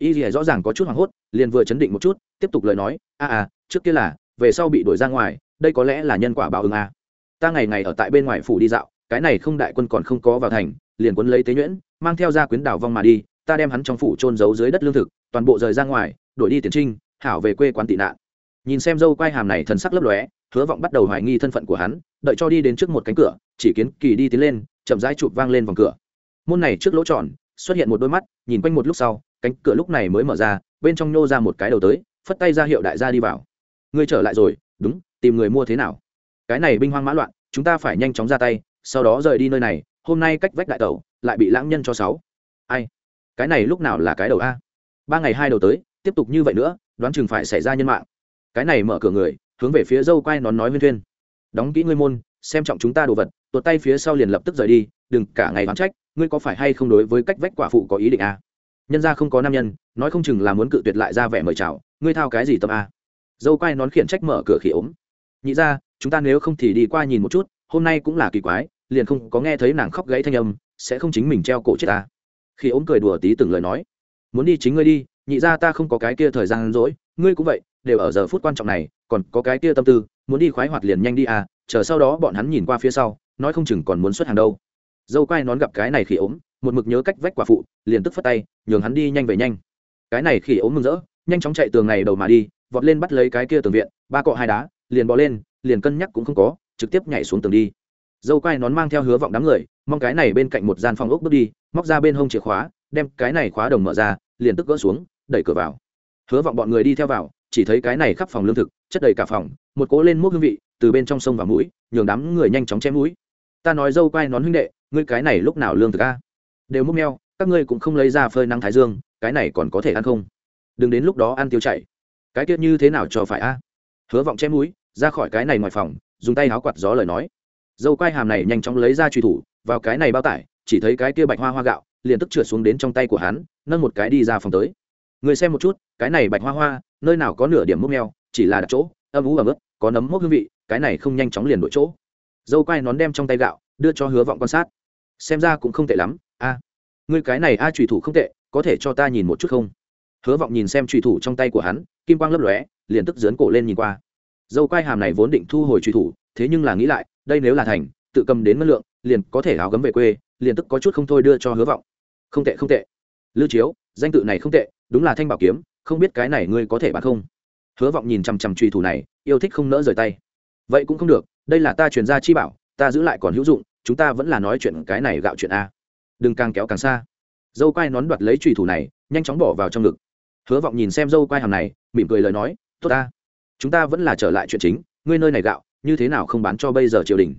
y gì rõ ràng có chút hoảng hốt, liền vừa chấn định một chút, tiếp tục lời nói, a à trước kia là, về sau bị đuổi ra ngoài, đây có lẽ là nhân quả báo ứng a ta ngày ngày ở tại bên ngoài phủ đi dạo, cái này không đại quân còn không có vào thành, liền quân lấy tế nhuyễn, mang theo ra quyến đảo vong mà đi, ta đem hắn trong phủ trôn giấu dưới đất lương thực, toàn bộ rời ra ngoài đổi đi tiền trinh, hảo về quê quán tị nạn. Nhìn xem dâu quai hàm này thần sắc lấp lóe, hứa vọng bắt đầu hoài nghi thân phận của hắn, đợi cho đi đến trước một cánh cửa, chỉ kiến kỳ đi tiến lên, chậm rãi chụp vang lên vòng cửa. Môn này trước lỗ tròn, xuất hiện một đôi mắt, nhìn quanh một lúc sau cánh cửa lúc này mới mở ra, bên trong nhô ra một cái đầu tới, phất tay ra hiệu đại gia đi vào. Ngươi trở lại rồi, đúng, tìm người mua thế nào? Cái này binh hoang mã loạn, chúng ta phải nhanh chóng ra tay, sau đó rời đi nơi này, hôm nay cách vách đại tẩu, lại bị lãng nhân cho sáu. Ai? Cái này lúc nào là cái đầu a? Ba ngày hai đầu tới, tiếp tục như vậy nữa, đoán chừng phải xảy ra nhân mạng. Cái này mở cửa người, hướng về phía dâu quai nón nói huyên thuyên đóng kỹ ngươi môn, xem trọng chúng ta đồ vật, tuột tay phía sau liền lập tức rời đi, đừng cả ngày đoán trách, ngươi có phải hay không đối với cách vách quả phụ có ý định a? Nhân ra không có nam nhân, nói không chừng là muốn cự tuyệt lại ra vẻ mời chào, ngươi thao cái gì tâm a? Dâu quai nón khiển trách mở cửa khỉ ốm. Nhị ra chúng ta nếu không thì đi qua nhìn một chút, hôm nay cũng là kỳ quái, liền không có nghe thấy nàng khóc gãy thanh âm, sẽ không chính mình treo cổ chết ta. Khi ốm cười đùa tí từng lời nói. Muốn đi chính ngươi đi, nhị ra ta không có cái kia thời gian rỗi, ngươi cũng vậy, đều ở giờ phút quan trọng này, còn có cái kia tâm tư, muốn đi khoái hoạt liền nhanh đi à chờ sau đó bọn hắn nhìn qua phía sau, nói không chừng còn muốn xuất hàng đâu. Dâu quai nón gặp cái này khi ốm một mực nhớ cách vách quả phụ, liền tức phất tay, nhường hắn đi nhanh về nhanh. Cái này khi ốm mừng rỡ, nhanh chóng chạy tường này đầu mà đi, vọt lên bắt lấy cái kia tường viện, ba cọ hai đá, liền bò lên, liền cân nhắc cũng không có, trực tiếp nhảy xuống tường đi. Dâu quai nón mang theo hứa vọng đám người, mong cái này bên cạnh một gian phòng ốc bước đi, móc ra bên hông chìa khóa, đem cái này khóa đồng mở ra, liền tức gỡ xuống, đẩy cửa vào. Hứa vọng bọn người đi theo vào, chỉ thấy cái này khắp phòng lương thực, chất đầy cả phòng, một cố lên múc hương vị, từ bên trong sông vào mũi, nhường đám người nhanh chóng chém mũi. Ta nói dâu quai nón huynh đệ, ngươi cái này lúc nào lương thực a? Đều múc neo các ngươi cũng không lấy ra phơi nắng thái dương, cái này còn có thể ăn không? Đừng đến lúc đó ăn tiêu chảy. Cái tiết như thế nào cho phải a? Hứa vọng che mũi, ra khỏi cái này ngoài phòng, dùng tay háo quạt gió lời nói. Dâu quai hàm này nhanh chóng lấy ra truy thủ, vào cái này bao tải, chỉ thấy cái kia bạch hoa hoa gạo, liền tức trượt xuống đến trong tay của hắn, nâng một cái đi ra phòng tới. Người xem một chút, cái này bạch hoa hoa, nơi nào có nửa điểm múc neo chỉ là đặt chỗ, âm ú ẩm ướt, có nấm mốc hương vị, cái này không nhanh chóng liền đổi chỗ. Dâu quai nón đem trong tay gạo, đưa cho hứa vọng quan sát xem ra cũng không tệ lắm a. À, ngươi cái này a à, trùy thủ không tệ có thể cho ta nhìn một chút không? Hứa vọng nhìn xem trùy thủ trong tay của hắn kim quang lấp lóe liền tức dướn cổ lên nhìn qua. Dâu quai hàm này vốn định thu hồi trùy thủ thế nhưng là nghĩ lại đây nếu là thành tự cầm đến ngân lượng liền có thể áo gấm về quê liền tức có chút không thôi đưa cho hứa vọng. Không tệ không tệ. Lưu chiếu danh tự này không tệ đúng là thanh bảo kiếm không biết cái này ngươi có thể bán không? Hứa vọng nhìn chằm chằm truy thủ này yêu thích không nỡ rời tay. Vậy cũng không được đây là ta truyền ra chi bảo ta giữ lại còn hữu dụng chúng ta vẫn là nói chuyện cái này gạo chuyện a. Đừng càng kéo càng xa. Dâu quai nón đoạt lấy trùy thủ này, nhanh chóng bỏ vào trong ngực. Hứa vọng nhìn xem dâu quai hàm này, mỉm cười lời nói, tốt ta. Chúng ta vẫn là trở lại chuyện chính, ngươi nơi này gạo, như thế nào không bán cho bây giờ triều đình?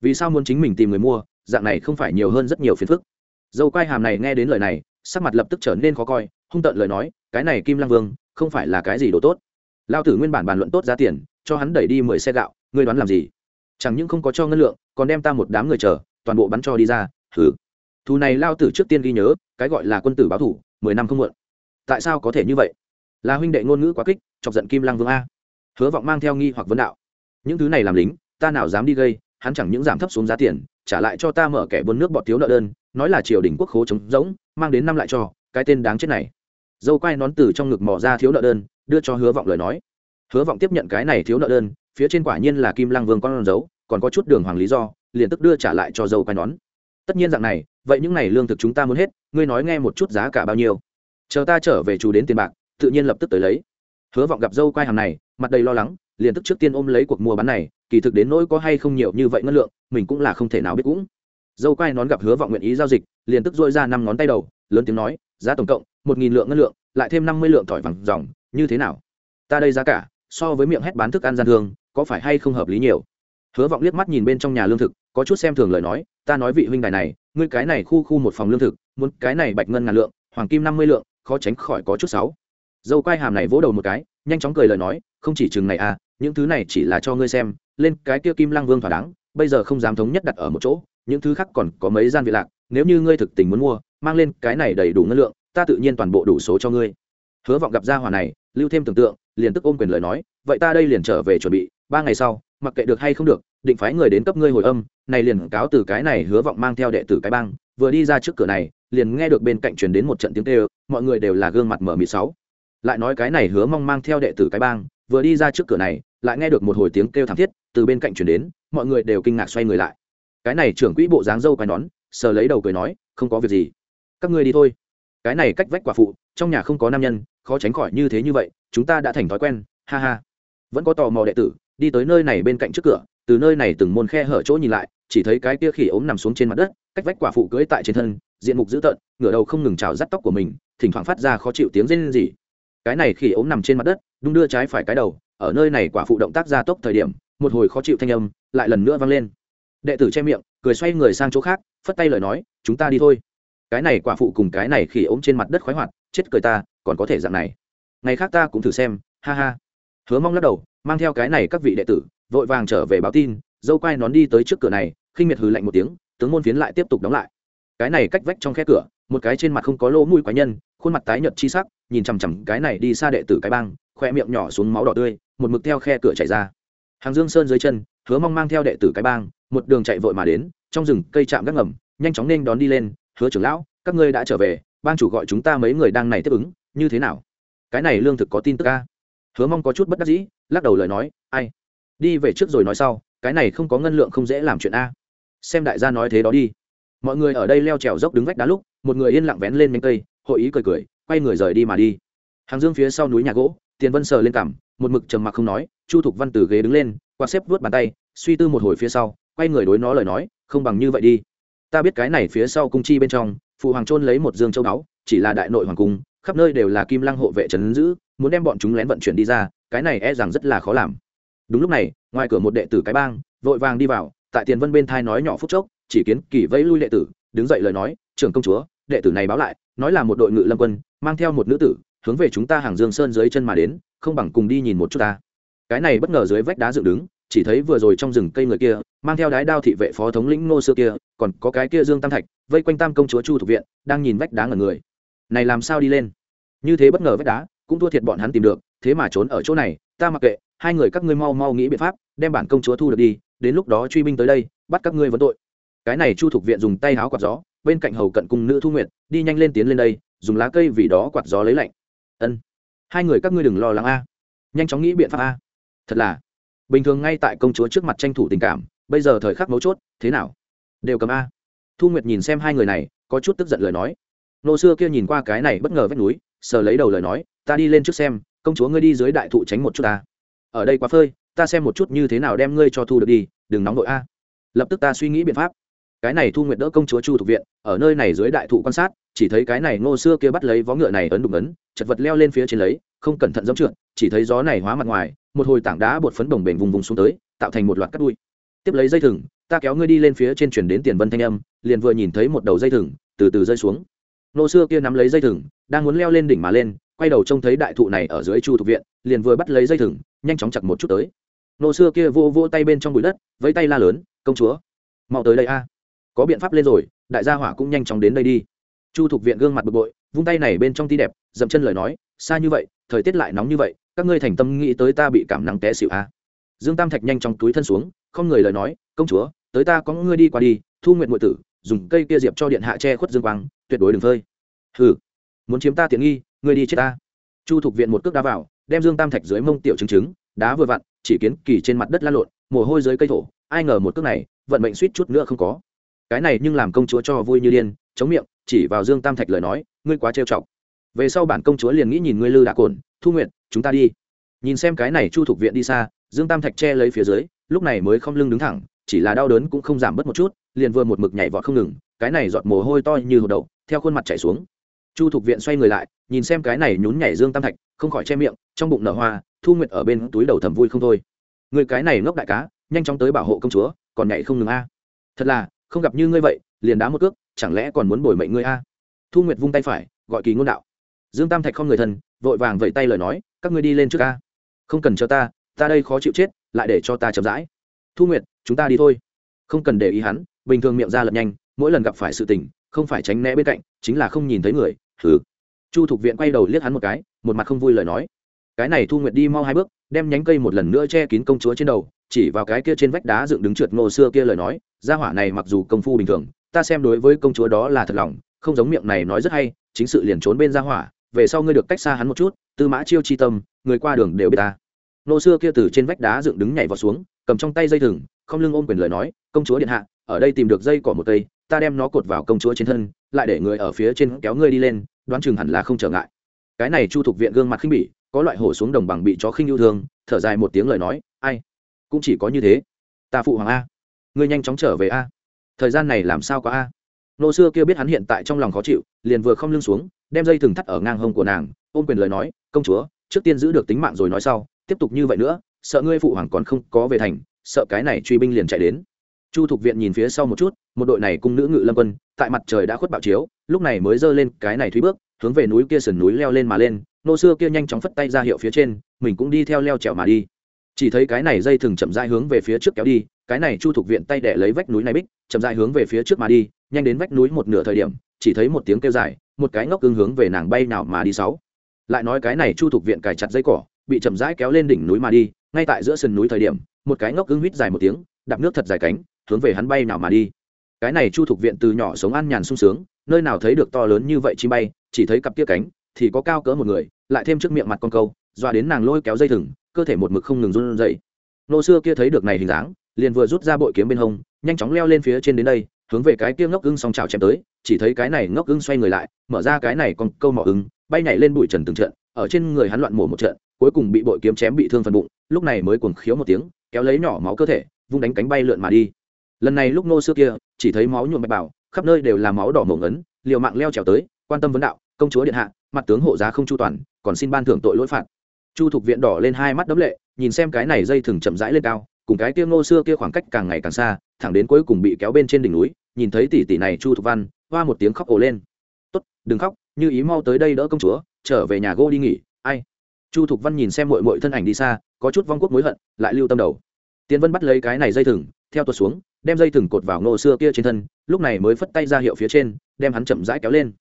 Vì sao muốn chính mình tìm người mua, dạng này không phải nhiều hơn rất nhiều phiền phức. Dâu quai hàm này nghe đến lời này, sắc mặt lập tức trở nên khó coi, hung tợn lời nói, cái này kim lăng vương, không phải là cái gì đồ tốt. Lao tử nguyên bản bàn luận tốt giá tiền, cho hắn đẩy đi mười xe gạo, ngươi đoán làm gì? Chẳng những không có cho ngân lượng, còn đem ta một đám người chờ, toàn bộ bắn cho đi ra thử thù này lao tử trước tiên ghi nhớ, cái gọi là quân tử báo thủ, mười năm không muộn. Tại sao có thể như vậy? Là huynh đệ ngôn ngữ quá kích, chọc giận kim lăng vương a. Hứa vọng mang theo nghi hoặc vấn đạo. Những thứ này làm lính, ta nào dám đi gây, hắn chẳng những giảm thấp xuống giá tiền, trả lại cho ta mở kẻ buôn nước bọt thiếu nợ đơn, nói là triều đình quốc khố chống rỗng, mang đến năm lại cho, cái tên đáng chết này. Dâu quay nón từ trong ngực mò ra thiếu nợ đơn, đưa cho hứa vọng lời nói. Hứa vọng tiếp nhận cái này thiếu nợ đơn, phía trên quả nhiên là kim lăng vương con dấu còn có chút đường hoàng lý do, liền tức đưa trả lại cho dâu quai nón. Tất nhiên dạng này, vậy những này lương thực chúng ta muốn hết, ngươi nói nghe một chút giá cả bao nhiêu. Chờ ta trở về chủ đến tiền bạc, tự nhiên lập tức tới lấy. Hứa vọng gặp dâu quai hàm này, mặt đầy lo lắng, liền tức trước tiên ôm lấy cuộc mua bán này, kỳ thực đến nỗi có hay không nhiều như vậy ngân lượng, mình cũng là không thể nào biết cũng. Dâu quai nón gặp hứa vọng nguyện ý giao dịch, liền tức dôi ra năm ngón tay đầu, lớn tiếng nói, giá tổng cộng, một nghìn lượng ngân lượng, lại thêm năm mươi lượng tỏi vàng dòng, như thế nào? Ta đây giá cả, so với miệng hét bán thức ăn gian thương, có phải hay không hợp lý nhiều? Hứa vọng liếc mắt nhìn bên trong nhà lương thực, có chút xem thường lời nói, ta nói vị huynh đài này, ngươi cái này khu khu một phòng lương thực, muốn cái này bạch ngân ngàn lượng, hoàng kim năm mươi lượng, khó tránh khỏi có chút sáu dâu quai hàm này vỗ đầu một cái, nhanh chóng cười lời nói, không chỉ chừng này à những thứ này chỉ là cho ngươi xem, lên cái kia kim lăng vương thỏa đáng, bây giờ không dám thống nhất đặt ở một chỗ, những thứ khác còn có mấy gian vị lạc, nếu như ngươi thực tình muốn mua, mang lên cái này đầy đủ ngân lượng, ta tự nhiên toàn bộ đủ số cho ngươi. Hứa vọng gặp gia hòa này, lưu thêm tưởng tượng, liền tức ôm quyền lời nói, vậy ta đây liền trở về chuẩn bị, ba ngày sau mặc kệ được hay không được, định phái người đến cấp ngươi hồi âm, này liền cáo từ cái này hứa vọng mang theo đệ tử cái bang, vừa đi ra trước cửa này, liền nghe được bên cạnh truyền đến một trận tiếng kêu, mọi người đều là gương mặt mở mịt sáu. Lại nói cái này hứa mong mang theo đệ tử cái bang, vừa đi ra trước cửa này, lại nghe được một hồi tiếng kêu thảm thiết, từ bên cạnh truyền đến, mọi người đều kinh ngạc xoay người lại. Cái này trưởng quỹ bộ dáng dâu quai nón, sờ lấy đầu cười nói, không có việc gì, các ngươi đi thôi. Cái này cách vách quả phụ, trong nhà không có nam nhân, khó tránh khỏi như thế như vậy, chúng ta đã thành thói quen, ha ha. Vẫn có tò mò đệ tử đi tới nơi này bên cạnh trước cửa, từ nơi này từng môn khe hở chỗ nhìn lại, chỉ thấy cái kia khỉ ốm nằm xuống trên mặt đất, cách vách quả phụ cưỡi tại trên thân, diện mục dữ tợn, ngửa đầu không ngừng trào rắt tóc của mình, thỉnh thoảng phát ra khó chịu tiếng rên rỉ. Cái này khỉ ốm nằm trên mặt đất, đung đưa trái phải cái đầu, ở nơi này quả phụ động tác ra tốc thời điểm, một hồi khó chịu thanh âm lại lần nữa vang lên. Đệ tử che miệng, cười xoay người sang chỗ khác, phất tay lời nói, chúng ta đi thôi. Cái này quả phụ cùng cái này khỉ ốm trên mặt đất khoái hoạt, chết cười ta, còn có thể dạng này. Ngày khác ta cũng thử xem, ha ha. Hứa mong lắc đầu mang theo cái này các vị đệ tử, vội vàng trở về báo tin, dâu quai nón đi tới trước cửa này, khinh miệt hừ lạnh một tiếng, tướng môn phiến lại tiếp tục đóng lại. Cái này cách vách trong khe cửa, một cái trên mặt không có lỗ mũi quái nhân, khuôn mặt tái nhợt chi sắc, nhìn chằm chằm cái này đi xa đệ tử cái băng khoe miệng nhỏ xuống máu đỏ tươi, một mực theo khe cửa chạy ra. Hàng dương sơn dưới chân, hứa mong mang theo đệ tử cái bang, một đường chạy vội mà đến, trong rừng cây chạm gác ngầm, nhanh chóng nên đón đi lên, hứa trưởng lão, các ngươi đã trở về, bang chủ gọi chúng ta mấy người đang này tiếp ứng, như thế nào? Cái này lương thực có tin tức ca hứa mong có chút bất đắc dĩ, lắc đầu lời nói, ai, đi về trước rồi nói sau, cái này không có ngân lượng không dễ làm chuyện a. Xem đại gia nói thế đó đi. Mọi người ở đây leo trèo dốc đứng vách đá lúc, một người yên lặng vén lên miếng cây, hội ý cười cười, quay người rời đi mà đi. Hàng dương phía sau núi nhà gỗ, tiền vân sờ lên cằm, một mực trầm mặc không nói, chu thục văn từ ghế đứng lên, quạt xếp vuốt bàn tay, suy tư một hồi phía sau, quay người đối nó lời nói, không bằng như vậy đi. Ta biết cái này phía sau cung chi bên trong, phụ hoàng trôn lấy một dương châu báu, chỉ là đại nội hoàng cung khắp nơi đều là kim lăng hộ vệ trấn giữ, muốn đem bọn chúng lén vận chuyển đi ra, cái này e rằng rất là khó làm. Đúng lúc này, ngoài cửa một đệ tử cái bang, vội vàng đi vào, tại tiền vân bên thai nói nhỏ phút chốc, chỉ kiến kỳ vẫy lui đệ tử, đứng dậy lời nói, trưởng công chúa, đệ tử này báo lại, nói là một đội ngự lâm quân, mang theo một nữ tử, hướng về chúng ta hàng dương sơn dưới chân mà đến, không bằng cùng đi nhìn một chút ta. Cái này bất ngờ dưới vách đá dựng đứng, chỉ thấy vừa rồi trong rừng cây người kia, mang theo đái đao thị vệ phó thống lĩnh nô xưa kia, còn có cái kia dương tam thạch, vây quanh tam công chúa chu thuộc viện, đang nhìn vách đá ngẩn người này làm sao đi lên? Như thế bất ngờ vách đá, cũng thua thiệt bọn hắn tìm được, thế mà trốn ở chỗ này, ta mặc kệ, hai người các ngươi mau mau nghĩ biện pháp, đem bản công chúa thu được đi, đến lúc đó truy binh tới đây, bắt các ngươi vấn tội. Cái này chu thuộc viện dùng tay háo quạt gió, bên cạnh hầu cận cung nữ thu nguyệt, đi nhanh lên tiến lên đây, dùng lá cây vì đó quạt gió lấy lạnh. Ân, hai người các ngươi đừng lo lắng a. Nhanh chóng nghĩ biện pháp a. Thật là, bình thường ngay tại công chúa trước mặt tranh thủ tình cảm, bây giờ thời khắc mấu chốt, thế nào? Đều cầm a. Thu nguyệt nhìn xem hai người này, có chút tức giận lời nói nô xưa kia nhìn qua cái này bất ngờ vách núi, sờ lấy đầu lời nói, ta đi lên trước xem, công chúa ngươi đi dưới đại thụ tránh một chút ta. Ở đây quá phơi, ta xem một chút như thế nào đem ngươi cho thu được đi, đừng nóng đội a. Lập tức ta suy nghĩ biện pháp. Cái này thu nguyện đỡ công chúa chu thuộc viện, ở nơi này dưới đại thụ quan sát, chỉ thấy cái này ngô xưa kia bắt lấy vó ngựa này ấn đụng ấn, chật vật leo lên phía trên lấy, không cẩn thận dẫm trượt, chỉ thấy gió này hóa mặt ngoài, một hồi tảng đá bột phấn đồng bềnh vùng vùng xuống tới, tạo thành một loạt cắt đuôi tiếp lấy dây thừng, ta kéo ngươi đi lên phía trên chuyển đến tiền vân thanh âm, liền vừa nhìn thấy một đầu dây thừng từ từ rơi xuống nô xưa kia nắm lấy dây thừng, đang muốn leo lên đỉnh mà lên, quay đầu trông thấy đại thụ này ở dưới chu thuộc viện, liền vừa bắt lấy dây thừng, nhanh chóng chặt một chút tới. Nô xưa kia vô vô tay bên trong bụi đất với tay la lớn, công chúa, mau tới đây a. Có biện pháp lên rồi, đại gia hỏa cũng nhanh chóng đến đây đi. Chu thuộc viện gương mặt bực bội, vung tay này bên trong ti đẹp, dậm chân lời nói, xa như vậy, thời tiết lại nóng như vậy, các ngươi thành tâm nghĩ tới ta bị cảm nắng té xịu a. Dương tam thạch nhanh trong túi thân xuống, không người lời nói, công chúa, tới ta có ngươi đi qua đi, thu nguyện ngụy tử, dùng cây kia diệp cho điện hạ che khuất dương quang, tuyệt đối đừng phơi hừ, muốn chiếm ta tiện nghi, ngươi đi chết ta. Chu thục viện một cước đá vào, đem dương tam thạch dưới mông tiểu chứng chứng, đá vừa vặn, chỉ kiến kỳ trên mặt đất la lộn, mồ hôi dưới cây thổ, ai ngờ một cước này, vận mệnh suýt chút nữa không có. Cái này nhưng làm công chúa cho vui như điên, chống miệng, chỉ vào dương tam thạch lời nói, ngươi quá trêu chọc. Về sau bản công chúa liền nghĩ nhìn ngươi lư đã cồn thu nguyện chúng ta đi. Nhìn xem cái này chu thục viện đi xa, dương tam thạch che lấy phía dưới, lúc này mới không lưng đứng thẳng, chỉ là đau đớn cũng không giảm bớt một chút, liền vừa một mực nhảy vọt không ngừng, cái này giọt mồ hôi to như hồ đậu, theo khuôn mặt chảy xuống chu thục viện xoay người lại, nhìn xem cái này nhún nhảy dương tam thạch, không khỏi che miệng, trong bụng nở hoa, thu nguyệt ở bên túi đầu thầm vui không thôi. Người cái này ngốc đại cá, nhanh chóng tới bảo hộ công chúa, còn nhảy không ngừng a. Thật là, không gặp như ngươi vậy, liền đá một cước, chẳng lẽ còn muốn bồi mệnh ngươi a? Thu nguyệt vung tay phải, gọi kỳ ngôn đạo. Dương tam thạch không người thân, vội vàng vẫy tay lời nói, các ngươi đi lên trước a. Không cần cho ta ta đây khó chịu chết, lại để cho ta chậm rãi. Thu nguyệt, chúng ta đi thôi. Không cần để ý hắn, bình thường miệng ra lật nhanh, mỗi lần gặp phải sự tình, không phải tránh né bên cạnh, chính là không nhìn thấy người thử chu thục viện quay đầu liếc hắn một cái, một mặt không vui lời nói. Cái này thu nguyệt đi mau hai bước, đem nhánh cây một lần nữa che kín công chúa trên đầu, chỉ vào cái kia trên vách đá dựng đứng trượt ngô xưa kia lời nói, gia hỏa này mặc dù công phu bình thường, ta xem đối với công chúa đó là thật lòng, không giống miệng này nói rất hay, chính sự liền trốn bên gia hỏa, về sau ngươi được cách xa hắn một chút, tư mã chiêu chi tâm, người qua đường đều biết ta. Nô xưa kia từ trên vách đá dựng đứng nhảy vào xuống, cầm trong tay dây thừng, không lưng ôm quyền lời nói, công chúa điện hạ ở đây tìm được dây cỏ một cây, ta đem nó cột vào công chúa trên thân, lại để người ở phía trên kéo ngươi đi lên, đoán chừng hẳn là không trở ngại. Cái này chu thục viện gương mặt khinh bỉ, có loại hổ xuống đồng bằng bị chó khinh yêu thương, thở dài một tiếng lời nói, ai? Cũng chỉ có như thế. Ta phụ hoàng a. Ngươi nhanh chóng trở về a. Thời gian này làm sao có a? Nô xưa kia biết hắn hiện tại trong lòng khó chịu, liền vừa không lưng xuống, đem dây thừng thắt ở ngang hông của nàng, ôm quyền lời nói, công chúa, trước tiên giữ được tính mạng rồi nói sau, tiếp tục như vậy nữa, sợ ngươi phụ hoàng còn không có về thành, sợ cái này truy binh liền chạy đến chu thục viện nhìn phía sau một chút, một đội này cung nữ ngự lâm quân, tại mặt trời đã khuất bạo chiếu, lúc này mới giơ lên cái này thúy bước, hướng về núi kia sườn núi leo lên mà lên, nô xưa kia nhanh chóng phất tay ra hiệu phía trên, mình cũng đi theo leo trèo mà đi. Chỉ thấy cái này dây thừng chậm rãi hướng về phía trước kéo đi, cái này chu thục viện tay đẻ lấy vách núi này bích, chậm rãi hướng về phía trước mà đi, nhanh đến vách núi một nửa thời điểm, chỉ thấy một tiếng kêu dài, một cái ngốc ưng hướng về nàng bay nào mà đi sáu. Lại nói cái này chu thục viện cài chặt dây cỏ, bị chậm rãi kéo lên đỉnh núi mà đi, ngay tại giữa sườn núi thời điểm, một cái ngốc ưng huýt dài một tiếng, đạp nước thật dài cánh hướng về hắn bay nào mà đi. Cái này chu thục viện từ nhỏ sống an nhàn sung sướng, nơi nào thấy được to lớn như vậy chim bay, chỉ thấy cặp kia cánh thì có cao cỡ một người, lại thêm trước miệng mặt con câu, dọa đến nàng lôi kéo dây thừng, cơ thể một mực không ngừng run dậy nô xưa kia thấy được này hình dáng, liền vừa rút ra bội kiếm bên hông, nhanh chóng leo lên phía trên đến đây, hướng về cái kia ngốc ưng song trào chém tới, chỉ thấy cái này ngốc ưng xoay người lại, mở ra cái này còn câu mỏ ưng, bay nhảy lên bụi trần từng trận, ở trên người hắn loạn mổ một trận, cuối cùng bị bội kiếm chém bị thương phần bụng, lúc này mới cuồng khiếu một tiếng, kéo lấy nhỏ máu cơ thể, vung đánh cánh bay lượn mà đi lần này lúc nô xưa kia, chỉ thấy máu nhuộm bạch bảo, khắp nơi đều là máu đỏ mộng ấn liều mạng leo trèo tới, quan tâm vấn đạo, công chúa điện hạ, mặt tướng hộ giá không chu toàn, còn xin ban thưởng tội lỗi phạt. Chu thục viện đỏ lên hai mắt đấm lệ, nhìn xem cái này dây thừng chậm rãi lên cao, cùng cái tiêm nô xưa kia khoảng cách càng ngày càng xa, thẳng đến cuối cùng bị kéo bên trên đỉnh núi, nhìn thấy tỷ tỷ này chu thục văn, hoa một tiếng khóc ồ lên. Tốt, đừng khóc, như ý mau tới đây đỡ công chúa, trở về nhà gô đi nghỉ, ai? Chu thục văn nhìn xem mội mội thân ảnh đi xa, có chút vong quốc mối hận, lại lưu tâm đầu. Tiến vân bắt lấy cái này dây thừng, theo tuột xuống đem dây thừng cột vào nô xưa kia trên thân, lúc này mới phất tay ra hiệu phía trên, đem hắn chậm rãi kéo lên.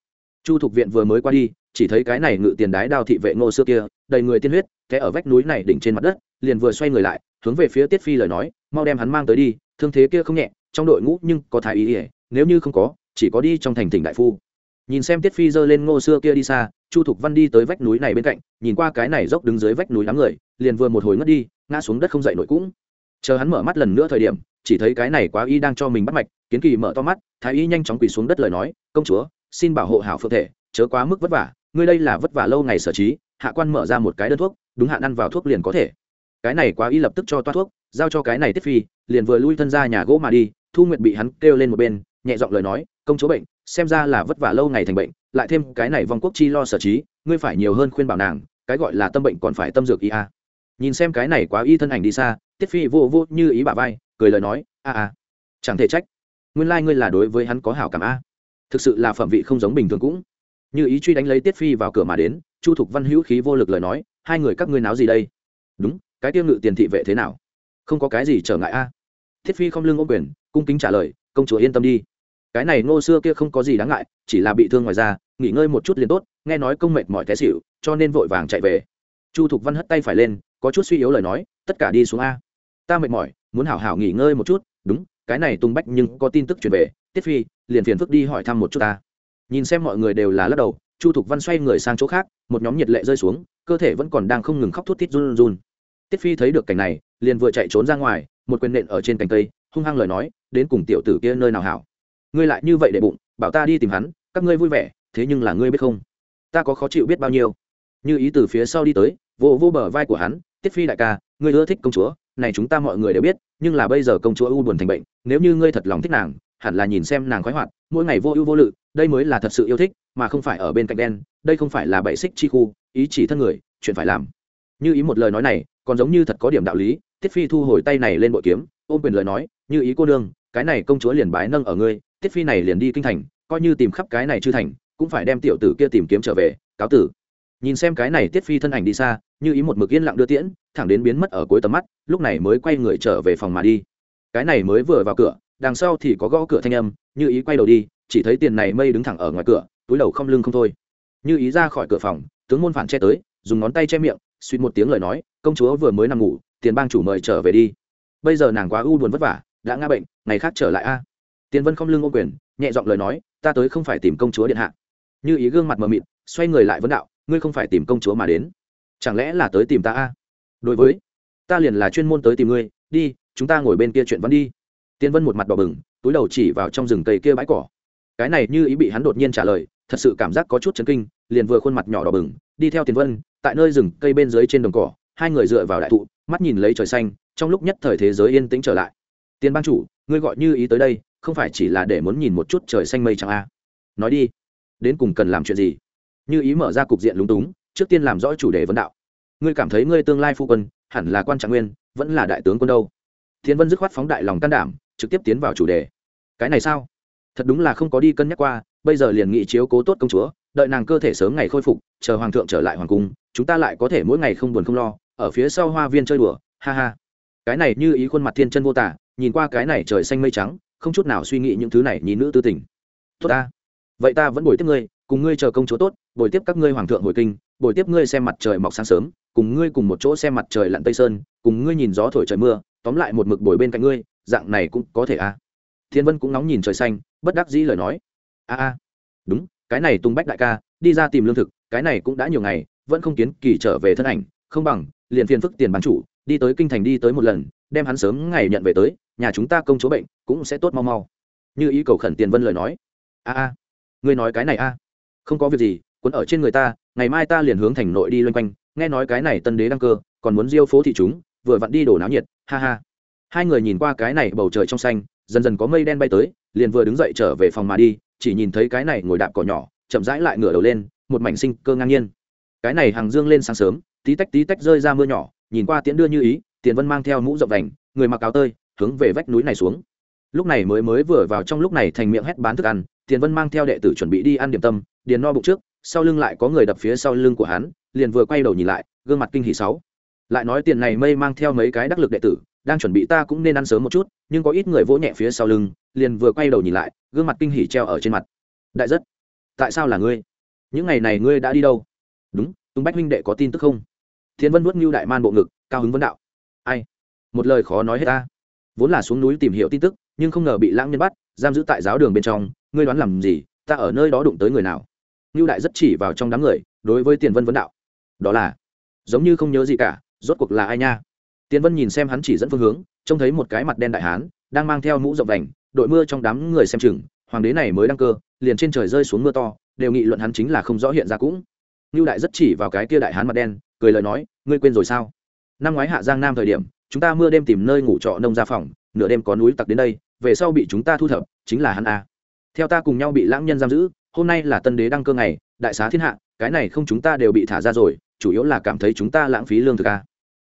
Chu thục viện vừa mới qua đi, chỉ thấy cái này ngự tiền đái đao thị vệ ngô xưa kia, đầy người tiên huyết, té ở vách núi này đỉnh trên mặt đất, liền vừa xoay người lại, hướng về phía tiết phi lời nói, mau đem hắn mang tới đi, thương thế kia không nhẹ, trong đội ngũ nhưng có thái ý ỉa nếu như không có, chỉ có đi trong thành tỉnh đại phu. Nhìn xem tiết phi giơ lên ngô xưa kia đi xa, chu thục văn đi tới vách núi này bên cạnh, nhìn qua cái này dốc đứng dưới vách núi đám người, liền vừa một hồi ngất đi, ngã xuống đất không dậy nổi cũng. Chờ hắn mở mắt lần nữa thời điểm chỉ thấy cái này quá y đang cho mình bắt mạch, kiến kỳ mở to mắt, thái y nhanh chóng quỳ xuống đất lời nói, công chúa, xin bảo hộ hảo phượng thể, chớ quá mức vất vả, ngươi đây là vất vả lâu ngày sở trí, hạ quan mở ra một cái đơn thuốc, đúng hạn ăn vào thuốc liền có thể. Cái này quá y lập tức cho toa thuốc, giao cho cái này tiết phi, liền vừa lui thân ra nhà gỗ mà đi, thu nguyệt bị hắn kêu lên một bên, nhẹ giọng lời nói, công chúa bệnh, xem ra là vất vả lâu ngày thành bệnh, lại thêm cái này vong quốc chi lo sở trí, ngươi phải nhiều hơn khuyên bảo nàng, cái gọi là tâm bệnh còn phải tâm dược y a. Nhìn xem cái này quá y thân ảnh đi xa, tiết phi vô vô như ý bà vai cười lời nói, a a, chẳng thể trách. Nguyên lai、like、ngươi là đối với hắn có hảo cảm a. Thực sự là phẩm vị không giống bình thường cũng. Như ý truy đánh lấy tiết phi vào cửa mà đến, chu thục văn hữu khí vô lực lời nói, hai người các ngươi náo gì đây? Đúng, cái tiêu ngự tiền thị vệ thế nào? Không có cái gì trở ngại a. À. thiết phi không lưng ô quyền, cung kính trả lời, công chúa yên tâm đi. Cái này ngô xưa kia không có gì đáng ngại, chỉ là bị thương ngoài ra nghỉ ngơi một chút liền tốt, nghe nói công mệt mỏi té xịu cho nên vội vàng chạy về. Chu thục văn hất tay phải lên, có chút suy yếu lời nói, tất cả đi xuống a. Ta mệt mỏi muốn hảo hảo nghỉ ngơi một chút, đúng, cái này tung bách nhưng có tin tức truyền về, tiết phi, liền phiền phức đi hỏi thăm một chút ta. Nhìn xem mọi người đều là lắc đầu, chu thục văn xoay người sang chỗ khác, một nhóm nhiệt lệ rơi xuống, cơ thể vẫn còn đang không ngừng khóc thút thít run run. Tiết phi thấy được cảnh này, liền vừa chạy trốn ra ngoài, một quyền nện ở trên cành cây, hung hăng lời nói, đến cùng tiểu tử kia nơi nào hảo? Ngươi lại như vậy để bụng, bảo ta đi tìm hắn, các ngươi vui vẻ, thế nhưng là ngươi biết không? Ta có khó chịu biết bao nhiêu? Như ý từ phía sau đi tới vô vô bờ vai của hắn, tiết phi đại ca, ngươi ưa thích công chúa này chúng ta mọi người đều biết, nhưng là bây giờ công chúa u buồn thành bệnh, nếu như ngươi thật lòng thích nàng, hẳn là nhìn xem nàng khoái hoạt, mỗi ngày vô ưu vô lự, đây mới là thật sự yêu thích, mà không phải ở bên cạnh đen, đây không phải là bậy xích chi khu, ý chỉ thân người, chuyện phải làm. Như ý một lời nói này, còn giống như thật có điểm đạo lý, tiết phi thu hồi tay này lên bội kiếm, ôm quyền lời nói, như ý cô đương cái này công chúa liền bái nâng ở ngươi, tiết phi này liền đi kinh thành, coi như tìm khắp cái này chư thành, cũng phải đem tiểu tử kia tìm kiếm trở về, cáo tử nhìn xem cái này tiết phi thân ảnh đi xa, như ý một mực yên lặng đưa tiễn, thẳng đến biến mất ở cuối tầm mắt, lúc này mới quay người trở về phòng mà đi. Cái này mới vừa vào cửa, đằng sau thì có gõ cửa thanh âm, như ý quay đầu đi, chỉ thấy tiền này mây đứng thẳng ở ngoài cửa, túi đầu không lưng không thôi. Như ý ra khỏi cửa phòng, tướng môn phản che tới, dùng ngón tay che miệng, suýt một tiếng lời nói, công chúa vừa mới nằm ngủ, tiền bang chủ mời trở về đi. Bây giờ nàng quá u buồn vất vả, đã ngã bệnh, ngày khác trở lại a. À. tiền vân không lưng ô quyền, nhẹ giọng lời nói, ta tới không phải tìm công chúa điện hạ. Như ý gương mặt mờ mịt, xoay người lại vấn đạo ngươi không phải tìm công chúa mà đến. Chẳng lẽ là tới tìm ta a? Đối với, ta liền là chuyên môn tới tìm ngươi, đi, chúng ta ngồi bên kia chuyện vẫn đi. Tiên vân một mặt đỏ bừng, túi đầu chỉ vào trong rừng cây kia bãi cỏ. Cái này như ý bị hắn đột nhiên trả lời, thật sự cảm giác có chút chấn kinh, liền vừa khuôn mặt nhỏ đỏ bừng, đi theo tiền vân, tại nơi rừng cây bên dưới trên đồng cỏ, hai người dựa vào đại thụ, mắt nhìn lấy trời xanh, trong lúc nhất thời thế giới yên tĩnh trở lại. Tiền ban chủ, ngươi gọi như ý tới đây, không phải chỉ là để muốn nhìn một chút trời xanh mây chẳng a à? nói đi, đến cùng cần làm chuyện gì? Như ý mở ra cục diện lúng túng, trước tiên làm rõ chủ đề vấn đạo. Ngươi cảm thấy ngươi tương lai phu quân, hẳn là quan trạng nguyên, vẫn là đại tướng quân đâu? Thiên vân dứt khoát phóng đại lòng can đảm, trực tiếp tiến vào chủ đề. Cái này sao? Thật đúng là không có đi cân nhắc qua, bây giờ liền nghị chiếu cố tốt công chúa, đợi nàng cơ thể sớm ngày khôi phục, chờ hoàng thượng trở lại hoàng cung, chúng ta lại có thể mỗi ngày không buồn không lo, ở phía sau hoa viên chơi đùa, ha ha. Cái này như ý khuôn mặt thiên chân vô tả, nhìn qua cái này trời xanh mây trắng, không chút nào suy nghĩ những thứ này nhìn nữ tư tình. Tốt ta. Vậy ta vẫn bồi tiếp ngươi cùng ngươi chờ công chúa tốt, bồi tiếp các ngươi hoàng thượng hồi kinh, bồi tiếp ngươi xem mặt trời mọc sáng sớm, cùng ngươi cùng một chỗ xem mặt trời lặn tây sơn, cùng ngươi nhìn gió thổi trời mưa, tóm lại một mực bồi bên cạnh ngươi, dạng này cũng có thể à? Thiên vân cũng nóng nhìn trời xanh, bất đắc dĩ lời nói. A a. Đúng, cái này tung bách đại ca, đi ra tìm lương thực, cái này cũng đã nhiều ngày, vẫn không kiến kỳ trở về thân ảnh, không bằng, liền phiền phức tiền bán chủ, đi tới kinh thành đi tới một lần, đem hắn sớm ngày nhận về tới, nhà chúng ta công chúa bệnh cũng sẽ tốt mau mau. Như ý cầu khẩn tiền vân lời nói. A a. Ngươi nói cái này a không có việc gì quấn ở trên người ta, ngày mai ta liền hướng thành nội đi loanh quanh, nghe nói cái này tân đế đăng cơ, còn muốn diêu phố thị chúng, vừa vặn đi đổ náo nhiệt, ha ha. Hai người nhìn qua cái này bầu trời trong xanh, dần dần có mây đen bay tới, liền vừa đứng dậy trở về phòng mà đi, chỉ nhìn thấy cái này ngồi đạp cỏ nhỏ, chậm rãi lại ngửa đầu lên, một mảnh sinh cơ ngang nhiên. Cái này hàng dương lên sáng sớm, tí tách tí tách rơi ra mưa nhỏ, nhìn qua tiễn đưa như ý, tiền vân mang theo mũ rộng đành người mặc áo tơi, hướng về vách núi này xuống. Lúc này mới mới vừa vào trong lúc này thành miệng hét bán thức ăn tiền vân mang theo đệ tử chuẩn bị đi ăn điểm tâm, điền no bụng trước, sau lưng lại có người đập phía sau lưng của hắn, liền vừa quay đầu nhìn lại, gương mặt kinh hỉ sáu. Lại nói tiền này mây mang theo mấy cái đắc lực đệ tử, đang chuẩn bị ta cũng nên ăn sớm một chút, nhưng có ít người vỗ nhẹ phía sau lưng, liền vừa quay đầu nhìn lại, gương mặt kinh hỉ treo ở trên mặt. Đại rất tại sao là ngươi? Những ngày này ngươi đã đi đâu? Đúng, tùng bách huynh đệ có tin tức không? Thiên vân vuốt ngưu đại man bộ ngực, cao hứng vấn đạo. Ai? Một lời khó nói hết ta. Vốn là xuống núi tìm hiểu tin tức, nhưng không ngờ bị lãng nhân bắt, giam giữ tại giáo đường bên trong ngươi đoán làm gì, ta ở nơi đó đụng tới người nào? Ngưu đại rất chỉ vào trong đám người, đối với tiền vân vấn đạo. Đó là, giống như không nhớ gì cả, rốt cuộc là ai nha? Tiền vân nhìn xem hắn chỉ dẫn phương hướng, trông thấy một cái mặt đen đại hán, đang mang theo mũ rộng vành, đội mưa trong đám người xem chừng, hoàng đế này mới đăng cơ, liền trên trời rơi xuống mưa to, đều nghị luận hắn chính là không rõ hiện ra cũng. Ngưu đại rất chỉ vào cái kia đại hán mặt đen, cười lời nói, ngươi quên rồi sao? Năm ngoái hạ giang nam thời điểm, chúng ta mưa đêm tìm nơi ngủ trọ nông ra phòng, nửa đêm có núi tặc đến đây, về sau bị chúng ta thu thập, chính là hắn a theo ta cùng nhau bị lãng nhân giam giữ, hôm nay là tân đế đăng cơ ngày, đại xá thiên hạ, cái này không chúng ta đều bị thả ra rồi, chủ yếu là cảm thấy chúng ta lãng phí lương thực a.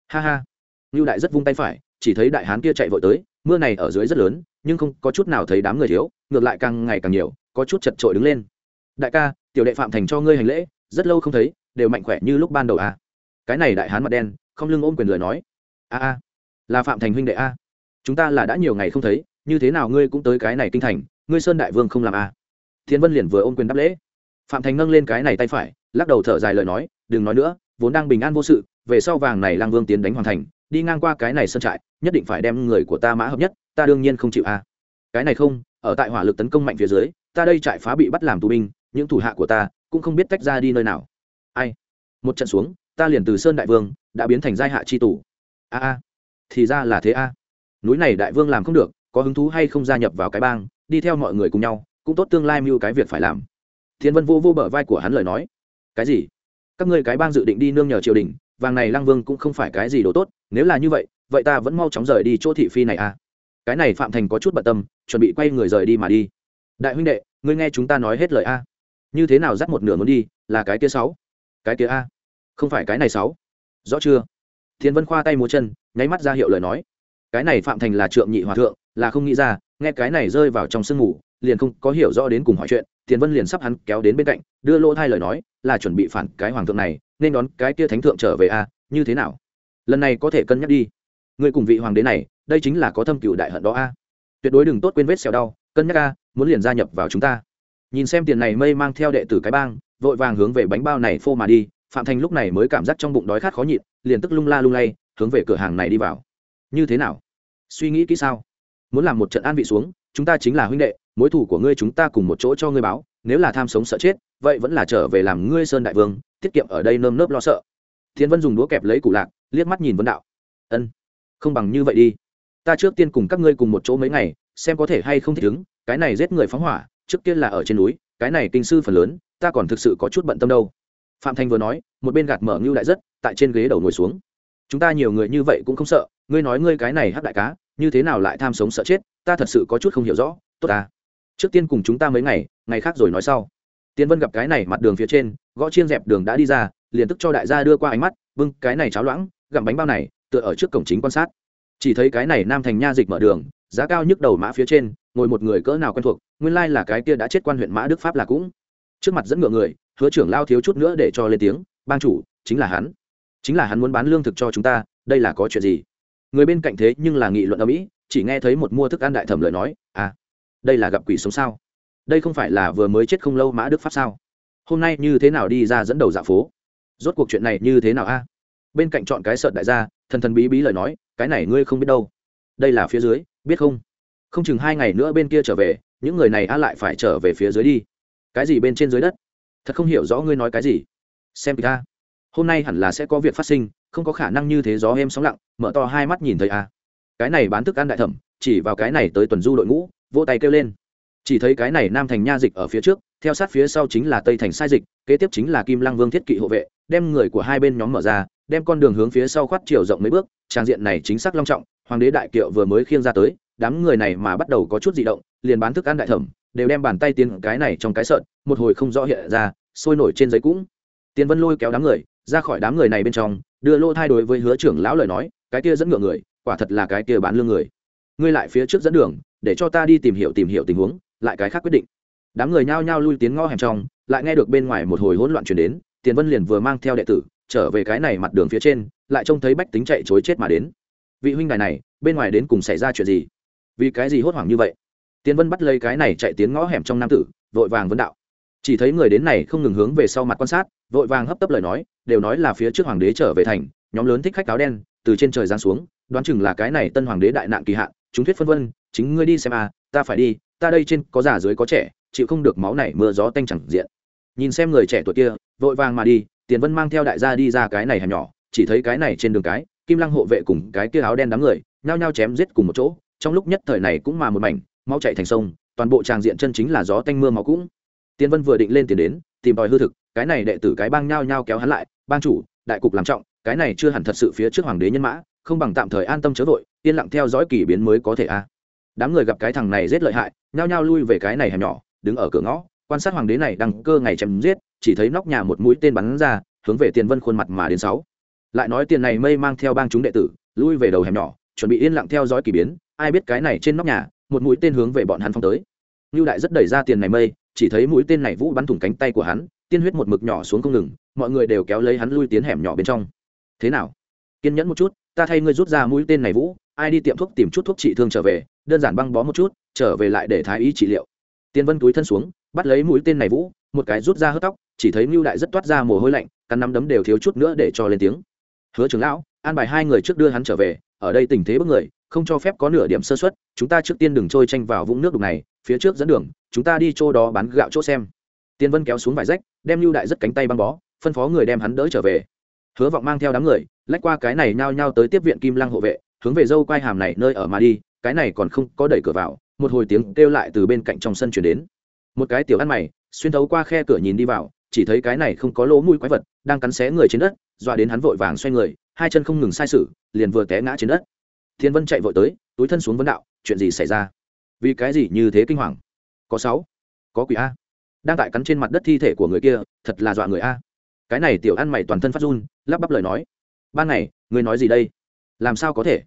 Ha ha. Ngưu đại rất vung tay phải, chỉ thấy đại hán kia chạy vội tới, mưa này ở dưới rất lớn, nhưng không có chút nào thấy đám người thiếu, ngược lại càng ngày càng nhiều, có chút chật trội đứng lên. Đại ca, tiểu đệ phạm thành cho ngươi hành lễ, rất lâu không thấy, đều mạnh khỏe như lúc ban đầu à. cái này đại hán mặt đen, không lưng ôm quyền lời nói. A a, là phạm thành huynh đệ a. Chúng ta là đã nhiều ngày không thấy, như thế nào ngươi cũng tới cái này kinh thành ngươi sơn đại vương không làm à? a thiên vân liền vừa ôm quyền đáp lễ. Phạm thành nâng lên cái này tay phải, lắc đầu thở dài lời nói, đừng nói nữa, vốn đang bình an vô sự, về sau vàng này lang vương tiến đánh hoàn thành, đi ngang qua cái này sơn trại, nhất định phải đem người của ta mã hợp nhất, ta đương nhiên không chịu a cái này không, ở tại hỏa lực tấn công mạnh phía dưới, ta đây trại phá bị bắt làm tù binh, những thủ hạ của ta cũng không biết tách ra đi nơi nào. Ai? Một trận xuống, ta liền từ sơn đại vương, đã biến thành giai hạ chi tù. A a, thì ra là thế a. Núi này đại vương làm không được, có hứng thú hay không gia nhập vào cái bang đi theo mọi người cùng nhau, cũng tốt tương lai mưu cái việc phải làm. Thiên vân vô vô bờ vai của hắn lời nói. Cái gì? Các ngươi cái bang dự định đi nương nhờ triều đình, vàng này lăng vương cũng không phải cái gì đồ tốt, nếu là như vậy vậy ta vẫn mau chóng rời đi chỗ thị phi này à. Cái này phạm thành có chút bận tâm, chuẩn bị quay người rời đi mà đi. Đại huynh đệ, ngươi nghe chúng ta nói hết lời a. Như thế nào dắt một nửa muốn đi, là cái kia sáu. Cái kia a. Không phải cái này sáu. Rõ chưa? Thiên vân khoa tay múa chân, nháy mắt ra hiệu lời nói. Cái này phạm thành là trượng nhị hòa thượng, là không nghĩ ra nghe cái này rơi vào trong sương ngủ liền không có hiểu rõ đến cùng hỏi chuyện, tiền vân liền sắp hắn kéo đến bên cạnh, đưa lỗ thai lời nói, là chuẩn bị phản cái hoàng thượng này, nên đón cái kia thánh thượng trở về a như thế nào? Lần này có thể cân nhắc đi. Người cùng vị hoàng đế này, đây chính là có thâm cựu đại hận đó a. Tuyệt đối đừng tốt quên vết xẻo đau, cân nhắc a, muốn liền gia nhập vào chúng ta. Nhìn xem tiền này mây mang theo đệ tử cái bang, vội vàng hướng về bánh bao này phô mà đi, phạm thành lúc này mới cảm giác trong bụng đói khát khó nhịn, liền tức lung la lung lay, hướng về cửa hàng này đi vào. Như thế nào? Suy nghĩ kỹ sao? Muốn làm một trận an vị xuống, chúng ta chính là huynh đệ, mối thủ của ngươi chúng ta cùng một chỗ cho ngươi báo, nếu là tham sống sợ chết, vậy vẫn là trở về làm ngươi sơn đại vương, tiết kiệm ở đây nơm nớp lo sợ. Thiên vân dùng đũa kẹp lấy củ lạc, liếc mắt nhìn vân đạo. Ân, không bằng như vậy đi. Ta trước tiên cùng các ngươi cùng một chỗ mấy ngày, xem có thể hay không thích ứng, cái này giết người phóng hỏa, trước tiên là ở trên núi, cái này kinh sư phần lớn, ta còn thực sự có chút bận tâm đâu. Phạm thanh vừa nói, một bên gạt mở ngưu đại rất, tại trên ghế đầu ngồi xuống. Chúng ta nhiều người như vậy cũng không sợ, ngươi nói ngươi cái này hát đại cá như thế nào lại tham sống sợ chết, ta thật sự có chút không hiểu rõ, tốt ta. Trước tiên cùng chúng ta mấy ngày ngày khác rồi nói sau. Tiên vân gặp cái này mặt đường phía trên, gõ chiên dẹp đường đã đi ra, liền tức cho đại gia đưa qua ánh mắt bưng cái này cháo loãng, gặm bánh bao này, tựa ở trước cổng chính quan sát. Chỉ thấy cái này nam thành nha dịch mở đường, giá cao nhức đầu mã phía trên, ngồi một người cỡ nào quen thuộc, nguyên lai là cái kia đã chết quan huyện mã đức pháp là cũng. Trước mặt dẫn ngựa người, hứa trưởng lao thiếu chút nữa để cho lên tiếng, bang chủ, chính là hắn. Chính là hắn muốn bán lương thực cho chúng ta, đây là có chuyện gì? Người bên cạnh thế nhưng là nghị luận ở mỹ, chỉ nghe thấy một mua thức ăn đại thẩm lời nói à đây là gặp quỷ sống sao? Đây không phải là vừa mới chết không lâu mã đức pháp sao? Hôm nay như thế nào đi ra dẫn đầu dạ phố? Rốt cuộc chuyện này như thế nào a? Bên cạnh chọn cái sợ đại gia, thần thần bí bí lời nói, cái này ngươi không biết đâu. Đây là phía dưới, biết không? Không chừng hai ngày nữa bên kia trở về, những người này a lại phải trở về phía dưới đi. Cái gì bên trên dưới đất? Thật không hiểu rõ ngươi nói cái gì. Xem ta hôm nay hẳn là sẽ có việc phát sinh không có khả năng như thế gió êm sóng lặng, mở to hai mắt nhìn thấy a cái này bán thức ăn đại thẩm, chỉ vào cái này tới tuần du đội ngũ, vỗ tay kêu lên. Chỉ thấy cái này nam thành nha dịch ở phía trước, theo sát phía sau chính là tây thành sai dịch, kế tiếp chính là kim lăng vương thiết kỵ hộ vệ, đem người của hai bên nhóm mở ra, đem con đường hướng phía sau khoát chiều rộng mấy bước, trang diện này chính xác long trọng, hoàng đế đại kiệu vừa mới khiêng ra tới, đám người này mà bắt đầu có chút di động, liền bán thức ăn đại thẩm, đều đem bàn tay tiến cái này trong cái sợn, một hồi không rõ hiện ra, sôi nổi trên giấy cũng. Tiền vân lôi kéo đám người, ra khỏi đám người này bên trong đưa lô thay đối với hứa trưởng lão lời nói, cái kia dẫn ngựa người, quả thật là cái kia bán lương người. Ngươi lại phía trước dẫn đường, để cho ta đi tìm hiểu tìm hiểu tình huống, lại cái khác quyết định. Đám người nhao nhao lui tiến ngõ hẻm trong, lại nghe được bên ngoài một hồi hỗn loạn chuyển đến, tiền vân liền vừa mang theo đệ tử, trở về cái này mặt đường phía trên, lại trông thấy bách tính chạy chối chết mà đến. Vị huynh đài này, bên ngoài đến cùng xảy ra chuyện gì? Vì cái gì hốt hoảng như vậy? Tiền vân bắt lấy cái này chạy tiến ngõ hẻm trong nam tử, vội vàng vấn đạo. Chỉ thấy người đến này không ngừng hướng về sau mặt quan sát vội vàng hấp tấp lời nói, đều nói là phía trước hoàng đế trở về thành, nhóm lớn thích khách áo đen, từ trên trời giáng xuống, đoán chừng là cái này tân hoàng đế đại nạn kỳ hạn, chúng thuyết phân vân, chính ngươi đi xem à ta phải đi, ta đây trên có già dưới có trẻ, chịu không được máu này mưa gió tanh chẳng diện. Nhìn xem người trẻ tuổi kia, vội vàng mà đi, tiền vân mang theo đại gia đi ra cái này hẻm nhỏ, chỉ thấy cái này trên đường cái, kim lăng hộ vệ cùng cái kia áo đen đám người, nhao nhao chém giết cùng một chỗ, trong lúc nhất thời này cũng mà một mảnh, mau chạy thành sông, toàn bộ tràng diện chân chính là gió tanh mưa máu cũng. Tiền vân vừa định lên tiền đến tìm tòi hư thực, cái này đệ tử cái bang nhao nhao kéo hắn lại, bang chủ, đại cục làm trọng, cái này chưa hẳn thật sự phía trước hoàng đế nhân mã, không bằng tạm thời an tâm chớ vội, yên lặng theo dõi kỳ biến mới có thể a. À. Đám người gặp cái thằng này rất lợi hại, nhao nhao lui về cái này hẻm nhỏ, đứng ở cửa ngõ, quan sát hoàng đế này đăng cơ ngày chém giết, chỉ thấy nóc nhà một mũi tên bắn ra, hướng về tiền vân khuôn mặt mà đến sáu. Lại nói tiền này mây mang theo bang chúng đệ tử, lui về đầu hẻm nhỏ, chuẩn bị yên lặng theo dõi kỳ biến, ai biết cái này trên nóc nhà, một mũi tên hướng về bọn hắn phong tới. Nưu đại rất đẩy ra tiền này mây chỉ thấy mũi tên này vũ bắn thủng cánh tay của hắn, tiên huyết một mực nhỏ xuống không ngừng, mọi người đều kéo lấy hắn lui tiến hẻm nhỏ bên trong. Thế nào? Kiên nhẫn một chút, ta thay ngươi rút ra mũi tên này vũ, ai đi tiệm thuốc tìm chút thuốc trị thương trở về, đơn giản băng bó một chút, trở về lại để thái y trị liệu. Tiên vân túi thân xuống, bắt lấy mũi tên này vũ, một cái rút ra hớt tóc, chỉ thấy mưu đại rất toát ra mồ hôi lạnh căn nắm đấm đều thiếu chút nữa để cho lên tiếng. Hứa trưởng lão, an bài hai người trước đưa hắn trở về, ở đây tình thế bất người, không cho phép có nửa điểm sơ xuất chúng ta trước tiên đừng trôi tranh vào vũng nước đục này, phía trước dẫn đường chúng ta đi chỗ đó bán gạo chỗ xem. Tiên vân kéo xuống vải rách, đem lưu đại rất cánh tay băng bó, phân phó người đem hắn đỡ trở về. Hứa vọng mang theo đám người, lách qua cái này nhao nhao tới tiếp viện kim lăng hộ vệ, hướng về dâu quai hàm này nơi ở mà đi, cái này còn không có đẩy cửa vào, một hồi tiếng kêu lại từ bên cạnh trong sân chuyển đến. Một cái tiểu ăn mày, xuyên thấu qua khe cửa nhìn đi vào, chỉ thấy cái này không có lỗ mũi quái vật, đang cắn xé người trên đất, dọa đến hắn vội vàng xoay người, hai chân không ngừng sai sử liền vừa té ngã trên đất. Thiên vân chạy vội tới, túi thân xuống vấn đạo, chuyện gì xảy ra? Vì cái gì như thế kinh hoàng? Có sáu có quỷ a. Đang tại cắn trên mặt đất thi thể của người kia thật là dọa người a. Cái này tiểu ăn mày toàn thân phát run lắp bắp lời nói. Ban này, người nói gì đây? Làm sao có thể?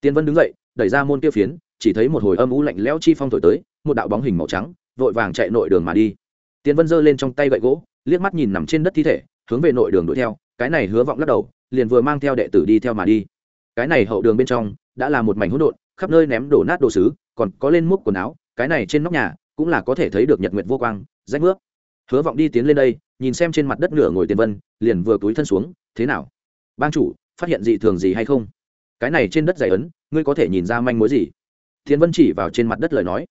Tiên vân đứng dậy đẩy ra môn kia phiến chỉ thấy một hồi âm u lạnh lẽo chi phong thổi tới một đạo bóng hình màu trắng vội vàng chạy nội đường mà đi. Tiên vân giơ lên trong tay gậy gỗ liếc mắt nhìn nằm trên đất thi thể hướng về nội đường đuổi theo cái này hứa vọng lắc đầu liền vừa mang theo đệ tử đi theo mà đi. Cái này hậu đường bên trong đã là một mảnh hỗn độn khắp nơi ném đổ nát đồ sứ còn có lên múc quần áo cái này trên nóc nhà cũng là có thể thấy được nhật nguyệt vô quang, rách nước. Hứa vọng đi tiến lên đây, nhìn xem trên mặt đất nửa ngồi tiền vân, liền vừa túi thân xuống, thế nào? Bang chủ, phát hiện dị thường gì hay không? Cái này trên đất dày ấn, ngươi có thể nhìn ra manh mối gì? Thiên vân chỉ vào trên mặt đất lời nói.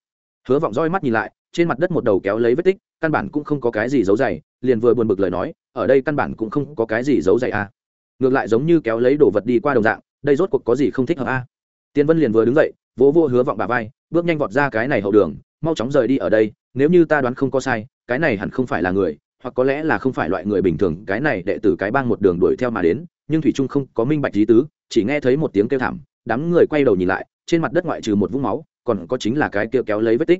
Hứa vọng roi mắt nhìn lại, trên mặt đất một đầu kéo lấy vết tích, căn bản cũng không có cái gì giấu dày, liền vừa buồn bực lời nói, ở đây căn bản cũng không có cái gì giấu dày a à. ngược lại giống như kéo lấy đồ vật đi qua đồng dạng, đây rốt cuộc có gì không thích hợp a à. tiên vân liền vừa đứng dậy, vỗ vô hứa vọng bà vai, bước nhanh vọt ra cái này hậu đường mau chóng rời đi ở đây, nếu như ta đoán không có sai, cái này hẳn không phải là người, hoặc có lẽ là không phải loại người bình thường, cái này đệ tử cái bang một đường đuổi theo mà đến, nhưng thủy trung không có minh bạch lý tứ, chỉ nghe thấy một tiếng kêu thảm, đám người quay đầu nhìn lại, trên mặt đất ngoại trừ một vũng máu, còn có chính là cái kia kéo lấy vết tích.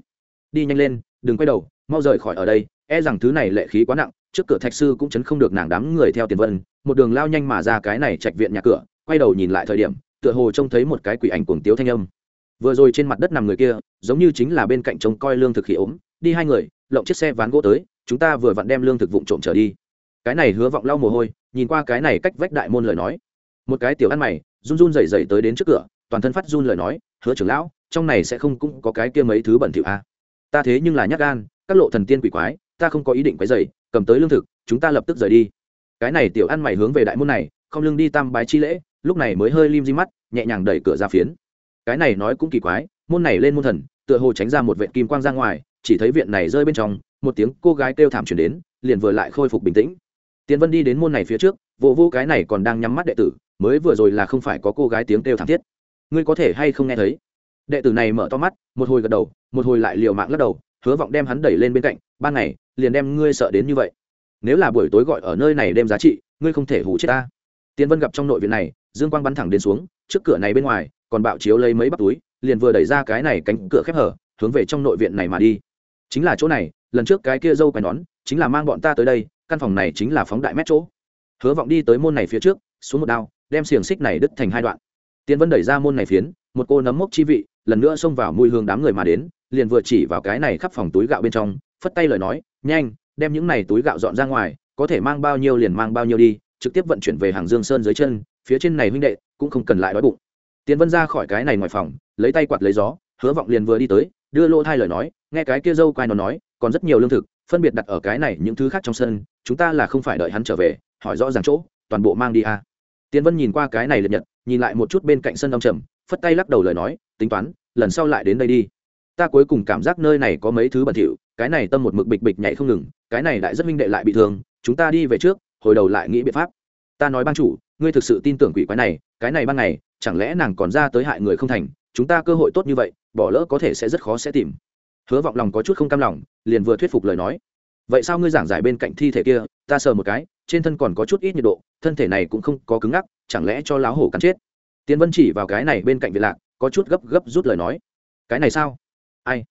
Đi nhanh lên, đừng quay đầu, mau rời khỏi ở đây e rằng thứ này lệ khí quá nặng, trước cửa thạch sư cũng chấn không được nàng đám người theo tiền vân, một đường lao nhanh mà ra cái này trạch viện nhà cửa, quay đầu nhìn lại thời điểm, tựa hồ trông thấy một cái quỷ ảnh cuồng tiếu thanh âm vừa rồi trên mặt đất nằm người kia, giống như chính là bên cạnh trông coi lương thực khỉ ốm. Đi hai người, lộng chiếc xe ván gỗ tới, chúng ta vừa vặn đem lương thực vụn trộm trở đi. Cái này hứa vọng lau mồ hôi, nhìn qua cái này cách vách đại môn lời nói. Một cái tiểu ăn mày, run run rẩy rẩy tới đến trước cửa, toàn thân phát run lời nói, hứa trưởng lão, trong này sẽ không cũng có cái kia mấy thứ bẩn thỉu a à? ta thế nhưng là nhát gan, các lộ thần tiên quỷ quái, ta không có ý định quấy rầy, cầm tới lương thực, chúng ta lập tức rời đi. Cái này tiểu ăn mày hướng về đại môn này, không lương đi tam bái chi lễ, lúc này mới hơi lim di mắt, nhẹ nhàng đẩy cửa ra phiến cái này nói cũng kỳ quái, môn này lên môn thần, tựa hồ tránh ra một vệ kim quang ra ngoài, chỉ thấy viện này rơi bên trong, một tiếng cô gái kêu thảm chuyển đến, liền vừa lại khôi phục bình tĩnh. Tiến vân đi đến môn này phía trước, vô vô cái này còn đang nhắm mắt đệ tử, mới vừa rồi là không phải có cô gái tiếng kêu thảm thiết. Ngươi có thể hay không nghe thấy? Đệ tử này mở to mắt, một hồi gật đầu, một hồi lại liều mạng lắc đầu, hứa vọng đem hắn đẩy lên bên cạnh, ban ngày, liền đem ngươi sợ đến như vậy. Nếu là buổi tối gọi ở nơi này đem giá trị, ngươi không thể hủ chết ta. Tiến vân gặp trong nội viện này, dương quang bắn thẳng đến xuống, trước cửa này bên ngoài còn bạo chiếu lấy mấy bắp túi, liền vừa đẩy ra cái này cánh cửa khép hở, hướng về trong nội viện này mà đi. Chính là chỗ này, lần trước cái kia dâu quai nón, chính là mang bọn ta tới đây, căn phòng này chính là phóng đại mét chỗ. Hứa vọng đi tới môn này phía trước, xuống một đao, đem xiềng xích này đứt thành hai đoạn. Tiến vân đẩy ra môn này phiến, một cô nấm mốc chi vị, lần nữa xông vào mùi hương đám người mà đến, liền vừa chỉ vào cái này khắp phòng túi gạo bên trong, phất tay lời nói, nhanh, đem những này túi gạo dọn ra ngoài, có thể mang bao nhiêu liền mang bao nhiêu đi, trực tiếp vận chuyển về hàng dương sơn dưới chân, phía trên này huynh đệ cũng không cần lại đói bụng tiến vân ra khỏi cái này ngoài phòng, lấy tay quạt lấy gió, hứa vọng liền vừa đi tới, đưa lỗ thai lời nói, nghe cái kia dâu quai nó nói, còn rất nhiều lương thực, phân biệt đặt ở cái này những thứ khác trong sân, chúng ta là không phải đợi hắn trở về, hỏi rõ ràng chỗ, toàn bộ mang đi à. tiến vân nhìn qua cái này liệt nhật, nhìn lại một chút bên cạnh sân đông trầm, phất tay lắc đầu lời nói, tính toán, lần sau lại đến đây đi ta cuối cùng cảm giác nơi này có mấy thứ bẩn thỉu, cái này tâm một mực bịch bịch nhảy không ngừng, cái này lại rất minh đệ lại bị thương, chúng ta đi về trước, hồi đầu lại nghĩ biện pháp ta nói ban chủ, ngươi thực sự tin tưởng quỷ quái này, cái này ban ngày chẳng lẽ nàng còn ra tới hại người không thành, chúng ta cơ hội tốt như vậy, bỏ lỡ có thể sẽ rất khó sẽ tìm. Hứa vọng lòng có chút không cam lòng, liền vừa thuyết phục lời nói. Vậy sao ngươi giảng giải bên cạnh thi thể kia, ta sờ một cái, trên thân còn có chút ít nhiệt độ, thân thể này cũng không có cứng ngắc, chẳng lẽ cho láo hổ cắn chết? Tiến vân chỉ vào cái này bên cạnh việt lạc, có chút gấp gấp rút lời nói. Cái này sao? Ai?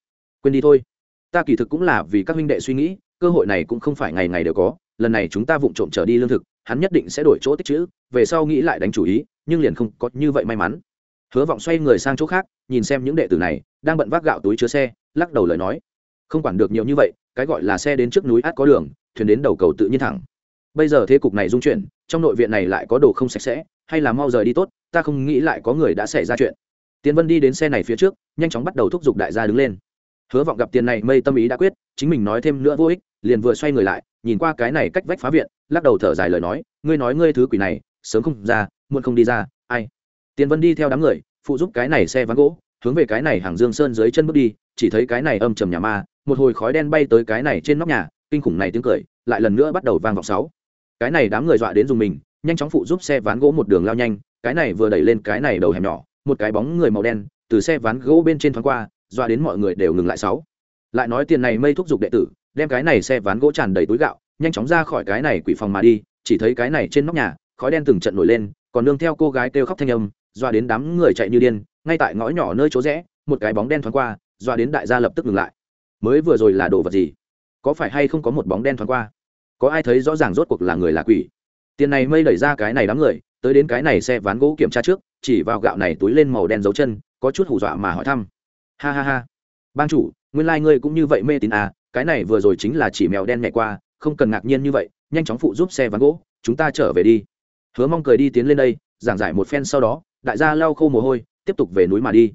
Quên đi thôi. Ta kỳ thực cũng là vì các huynh đệ suy nghĩ, cơ hội này cũng không phải ngày ngày đều có, lần này chúng ta vụng trộm trở đi lương thực hắn nhất định sẽ đổi chỗ tích chữ, về sau nghĩ lại đánh chủ ý, nhưng liền không có như vậy may mắn. Hứa vọng xoay người sang chỗ khác, nhìn xem những đệ tử này, đang bận vác gạo túi chứa xe, lắc đầu lời nói. Không quản được nhiều như vậy, cái gọi là xe đến trước núi át có đường, thuyền đến đầu cầu tự nhiên thẳng. Bây giờ thế cục này dung chuyển, trong nội viện này lại có đồ không sạch sẽ, hay là mau rời đi tốt, ta không nghĩ lại có người đã xảy ra chuyện. Tiến vân đi đến xe này phía trước, nhanh chóng bắt đầu thúc giục đại gia đứng lên. Hứa vọng gặp tiền này mây tâm ý đã quyết, chính mình nói thêm nữa vô ích, liền vừa xoay người lại nhìn qua cái này cách vách phá viện, lắc đầu thở dài lời nói, ngươi nói ngươi thứ quỷ này, sớm không ra, muộn không đi ra, ai? Tiền vân đi theo đám người, phụ giúp cái này xe ván gỗ, hướng về cái này hàng dương sơn dưới chân bước đi, chỉ thấy cái này âm trầm nhà ma, một hồi khói đen bay tới cái này trên nóc nhà, kinh khủng này tiếng cười, lại lần nữa bắt đầu vang vọng sáu. Cái này đám người dọa đến dùng mình, nhanh chóng phụ giúp xe ván gỗ một đường lao nhanh, cái này vừa đẩy lên cái này đầu hẻm nhỏ, một cái bóng người màu đen, từ xe ván gỗ bên trên thoáng qua, dọa đến mọi người đều ngừng lại sáu. Lại nói tiền này mây thúc giục đệ tử đem cái này xe ván gỗ tràn đầy túi gạo, nhanh chóng ra khỏi cái này quỷ phòng mà đi, chỉ thấy cái này trên nóc nhà, khói đen từng trận nổi lên, còn nương theo cô gái kêu khóc thanh âm, dọa đến đám người chạy như điên, ngay tại ngõ nhỏ nơi chỗ rẽ, một cái bóng đen thoáng qua, dọa đến đại gia lập tức ngừng lại. Mới vừa rồi là đồ vật gì? Có phải hay không có một bóng đen thoáng qua? Có ai thấy rõ ràng rốt cuộc là người là quỷ? Tiền này mây đẩy ra cái này đám người, tới đến cái này xe ván gỗ kiểm tra trước, chỉ vào gạo này túi lên màu đen dấu chân, có chút hù dọa mà hỏi thăm. Ha ha ha. Ban chủ, nguyên lai、like、ngươi cũng như vậy mê tín à cái này vừa rồi chính là chỉ mèo đen nhảy qua, không cần ngạc nhiên như vậy, nhanh chóng phụ giúp xe ván gỗ, chúng ta trở về đi. Hứa mong cười đi tiến lên đây, giảng giải một phen sau đó, đại gia lau khô mồ hôi, tiếp tục về núi mà đi.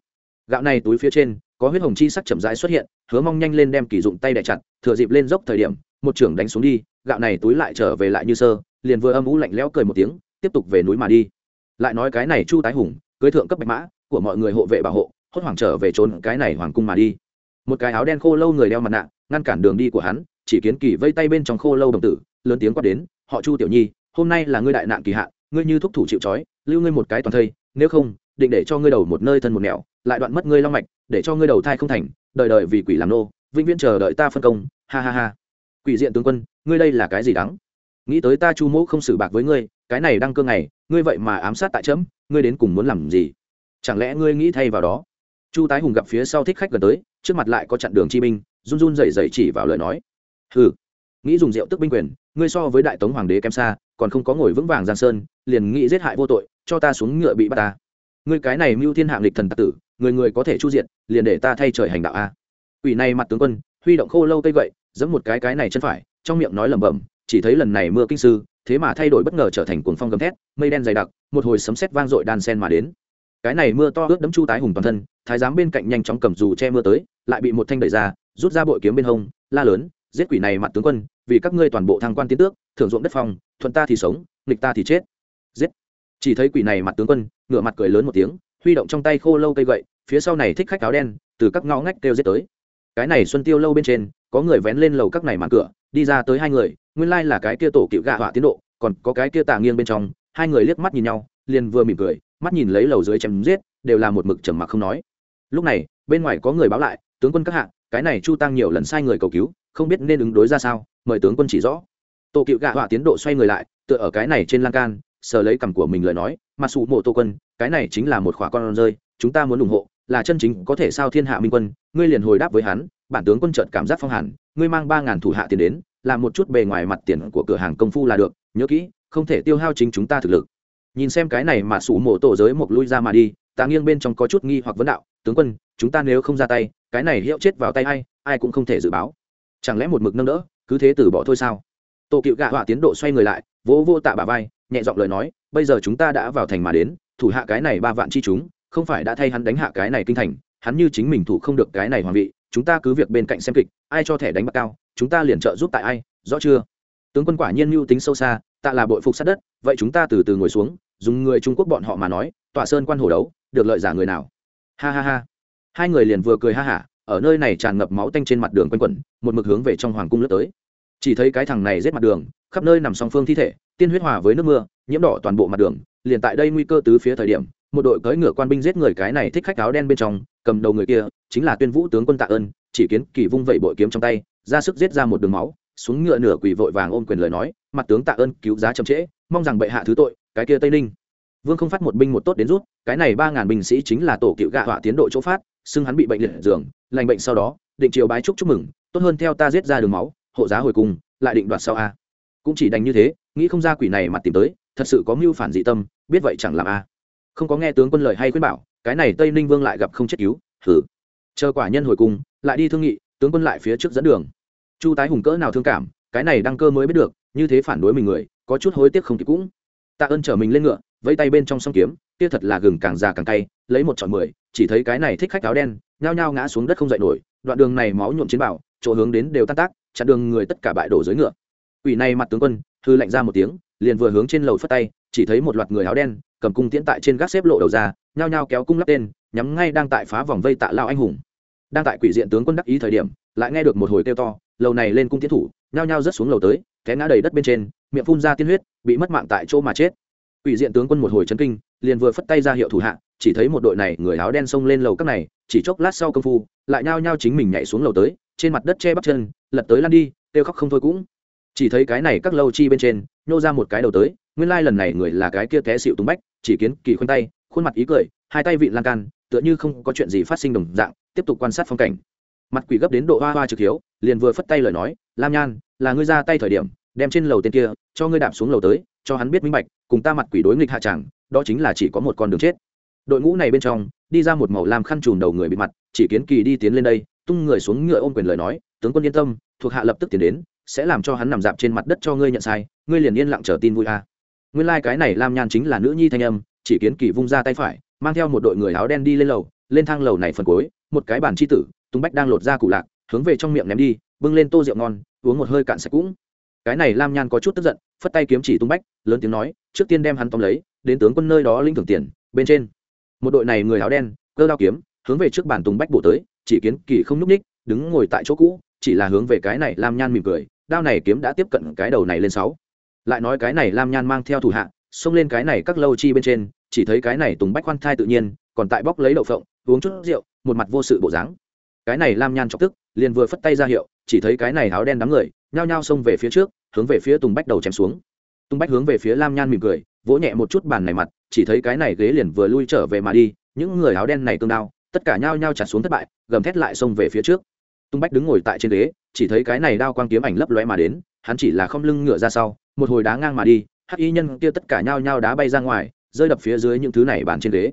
Gạo này túi phía trên, có huyết hồng chi sắc chậm rãi xuất hiện, hứa mong nhanh lên đem kỳ dụng tay đẻ chặt, thừa dịp lên dốc thời điểm, một trưởng đánh xuống đi, gạo này túi lại trở về lại như sơ, liền vừa âm ú lạnh lẽo cười một tiếng, tiếp tục về núi mà đi. Lại nói cái này chu tái hùng, cưới thượng cấp bạch mã, của mọi người hộ vệ bảo hộ, hốt hoảng trở về trốn cái này hoàng cung mà đi. Một cái áo đen khô lâu người đeo mặt nạ ngăn cản đường đi của hắn, chỉ kiến kỳ vây tay bên trong khô lâu đồng tử, lớn tiếng quát đến, họ chu tiểu nhi, hôm nay là ngươi đại nạn kỳ hạn, ngươi như thúc thủ chịu trói, lưu ngươi một cái toàn thây, nếu không, định để cho ngươi đầu một nơi thân một nẻo, lại đoạn mất ngươi long mạch, để cho ngươi đầu thai không thành đời đời vì quỷ làm nô, vĩnh viễn chờ đợi ta phân công, ha ha ha. Quỷ diện tướng quân, ngươi đây là cái gì đắng? Nghĩ tới ta chu Mỗ không xử bạc với ngươi, cái này đăng cơ ngày, ngươi vậy mà ám sát tại chấm, ngươi đến cùng muốn làm gì? Chẳng lẽ ngươi nghĩ thay vào đó? Chu tái hùng gặp phía sau thích khách gần tới, trước mặt lại có chặn đường chi binh run run rẩy rẩy chỉ vào lời nói. Hừ, nghĩ dùng rượu tức binh quyền, ngươi so với đại tống hoàng đế kém xa, còn không có ngồi vững vàng giang sơn, liền nghĩ giết hại vô tội, cho ta xuống ngựa bị bắt ta. Ngươi cái này mưu thiên hạng lịch thần tặc tử, người người có thể chu diện liền để ta thay trời hành đạo a. Ủy này mặt tướng quân, huy động khô lâu cây gậy, giẫm một cái cái này chân phải, trong miệng nói lẩm bẩm, chỉ thấy lần này mưa kinh sư, thế mà thay đổi bất ngờ trở thành cuồng phong gầm thét, mây đen dày đặc, một hồi sấm sét vang dội đan sen mà đến. Cái này mưa to ướt đẫm chu tái hùng toàn thân, thái giám bên cạnh nhanh chóng cầm dù che mưa tới, lại bị một thanh đẩy ra rút ra bội kiếm bên hông, la lớn, giết quỷ này mặt tướng quân, vì các ngươi toàn bộ thăng quan tiến tước, thưởng dụng đất phong, thuận ta thì sống, nghịch ta thì chết. Giết. Chỉ thấy quỷ này mặt tướng quân, ngửa mặt cười lớn một tiếng, huy động trong tay khô lâu cây gậy, phía sau này thích khách áo đen, từ các ngõ ngách kêu giết tới. Cái này xuân tiêu lâu bên trên, có người vén lên lầu các này màn cửa, đi ra tới hai người, nguyên lai là cái kia tổ cựu gạ họa tiến độ, còn có cái kia tà nghiêng bên trong, hai người liếc mắt nhìn nhau, liền vừa mỉm cười, mắt nhìn lấy lầu dưới chém giết, đều là một mực trầm mặc không nói. Lúc này, bên ngoài có người báo lại tướng quân các hạ, cái này chu tăng nhiều lần sai người cầu cứu, không biết nên ứng đối ra sao, mời tướng quân chỉ rõ. Tổ cựu gạ họa tiến độ xoay người lại, tựa ở cái này trên lan can, sờ lấy cằm của mình lời nói, mà sụ mộ tô quân, cái này chính là một khỏa con rơi, chúng ta muốn ủng hộ, là chân chính có thể sao thiên hạ minh quân, ngươi liền hồi đáp với hắn, bản tướng quân trợt cảm giác phong hàn, ngươi mang ba ngàn thủ hạ tiền đến, làm một chút bề ngoài mặt tiền của cửa hàng công phu là được, nhớ kỹ, không thể tiêu hao chính chúng ta thực lực. Nhìn xem cái này mà sủ mộ tổ giới một lui ra mà đi ta nghiêng bên trong có chút nghi hoặc vấn đạo, tướng quân, chúng ta nếu không ra tay cái này hiệu chết vào tay ai ai cũng không thể dự báo. Chẳng lẽ một mực nâng đỡ, cứ thế từ bỏ thôi sao? Tổ cựu gạ họa tiến độ xoay người lại, vỗ vô tạ bà vai, nhẹ giọng lời nói, bây giờ chúng ta đã vào thành mà đến, thủ hạ cái này ba vạn chi chúng, không phải đã thay hắn đánh hạ cái này kinh thành, hắn như chính mình thủ không được cái này hoàng vị, chúng ta cứ việc bên cạnh xem kịch, ai cho thẻ đánh bạc cao, chúng ta liền trợ giúp tại ai, rõ chưa? Tướng quân quả nhiên mưu tính sâu xa, tạ là bội phục sát đất, vậy chúng ta từ từ ngồi xuống, dùng người trung quốc bọn họ mà nói tọa sơn quan hồ đấu, được lợi giả người nào? Ha ha ha hai người liền vừa cười ha hả, ở nơi này tràn ngập máu tanh trên mặt đường quanh quẩn, một mực hướng về trong hoàng cung lướt tới. Chỉ thấy cái thằng này rết mặt đường, khắp nơi nằm song phương thi thể, tiên huyết hòa với nước mưa, nhiễm đỏ toàn bộ mặt đường, liền tại đây nguy cơ tứ phía thời điểm, một đội cưỡi ngựa quan binh giết người cái này thích khách áo đen bên trong, cầm đầu người kia, chính là tuyên vũ tướng quân tạ ơn, chỉ kiến kỳ vung vẩy bội kiếm trong tay, ra sức giết ra một đường máu, xuống ngựa nửa quỳ vội vàng ôm quyền lời nói, mặt tướng tạ ơn, cứu giá chậm trễ, mong rằng bệ hạ thứ tội, cái kia tây ninh vương không phát một binh một tốt đến rút, cái này ba ngàn binh sĩ chính là tổ cựu gạ họa tiến độ chỗ phát, xưng hắn bị bệnh liệt giường, lành bệnh sau đó, định chiều bái chúc chúc mừng, tốt hơn theo ta giết ra đường máu, hộ giá hồi cùng lại định đoạt sau a. Cũng chỉ đành như thế, nghĩ không ra quỷ này mặt tìm tới, thật sự có mưu phản dị tâm, biết vậy chẳng làm a. Không có nghe tướng quân lời hay khuyên bảo, cái này tây ninh vương lại gặp không chết cứu thử chờ quả nhân hồi cung, lại đi thương nghị, tướng quân lại phía trước dẫn đường. Chu tái hùng cỡ nào thương cảm, cái này đăng cơ mới biết được, như thế phản đối mình người, có chút hối tiếc không kịp cũng. Tạ ơn chở mình lên ngựa vẫy tay bên trong song kiếm, kia thật là gừng càng già càng cay, lấy một chọn mười, chỉ thấy cái này thích khách áo đen, nhao nhao ngã xuống đất không dậy nổi, đoạn đường này máu nhuộm chiến bảo chỗ hướng đến đều tan tác, chặn đường người tất cả bại đổ dưới ngựa. Quỷ này mặt tướng quân, hư lạnh ra một tiếng, liền vừa hướng trên lầu phất tay, chỉ thấy một loạt người áo đen, cầm cung tiễn tại trên gác xếp lộ đầu ra, nhao nhao kéo cung lắp tên, nhắm ngay đang tại phá vòng vây tạ lao anh hùng. Đang tại quỷ diện tướng quân đắc ý thời điểm, lại nghe được một hồi kêu to, lầu này lên cung tiến thủ, nhao nhao rớt xuống lầu tới, té ngã đầy đất bên trên, miệng phun ra tiên huyết, bị mất mạng tại chỗ mà chết quỷ diện tướng quân một hồi chấn kinh, liền vừa phất tay ra hiệu thủ hạ, chỉ thấy một đội này người áo đen xông lên lầu các này, chỉ chốc lát sau công phu, lại nhao nhao chính mình nhảy xuống lầu tới, trên mặt đất che bắp chân, lật tới lăn đi, kêu khóc không thôi cũng. Chỉ thấy cái này các lâu chi bên trên, nhô ra một cái đầu tới, nguyên lai lần này người là cái kia té xịu tung bách, chỉ kiến kỳ khoanh tay, khuôn mặt ý cười, hai tay vị lan can, tựa như không có chuyện gì phát sinh đồng dạng, tiếp tục quan sát phong cảnh. Mặt quỷ gấp đến độ hoa hoa trực hiếu, liền vừa phất tay lời nói, lam nhan, là ngươi ra tay thời điểm đem trên lầu tên kia, cho ngươi đạp xuống lầu tới, cho hắn biết minh bạch, cùng ta mặt quỷ đối nghịch hạ tràng đó chính là chỉ có một con đường chết. Đội ngũ này bên trong, đi ra một màu lam khăn trùm đầu người bị mặt, chỉ kiến kỳ đi tiến lên đây, tung người xuống ngựa ôm quyền lời nói, tướng quân yên tâm, thuộc hạ lập tức tiến đến, sẽ làm cho hắn nằm dạp trên mặt đất cho ngươi nhận sai, ngươi liền yên lặng chờ tin vui a. Nguyên lai、like、cái này lam nhan chính là nữ nhi thanh âm, chỉ kiến kỳ vung ra tay phải, mang theo một đội người áo đen đi lên lầu, lên thang lầu này phần cuối, một cái bàn c h i tử, tung bách đang lột ra cụ lạc, hướng về trong miệng ném đi, bưng lên tô rượu ngon, uống một hơi cạn sạch cũng cái này lam nhan có chút tức giận, phất tay kiếm chỉ tung bách, lớn tiếng nói, trước tiên đem hắn tóm lấy, đến tướng quân nơi đó linh thưởng tiền, bên trên. Một đội này người áo đen, cơ đao kiếm, hướng về trước bàn tùng bách bổ tới, chỉ kiến kỳ không nhúc ních đứng ngồi tại chỗ cũ, chỉ là hướng về cái này lam nhan mỉm cười, đao này kiếm đã tiếp cận cái đầu này lên sáu. Lại nói cái này lam nhan mang theo thủ hạ, xông lên cái này các lâu chi bên trên, chỉ thấy cái này tùng bách khoan thai tự nhiên, còn tại bóc lấy đậu phộng, uống chút rượu, một mặt vô sự bộ dáng. Cái này lam nhan chọc tức, liền vừa phất tay ra hiệu, chỉ thấy cái này áo đen đám người nhao nhao xông về phía trước, hướng về phía tùng bách đầu chém xuống. Tùng bách hướng về phía lam nhan mỉm cười, vỗ nhẹ một chút bàn này mặt, chỉ thấy cái này ghế liền vừa lui trở về mà đi, những người áo đen này tương đao, tất cả nhao nhao chặt xuống thất bại, gầm thét lại xông về phía trước. Tung bách đứng ngồi tại trên ghế, chỉ thấy cái này đao quang kiếm ảnh lấp lóe mà đến, hắn chỉ là không lưng ngựa ra sau, một hồi đá ngang mà đi, hắc y nhân kia tất cả nhao nhao đá bay ra ngoài, rơi đập phía dưới những thứ này bàn trên ghế.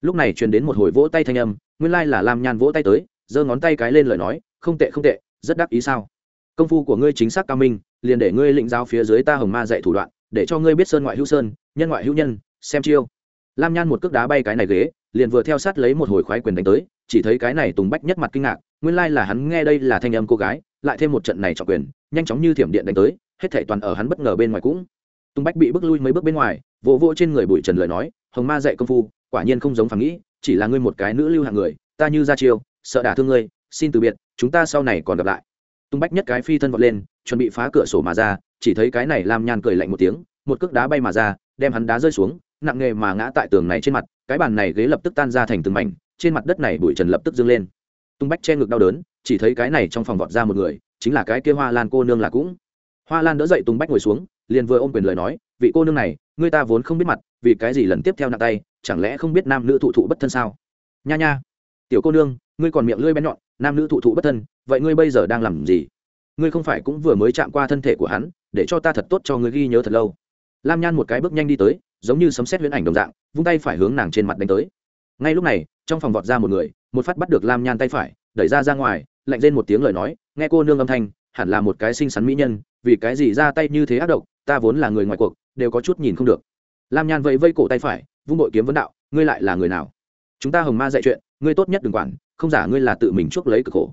Lúc này truyền đến một hồi vỗ tay thanh âm, nguyên lai là lam nhan vỗ tay tới, giơ ngón tay cái lên lời nói, không tệ không tệ, rất đắc ý sao? Công phu của ngươi chính xác cao minh, liền để ngươi lĩnh giáo phía dưới ta hồng ma dạy thủ đoạn, để cho ngươi biết sơn ngoại hữu sơn, nhân ngoại hữu nhân, xem chiêu. Lam nhan một cước đá bay cái này ghế, liền vừa theo sát lấy một hồi khoái quyền đánh tới, chỉ thấy cái này tùng bách nhất mặt kinh ngạc, nguyên lai là hắn nghe đây là thanh âm cô gái, lại thêm một trận này trọng quyền, nhanh chóng như thiểm điện đánh tới, hết thảy toàn ở hắn bất ngờ bên ngoài cũng. Tùng bách bị bước lui mấy bước bên ngoài, vỗ vỗ trên người bụi trần lời nói, hồng ma dạy công phu, quả nhiên không giống phàm nghĩ, chỉ là ngươi một cái nữ lưu hạng người, ta như ra chiêu, sợ đả thương ngươi, xin từ biệt, chúng ta sau này còn gặp lại tung bách nhất cái phi thân vọt lên, chuẩn bị phá cửa sổ mà ra, chỉ thấy cái này làm nhan cười lạnh một tiếng, một cước đá bay mà ra, đem hắn đá rơi xuống, nặng nghề mà ngã tại tường này trên mặt, cái bàn này ghế lập tức tan ra thành từng mảnh, trên mặt đất này bụi trần lập tức dâng lên. Tung bách che ngực đau đớn, chỉ thấy cái này trong phòng vọt ra một người, chính là cái kia hoa lan cô nương là cũng. Hoa lan đỡ dậy tung bách ngồi xuống, liền vừa ôm quyền lời nói, vị cô nương này, người ta vốn không biết mặt, vì cái gì lần tiếp theo nặng tay, chẳng lẽ không biết nam nữ thụ thụ bất thân sao? Nha nha, tiểu cô nương ngươi còn miệng lưỡi bén nhọn, nam nữ thụ thụ bất thân, vậy ngươi bây giờ đang làm gì? Ngươi không phải cũng vừa mới chạm qua thân thể của hắn, để cho ta thật tốt cho ngươi ghi nhớ thật lâu. Lam nhan một cái bước nhanh đi tới, giống như sấm xét huyễn ảnh đồng dạng, vung tay phải hướng nàng trên mặt đánh tới. Ngay lúc này, trong phòng vọt ra một người, một phát bắt được lam nhan tay phải, đẩy ra ra ngoài, lạnh lên một tiếng lời nói, nghe cô nương âm thanh, hẳn là một cái xinh xắn mỹ nhân, vì cái gì ra tay như thế ác độc, ta vốn là người ngoài cuộc, đều có chút nhìn không được. Lam nhan vẫy vây cổ tay phải, vung bội kiếm vấn đạo, ngươi lại là người nào? Chúng ta hồng ma dạy chuyện, ngươi tốt nhất đừng quản không giả ngươi là tự mình chuốc lấy cực khổ.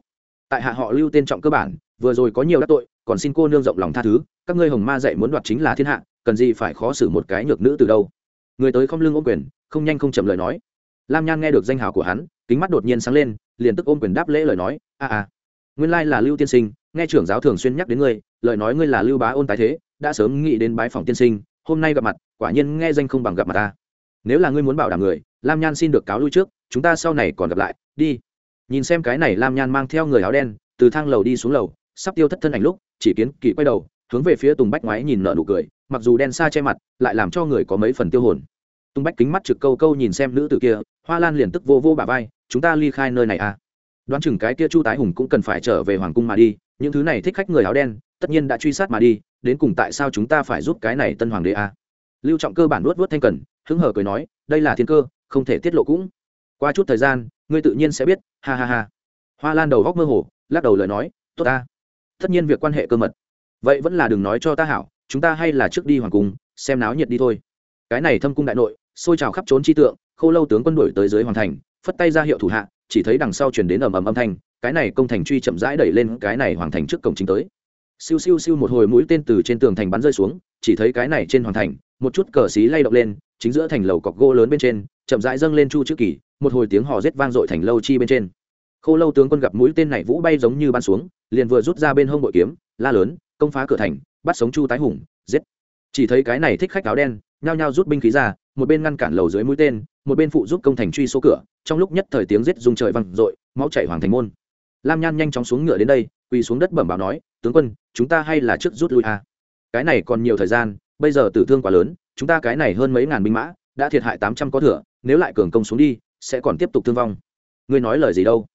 Tại hạ họ lưu tên trọng cơ bản, vừa rồi có nhiều đắc tội, còn xin cô nương rộng lòng tha thứ, các ngươi hồng ma dạy muốn đoạt chính là thiên hạ, cần gì phải khó xử một cái nhược nữ từ đâu? Người tới không lưng ôm quyền, không nhanh không chậm lời nói. Lam nhan nghe được danh hào của hắn, kính mắt đột nhiên sáng lên, liền tức ôm quyền đáp lễ lời nói, a a, nguyên lai là lưu tiên sinh, nghe trưởng giáo thường xuyên nhắc đến ngươi, lời nói ngươi là lưu bá ôn tái thế, đã sớm nghĩ đến bái phòng tiên sinh, hôm nay gặp mặt, quả nhiên nghe danh không bằng gặp mặt ta. Nếu là ngươi muốn bảo đảm người, lam nhan xin được cáo lui trước, chúng ta sau này còn gặp lại, đi nhìn xem cái này lam nhan mang theo người áo đen, từ thang lầu đi xuống lầu, sắp tiêu thất thân ảnh lúc, chỉ kiến kỳ quay đầu, hướng về phía tùng bách ngoái nhìn nợ nụ cười, mặc dù đen xa che mặt, lại làm cho người có mấy phần tiêu hồn. Tùng bách kính mắt trực câu câu nhìn xem nữ tử kia, hoa lan liền tức vô vô bà vai, chúng ta ly khai nơi này à? Đoán chừng cái kia chu tái hùng cũng cần phải trở về hoàng cung mà đi, những thứ này thích khách người áo đen, tất nhiên đã truy sát mà đi, đến cùng tại sao chúng ta phải giúp cái này tân hoàng đế à? lưu trọng cơ bản nuốt vớt thanh cần, hứng hở cười nói, đây là thiên cơ, không thể tiết lộ cũng qua chút thời gian, ngươi tự nhiên sẽ biết, ha ha ha. Hoa lan đầu góc mơ hồ, lắc đầu lời nói, tốt ta. Tất nhiên việc quan hệ cơ mật. Vậy vẫn là đừng nói cho ta hảo, chúng ta hay là trước đi hoàng cung, xem náo nhiệt đi thôi. Cái này thâm cung đại nội xôi trào khắp trốn chi tượng, khô lâu tướng quân đổi tới dưới hoàng thành, phất tay ra hiệu thủ hạ, chỉ thấy đằng sau chuyển đến ầm ầm âm thanh, cái này công thành truy chậm rãi đẩy lên cái này hoàng thành trước cổng chính tới. Siêu siêu siêu một hồi mũi tên từ trên tường thành bắn rơi xuống, chỉ thấy cái này trên hoàng thành, một chút cờ xí lay động lên, chính giữa thành lầu cọc gỗ lớn bên trên, chậm rãi dâng lên chu chữ kỳ một hồi tiếng hò rết vang dội thành lâu chi bên trên. Khô lâu tướng quân gặp mũi tên này vũ bay giống như bắn xuống, liền vừa rút ra bên hông bội kiếm, la lớn, công phá cửa thành, bắt sống chu tái hùng, giết. Chỉ thấy cái này thích khách áo đen, nhao nhao rút binh khí ra, một bên ngăn cản lầu dưới mũi tên, một bên phụ giúp công thành truy số cửa, trong lúc nhất thời tiếng giết rung trời vang dội, máu chảy hoàng thành môn. Lam nhan nhanh chóng xuống ngựa đến đây, quỳ xuống đất bẩm báo nói, tướng quân, chúng ta hay là trước rút lui à. cái này còn nhiều thời gian, bây giờ tử thương quá lớn, chúng ta cái này hơn mấy ngàn binh mã, đã thiệt hại tám trăm có thừa, nếu lại cường công xuống đi sẽ còn tiếp tục thương vong. Ngươi nói lời gì đâu?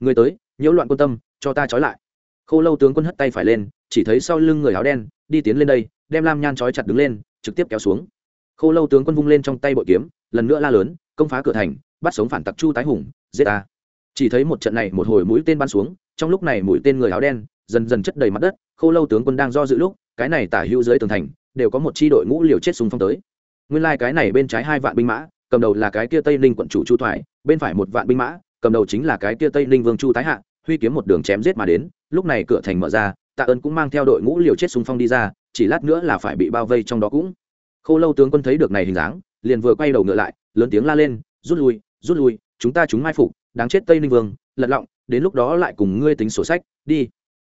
Người tới, nhiễu loạn quân tâm, cho ta trói lại. Khô lâu tướng quân hất tay phải lên, chỉ thấy sau lưng người áo đen, đi tiến lên đây, đem lam nhan trói chặt đứng lên, trực tiếp kéo xuống. Khô lâu tướng quân vung lên trong tay bội kiếm, lần nữa la lớn, công phá cửa thành, bắt sống phản tặc chu tái hùng, giết ta. Chỉ thấy một trận này một hồi mũi tên bắn xuống, trong lúc này mũi tên người áo đen, dần dần chất đầy mặt đất, khô lâu tướng quân đang do dự lúc, cái này tả hữu dưới tường thành, đều có một chi đội ngũ liều chết xung phong tới. Nguyên lai cái này bên trái hai vạn binh mã cầm đầu là cái kia tây ninh quận chủ chu thoại bên phải một vạn binh mã, cầm đầu chính là cái kia tây ninh vương chu tái hạ, huy kiếm một đường chém giết mà đến, lúc này cửa thành mở ra, tạ ơn cũng mang theo đội ngũ liều chết xung phong đi ra, chỉ lát nữa là phải bị bao vây trong đó cũng. Khô lâu tướng quân thấy được này hình dáng, liền vừa quay đầu ngựa lại, lớn tiếng la lên, rút lui rút lui, chúng ta chúng mai phục, đáng chết tây ninh vương, lật lọng, đến lúc đó lại cùng ngươi tính sổ sách, đi.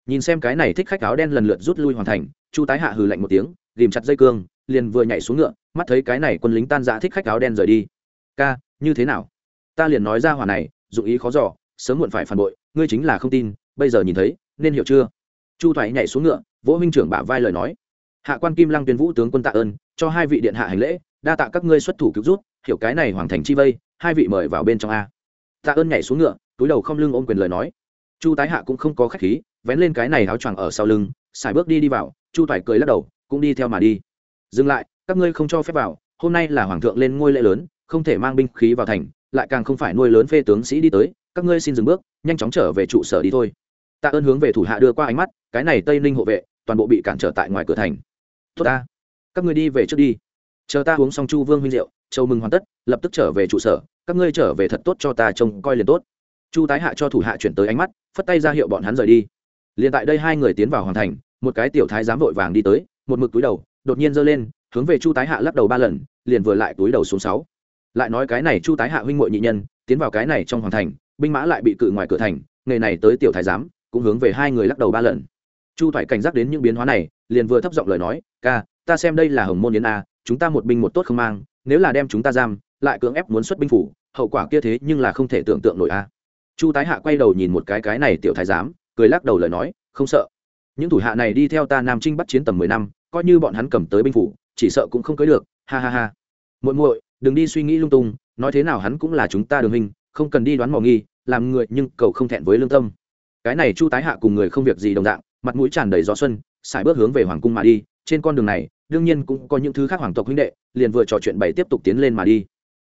Nhìn xem cái này thích khách áo đen lần lượt rút lui hoàn thành, chu tái hạ hừ lạnh một tiếng, ghìm chặt dây cương liền vừa nhảy xuống ngựa, mắt thấy cái này quân lính tan giã thích khách áo đen rời đi. Ca, như thế nào? Ta liền nói ra hỏa này, dụng ý khó giỏ sớm muộn phải phản bội, ngươi chính là không tin, bây giờ nhìn thấy, nên hiểu chưa? Chu thoại nhảy xuống ngựa, vỗ huynh trưởng bả vai lời nói. Hạ quan kim lăng tuyên vũ tướng quân tạ ơn, cho hai vị điện hạ hành lễ, đa tạ các ngươi xuất thủ cứu rút hiểu cái này hoàng thành chi vây, hai vị mời vào bên trong a. Tạ ơn nhảy xuống ngựa, túi đầu không lưng ôm quyền lời nói. Chu tái hạ cũng không có khách khí, vén lên cái này áo choàng ở sau lưng, xài bước đi đi vào, chu toại cười lắc đầu, cũng đi theo mà đi dừng lại, các ngươi không cho phép vào, hôm nay là hoàng thượng lên ngôi lễ lớn, không thể mang binh khí vào thành, lại càng không phải nuôi lớn phê tướng sĩ đi tới, các ngươi xin dừng bước, nhanh chóng trở về trụ sở đi thôi. Tạ ơn hướng về thủ hạ đưa qua ánh mắt, cái này tây ninh hộ vệ, toàn bộ bị cản trở tại ngoài cửa thành. Tốt ta, các ngươi đi về trước đi. Chờ ta uống xong chu vương huynh rượu châu mừng hoàn tất, lập tức trở về trụ sở, các ngươi trở về thật tốt cho ta trông coi liền tốt. Chu tái hạ cho thủ hạ chuyển tới ánh mắt, phất tay ra hiệu bọn hắn rời đi. Liền tại đây hai người tiến vào hoàn thành, một cái tiểu thái giám vội vàng đi tới, một mực túi đầu đột nhiên giơ lên, hướng về chu tái hạ lắc đầu ba lần, liền vừa lại túi đầu xuống sáu. Lại nói cái này chu tái hạ huynh muội nhị nhân, tiến vào cái này trong hoàng thành, binh mã lại bị cự ngoài cửa thành, nghề này tới tiểu thái giám, cũng hướng về hai người lắc đầu ba lần. Chu thoại cảnh giác đến những biến hóa này, liền vừa thấp giọng lời nói, ca, ta xem đây là hồng môn yến a, chúng ta một binh một tốt không mang, nếu là đem chúng ta giam, lại cưỡng ép muốn xuất binh phủ, hậu quả kia thế nhưng là không thể tưởng tượng nổi a. Chu tái hạ quay đầu nhìn một cái cái này tiểu thái giám, cười lắc đầu lời nói, không sợ. Những thủ hạ này đi theo ta nam trinh bắt chiến tầm mười năm coi như bọn hắn cầm tới binh phủ, chỉ sợ cũng không cưới được, ha ha ha. Muội muội, đừng đi suy nghĩ lung tung, nói thế nào hắn cũng là chúng ta đường hình không cần đi đoán mò nghi, làm người nhưng cầu không thẹn với lương tâm. Cái này chu tái hạ cùng người không việc gì đồng dạng, mặt mũi tràn đầy gió xuân, xài bước hướng về hoàng cung mà đi, trên con đường này, đương nhiên cũng có những thứ khác hoàng tộc huynh đệ, liền vừa trò chuyện bày tiếp tục tiến lên mà đi.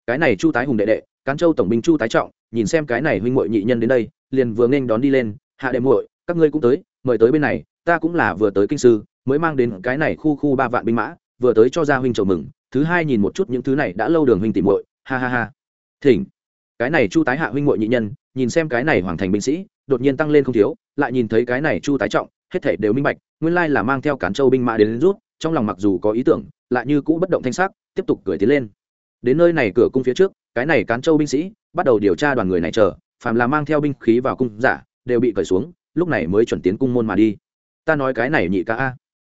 Cái này chu tái hùng đệ đệ, cán châu tổng binh chu tái trọng, nhìn xem cái này huynh muội nhị nhân đến đây, liền vừa nghênh đón đi lên, hạ đệ muội, các ngươi cũng tới, mời tới bên này, ta cũng là vừa tới kinh sư mới mang đến cái này khu khu ba vạn binh mã vừa tới cho gia huynh chầu mừng thứ hai nhìn một chút những thứ này đã lâu đường huynh tìm muội ha ha ha. Thỉnh. Cái này chu tái hạ huynh muội nhị nhân nhìn xem cái này hoàng thành binh sĩ đột nhiên tăng lên không thiếu lại nhìn thấy cái này chu tái trọng hết thể đều minh bạch nguyên lai là mang theo cán châu binh mã đến, đến rút trong lòng mặc dù có ý tưởng lại như cũ bất động thanh sắc tiếp tục cười tiến lên. Đến nơi này cửa cung phía trước cái này cán châu binh sĩ bắt đầu điều tra đoàn người này chờ phàm là mang theo binh khí vào cung giả đều bị cởi xuống lúc này mới chuẩn tiến cung môn mà đi. Ta nói cái này nhị ca a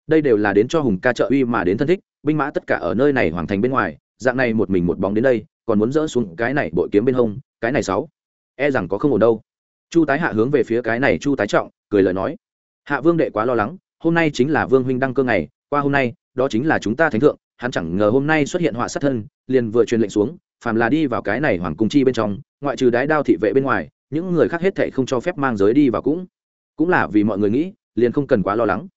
đây đều là đến cho hùng ca trợ uy mà đến thân thích, binh mã tất cả ở nơi này hoàng thành bên ngoài, dạng này một mình một bóng đến đây, còn muốn dỡ xuống cái này bội kiếm bên hông, cái này sáu. E rằng có không ổn đâu. Chu tái hạ hướng về phía cái này chu tái trọng, cười lời nói. Hạ vương đệ quá lo lắng, hôm nay chính là vương huynh đăng cơ ngày, qua hôm nay, đó chính là chúng ta thánh thượng, hắn chẳng ngờ hôm nay xuất hiện họa sát thân, liền vừa truyền lệnh xuống, phàm là đi vào cái này hoàng cung chi bên trong, ngoại trừ đái đao thị vệ bên ngoài, những người khác hết thệ không cho phép mang giới đi vào cũng. Cũng là vì mọi người nghĩ, liền không cần quá lo lắng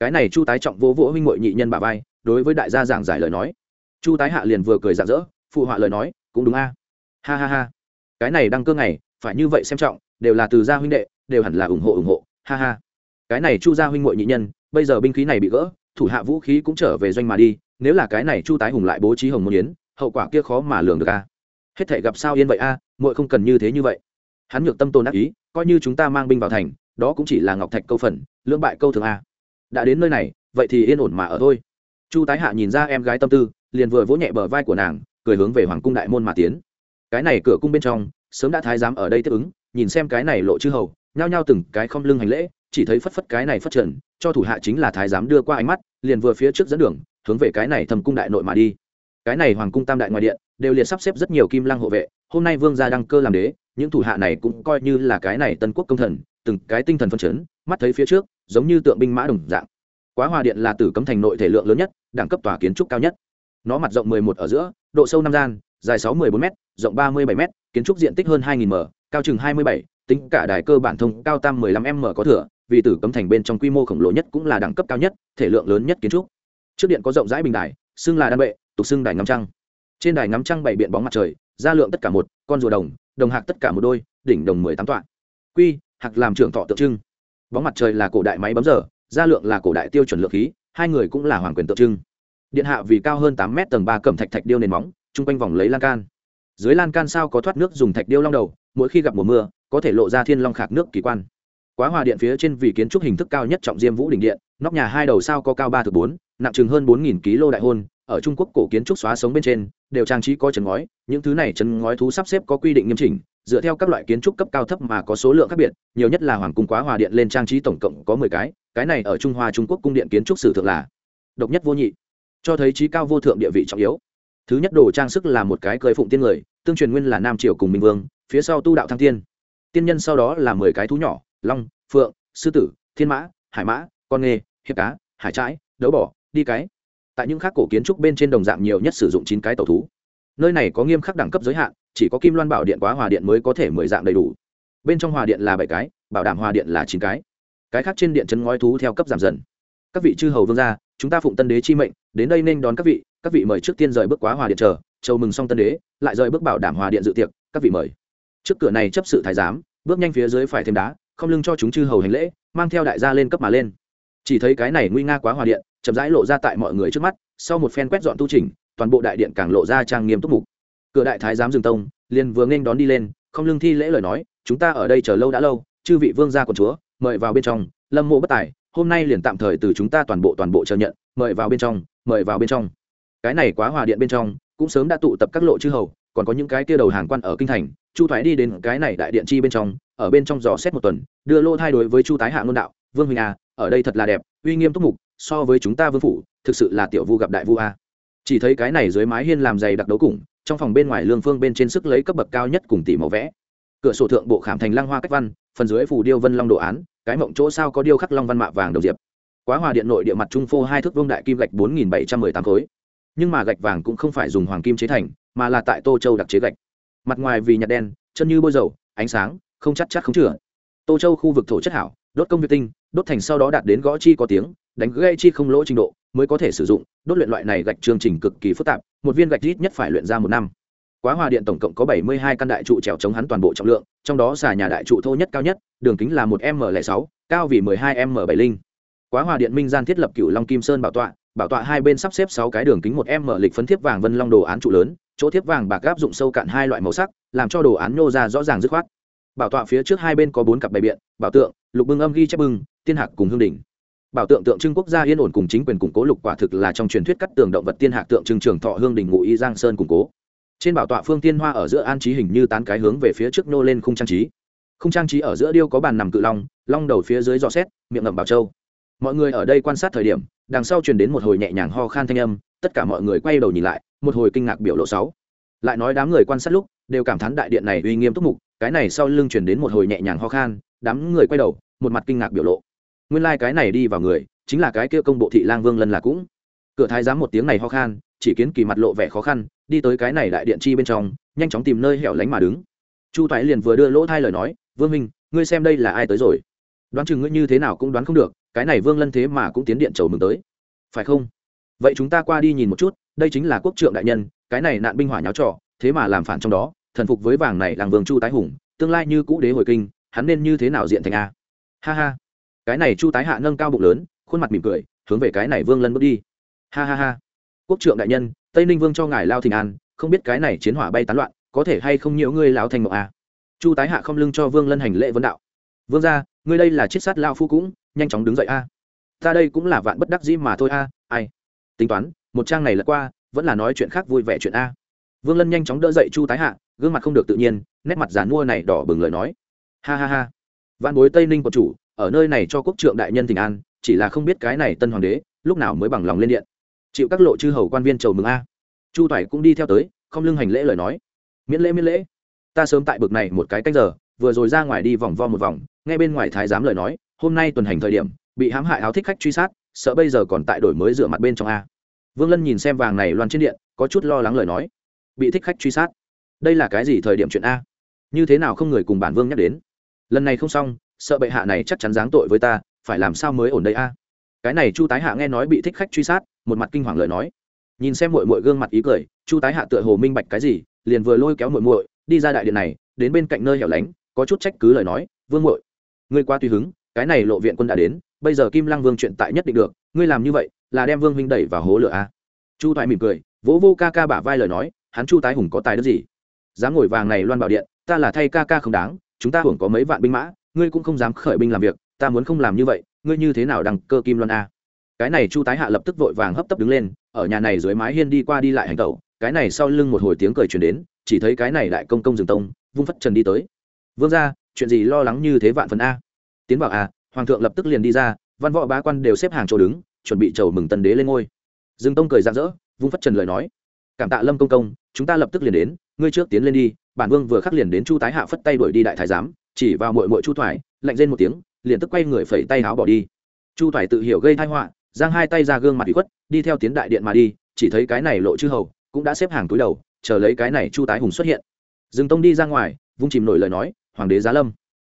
cái này chu tái trọng vô vỗ huynh mội nhị nhân bà vai đối với đại gia giảng giải lời nói. Chu tái hạ liền vừa cười rạng rỡ phụ họa lời nói cũng đúng a. Ha ha ha. Cái này đăng cơ ngày phải như vậy xem trọng đều là từ gia huynh đệ đều hẳn là ủng hộ ủng hộ. Ha ha. Cái này chu gia huynh mội nhị nhân bây giờ binh khí này bị gỡ thủ hạ vũ khí cũng trở về doanh mà đi nếu là cái này chu tái hùng lại bố trí hồng môn yến hậu quả kia khó mà lường được a. Hết thể gặp sao yên vậy a à, muội không cần như thế như vậy. Hắn nhược tâm tôn ác ý coi như chúng ta mang binh vào thành đó cũng chỉ là ngọc thạch câu phần lưỡng bại câu thường a đã đến nơi này, vậy thì yên ổn mà ở thôi. Chu tái hạ nhìn ra em gái tâm tư, liền vừa vỗ nhẹ bờ vai của nàng, cười hướng về hoàng cung đại môn mà tiến. Cái này cửa cung bên trong, sớm đã thái giám ở đây tiếp ứng, nhìn xem cái này lộ chư hầu, nhao nhao từng cái không lưng hành lễ, chỉ thấy phất phất cái này phất trần, cho thủ hạ chính là thái giám đưa qua ánh mắt, liền vừa phía trước dẫn đường, hướng về cái này thầm cung đại nội mà đi. Cái này hoàng cung tam đại ngoài điện, đều liệt sắp xếp rất nhiều kim lăng hộ vệ, hôm nay vương gia đăng cơ làm đế, những thủ hạ này cũng coi như là cái này tân quốc công thần, từng cái tinh thần phân chấn mắt thấy phía trước giống như tượng binh mã đồng dạng quá hòa điện là tử cấm thành nội thể lượng lớn nhất đẳng cấp tòa kiến trúc cao nhất nó mặt rộng 11 ở giữa độ sâu năm gian dài 6 14 m rộng 37 m kiến trúc diện tích hơn 2.000 m cao chừng 27, tính cả đài cơ bản thông cao tam 15 m có thừa vì tử cấm thành bên trong quy mô khổng lồ nhất cũng là đẳng cấp cao nhất thể lượng lớn nhất kiến trúc trước điện có rộng rãi bình đài xưng là đan bệ tục xưng đài ngắm trăng trên đài ngắm trăng bảy biện bóng mặt trời gia lượng tất cả một con rùa đồng đồng hạc tất cả một đôi đỉnh đồng mười tám tọa quy hạc làm trưởng thọ tượng trưng bóng mặt trời là cổ đại máy bấm giờ gia lượng là cổ đại tiêu chuẩn lượng khí, hai người cũng là hoàng quyền tượng trưng. Điện hạ vì cao hơn tám mét tầng ba cẩm thạch thạch điêu nền móng, chung quanh vòng lấy lan can. Dưới lan can sao có thoát nước dùng thạch điêu long đầu, mỗi khi gặp mùa mưa, có thể lộ ra thiên long khạc nước kỳ quan. Quá hòa điện phía trên vì kiến trúc hình thức cao nhất trọng diêm vũ đỉnh điện, nóc nhà hai đầu sao có cao ba thực bốn, nặng chừng hơn bốn nghìn kg đại hôn ở trung quốc cổ kiến trúc xóa sống bên trên, đều trang trí có chấn ngói, những thứ này chấn ngói thú sắp xếp có quy định nghiêm chỉnh, dựa theo các loại kiến trúc cấp cao thấp mà có số lượng khác biệt, nhiều nhất là hoàng cung quá hòa điện lên trang trí tổng cộng có mười cái cái này ở trung hoa trung quốc cung điện kiến trúc sử thượng là độc nhất vô nhị, cho thấy trí cao vô thượng địa vị trọng yếu. Thứ nhất đồ trang sức là một cái cười phụng tiên người, tương truyền nguyên là nam triều cùng minh vương, phía sau tu đạo thăng tiên. Tiên nhân sau đó là mười cái thú nhỏ, long, phượng, sư tử, thiên mã, hải mã, con nghề, hiệp cá, hải trái đấu bỏ đi cái tại những khác cổ kiến trúc bên trên đồng dạng nhiều nhất sử dụng chín cái tàu thú. Nơi này có nghiêm khắc đẳng cấp giới hạn, chỉ có kim loan bảo điện, quá hòa điện mới có thể mười dạng đầy đủ. Bên trong hòa điện là bảy cái, bảo đảm hòa điện là chín cái. Cái khác trên điện chấn ngói thú theo cấp giảm dần. Các vị chư hầu vương gia, chúng ta phụng tân đế chi mệnh, đến đây nên đón các vị các vị mời trước tiên rời bước quá hòa điện chờ chầu mừng xong tân đế, lại rời bước bảo đảm hòa điện dự tiệc, các vị mời. Trước cửa này chấp sự thái giám, bước nhanh phía dưới phải thêm đá, không lưng cho chúng chư hầu hành lễ, mang theo đại gia lên cấp mà lên. Chỉ thấy cái này nguy nga quá hòa điện chậm rãi lộ ra tại mọi người trước mắt, sau một phen quét dọn tu trình toàn bộ đại điện càng lộ ra trang nghiêm túc mục cửa đại thái giám dừng tông, liền vừa nghênh đón đi lên, không lương thi lễ lời nói, chúng ta ở đây chờ lâu đã lâu, chư vị vương gia của chúa, mời vào bên trong, lâm mộ bất tài, hôm nay liền tạm thời từ chúng ta toàn bộ toàn bộ chờ nhận, mời vào bên trong, mời vào bên trong cái này quá hòa điện bên trong, cũng sớm đã tụ tập các lộ chư hầu, còn có những cái kia đầu hàng quan ở kinh thành, chu thoái đi đến cái này đại điện chi bên trong, ở bên trong dò xét một tuần, đưa lô thay đối với chu tái hạ ngôn đạo, vương huynh à ở đây thật là đẹp, uy nghiêm túc mục, so với chúng ta vương phủ, thực sự là tiểu vu gặp đại vu a. Chỉ thấy cái này dưới mái hiên làm dày đặc đấu cùng, trong phòng bên ngoài lương phương bên trên sức lấy cấp bậc cao nhất cùng tỷ màu vẽ. Cửa sổ thượng bộ khảm thành lăng hoa cách văn, phần dưới phủ điêu vân long đồ án, cái mộng chỗ sao có điêu khắc long văn mạ vàng đầu diệp. Quá hòa điện nội địa mặt trung phô hai thước vương đại kim gạch bốn nghìn bảy trăm mười tám khối. Nhưng mà gạch vàng cũng không phải dùng hoàng kim chế thành, mà là tại tô châu đặc chế gạch. Mặt ngoài vì nhạt đen, chân như bôi dầu, ánh sáng, không chắc chắc không chừa. Tô châu khu vực thổ chất hảo đốt công việc tinh, đốt thành sau đó đạt đến gõ chi có tiếng, đánh gây chi không lỗ trình độ mới có thể sử dụng. Đốt luyện loại này gạch chương trình cực kỳ phức tạp, một viên gạch ít nhất phải luyện ra một năm. Quá hòa điện tổng cộng có bảy mươi hai căn đại trụ trèo chống hắn toàn bộ trọng lượng, trong đó xà nhà đại trụ thô nhất cao nhất, đường kính là một m sáu, cao vì mười hai m bảy linh. Quá hòa điện minh gian thiết lập cựu long kim sơn bảo tọa bảo tọa hai bên sắp xếp sáu cái đường kính một m lịch phấn thiếp vàng vân long đồ án trụ lớn, chỗ thiếp vàng bạc áp dụng sâu cạn hai loại màu sắc, làm cho đồ án nhô ra rõ ràng dứt khoát bảo tọa phía trước hai bên có bốn cặp bày biện, bảo tượng, lục bưng âm ghi chép bưng, tiên hạc cùng hương đỉnh. Bảo tượng tượng trưng quốc gia yên ổn cùng chính quyền củng cố lục quả thực là trong truyền thuyết cắt tường động vật tiên hạc tượng trưng trường thọ hương Đình ngụ y giang sơn củng cố. Trên bảo tọa phương tiên hoa ở giữa an trí hình như tán cái hướng về phía trước nô lên khung trang trí. Khung trang trí ở giữa điêu có bàn nằm cự long long đầu phía dưới giò xét, miệng ngậm bảo châu. Mọi người ở đây quan sát thời điểm, đằng sau truyền đến một hồi nhẹ nhàng ho khan thanh âm, tất cả mọi người quay đầu nhìn lại, một hồi kinh ngạc biểu lộ sáu. Lại nói đám người quan sát lúc, đều cảm thán đại điện này uy nghiêm túc mục cái này sau lưng truyền đến một hồi nhẹ nhàng ho khan, đám người quay đầu, một mặt kinh ngạc biểu lộ. Nguyên lai、like、cái này đi vào người, chính là cái kia công bộ thị lang vương lân là cũng. Cửa thái giám một tiếng này ho khan, chỉ kiến kỳ mặt lộ vẻ khó khăn, đi tới cái này đại điện chi bên trong, nhanh chóng tìm nơi hẻo lánh mà đứng. Chu thoại liền vừa đưa lỗ thai lời nói, vương minh ngươi xem đây là ai tới rồi? Đoán chừng ngươi như thế nào cũng đoán không được, cái này vương lân thế mà cũng tiến điện chầu mừng tới. Phải không? Vậy chúng ta qua đi nhìn một chút, đây chính là quốc trượng đại nhân, cái này nạn binh hỏa nháo trọ thế mà làm phản trong đó thần phục với vàng này làng vương chu tái hùng, tương lai như cũ đế hồi kinh, hắn nên như thế nào diện thành a? Ha ha. Cái này chu tái hạ nâng cao bụng lớn, khuôn mặt mỉm cười, hướng về cái này vương lân bước đi. Ha ha ha. Quốc trượng đại nhân, tây ninh vương cho ngài lao thình an, không biết cái này chiến hỏa bay tán loạn, có thể hay không nhiễu ngươi lão thành mộng a? Chu tái hạ không lưng cho vương lân hành lễ vấn đạo. Vương ra ngươi đây là chiết sát lao phu cũng, nhanh chóng đứng dậy a. Ta đây cũng là vạn bất đắc dĩ mà thôi a, ai? Tính toán, một trang này lật qua, vẫn là nói chuyện khác vui vẻ chuyện a. Vương lân nhanh chóng đỡ dậy chu tái hạ gương mặt không được tự nhiên, nét mặt giàn mua này đỏ bừng lời nói. Ha ha ha. Văn bối tây ninh của chủ, ở nơi này cho quốc trượng đại nhân tình an, chỉ là không biết cái này tân hoàng đế, lúc nào mới bằng lòng lên điện. Chịu các lộ chư hầu quan viên chầu mừng a. Chu toại cũng đi theo tới, không lưng hành lễ lời nói. Miễn lễ miễn lễ. Ta sớm tại bực này một cái canh giờ, vừa rồi ra ngoài đi vòng vo một vòng, nghe bên ngoài thái giám lời nói, hôm nay tuần hành thời điểm, bị hãm hại áo thích khách truy sát, sợ bây giờ còn tại đổi mới rửa mặt bên trong a. Vương lân nhìn xem vàng này loan trên điện, có chút lo lắng lời nói. Bị thích khách truy sát đây là cái gì thời điểm chuyện a? Như thế nào không người cùng bản vương nhắc đến? Lần này không xong, sợ bệ hạ này chắc chắn giáng tội với ta, phải làm sao mới ổn đây a? Cái này chu tái hạ nghe nói bị thích khách truy sát, một mặt kinh hoàng lời nói. Nhìn xem mội mội gương mặt ý cười, chu tái hạ tựa hồ minh bạch cái gì, liền vừa lôi kéo mội mội đi ra đại điện này, đến bên cạnh nơi hẻo lánh, có chút trách cứ lời nói, vương mội ngươi qua tùy hứng, cái này lộ viện quân đã đến, bây giờ kim lăng vương chuyện tại nhất định được, ngươi làm như vậy, là đem vương huynh đẩy vào hố lửa a? Chu thoại mỉm cười, vỗ vô ca ca bả vai lời nói, hắn chu tái hùng có tài đất gì? Dám ngồi vàng này loan bảo điện, ta là thay ca ca không đáng, chúng ta hưởng có mấy vạn binh mã, ngươi cũng không dám khởi binh làm việc, ta muốn không làm như vậy, ngươi như thế nào đăng cơ kim loan a? Cái này chu tái hạ lập tức vội vàng hấp tấp đứng lên, ở nhà này dưới mái hiên đi qua đi lại hành tẩu, cái này sau lưng một hồi tiếng cười truyền đến, chỉ thấy cái này đại công công rừng tông, vung phất trần đi tới. Vương ra chuyện gì lo lắng như thế vạn phần a? Tiến bảo a, hoàng thượng lập tức liền đi ra, văn võ bá quan đều xếp hàng chỗ đứng, chuẩn bị chầu mừng tân đế lên ngôi. Dương tông cười rạng rỡ, vung phất trần lời nói cảm tạ lâm công công, chúng ta lập tức liền đến, ngươi trước tiến lên đi, bản vương vừa khắc liền đến chu tái hạ phất tay đuổi đi đại thái giám, chỉ vào mội mội chu thoải lạnh lên một tiếng, liền tức quay người phẩy tay áo bỏ đi. Chu thoải tự hiểu gây thai họa, giang hai tay ra gương mặt bị khuất, đi theo tiến đại điện mà đi, chỉ thấy cái này lộ chư hầu, cũng đã xếp hàng túi đầu, chờ lấy cái này chu tái hùng xuất hiện. Dương tông đi ra ngoài, vung chìm nổi lời nói, hoàng đế giá lâm,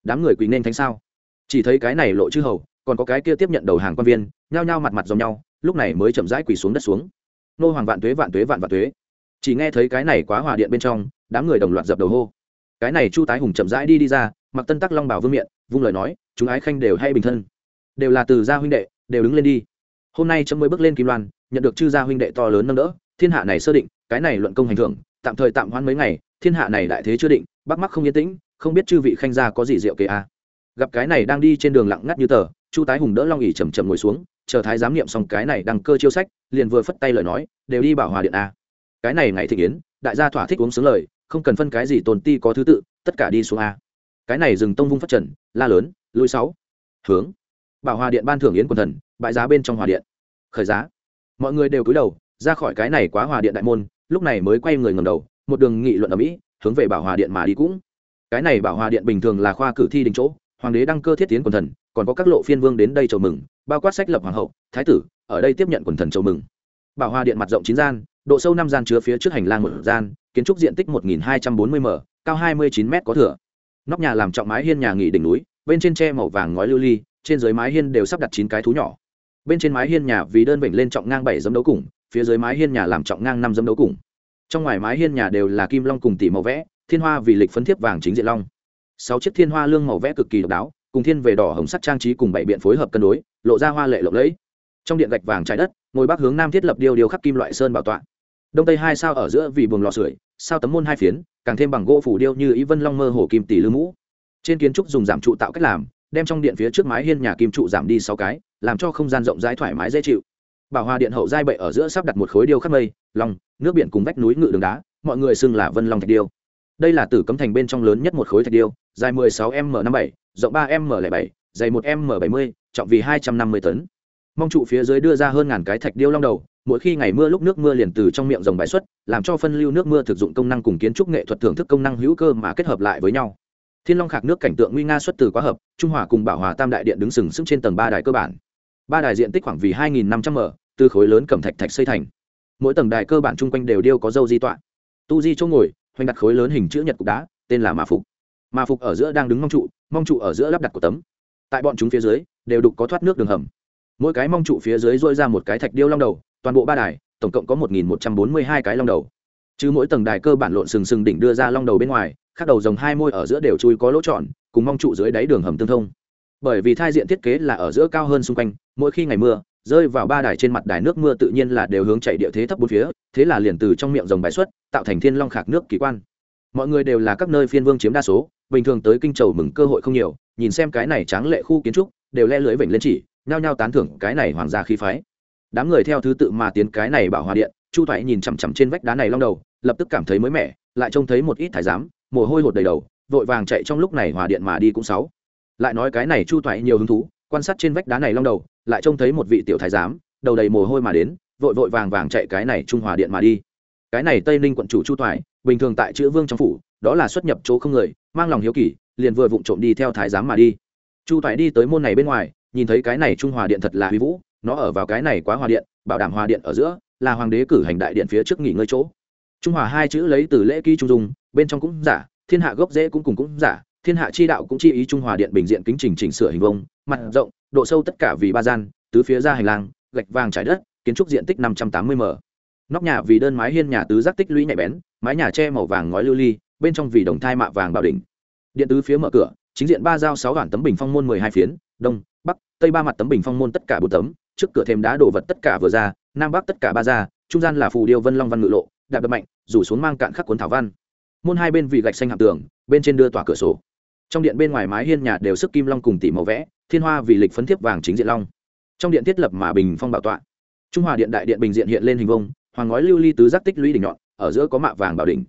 đám người quỳ nên thánh sao? Chỉ thấy cái này lộ chư hầu, còn có cái kia tiếp nhận đầu hàng quan viên, nhao nhao mặt mặt dòng nhau, lúc này mới chậm rãi quỳ xuống đất xuống nô hoàng vạn tuế vạn tuế vạn vạn tuế. Chỉ nghe thấy cái này quá hòa điện bên trong, đám người đồng loạt dập đầu hô. Cái này chu tái hùng chậm rãi đi đi ra, mặc tân tắc long bảo vương miện, vung lời nói, chúng ái khanh đều hay bình thân. Đều là từ gia huynh đệ, đều đứng lên đi. Hôm nay chấm mới bước lên kim loan, nhận được chư gia huynh đệ to lớn nâng đỡ, thiên hạ này sơ định, cái này luận công hành thưởng, tạm thời tạm hoãn mấy ngày, thiên hạ này đại thế chưa định, bắc mắc không yên tĩnh, không biết chư vị khanh gia có gì diệu kệ a à. gặp cái này đang đi trên đường lặng ngắt như tờ, chu tái hùng đỡ long ỉ chầm chầm ngồi xuống chờ thái giám nghiệm xong cái này đăng cơ chiêu sách, liền vừa phất tay lời nói, đều đi bảo hòa điện a. Cái này ngày thị yến đại gia thỏa thích uống sướng lời, không cần phân cái gì tồn ti có thứ tự, tất cả đi xuống a. Cái này dừng tông vung phát trần, la lớn lùi sáu. Hướng. Bảo hòa điện ban thưởng yến quần thần, bãi giá bên trong hòa điện. Khởi giá. Mọi người đều cúi đầu, ra khỏi cái này quá hòa điện đại môn, lúc này mới quay người ngầm đầu, một đường nghị luận ở mỹ, hướng về bảo hòa điện mà đi cũng. Cái này bảo hòa điện bình thường là khoa cử thi đình chỗ, hoàng đế đăng cơ thiết tiến quần thần còn có các lộ phiên vương đến đây chầu mừng, bao quát sách lập hoàng hậu, thái tử, ở đây tiếp nhận quần thần chầu mừng. Bảo hoa điện mặt rộng chín gian, độ sâu năm gian chứa phía trước hành lang một gian, kiến trúc diện tích một nghìn hai trăm bốn mươi m, cao hai mươi chín m có thửa. Nóc nhà làm trọng mái hiên nhà nghỉ đỉnh núi, bên trên tre màu vàng ngói lưu ly, trên dưới mái hiên đều sắp đặt chín cái thú nhỏ. Bên trên mái hiên nhà vì đơn bệnh lên trọng ngang bảy dấm đấu cùng, phía dưới mái hiên nhà làm trọng ngang năm dấm đấu cùng. Trong ngoài mái hiên nhà đều là kim long cùng tỷ màu vẽ, thiên hoa vì lịch phấn thiếp vàng chính diện long. Sáu chiếc thiên hoa lương màu vẽ cực kỳ độc đáo cùng thiên về đỏ hồng sắc trang trí cùng bảy biện phối hợp cân đối, lộ ra hoa lệ lộng lẫy. Trong điện gạch vàng trái đất, ngồi bắc hướng nam thiết lập điêu điêu khắc kim loại sơn bảo tọa. Đông tây hai sao ở giữa vì buồng lò sưởi, sao tấm môn hai phiến, càng thêm bằng gỗ phủ điêu như ý vân long mơ hồ kim tỷ lư mũ. Trên kiến trúc dùng giảm trụ tạo cách làm, đem trong điện phía trước mái hiên nhà kim trụ giảm đi sáu cái, làm cho không gian rộng rãi thoải mái dễ chịu. Bảo hòa điện hậu giai bệ ở giữa sắp đặt một khối điêu khắc mây, lòng, nước biển cùng vách núi ngự đường đá, mọi người xưng là vân long thạch điêu. Đây là tử cấm thành bên trong lớn nhất một khối thạch điêu, dài 16 m 57 rộng 3 m 07 dày 1 m 70 trọng vì 250 tấn. Mong trụ phía dưới đưa ra hơn ngàn cái thạch điêu long đầu, mỗi khi ngày mưa lúc nước mưa liền từ trong miệng rồng bài xuất, làm cho phân lưu nước mưa thực dụng công năng cùng kiến trúc nghệ thuật thưởng thức công năng hữu cơ mà kết hợp lại với nhau. Thiên long khạc nước cảnh tượng nguy nga xuất từ quá hợp, trung hòa cùng bảo hòa tam đại điện đứng sừng sững trên tầng ba đài cơ bản. Ba đài diện tích khoảng vì hai nghìn năm trăm m, từ khối lớn cẩm thạch thạch xây thành. Mỗi tầng đài cơ bản chung quanh đều điêu có dâu di tọa. Tu di chỗ ngồi, hoành đặt khối lớn hình chữ nhật cục đá, tên là mã phục mà phục ở giữa đang đứng mong trụ mong trụ ở giữa lắp đặt của tấm. Tại bọn chúng phía dưới, đều đục có thoát nước đường hầm. Mỗi cái mong trụ phía dưới dôi ra một cái thạch điêu long đầu, toàn bộ ba đài, tổng cộng có một nghìn một trăm bốn mươi hai cái long đầu. Chứ mỗi tầng đài cơ bản lộn sừng sừng đỉnh đưa ra long đầu bên ngoài, khác đầu dòng hai môi ở giữa đều chui có lỗ tròn, cùng mong trụ dưới đáy đường hầm tương thông. Bởi vì thai diện thiết kế là ở giữa cao hơn xung quanh, mỗi khi ngày mưa, rơi vào ba đài trên mặt đài nước mưa tự nhiên là đều hướng chạy địa thế thấp bốn phía, thế là liền từ trong miệng dòng bài xuất, tạo thành thiên long khạc nước kỳ quan. Mọi người đều là các nơi phiên vương chiếm đa số bình thường tới kinh châu mừng cơ hội không nhiều, nhìn xem cái này tráng lệ khu kiến trúc, đều le lưới vểnh lên chỉ, nhao nhao tán thưởng cái này hoàng gia khí phái. Đám người theo thứ tự mà tiến cái này bảo hòa điện, chu thoại nhìn chằm chằm trên vách đá này long đầu, lập tức cảm thấy mới mẻ, lại trông thấy một ít thái giám, mồ hôi hột đầy đầu, vội vàng chạy trong lúc này hòa điện mà đi cũng sáu. Lại nói cái này chu thoại nhiều hứng thú, quan sát trên vách đá này long đầu, lại trông thấy một vị tiểu thái giám, đầu đầy mồ hôi mà đến, vội vội vàng vàng chạy cái này trung hòa điện mà đi. Cái này tây ninh quận chủ chu thoại, bình thường tại chữ vương trong phủ đó là xuất nhập chỗ không người, mang lòng hiếu kỳ, liền vừa vụng trộm đi theo thái giám mà đi. Chu toại đi tới môn này bên ngoài, nhìn thấy cái này trung hòa điện thật là huy vũ, nó ở vào cái này quá hòa điện, bảo đảm hòa điện ở giữa, là hoàng đế cử hành đại điện phía trước nghỉ ngơi chỗ. Trung hòa hai chữ lấy từ lễ ký trung dung, bên trong cũng giả, thiên hạ gốc dễ cũng cùng cũng giả, thiên hạ chi đạo cũng chi ý trung hòa điện bình diện kính trình chỉnh sửa hình vông, mặt rộng, độ sâu tất cả vì ba gian, tứ phía ra hành lang, gạch vàng trái đất, kiến trúc diện tích năm trăm tám mươi m. Nóc nhà vì đơn mái hiên nhà tứ giác tích lũy nhạy bén, mái nhà tre màu vàng ngói lưu ly bên trong vì đồng thai mạ vàng bảo đỉnh. Điện tứ phía mở cửa, chính diện ba dao sáu đoạn tấm bình phong môn mười hai phiến, đông, bắc, tây ba mặt tấm bình phong môn tất cả bốn tấm, trước cửa thêm đá đồ vật tất cả vừa ra, nam bắc tất cả ba ra, trung gian là phù điêu vân long văn ngự lộ, đạp đập mạnh, rủ xuống mang cạn khắc cuốn thảo văn. Môn hai bên vì gạch xanh hạng tường, bên trên đưa tỏa cửa sổ. Trong điện bên ngoài mái hiên nhà đều sức kim long cùng tỷ màu vẽ, thiên hoa vì lịch phấn thiếp vàng chính diện long. Trong điện thiết lập mà bình phong bảo tọa. Trung hòa điện đại điện bình diện hiện lên hình vông hoàng ngói lưu ly tứ giác tích lũy đỉnh nhọn, ở giữa có mạ vàng bảo đỉnh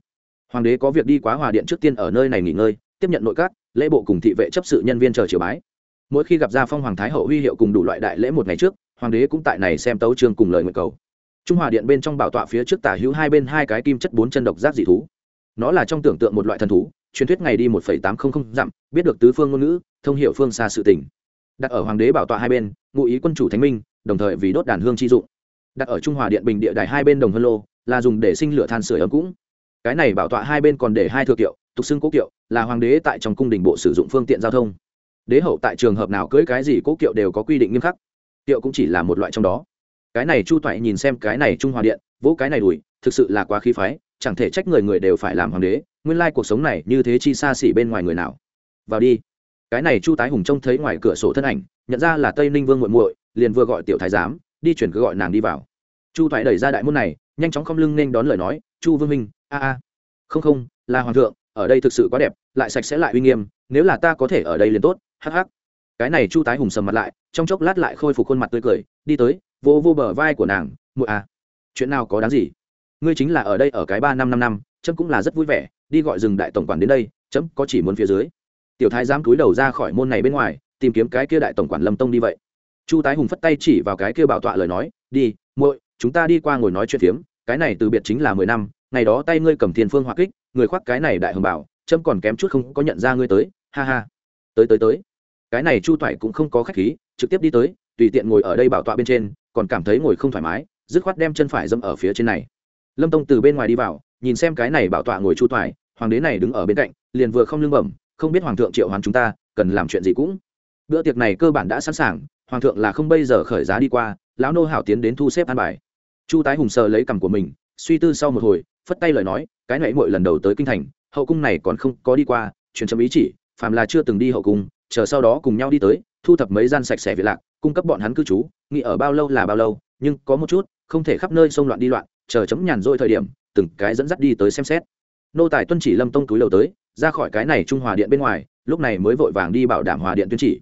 hoàng đế có việc đi quá hòa điện trước tiên ở nơi này nghỉ ngơi, tiếp nhận nội các, lễ bộ cùng thị vệ chấp sự nhân viên chờ triều bái. Mỗi khi gặp ra phong hoàng thái hậu huy hiệu cùng đủ loại đại lễ một ngày trước, hoàng đế cũng tại này xem tấu chương cùng lời nguyện cầu. Trung hòa điện bên trong bảo tọa phía trước tả hữu hai bên hai cái kim chất bốn chân độc giác dị thú. Nó là trong tưởng tượng một loại thần thú, truyền thuyết ngày đi một tám trăm linh dặm, biết được tứ phương ngôn ngữ, thông hiệu phương xa sự tỉnh đặt ở hoàng đế bảo tọa hai bên, ngụ ý quân chủ thánh minh, đồng thời vì đốt đàn hương chi dụng. Đặt ở trung hòa điện bình địa đài hai bên đồng hân lô, là dùng để sinh lửa than sửa ấm cũng cái này bảo tọa hai bên còn để hai thừa kiệu, tục xưng cố kiệu, là hoàng đế tại trong cung đình bộ sử dụng phương tiện giao thông. Đế hậu tại trường hợp nào cưới cái gì cố kiệu đều có quy định nghiêm khắc. Kiệu cũng chỉ là một loại trong đó. Cái này chu toại nhìn xem cái này trung hòa điện, vỗ cái này đùi, thực sự là quá khí phái, chẳng thể trách người người đều phải làm hoàng đế, nguyên lai cuộc sống này như thế chi xa xỉ bên ngoài người nào. Vào đi. Cái này chu tái hùng trông thấy ngoài cửa sổ thân ảnh, nhận ra là tây ninh vương muội muội, liền vừa gọi tiểu thái giám, đi chuyển cứ gọi nàng đi vào. Chu thoại đẩy ra đại môn này, nhanh chóng không lưng nên đón lời nói, chu vương minh a a. Không không, là hoàng thượng, ở đây thực sự quá đẹp, lại sạch sẽ lại uy nghiêm, nếu là ta có thể ở đây liền tốt, hắc hắc. Cái này chu tái hùng sầm mặt lại, trong chốc lát lại khôi phục khuôn mặt tươi cười, đi tới, vô vô bờ vai của nàng, muội a chuyện nào có đáng gì? Ngươi chính là ở đây ở cái ba năm năm năm, chấm cũng là rất vui vẻ, đi gọi rừng đại tổng quản đến đây, chấm có chỉ muốn phía dưới. Tiểu thái giám cúi đầu ra khỏi môn này bên ngoài, tìm kiếm cái kia đại tổng quản lâm tông đi vậy. Chu tái hùng phất tay chỉ vào cái kia bảo tọa lời nói, đi, muội, chúng ta đi qua ngồi nói chuyện phiếm, cái này từ biệt chính là mười năm ngày đó tay ngươi cầm thiên phương hỏa kích, người khoác cái này đại hồng bảo trâm còn kém chút không có nhận ra ngươi tới, ha ha. Tới tới tới. Cái này chu toại cũng không có khách khí, trực tiếp đi tới, tùy tiện ngồi ở đây bảo tọa bên trên, còn cảm thấy ngồi không thoải mái, dứt khoát đem chân phải dâm ở phía trên này. Lâm tông từ bên ngoài đi vào, nhìn xem cái này bảo tọa ngồi chu toại hoàng đế này đứng ở bên cạnh, liền vừa không lương bẩm, không biết hoàng thượng triệu hoàn chúng ta, cần làm chuyện gì cũng. Bữa tiệc này cơ bản đã sẵn sàng, hoàng thượng là không bây giờ khởi giá đi qua, lão nô hảo tiến đến thu xếp an bài. Chu tái hùng sờ lấy cằm của mình, suy tư sau một hồi phất tay lời nói, cái nãy mỗi lần đầu tới kinh thành, hậu cung này còn không có đi qua, truyền chấm ý chỉ, phàm là chưa từng đi hậu cung, chờ sau đó cùng nhau đi tới, thu thập mấy gian sạch sẽ việc lạc, cung cấp bọn hắn cư trú, nghĩ ở bao lâu là bao lâu, nhưng có một chút, không thể khắp nơi xông loạn đi loạn, chờ chấm nhàn rỗi thời điểm, từng cái dẫn dắt đi tới xem xét. Nô tài tuân chỉ lâm tông túi lầu tới, ra khỏi cái này trung hòa điện bên ngoài, lúc này mới vội vàng đi bảo đảm hòa điện tuyên chỉ.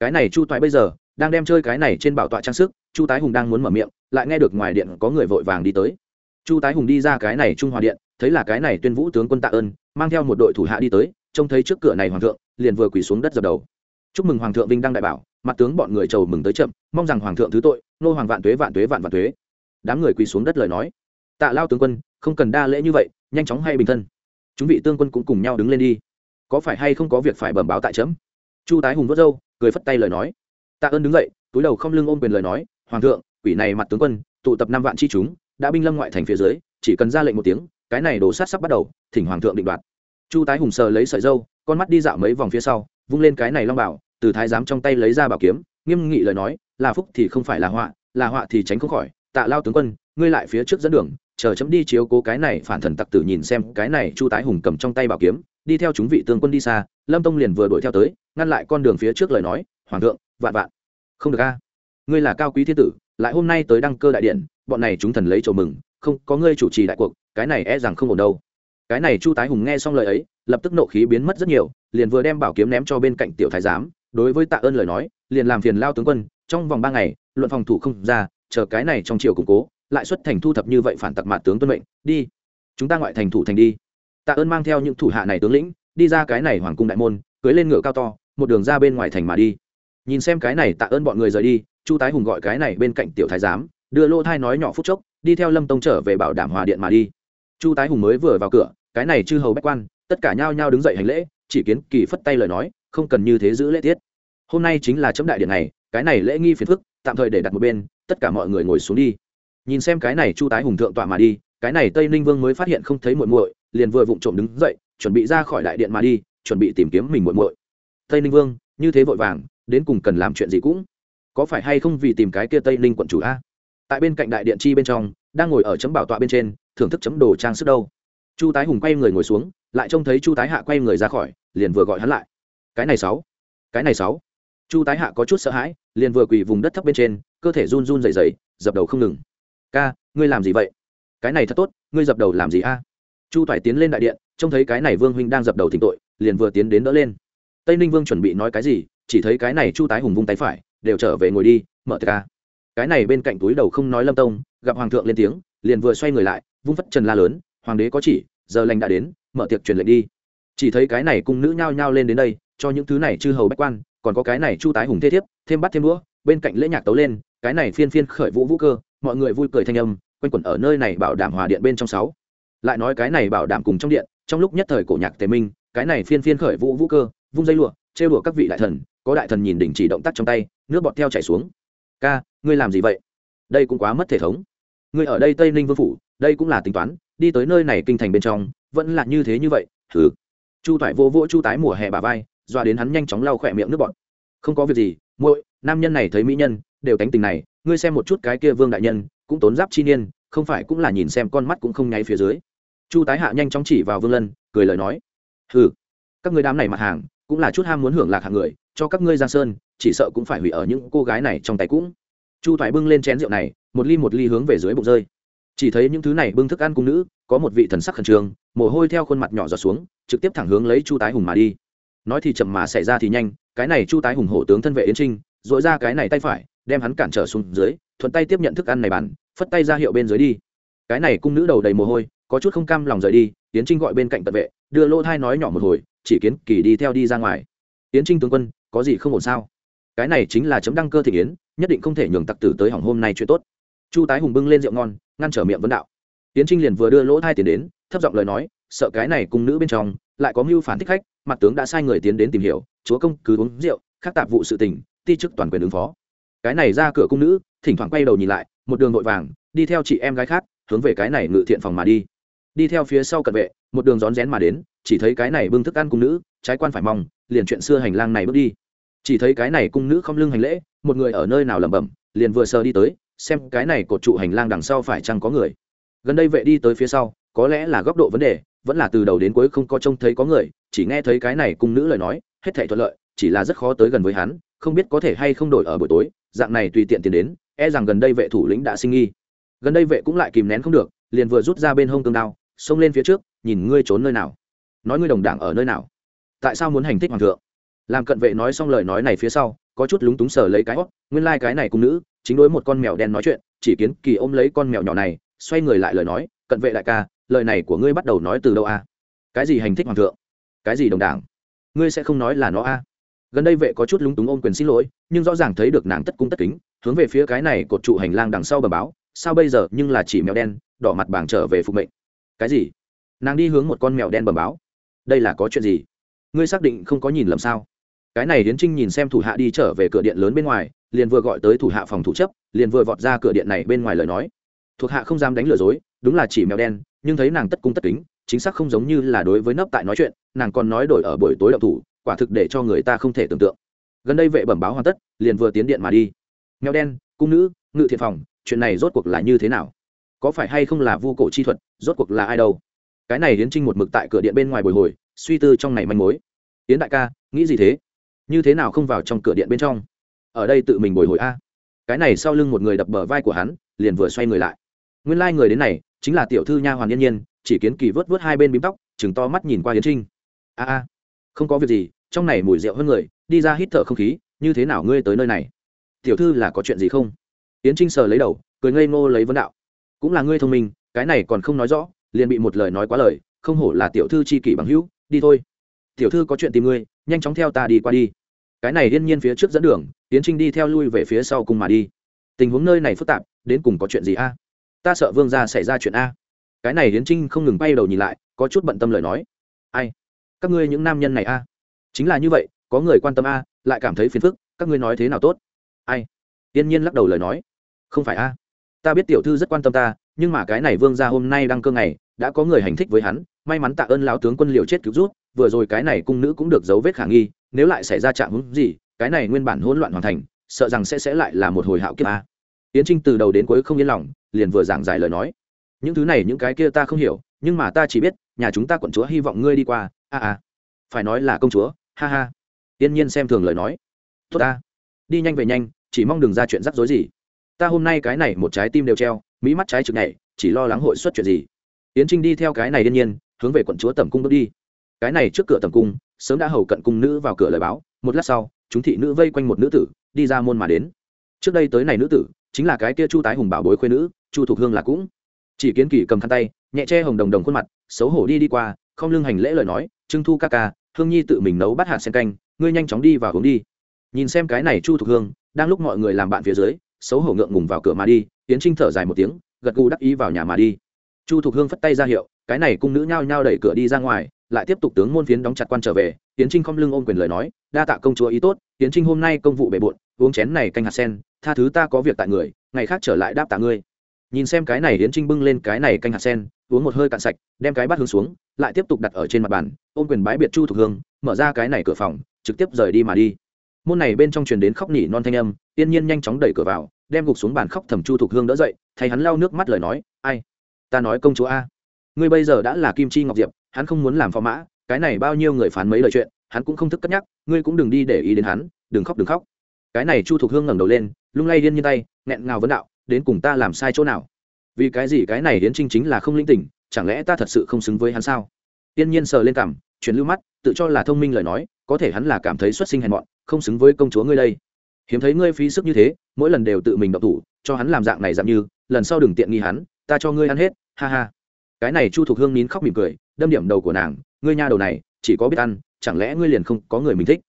Cái này chu toại bây giờ, đang đem chơi cái này trên bảo tọa trang sức, chu tái hùng đang muốn mở miệng, lại nghe được ngoài điện có người vội vàng đi tới chu tái hùng đi ra cái này trung hòa điện, thấy là cái này tuyên vũ tướng quân tạ ơn, mang theo một đội thủ hạ đi tới, trông thấy trước cửa này hoàng thượng, liền vừa quỳ xuống đất dập đầu. Chúc mừng hoàng thượng vinh đăng đại bảo, mặt tướng bọn người chầu mừng tới chậm, mong rằng hoàng thượng thứ tội, nô hoàng vạn tuế vạn tuế, vạn vạn tuế. Đám người quỳ xuống đất lời nói. Tạ lao tướng quân, không cần đa lễ như vậy, nhanh chóng hay bình thân. Chúng vị tướng quân cũng cùng nhau đứng lên đi. Có phải hay không có việc phải bẩm báo tại chấm? Chu tái hùng vớt râu, cười phất tay lời nói. Tạ ơn đứng dậy, túi đầu không lưng ôm quyền lời nói, hoàng thượng, quỷ này mặt tướng quân, tụ tập năm vạn chi chúng đã binh lâm ngoại thành phía dưới, chỉ cần ra lệnh một tiếng, cái này đổ sát sắp bắt đầu, thỉnh hoàng thượng định đoạt. Chu tái hùng sờ lấy sợi dâu, con mắt đi dạo mấy vòng phía sau, vung lên cái này long bảo, từ thái giám trong tay lấy ra bảo kiếm, nghiêm nghị lời nói, là phúc thì không phải là họa là họa thì tránh không khỏi. Tạ lao tướng quân, ngươi lại phía trước dẫn đường, chờ chấm đi chiếu cố cái này phản thần tặc tử nhìn xem, cái này chu tái hùng cầm trong tay bảo kiếm, đi theo chúng vị tướng quân đi xa. Lâm tông liền vừa đuổi theo tới, ngăn lại con đường phía trước lời nói, hoàng thượng, vạn vạn, không được a. Ngươi là cao quý thiên tử, lại hôm nay tới đăng cơ đại điện bọn này chúng thần lấy chầu mừng, không, có ngươi chủ trì đại cuộc, cái này e rằng không ổn đâu. Cái này chu tái hùng nghe xong lời ấy, lập tức nộ khí biến mất rất nhiều, liền vừa đem bảo kiếm ném cho bên cạnh tiểu thái giám, đối với tạ ơn lời nói, liền làm phiền lao tướng quân, trong vòng ba ngày, luận phòng thủ không ra, chờ cái này trong triều củng cố, lại xuất thành thu thập như vậy phản tặc mạt tướng tuân mệnh, đi. Chúng ta ngoại thành thủ thành đi. Tạ ơn mang theo những thủ hạ này tướng lĩnh, đi ra cái này hoàng cung đại môn, cưới lên ngựa cao to, một đường ra bên ngoài thành mà đi. Nhìn xem cái này tạ ơn bọn người rời đi, chu tái hùng gọi cái này bên cạnh tiểu thái giám đưa lô thai nói nhỏ phút chốc, đi theo lâm tông trở về bảo đảm hòa điện mà đi. Chu tái hùng mới vừa vào cửa, cái này chư hầu bách quan, tất cả nhao nhao đứng dậy hành lễ, chỉ kiến kỳ phất tay lời nói, không cần như thế giữ lễ tiết. Hôm nay chính là chấm đại điện này, cái này lễ nghi phiền phức, tạm thời để đặt một bên, tất cả mọi người ngồi xuống đi. Nhìn xem cái này chu tái hùng thượng tọa mà đi, cái này tây ninh vương mới phát hiện không thấy muội muội, liền vừa vụng trộm đứng dậy, chuẩn bị ra khỏi đại điện mà đi, chuẩn bị tìm kiếm mình muội muội. Tây ninh vương, như thế vội vàng, đến cùng cần làm chuyện gì cũng, có phải hay không vì tìm cái kia tây ninh quận chủ a? Tại bên cạnh đại điện chi bên trong, đang ngồi ở chấm bảo tọa bên trên, thưởng thức chấm đồ trang sức đâu. Chu tái hùng quay người ngồi xuống, lại trông thấy chu tái hạ quay người ra khỏi, liền vừa gọi hắn lại. Cái này sáu, cái này sáu. Chu tái hạ có chút sợ hãi, liền vừa quỳ vùng đất thấp bên trên, cơ thể run run dày dày dập đầu không ngừng. Ca, ngươi làm gì vậy? Cái này thật tốt, ngươi dập đầu làm gì a? Chu toại tiến lên đại điện, trông thấy cái này vương huynh đang dập đầu thỉnh tội, liền vừa tiến đến đỡ lên. Tây ninh vương chuẩn bị nói cái gì, chỉ thấy cái này chu tái hùng vung tay phải, đều trở về ngồi đi, mở ca cái này bên cạnh túi đầu không nói lâm tông, gặp hoàng thượng lên tiếng, liền vừa xoay người lại, vung phất trần la lớn, hoàng đế có chỉ, giờ lành đã đến, mở tiệc truyền lệnh đi. Chỉ thấy cái này cung nữ nhao nhao lên đến đây, cho những thứ này chư hầu bách quan, còn có cái này chu tái hùng thế thiếp, thêm bắt thêm đũa, bên cạnh lễ nhạc tấu lên, cái này phiên phiên khởi vũ vũ cơ, mọi người vui cười thanh âm, quanh quẩn ở nơi này bảo đảm hòa điện bên trong sáu. Lại nói cái này bảo đảm cùng trong điện, trong lúc nhất thời cổ nhạc tề minh, cái này phiên phiên khởi vũ vũ cơ, vung dây lụa, trêu đùa các vị đại thần, có đại thần nhìn đỉnh chỉ động tác trong tay, nước bọt theo chảy xuống. Ca ngươi làm gì vậy? Đây cũng quá mất thể thống. Ngươi ở đây tây ninh vương phủ, đây cũng là tính toán, đi tới nơi này kinh thành bên trong, vẫn là như thế như vậy, thử. Chu thoại vô vỗ chu tái mùa hè bà vai doa đến hắn nhanh chóng lau khỏe miệng nước bọt. Không có việc gì, muội, nam nhân này thấy mỹ nhân, đều tánh tình này, ngươi xem một chút cái kia vương đại nhân, cũng tốn giáp chi niên, không phải cũng là nhìn xem con mắt cũng không nháy phía dưới. Chu tái hạ nhanh chóng chỉ vào vương lân, cười lời nói. Hừ, các ngươi đám này mặt hàng, cũng là chút ham muốn hưởng lạc hàng người, cho các ngươi giang sơn, chỉ sợ cũng phải hủy ở những cô gái này trong tay cũng chu thoại bưng lên chén rượu này, một ly một ly hướng về dưới bụng rơi. Chỉ thấy những thứ này bưng thức ăn cung nữ, có một vị thần sắc khẩn trương, mồ hôi theo khuôn mặt nhỏ giọt xuống, trực tiếp thẳng hướng lấy chu tái hùng mà đi. Nói thì chậm mà xảy ra thì nhanh, cái này chu tái hùng hổ tướng thân vệ yến trinh dội ra cái này tay phải, đem hắn cản trở xuống dưới, thuận tay tiếp nhận thức ăn này bàn, phất tay ra hiệu bên dưới đi. Cái này cung nữ đầu đầy mồ hôi, có chút không cam lòng rời đi, yến trinh gọi bên cạnh cận vệ, đưa lỗ thai nói nhỏ một hồi, chỉ kiến kỳ đi theo đi ra ngoài. Yến trinh tướng quân, có gì không ổn sao? Cái này chính là chấm đăng cơ thị yến nhất định không thể nhường tặc tử tới hỏng hôm nay chuyện tốt. Chu tái hùng bưng lên rượu ngon, ngăn trở miệng vấn đạo. Tiến trinh liền vừa đưa lỗ thai tiền đến, thấp giọng lời nói, sợ cái này cung nữ bên trong lại có mưu phản thích khách, mặt tướng đã sai người tiến đến tìm hiểu, chúa công cứ uống rượu khắc tạp vụ sự tình, ti chức toàn quyền ứng phó. Cái này ra cửa cung nữ, thỉnh thoảng quay đầu nhìn lại, một đường vội vàng, đi theo chị em gái khác, hướng về cái này ngự thiện phòng mà đi. Đi theo phía sau cận vệ, một đường rón rén mà đến, chỉ thấy cái này bưng thức ăn cung nữ, trái quan phải mong, liền chuyện xưa hành lang này bước đi chỉ thấy cái này cung nữ không lưng hành lễ, một người ở nơi nào lẩm bẩm, liền vừa sờ đi tới, xem cái này cột trụ hành lang đằng sau phải chăng có người. Gần đây vệ đi tới phía sau, có lẽ là góc độ vấn đề, vẫn là từ đầu đến cuối không có trông thấy có người, chỉ nghe thấy cái này cung nữ lời nói, hết thể thuận lợi, chỉ là rất khó tới gần với hắn, không biết có thể hay không đổi ở buổi tối, dạng này tùy tiện tiền đến e rằng gần đây vệ thủ lĩnh đã sinh nghi. Gần đây vệ cũng lại kìm nén không được, liền vừa rút ra bên hông tương đao, xông lên phía trước, nhìn ngươi trốn nơi nào? Nói ngươi đồng đảng ở nơi nào? Tại sao muốn hành thích hoàng thượng? Làm cận vệ nói xong lời nói này phía sau, có chút lúng túng sờ lấy cái hót nguyên lai、like、cái này cung nữ, chính đối một con mèo đen nói chuyện, chỉ kiến kỳ ôm lấy con mèo nhỏ này, xoay người lại lời nói, cận vệ đại ca, lời này của ngươi bắt đầu nói từ đâu a? Cái gì hành thích hoàng thượng? Cái gì đồng đảng? Ngươi sẽ không nói là nó a? Gần đây vệ có chút lúng túng ôm quyền xin lỗi, nhưng rõ ràng thấy được nàng tất cung tất kính, hướng về phía cái này cột trụ hành lang đằng sau bờ báo, sao bây giờ nhưng là chỉ mèo đen, đỏ mặt bảng trở về phục mệnh. Cái gì? Nàng đi hướng một con mèo đen bờ báo. Đây là có chuyện gì? Ngươi xác định không có nhìn lầm sao? Cái này hiến trinh nhìn xem thủ hạ đi trở về cửa điện lớn bên ngoài, liền vừa gọi tới thủ hạ phòng thủ chấp, liền vừa vọt ra cửa điện này bên ngoài lời nói. Thuộc hạ không dám đánh lừa dối, đúng là chỉ mèo đen, nhưng thấy nàng tất cung tất kính, chính xác không giống như là đối với nấp tại nói chuyện, nàng còn nói đổi ở buổi tối đậu thủ, quả thực để cho người ta không thể tưởng tượng. Gần đây vệ bẩm báo hoàn tất, liền vừa tiến điện mà đi. Mèo đen, cung nữ, ngự thiện phòng, chuyện này rốt cuộc là như thế nào? Có phải hay không là vu cổ chi thuật, rốt cuộc là ai đâu? Cái này hiến trinh một mực tại cửa điện bên ngoài bồi hồi, suy tư trong này manh mối. Tiến đại ca, nghĩ gì thế? Như thế nào không vào trong cửa điện bên trong? Ở đây tự mình bồi hồi a. Cái này sau lưng một người đập bờ vai của hắn, liền vừa xoay người lại. Nguyên lai、like、người đến này, chính là tiểu thư nha hoàn yên nhiên, chỉ kiến kỳ vớt vớt hai bên bím tóc chừng to mắt nhìn qua yến trinh. A a, không có việc gì, trong này mùi rượu hơn người, đi ra hít thở không khí, như thế nào ngươi tới nơi này? Tiểu thư là có chuyện gì không? Yến trinh sờ lấy đầu, cười ngây ngô lấy vấn đạo. Cũng là ngươi thông minh, cái này còn không nói rõ, liền bị một lời nói quá lời, không hổ là tiểu thư c h i kỷ bằng hữu, đi thôi. Tiểu thư có chuyện tìm ngươi, nhanh chóng theo ta đi qua đi cái này yên nhiên phía trước dẫn đường tiến trinh đi theo lui về phía sau cùng mà đi. Tình huống nơi này phức tạp, đến cùng có chuyện gì a? Ta sợ vương gia xảy ra chuyện a. Cái này tiến trinh không ngừng bay đầu nhìn lại, có chút bận tâm lời nói. Ai? Các ngươi những nam nhân này a? Chính là như vậy, có người quan tâm a, lại cảm thấy phiền phức, các ngươi nói thế nào tốt? Ai? Tiên nhiên lắc đầu lời nói. Không phải a. Ta biết tiểu thư rất quan tâm ta nhưng mà cái này vương gia hôm nay đang cơ ngày, đã có người hành thích với hắn, may mắn tạ ơn lão tướng quân liều chết cứu rút vừa rồi cái này cung nữ cũng được dấu vết khả nghi, nếu lại xảy ra trạng hứng gì, cái này nguyên bản hỗn loạn hoàn thành, sợ rằng sẽ sẽ lại là một hồi hạo kiếp a. Yến trinh từ đầu đến cuối không yên lòng, liền vừa giảng giải lời nói. Những thứ này, những cái kia ta không hiểu, nhưng mà ta chỉ biết, nhà chúng ta quận chúa hy vọng ngươi đi qua, a a. Phải nói là công chúa, ha ha. Yên nhiên xem thường lời nói. Tốt ta. Đi nhanh về nhanh, chỉ mong đừng ra chuyện rắc rối gì. Ta hôm nay cái này một trái tim đều treo mỹ mắt trái trực này chỉ lo lắng hội xuất chuyện gì. Yến trinh đi theo cái này yên nhiên, hướng về quận chúa tầm cung bước đi. Cái này trước cửa tầm cung, sớm đã hầu cận cung nữ vào cửa lời báo, một lát sau, chúng thị nữ vây quanh một nữ tử, đi ra môn mà đến. Trước đây tới này nữ tử, chính là cái kia chu tái hùng bảo bối khuê nữ, chu thục hương là cũng. Chỉ kiến kỳ cầm khăn tay, nhẹ che hồng đồng đồng khuôn mặt, xấu hổ đi đi qua, không lưng hành lễ lời nói, trưng thu ca ca, hương nhi tự mình nấu bát hạt sen canh, ngươi nhanh chóng đi vào uống đi. Nhìn xem cái này chu thục hương, đang lúc mọi người làm bạn phía dưới, xấu hổ ngượng ngùng vào cửa mà đi yến trinh thở dài một tiếng, gật gù đắc ý vào nhà mà đi. Chu thục hương phất tay ra hiệu, cái này cung nữ nhao nhao đẩy cửa đi ra ngoài, lại tiếp tục tướng môn phiến đóng chặt quan trở về. Yến trinh không lưng ôm quyền lời nói, đa tạ công chúa ý tốt, yến trinh hôm nay công vụ bề bộn, uống chén này canh hạt sen, tha thứ ta có việc tại người, ngày khác trở lại đáp tạ ngươi. Nhìn xem cái này yến trinh bưng lên cái này canh hạt sen, uống một hơi cạn sạch, đem cái bát hướng xuống, lại tiếp tục đặt ở trên mặt bàn, ôm quyền bái biệt chu thục hương, mở ra cái này cửa phòng, trực tiếp rời đi mà đi. Môn này bên trong truyền đến khóc nỉ non thanh âm tiên nhiên nhanh chóng đẩy cửa vào đem gục xuống bàn khóc thầm chu thục hương đỡ dậy, thay hắn lau nước mắt lời nói, ai? Ta nói công chúa a. Ngươi bây giờ đã là kim chi ngọc diệp, hắn không muốn làm phò mã, cái này bao nhiêu người phán mấy lời chuyện, hắn cũng không thức cất nhắc, ngươi cũng đừng đi để ý đến hắn, đừng khóc đừng khóc. Cái này chu thục hương ngẩng đầu lên, lung lay điên như tay, nghẹn ngào vấn đạo, đến cùng ta làm sai chỗ nào? Vì cái gì cái này hiến trinh chính là không linh tỉnh, chẳng lẽ ta thật sự không xứng với hắn sao? Tiên nhiên sờ lên cảm chuyển lưu mắt, tự cho là thông minh lời nói, có thể hắn là cảm thấy xuất sinh hèn mọn, không xứng với công chúa ngươi đây hiếm thấy ngươi phí sức như thế, mỗi lần đều tự mình độc thủ, cho hắn làm dạng này dạng như, lần sau đừng tiện nghi hắn, ta cho ngươi ăn hết, ha ha. Cái này chu thục hương nín khóc mỉm cười, đâm điểm đầu của nàng, ngươi nha đầu này, chỉ có biết ăn, chẳng lẽ ngươi liền không có người mình thích?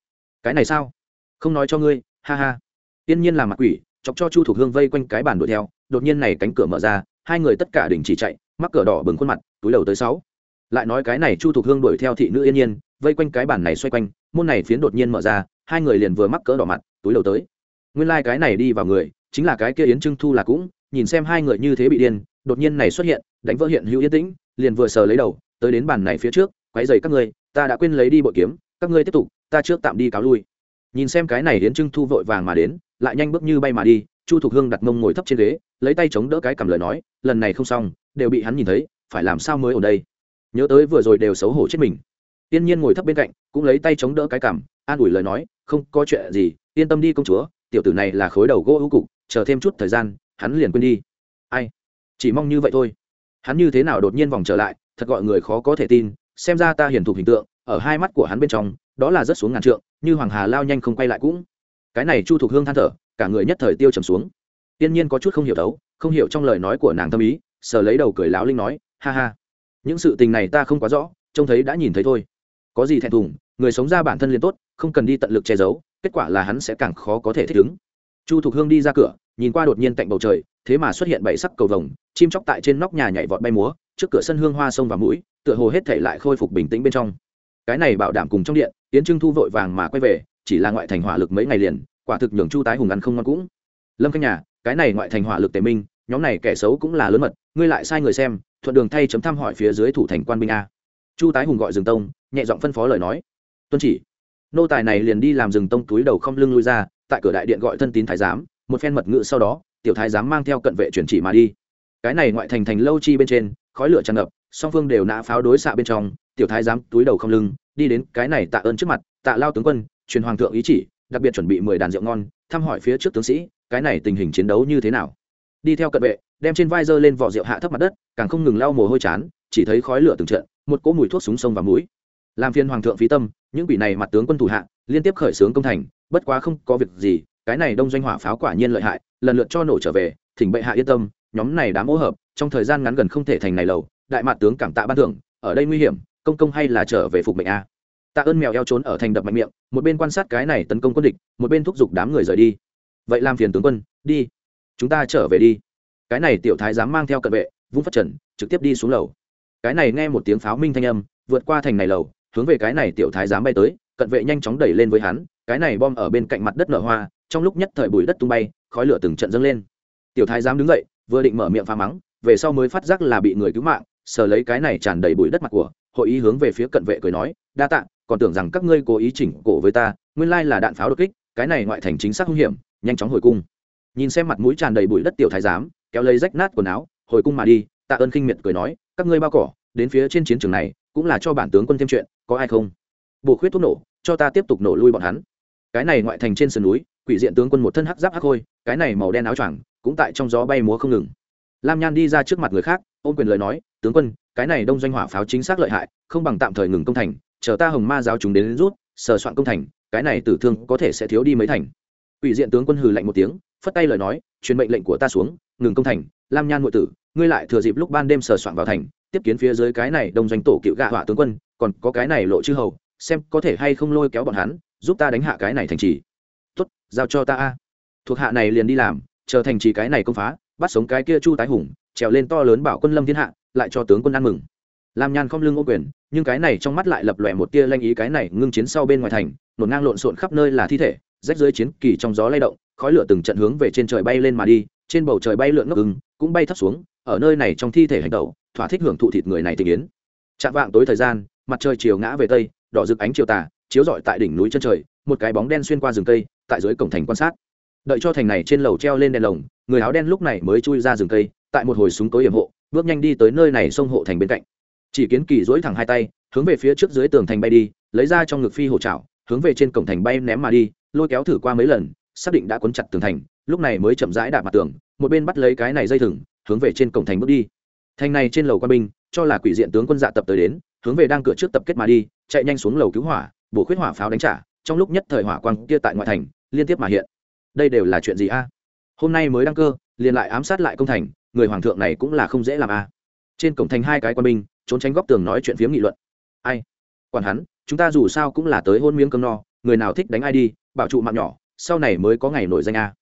Cái này sao? Không nói cho ngươi, ha ha. Tiên nhiên là mặt quỷ, chọc cho chu thục hương vây quanh cái bàn đuổi theo, đột nhiên này cánh cửa mở ra, hai người tất cả đình chỉ chạy, mắc cửa đỏ bừng khuôn mặt, túi đầu tới sáu. Lại nói cái này chu thục hương đuổi theo thị nữ yên nhiên, vây quanh cái bàn này xoay quanh, môn này phiến đột nhiên mở ra, hai người liền vừa mắc cỡ đỏ mặt túi đầu tới. Nguyên lai、like、cái này đi vào người, chính là cái kia yến trưng thu là cũng, nhìn xem hai người như thế bị điên, đột nhiên này xuất hiện, đánh vỡ hiện hữu yên tĩnh, liền vừa sờ lấy đầu, tới đến bàn này phía trước quáy dày các ngươi, ta đã quên lấy đi bội kiếm, các ngươi tiếp tục, ta trước tạm đi cáo lui. Nhìn xem cái này yến trưng thu vội vàng mà đến, lại nhanh bước như bay mà đi, chu thục hương đặt mông ngồi thấp trên ghế, lấy tay chống đỡ cái cầm lời nói, lần này không xong, đều bị hắn nhìn thấy, phải làm sao mới ở đây? Nhớ tới vừa rồi đều xấu hổ chết mình. Tiên nhiên ngồi thấp bên cạnh, cũng lấy tay chống đỡ cái cằm an ủi lời nói, không có chuyện gì yên tâm đi công chúa, tiểu tử này là khối đầu gỗ hữu cục, chờ thêm chút thời gian, hắn liền quên đi. Ai? Chỉ mong như vậy thôi. Hắn như thế nào đột nhiên vòng trở lại, thật gọi người khó có thể tin, xem ra ta hiển thục hình tượng, ở hai mắt của hắn bên trong, đó là rất xuống ngàn trượng, như hoàng hà lao nhanh không quay lại cũng. Cái này chu thục hương than thở, cả người nhất thời tiêu trầm xuống. Tiên nhiên có chút không hiểu đấu không hiểu trong lời nói của nàng tâm ý, sờ lấy đầu cười láo linh nói, ha ha, những sự tình này ta không quá rõ, trông thấy đã nhìn thấy thôi. Có gì thẹn thùng, người sống ra bản thân liền tốt, không cần đi tận lực che giấu kết quả là hắn sẽ càng khó có thể thích ứng. Chu thục hương đi ra cửa, nhìn qua đột nhiên tạnh bầu trời, thế mà xuất hiện bảy sắc cầu vồng, chim chóc tại trên nóc nhà nhảy vọt bay múa, trước cửa sân hương hoa sông và mũi, tựa hồ hết thể lại khôi phục bình tĩnh bên trong. Cái này bảo đảm cùng trong điện tiến trưng thu vội vàng mà quay về, chỉ là ngoại thành hỏa lực mấy ngày liền, quả thực nhường chu tái hùng ăn không ngon cũng. Lâm canh nhà, cái này ngoại thành hỏa lực tề minh, nhóm này kẻ xấu cũng là lớn mật, ngươi lại sai người xem, thuận đường thay chấm thăm hỏi phía dưới thủ thành quan binh a. Chu tái hùng gọi rừng tông, nhẹ giọng phân phó lời nói. Tuân chỉ nô tài này liền đi làm rừng tông túi đầu không lưng lui ra, tại cửa đại điện gọi thân tín thái giám, một phen mật ngự sau đó, tiểu thái giám mang theo cận vệ chuyển chỉ mà đi. Cái này ngoại thành thành lâu chi bên trên, khói lửa tràn ngập, song phương đều nã pháo đối xạ bên trong, tiểu thái giám túi đầu không lưng, đi đến cái này tạ ơn trước mặt, tạ lao tướng quân, truyền hoàng thượng ý chỉ, đặc biệt chuẩn bị mười đàn rượu ngon, thăm hỏi phía trước tướng sĩ, cái này tình hình chiến đấu như thế nào. Đi theo cận vệ, đem trên vai dơ lên vỏ rượu hạ thấp mặt đất, càng không ngừng lau mồ hôi chán, chỉ thấy khói lửa từng trận, một cỗ mùi thuốc súng sông và mũi làm phiên hoàng thượng phí tâm, những quỷ này mặt tướng quân thủ hạ, liên tiếp khởi xướng công thành, bất quá không có việc gì, cái này đông doanh hỏa pháo quả nhiên lợi hại, lần lượt cho nổ trở về, thỉnh bệ hạ yên tâm, nhóm này đã mỗ hợp, trong thời gian ngắn gần không thể thành này lầu, đại mặt tướng cảm tạ ban thưởng, ở đây nguy hiểm, công công hay là trở về phục mệnh a. Tạ ơn mèo eo trốn ở thành đập mạnh miệng, một bên quan sát cái này tấn công quân địch, một bên thúc giục đám người rời đi. Vậy làm phiền tướng quân, đi. Chúng ta trở về đi. Cái này tiểu thái dám mang theo cận vệ, vung phát trần, trực tiếp đi xuống lầu. Cái này nghe một tiếng pháo minh thanh âm, vượt qua thành này lầu hướng về cái này tiểu thái giám bay tới, cận vệ nhanh chóng đẩy lên với hắn, cái này bom ở bên cạnh mặt đất nở hoa, trong lúc nhất thời bụi đất tung bay, khói lửa từng trận dâng lên. Tiểu thái giám đứng dậy, vừa định mở miệng phá mắng, về sau mới phát giác là bị người cứu mạng, sờ lấy cái này tràn đầy bụi đất mặt của, hội ý hướng về phía cận vệ cười nói, đa tạ, còn tưởng rằng các ngươi cố ý chỉnh cổ với ta, nguyên lai là đạn pháo đột kích, cái này ngoại thành chính xác hung hiểm, nhanh chóng hồi cung. Nhìn xem mặt mũi tràn đầy bụi đất tiểu thái giám, kéo lấy rách nát quần áo, hồi cung mà đi, tạ ơn khinh miệt cười nói, các ngươi bao cỏ, đến phía trên chiến trường này cũng là cho bản tướng quân thêm chuyện có ai không? Bổ khuyết thuốc nổ cho ta tiếp tục nổ lui bọn hắn. Cái này ngoại thành trên sườn núi quỷ diện tướng quân một thân hắc giáp hắc khôi, cái này màu đen áo choàng cũng tại trong gió bay múa không ngừng. Lam nhan đi ra trước mặt người khác ôm quyền lời nói tướng quân cái này đông doanh hỏa pháo chính xác lợi hại không bằng tạm thời ngừng công thành chờ ta hồng ma giáo chúng đến rút sờ soạn công thành cái này tử thương có thể sẽ thiếu đi mấy thành. Quỷ diện tướng quân hừ lạnh một tiếng phất tay lời nói truyền mệnh lệnh của ta xuống ngừng công thành lam nhan ngụy tử ngươi lại thừa dịp lúc ban đêm sờ soạn vào thành tiếp kiến phía dưới cái này đông doanh tổ cựu gạ họa tướng quân, còn có cái này lộ chư hầu, xem có thể hay không lôi kéo bọn hắn, giúp ta đánh hạ cái này thành trì. Tốt, giao cho ta a. Thuộc hạ này liền đi làm, chờ thành trì cái này công phá, bắt sống cái kia chu tái hùng, trèo lên to lớn bảo quân lâm thiên hạ, lại cho tướng quân ăn mừng. Lam nhan không lưng ô quyền, nhưng cái này trong mắt lại lập lòe một tia lanh ý, cái này ngưng chiến sau bên ngoài thành, nổn ngang lộn xộn khắp nơi là thi thể, rách dưới chiến kỳ trong gió lay động, khói lửa từng trận hướng về trên trời bay lên mà đi, trên bầu trời bay lượn ngốc ứng cũng bay thấp xuống ở nơi này trong thi thể hành tẩu, thỏa thích hưởng thụ thịt người này tình yến. Chạm vạng tối thời gian, mặt trời chiều ngã về tây, đỏ rực ánh chiều tà, chiếu rọi tại đỉnh núi chân trời, một cái bóng đen xuyên qua rừng cây, tại dưới cổng thành quan sát. Đợi cho thành này trên lầu treo lên đèn lồng, người áo đen lúc này mới chui ra rừng cây, tại một hồi súng tối hiểm hộ, bước nhanh đi tới nơi này sông hộ thành bên cạnh. Chỉ kiến kỳ dối thẳng hai tay, hướng về phía trước dưới tường thành bay đi, lấy ra trong ngực phi hổ trảo hướng về trên cổng thành bay ném mà đi, lôi kéo thử qua mấy lần, xác định đã cuốn chặt tường thành, lúc này mới chậm rãi đạp mặt tường, một bên bắt lấy cái này dây thừng hướng về trên cổng thành bước đi. Thành này trên lầu quan binh, cho là quỷ diện tướng quân dạ tập tới đến, hướng về đang cửa trước tập kết mà đi, chạy nhanh xuống lầu cứu hỏa, bổ khuyết hỏa pháo đánh trả, trong lúc nhất thời hỏa quang kia tại ngoại thành, liên tiếp mà hiện. Đây đều là chuyện gì a? Hôm nay mới đăng cơ, liền lại ám sát lại công thành, người hoàng thượng này cũng là không dễ làm a. Trên cổng thành hai cái quan binh, trốn tránh góc tường nói chuyện phiếm nghị luận. Ai? Quản hắn, chúng ta dù sao cũng là tới hôn miếng cơm no, người nào thích đánh ai đi, bảo trụ mạng nhỏ, sau này mới có ngày nổi danh a.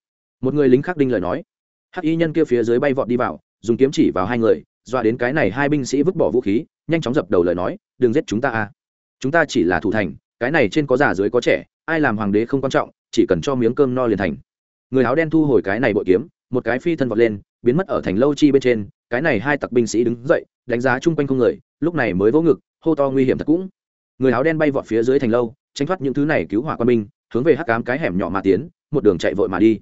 Một người lính khắc đinh lời nói hắc y nhân kia phía dưới bay vọt đi vào, dùng kiếm chỉ vào hai người, dọa đến cái này hai binh sĩ vứt bỏ vũ khí, nhanh chóng dập đầu lời nói, đừng giết chúng ta a. Chúng ta chỉ là thủ thành, cái này trên có già dưới có trẻ, ai làm hoàng đế không quan trọng, chỉ cần cho miếng cơm no liền thành. Người áo đen thu hồi cái này bội kiếm, một cái phi thân vọt lên, biến mất ở thành lâu chi bên trên, cái này hai tặc binh sĩ đứng dậy, đánh giá chung quanh không người, lúc này mới vỗ ngực, hô to nguy hiểm thật cũng. Người áo đen bay vọt phía dưới thành lâu, tránh thoát những thứ này cứu hỏa quân binh, hướng về hắc cám cái hẻm nhỏ mà tiến, một đường chạy vội mà đi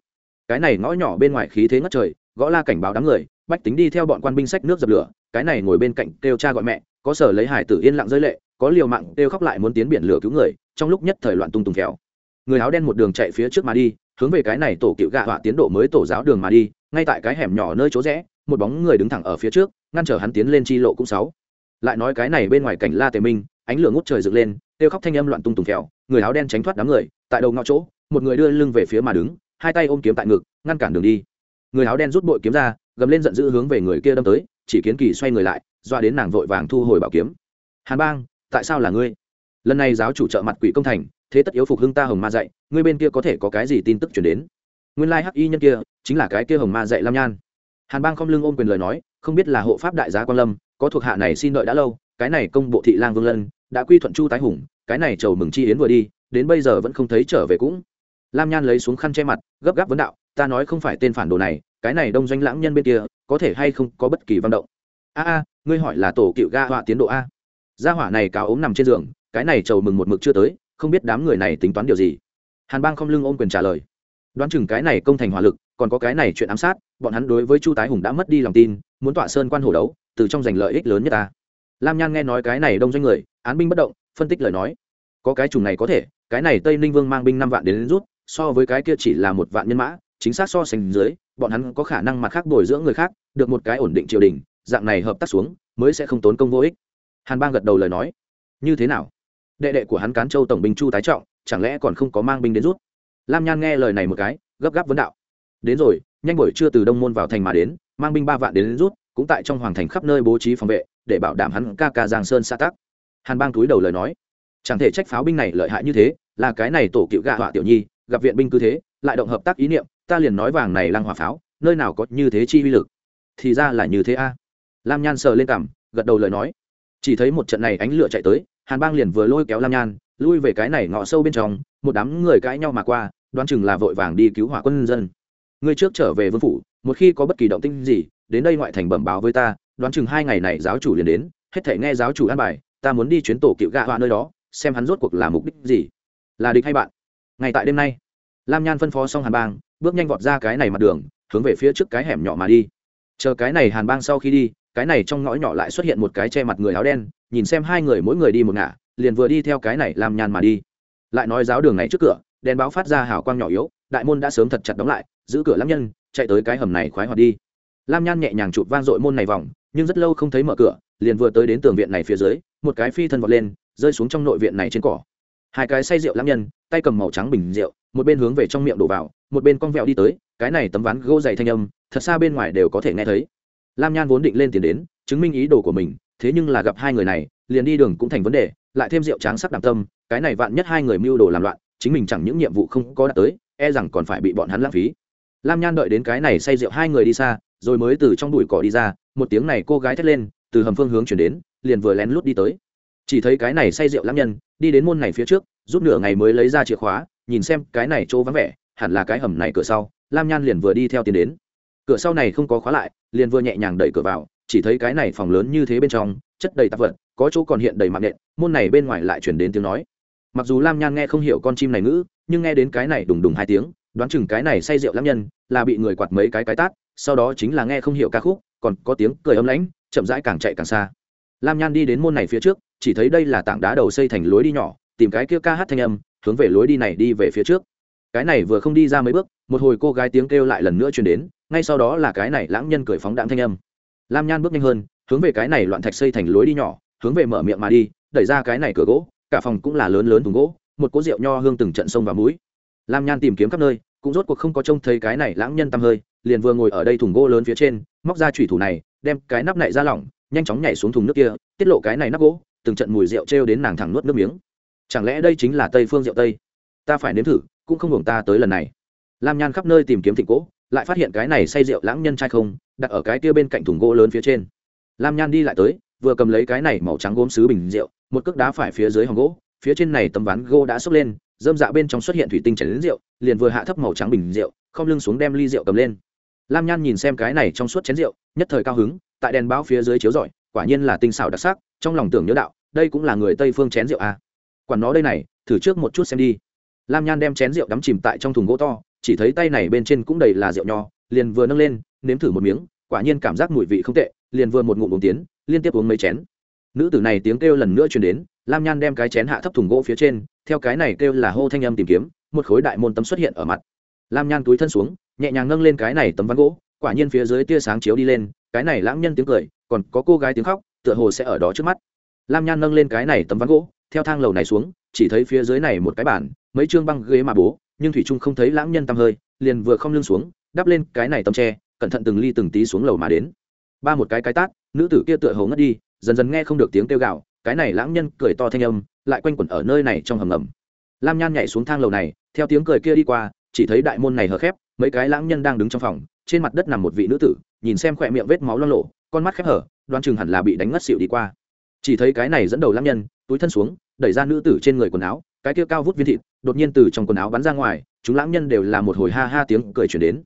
cái này ngõ nhỏ bên ngoài khí thế ngất trời, gõ la cảnh báo đám người, bách tính đi theo bọn quan binh sách nước dập lửa, cái này ngồi bên cạnh kêu cha gọi mẹ, có sở lấy hải tử yên lặng rơi lệ, có liều mạng kêu khóc lại muốn tiến biển lửa cứu người, trong lúc nhất thời loạn tung tùng kéo. Người áo đen một đường chạy phía trước mà đi, hướng về cái này tổ cựu gạ họa tiến độ mới tổ giáo đường mà đi, ngay tại cái hẻm nhỏ nơi chỗ rẽ, một bóng người đứng thẳng ở phía trước, ngăn trở hắn tiến lên chi lộ cũng sáu. Lại nói cái này bên ngoài cảnh la tề minh, ánh lửa ngút trời dựng lên, kêu khóc thanh âm loạn tung tùng kéo, người áo đen tránh thoát đám người, tại đầu ngõ chỗ, một người đưa lưng về phía mà đứng hai tay ôm kiếm tại ngực, ngăn cản đường đi. Người áo đen rút bội kiếm ra, gầm lên giận dữ hướng về người kia đâm tới, chỉ kiến kỳ xoay người lại doa đến nàng vội vàng thu hồi bảo kiếm. Hàn bang, tại sao là ngươi? Lần này giáo chủ trợ mặt quỷ công thành, thế tất yếu phục hưng ta hồng ma dạy, ngươi bên kia có thể có cái gì tin tức chuyển đến? Nguyên lai hắc y nhân kia, chính là cái kia hồng ma dạy lam nhan. Hàn bang không lưng ôm quyền lời nói, không biết là hộ pháp đại giá quan lâm, có thuộc hạ này xin đợi đã lâu, cái này công bộ thị lang vương lân, đã quy thuận chu tái hùng, cái này chầu mừng chi yến vừa đi, đến bây giờ vẫn không thấy trở về cũng lam nhan lấy xuống khăn che mặt gấp gáp vấn đạo ta nói không phải tên phản đồ này cái này đông doanh lãng nhân bên kia có thể hay không có bất kỳ văn động? A a ngươi hỏi là tổ cựu ga họa tiến độ a. Gia hỏa này cáo ốm nằm trên giường cái này chầu mừng một mực chưa tới không biết đám người này tính toán điều gì. Hàn bang không lưng ôm quyền trả lời. Đoán chừng cái này công thành hỏa lực còn có cái này chuyện ám sát bọn hắn đối với chu tái hùng đã mất đi lòng tin muốn tọa sơn quan hổ đấu từ trong giành lợi ích lớn nhất ta. Lam nhan nghe nói cái này đông doanh người án binh bất động phân tích lời nói. Có cái chủng này có thể cái này tây ninh vương mang binh năm vạn đến, đến rút so với cái kia chỉ là một vạn nhân mã chính xác so sánh dưới bọn hắn có khả năng mặt khác bồi dưỡng người khác được một cái ổn định triều đình dạng này hợp tác xuống mới sẽ không tốn công vô ích. Hàn bang gật đầu lời nói. Như thế nào? Đệ đệ của hắn cán châu tổng binh chu tái trọng chẳng lẽ còn không có mang binh đến rút? Lam nhan nghe lời này một cái gấp gáp vấn đạo. Đến rồi nhanh buổi trưa từ đông môn vào thành mà đến mang binh ba vạn đến, đến rút cũng tại trong hoàng thành khắp nơi bố trí phòng vệ để bảo đảm hắn ca ca giang sơn xã tắc. Hàn bang túi đầu lời nói. Chẳng thể trách pháo binh này lợi hại như thế là cái này tổ cựu gạ họa tiểu nhi gặp viện binh cứ thế, lại động hợp tác ý niệm, ta liền nói vàng này lăng hỏa pháo, nơi nào có như thế chi uy lực. Thì ra là như thế a. Lam nhan sờ lên cằm, gật đầu lời nói. Chỉ thấy một trận này ánh lửa chạy tới, hàn bang liền vừa lôi kéo lam nhan, lui về cái này ngõ sâu bên trong, một đám người cãi nhau mà qua, đoán chừng là vội vàng đi cứu hỏa quân dân. Ngươi trước trở về vương phủ, một khi có bất kỳ động tinh gì, đến đây ngoại thành bẩm báo với ta, đoán chừng hai ngày này giáo chủ liền đến, hết thể nghe giáo chủ an bài, ta muốn đi chuyến tổ cựu gạ họa nơi đó, xem hắn rốt cuộc là mục đích gì. Là địch hay bạn? Ngay tại đêm nay, lam nhan phân phó xong hàn bang, bước nhanh vọt ra cái này mặt đường, hướng về phía trước cái hẻm nhỏ mà đi. Chờ cái này hàn bang sau khi đi, cái này trong ngõ nhỏ lại xuất hiện một cái che mặt người áo đen, nhìn xem hai người mỗi người đi một ngả, liền vừa đi theo cái này lam nhan mà đi. Lại nói giáo đường này trước cửa, đèn báo phát ra hào quang nhỏ yếu, đại môn đã sớm thật chặt đóng lại, giữ cửa lam nhân, chạy tới cái hầm này khoái hoạt đi. Lam nhan nhẹ nhàng chụp vang dội môn này vòng, nhưng rất lâu không thấy mở cửa, liền vừa tới đến tường viện này phía dưới, một cái phi thân vọt lên, rơi xuống trong nội viện này trên cỏ. Hai cái say rượu lam nhân tay cầm màu trắng bình rượu, một bên hướng về trong miệng đổ vào, một bên con vẹo đi tới, cái này tấm ván gỗ dày thanh âm, thật xa bên ngoài đều có thể nghe thấy. Lam nhan vốn định lên tiền đến, chứng minh ý đồ của mình, thế nhưng là gặp hai người này, liền đi đường cũng thành vấn đề, lại thêm rượu tráng sắc đảm tâm, cái này vạn nhất hai người mưu đồ làm loạn, chính mình chẳng những nhiệm vụ không có đạt tới e rằng còn phải bị bọn hắn lãng phí. Lam nhan đợi đến cái này say rượu hai người đi xa, rồi mới từ trong đùi cỏ đi ra, một tiếng này cô gái thét lên, từ hầm phương hướng chuyển đến, liền vừa lén lút đi tới. Chỉ thấy cái này say rượu lãng nhân, đi đến môn này phía trước rút nửa ngày mới lấy ra chìa khóa, nhìn xem cái này chỗ vắng vẻ, hẳn là cái hầm này cửa sau, lam nhan liền vừa đi theo tiến đến. Cửa sau này không có khóa lại, liền vừa nhẹ nhàng đẩy cửa vào, chỉ thấy cái này phòng lớn như thế bên trong, chất đầy tạp vật, có chỗ còn hiện đầy mạng nện, môn này bên ngoài lại chuyển đến tiếng nói. Mặc dù lam nhan nghe không hiểu con chim này ngữ, nhưng nghe đến cái này đùng đùng hai tiếng, đoán chừng cái này say rượu Lam nhân, là bị người quạt mấy cái cái tát, sau đó chính là nghe không hiểu ca khúc, còn có tiếng cười ấm lãnh, chậm rãi càng chạy càng xa. Lam nhan đi đến môn này phía trước, chỉ thấy đây là tảng đá đầu xây thành lối đi nhỏ tìm cái kia ca hát thanh âm, hướng về lối đi này đi về phía trước. Cái này vừa không đi ra mấy bước, một hồi cô gái tiếng kêu lại lần nữa truyền đến, ngay sau đó là cái này lãng nhân cười phóng đạn thanh âm. Lam nhan bước nhanh hơn, hướng về cái này loạn thạch xây thành lối đi nhỏ, hướng về mở miệng mà đi, đẩy ra cái này cửa gỗ, cả phòng cũng là lớn lớn thùng gỗ, một cỗ rượu nho hương từng trận sông vào mũi. Lam nhan tìm kiếm khắp nơi, cũng rốt cuộc không có trông thấy cái này lãng nhân tăm hơi, liền vừa ngồi ở đây thùng gỗ lớn phía trên, móc ra thủy thủ này, đem cái nắp này ra lỏng, nhanh chóng nhảy xuống thùng nước kia, tiết lộ cái này nắp gỗ, từng trận mùi rượu trêu đến nàng thẳng nuốt nước miếng chẳng lẽ đây chính là tây phương rượu tây? Ta phải nếm thử, cũng không hưởng ta tới lần này. Lam nhan khắp nơi tìm kiếm thịnh cỗ lại phát hiện cái này say rượu lãng nhân trai không, đặt ở cái kia bên cạnh thùng gỗ lớn phía trên. Lam nhan đi lại tới, vừa cầm lấy cái này màu trắng gốm xứ bình rượu, một cước đá phải phía dưới hòn gỗ, phía trên này tấm ván gỗ đã sốc lên, dơm dạ bên trong xuất hiện thủy tinh chảy đến rượu, liền vừa hạ thấp màu trắng bình rượu, không lưng xuống đem ly rượu cầm lên. Lam nhan nhìn xem cái này trong suốt chén rượu, nhất thời cao hứng, tại đèn báo phía dưới chiếu rọi, quả nhiên là tinh xảo đặc sắc, trong lòng tưởng nhớ đạo, đây cũng là người tây phương chén rượu à quản nó đây này, thử trước một chút xem đi. Lam nhan đem chén rượu đắm chìm tại trong thùng gỗ to, chỉ thấy tay này bên trên cũng đầy là rượu nho, liền vừa nâng lên, nếm thử một miếng, quả nhiên cảm giác mùi vị không tệ, liền vừa một ngụm uống tiến, liên tiếp uống mấy chén. Nữ tử này tiếng kêu lần nữa truyền đến, lam nhan đem cái chén hạ thấp thùng gỗ phía trên, theo cái này kêu là hô thanh âm tìm kiếm, một khối đại môn tấm xuất hiện ở mặt. Lam nhan túi thân xuống, nhẹ nhàng nâng lên cái này tấm ván gỗ, quả nhiên phía dưới tia sáng chiếu đi lên, cái này lãng nhân tiếng cười, còn có cô gái tiếng khóc, tựa hồ sẽ ở đó trước mắt. Lam nhan nâng lên cái này tấm ván gỗ theo thang lầu này xuống, chỉ thấy phía dưới này một cái bản mấy chương băng ghế mà bố, nhưng thủy trung không thấy lãng nhân tăm hơi, liền vừa không lưng xuống, đắp lên cái này tấm tre, cẩn thận từng ly từng tí xuống lầu mà đến. Ba một cái cái tát, nữ tử kia tựa hồ ngất đi, dần dần nghe không được tiếng kêu gạo cái này lãng nhân cười to thanh âm, lại quanh quẩn ở nơi này trong hầm ngầm. Lam nhan nhảy xuống thang lầu này, theo tiếng cười kia đi qua, chỉ thấy đại môn này hở khép, mấy cái lãng nhân đang đứng trong phòng, trên mặt đất nằm một vị nữ tử, nhìn xem khỏe miệng vết máu lo lộ con mắt khép hở đoan chừng hẳn là bị đánh ngất xịu đi qua. Chỉ thấy cái này dẫn đầu lãng nhân túi thân xuống, đẩy ra nữ tử trên người quần áo, cái kia cao vút viên thịt, đột nhiên từ trong quần áo bắn ra ngoài, chúng lãng nhân đều là một hồi ha ha tiếng cười chuyển đến.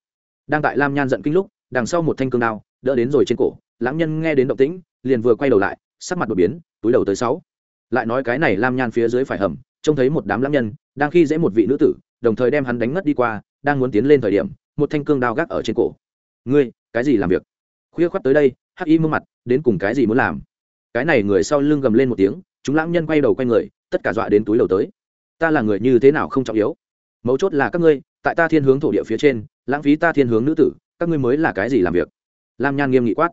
Đang tại lam nhan giận kinh lúc, đằng sau một thanh cương đao, đỡ đến rồi trên cổ, lãng nhân nghe đến động tĩnh, liền vừa quay đầu lại, sắc mặt đột biến, túi đầu tới sáu. Lại nói cái này lam nhan phía dưới phải hầm, trông thấy một đám lãng nhân, đang khi dễ một vị nữ tử, đồng thời đem hắn đánh ngất đi qua, đang muốn tiến lên thời điểm, một thanh cương đao gác ở trên cổ. Ngươi, cái gì làm việc? Khuya khoắt tới đây, hắc y mương mặt, đến cùng cái gì muốn làm? Cái này người sau lưng gầm lên một tiếng chúng lãng nhân quay đầu quay người, tất cả dọa đến túi đầu tới. Ta là người như thế nào không trọng yếu? Mấu chốt là các ngươi, tại ta thiên hướng thổ địa phía trên, lãng phí ta thiên hướng nữ tử, các ngươi mới là cái gì làm việc? Lam nhan nghiêm nghị quát.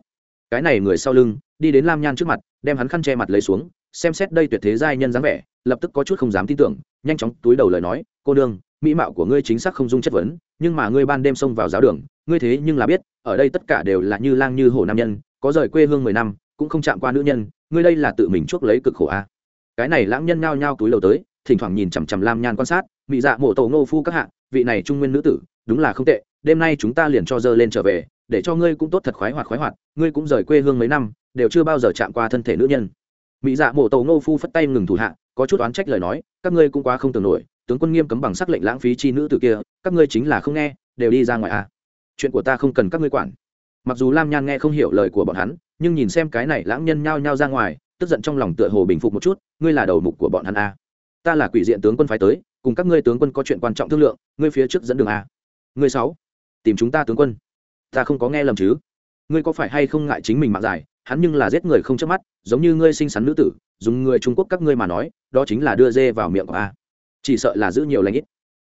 Cái này người sau lưng, đi đến lam nhan trước mặt, đem hắn khăn che mặt lấy xuống, xem xét đây tuyệt thế giai nhân dáng vẻ, lập tức có chút không dám tin tưởng, nhanh chóng túi đầu lời nói, cô đương mỹ mạo của ngươi chính xác không dung chất vấn, nhưng mà ngươi ban đêm xông vào giáo đường, ngươi thế nhưng là biết, ở đây tất cả đều là như lang như hổ nam nhân, có rời quê hương mười năm cũng không chạm qua nữ nhân, ngươi đây là tự mình chuốc lấy cực khổ a. À. cái này lãng nhân nhao nhao túi đầu tới, thỉnh thoảng nhìn chằm chằm lam nhan quan sát mỹ dạ mộ tổ ngô phu các hạ, vị này trung nguyên nữ tử, đúng là không tệ, đêm nay chúng ta liền cho dơ lên trở về, để cho ngươi cũng tốt thật khoái hoạt khoái hoạt, ngươi cũng rời quê hương mấy năm, đều chưa bao giờ chạm qua thân thể nữ nhân. Mỹ dạ mộ tổ ngô phu phất tay ngừng thủ hạ, có chút oán trách lời nói, các ngươi cũng quá không tưởng nổi, tướng quân nghiêm cấm bằng sắc lệnh lãng phí chi nữ tử kia, các ngươi chính là không nghe, đều đi ra ngoài à chuyện của ta không cần các ngươi quản. Mặc dù lam nhan nghe không hiểu lời của bọn hắn nhưng nhìn xem cái này lãng nhân nhao nhao ra ngoài, tức giận trong lòng tựa hồ bình phục một chút, ngươi là đầu mục của bọn hắn a. Ta là quỷ diện tướng quân phái tới, cùng các ngươi tướng quân có chuyện quan trọng thương lượng, ngươi phía trước dẫn đường a. Ngươi sáu, tìm chúng ta tướng quân. Ta không có nghe lầm chứ? Ngươi có phải hay không ngại chính mình mạng dài, hắn nhưng là giết người không chớp mắt, giống như ngươi sinh sắn nữ tử, dùng người trung quốc các ngươi mà nói, đó chính là đưa dê vào miệng của a. Chỉ sợ là giữ nhiều lãnh ít.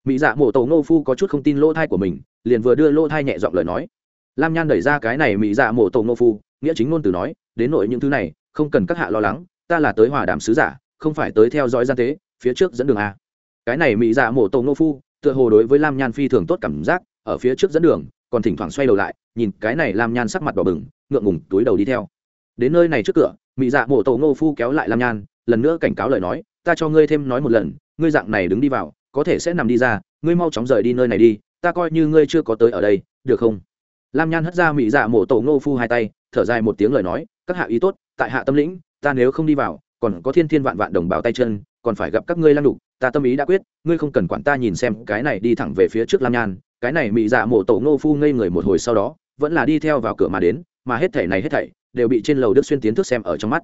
Mỹ dạ mổ tổ ngô phu có chút không tin lỗ thai của mình, liền vừa đưa lỗ thai nhẹ giọng lời nói. Lam nhan đẩy ra cái này mỹ dạ mổ tổ ngô phu nghĩa chính ngôn từ nói, đến nội những thứ này, không cần các hạ lo lắng, ta là tới hòa đàm sứ giả, không phải tới theo dõi gian tế, phía trước dẫn đường a. Cái này mỹ dạ mổ tổ ngô phu, tựa hồ đối với lam nhan phi thường tốt cảm giác, ở phía trước dẫn đường, còn thỉnh thoảng xoay đầu lại, nhìn cái này lam nhan sắc mặt đỏ bừng, ngượng ngùng túi đầu đi theo. Đến nơi này trước cửa, mỹ dạ mổ tổ ngô phu kéo lại lam nhan, lần nữa cảnh cáo lời nói, ta cho ngươi thêm nói một lần, ngươi dạng này đứng đi vào, có thể sẽ nằm đi ra, ngươi mau chóng rời đi nơi này đi, ta coi như ngươi chưa có tới ở đây, được không? Lam nhan hất ra mỹ dạ mổ tổ ngô phu hai tay thở dài một tiếng lời nói, các hạ ý tốt, tại hạ tâm lĩnh, ta nếu không đi vào, còn có thiên thiên vạn vạn đồng bào tay chân, còn phải gặp các ngươi lăng đục ta tâm ý đã quyết, ngươi không cần quản ta nhìn xem, cái này đi thẳng về phía trước lam nhan, cái này mị dạ mổ tổ ngô phu ngây người một hồi sau đó, vẫn là đi theo vào cửa mà đến, mà hết thảy này hết thảy, đều bị trên lầu đức xuyên tiến thức xem ở trong mắt.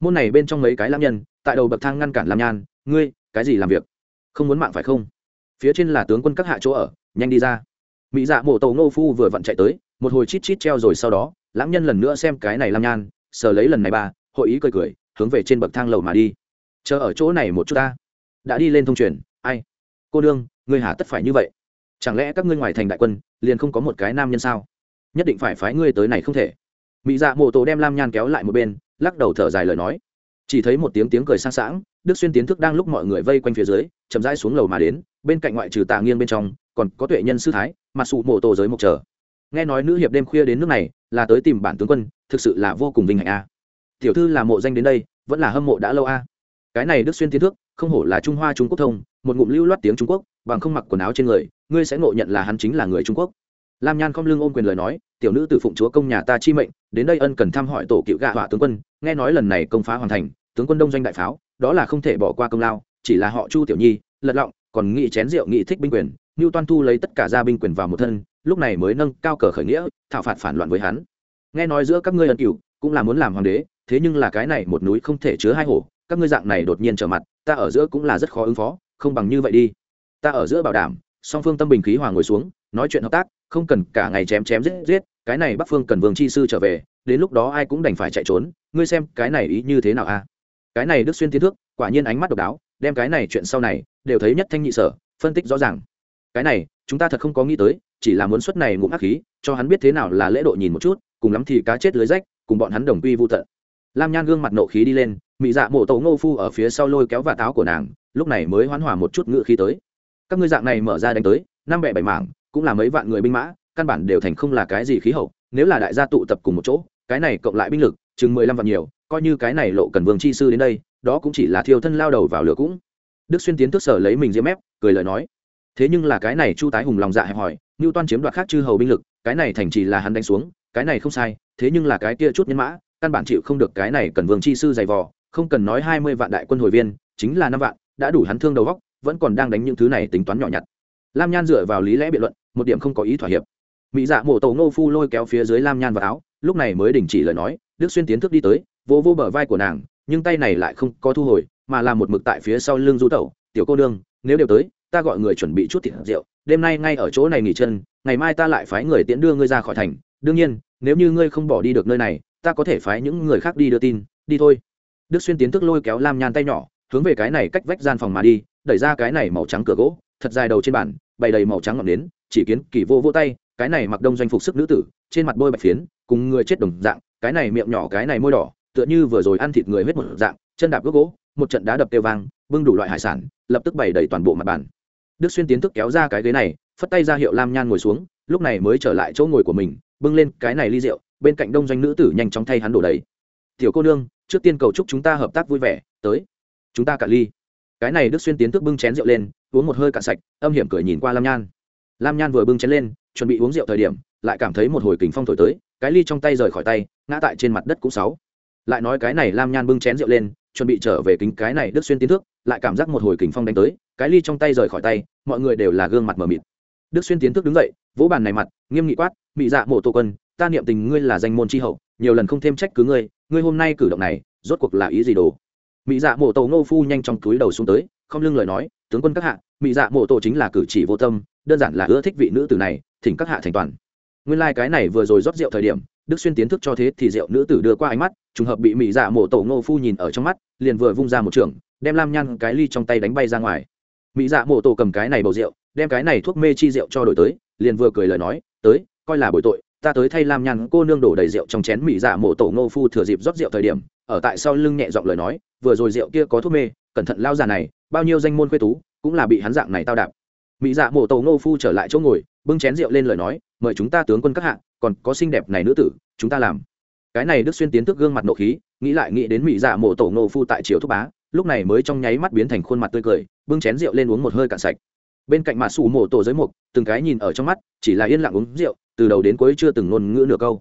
Môn này bên trong mấy cái lam nhân, tại đầu bậc thang ngăn cản lam nhan, ngươi, cái gì làm việc? Không muốn mạng phải không? Phía trên là tướng quân các hạ chỗ ở, nhanh đi ra. Mỹ dạ mổ tổ ngô phu vừa vặn chạy tới, một hồi chít chít treo rồi sau đó lãng nhân lần nữa xem cái này lam nhan, sờ lấy lần này ba hội ý cười cười, hướng về trên bậc thang lầu mà đi. Chờ ở chỗ này một chút ta. Đã đi lên thông truyền, ai? Cô đương ngươi hà tất phải như vậy. Chẳng lẽ các ngươi ngoài thành đại quân, liền không có một cái nam nhân sao? Nhất định phải phái ngươi tới này không thể. Mỹ dạ mộ tổ đem lam nhan kéo lại một bên, lắc đầu thở dài lời nói. Chỉ thấy một tiếng tiếng cười sang sảng, đức xuyên tiến thức đang lúc mọi người vây quanh phía dưới, chậm rãi xuống lầu mà đến, bên cạnh ngoại trừ tà nghiêng bên trong, còn có tuệ nhân sư thái mặt sụ mộ tổ giới mộc chờ nghe nói nữ hiệp đêm khuya đến nước này, là tới tìm bản tướng quân, thực sự là vô cùng vinh hạnh a. Tiểu thư là mộ danh đến đây, vẫn là hâm mộ đã lâu a. Cái này đức xuyên tiến thức không hổ là trung hoa trung quốc thông, một ngụm lưu loát tiếng trung quốc, bằng không mặc quần áo trên người, ngươi sẽ ngộ nhận là hắn chính là người trung quốc. Lam nhan không lương ôm quyền lời nói, tiểu nữ từ phụng chúa công nhà ta chi mệnh, đến đây ân cần thăm hỏi tổ cựu gạ họa tướng quân, nghe nói lần này công phá hoàn thành, tướng quân đông doanh đại pháo, đó là không thể bỏ qua công lao, chỉ là họ chu tiểu nhi, lật lọng, còn nghị chén rượu nghị thích binh quyền ngưu toan thu lấy tất cả gia binh quyền vào một thân, lúc này mới nâng cao cờ khởi nghĩa, thảo phạt phản loạn với hắn. Nghe nói giữa các ngươi ân cửu, cũng là muốn làm hoàng đế, thế nhưng là cái này một núi không thể chứa hai hổ, các ngươi dạng này đột nhiên trở mặt, ta ở giữa cũng là rất khó ứng phó, không bằng như vậy đi. Ta ở giữa bảo đảm, song phương tâm bình khí hòa ngồi xuống, nói chuyện hợp tác, không cần cả ngày chém chém giết giết, cái này bắc phương cần vương chi sư trở về, đến lúc đó ai cũng đành phải chạy trốn, ngươi xem cái này ý như thế nào a? Cái này đức xuyên tiến thước, quả nhiên ánh mắt độc đáo, đem cái này chuyện sau này, đều thấy nhất thanh nhị sở, phân tích rõ ràng cái này, chúng ta thật không có nghĩ tới, chỉ là muốn suất này ngụm ác khí, cho hắn biết thế nào là lễ độ nhìn một chút, cùng lắm thì cá chết lưới rách, cùng bọn hắn đồng quy vô tận. Lam nhan gương mặt nộ khí đi lên, mị dạ mộ tàu ngô phu ở phía sau lôi kéo và táo của nàng, lúc này mới hoán hòa một chút ngựa khí tới. Các ngươi dạng này mở ra đánh tới, năm bẻ bảy mảng, cũng là mấy vạn người binh mã, căn bản đều thành không là cái gì khí hậu, nếu là đại gia tụ tập cùng một chỗ, cái này cộng lại binh lực, chừng mười lăm vạn nhiều, coi như cái này lộ cần vương chi sư đến đây, đó cũng chỉ là thiêu thân lao đầu vào lửa cũng. Đức xuyên tiến thức sở lấy mình diễm ép cười lời nói thế nhưng là cái này chu tái hùng lòng dạ hẹp hỏi ngưu toan chiếm đoạt khác chư hầu binh lực, cái này thành chỉ là hắn đánh xuống, cái này không sai, thế nhưng là cái kia chút nhân mã, căn bản chịu không được cái này cần vương chi sư dày vò, không cần nói hai mươi vạn đại quân hồi viên, chính là năm vạn, đã đủ hắn thương đầu góc vẫn còn đang đánh những thứ này tính toán nhỏ nhặt. Lam nhan dựa vào lý lẽ biện luận, một điểm không có ý thỏa hiệp. Mỹ dạ mổ tổ ngô phu lôi kéo phía dưới lam nhan vào áo, lúc này mới đình chỉ lời nói, đức xuyên tiến thức đi tới vô vô bờ vai của nàng, nhưng tay này lại không có thu hồi, mà là một mực tại phía sau lưng du tẩu, tiểu cô nương, nếu đều tới ta gọi người chuẩn bị chút thịt rượu, đêm nay ngay ở chỗ này nghỉ chân, ngày mai ta lại phái người tiễn đưa ngươi ra khỏi thành. Đương nhiên, nếu như ngươi không bỏ đi được nơi này, ta có thể phái những người khác đi đưa tin. Đi thôi. Đức xuyên tiến thức lôi kéo lam nhan tay nhỏ, hướng về cái này cách vách gian phòng mà đi, đẩy ra cái này màu trắng cửa gỗ, thật dài đầu trên bàn, bày đầy màu trắng ngọn nến, chỉ kiến kỳ vô vô tay, cái này mặc đông doanh phục sức nữ tử, trên mặt bôi bạch phiến, cùng người chết đồng dạng, cái này miệng nhỏ cái này môi đỏ, tựa như vừa rồi ăn thịt người huyết một dạng, chân đạp gốc gỗ, một trận đá đập tiêu vang, bưng đủ loại hải sản, lập tức bày đầy toàn bộ mặt bàn đức xuyên tiến thức kéo ra cái ghế này, phất tay ra hiệu lam nhan ngồi xuống, lúc này mới trở lại chỗ ngồi của mình, bưng lên cái này ly rượu, bên cạnh đông doanh nữ tử nhanh chóng thay hắn đổ đầy. Tiểu cô nương, trước tiên cầu chúc chúng ta hợp tác vui vẻ, tới, chúng ta cả ly. Cái này đức xuyên tiến thức bưng chén rượu lên, uống một hơi cạn sạch, âm hiểm cười nhìn qua lam nhan. Lam nhan vừa bưng chén lên, chuẩn bị uống rượu thời điểm, lại cảm thấy một hồi kính phong thổi tới, cái ly trong tay rời khỏi tay, ngã tại trên mặt đất cũng sáu. Lại nói cái này lam nhan bưng chén rượu lên chuẩn bị trở về kính cái này đức xuyên tiến thước, lại cảm giác một hồi kính phong đánh tới, cái ly trong tay rời khỏi tay, mọi người đều là gương mặt mờ mịt. Đức xuyên tiến thước đứng dậy, vỗ bàn này mặt, nghiêm nghị quát, mị dạ mộ tô quân, ta niệm tình ngươi là danh môn tri hậu, nhiều lần không thêm trách cứ ngươi ngươi hôm nay cử động này, rốt cuộc là ý gì đồ? Mỹ dạ mộ tổ ngô phu nhanh trong túi đầu xuống tới, không lưng lời nói, tướng quân các hạ mỹ dạ mộ tổ chính là cử chỉ vô tâm, đơn giản là ưa thích vị nữ tử này, thỉnh các hạ thành toàn. Nguyên lai cái này vừa rồi rót rượu thời điểm đức xuyên tiến thức cho thế thì rượu nữ tử đưa qua ánh mắt, trùng hợp bị mỹ dạ mổ tổ ngô phu nhìn ở trong mắt, liền vừa vung ra một trường, đem lam nhăn cái ly trong tay đánh bay ra ngoài. Mỹ dạ mổ tổ cầm cái này bầu rượu, đem cái này thuốc mê chi rượu cho đổi tới, liền vừa cười lời nói, tới, coi là bồi tội, ta tới thay lam nhăn cô nương đổ đầy rượu trong chén mỹ dạ mổ tổ ngô phu thừa dịp rót rượu thời điểm, ở tại sau lưng nhẹ giọng lời nói, vừa rồi rượu kia có thuốc mê, cẩn thận lao già này, bao nhiêu danh môn quê tú, cũng là bị hắn dạng này tao đạp. Mỹ dạ mổ tổ ngô phu trở lại chỗ ngồi, bưng chén rượu lên lời nói, mời chúng ta tướng quân các hạng còn có xinh đẹp này nữ tử, chúng ta làm. Cái này đức xuyên tiến thức gương mặt nộ khí, nghĩ lại nghĩ đến mỹ dạ mộ tổ nô phu tại triều thúc bá, lúc này mới trong nháy mắt biến thành khuôn mặt tươi cười, bưng chén rượu lên uống một hơi cạn sạch. Bên cạnh mặt xù mộ tổ giới mục, từng cái nhìn ở trong mắt, chỉ là yên lặng uống rượu, từ đầu đến cuối chưa từng ngôn ngữ nửa câu.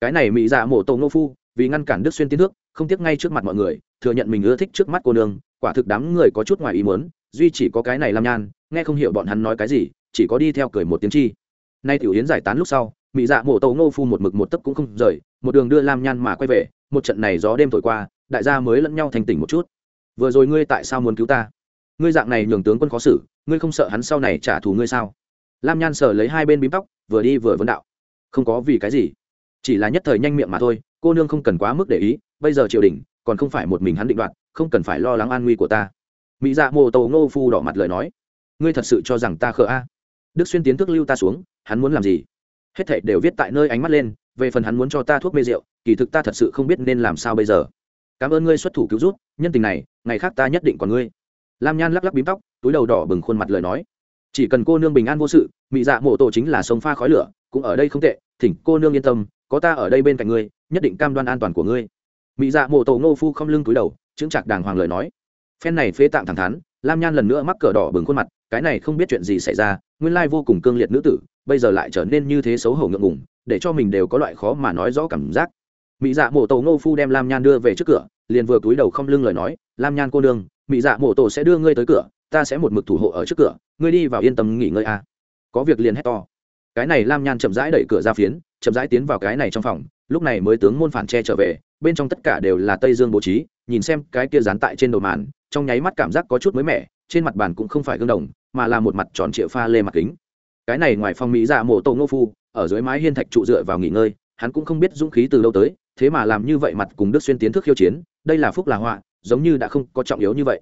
Cái này mỹ dạ mộ tổ nô phu, vì ngăn cản đức xuyên tiến thức, không tiếc ngay trước mặt mọi người, thừa nhận mình ưa thích trước mắt cô nương, quả thực đám người có chút ngoài ý muốn, duy chỉ có cái này làm nhan, nghe không hiểu bọn hắn nói cái gì, chỉ có đi theo cười một tiếng chi. Nay tiểu yến giải tán lúc sau mỹ dạ mộ tàu ngô phu một mực một tấc cũng không rời, một đường đưa lam nhan mà quay về, một trận này gió đêm thổi qua, đại gia mới lẫn nhau thành tỉnh một chút. Vừa rồi ngươi tại sao muốn cứu ta? Ngươi dạng này nhường tướng quân khó xử, ngươi không sợ hắn sau này trả thù ngươi sao? Lam nhan sờ lấy hai bên bím tóc, vừa đi vừa vấn đạo. Không có vì cái gì. Chỉ là nhất thời nhanh miệng mà thôi, cô nương không cần quá mức để ý, bây giờ triều đình, còn không phải một mình hắn định đoạt, không cần phải lo lắng an nguy của ta. Mỹ dạ mô tàu ngô phu đỏ mặt lời nói. Ngươi thật sự cho rằng ta khờ a? Đức xuyên tiến thức lưu ta xuống, hắn muốn làm gì? Hết thảy đều viết tại nơi ánh mắt lên, về phần hắn muốn cho ta thuốc mê rượu, kỳ thực ta thật sự không biết nên làm sao bây giờ. Cảm ơn ngươi xuất thủ cứu rút nhân tình này, ngày khác ta nhất định còn ngươi. Lam nhan lắc lắc bím tóc, túi đầu đỏ bừng khuôn mặt lời nói. Chỉ cần cô nương bình an vô sự mỹ dạ mộ tổ chính là sông pha khói lửa, cũng ở đây không tệ, thỉnh cô nương yên tâm, có ta ở đây bên cạnh ngươi, nhất định cam đoan an toàn của ngươi. Mỹ dạ mộ tổ ngô phu không lưng túi đầu, chững chạc đàng hoàng lời nói. Phen này phế tạm thẳng thắn, lam nhan lần nữa mắc cờ đỏ bừng khuôn mặt cái này không biết chuyện gì xảy ra, nguyên lai vô cùng cương liệt nữ tử, bây giờ lại trở nên như thế xấu hổ ngượng ngùng, để cho mình đều có loại khó mà nói rõ cảm giác mỹ dạ mộ tổ ngô phu đem lam nhan đưa về trước cửa, liền vừa túi đầu không lưng lời nói, lam nhan cô nương mỹ dạ mộ tổ sẽ đưa ngươi tới cửa, ta sẽ một mực thủ hộ ở trước cửa, ngươi đi vào yên tâm nghỉ ngơi a à. có việc liền hét to cái này lam nhan chậm rãi đẩy cửa ra phiến, chậm rãi tiến vào cái này trong phòng, lúc này mới tướng môn phản tre trở về, bên trong tất cả đều là tây dương bố trí, nhìn xem cái kia dán tại trên đầu màn, trong nháy mắt cảm giác có chút mới mẻ trên mặt bàn cũng không phải gương đồng, mà là một mặt tròn trịa pha lê mặt kính. Cái này ngoài phòng mỹ dạ mộ tổ ngô phu, ở dưới mái hiên thạch trụ dựa vào nghỉ ngơi, hắn cũng không biết dũng khí từ đâu tới, thế mà làm như vậy mặt cùng đức xuyên tiến thức khiêu chiến, đây là phúc là họa, giống như đã không có trọng yếu như vậy.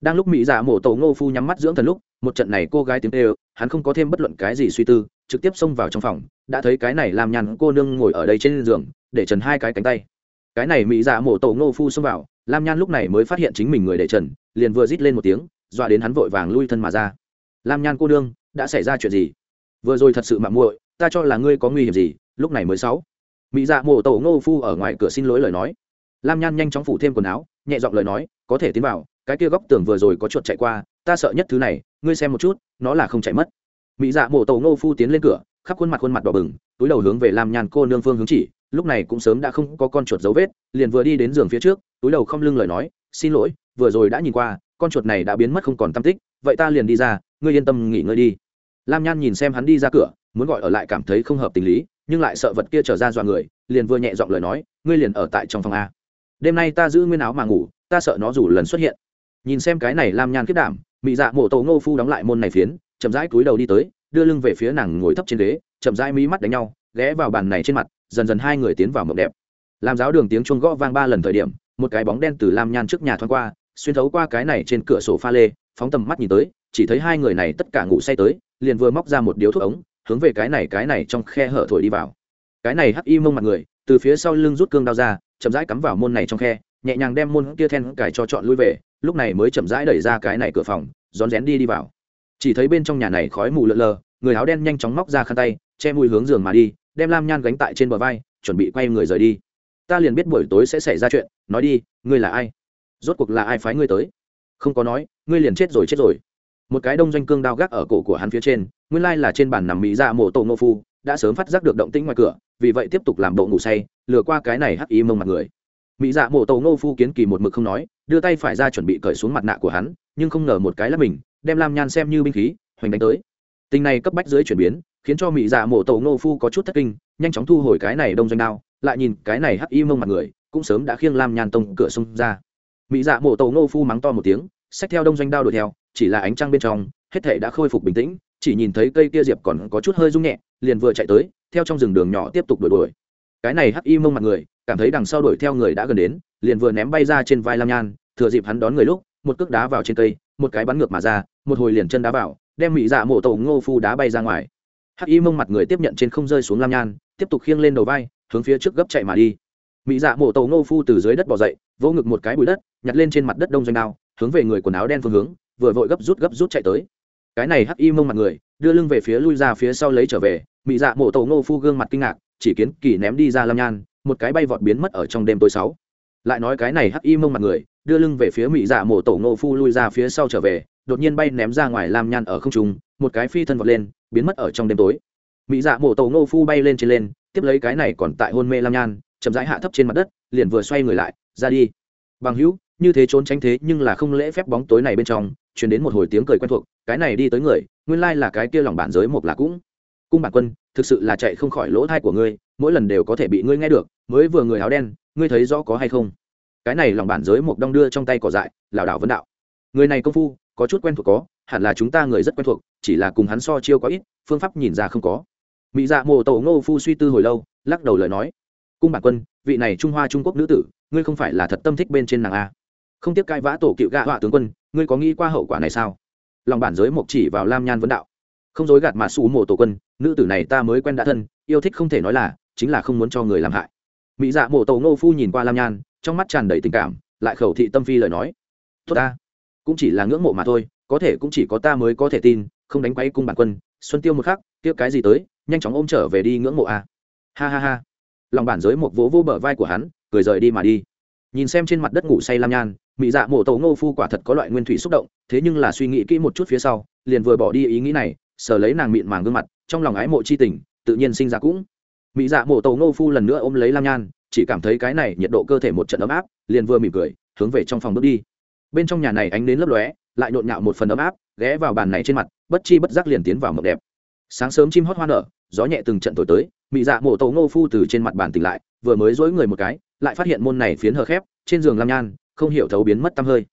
Đang lúc mỹ dạ mổ tổ ngô phu nhắm mắt dưỡng thần lúc, một trận này cô gái tiếng tê hắn không có thêm bất luận cái gì suy tư, trực tiếp xông vào trong phòng, đã thấy cái này làm nhàn cô nương ngồi ở đây trên giường, để trần hai cái cánh tay. Cái này mỹ dạ mổ tổ ngô phu xông vào, lam nhan lúc này mới phát hiện chính mình người để trần, liền vừa rít lên một tiếng dọa đến hắn vội vàng lui thân mà ra. Lam nhan cô đương, đã xảy ra chuyện gì? Vừa rồi thật sự mạng muội ta cho là ngươi có nguy hiểm gì lúc này mới sáu. Mỹ dạ mổ tổ ngô phu ở ngoài cửa xin lỗi lời nói. Lam nhan nhanh chóng phủ thêm quần áo nhẹ giọng lời nói có thể tiến vào cái kia góc tường vừa rồi có chuột chạy qua ta sợ nhất thứ này ngươi xem một chút nó là không chạy mất. Mỹ dạ mổ tổ ngô phu tiến lên cửa khắp khuôn mặt khuôn mặt đỏ bừng túi đầu hướng về lam nhan cô nương phương hướng chỉ lúc này cũng sớm đã không có con chuột dấu vết liền vừa đi đến giường phía trước túi đầu không lưng lời nói xin lỗi vừa rồi đã nhìn qua con chuột này đã biến mất không còn tâm tích, vậy ta liền đi ra, ngươi yên tâm nghỉ ngơi đi. Lam nhan nhìn xem hắn đi ra cửa, muốn gọi ở lại cảm thấy không hợp tình lý, nhưng lại sợ vật kia trở ra dọa người, liền vừa nhẹ giọng lời nói, ngươi liền ở tại trong phòng a. Đêm nay ta giữ nguyên áo mà ngủ, ta sợ nó rủ lần xuất hiện. Nhìn xem cái này lam nhan kết đảm, mị dạ mổ tổ ngô phu đóng lại môn này phiến, chậm rãi cúi đầu đi tới, đưa lưng về phía nàng ngồi thấp trên ghế, chậm rãi mí mắt đánh nhau, ghé vào bàn này trên mặt, dần dần hai người tiến vào mộng đẹp. Làm giáo đường tiếng chuông gõ vang ba lần thời điểm, một cái bóng đen từ lam nhan trước nhà thoáng qua xuyên thấu qua cái này trên cửa sổ pha lê, phóng tầm mắt nhìn tới, chỉ thấy hai người này tất cả ngủ say tới, liền vừa móc ra một điếu thuốc ống, hướng về cái này cái này trong khe hở thổi đi vào. Cái này hắc y mông mặt người, từ phía sau lưng rút cương đao ra, chậm rãi cắm vào môn này trong khe, nhẹ nhàng đem môn kia then cải cho chọn lui về, lúc này mới chậm rãi đẩy ra cái này cửa phòng, rón rén đi đi vào. Chỉ thấy bên trong nhà này khói mù lợn lờ, người áo đen nhanh chóng móc ra khăn tay, che mùi hướng giường mà đi, đem lam nhan gánh tại trên bờ vai, chuẩn bị quay người rời đi. Ta liền biết buổi tối sẽ xảy ra chuyện, nói đi, ngươi là ai? Rốt cuộc là ai phái ngươi tới? Không có nói, ngươi liền chết rồi chết rồi. Một cái đông doanh cương đao gác ở cổ của hắn phía trên, nguyên lai là trên bàn nằm mỹ ra mộ tổ ngô phu, đã sớm phát giác được động tĩnh ngoài cửa, vì vậy tiếp tục làm bộ ngủ say, lừa qua cái này hắc ý mông mặt người. Mỹ dạ mộ tổ ngô phu kiến kỳ một mực không nói, đưa tay phải ra chuẩn bị cởi xuống mặt nạ của hắn, nhưng không ngờ một cái là mình, đem lam nhan xem như binh khí, hoành đánh tới. Tình này cấp bách dưới chuyển biến, khiến cho mỹ dạ mộ tổ ngô phu có chút thất kinh, nhanh chóng thu hồi cái này đông doanh đao, lại nhìn cái này hắc y mông mặt người, cũng sớm đã khiêng lam nhan tông cửa xông ra mỹ dạ mộ tổ ngô phu mắng to một tiếng, xách theo đông doanh đao đuổi theo, chỉ là ánh trăng bên trong, hết thể đã khôi phục bình tĩnh, chỉ nhìn thấy cây kia diệp còn có chút hơi rung nhẹ, liền vừa chạy tới, theo trong rừng đường nhỏ tiếp tục đuổi đuổi. Cái này hắc y mông mặt người, cảm thấy đằng sau đuổi theo người đã gần đến, liền vừa ném bay ra trên vai lam nhan, thừa dịp hắn đón người lúc, một cước đá vào trên cây, một cái bắn ngược mà ra, một hồi liền chân đá vào, đem mỹ dạ mộ tổ ngô phu đá bay ra ngoài. Hắc y mông mặt người tiếp nhận trên không rơi xuống lam nhan, tiếp tục khiêng lên đầu vai, hướng phía trước gấp chạy mà đi. Mỹ dạ mộ tổ ngô phu từ dưới đất bỏ dậy, vỗ ngực một cái bụi đất nhặt lên trên mặt đất đông doanh đao, hướng về người quần áo đen phương hướng, vừa vội gấp rút gấp rút chạy tới. Cái này hắc y mông mặt người, đưa lưng về phía lui ra phía sau lấy trở về mỹ dạ mộ tổ ngô phu gương mặt kinh ngạc, chỉ kiến kỳ ném đi ra lam nhan, một cái bay vọt biến mất ở trong đêm tối sáu. Lại nói cái này hắc y mông mặt người, đưa lưng về phía mỹ dạ Mộ tổ ngô phu lui ra phía sau trở về, đột nhiên bay ném ra ngoài lam nhan ở không trung, một cái phi thân vọt lên, biến mất ở trong đêm tối. Mỹ dạ mổ tổ ngô phu bay lên trên lên, tiếp lấy cái này còn tại hôn mê lam nhan, chậm rãi hạ thấp trên mặt đất, liền vừa xoay người lại, ra đi. Bằng hữu như thế trốn tránh thế nhưng là không lễ phép bóng tối này bên trong chuyển đến một hồi tiếng cười quen thuộc, cái này đi tới người, nguyên lai là cái kia lòng bản giới một là cũng. Cung bản quân, thực sự là chạy không khỏi lỗ thai của ngươi, mỗi lần đều có thể bị ngươi nghe được, mới vừa người áo đen, ngươi thấy rõ có hay không? Cái này lòng bản giới một đong đưa trong tay cỏ dại, lảo đảo vấn đạo. Người này công phu, có chút quen thuộc có, hẳn là chúng ta người rất quen thuộc, chỉ là cùng hắn so chiêu có ít, phương pháp nhìn ra không có. Mỹ dạ mồ tổ ngô phu suy tư hồi lâu, lắc đầu lời nói. Cung bản quân, vị này trung hoa trung quốc nữ tử, ngươi không phải là thật tâm thích bên trên nàng a? Không tiếc cai vã tổ cựu gạ họa tướng quân, ngươi có nghĩ qua hậu quả này sao? Lòng bản giới mộc chỉ vào lam nhan vấn đạo. Không dối gạt mà xù mộ tổ quân, nữ tử này ta mới quen đã thân, yêu thích không thể nói là, chính là không muốn cho người làm hại. Mỹ dạ mộ tổ ngô phu nhìn qua lam nhan, trong mắt tràn đầy tình cảm, lại khẩu thị tâm phi lời nói. Tốt ta. Cũng chỉ là ngưỡng mộ mà thôi, có thể cũng chỉ có ta mới có thể tin, không đánh quay cung bản quân, xuân tiêu một khắc tiếc cái gì tới, nhanh chóng ôm trở về đi ngưỡng mộ a. Ha ha ha. Lòng bản giới một vỗ vô bờ vai của hắn, cười rời đi mà đi. Nhìn xem trên mặt đất ngủ say lam nhan mỹ dạ mộ tổ ngô phu quả thật có loại nguyên thủy xúc động, thế nhưng là suy nghĩ kỹ một chút phía sau, liền vừa bỏ đi ý nghĩ này, sờ lấy nàng mịn màng gương mặt, trong lòng ái mộ c h i tình, tự nhiên sinh ra cũng. Mỹ dạ mộ tổ ngô phu lần nữa ôm lấy lam nhan, chỉ cảm thấy cái này nhiệt độ cơ thể một trận ấm áp, liền vừa mỉm cười, hướng về trong phòng bước đi. Bên trong nhà này ánh đến lấp lóe, lại nhộn nhạo một phần ấm áp, ghé vào bàn này trên mặt, bất chi bất giác liền tiến vào mộng đẹp. Sáng sớm chim hót hoa nở, gió nhẹ từng trận thổi tới mỹ dạ mộ tàu ngô phu từ trên mặt bàn tỉnh lại, vừa mới dối người một cái, lại phát hiện môn này phiến hờ khép, trên giường lam nhan không hiểu thấu biến mất tăm hơi.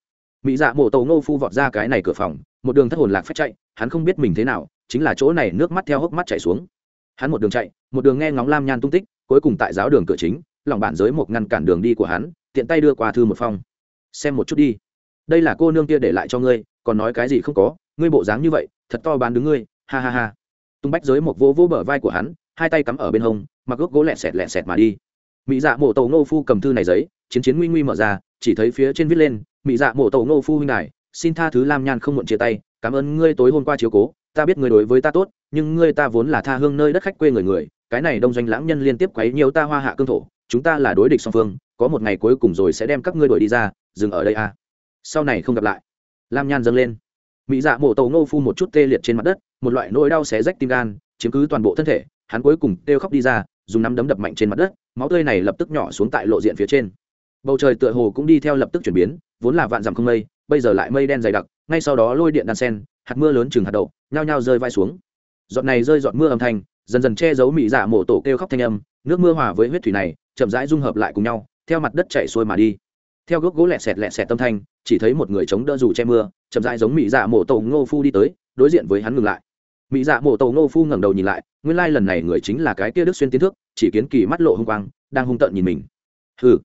Mỹ dạ mộ tẩu ngô phu vọt ra cái này cửa phòng, một đường thất hồn lạc phép chạy, hắn không biết mình thế nào, chính là chỗ này nước mắt theo hốc mắt chảy xuống. Hắn một đường chạy, một đường nghe ngóng lam nhan tung tích, cuối cùng tại giáo đường cửa chính, lòng bản giới một ngăn cản đường đi của hắn, tiện tay đưa qua thư một phong. Xem một chút đi. Đây là cô nương kia để lại cho ngươi, còn nói cái gì không có, ngươi bộ dáng như vậy, thật to bán đứng ngươi, ha ha ha. Tung bách giới một vỗ vỗ bờ vai của hắn, hai tay cắm ở bên hông, mặc gốc gỗ lẹ sẹt lẹ sẹt mà đi. Mỹ dạ mộ tẩu ngô phu cầm thư này giấy, chiến chiến nguy nguy mở ra chỉ thấy phía trên viết lên mỹ dạ mộ tổ ngô phu huynh đài, xin tha thứ lam nhan không muộn chia tay, cảm ơn ngươi tối hôm qua chiếu cố, ta biết ngươi đối với ta tốt, nhưng ngươi ta vốn là tha hương nơi đất khách quê người người, cái này đông doanh lãng nhân liên tiếp quấy nhiều ta hoa hạ cương thổ, chúng ta là đối địch song phương, có một ngày cuối cùng rồi sẽ đem các ngươi đuổi đi ra, dừng ở đây à. sau này không gặp lại. Lam nhan dâng lên. Mỹ dạ mổ tổ ngô phu một chút tê liệt trên mặt đất, một loại nỗi đau xé rách tim gan, chiếm cứ toàn bộ thân thể, hắn cuối cùng kêu khóc đi ra, dùng nắm đấm đập mạnh trên mặt đất, máu tươi này lập tức nhỏ xuống tại lộ diện phía trên bầu trời tựa hồ cũng đi theo lập tức chuyển biến, vốn là vạn dặm không mây, bây giờ lại mây đen dày đặc, ngay sau đó lôi điện đan sen, hạt mưa lớn chừng hạt đậu, nhao nhao rơi vai xuống. Giọt này rơi giọt mưa âm thanh, dần dần che giấu mị dạ mổ tổ kêu khóc thanh âm, nước mưa hòa với huyết thủy này, chậm rãi dung hợp lại cùng nhau, theo mặt đất chảy xuôi mà đi. Theo gốc gỗ lẹ sẹt lẹ sẹt tâm thanh, chỉ thấy một người chống đỡ dù che mưa, chậm rãi giống mị dạ mổ tổ ngô phu đi tới, đối diện với hắn ngừng lại. Mị dạ mổ tổ ngô phu ngẩng đầu nhìn lại, nguyên lai lần này người chính là cái kia đức xuyên tiến thước, chỉ kiến kỳ mắt lộ hung quang, đang hung tợn nhìn mình. Hừ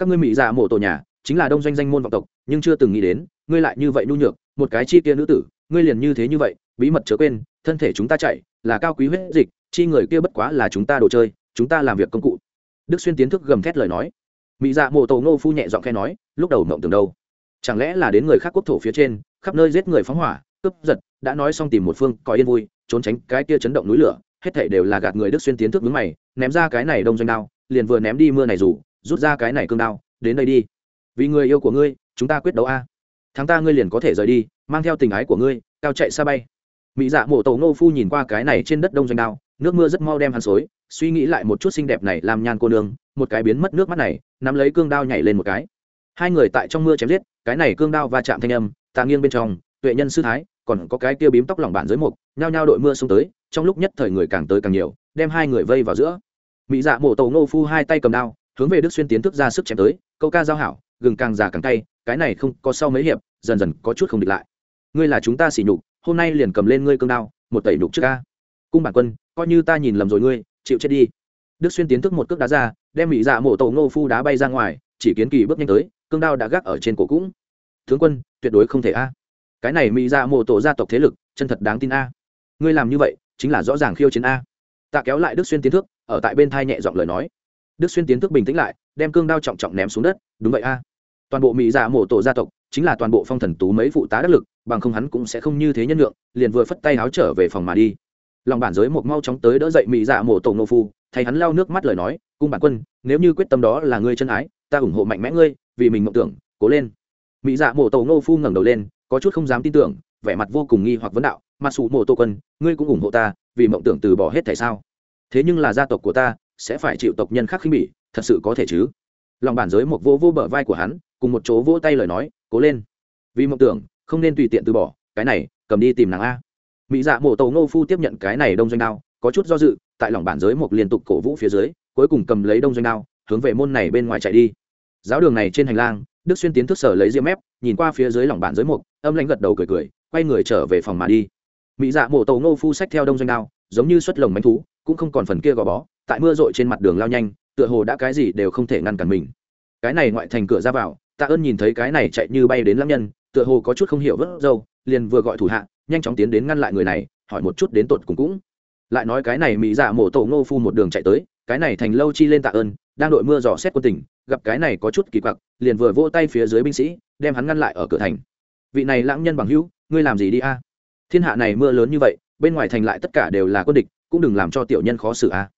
các ngươi mỹ dạ mổ tổ nhà, chính là đông doanh danh môn vọng tộc, nhưng chưa từng nghĩ đến, ngươi lại như vậy nhu nhược, một cái chi kia nữ tử, ngươi liền như thế như vậy, bí mật chớ quên, thân thể chúng ta chạy, là cao quý huyết dịch, chi người kia bất quá là chúng ta đồ chơi, chúng ta làm việc công cụ. Đức xuyên tiến thức gầm thét lời nói. Mỹ dạ mộ tổ ngô phu nhẹ giọng khe nói, lúc đầu mộng tưởng đâu. Chẳng lẽ là đến người khác quốc thổ phía trên, khắp nơi giết người phóng hỏa, cướp giật, đã nói xong tìm một phương, có yên vui, trốn tránh cái kia chấn động núi lửa, hết thảy đều là gạt người đức xuyên tiến thức vướng mày, ném ra cái này đông doanh đao, liền vừa ném đi mưa này rủ rút ra cái này cương đao, đến đây đi. Vì người yêu của ngươi, chúng ta quyết đấu a. Thắng ta ngươi liền có thể rời đi, mang theo tình ái của ngươi, cao chạy xa bay. Mỹ dạ mổ tổ ngô phu nhìn qua cái này trên đất đông doanh đao, nước mưa rất mau đem hắn xối, suy nghĩ lại một chút xinh đẹp này làm nhan cô nương, một cái biến mất nước mắt này, nắm lấy cương đao nhảy lên một cái. Hai người tại trong mưa chém giết, cái này cương đao va chạm thanh âm tà nghiêng bên trong, tuệ nhân sư thái, còn có cái tiêu bím tóc lỏng bản dưới mục, nhao nhao đội mưa xuống tới, trong lúc nhất thời người càng tới càng nhiều, đem hai người vây vào giữa. Mỹ dạ mổ tổ ngô phu hai tay cầm đao hướng về đức xuyên tiến thức ra sức chém tới, câu ca giao hảo, gừng càng già càng tay cái này không có sau mấy hiệp, dần dần có chút không địch lại. Ngươi là chúng ta xỉ nhục, hôm nay liền cầm lên ngươi cương đao, một tẩy nhục trước ca. Cung bản quân, coi như ta nhìn lầm rồi ngươi, chịu chết đi. Đức xuyên tiến thức một cước đá ra, đem mỹ dạ mộ tổ ngô phu đá bay ra ngoài, chỉ kiến kỳ bước nhanh tới, cương đao đã gác ở trên cổ cũng. Tướng quân, tuyệt đối không thể a. Cái này mỹ dạ mộ tổ gia tộc thế lực, chân thật đáng tin a. Ngươi làm như vậy, chính là rõ ràng khiêu chiến a. Tạ kéo lại đức xuyên tiến thức, ở tại bên thai nhẹ giọng lời nói đức xuyên tiến thức bình tĩnh lại, đem cương đao trọng trọng ném xuống đất, đúng vậy a. Toàn bộ mỹ dạ mổ tổ gia tộc chính là toàn bộ phong thần tú mấy phụ tá đắc lực, bằng không hắn cũng sẽ không như thế nhân lượng liền vừa phất tay áo trở về phòng mà đi. Lòng bản giới một mau chóng tới đỡ dậy mỹ dạ mổ tổ nô phu, thay hắn lau nước mắt lời nói, cung bản quân, nếu như quyết tâm đó là ngươi chân ái, ta ủng hộ mạnh mẽ ngươi, vì mình mộng tưởng, cố lên. Mỹ dạ mổ tổ nô phu ngẩng đầu lên, có chút không dám tin tưởng, vẻ mặt vô cùng nghi hoặc vấn đạo mặc dù mổ tổ quân, ngươi cũng ủng hộ ta, vì mộng tưởng từ bỏ hết tại sao? Thế nhưng là gia tộc của ta sẽ phải chịu tộc nhân khác khinh bỉ, thật sự có thể chứ? Lòng bản giới một vô vô bờ vai của hắn, cùng một chỗ vỗ tay lời nói, cố lên. Vì mộng tưởng, không nên tùy tiện từ bỏ, cái này, cầm đi tìm nàng a. Mỹ dạ mộ tàu ngô phu tiếp nhận cái này đông doanh đao, có chút do dự, tại lòng bản giới một liên tục cổ vũ phía dưới, cuối cùng cầm lấy đông doanh đao, hướng về môn này bên ngoài chạy đi. Giáo đường này trên hành lang, đức xuyên tiến thức sở lấy diêm mép, nhìn qua phía dưới lòng bản giới mục âm lãnh gật đầu cười cười, quay người trở về phòng mà đi. Mỹ dạ mộ tàu ngô phu sách theo đông doanh đao, giống như xuất lồng bánh thú, cũng không còn phần kia gò bó tại mưa rội trên mặt đường lao nhanh, tựa hồ đã cái gì đều không thể ngăn cản mình. Cái này ngoại thành cửa ra vào, tạ ơn nhìn thấy cái này chạy như bay đến lãng nhân, tựa hồ có chút không hiểu vớt dâu liền vừa gọi thủ hạ, nhanh chóng tiến đến ngăn lại người này, hỏi một chút đến tột cùng cũng. Lại nói cái này mỹ giả mộ tổ ngô phu một đường chạy tới, cái này thành lâu chi lên tạ ơn, đang đội mưa dò xét quân tình, gặp cái này có chút kỳ quặc, liền vừa vỗ tay phía dưới binh sĩ, đem hắn ngăn lại ở cửa thành. Vị này lãng nhân bằng hữu, ngươi làm gì đi a? Thiên hạ này mưa lớn như vậy, bên ngoài thành lại tất cả đều là quân địch, cũng đừng làm cho tiểu nhân khó xử a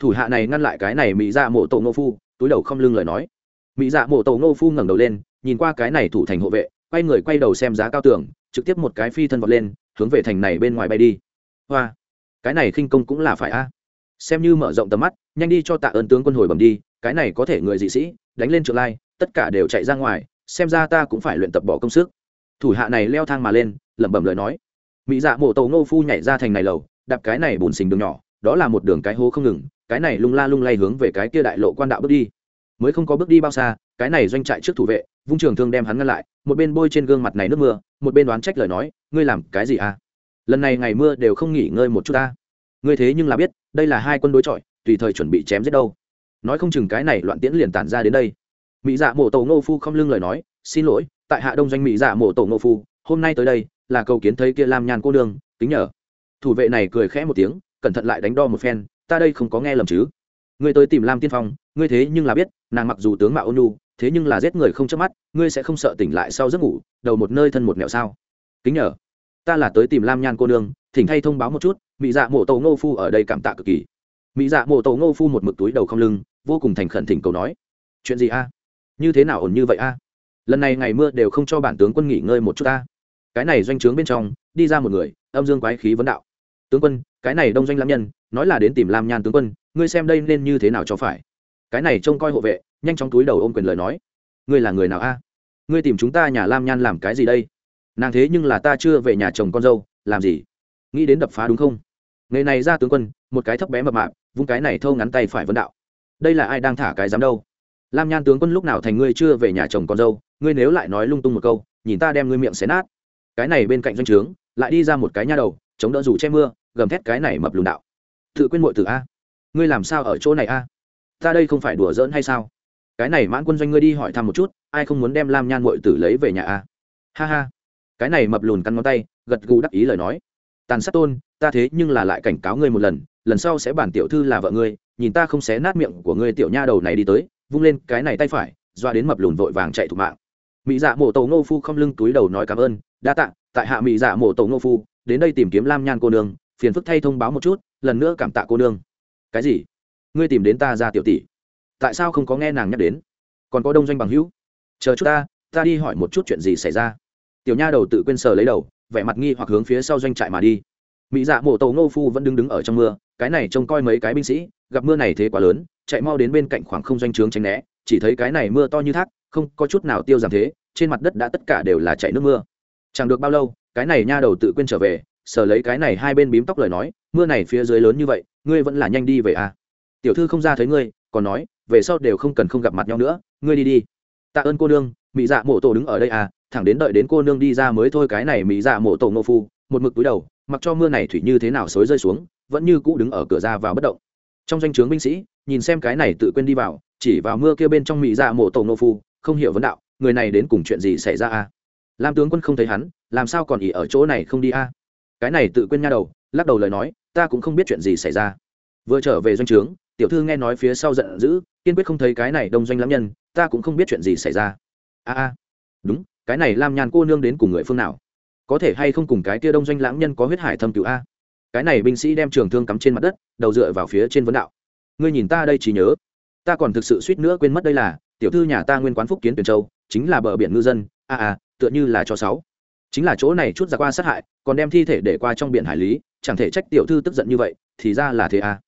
thủ hạ này ngăn lại cái này mỹ dạ mộ tổ ngô phu, túi đầu không lưng lời nói. Mỹ dạ mộ tổ ngô phu ngẩng đầu lên, nhìn qua cái này thủ thành hộ vệ, quay người quay đầu xem giá cao tường, trực tiếp một cái phi thân vọt lên, hướng về thành này bên ngoài bay đi. Hoa, cái này khinh công cũng là phải a. Xem như mở rộng tầm mắt, nhanh đi cho tạ ơn tướng quân hồi bẩm đi, cái này có thể người dị sĩ, đánh lên trượng lai, tất cả đều chạy ra ngoài, xem ra ta cũng phải luyện tập bỏ công sức. Thủ hạ này leo thang mà lên, lẩm bẩm lời nói. Mỹ dạ mộ tổ ngô phu nhảy ra thành này lầu, đạp cái này bùn xình đường nhỏ, đó là một đường cái hố không ngừng cái này lung la lung lay hướng về cái kia đại lộ quan đạo bước đi. Mới không có bước đi bao xa, cái này doanh trại trước thủ vệ, vung trường thương đem hắn ngăn lại, một bên bôi trên gương mặt này nước mưa, một bên đoán trách lời nói, ngươi làm cái gì à? Lần này ngày mưa đều không nghỉ ngơi một chút ta. Ngươi thế nhưng là biết, đây là hai quân đối chọi, tùy thời chuẩn bị chém giết đâu. Nói không chừng cái này loạn tiễn liền tản ra đến đây. Mỹ dạ mổ tổ ngô phu không lưng lời nói, xin lỗi, tại hạ đông doanh mỹ dạ mổ tổ ngô phu, hôm nay tới đây, là cầu kiến thấy kia lam nhàn cô đường kính nhờ. Thủ vệ này cười khẽ một tiếng, cẩn thận lại đánh đo một phen ta đây không có nghe lầm chứ? Ngươi tới tìm lam tiên phong, ngươi thế nhưng là biết, nàng mặc dù tướng mạo ôn nhu, thế nhưng là giết người không chớp mắt, ngươi sẽ không sợ tỉnh lại sau giấc ngủ, đầu một nơi thân một mẹo sao? Kính nhờ, ta là tới tìm lam nhan cô nương, thỉnh thay thông báo một chút mỹ dạ mộ tổ ngô phu ở đây cảm tạ cực kỳ. Mỹ dạ mộ tổ ngô phu một mực túi đầu không lưng, vô cùng thành khẩn thỉnh cầu nói, chuyện gì a? Như thế nào ổn như vậy a? Lần này ngày mưa đều không cho bản tướng quân nghỉ ngơi một chút a cái này doanh trướng bên trong, đi ra một người, âm dương quái khí vấn đạo. Tướng quân, cái này đông doanh lam nhân nói là đến tìm lam nhan tướng quân, ngươi xem đây nên như thế nào cho phải. Cái này trông coi hộ vệ, nhanh chóng túi đầu ôm quyền lời nói. Ngươi là người nào a? Ngươi tìm chúng ta nhà lam nhan làm cái gì đây? Nàng thế nhưng là ta chưa về nhà chồng con dâu, làm gì? Nghĩ đến đập phá đúng không? Ngày này ra tướng quân, một cái thấp bé mập mạp, vung cái này thâu ngắn tay phải vấn đạo. Đây là ai đang thả cái dám đâu? Lam nhan tướng quân lúc nào thành ngươi chưa về nhà chồng con dâu? Ngươi nếu lại nói lung tung một câu, nhìn ta đem ngươi miệng xé nát. Cái này bên cạnh doanh trướng, lại đi ra một cái nha đầu, chống đỡ dù che mưa, gầm thét cái này mập lùn đạo tự quên muội tử a. Ngươi làm sao ở chỗ này a? Ta đây không phải đùa giỡn hay sao? Cái này mãn quân doanh ngươi đi hỏi thăm một chút, ai không muốn đem lam nhan muội tử lấy về nhà a? Ha ha. Cái này mập lùn cắn ngón tay, gật gù đắc ý lời nói. Tàn sát tôn, ta thế nhưng là lại cảnh cáo ngươi một lần lần sau sẽ bản tiểu thư là vợ ngươi, nhìn ta không xé nát miệng của ngươi tiểu nha đầu này đi tới, vung lên cái này tay phải, doa đến mập lùn vội vàng chạy thục mạng. Mỹ dạ mổ tổ ngô phu không lưng túi đầu nói cảm ơn, đa tạ, tại hạ mỹ dạ mổ tổ ngô phu, đến đây tìm kiếm lam nhan cô nương, phiền phức thay thông báo một chút lần nữa cảm tạ cô nương. Cái gì? Ngươi tìm đến ta ra tiểu tỷ. Tại sao không có nghe nàng nhắc đến? Còn có đông doanh bằng hữu. Chờ chút ta ta đi hỏi một chút chuyện gì xảy ra. Tiểu nha đầu tự quên sờ lấy đầu, vẻ mặt nghi hoặc hướng phía sau doanh trại mà đi. Mỹ dạ mộ tàu ngô phu vẫn đứng đứng ở trong mưa, cái này trông coi mấy cái binh sĩ, gặp mưa này thế quá lớn, chạy mau đến bên cạnh khoảng không doanh trướng tránh né, chỉ thấy cái này mưa to như thác, không có chút nào tiêu giảm thế, trên mặt đất đã tất cả đều là chạy nước mưa. Chẳng được bao lâu, cái này nha đầu tự quên trở về sở lấy cái này hai bên bím tóc lời nói, mưa này phía dưới lớn như vậy, ngươi vẫn là nhanh đi về à? Tiểu thư không ra thấy ngươi, còn nói, về sau đều không cần không gặp mặt nhau nữa, ngươi đi đi. Tạ ơn cô nương mỹ dạ mộ tổ đứng ở đây à thẳng đến đợi đến cô nương đi ra mới thôi cái này mỹ dạ mộ tổ ngô phu, một mực túi đầu, mặc cho mưa này thủy như thế nào xối rơi xuống, vẫn như cũ đứng ở cửa ra vào bất động. Trong danh o binh sĩ, nhìn xem cái này tự quên đi vào, chỉ vào mưa kia bên trong mỹ dạ mộ tổ ngô phu, không hiểu vấn đạo, người này đến cùng chuyện gì xảy ra à? Lam tướng quân không thấy hắn, làm sao còn ỉ ở chỗ này không đi à? Cái này tự quên nha đầu lắc đầu lời nói ta cũng không biết chuyện gì xảy ra. Vừa trở về doanh trướng tiểu thư nghe nói phía sau giận dữ kiên quyết không thấy cái này đông doanh lãm nhân ta cũng không biết chuyện gì xảy ra. A a. Đúng cái này lam nhàn cô nương đến cùng người phương nào? Có thể hay không cùng cái kia đông doanh lãng nhân có huyết hải thâm cựu a? Cái này binh sĩ đem trường thương cắm trên mặt đất đầu dựa vào phía trên vấn đạo. Ngươi nhìn ta đây chỉ nhớ. Ta còn thực sự suýt nữa quên mất đây là tiểu thư nhà ta nguyên quán phúc kiến tuyển châu chính là bờ biển ngư dân. A à, à tựa như là cho sáu chính là chỗ này chút ra qua sát hại, còn đem thi thể để qua trong biển hải lý, chẳng thể trách tiểu thư tức giận như vậy, thì ra là thế à.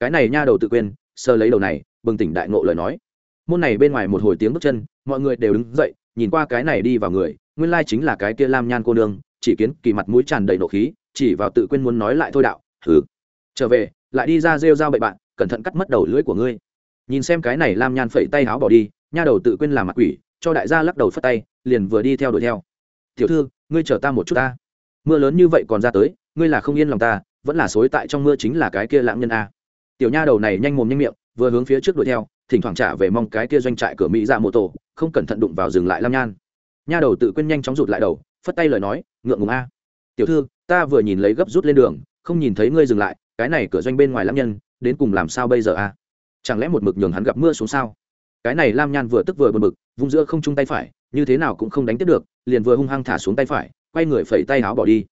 Cái này nha đầu tự quên sơ lấy đầu này, bừng tỉnh đại ngộ lời nói. Môn này bên ngoài một hồi tiếng bước chân, mọi người đều đứng dậy, nhìn qua cái này đi vào người, nguyên lai chính là cái kia lam nhan cô nương, chỉ kiến kỳ mặt mũi tràn đầy nộ khí, chỉ vào tự quên muốn nói lại thôi đạo thử trở về, lại đi ra rêu dao bậy bạn, cẩn thận cắt mất đầu lưỡi của ngươi. Nhìn xem cái này lam nhan phẩy tay áo bỏ đi, nha đầu tự quên làm mặt quỷ, cho đại gia lắc đầu phất tay, liền vừa đi theo đuổi theo tiểu thư, ngươi chờ ta một chút ta. Mưa lớn như vậy còn ra tới, ngươi là không yên lòng ta, vẫn là xối tại trong mưa chính là cái kia lãng nhân a. Tiểu nha đầu này nhanh mồm nhanh miệng, vừa hướng phía trước đuổi theo, thỉnh thoảng trả về mong cái kia doanh trại cửa mỹ dạ ra mô tổ, không cẩn thận đụng vào dừng lại lam nhan. Nha đầu tự quên nhanh chóng rụt lại đầu, phất tay lời nói, ngượng ngùng a. Tiểu thư, ta vừa nhìn lấy gấp rút lên đường, không nhìn thấy ngươi dừng lại, cái này cửa doanh bên ngoài lãng nhân, đến cùng làm sao bây giờ a? Chẳng lẽ một mực nhường hắn gặp mưa xuống sao? Cái này lam nhan vừa tức vừa bật mực vung giữa không chung tay phải, như thế nào cũng không đánh tiếp được liền vừa hung hăng thả xuống tay phải, quay người phẩy tay áo bỏ đi.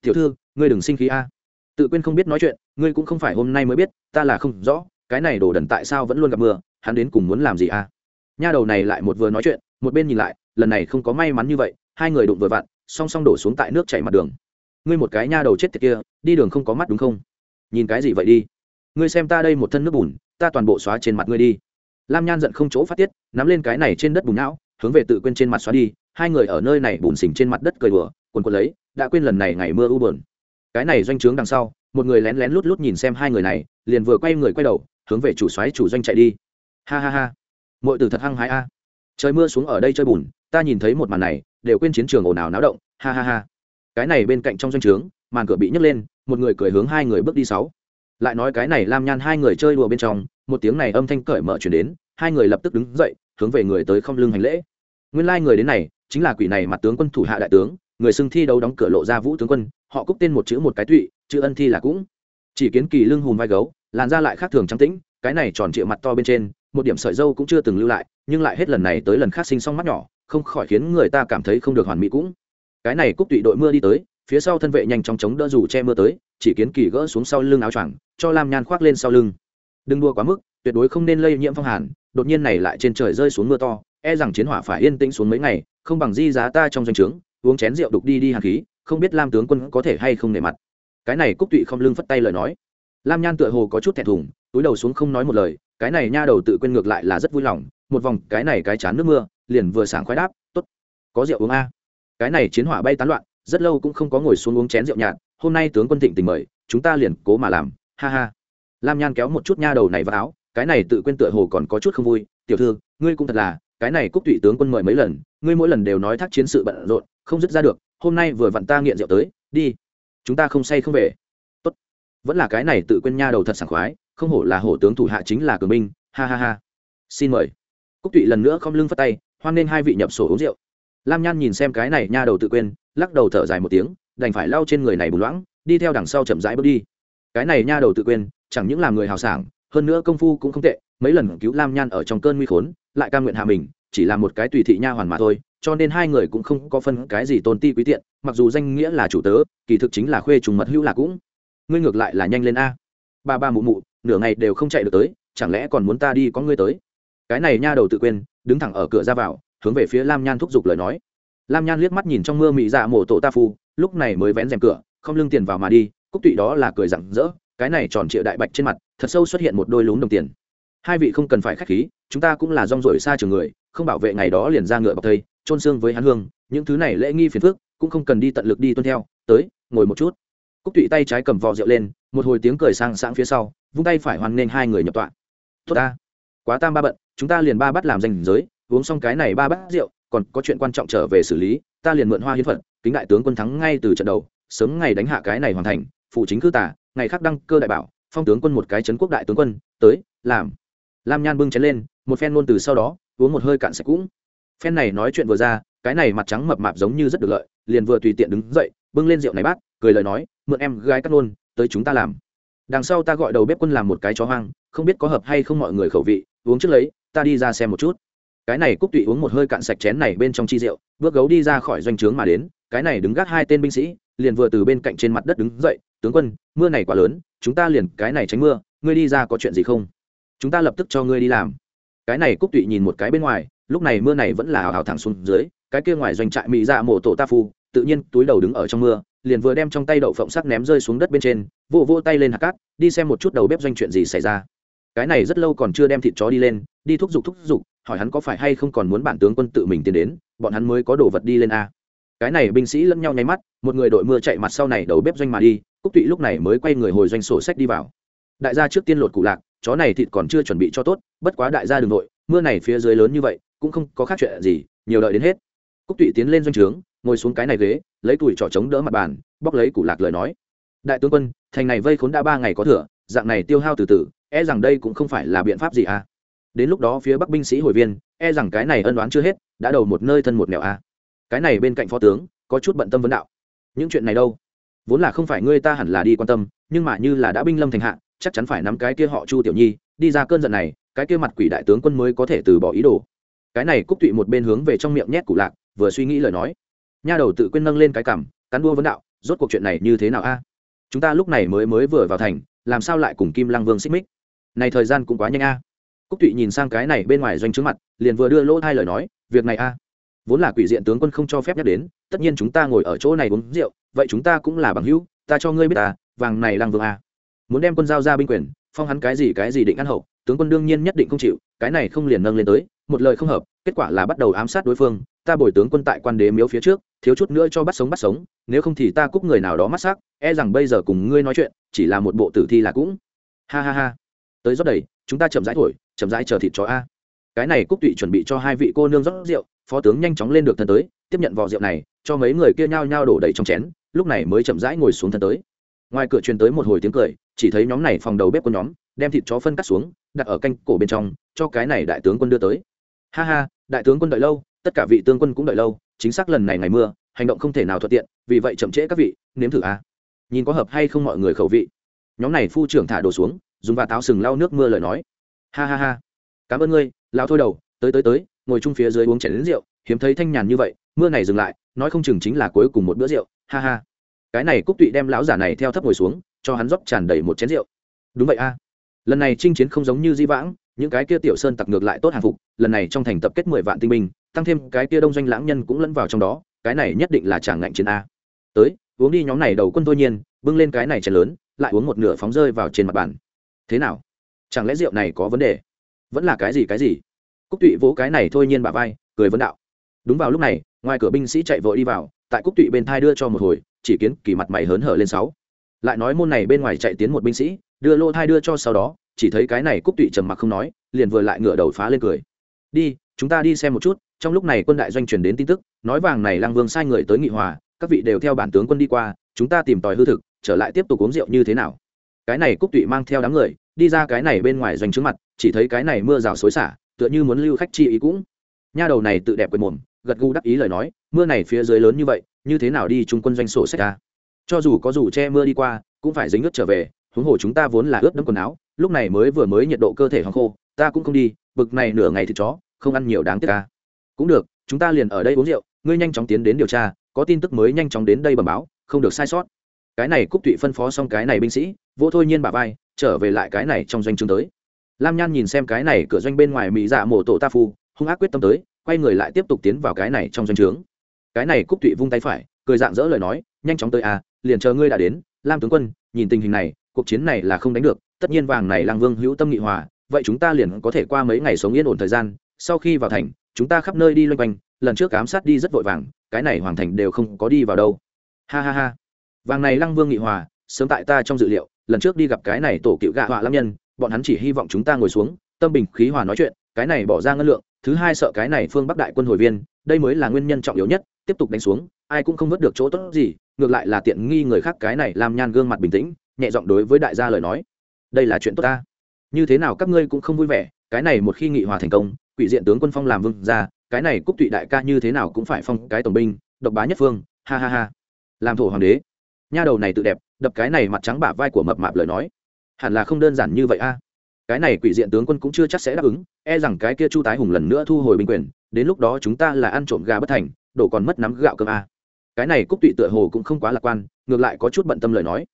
Tiểu thư, ngươi đừng sinh khí a. Tự quên không biết nói chuyện, ngươi cũng không phải hôm nay mới biết, ta là không rõ, cái này đồ đần tại sao vẫn luôn gặp mưa, hắn đến cùng muốn làm gì a? Nha đầu này lại một vừa nói chuyện, một bên nhìn lại, lần này không có may mắn như vậy, hai người đụng vừa vặn, song song đổ xuống tại nước chảy mặt đường. Ngươi một cái nha đầu chết tiệt kia, đi đường không có mắt đúng không? Nhìn cái gì vậy đi? Ngươi xem ta đây một thân nước bùn, ta toàn bộ xóa trên mặt ngươi đi. Lam nhan giận không chỗ phát tiết, nắm lên cái này trên đất bùn não, hướng về tự quên trên mặt xóa đi hai người ở nơi này bùn xình trên mặt đất cười đùa quần quần lấy, đã quên lần này ngày mưa u bờn cái này doanh trướng đằng sau, một người lén lén lút lút nhìn xem hai người này, liền vừa quay người quay đầu, hướng về chủ xoáy chủ doanh chạy đi. Ha ha ha mọi từ thật hăng hái a. Trời mưa xuống ở đây chơi bùn, ta nhìn thấy một màn này, đều quên chiến trường ồn ào náo động, ha ha ha. Cái này bên cạnh trong doanh trướng, màn cửa bị nhấc lên, một người cười hướng hai người bước đi sáu. Lại nói cái này lam nhan hai người chơi đùa bên trong, một tiếng này âm thanh cởi mở chuyển đến, hai người lập tức đứng dậy, hướng về người tới không lưng hành lễ. Nguyên lai người đến này chính là quỷ này mặt tướng quân thủ hạ đại tướng, người xưng thi đấu đóng cửa lộ ra vũ tướng quân, họ cúc tên một chữ một cái tụy, chữ ân thi là cũng. Chỉ kiến kỳ lưng hùm vai gấu, làn da lại khác thường trắng tĩnh, cái này tròn trịa mặt to bên trên, một điểm sợi dâu cũng chưa từng lưu lại, nhưng lại hết lần này tới lần khác sinh xong mắt nhỏ, không khỏi khiến người ta cảm thấy không được hoàn mỹ cũng. Cái này cúc tụy đội mưa đi tới, phía sau thân vệ nhanh chóng chống đỡ dù che mưa tới, chỉ kiến kỳ gỡ xuống sau lưng áo choàng, cho lam nhan khoác lên sau lưng. Đừng đua quá mức, tuyệt đối không nên lây nhiễm phong hàn, đột nhiên này lại trên trời rơi xuống mưa to e rằng chiến hỏa phải yên tĩnh xuống mấy ngày, không bằng di giá ta trong doanh trướng, uống chén rượu đục đi đi hàn khí, không biết lam tướng quân có thể hay không nể mặt. Cái này cúc tụy không lưng phất tay lời nói. Lam nhan tựa hồ có chút thẹn thùng, túi đầu xuống không nói một lời, cái này nha đầu tự quên ngược lại là rất vui lòng, một vòng, cái này cái chán nước mưa, liền vừa sảng khoái đáp t ố t có rượu uống a. Cái này chiến hỏa bay tán loạn, rất lâu cũng không có ngồi xuống uống chén rượu nhạt, hôm nay tướng quân thịnh tình mời, chúng ta liền cố mà làm. Ha ha. Lam nhan kéo một chút nha đầu này vào áo, cái này tự quên tựa hồ còn có chút không vui, tiểu thư, ngươi cũng thật là cái này cúc tụy tướng quân mời mấy lần, ngươi mỗi lần đều nói thác chiến sự bận rộn, không dứt ra được, hôm nay vừa vặn ta nghiện rượu tới, đi. Chúng ta không say không về. Tốt. Vẫn là cái này tự quên nha đầu thật sảng khoái, không hổ là hổ tướng thủ hạ chính là cường binh, ha ha ha. Xin mời. Cúc tụy lần nữa không lưng phất tay, hoan nên hai vị nhập sổ uống rượu. Lam nhan nhìn xem cái này nha đầu tự quên, lắc đầu thở dài một tiếng, đành phải lau trên người này bù loãng, đi theo đằng sau chậm rãi bước đi. Cái này nha đầu tự quên, chẳng những làm người hào sảng, hơn nữa công phu cũng không tệ, mấy lần cứu lam nhan ở trong cơn nguy khốn lại ca nguyện hạ mình, chỉ là một cái tùy thị nha hoàn mà thôi, cho nên hai người cũng không có phân cái gì tôn ti quý tiện, mặc dù danh nghĩa là chủ tớ, kỳ thực chính là khuê trùng mật hữu là cũng. Ngươi ngược lại là nhanh lên a. Ba ba mụ mụ, nửa ngày đều không chạy được tới, chẳng lẽ còn muốn ta đi có ngươi tới? Cái này nha đầu tự quên, đứng thẳng ở cửa ra vào, hướng về phía lam nhan thúc giục lời nói. Lam nhan liếc mắt nhìn trong mưa mị dạ mổ tổ ta phu, lúc này mới vén rèm cửa, không lưng tiền vào mà đi, cúc tụy đó là cười rặng rỡ, cái này tròn trịa đại bạch trên mặt, thật sâu xuất hiện một đôi lún đồng tiền. Hai vị không cần phải khách khí chúng ta cũng là rong rổi xa trường người, không bảo vệ ngày đó liền ra ngựa bọc thây trôn xương với hắn hương, những thứ này lễ nghi phiền phức, cũng không cần đi tận lực đi tuân theo, tới, ngồi một chút. Cúc tụy tay trái cầm vò rượu lên, một hồi tiếng cười sang sáng phía sau, vung tay phải hoan nên hai người nhập tọa. Tốt ta, quá tam ba bận, chúng ta liền ba bắt làm danh giới uống xong cái này ba bát rượu, còn có chuyện quan trọng trở về xử lý, ta liền mượn hoa hiến phật, kính đại tướng quân thắng ngay từ trận đầu, sớm ngày đánh hạ cái này hoàn thành, phụ chính cư tả, ngày khác đăng cơ đại bảo, phong tướng quân một cái trấn quốc đại tướng quân, tới, làm. Lam nhan bưng chén lên một phen ngôn từ sau đó, uống một hơi cạn sạch cũng. Phen này nói chuyện vừa ra, cái này mặt trắng mập mạp giống như rất được lợi, liền vừa tùy tiện đứng dậy, bưng lên rượu này bát, cười lời nói, mượn em gái cắt nôn tới chúng ta làm. Đằng sau ta gọi đầu bếp quân làm một cái chó hoang, không biết có hợp hay không mọi người khẩu vị, uống trước lấy, ta đi ra xem một chút. Cái này cúc tụy uống một hơi cạn sạch chén này bên trong chi rượu, bước gấu đi ra khỏi doanh trướng mà đến, cái này đứng gác hai tên binh sĩ, liền vừa từ bên cạnh trên mặt đất đứng dậy, tướng quân, mưa này quá lớn, chúng ta liền cái này tránh mưa, ngươi đi ra có chuyện gì không? Chúng ta lập tức cho ngươi đi làm cái này cúc tụy nhìn một cái bên ngoài, lúc này mưa này vẫn là hào hào thẳng xuống dưới, cái kia ngoài doanh trại mỹ dạ mộ tổ ta phu, tự nhiên túi đầu đứng ở trong mưa, liền vừa đem trong tay đậu phộng sắc ném rơi xuống đất bên trên, vô vô tay lên hạt cát, đi xem một chút đầu bếp doanh chuyện gì xảy ra. Cái này rất lâu còn chưa đem thịt chó đi lên, đi thúc giục thúc giục, hỏi hắn có phải hay không còn muốn bản tướng quân tự mình tiến đến, bọn hắn mới có đồ vật đi lên a. Cái này binh sĩ lẫn nhau nháy mắt, một người đội mưa chạy mặt sau này đầu bếp doanh mà đi, cúc tụy lúc này mới quay người hồi doanh sổ sách đi vào. Đại gia trước tiên lột cụ lạc chó này thịt còn chưa chuẩn bị cho tốt, bất quá đại gia đường nội mưa này phía dưới lớn như vậy, cũng không có khác chuyện gì, nhiều đợi đến hết. Cúc tụy tiến lên doanh trướng, ngồi xuống cái này ghế, lấy tuổi trỏ trống đỡ mặt bàn, bóc lấy củ lạc lời nói. Đại tướng quân, thành này vây khốn đã ba ngày có thừa, dạng này tiêu hao từ từ e rằng đây cũng không phải là biện pháp gì à. Đến lúc đó phía bắc binh sĩ hồi viên e rằng cái này ân đoán chưa hết, đã đầu một nơi thân một nẻo à. Cái này bên cạnh phó tướng, có chút bận tâm vấn đạo. Những chuyện này đâu? Vốn là không phải ngươi ta hẳn là đi quan tâm, nhưng mà như là đã binh lâm thành hạ chắc chắn phải nắm cái kia họ chu tiểu nhi, đi ra cơn giận này, cái kia mặt quỷ đại tướng quân mới có thể từ bỏ ý đồ. Cái này cúc tụy một bên hướng về trong miệng nhét cụ lạc, vừa suy nghĩ lời nói. Nha đầu tự quên nâng lên cái cằm, cắn đua vấn đạo, rốt cuộc chuyện này như thế nào a? Chúng ta lúc này mới mới vừa vào thành, làm sao lại cùng kim lăng vương xích mích? Này thời gian cũng quá nhanh a. Cúc tụy nhìn sang cái này bên ngoài doanh trướng mặt, liền vừa đưa lỗ hai lời nói, việc này a, vốn là quỷ diện tướng quân không cho phép nhắc đến, tất nhiên chúng ta ngồi ở chỗ này uống rượu, vậy chúng ta cũng là bằng hữu, ta cho ngươi biết à vàng này lăng vương a muốn đem quân giao ra binh quyền, phong hắn cái gì cái gì định ăn hậu, tướng quân đương nhiên nhất định không chịu, cái này không liền nâng lên tới, một lời không hợp, kết quả là bắt đầu ám sát đối phương, ta bồi tướng quân tại quan đế miếu phía trước, thiếu chút nữa cho bắt sống bắt sống, nếu không thì ta cúc người nào đó mắt xác e rằng bây giờ cùng ngươi nói chuyện, chỉ là một bộ tử thi là cũng. Ha ha ha. Tới rót đầy, chúng ta chậm rãi thổi, chậm rãi chờ thịt chó a. Cái này cúc tụy chuẩn bị cho hai vị cô nương rót rượu, phó tướng nhanh chóng lên được thân tới, tiếp nhận vò rượu này, cho mấy người kia nhao nhao đổ đầy trong chén, lúc này mới chậm rãi ngồi xuống thân tới. Ngoài cửa truyền tới một hồi tiếng cười chỉ thấy nhóm này phòng đầu bếp của nhóm, đem thịt chó phân cắt xuống, đặt ở canh cổ bên trong, cho cái này đại tướng quân đưa tới. Ha ha, đại tướng quân đợi lâu, tất cả vị tướng quân cũng đợi lâu, chính xác lần này ngày mưa, hành động không thể nào thuận tiện, vì vậy chậm trễ các vị, nếm thử a. Nhìn có hợp hay không mọi người khẩu vị. Nhóm này phu trưởng thả đồ xuống, dùng và táo sừng lau nước mưa lời nói. Ha ha ha. Cảm ơn ngươi, lão thôi đầu, tới tới tới, ngồi chung phía dưới uống chén đến rượu, hiếm thấy thanh nhàn như vậy, mưa này dừng lại, nói không chừng chính là cuối cùng một bữa rượu. Ha ha. Cái này cúc tụy đem lão giả này theo thấp ngồi xuống cho hắn rót tràn đầy một chén rượu. Đúng vậy a. Lần này chinh chiến không giống như di vãng, những cái kia tiểu sơn tặc ngược lại tốt hàng phục, lần này trong thành tập kết mười vạn tinh binh, tăng thêm cái kia đông doanh lãng nhân cũng lẫn vào trong đó, cái này nhất định là chẳng ngạnh chiến a. Tới, uống đi nhóm này đầu quân thôi nhiên, bưng lên cái này chén lớn, lại uống một nửa phóng rơi vào trên mặt bàn. Thế nào? Chẳng lẽ rượu này có vấn đề? Vẫn là cái gì cái gì? Cúc tụy vỗ cái này thôi nhiên bà vai, cười vấn đạo. Đúng vào lúc này, ngoài cửa binh sĩ chạy vội đi vào, tại cúc tụy bên thai đưa cho một hồi, chỉ kiến kỳ mặt mày hớn hở lên sáu lại nói môn này bên ngoài chạy tiến một binh sĩ, đưa lô thai đưa cho sau đó, chỉ thấy cái này cúc tụy trầm mặc không nói, liền vừa lại ngửa đầu phá lên cười. Đi, chúng ta đi xem một chút, trong lúc này quân đại doanh truyền đến tin tức, nói vàng này lang vương sai người tới nghị hòa, các vị đều theo bản tướng quân đi qua, chúng ta tìm tòi hư thực, trở lại tiếp tục uống rượu như thế nào. Cái này cúc tụy mang theo đám người, đi ra cái này bên ngoài doanh trướng mặt, chỉ thấy cái này mưa rào xối xả, tựa như muốn lưu khách chi ý cũng. Nha đầu này tự đẹp quên mồm, gật gù đắc ý lời nói, mưa này phía dưới lớn như vậy, như thế nào đi trung quân doanh sổ sách ra cho dù có dù che mưa đi qua, cũng phải dính ướt trở về, huống hồ chúng ta vốn là ướt đẫm quần áo, lúc này mới vừa mới nhiệt độ cơ thể hóng khô, ta cũng không đi, bực này nửa ngày thì chó, không ăn nhiều đáng tiếc ta. Cũng được, chúng ta liền ở đây uống rượu, ngươi nhanh chóng tiến đến điều tra, có tin tức mới nhanh chóng đến đây bẩm báo, không được sai sót. Cái này cúc tụy phân phó xong cái này binh sĩ vô thôi nhiên bà vai, trở về lại cái này trong doanh trường tới. Lam nhan nhìn xem cái này cửa doanh bên ngoài mỹ dạ mổ tổ ta phu, hung ác quyết tâm tới, quay người lại tiếp tục tiến vào cái này trong doanh trướng. Cái này cúc tụy vung tay phải, cười dạng dỡ lời nói, nhanh chóng tới à liền chờ ngươi đã đến, lam tướng quân, nhìn tình hình này, cuộc chiến này là không đánh được, tất nhiên vàng này lang vương hữu tâm nghị hòa, vậy chúng ta liền có thể qua mấy ngày sống yên ổn thời gian, sau khi vào thành, chúng ta khắp nơi đi loanh quanh, lần trước ám sát đi rất vội vàng, cái này hoàng thành đều không có đi vào đâu. Ha ha ha. Vàng này lăng vương nghị hòa, sớm tại ta trong dự liệu, lần trước đi gặp cái này tổ cựu gạ họa lâm nhân, bọn hắn chỉ hy vọng chúng ta ngồi xuống, tâm bình khí hòa nói chuyện, cái này bỏ ra ngân lượng, thứ hai sợ cái này phương bắc đại quân hồi viên, đây mới là nguyên nhân trọng yếu nhất, tiếp tục đánh xuống, ai cũng không vớt được chỗ tốt gì ngược lại là tiện nghi người khác cái này làm nhan gương mặt bình tĩnh, nhẹ giọng đối với đại gia lời nói. Đây là chuyện tốt ta. Như thế nào các ngươi cũng không vui vẻ, cái này một khi nghị hòa thành công, quỷ diện tướng quân phong làm vương ra cái này cúc tụy đại ca như thế nào cũng phải phong cái tổng binh, độc bá nhất phương, ha ha ha. Làm thổ hoàng đế. Nha đầu này tự đẹp, đập cái này mặt trắng bả vai của mập mạp lời nói. Hẳn là không đơn giản như vậy a. Cái này quỷ diện tướng quân cũng chưa chắc sẽ đáp ứng e rằng cái kia chu tái hùng lần nữa thu hồi binh quyền, đến lúc đó chúng ta là ăn trộm gà bất thành, đổ còn mất nắm gạo cơm a cái này cúc tụy tựa hồ cũng không quá lạc quan, ngược lại có chút bận tâm lời nói.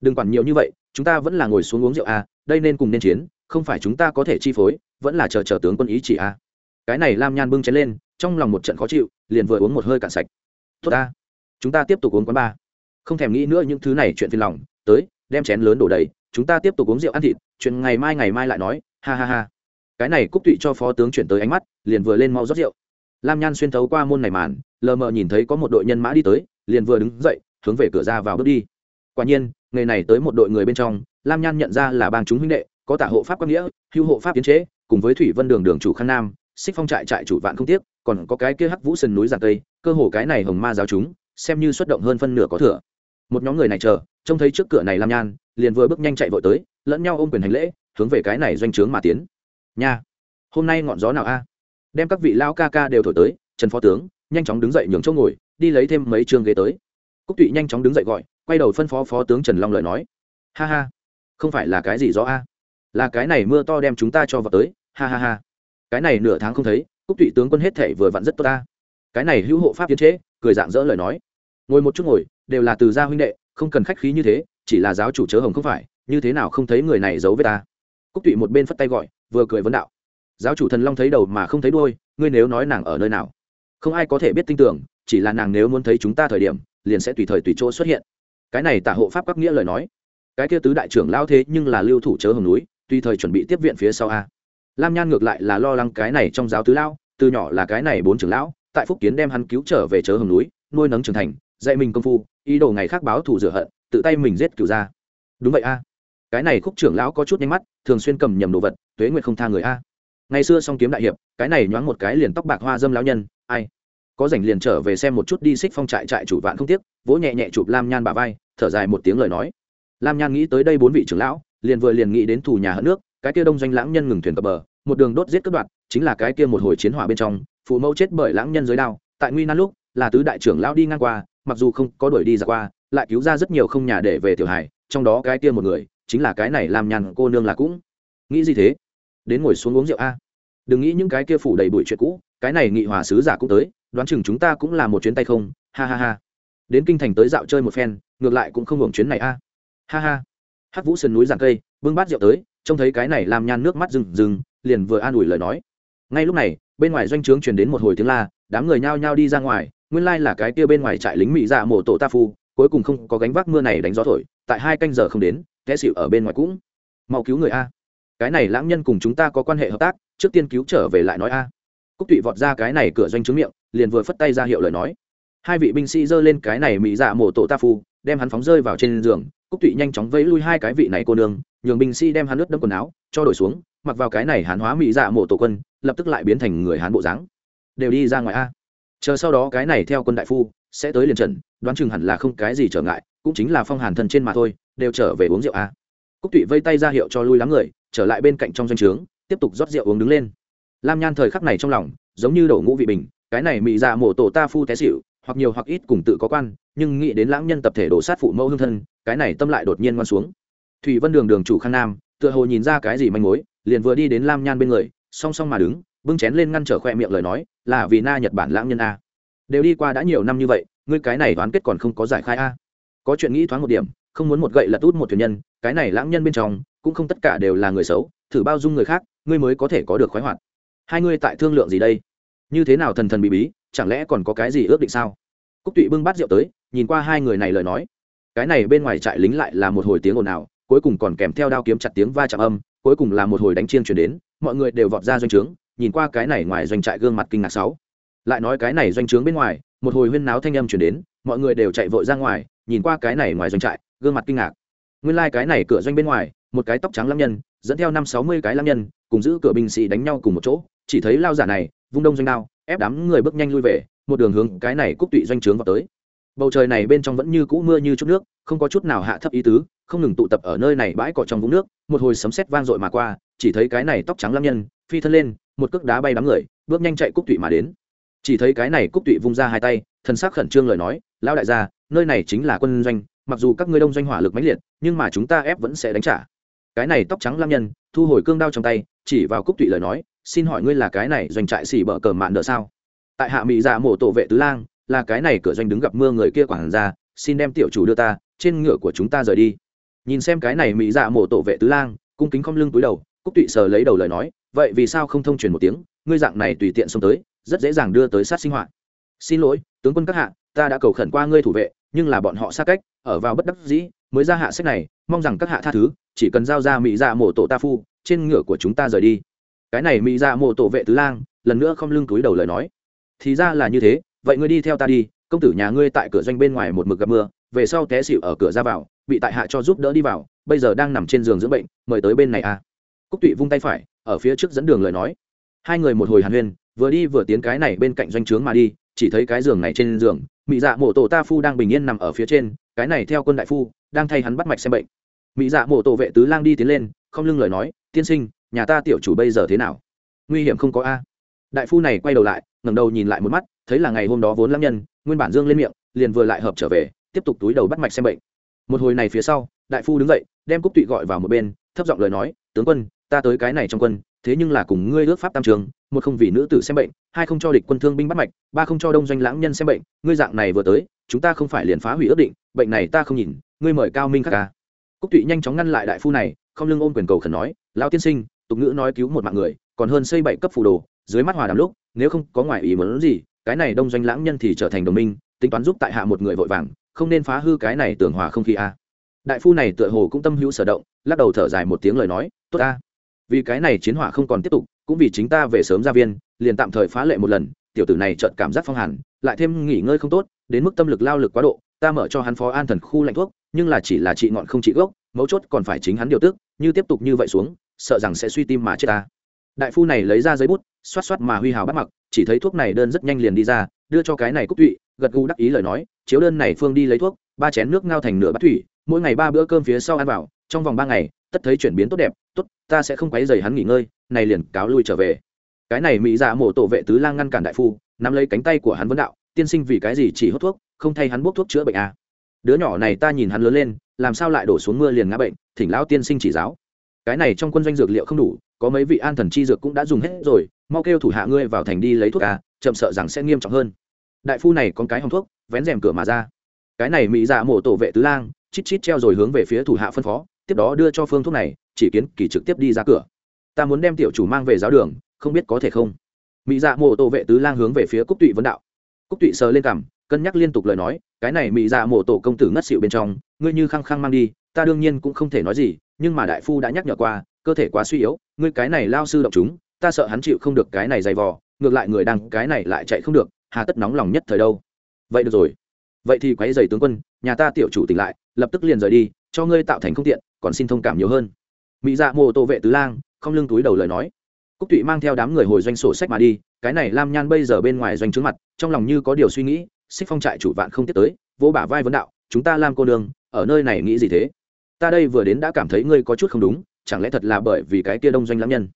Đừng quản nhiều như vậy, chúng ta vẫn là ngồi xuống uống rượu a đây nên cùng nên chiến, không phải chúng ta có thể chi phối, vẫn là chờ chờ tướng quân ý chỉ a cái này lam nhan bưng chén lên, trong lòng một trận khó chịu, liền vừa uống một hơi cạn sạch. Tốt ta, chúng ta tiếp tục uống quán ba không thèm nghĩ nữa những thứ này chuyện phiền lòng, tới, đem chén lớn đổ đầy, chúng ta tiếp tục uống rượu ăn thịt, chuyện ngày mai ngày mai lại nói, ha ha ha. Cái này cúc tụy cho phó tướng chuyển tới ánh mắt, liền vừa lên mau rót rượu. Lam nhan xuyên thấu qua môn này màn lờ mờ nhìn thấy có một đội nhân mã đi tới, liền vừa đứng dậy, hướng về cửa ra vào bước đi. Quả nhiên, ngày này tới một đội người bên trong, lam nhan nhận ra là bang chúng huynh đệ, có tả hộ pháp quang nghĩa hưu hộ pháp tiến chế, cùng với thủy vân đường đường chủ Khăn nam, xích phong trại trại chủ vạn không tiếc, còn có cái kia hắc vũ sườn núi giàn tây, cơ hồ cái này hồng ma giáo chúng, xem như xuất động hơn phân nửa có thừa. Một nhóm người này chờ, trông thấy trước cửa này lam nhan, liền vừa bước nhanh chạy vội tới, lẫn nhau ôm quyền hành lễ, hướng về cái này doanh trướng mà tiến. Nha, hôm nay ngọn gió nào a? Đem các vị lao ca ca đều thổi tới, trần phó tướng nhanh chóng đứng dậy nhường chỗ ngồi đi lấy thêm mấy chương ghế tới. Cúc tụy nhanh chóng đứng dậy gọi quay đầu phân phó phó tướng trần long lời nói. Ha ha không phải là cái gì rõ a? Là cái này mưa to đem chúng ta cho vào tới ha ha ha. Cái này nửa tháng không thấy cúc tụy tướng quân hết thể vừa vặn rất tốt ta. Cái này hữu hộ pháp tiến chế cười dạng dỡ lời nói. Ngồi một chút ngồi đều là từ gia huynh đệ không cần khách khí như thế chỉ là giáo chủ chớ hồng không phải như thế nào không thấy người này giấu với ta. Cúc tụy một bên phất tay gọi vừa cười vấn đạo. Giáo chủ thần long thấy đầu mà không thấy đuôi, ngươi nếu nói nàng ở nơi nào? Không ai có thể biết tin tưởng, chỉ là nàng nếu muốn thấy chúng ta thời điểm, liền sẽ tùy thời tùy chỗ xuất hiện. Cái này tả hộ pháp các nghĩa lời nói. Cái kia tứ đại trưởng lao thế nhưng là lưu thủ chớ hồng núi, tùy thời chuẩn bị tiếp viện phía sau a. Lam nhan ngược lại là lo lắng cái này trong giáo tứ lao, từ nhỏ là cái này bốn trưởng lão, tại phúc kiến đem hắn cứu trở về chớ hồng núi, nuôi nấng trưởng thành, dạy mình công phu, ý đồ ngày khác báo thù rửa hận, tự tay mình giết cửu ra đúng vậy a. Cái này khúc trưởng lão có chút nhanh mắt, thường xuyên cầm nhầm đồ vật, tuế nguyệt không tha người a. Ngày xưa song kiếm đại hiệp, cái này nhoáng một cái liền tóc bạc hoa dâm lão nhân ai? Có rảnh liền trở về xem một chút đi xích phong trại trại chủ vạn không tiếc, vỗ nhẹ nhẹ chụp lam nhan bà vai, thở dài một tiếng lời nói. Lam nhan nghĩ tới đây bốn vị trưởng lão, liền vừa liền nghĩ đến thủ nhà hận nước, cái kia đông doanh lãng nhân ngừng thuyền cập bờ, một đường đốt giết cướp đoạt, chính là cái kia một hồi chiến hỏa bên trong, phụ mẫu chết bởi lãng nhân dưới đao, tại nguy nan lúc, là tứ đại trưởng lão đi ngang qua, mặc dù không có đuổi đi ra qua, lại cứu ra rất nhiều không nhà để về tiểu hải trong đó cái kia một người, chính là cái này làm nhàn cô nương là cũng. Nghĩ gì thế? Đến ngồi xuống uống rượu a. Đừng nghĩ những cái kia phủ đầy bụi chuyện cũ cái này nghị hòa sứ giả cũng tới, đoán chừng chúng ta cũng là một chuyến tay không? Ha ha ha. Đến kinh thành tới dạo chơi một phen, ngược lại cũng không hưởng chuyến này a. Ha ha. Hắc vũ sườn núi giàn cây, bưng bát rượu tới, trông thấy cái này làm nhan nước mắt rừng rừng, liền vừa an ủi lời nói. Ngay lúc này, bên ngoài doanh trướng truyền đến một hồi tiếng la, đám người nhao nhao đi ra ngoài, nguyên lai là cái kia bên ngoài trại lính mỹ dạ mổ tổ ta phu, cuối cùng không có gánh vác mưa này đánh gió thổi, tại hai canh giờ không đến, té xịu ở bên ngoài cũng. Mau cứu người a. Cái này lãng nhân cùng chúng ta có quan hệ hợp tác, trước tiên cứu trở về lại nói a cúc tụy vọt ra cái này cửa doanh trướng miệng, liền vừa phất tay ra hiệu lời nói. Hai vị binh sĩ giơ lên cái này mỹ dạ mổ tổ ta phu, đem hắn phóng rơi vào trên giường, cúc tụy nhanh chóng vẫy lui hai cái vị này cô nương, nhường binh sĩ đem hắn ướt đâm quần áo, cho đổi xuống, mặc vào cái này hán hóa mỹ dạ mổ tổ quân, lập tức lại biến thành người hán bộ dáng. Đều đi ra ngoài a. Chờ sau đó cái này theo quân đại phu, sẽ tới liền trần, đoán chừng hẳn là không cái gì trở ngại, cũng chính là phong hàn thân trên mà thôi, đều trở về uống rượu a. Cúc tụy vây tay ra hiệu cho lui lắm người, trở lại bên cạnh trong doanh trướng, tiếp tục rót rượu uống đứng lên lam nhan thời khắc này trong lòng, giống như đổ ngũ vị bình, cái này mị dạ mổ tổ ta phu té xịu hoặc nhiều hoặc ít cùng tự có quan, nhưng nghĩ đến lãng nhân tập thể đổ sát phụ mẫu hương thân, cái này tâm lại đột nhiên ngoan xuống. Thủy vân đường đường chủ khang nam, tựa hồ nhìn ra cái gì manh mối, liền vừa đi đến lam nhan bên người, song song mà đứng, bưng chén lên ngăn trở khoe miệng lời nói, là vì na nhật bản lãng nhân a. Đều đi qua đã nhiều năm như vậy, ngươi cái này đoán kết còn không có giải khai a. Có chuyện nghĩ thoáng một điểm, không muốn một gậy lật út một thuyền nhân, cái này lãng nhân bên trong, cũng không tất cả đều là người xấu, thử bao dung người khác, ngươi mới có thể có được khoái hoạt hai ngươi tại thương lượng gì đây? Như thế nào thần thần bí bí, chẳng lẽ còn có cái gì ước định sao? Cúc tụy bưng bát rượu tới, nhìn qua hai người này lời nói. Cái này bên ngoài trại lính lại là một hồi tiếng ồn ào, cuối cùng còn kèm theo đao kiếm chặt tiếng va chạm âm, cuối cùng là một hồi đánh chiên chuyển đến, mọi người đều vọt ra doanh trướng, nhìn qua cái này ngoài doanh trại gương mặt kinh ngạc sáu. Lại nói cái này doanh trướng bên ngoài, một hồi huyên náo thanh âm chuyển đến, mọi người đều chạy vội ra ngoài, nhìn qua cái này ngoài doanh trại, gương mặt kinh ngạc. Nguyên lai、like、cái này cửa doanh bên ngoài, một cái tóc trắng lam nhân, dẫn theo năm sáu mươi cái lam nhân, cùng giữ cửa binh sĩ đánh nhau cùng một chỗ chỉ thấy lao giả này, vung đông doanh đao, ép đám người bước nhanh lui về, một đường hướng cái này cúc tụy doanh trướng vào tới. Bầu trời này bên trong vẫn như cũ mưa như chút nước, không có chút nào hạ thấp ý tứ, không ngừng tụ tập ở nơi này bãi cỏ trong vũng nước, một hồi sấm sét vang dội mà qua, chỉ thấy cái này tóc trắng lam nhân, phi thân lên, một cước đá bay đám người, bước nhanh chạy cúc tụy mà đến. Chỉ thấy cái này cúc tụy vung ra hai tay, thần sắc khẩn trương lời nói lao đại gia, nơi này chính là quân doanh, mặc dù các ngươi đông doanh hỏa lực mãnh liệt, nhưng mà chúng ta ép vẫn sẽ đánh trả. Cái này tóc trắng lam nhân, thu hồi cương đao trong tay, chỉ vào cúc tụy lời nói xin hỏi ngươi là cái này doanh trại xỉ bờ cờ mạn đỡ sao? Tại hạ mỹ dạ mổ tổ vệ tứ lang, là cái này cửa doanh đứng gặp mưa người kia quản ra xin đem tiểu chủ đưa ta, trên ngựa của chúng ta rời đi. Nhìn xem cái này mỹ dạ mổ tổ vệ tứ lang, cung kính không lưng túi đầu, cúc tụy sờ lấy đầu lời nói, vậy vì sao không thông truyền một tiếng, ngươi dạng này tùy tiện xông tới, rất dễ dàng đưa tới sát sinh hoạt. Xin lỗi, tướng quân các hạ, ta đã cầu khẩn qua ngươi thủ vệ, nhưng là bọn họ xa cách, ở vào bất đắc dĩ, mới ra hạ sách này, mong rằng các hạ tha thứ, chỉ cần giao ra mỹ dạ mổ tổ ta phu, trên ngựa của chúng ta rời đi cái này mỹ dạ mộ tổ vệ tứ lang, lần nữa không lưng túi đầu lời nói. Thì ra là như thế, vậy ngươi đi theo ta đi, công tử nhà ngươi tại cửa doanh bên ngoài một mực gặp mưa, về sau té xịu ở cửa ra vào, bị tại hạ cho giúp đỡ đi vào, bây giờ đang nằm trên giường dưỡng bệnh, mời tới bên này à. Cúc tụy vung tay phải, ở phía trước dẫn đường lời nói. Hai người một hồi hàn huyên, vừa đi vừa tiến cái này bên cạnh doanh trướng mà đi, chỉ thấy cái giường này trên giường, mỹ dạ mộ tổ ta phu đang bình yên nằm ở phía trên, cái này theo quân đại phu, đang thay hắn bắt mạch xem bệnh. Mỹ dạ mộ tổ vệ tứ lang đi tiến lên, không lưng lời nói, tiên sinh nhà ta tiểu chủ bây giờ thế nào? Nguy hiểm không có a. Đại phu này quay đầu lại, ngẩng đầu nhìn lại một mắt, thấy là ngày hôm đó vốn lắm nhân, nguyên bản dương lên miệng, liền vừa lại hợp trở về, tiếp tục túi đầu bắt mạch xem bệnh. Một hồi này phía sau, đại phu đứng dậy, đem cúc tụy gọi vào một bên, thấp giọng lời nói, tướng quân, ta tới cái này trong quân, thế nhưng là cùng ngươi ước pháp tam trường, một không vì nữ tử xem bệnh, hai không cho địch quân thương binh bắt mạch, ba không cho đông doanh lãng nhân xem bệnh, ngươi dạng này vừa tới, chúng ta không phải liền phá hủy ước định, bệnh này ta không nhìn, ngươi mời cao minh khắc ca. Cúc tụy nhanh chóng ngăn lại đại phu này, không lưng ôm quyền cầu khẩn nói, lão tiên sinh tục ngữ nói cứu một mạng người, còn hơn xây bảy cấp phù đồ, dưới mắt hòa đàm lúc, nếu không có ngoại ý muốn gì, cái này đông doanh lãng nhân thì trở thành đồng minh, tính toán giúp tại hạ một người vội vàng, không nên phá hư cái này tưởng hòa không khí a. Đại phu này tựa hồ cũng tâm hữu sở động, lắc đầu thở dài một tiếng lời nói, tốt a vì cái này chiến hỏa không còn tiếp tục, cũng vì chính ta về sớm ra viên, liền tạm thời phá lệ một lần. Tiểu tử này chợt cảm giác phong hàn, lại thêm nghỉ ngơi không tốt, đến mức tâm lực lao lực quá độ, ta mở cho hắn phó an thần khu lạnh thuốc, nhưng là chỉ là trị ngọn không trị gốc, mấu chốt còn phải chính hắn điều tức, như tiếp tục như vậy xuống sợ rằng sẽ suy tim mà chết ta. Đại phu này lấy ra giấy bút, xoát xoát mà huy hào bắt mặc, chỉ thấy thuốc này đơn rất nhanh liền đi ra, đưa cho cái này cúc tụy gật gù đắc ý lời nói, chiếu đơn này phương đi lấy thuốc, ba chén nước ngao thành nửa bát thủy, mỗi ngày ba bữa cơm phía sau ăn vào, trong vòng ba ngày, tất thấy chuyển biến tốt đẹp, tốt, ta sẽ không quấy dày hắn nghỉ ngơi, này liền cáo lui trở về. Cái này mỹ dạ mổ tổ vệ tứ lang ngăn cản đại phu, nắm lấy cánh tay của hắn vấn đạo, tiên sinh vì cái gì chỉ hút thuốc, không thay hắn bốc thuốc chữa bệnh à. đứa nhỏ này ta nhìn hắn lớn lên, làm sao lại đổ xuống mưa liền ngã bệnh, thỉnh lão tiên sinh chỉ giáo cái này trong quân doanh dược liệu không đủ, có mấy vị an thần chi dược cũng đã dùng hết rồi, mau kêu thủ hạ ngươi vào thành đi lấy thuốc à chậm sợ rằng sẽ nghiêm trọng hơn. Đại phu này con cái hòng thuốc, vén rèm cửa mà ra. Cái này mỹ dạ mổ tổ vệ tứ lang, chít chít treo rồi hướng về phía thủ hạ phân phó, tiếp đó đưa cho phương thuốc này, chỉ kiến kỳ trực tiếp đi ra cửa. Ta muốn đem tiểu chủ mang về giáo đường, không biết có thể không? Mỹ dạ mổ tổ vệ tứ lang hướng về phía cúc tụy vấn đạo. Cúc tụy sờ lên cằm, cân nhắc liên tục lời nói, cái này mỹ dạ mổ tổ công tử ngất xịu bên trong, ngươi như khăng khăng mang đi ta đương nhiên cũng không thể nói gì, nhưng mà đại phu đã nhắc nhở qua, cơ thể quá suy yếu, ngươi cái này lao sư động chúng, ta sợ hắn chịu không được cái này dày vò, ngược lại người đang cái này lại chạy không được, hà tất nóng lòng nhất thời đâu. Vậy được rồi. Vậy thì quấy giày tướng quân, nhà ta tiểu chủ tỉnh lại, lập tức liền rời đi, cho ngươi tạo thành không tiện, còn xin thông cảm nhiều hơn. Mỹ dạ mô tô vệ tứ lang, không lưng túi đầu lời nói. Cúc tụy mang theo đám người hồi doanh sổ sách mà đi, cái này lam nhan bây giờ bên ngoài doanh trướng mặt, trong lòng như có điều suy nghĩ, xích phong trại chủ vạn không tiếp tới, vỗ bả vai vấn đạo, chúng ta lam cô nương, ở nơi này nghĩ gì thế? Ta đây vừa đến đã cảm thấy ngươi có chút không đúng, chẳng lẽ thật là bởi vì cái kia đông doanh lãm nhân?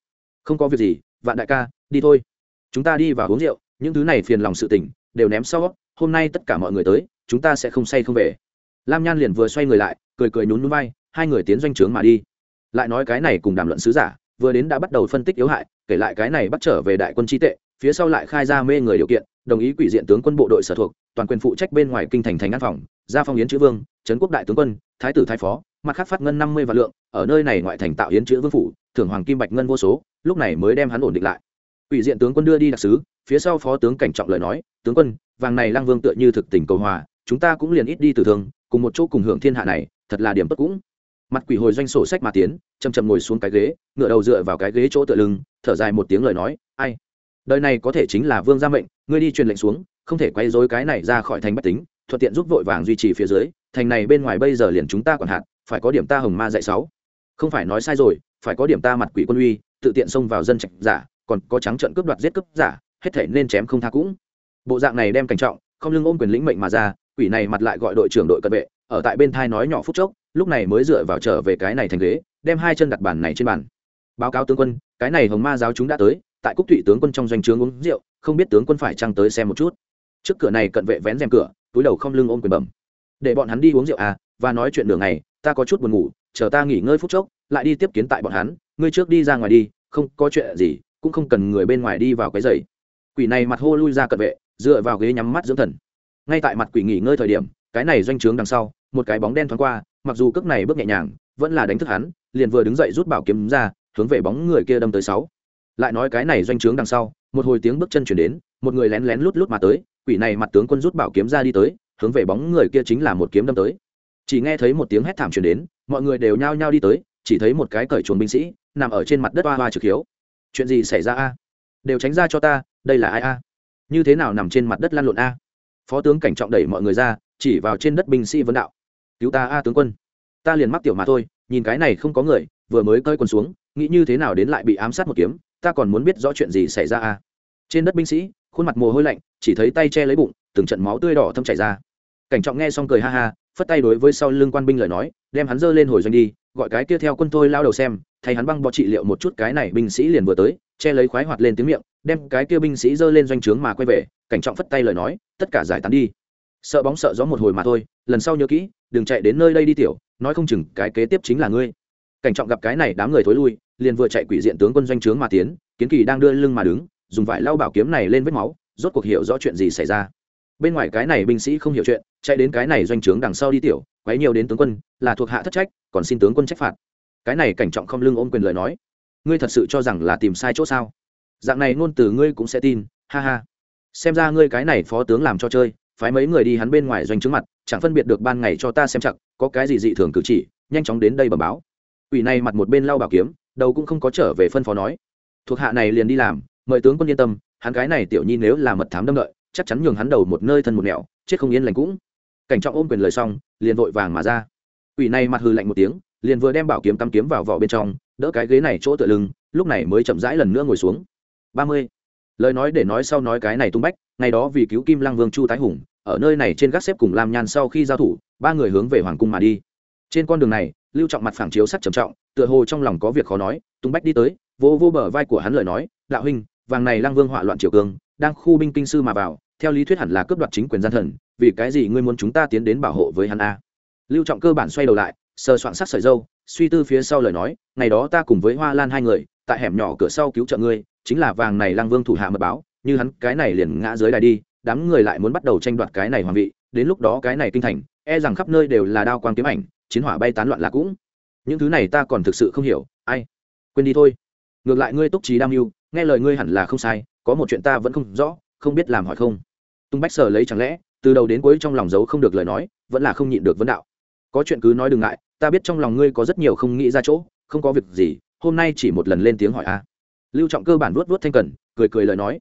Không có việc gì, vạn đại ca, đi thôi. Chúng ta đi vào uống rượu, những thứ này phiền lòng sự tình, đều ném sau, hôm nay tất cả mọi người tới, chúng ta sẽ không say không về. Lam nhan liền vừa xoay người lại, cười cười nhún núi vai, hai người tiến doanh trướng mà đi. Lại nói cái này cùng đàm luận sứ giả, vừa đến đã bắt đầu phân tích yếu hại, kể lại cái này bắt trở về đại quân chi tệ, phía sau lại khai ra mê người điều kiện, đồng ý quỷ diện tướng quân bộ đội sở thuộc, toàn quyền phụ trách bên ngoài kinh thành thành an phòng, gia phong yến chữ vương, trấn quốc đại tướng quân, thái tử thái phó mặt khác phát ngân năm mươi vạn lượng, ở nơi này ngoại thành tạo yến chữ vương phủ, thưởng hoàng kim bạch ngân vô số, lúc này mới đem hắn ổn định lại. Quỷ diện tướng quân đưa đi đặc sứ, phía sau phó tướng cảnh trọng lời nói, tướng quân, vàng này lang vương tựa như thực tình cầu hòa, chúng ta cũng liền ít đi từ thường cùng một chỗ cùng hưởng thiên hạ này, thật là điểm tốt cũng. Mặt quỷ hồi doanh sổ sách mà tiến chầm chầm ngồi xuống cái ghế, ngựa đầu dựa vào cái ghế chỗ tựa lưng, thở dài một tiếng lời nói, ai? Đời này có thể chính là vương gia mệnh, ngươi đi truyền lệnh xuống, không thể quay dối cái này ra khỏi thành bách tính, thuận tiện giúp vội vàng duy trì phía dưới, thành này bên ngoài bây giờ liền chúng ta còn hạn phải có điểm ta hồng ma dạy sáu. Không phải nói sai rồi, phải có điểm ta mặt quỷ quân uy, tự tiện xông vào dân trạch giả, còn có trắng trận cướp đoạt giết cướp giả, hết thể nên chém không tha cũng. Bộ dạng này đem cảnh trọng, không lưng ôm quyền lĩnh mệnh mà ra, quỷ này mặt lại gọi đội trưởng đội cận vệ, ở tại bên thai nói nhỏ phút chốc, lúc này mới dựa vào trở về cái này thành ghế, đem hai chân đặt bàn này trên bàn. Báo cáo tướng quân, cái này hồng ma giáo chúng đã tới, tại cúc thụy tướng quân trong doanh trướng uống rượu, không biết tướng quân phải trăng tới xem một chút. Trước cửa này cận vệ vén rèm cửa, túi đầu không lưng ôm quyền bẩm. Để bọn hắn đi uống rượu à và nói chuyện đường này ta có chút buồn ngủ, chờ ta nghỉ ngơi phút chốc, lại đi tiếp kiến tại bọn hắn, ngươi trước đi ra ngoài đi, không có chuyện gì, cũng không cần người bên ngoài đi vào cái giày. Quỷ này mặt hô lui ra cận vệ, dựa vào ghế nhắm mắt dưỡng thần. Ngay tại mặt quỷ nghỉ ngơi thời điểm, cái này doanh trướng đằng sau, một cái bóng đen thoáng qua, mặc dù cước này bước nhẹ nhàng, vẫn là đánh thức hắn, liền vừa đứng dậy rút bảo kiếm ra, hướng về bóng người kia đâm tới sáu. Lại nói cái này doanh trướng đằng sau, một hồi tiếng bước chân chuyển đến, một người lén lén lút lút mà tới, quỷ này mặt tướng quân rút bảo kiếm ra đi tới, hướng về bóng người kia chính là một kiếm đâm tới chỉ nghe thấy một tiếng hét thảm truyền đến, mọi người đều nhao nhao đi tới, chỉ thấy một cái cởi chuồng binh sĩ nằm ở trên mặt đất hoa hoa trực hiếu. Chuyện gì xảy ra a? Đều tránh ra cho ta, đây là ai a? Như thế nào nằm trên mặt đất lăn lộn a? Phó tướng cảnh trọng đẩy mọi người ra, chỉ vào trên đất binh sĩ vấn đạo. Cứu ta a tướng quân. Ta liền mắc tiểu mà thôi, nhìn cái này không có người, vừa mới cơi quần xuống, nghĩ như thế nào đến lại bị ám sát một kiếm, ta còn muốn biết rõ chuyện gì xảy ra a? Trên đất binh sĩ, khuôn mặt mồ hôi lạnh, chỉ thấy tay che lấy bụng, từng trận máu tươi đỏ thâm chảy ra. Cảnh trọng nghe xong cười ha ha phất tay đối với sau lưng quan binh lời nói, đem hắn dơ lên hồi doanh đi, gọi cái kia theo quân thôi lao đầu xem, thay hắn băng bọ trị liệu một chút cái này binh sĩ liền vừa tới, che lấy khoái hoạt lên tiếng miệng, đem cái kia binh sĩ dơ lên doanh trướng mà quay về, cảnh trọng phất tay lời nói, tất cả giải tán đi. Sợ bóng sợ gió một hồi mà thôi, lần sau nhớ kỹ, đừng chạy đến nơi đây đi tiểu, nói không chừng cái kế tiếp chính là ngươi. Cảnh trọng gặp cái này đám người thối lui, liền vừa chạy quỷ diện tướng quân doanh trướng mà tiến, kiến kỳ đang đưa lưng mà đứng, dùng vải lau bảo kiếm này lên vết máu, rốt cuộc hiểu rõ chuyện gì xảy ra. Bên ngoài cái này binh sĩ không hiểu chuyện chạy đến cái này doanh trướng đằng sau đi tiểu, quấy nhiều đến tướng quân, là thuộc hạ thất trách, còn xin tướng quân trách phạt. Cái này cảnh trọng không lưng ôm quyền lời nói. Ngươi thật sự cho rằng là tìm sai chỗ sao? Dạng này ngôn từ ngươi cũng sẽ tin, ha ha. Xem ra ngươi cái này phó tướng làm cho chơi, phái mấy người đi hắn bên ngoài doanh trướng mặt, chẳng phân biệt được ban ngày cho ta xem chặt có cái gì dị thường cử chỉ, nhanh chóng đến đây bẩm báo. Ủy này mặt một bên lau bảo kiếm, đầu cũng không có trở về phân phó nói. Thuộc hạ này liền đi làm, mời tướng quân yên tâm, hắn cái này tiểu nhi nếu là mật thám đâm đợi, chắc chắn nhường hắn đầu một nơi thân một nẻo, chết không yên lành cũng cảnh trọng ôm quyền lời xong, liền vội vàng mà ra. Ủy này mặt hư lạnh một tiếng, liền vừa đem bảo kiếm cắm kiếm vào vỏ bên trong, đỡ cái ghế này chỗ tựa lưng, lúc này mới chậm rãi lần nữa ngồi xuống. Ba mươi. Lời nói để nói sau nói cái này tung bách, ngày đó vì cứu kim lăng vương chu tái hùng, ở nơi này trên gác xếp cùng lam nhan sau khi giao thủ, ba người hướng về hoàng cung mà đi. Trên con đường này, lưu trọng mặt phẳng chiếu sắc trầm trọng, tựa hồ trong lòng có việc khó nói, tung bách đi tới, vô vô bờ vai của hắn lời nói, đạo huynh, vàng này lăng vương hỏa loạn triều cường đang khu binh kinh sư mà vào theo lý thuyết hẳn là cướp đoạt chính quyền gian thần, vì cái gì ngươi muốn chúng ta tiến đến bảo hộ với hắn a? Lưu trọng cơ bản xoay đầu lại, sờ soạn sắc sợi dâu, suy tư phía sau lời nói, ngày đó ta cùng với hoa lan hai người, tại hẻm nhỏ cửa sau cứu trợ ngươi, chính là vàng này Lang vương thủ hạ mật báo, như hắn, cái này liền ngã dưới đài đi, đám người lại muốn bắt đầu tranh đoạt cái này hoàng vị, đến lúc đó cái này kinh thành e rằng khắp nơi đều là đao quang kiếm ảnh, chiến hỏa bay tán loạn là cũng. Những thứ này ta còn thực sự không hiểu, ai? Quên đi thôi. Ngược lại ngươi túc trí đam mưu, nghe lời ngươi hẳn là không sai, có một chuyện ta vẫn không rõ không biết làm hỏi không. Tung bách sở lấy chẳng lẽ, từ đầu đến cuối trong lòng giấu không được lời nói, vẫn là không nhịn được vấn đạo. Có chuyện cứ nói đừng ngại, ta biết trong lòng ngươi có rất nhiều không nghĩ ra chỗ, không có việc gì, hôm nay chỉ một lần lên tiếng hỏi a. Lưu trọng cơ bản vuốt vuốt thanh cần, cười cười lời nói.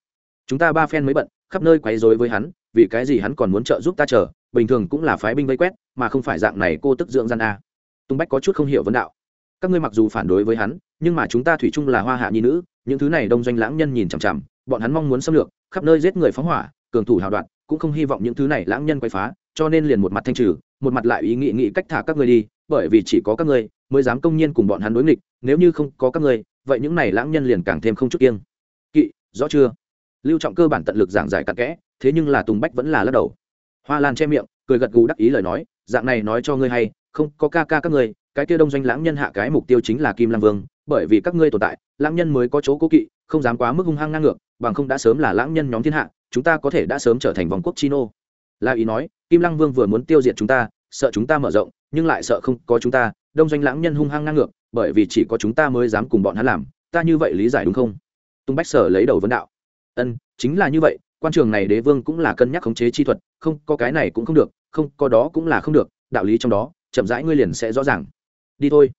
Chúng ta ba phen mới bận, khắp nơi quấy rối với hắn, vì cái gì hắn còn muốn trợ giúp ta chờ, bình thường cũng là phái binh vây quét, mà không phải dạng này cô tức dưỡng gian a. Tung bách có chút không hiểu vấn đạo. Các ngươi mặc dù phản đối với hắn, nhưng mà chúng ta thủy chung là hoa hạ nhi nữ, những thứ này đông doanh lãng nhân nhìn chằm chằm, bọn hắn mong muốn xâm lược khắp nơi giết người phóng hỏa, cường thủ hào đoạn cũng không hy vọng những thứ này lãng nhân quay phá, cho nên liền một mặt thanh trừ, một mặt lại ý nghị nghị cách thả các ngươi đi, bởi vì chỉ có các ngươi mới dám công nhiên cùng bọn hắn đối nghịch, nếu như không có các ngươi, vậy những này lãng nhân liền càng thêm không chút kiêng. Kỵ, rõ chưa? Lưu trọng cơ bản tận lực giảng giải cặn kẽ, thế nhưng là tùng bách vẫn là lắc đầu. Hoa lan che miệng, cười gật gù đắc ý lời nói, dạng này nói cho ngươi hay, không có ca ca các ngươi, cái kia đông doanh lãng nhân hạ cái mục tiêu chính là kim lang vương, bởi vì các ngươi tồn tại, lãng nhân mới có chỗ cố kỵ, không dám quá mức hung hăng ngang ngược bằng không đã sớm là lãng nhân nhóm thiên hạ, chúng ta có thể đã sớm trở thành vòng quốc chino. La ý nói, kim lăng vương vừa muốn tiêu diệt chúng ta, sợ chúng ta mở rộng, nhưng lại sợ không có chúng ta, đông doanh lãng nhân hung hăng ngang ngược, bởi vì chỉ có chúng ta mới dám cùng bọn hắn làm, ta như vậy lý giải đúng không? Tung bách sở lấy đầu vấn đạo. Ân, chính là như vậy, quan trường này đế vương cũng là cân nhắc khống chế chi thuật, không, có cái này cũng không được, không, có đó cũng là không được, đạo lý trong đó, chậm rãi ngươi liền sẽ rõ ràng. Đi thôi.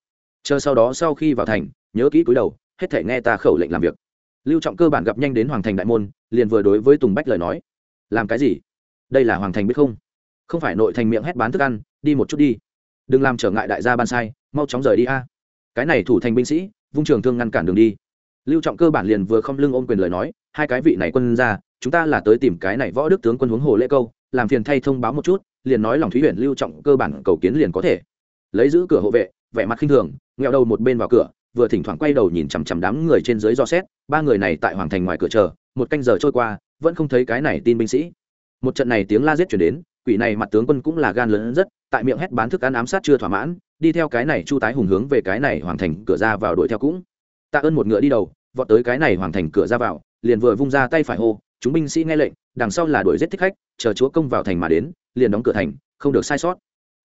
Chờ sau đó sau khi vào thành, nhớ kỹ cúi đầu, hết thể nghe ta khẩu lệnh làm việc lưu trọng cơ bản gặp nhanh đến hoàng thành đại môn, liền vừa đối với tùng bách lời nói. Làm cái gì? Đây là hoàng thành biết không? Không phải nội thành miệng hét bán thức ăn, đi một chút đi. Đừng làm trở ngại đại gia ban sai, mau chóng rời đi a. Cái này thủ thành binh sĩ, vung trường thương ngăn cản đường đi. Lưu trọng cơ bản liền vừa không lưng ôm quyền lời nói, hai cái vị này quân ra, chúng ta là tới tìm cái này võ đức tướng quân huống hồ lễ câu, làm phiền thay thông báo một chút, liền nói lòng thúy huyện lưu trọng cơ bản cầu kiến liền có thể. Lấy giữ cửa hộ vệ, vẻ mặt khinh thường, nghẹo đầu một bên vào cửa vừa thỉnh thoảng quay đầu nhìn chằm chằm đám người trên dưới do xét, ba người này tại hoàng thành ngoài cửa chờ, một canh giờ trôi qua, vẫn không thấy cái này tin binh sĩ. Một trận này tiếng la giết chuyển đến, quỷ này mặt tướng quân cũng là gan lớn rất, tại miệng hét bán thức ăn ám sát chưa thỏa mãn, đi theo cái này chu tái hùng hướng về cái này hoàng thành cửa ra vào đuổi theo cũng. Tạ ơn một ngựa đi đầu, vọt tới cái này hoàng thành cửa ra vào, liền vừa vung ra tay phải hô, chúng binh sĩ nghe lệnh, đằng sau là đuổi giết thích khách, chờ chúa công vào thành mà đến, liền đóng cửa thành, không được sai sót.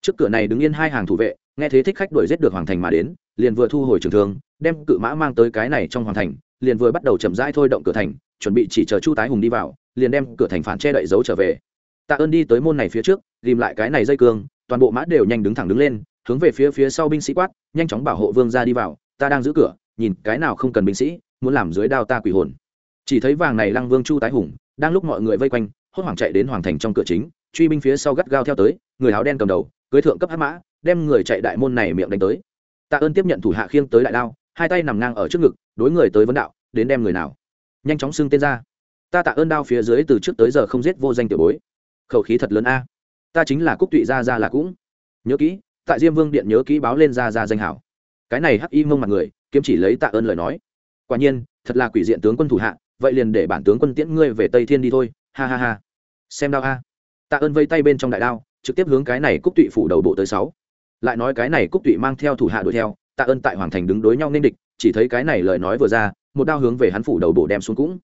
Trước cửa này đứng yên hai hàng thủ vệ nghe thế thích khách đuổi giết được hoàng thành mà đến, liền vừa thu hồi trường thương, đem cự mã mang tới cái này trong hoàng thành, liền vừa bắt đầu chậm rãi thôi động cửa thành, chuẩn bị chỉ chờ chu tái hùng đi vào, liền đem cửa thành phản che đậy dấu trở về. Tạ ơn đi tới môn này phía trước, tìm lại cái này dây cương, toàn bộ mã đều nhanh đứng thẳng đứng lên, hướng về phía phía sau binh sĩ quát, nhanh chóng bảo hộ vương ra đi vào, ta đang giữ cửa, nhìn cái nào không cần binh sĩ, muốn làm dưới đao ta quỷ hồn. Chỉ thấy vàng này lăng vương chu tái hùng, đang lúc mọi người vây quanh, hốt hoảng chạy đến hoàng thành trong cửa chính, truy binh phía sau gắt gao theo tới, người áo đen cầm đầu, cưới thượng cấp hắc mã đem người chạy đại môn này miệng đánh tới. Tạ ơn tiếp nhận thủ hạ khiêng tới đại đao, hai tay nằm ngang ở trước ngực, đối người tới vấn đạo, đến đem người nào? Nhanh chóng xưng tên ra. Ta tạ ơn đao phía dưới từ trước tới giờ không giết vô danh tiểu bối. Khẩu khí thật lớn a. Ta chính là cúc tụy gia gia là cũng. Nhớ kỹ tại diêm vương điện nhớ kỹ báo lên gia gia danh hảo. Cái này hắc y mông mặt người, kiếm chỉ lấy tạ ơn lời nói. Quả nhiên, thật là quỷ diện tướng quân thủ hạ, vậy liền để bản tướng quân tiễn ngươi về tây thiên đi thôi. Ha ha ha. Xem đao a. Tạ ơn vây tay bên trong đại đao, trực tiếp hướng cái này cúc tụy phủ đầu bộ tới sáu lại nói cái này cúc tụy mang theo thủ hạ đuổi theo, tạ ơn tại hoàng thành đứng đối nhau nên địch, chỉ thấy cái này lời nói vừa ra, một đao hướng về hắn phủ đầu bộ đem xuống cũng.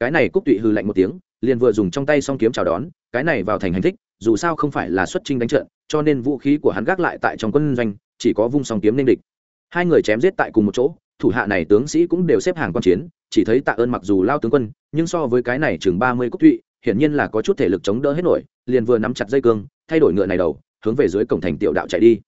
Cái này cúc tụy hư lạnh một tiếng, liền vừa dùng trong tay song kiếm chào đón, cái này vào thành hành thích, dù sao không phải là xuất trinh đánh trận, cho nên vũ khí của hắn gác lại tại trong quân doanh, chỉ có vung song kiếm nên địch. Hai người chém giết tại cùng một chỗ, thủ hạ này tướng sĩ cũng đều xếp hàng quan chiến, chỉ thấy tạ ơn mặc dù lao tướng quân, nhưng so với cái này chừng ba mươi cúc tụy, hiển nhiên là có chút thể lực chống đỡ hết nổi, liền vừa nắm chặt dây cương, thay đổi ngựa này đầu, hướng về dưới cổng thành tiểu đạo chạy đi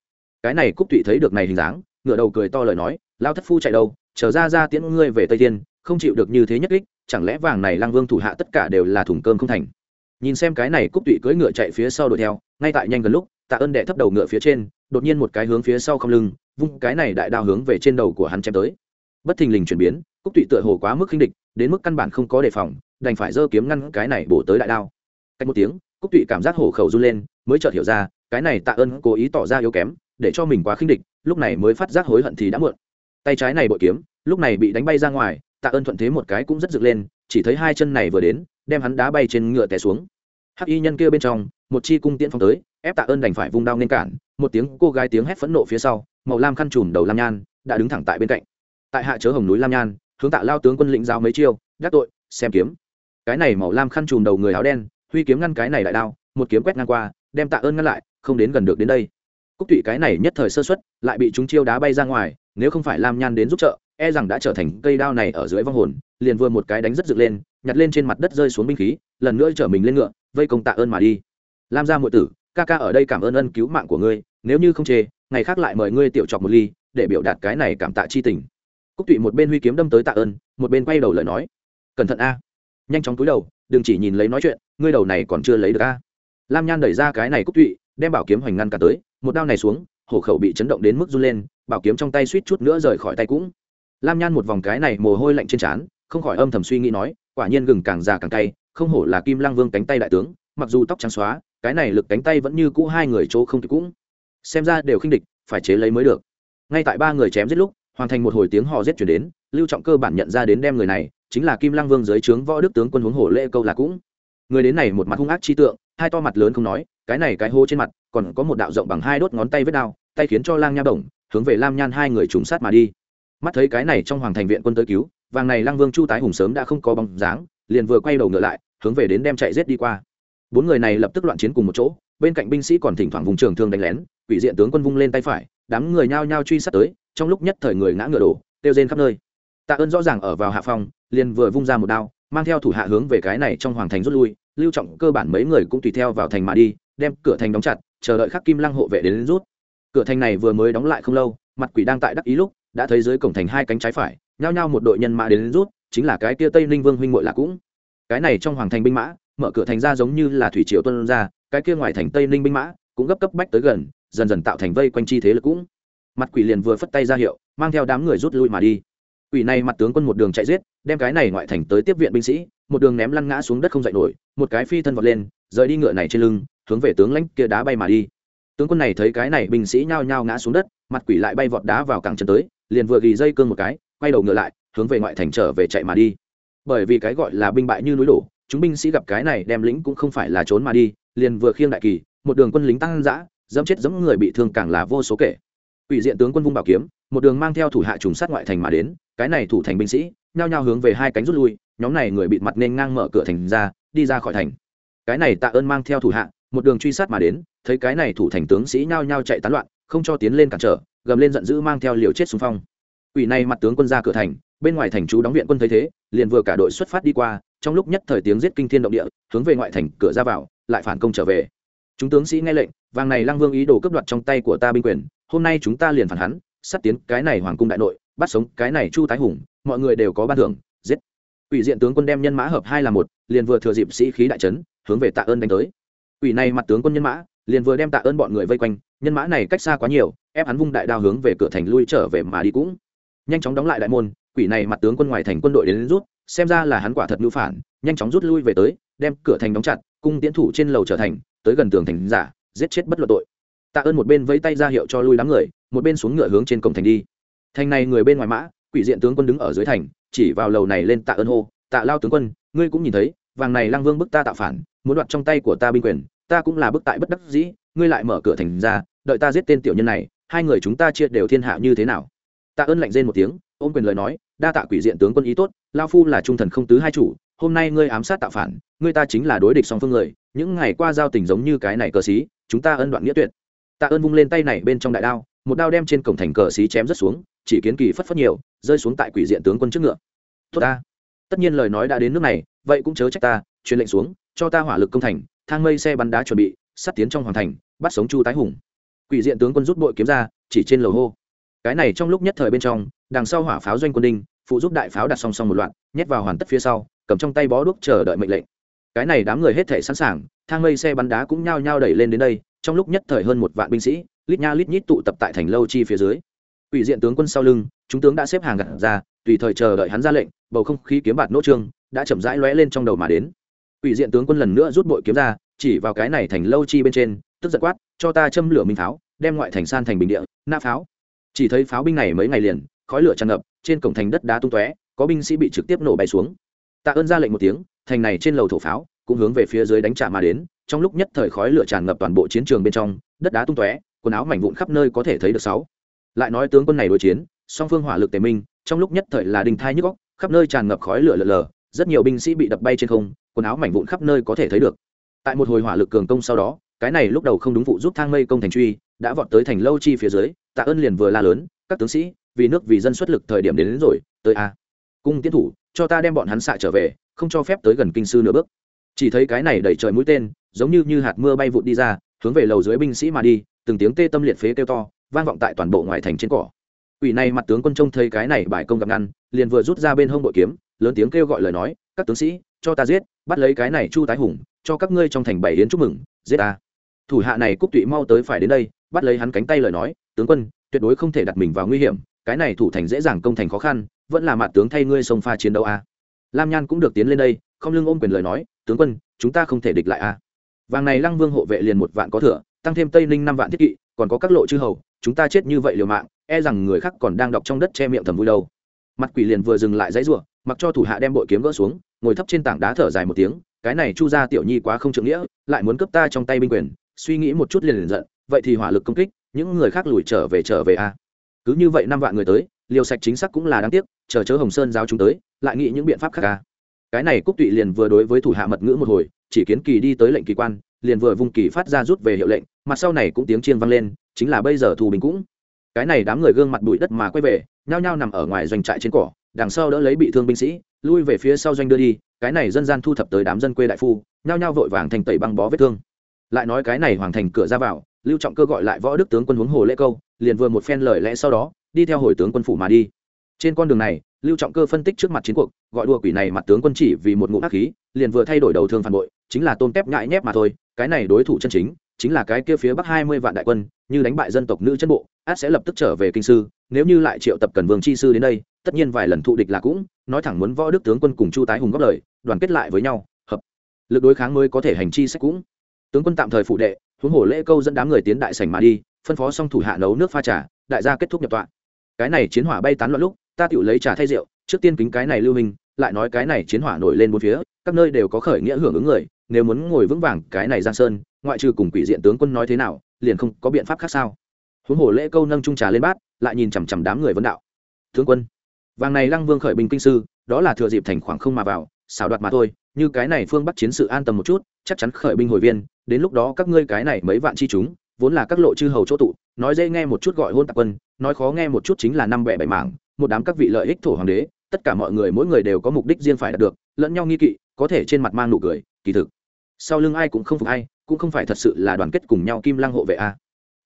cái này cúc tụy thấy được này hình dáng ngựa đầu cười to lời nói lao thất phu chạy đâu? Trở ra ra tiễn ngươi về tây thiên, không chịu được như thế nhất kích chẳng lẽ vàng này lang vương thủ hạ tất cả đều là thùng cơm không thành? Nhìn xem cái này cúc tụy cưỡi ngựa chạy phía sau đuổi theo ngay tại nhanh gần lúc tạ ơn đệ thấp đầu ngựa phía trên đột nhiên một cái hướng phía sau không lưng vung cái này đại đao hướng về trên đầu của hắn chém tới. Bất thình lình chuyển biến cúc tụy tựa hồ quá mức khinh địch đến mức căn bản không có đề phòng đành phải giơ kiếm ngăn cái này bổ tới đại đao. Cách một tiếng cúc tụy cảm giác hổ khẩu run lên mới chợt hiểu ra cái này tạ ơn cố ý tỏ ra yếu kém để cho mình quá khinh địch, lúc này mới phát giác hối hận thì đã muộn. Tay trái này bội kiếm, lúc này bị đánh bay ra ngoài, tạ ơn thuận thế một cái cũng rất dựng lên, chỉ thấy hai chân này vừa đến, đem hắn đá bay trên ngựa té xuống. Hắc y nhân kia bên trong, một chi cung tiễn phong tới, ép tạ ơn đành phải vung đao nên cản, một tiếng cô gái tiếng hét phẫn nộ phía sau, màu lam khăn trùm đầu lam nhan, đã đứng thẳng tại bên cạnh. Tại hạ chớ hồng núi lam nhan, hướng tạ lao tướng quân lĩnh giáo mấy chiêu gác tội, xem kiếm. Cái này màu lam khăn trùm đầu người áo đen, huy kiếm ngăn cái này đại đao, một kiếm quét ngang qua, đem tạ ơn ngăn lại, không đến gần được đến đây cúc tụy cái này nhất thời sơ xuất lại bị chúng chiêu đá bay ra ngoài, nếu không phải lam nhan đến giúp trợ e rằng đã trở thành cây đao này ở dưới vong hồn, liền vừa một cái đánh rất dựng lên, nhặt lên trên mặt đất rơi xuống binh khí, lần nữa chở mình lên ngựa, vây công tạ ơn mà đi. Lam gia muội tử, ca ca ở đây cảm ơn ân cứu mạng của ngươi, nếu như không chê, ngày khác lại mời ngươi tiểu chọc một ly, để biểu đạt cái này cảm tạ chi tình. Cúc tụy một bên huy kiếm đâm tới tạ ơn, một bên quay đầu lời nói. Cẩn thận a. Nhanh chóng túi đầu, đừng chỉ nhìn lấy nói chuyện, ngươi đầu này còn chưa lấy được a. Lam nhan đẩy ra cái này cúc tụy, đem bảo kiếm hoành ngăn cả tới một đao này xuống, hổ khẩu bị chấn động đến mức run lên, bảo kiếm trong tay suýt chút nữa rời khỏi tay cũng. Lam nhan một vòng cái này mồ hôi lạnh trên trán, không khỏi âm thầm suy nghĩ nói, quả nhiên gừng càng già càng cay, không hổ là kim lăng vương cánh tay đại tướng, mặc dù tóc trắng xóa, cái này lực cánh tay vẫn như cũ hai người chỗ không kịp cũng. Xem ra đều khinh địch, phải chế lấy mới được. Ngay tại ba người chém giết lúc, hoàn thành một hồi tiếng hò giết chuyển đến, lưu trọng cơ bản nhận ra đến đem người này, chính là kim lăng vương dưới trướng võ đức tướng quân huống hổ lễ câu là cũng. Người đến này một mặt hung ác chi tượng, hai to mặt lớn không nói, cái này cái hô trên mặt còn có một đạo rộng bằng hai đốt ngón tay vết đao, tay khiến cho lang nha bổng, hướng về lam nhan hai người trùng sát mà đi. Mắt thấy cái này trong hoàng thành viện quân tới cứu, vàng này lang vương chu tái hùng sớm đã không có bóng dáng, liền vừa quay đầu ngựa lại, hướng về đến đem chạy giết đi qua. Bốn người này lập tức loạn chiến cùng một chỗ, bên cạnh binh sĩ còn thỉnh thoảng vùng trường thương đánh lén, quỷ diện tướng quân vung lên tay phải, đám người nhao nhao truy sát tới, trong lúc nhất thời người ngã ngựa đổ tiêu rên khắp nơi. Tạ ơn rõ ràng ở vào hạ phòng, liền vừa vung ra một đao, mang theo thủ hạ hướng về cái này trong hoàng thành rút lui, lưu trọng cơ bản mấy người cũng tùy theo vào thành mà đi, đem cửa thành đóng chặt chờ đợi khắc kim lăng hộ vệ đến, đến rút. Cửa thành này vừa mới đóng lại không lâu mặt quỷ đang tại đắc ý lúc đã thấy dưới cổng thành hai cánh trái phải nhao nhao một đội nhân mã đến, đến rút chính là cái kia tây ninh vương huynh ngội là cũng. Cái này trong hoàng thành binh mã mở cửa thành ra giống như là thủy triều tuân ra cái kia ngoài thành tây ninh binh mã cũng gấp cấp bách tới gần dần dần tạo thành vây quanh chi thế lực cũng. Mặt quỷ liền vừa phất tay ra hiệu mang theo đám người rút lui mà đi. Quỷ này mặt tướng quân một đường chạy giết đem cái này ngoại thành tới tiếp viện binh sĩ một đường ném lăn ngã xuống đất không dậy nổi một cái phi thân vọt lên rời đi ngựa này trên lưng hướng về tướng lãnh kia đá bay mà đi. Tướng quân này thấy cái này binh sĩ nhao nhao ngã xuống đất, mặt quỷ lại bay vọt đá vào cẳng chân tới, liền vừa ghi dây cương một cái, quay đầu ngựa lại, hướng về ngoại thành trở về chạy mà đi. Bởi vì cái gọi là binh bại như núi đổ, chúng binh sĩ gặp cái này đem lính cũng không phải là trốn mà đi, liền vừa khiêng đại kỳ, một đường quân lính tăng dã, dẫm chết dẫm người bị thương càng là vô số kể. Ủy diện tướng quân vung bảo kiếm, một đường mang theo thủ hạ trùng sát ngoại thành mà đến, cái này thủ thành binh sĩ, nhao nhao hướng về hai cánh rút lui, nhóm này người bị mặt nên ngang mở cửa thành ra, đi ra khỏi thành. Cái này tạ ơn mang theo thủ hạ một đường truy sát mà đến, thấy cái này thủ thành tướng sĩ nhao nhao chạy tán loạn, không cho tiến lên cản trở, gầm lên giận dữ mang theo liều chết xung phong. Ủy này mặt tướng quân ra cửa thành, bên ngoài thành chú đóng viện quân thấy thế, liền vừa cả đội xuất phát đi qua, trong lúc nhất thời tiếng giết kinh thiên động địa, hướng về ngoại thành cửa ra vào, lại phản công trở về. Chúng tướng sĩ nghe lệnh, vàng này lăng vương ý đồ cướp đoạt trong tay của ta binh quyền, hôm nay chúng ta liền phản hắn, sát tiến cái này hoàng cung đại nội, bắt sống cái này chu tái hùng, mọi người đều có ban thưởng, giết. Ủy diện tướng quân đem nhân mã hợp hai là một, liền vừa thừa dịp sĩ khí đại trấn hướng về tạ ơn đánh tới quỷ này mặt tướng quân nhân mã liền vừa đem tạ ơn bọn người vây quanh nhân mã này cách xa quá nhiều ép hắn vung đại đao hướng về cửa thành lui trở về mà đi cũng. Nhanh chóng đóng lại đại môn quỷ này mặt tướng quân ngoài thành quân đội đến, đến rút xem ra là hắn quả thật mưu phản nhanh chóng rút lui về tới đem cửa thành đóng chặt cung tiến thủ trên lầu trở thành tới gần tường thành giả giết chết bất luận tội. Tạ ơn một bên vẫy tay ra hiệu cho lui đám người một bên xuống ngựa hướng trên cổng thành đi. Thành này người bên ngoài mã quỷ diện tướng quân đứng ở dưới thành chỉ vào lầu này lên tạ ơn hô tạ lao tướng quân ngươi cũng nhìn thấy vàng này lang vương bức ta tạo phản muốn đoạt trong tay của ta binh quyền, ta cũng là bức tại bất đắc dĩ, ngươi lại mở cửa thành ra, đợi ta giết tên tiểu nhân này, hai người chúng ta chia đều thiên hạ như thế nào? Tạ ơn lạnh rên một tiếng, ôm quyền lời nói, đa tạ quỷ diện tướng quân ý tốt, lao phu là trung thần không tứ hai chủ, hôm nay ngươi ám sát tạo phản, ngươi ta chính là đối địch song phương người, những ngày qua giao tình giống như cái này cờ xí, chúng ta ân đoạn nghĩa tuyệt. Tạ ơn vung lên tay này bên trong đại đao, một đao đem trên cổng thành cờ xí chém rất xuống, chỉ kiến kỳ phất phất nhiều, rơi xuống tại quỷ diện tướng quân trước ngựa. Tốt ta. Tất nhiên lời nói đã đến nước này, vậy cũng chớ trách ta truyền lệnh xuống, cho ta hỏa lực công thành, thang mây xe bắn đá chuẩn bị, sắt tiến trong hoàng thành, bắt sống chu tái hùng. Quỷ diện tướng quân rút bội kiếm ra, chỉ trên lầu hô. Cái này trong lúc nhất thời bên trong, đằng sau hỏa pháo doanh quân đinh, phụ giúp đại pháo đặt song song một loạt, nhét vào hoàn tất phía sau, cầm trong tay bó đuốc chờ đợi mệnh lệnh. Cái này đám người hết thể sẵn sàng, thang mây xe bắn đá cũng nhao nhao đẩy lên đến đây, trong lúc nhất thời hơn một vạn binh sĩ, lít nha lít nhít tụ tập tại thành lâu chi phía dưới. Quỷ diện tướng quân sau lưng, chúng tướng đã xếp hàng gặt ra, tùy thời chờ đợi hắn ra lệnh, bầu không khí kiếm bạt nỗ trương, đã chậm rãi lóe lên trong đầu mà đến quỷ diện tướng quân lần nữa rút bội kiếm ra, chỉ vào cái này thành lâu chi bên trên, tức giật quát, cho ta châm lửa minh pháo, đem ngoại thành san thành bình địa, nã pháo. Chỉ thấy pháo binh này mấy ngày liền, khói lửa tràn ngập, trên cổng thành đất đá tung tóe, có binh sĩ bị trực tiếp nổ bay xuống. Tạ ơn ra lệnh một tiếng, thành này trên lầu thổ pháo, cũng hướng về phía dưới đánh trả mà đến. Trong lúc nhất thời khói lửa tràn ngập toàn bộ chiến trường bên trong, đất đá tung tóe, quần áo mảnh vụn khắp nơi có thể thấy được sáu. Lại nói tướng quân này đối chiến, song phương hỏa lực tề minh, trong lúc nhất thời là đình thai nhức góc khắp nơi tràn ngập khói lửa lờ lờ, rất nhiều binh sĩ bị đập bay trên không quần áo mảnh vụn khắp nơi có thể thấy được. Tại một hồi hỏa lực cường công sau đó cái này lúc đầu không đúng vụ giúp thang mây công thành truy đã vọt tới thành lâu chi phía dưới tạ ơn liền vừa la lớn các tướng sĩ vì nước vì dân xuất lực thời điểm đến, đến rồi tới a. Cung tiến thủ cho ta đem bọn hắn xạ trở về không cho phép tới gần kinh sư nửa bước. Chỉ thấy cái này đẩy trời mũi tên giống như như hạt mưa bay vụt đi ra hướng về lầu dưới binh sĩ mà đi từng tiếng tê tâm liệt phế kêu to vang vọng tại toàn bộ ngoài thành trên cỏ. Quỷ này mặt tướng quân trông thấy cái này bài công gặp ngăn liền vừa rút ra bên hông bội kiếm lớn tiếng kêu gọi lời nói các tướng sĩ cho ta giết bắt lấy cái này chu tái hùng, cho các ngươi trong thành bảy yến chúc mừng, giết ta. Thủ hạ này cúc tụy mau tới phải đến đây, bắt lấy hắn cánh tay lời nói, tướng quân, tuyệt đối không thể đặt mình vào nguy hiểm, cái này thủ thành dễ dàng công thành khó khăn, vẫn là mặt tướng thay ngươi sông pha chiến đấu a. Lam nhan cũng được tiến lên đây, không lưng ôm quyền lời nói, tướng quân, chúng ta không thể địch lại a. Vàng này lăng vương hộ vệ liền một vạn có thừa, tăng thêm tây ninh năm vạn thiết kỵ, còn có các lộ chư hầu, chúng ta chết như vậy liều mạng e rằng người khác còn đang đọc trong đất che miệng thầm vui đâu. Mặt quỷ liền vừa dừng lại dãy ruộng mặc cho thủ hạ đem bội kiếm gỡ xuống ngồi thấp trên tảng đá thở dài một tiếng, cái này chu gia tiểu nhi quá không trượng nghĩa, lại muốn cướp ta trong tay binh quyền, suy nghĩ một chút liền liền giận, vậy thì hỏa lực công kích, những người khác lùi trở về trở về a. Cứ như vậy năm vạn người tới liều sạch chính xác cũng là đáng tiếc, chờ chớ hồng sơn giáo chúng tới, lại nghĩ những biện pháp khác a. Cái này cúc tụy liền vừa đối với thủ hạ mật ngữ một hồi, chỉ kiến kỳ đi tới lệnh kỳ quan, liền vừa vung kỳ phát ra rút về hiệu lệnh, mặt sau này cũng tiếng chiên vang lên, chính là bây giờ thù bình cũng. Cái này đám người gương mặt bụi đất mà quay về, nhao nhao nằm ở ngoài doanh trại trên cỏ đằng sau đỡ lấy bị thương binh sĩ, lui về phía sau doanh đưa đi, cái này dân gian thu thập tới đám dân quê đại phu, nhao nhao vội vàng thành tẩy băng bó vết thương. Lại nói cái này hoàng thành cửa ra vào, lưu trọng cơ gọi lại võ đức tướng quân huống hồ lễ câu, liền vừa một phen lời lẽ sau đó, đi theo hồi tướng quân phủ mà đi. Trên con đường này, lưu trọng cơ phân tích trước mặt chiến cuộc, gọi đùa quỷ này mặt tướng quân chỉ vì một ngụm ác khí, liền vừa thay đổi đầu thương phản bội, chính là tôn tép ngại nhép mà thôi, cái này đối thủ chân chính chính là cái kia phía bắc hai mươi vạn đại quân, như đánh bại dân tộc nữ chân bộ, át sẽ lập tức trở về kinh sư, nếu như lại triệu tập cần vương chi sư đến đây tất nhiên vài lần thụ địch là cũng, nói thẳng muốn võ đức tướng quân cùng chu tái hùng góp lời, đoàn kết lại với nhau, hợp. Lực đối kháng mới có thể hành chi sách cũng. Tướng quân tạm thời phụ đệ, huống hồ lễ câu dẫn đám người tiến đại sảnh mà đi, phân phó xong thủ hạ nấu nước pha trà, đại gia kết thúc nhập tọa. Cái này chiến hỏa bay tán loạn lúc, ta tự lấy trà thay rượu, trước tiên kính cái này lưu hình, lại nói cái này chiến hỏa nổi lên bốn phía, các nơi đều có khởi nghĩa hưởng ứng người, nếu muốn ngồi vững vàng cái này giang sơn, ngoại trừ cùng quỷ diện tướng quân nói thế nào, liền không có biện pháp khác sao. Huống hồ lễ câu nâng trung trà lên bát, lại nhìn chằm chằm đám người vấn đạo. Tướng quân vàng này lăng vương khởi binh kinh sư, đó là thừa dịp thành khoảng không mà vào, xảo đoạt mà thôi, như cái này phương bắc chiến sự an tâm một chút, chắc chắn khởi binh hồi viên, đến lúc đó các ngươi cái này mấy vạn chi chúng, vốn là các lộ chư hầu chỗ tụ, nói dễ nghe một chút gọi hôn tạc quân, nói khó nghe một chút chính là năm bẻ bảy mảng, một đám các vị lợi ích thổ hoàng đế, tất cả mọi người mỗi người đều có mục đích riêng phải đạt được, lẫn nhau nghi kỵ, có thể trên mặt mang nụ cười, kỳ thực. Sau lưng ai cũng không phục ai, cũng không phải thật sự là đoàn kết cùng nhau kim lăng hộ vệ a.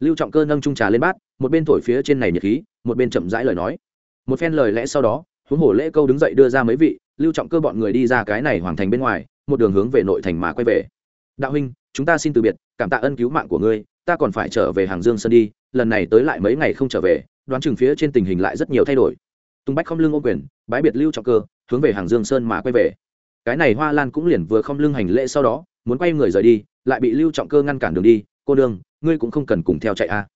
Lưu trọng cơ nâng trung trà lên bát, một bên thổi phía trên này nhiệt khí, một bên chậm rãi lời nói một phen lời lẽ sau đó, huống hồ lễ câu đứng dậy đưa ra mấy vị, lưu trọng cơ bọn người đi ra cái này hoàn thành bên ngoài, một đường hướng về nội thành mà quay về. Đạo huynh, chúng ta xin từ biệt, cảm tạ ân cứu mạng của ngươi, ta còn phải trở về hàng dương sơn đi, lần này tới lại mấy ngày không trở về, đoán chừng phía trên tình hình lại rất nhiều thay đổi. Tung bách không lưng ô quyền, bái biệt lưu trọng cơ, hướng về hàng dương sơn mà quay về. Cái này hoa lan cũng liền vừa không lưng hành lễ sau đó, muốn quay người rời đi, lại bị lưu trọng cơ ngăn cản đường đi, cô đương ngươi cũng không cần cùng theo chạy a.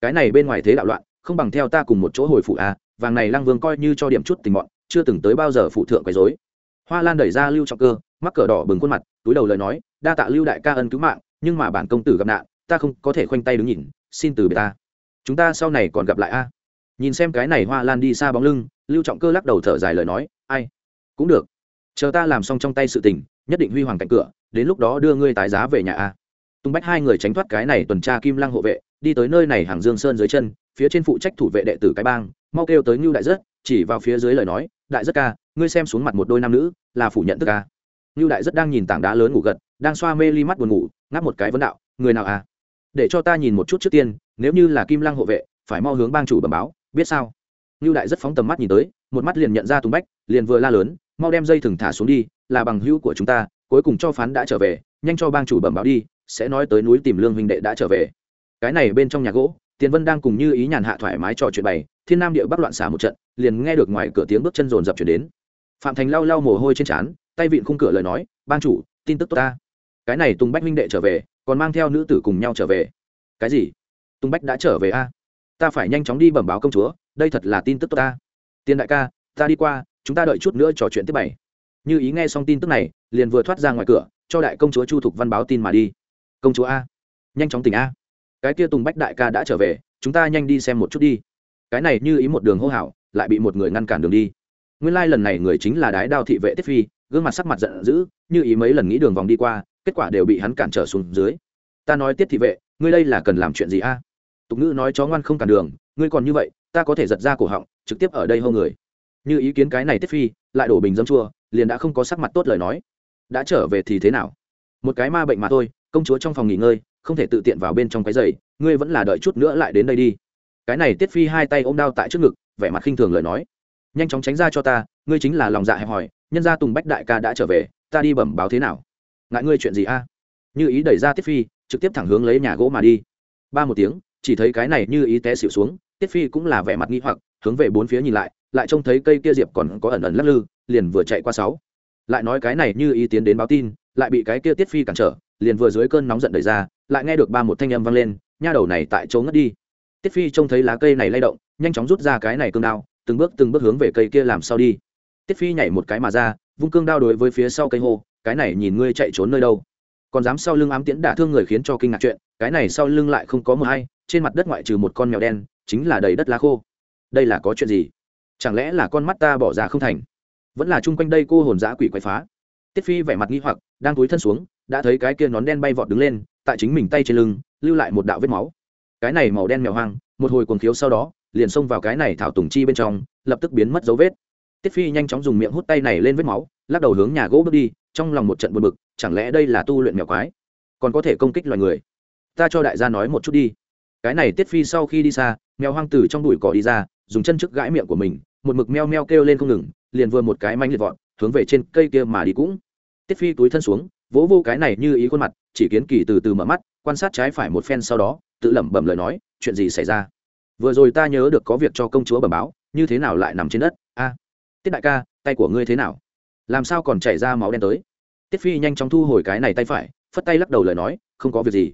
Cái này bên ngoài thế đạo loạn, không bằng theo ta cùng một chỗ hồi phụ a vàng này lăng vương coi như cho điểm chút tình bọn chưa từng tới bao giờ phụ thượng quấy dối hoa lan đẩy ra lưu trọng cơ, mắc cờ đỏ bừng khuôn mặt, túi đầu lời nói, đa tạ lưu đại ca ân cứu mạng, nhưng mà bản công tử gặp nạn, ta không có thể khoanh tay đứng nhìn, xin từ biệt ta. Chúng ta sau này còn gặp lại a. Nhìn xem cái này hoa lan đi xa bóng lưng, lưu trọng cơ lắc đầu thở dài lời nói, ai? Cũng được. Chờ ta làm xong trong tay sự tình, nhất định huy hoàng cạnh cửa, đến lúc đó đưa ngươi tái giá về nhà a. Tung bách hai người tránh thoát cái này tuần tra kim lăng hộ vệ, đi tới nơi này hàng dương sơn dưới chân, phía trên phụ trách thủ vệ đệ tử cái bang mau kêu tới ngưu đại rất, chỉ vào phía dưới lời nói, đại rất ca, ngươi xem xuống mặt một đôi nam nữ, là phủ nhận tức ca. Ngưu đại rất đang nhìn tảng đá lớn ngủ gật, đang xoa mê ly mắt buồn ngủ, ngáp một cái vấn đạo, người nào à? Để cho ta nhìn một chút trước tiên, nếu như là kim lăng hộ vệ, phải mau hướng bang chủ bẩm báo, biết sao? Ngưu đại rất phóng tầm mắt nhìn tới, một mắt liền nhận ra tùng bách, liền vừa la lớn, mau đem dây thừng thả xuống đi, là bằng hữu của chúng ta, cuối cùng cho phán đã trở về, nhanh cho bang chủ bẩm báo đi, sẽ nói tới núi tìm lương huynh đệ đã trở về. Cái này bên trong nhà gỗ, tiền vân đang cùng như ý nhàn hạ thoải mái trò chuyện bày thiên nam địa bắc loạn xả một trận, liền nghe được ngoài cửa tiếng bước chân rồn rập chuyển đến. Phạm thành lau lau mồ hôi trên trán, tay vịn khung cửa lời nói, ban chủ, tin tức tốt ta. Cái này tùng bách huynh đệ trở về, còn mang theo nữ tử cùng nhau trở về. Cái gì? Tùng bách đã trở về a? Ta phải nhanh chóng đi bẩm báo công chúa, đây thật là tin tức tốt ta. Tiền đại ca, ta đi qua, chúng ta đợi chút nữa trò chuyện tiếp bảy như ý nghe xong tin tức này, liền vừa thoát ra ngoài cửa, cho đại công chúa chu thục văn báo tin mà đi. Công chúa a, nhanh chóng tỉnh a. Cái kia tùng bách đại ca đã trở về, chúng ta nhanh đi xem một chút đi cái này như ý một đường hô hào, lại bị một người ngăn cản đường đi. Nguyên lai、like、lần này người chính là đái đao thị vệ tiết phi, gương mặt sắc mặt giận dữ, như ý mấy lần nghĩ đường vòng đi qua, kết quả đều bị hắn cản trở xuống dưới. Ta nói tiết thị vệ, ngươi đây là cần làm chuyện gì a? Tục ngữ nói chó ngoan không cản đường, ngươi còn như vậy, ta có thể giật ra cổ họng, trực tiếp ở đây hô người. Như ý kiến cái này tiết phi, lại đổ bình dâm chua, liền đã không có sắc mặt tốt lời nói. Đã trở về thì thế nào? Một cái ma bệnh mà thôi, công chúa trong phòng nghỉ ngơi, không thể tự tiện vào bên trong cái giày, ngươi vẫn là đợi chút nữa lại đến đây đi cái này tiết phi hai tay ôm đao tại trước ngực, vẻ mặt khinh thường lời nói. Nhanh chóng tránh ra cho ta, ngươi chính là lòng dạ hẹp hòi, nhân gia tùng bách đại ca đã trở về, ta đi bẩm báo thế nào? Ngại ngươi chuyện gì a? Như ý đẩy ra tiết phi, trực tiếp thẳng hướng lấy nhà gỗ mà đi. Ba một tiếng, chỉ thấy cái này như ý té xịu xuống, tiết phi cũng là vẻ mặt nghi hoặc, hướng về bốn phía nhìn lại lại trông thấy cây kia diệp còn có ẩn ẩn lắc lư, liền vừa chạy qua sáu. Lại nói cái này như ý tiến đến báo tin, lại bị cái kia tiết phi cản trở, liền vừa dưới cơn nóng giận đẩy ra, lại nghe được ba một thanh âm vang lên, nha đầu này tại chỗ ngất đi tiết phi trông thấy lá cây này lay động, nhanh chóng rút ra cái này cương đao, từng bước từng bước hướng về cây kia làm sao đi. Tiết phi nhảy một cái mà ra, vung cương đao đối với phía sau cây hô, cái này nhìn ngươi chạy trốn nơi đâu. Còn dám sau lưng ám tiễn đả thương người khiến cho kinh ngạc chuyện, cái này sau lưng lại không có mờ hay, trên mặt đất ngoại trừ một con mèo đen, chính là đầy đất lá khô. Đây là có chuyện gì? Chẳng lẽ là con mắt ta bỏ ra không thành? Vẫn là chung quanh đây cô hồn dã quỷ quậy phá? Tiết phi vẻ mặt nghi hoặc, đang túi thân xuống, đã thấy cái kia nón đen bay vọt đứng lên, tại chính mình tay trên lưng, lưu lại một đạo vết máu cái này màu đen mèo hoang, một hồi cuồng thiếu sau đó, liền xông vào cái này thảo tùng chi bên trong, lập tức biến mất dấu vết. Tiết phi nhanh chóng dùng miệng hút tay này lên vết máu, lắc đầu hướng nhà gỗ bước đi, trong lòng một trận buồn bực, chẳng lẽ đây là tu luyện mèo quái? Còn có thể công kích loài người. Ta cho đại gia nói một chút đi. Cái này tiết phi sau khi đi xa, mèo hoang từ trong đùi cỏ đi ra, dùng chân trước gãi miệng của mình, một mực meo meo kêu lên không ngừng, liền vừa một cái manh liệt vọt, hướng về trên cây kia mà đi cũng. Tiết phi túi thân xuống, vỗ vô cái này như ý khuôn mặt, chỉ kiến kỳ từ từ mở mắt, quan sát trái phải một phen sau đó tự lẩm bẩm lời nói, chuyện gì xảy ra? Vừa rồi ta nhớ được có việc cho công chúa bẩm báo, như thế nào lại nằm trên đất? A, tiết đại ca, tay của ngươi thế nào? Làm sao còn chảy ra máu đen tới? Tiết phi nhanh chóng thu hồi cái này tay phải, phất tay lắc đầu lời nói, không có việc gì.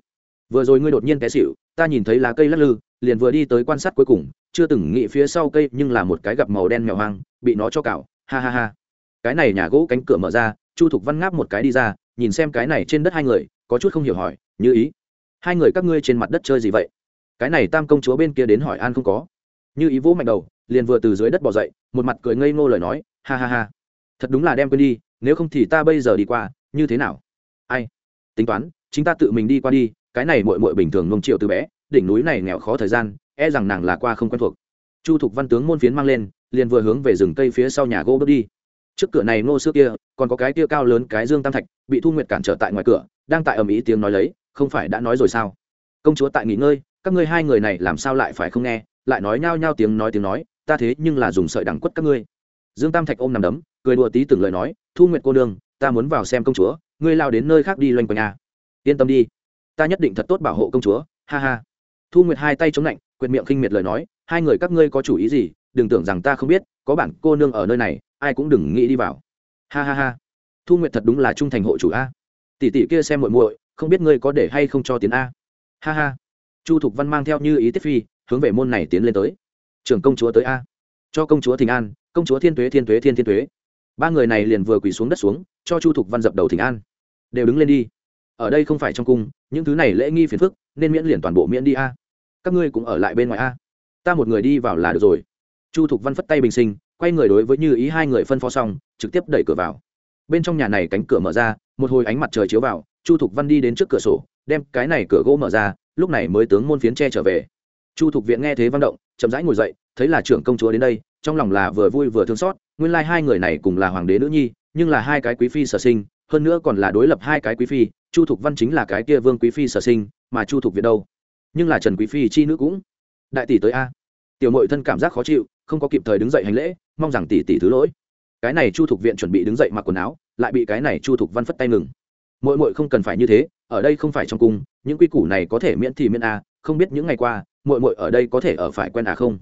Vừa rồi ngươi đột nhiên té xịu ta nhìn thấy lá cây lắc lư, liền vừa đi tới quan sát cuối cùng, chưa từng nghĩ phía sau cây nhưng là một cái gặp màu đen mèo hoang, bị nó cho cào ha ha ha. Cái này nhà gỗ cánh cửa mở ra, chu thục văn ngáp một cái đi ra, nhìn xem cái này trên đất hai người, có chút không hiểu hỏi, như ý hai người các ngươi trên mặt đất chơi gì vậy? Cái này tam công chúa bên kia đến hỏi an không có. Như ý vỗ mạnh đầu, liền vừa từ dưới đất bỏ dậy, một mặt cười ngây ngô lời nói, ha ha ha. Thật đúng là đem quên đi, nếu không thì ta bây giờ đi qua, như thế nào? Ai? Tính toán, chính ta tự mình đi qua đi, cái này mội mội bình thường nông triệu từ bé, đỉnh núi này nghèo khó thời gian e rằng nàng là qua không quen thuộc. Chu thục văn tướng môn phiến mang lên, liền vừa hướng về rừng cây phía sau nhà gỗ bước đi. Trước cửa này ngô xưa kia, còn có cái kia cao lớn cái dương tam thạch, bị thu nguyệt cản trở tại ngoài cửa, đang tại ầm ĩ tiếng nói lấy không phải đã nói rồi sao? Công chúa tại nghỉ ngơi, các ngươi hai người này làm sao lại phải không nghe? Lại nói nhao nhao tiếng nói tiếng nói, ta thế nhưng là dùng sợi đẳng quất các ngươi. Dương tam thạch ôm nằm đấm, cười đùa tí từng lời nói, thu nguyệt cô nương, ta muốn vào xem công chúa, ngươi lao đến nơi khác đi loanh quanh à. yên tâm đi, ta nhất định thật tốt bảo hộ công chúa, ha ha. Thu nguyệt hai tay chống lạnh, quyệt miệng khinh miệt lời nói, hai người các ngươi có chủ ý gì, đừng tưởng rằng ta không biết, có bản cô nương ở nơi này, ai cũng đừng nghĩ đi vào. Ha ha ha. Thu nguyệt thật đúng là trung thành hộ chủ a. Tỷ tỷ kia xem muội muội không biết ngươi có để hay không cho tiến a? Ha ha. Chu thục văn mang theo như ý tiết phi, hướng về môn này tiến lên tới. Trưởng công chúa tới a. Cho công chúa thịnh an, công chúa thiên tuế thiên tuế, thiên thiên tuế. Ba người này liền vừa quỳ xuống đất xuống, cho chu thục văn dập đầu thịnh an. Đều đứng lên đi. Ở đây không phải trong cung, những thứ này lễ nghi phiền phức, nên miễn liền toàn bộ miễn đi a. Các ngươi cũng ở lại bên ngoài a. Ta một người đi vào là được rồi. Chu thục văn phất tay bình sinh, quay người đối với như ý hai người phân phó xong, trực tiếp đẩy cửa vào. Bên trong nhà này cánh cửa mở ra, một hồi ánh mặt trời chiếu vào chu thục văn đi đến trước cửa sổ, đem cái này cửa gỗ mở ra, lúc này mới tướng môn phiến tre trở về. Chu thục viện nghe thế văn động, chậm rãi ngồi dậy, thấy là trưởng công chúa đến đây, trong lòng là vừa vui vừa thương xót, nguyên lai hai người này cùng là hoàng đế nữ nhi, nhưng là hai cái quý phi sở sinh, hơn nữa còn là đối lập hai cái quý phi, chu thục văn chính là cái kia vương quý phi sở sinh, mà chu thục viện đâu? Nhưng là trần quý phi chi nữ cũng. Đại tỷ tới a. Tiểu mội thân cảm giác khó chịu, không có kịp thời đứng dậy hành lễ, mong rằng tỷ tỷ thứ lỗi. Cái này chu thục viện chuẩn bị đứng dậy mặc quần áo, lại bị cái này chu thục văn phất tay ngừng mội mội không cần phải như thế, ở đây không phải trong cung, những quy củ này có thể miễn thì miễn a, không biết những ngày qua mội mội ở đây có thể ở phải quen à không?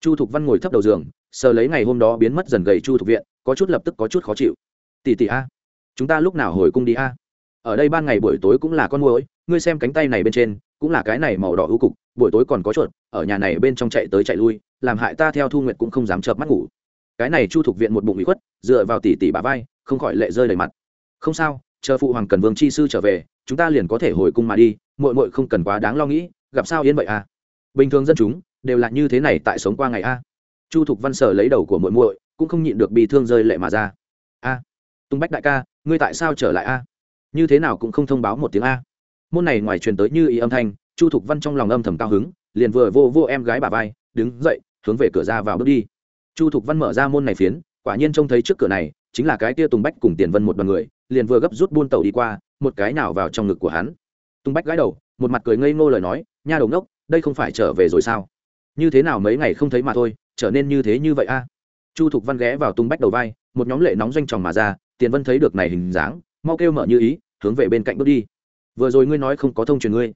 Chu thục văn ngồi thấp đầu giường, sờ lấy ngày hôm đó biến mất dần gầy chu thục viện, có chút lập tức có chút khó chịu. Tỷ tỷ a, chúng ta lúc nào hồi cung đi a? Ở đây ban ngày buổi tối cũng là con mồi ngươi xem cánh tay này bên trên, cũng là cái này màu đỏ ưu cục, buổi tối còn có chuột, ở nhà này bên trong chạy tới chạy lui, làm hại ta theo thu nguyện cũng không dám chợp mắt ngủ. Cái này chu thục viện một bụng bị khuất, dựa vào tỉ tỉ bà vai, không khỏi lệ rơi đầy mặt. Không sao chờ phụ hoàng cần vương chi sư trở về, chúng ta liền có thể hồi cung mà đi, muội muội không cần quá đáng lo nghĩ, gặp sao yên vậy à? Bình thường dân chúng đều là như thế này tại sống qua ngày a. Chu thục văn sở lấy đầu của muội muội, cũng không nhịn được bị thương rơi lệ mà ra. A, tung bách đại ca, ngươi tại sao trở lại a? Như thế nào cũng không thông báo một tiếng a. Môn này ngoài truyền tới như ý âm thanh, chu thục văn trong lòng âm thầm cao hứng, liền vừa vô vô em gái bà vai, đứng dậy, hướng về cửa ra vào bước đi. Chu thục văn mở ra môn này phiến, quả nhiên trông thấy trước cửa này chính là cái tia tùng bách cùng tiền vân một đoàn người, liền vừa gấp rút buôn tàu đi qua, một cái nào vào trong ngực của hắn. Tùng bách gãi đầu, một mặt cười ngây ngô lời nói, nha đầu ngốc, đây không phải trở về rồi sao? Như thế nào mấy ngày không thấy mà thôi, trở nên như thế như vậy a? Chu thục văn ghé vào tung bách đầu vai, một nhóm lệ nóng doanh tròng mà ra, tiền vân thấy được này hình dáng, mau kêu mở như ý, hướng về bên cạnh bước đi. Vừa rồi ngươi nói không có thông truyền ngươi.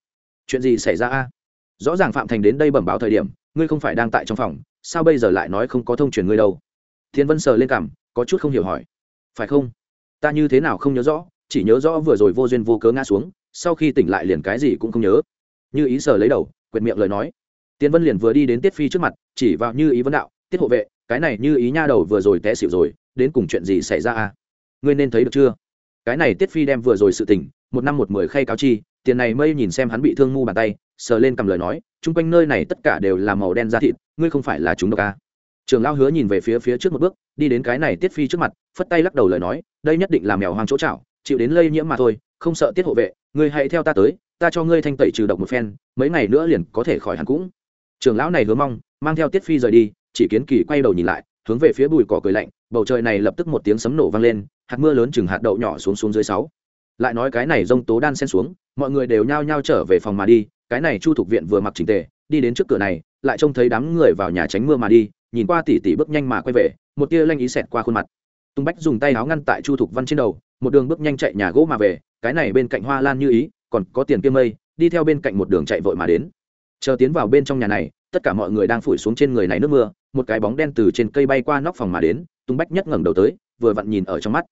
Chuyện gì xảy ra a? Rõ ràng phạm thành đến đây bẩm báo thời điểm, ngươi không phải đang tại trong phòng, sao bây giờ lại nói không có thông truyền ngươi đâu? Thiên vân sờ lên cảm có chút không hiểu hỏi. Phải không? Ta như thế nào không nhớ rõ, chỉ nhớ rõ vừa rồi vô duyên vô cớ ngã xuống, sau khi tỉnh lại liền cái gì cũng không nhớ. Như ý sờ lấy đầu quyệt miệng lời nói. Tiên vân liền vừa đi đến tiết phi trước mặt, chỉ vào như ý vấn đạo, tiết hộ vệ, cái này như ý nha đầu vừa rồi té xỉu rồi, đến cùng chuyện gì xảy ra à? Ngươi nên thấy được chưa? Cái này tiết phi đem vừa rồi sự tỉnh một năm một mười khay cáo chi, tiền này mây nhìn xem hắn bị thương ngu bàn tay, sờ lên cầm lời nói chung quanh nơi này tất cả đều là màu đen da thịt, ngươi không phải là chúng độc à trường lao hứa nhìn về phía phía trước một bước, đi đến cái này tiết phi trước mặt, phất tay lắc đầu lời nói, đây nhất định là mèo hoang chỗ chảo, chịu đến lây nhiễm mà thôi, không sợ tiết hộ vệ, ngươi hãy theo ta tới, ta cho ngươi thanh tẩy trừ độc một phen, mấy ngày nữa liền có thể khỏi hẳn cũng. Trường lão này hứa mong, mang theo tiết phi rời đi, chỉ kiến kỳ quay đầu nhìn lại, hướng về phía bụi cỏ cười lạnh, bầu trời này lập tức một tiếng sấm nổ vang lên, hạt mưa lớn chừng hạt đậu nhỏ xuống xuống dưới sáu. Lại nói cái này rông tố đan sen xuống, mọi người đều nhao nhao trở về phòng mà đi, cái này chu thục viện vừa mặc chỉnh tề, đi đến trước cửa này, lại trông thấy đám người vào nhà tránh mưa mà đi nhìn qua tỉ tỉ bước nhanh mà quay về, một tia lanh ý xẹt qua khuôn mặt. Tung bách dùng tay áo ngăn tại chu thục văn trên đầu, một đường bước nhanh chạy nhà gỗ mà về, cái này bên cạnh hoa lan như ý, còn có tiền kiêm mây, đi theo bên cạnh một đường chạy vội mà đến. Chờ tiến vào bên trong nhà này, tất cả mọi người đang phủi xuống trên người này nước mưa, một cái bóng đen từ trên cây bay qua nóc phòng mà đến, tung bách nhất ngẩng đầu tới, vừa vặn nhìn ở trong mắt.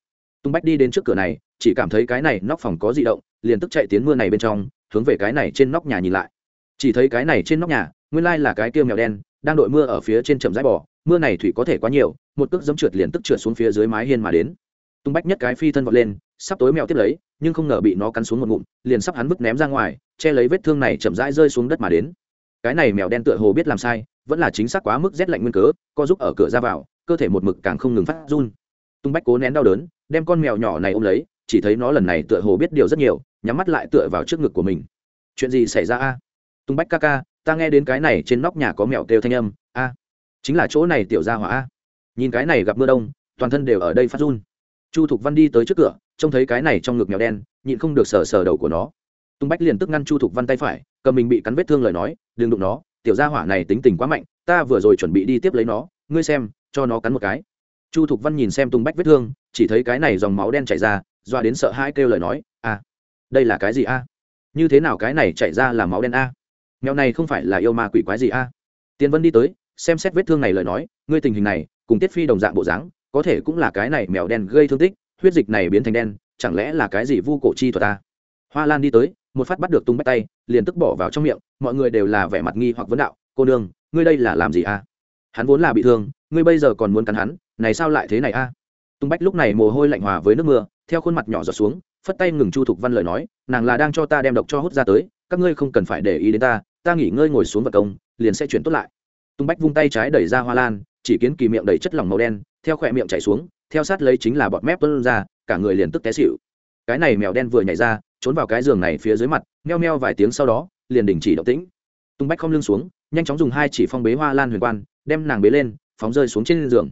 Tung bách đi đến trước cửa này, chỉ cảm thấy cái này nóc phòng có di động, liền tức chạy tiến mưa này bên trong, hướng về cái này trên nóc nhà nhìn lại. Chỉ thấy cái này trên nóc nhà, nguyên lai là cái kia mèo đen đang đội mưa ở phía trên chậm rãi bỏ mưa này thủy có thể quá nhiều, một cước dẫm trượt liền tức trượt xuống phía dưới mái hiên mà đến. Tung bách nhất cái phi thân vọt lên, sắp tối mèo tiếp lấy, nhưng không ngờ bị nó cắn xuống một ngụm, liền sắp hắn vứt ném ra ngoài, che lấy vết thương này chậm rãi rơi xuống đất mà đến. Cái này mèo đen tựa hồ biết làm sai, vẫn là chính xác quá mức rét lạnh nguyên cớ, co giúp ở cửa ra vào, cơ thể một mực càng không ngừng phát run. Tung bách cố nén đau đớn, đem con mèo nhỏ này ôm lấy, chỉ thấy nó lần này tựa hồ biết điều rất nhiều, nhắm mắt lại tựa vào trước ngực của mình. Chuyện gì xảy ra a? Tung bách ca ca ta nghe đến cái này trên nóc nhà có mèo kêu thanh âm, a, chính là chỗ này tiểu ra hỏa a. Nhìn cái này gặp mưa đông, toàn thân đều ở đây phát run. Chu thục văn đi tới trước cửa, trông thấy cái này trong ngực mèo đen, nhịn không được sờ sờ đầu của nó. Tung bách liền tức ngăn chu thục văn tay phải, cầm mình bị cắn vết thương lời nói, đừng đụng nó, tiểu gia hỏa này tính tình quá mạnh, ta vừa rồi chuẩn bị đi tiếp lấy nó, ngươi xem, cho nó cắn một cái. Chu thục văn nhìn xem tung bách vết thương, chỉ thấy cái này dòng máu đen chảy ra, doa đến sợ hãi kêu lời nói à đây là cái gì a? Như thế nào cái này chảy ra là máu đen a? Mèo này không phải là yêu ma quỷ quái gì a? Tiên vân đi tới, xem xét vết thương này lời nói, ngươi tình hình này, cùng tiết phi đồng dạng bộ dáng, có thể cũng là cái này mèo đen gây thương tích, huyết dịch này biến thành đen, chẳng lẽ là cái gì vu cổ chi thuật ta? Hoa lan đi tới, một phát bắt được tung bách tay, liền tức bỏ vào trong miệng, mọi người đều là vẻ mặt nghi hoặc vấn đạo, cô nương, ngươi đây là làm gì a? Hắn vốn là bị thương, ngươi bây giờ còn muốn cắn hắn, này sao lại thế này a? Tung bách lúc này mồ hôi lạnh hòa với nước mưa, theo khuôn mặt nhỏ giọt xuống, phất tay ngừng chu thục văn lời nói, nàng là đang cho ta đem độc cho hút ra tới, các ngươi không cần phải để ý đến ta ta nghỉ ngơi ngồi xuống vật công, liền sẽ chuyển tốt lại. Tung bách vung tay trái đẩy ra hoa lan, chỉ kiến kỳ miệng đầy chất lỏng màu đen, theo khỏe miệng chảy xuống, theo sát lấy chính là bọt mép tuân ra, cả người liền tức té xịu cái này mèo đen vừa nhảy ra, trốn vào cái giường này phía dưới mặt, meo meo vài tiếng sau đó, liền đình chỉ động tĩnh. Tung bách không lưng xuống, nhanh chóng dùng hai chỉ phong bế hoa lan huyền quan, đem nàng bế lên, phóng rơi xuống trên giường.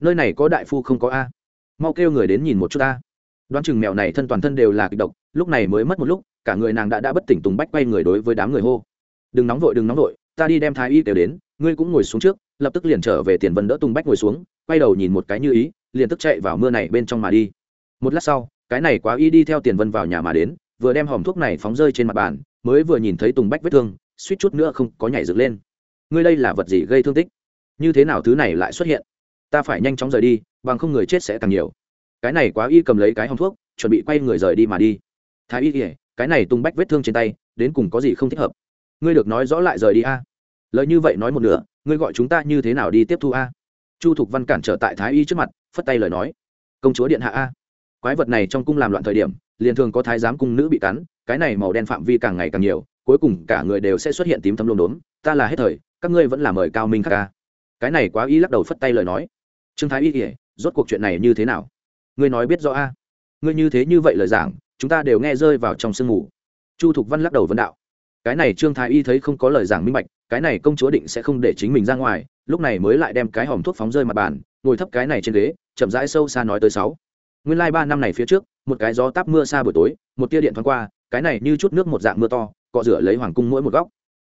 Nơi này có đại phu không có a. Mau kêu người đến nhìn một chút ta đoán chừng mèo này thân toàn thân đều là kịch độc, lúc này mới mất một lúc, cả người nàng đã đã bất tỉnh tùng bách quay người đối với đám người hô đừng nóng vội, đừng nóng vội, ta đi đem thái y kêu đến, ngươi cũng ngồi xuống trước. Lập tức liền trở về tiền vân đỡ tùng bách ngồi xuống, quay đầu nhìn một cái như ý, liền tức chạy vào mưa này bên trong mà đi. Một lát sau, cái này quá y đi theo tiền vân vào nhà mà đến, vừa đem hòm thuốc này phóng rơi trên mặt bàn, mới vừa nhìn thấy tùng bách vết thương, suýt chút nữa không có nhảy dựng lên. Ngươi đây là vật gì gây thương tích? Như thế nào thứ này lại xuất hiện? Ta phải nhanh chóng rời đi, bằng không người chết sẽ càng nhiều. Cái này quá y cầm lấy cái hòm thuốc, chuẩn bị quay người rời đi mà đi. Thái y kể cái này tung bách vết thương trên tay, đến cùng có gì không thích hợp? Ngươi được nói rõ lại rời đi a. Lời như vậy nói một nửa, ngươi gọi chúng ta như thế nào đi tiếp thu a? Chu thục văn cản trở tại thái y trước mặt, phất tay lời nói. Công chúa điện hạ a. Quái vật này trong cung làm loạn thời điểm, liền thường có thái giám cung nữ bị cắn, cái này màu đen phạm vi càng ngày càng nhiều, cuối cùng cả người đều sẽ xuất hiện tím thâm lông đốm, ta là hết thời, các ngươi vẫn là mời cao minh khắc ca cái này quá y lắc đầu phất tay lời nói. Trương thái y kể rốt cuộc chuyện này như thế nào? Ngươi nói biết rõ a. Ngươi như thế như vậy lời giảng, chúng ta đều nghe rơi vào trong sương mù. Chu thục văn lắc đầu vân đạo cái này trương thái y thấy không có lời giảng minh bạch, cái này công chúa định sẽ không để chính mình ra ngoài, lúc này mới lại đem cái hòm thuốc phóng rơi mặt bàn, ngồi thấp cái này trên ghế, chậm rãi sâu xa nói tới sáu. Nguyên lai ba năm này phía trước, một cái gió táp mưa xa buổi tối, một tia điện thoáng qua, cái này như chút nước một dạng mưa to, cọ rửa lấy hoàng cung mỗi một góc.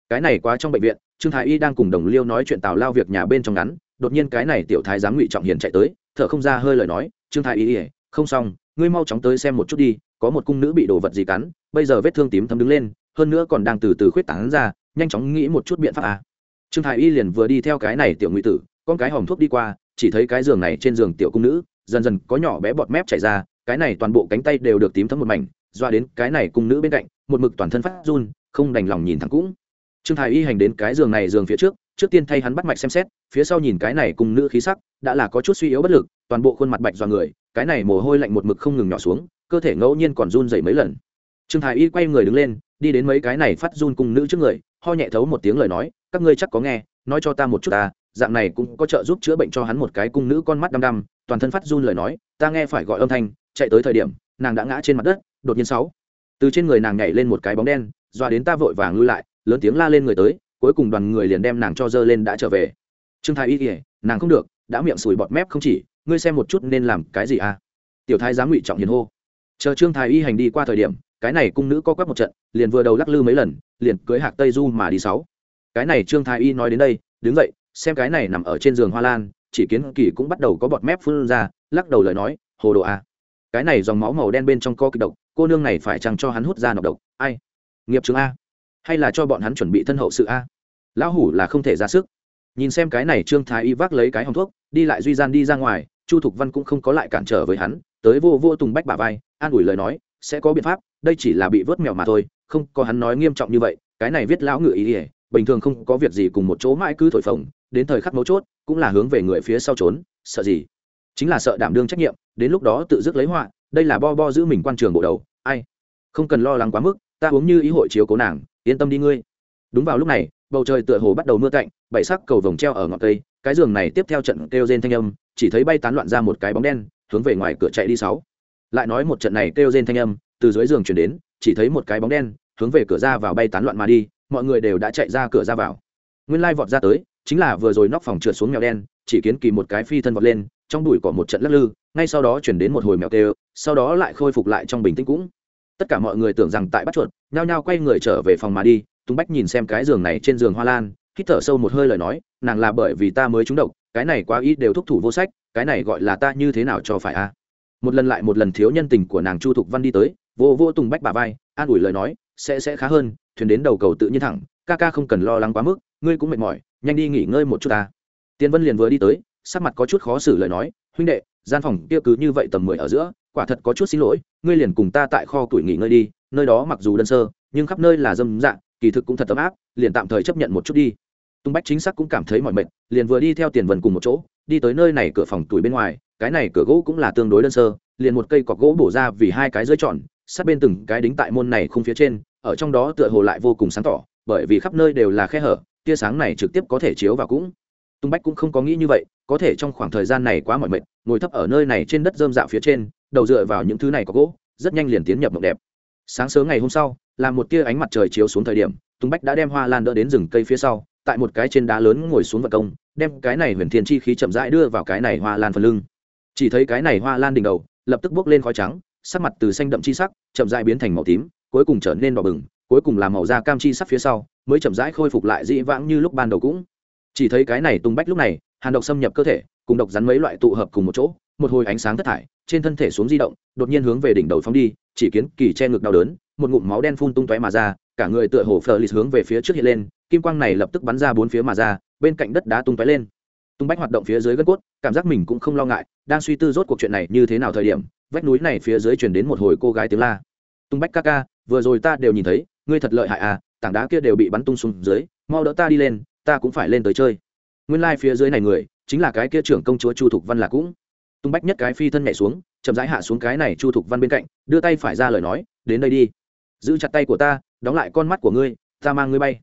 Cái này quá trong bệnh viện, trương thái y đang cùng đồng liêu nói chuyện tào lao việc nhà bên trong ngắn, đột nhiên cái này tiểu thái giám ngụy trọng hiền chạy tới, thở không ra hơi lời nói, trương thái y ỉa không xong, ngươi mau chóng tới xem một chút đi, có một cung nữ bị đồ vật gì cắn, bây giờ vết thương tím thấm đứng lên hơn nữa còn đang từ từ khuyết tán ra, nhanh chóng nghĩ một chút biện pháp à. trương thái y liền vừa đi theo cái này tiểu ngụy tử, con cái hòm thuốc đi qua, chỉ thấy cái giường này trên giường tiểu cung nữ, dần dần có nhỏ bé bọt mép chảy ra, cái này toàn bộ cánh tay đều được tím thấm một mảnh, doa đến cái này cung nữ bên cạnh, một mực toàn thân phát run, không đành lòng nhìn thẳng cũng trương thái y hành đến cái giường này giường phía trước trước tiên thay hắn bắt mạch xem xét, phía sau nhìn cái này cung nữ khí sắc, đã là có chút suy yếu bất lực, toàn bộ khuôn mặt bạch do người, cái này mồ hôi lạnh một mực không ngừng nhỏ xuống, cơ thể ngẫu nhiên còn run dày mấy lần trương thái y quay người đứng lên đi đến mấy cái này phát run cung nữ trước người, ho nhẹ thấu một tiếng lời nói, các ngươi chắc có nghe, nói cho ta một chút ta, dạng này cũng có trợ giúp chữa bệnh cho hắn một cái cung nữ con mắt đăm đăm, toàn thân phát run lời nói, ta nghe phải gọi âm thanh, chạy tới thời điểm, nàng đã ngã trên mặt đất, đột nhiên sáu, từ trên người nàng nhảy lên một cái bóng đen doa đến ta vội vàng lui lại, lớn tiếng la lên người tới, cuối cùng đoàn người liền đem nàng cho dơ lên đã trở về. Trương thái y kỉa nàng không được, đã miệng sùi bọt mép không chỉ, ngươi xem một chút nên làm cái gì à? Tiểu thái giám ngụy trọng hiền hô. Chờ trương thái y hành đi qua thời điểm cái này cung nữ co quắp một trận, liền vừa đầu lắc lư mấy lần, liền cưới hạc tây du mà đi sáu. Cái này trương thái y nói đến đây, đứng dậy, xem cái này nằm ở trên giường hoa lan, chỉ kiến kỳ cũng bắt đầu có bọt mép phun ra, lắc đầu lời nói, hồ đồ à. cái này dòng máu màu đen bên trong co kịch độc, cô nương này phải chăng cho hắn hút ra nọc độc, ai? Nghiệp chứng a, hay là cho bọn hắn chuẩn bị thân hậu sự a? Lão hủ là không thể ra sức. Nhìn xem cái này trương thái y vác lấy cái hòng thuốc, đi lại duy gian đi ra ngoài, chu thục văn cũng không có lại cản trở với hắn, tới vô vô tùng bách bà vai, an ủi lời nói sẽ có biện pháp, đây chỉ là bị vớt mèo mà thôi, không có hắn nói nghiêm trọng như vậy, cái này viết lão ngự ý ỉa bình thường không có việc gì cùng một chỗ mãi cứ thổi phồng, đến thời khắc mấu chốt, cũng là hướng về người phía sau trốn, sợ gì? Chính là sợ đảm đương trách nhiệm, đến lúc đó tự dứt lấy họa, đây là bo bo giữ mình quan trường bộ đầu, ai? Không cần lo lắng quá mức, ta uống như ý hội chiếu cố nàng, yên tâm đi ngươi. Đúng vào lúc này, bầu trời tựa hồ bắt đầu mưa cạnh bảy sắc cầu vồng treo ở ngọn cây, cái giường này tiếp theo trận kêu rên thanh âm, chỉ thấy bay tán loạn ra một cái bóng đen, hướng về ngoài cửa chạy đi sáu lại nói một trận này kêu rên thanh âm, từ dưới giường chuyển đến, chỉ thấy một cái bóng đen, hướng về cửa ra vào bay tán loạn mà đi, mọi người đều đã chạy ra cửa ra vào. Nguyên lai vọt ra tới, chính là vừa rồi nóc phòng trượt xuống mèo đen, chỉ kiến kỳ một cái phi thân vọt lên, trong đùi cỏ một trận lắc lư, ngay sau đó chuyển đến một hồi mèo kêu, sau đó lại khôi phục lại trong bình tĩnh cũng. Tất cả mọi người tưởng rằng tại bắt chuột, nhao nhao quay người trở về phòng mà đi tung bách nhìn xem cái giường này trên giường hoa lan, hít thở sâu một hơi lời nói, nàng là bởi vì ta mới trúng độc, cái này quá ít đều thúc thủ vô sách, cái này gọi là ta như thế nào cho phải a? Một lần lại một lần thiếu nhân tình của nàng chu thục văn đi tới, vô vô tùng bách bà vai, an ủi lời nói, sẽ sẽ khá hơn, thuyền đến đầu cầu tự nhiên thẳng, ca ca không cần lo lắng quá mức, ngươi cũng mệt mỏi, nhanh đi nghỉ ngơi một chút ta. Tiên vân liền vừa đi tới, sắc mặt có chút khó xử lời nói, huynh đệ, gian phòng kia cứ như vậy tầm mười ở giữa, quả thật có chút xin lỗi, ngươi liền cùng ta tại kho tuổi nghỉ ngơi đi, nơi đó mặc dù đơn sơ, nhưng khắp nơi là dâm dạng, kỳ thực cũng thật ấm áp, liền tạm thời chấp nhận một chút đi. Tung bách chính xác cũng cảm thấy mỏi mệt, liền vừa đi theo tiền vần cùng một chỗ, đi tới nơi này cửa phòng tuổi bên ngoài cái này cửa gỗ cũng là tương đối đơn sơ, liền một cây cọc gỗ bổ ra vì hai cái dưới tròn, sát bên từng cái đính tại môn này không phía trên, ở trong đó tựa hồ lại vô cùng sáng tỏ, bởi vì khắp nơi đều là khe hở, tia sáng này trực tiếp có thể chiếu vào cũng. Tung bách cũng không có nghĩ như vậy, có thể trong khoảng thời gian này quá mỏi mệt, ngồi thấp ở nơi này trên đất dơm dạo phía trên, đầu dựa vào những thứ này có gỗ, rất nhanh liền tiến nhập mộng đẹp. Sáng sớm ngày hôm sau, là một tia ánh mặt trời chiếu xuống thời điểm, tung bách đã đem hoa lan đỡ đến rừng cây phía sau, tại một cái trên đá lớn ngồi xuống vật công, đem cái này huyền thiên chi khí chậm rãi đưa vào cái này hoa lan phần lưng chỉ thấy cái này hoa lan đỉnh đầu, lập tức bốc lên khói trắng, sắc mặt từ xanh đậm chi sắc, chậm rãi biến thành màu tím, cuối cùng trở nên đỏ bừng, cuối cùng là màu da cam chi sắc phía sau, mới chậm rãi khôi phục lại dĩ vãng như lúc ban đầu cũng. Chỉ thấy cái này tung bách lúc này, hàn độc xâm nhập cơ thể, cùng độc rắn mấy loại tụ hợp cùng một chỗ, một hồi ánh sáng thất thải, trên thân thể xuống di động, đột nhiên hướng về đỉnh đầu phóng đi, chỉ kiến kỳ che ngực đau đớn, một ngụm máu đen phun tung tóe mà ra, cả người tựa hồ phờ lì hướng về phía trước hiện lên, kim quang này lập tức bắn ra bốn phía mà ra, bên cạnh đất đá tung tóe lên tung bách hoạt động phía dưới gân cốt, cảm giác mình cũng không lo ngại, đang suy tư rốt cuộc chuyện này như thế nào thời điểm, vách núi này phía dưới truyền đến một hồi cô gái tiếng la. Tung bách ca ca, vừa rồi ta đều nhìn thấy, ngươi thật lợi hại à tảng đá kia đều bị bắn tung xuống dưới, mau đỡ ta đi lên, ta cũng phải lên tới chơi. Nguyên lai、like、phía dưới này người, chính là cái kia trưởng công chúa chu thục văn là cũng. Tung bách nhất cái phi thân nhảy xuống, chậm rãi hạ xuống cái này chu thục văn bên cạnh, đưa tay phải ra lời nói, đến đây đi, giữ chặt tay của ta, đóng lại con mắt của ngươi, ta mang ngươi bay.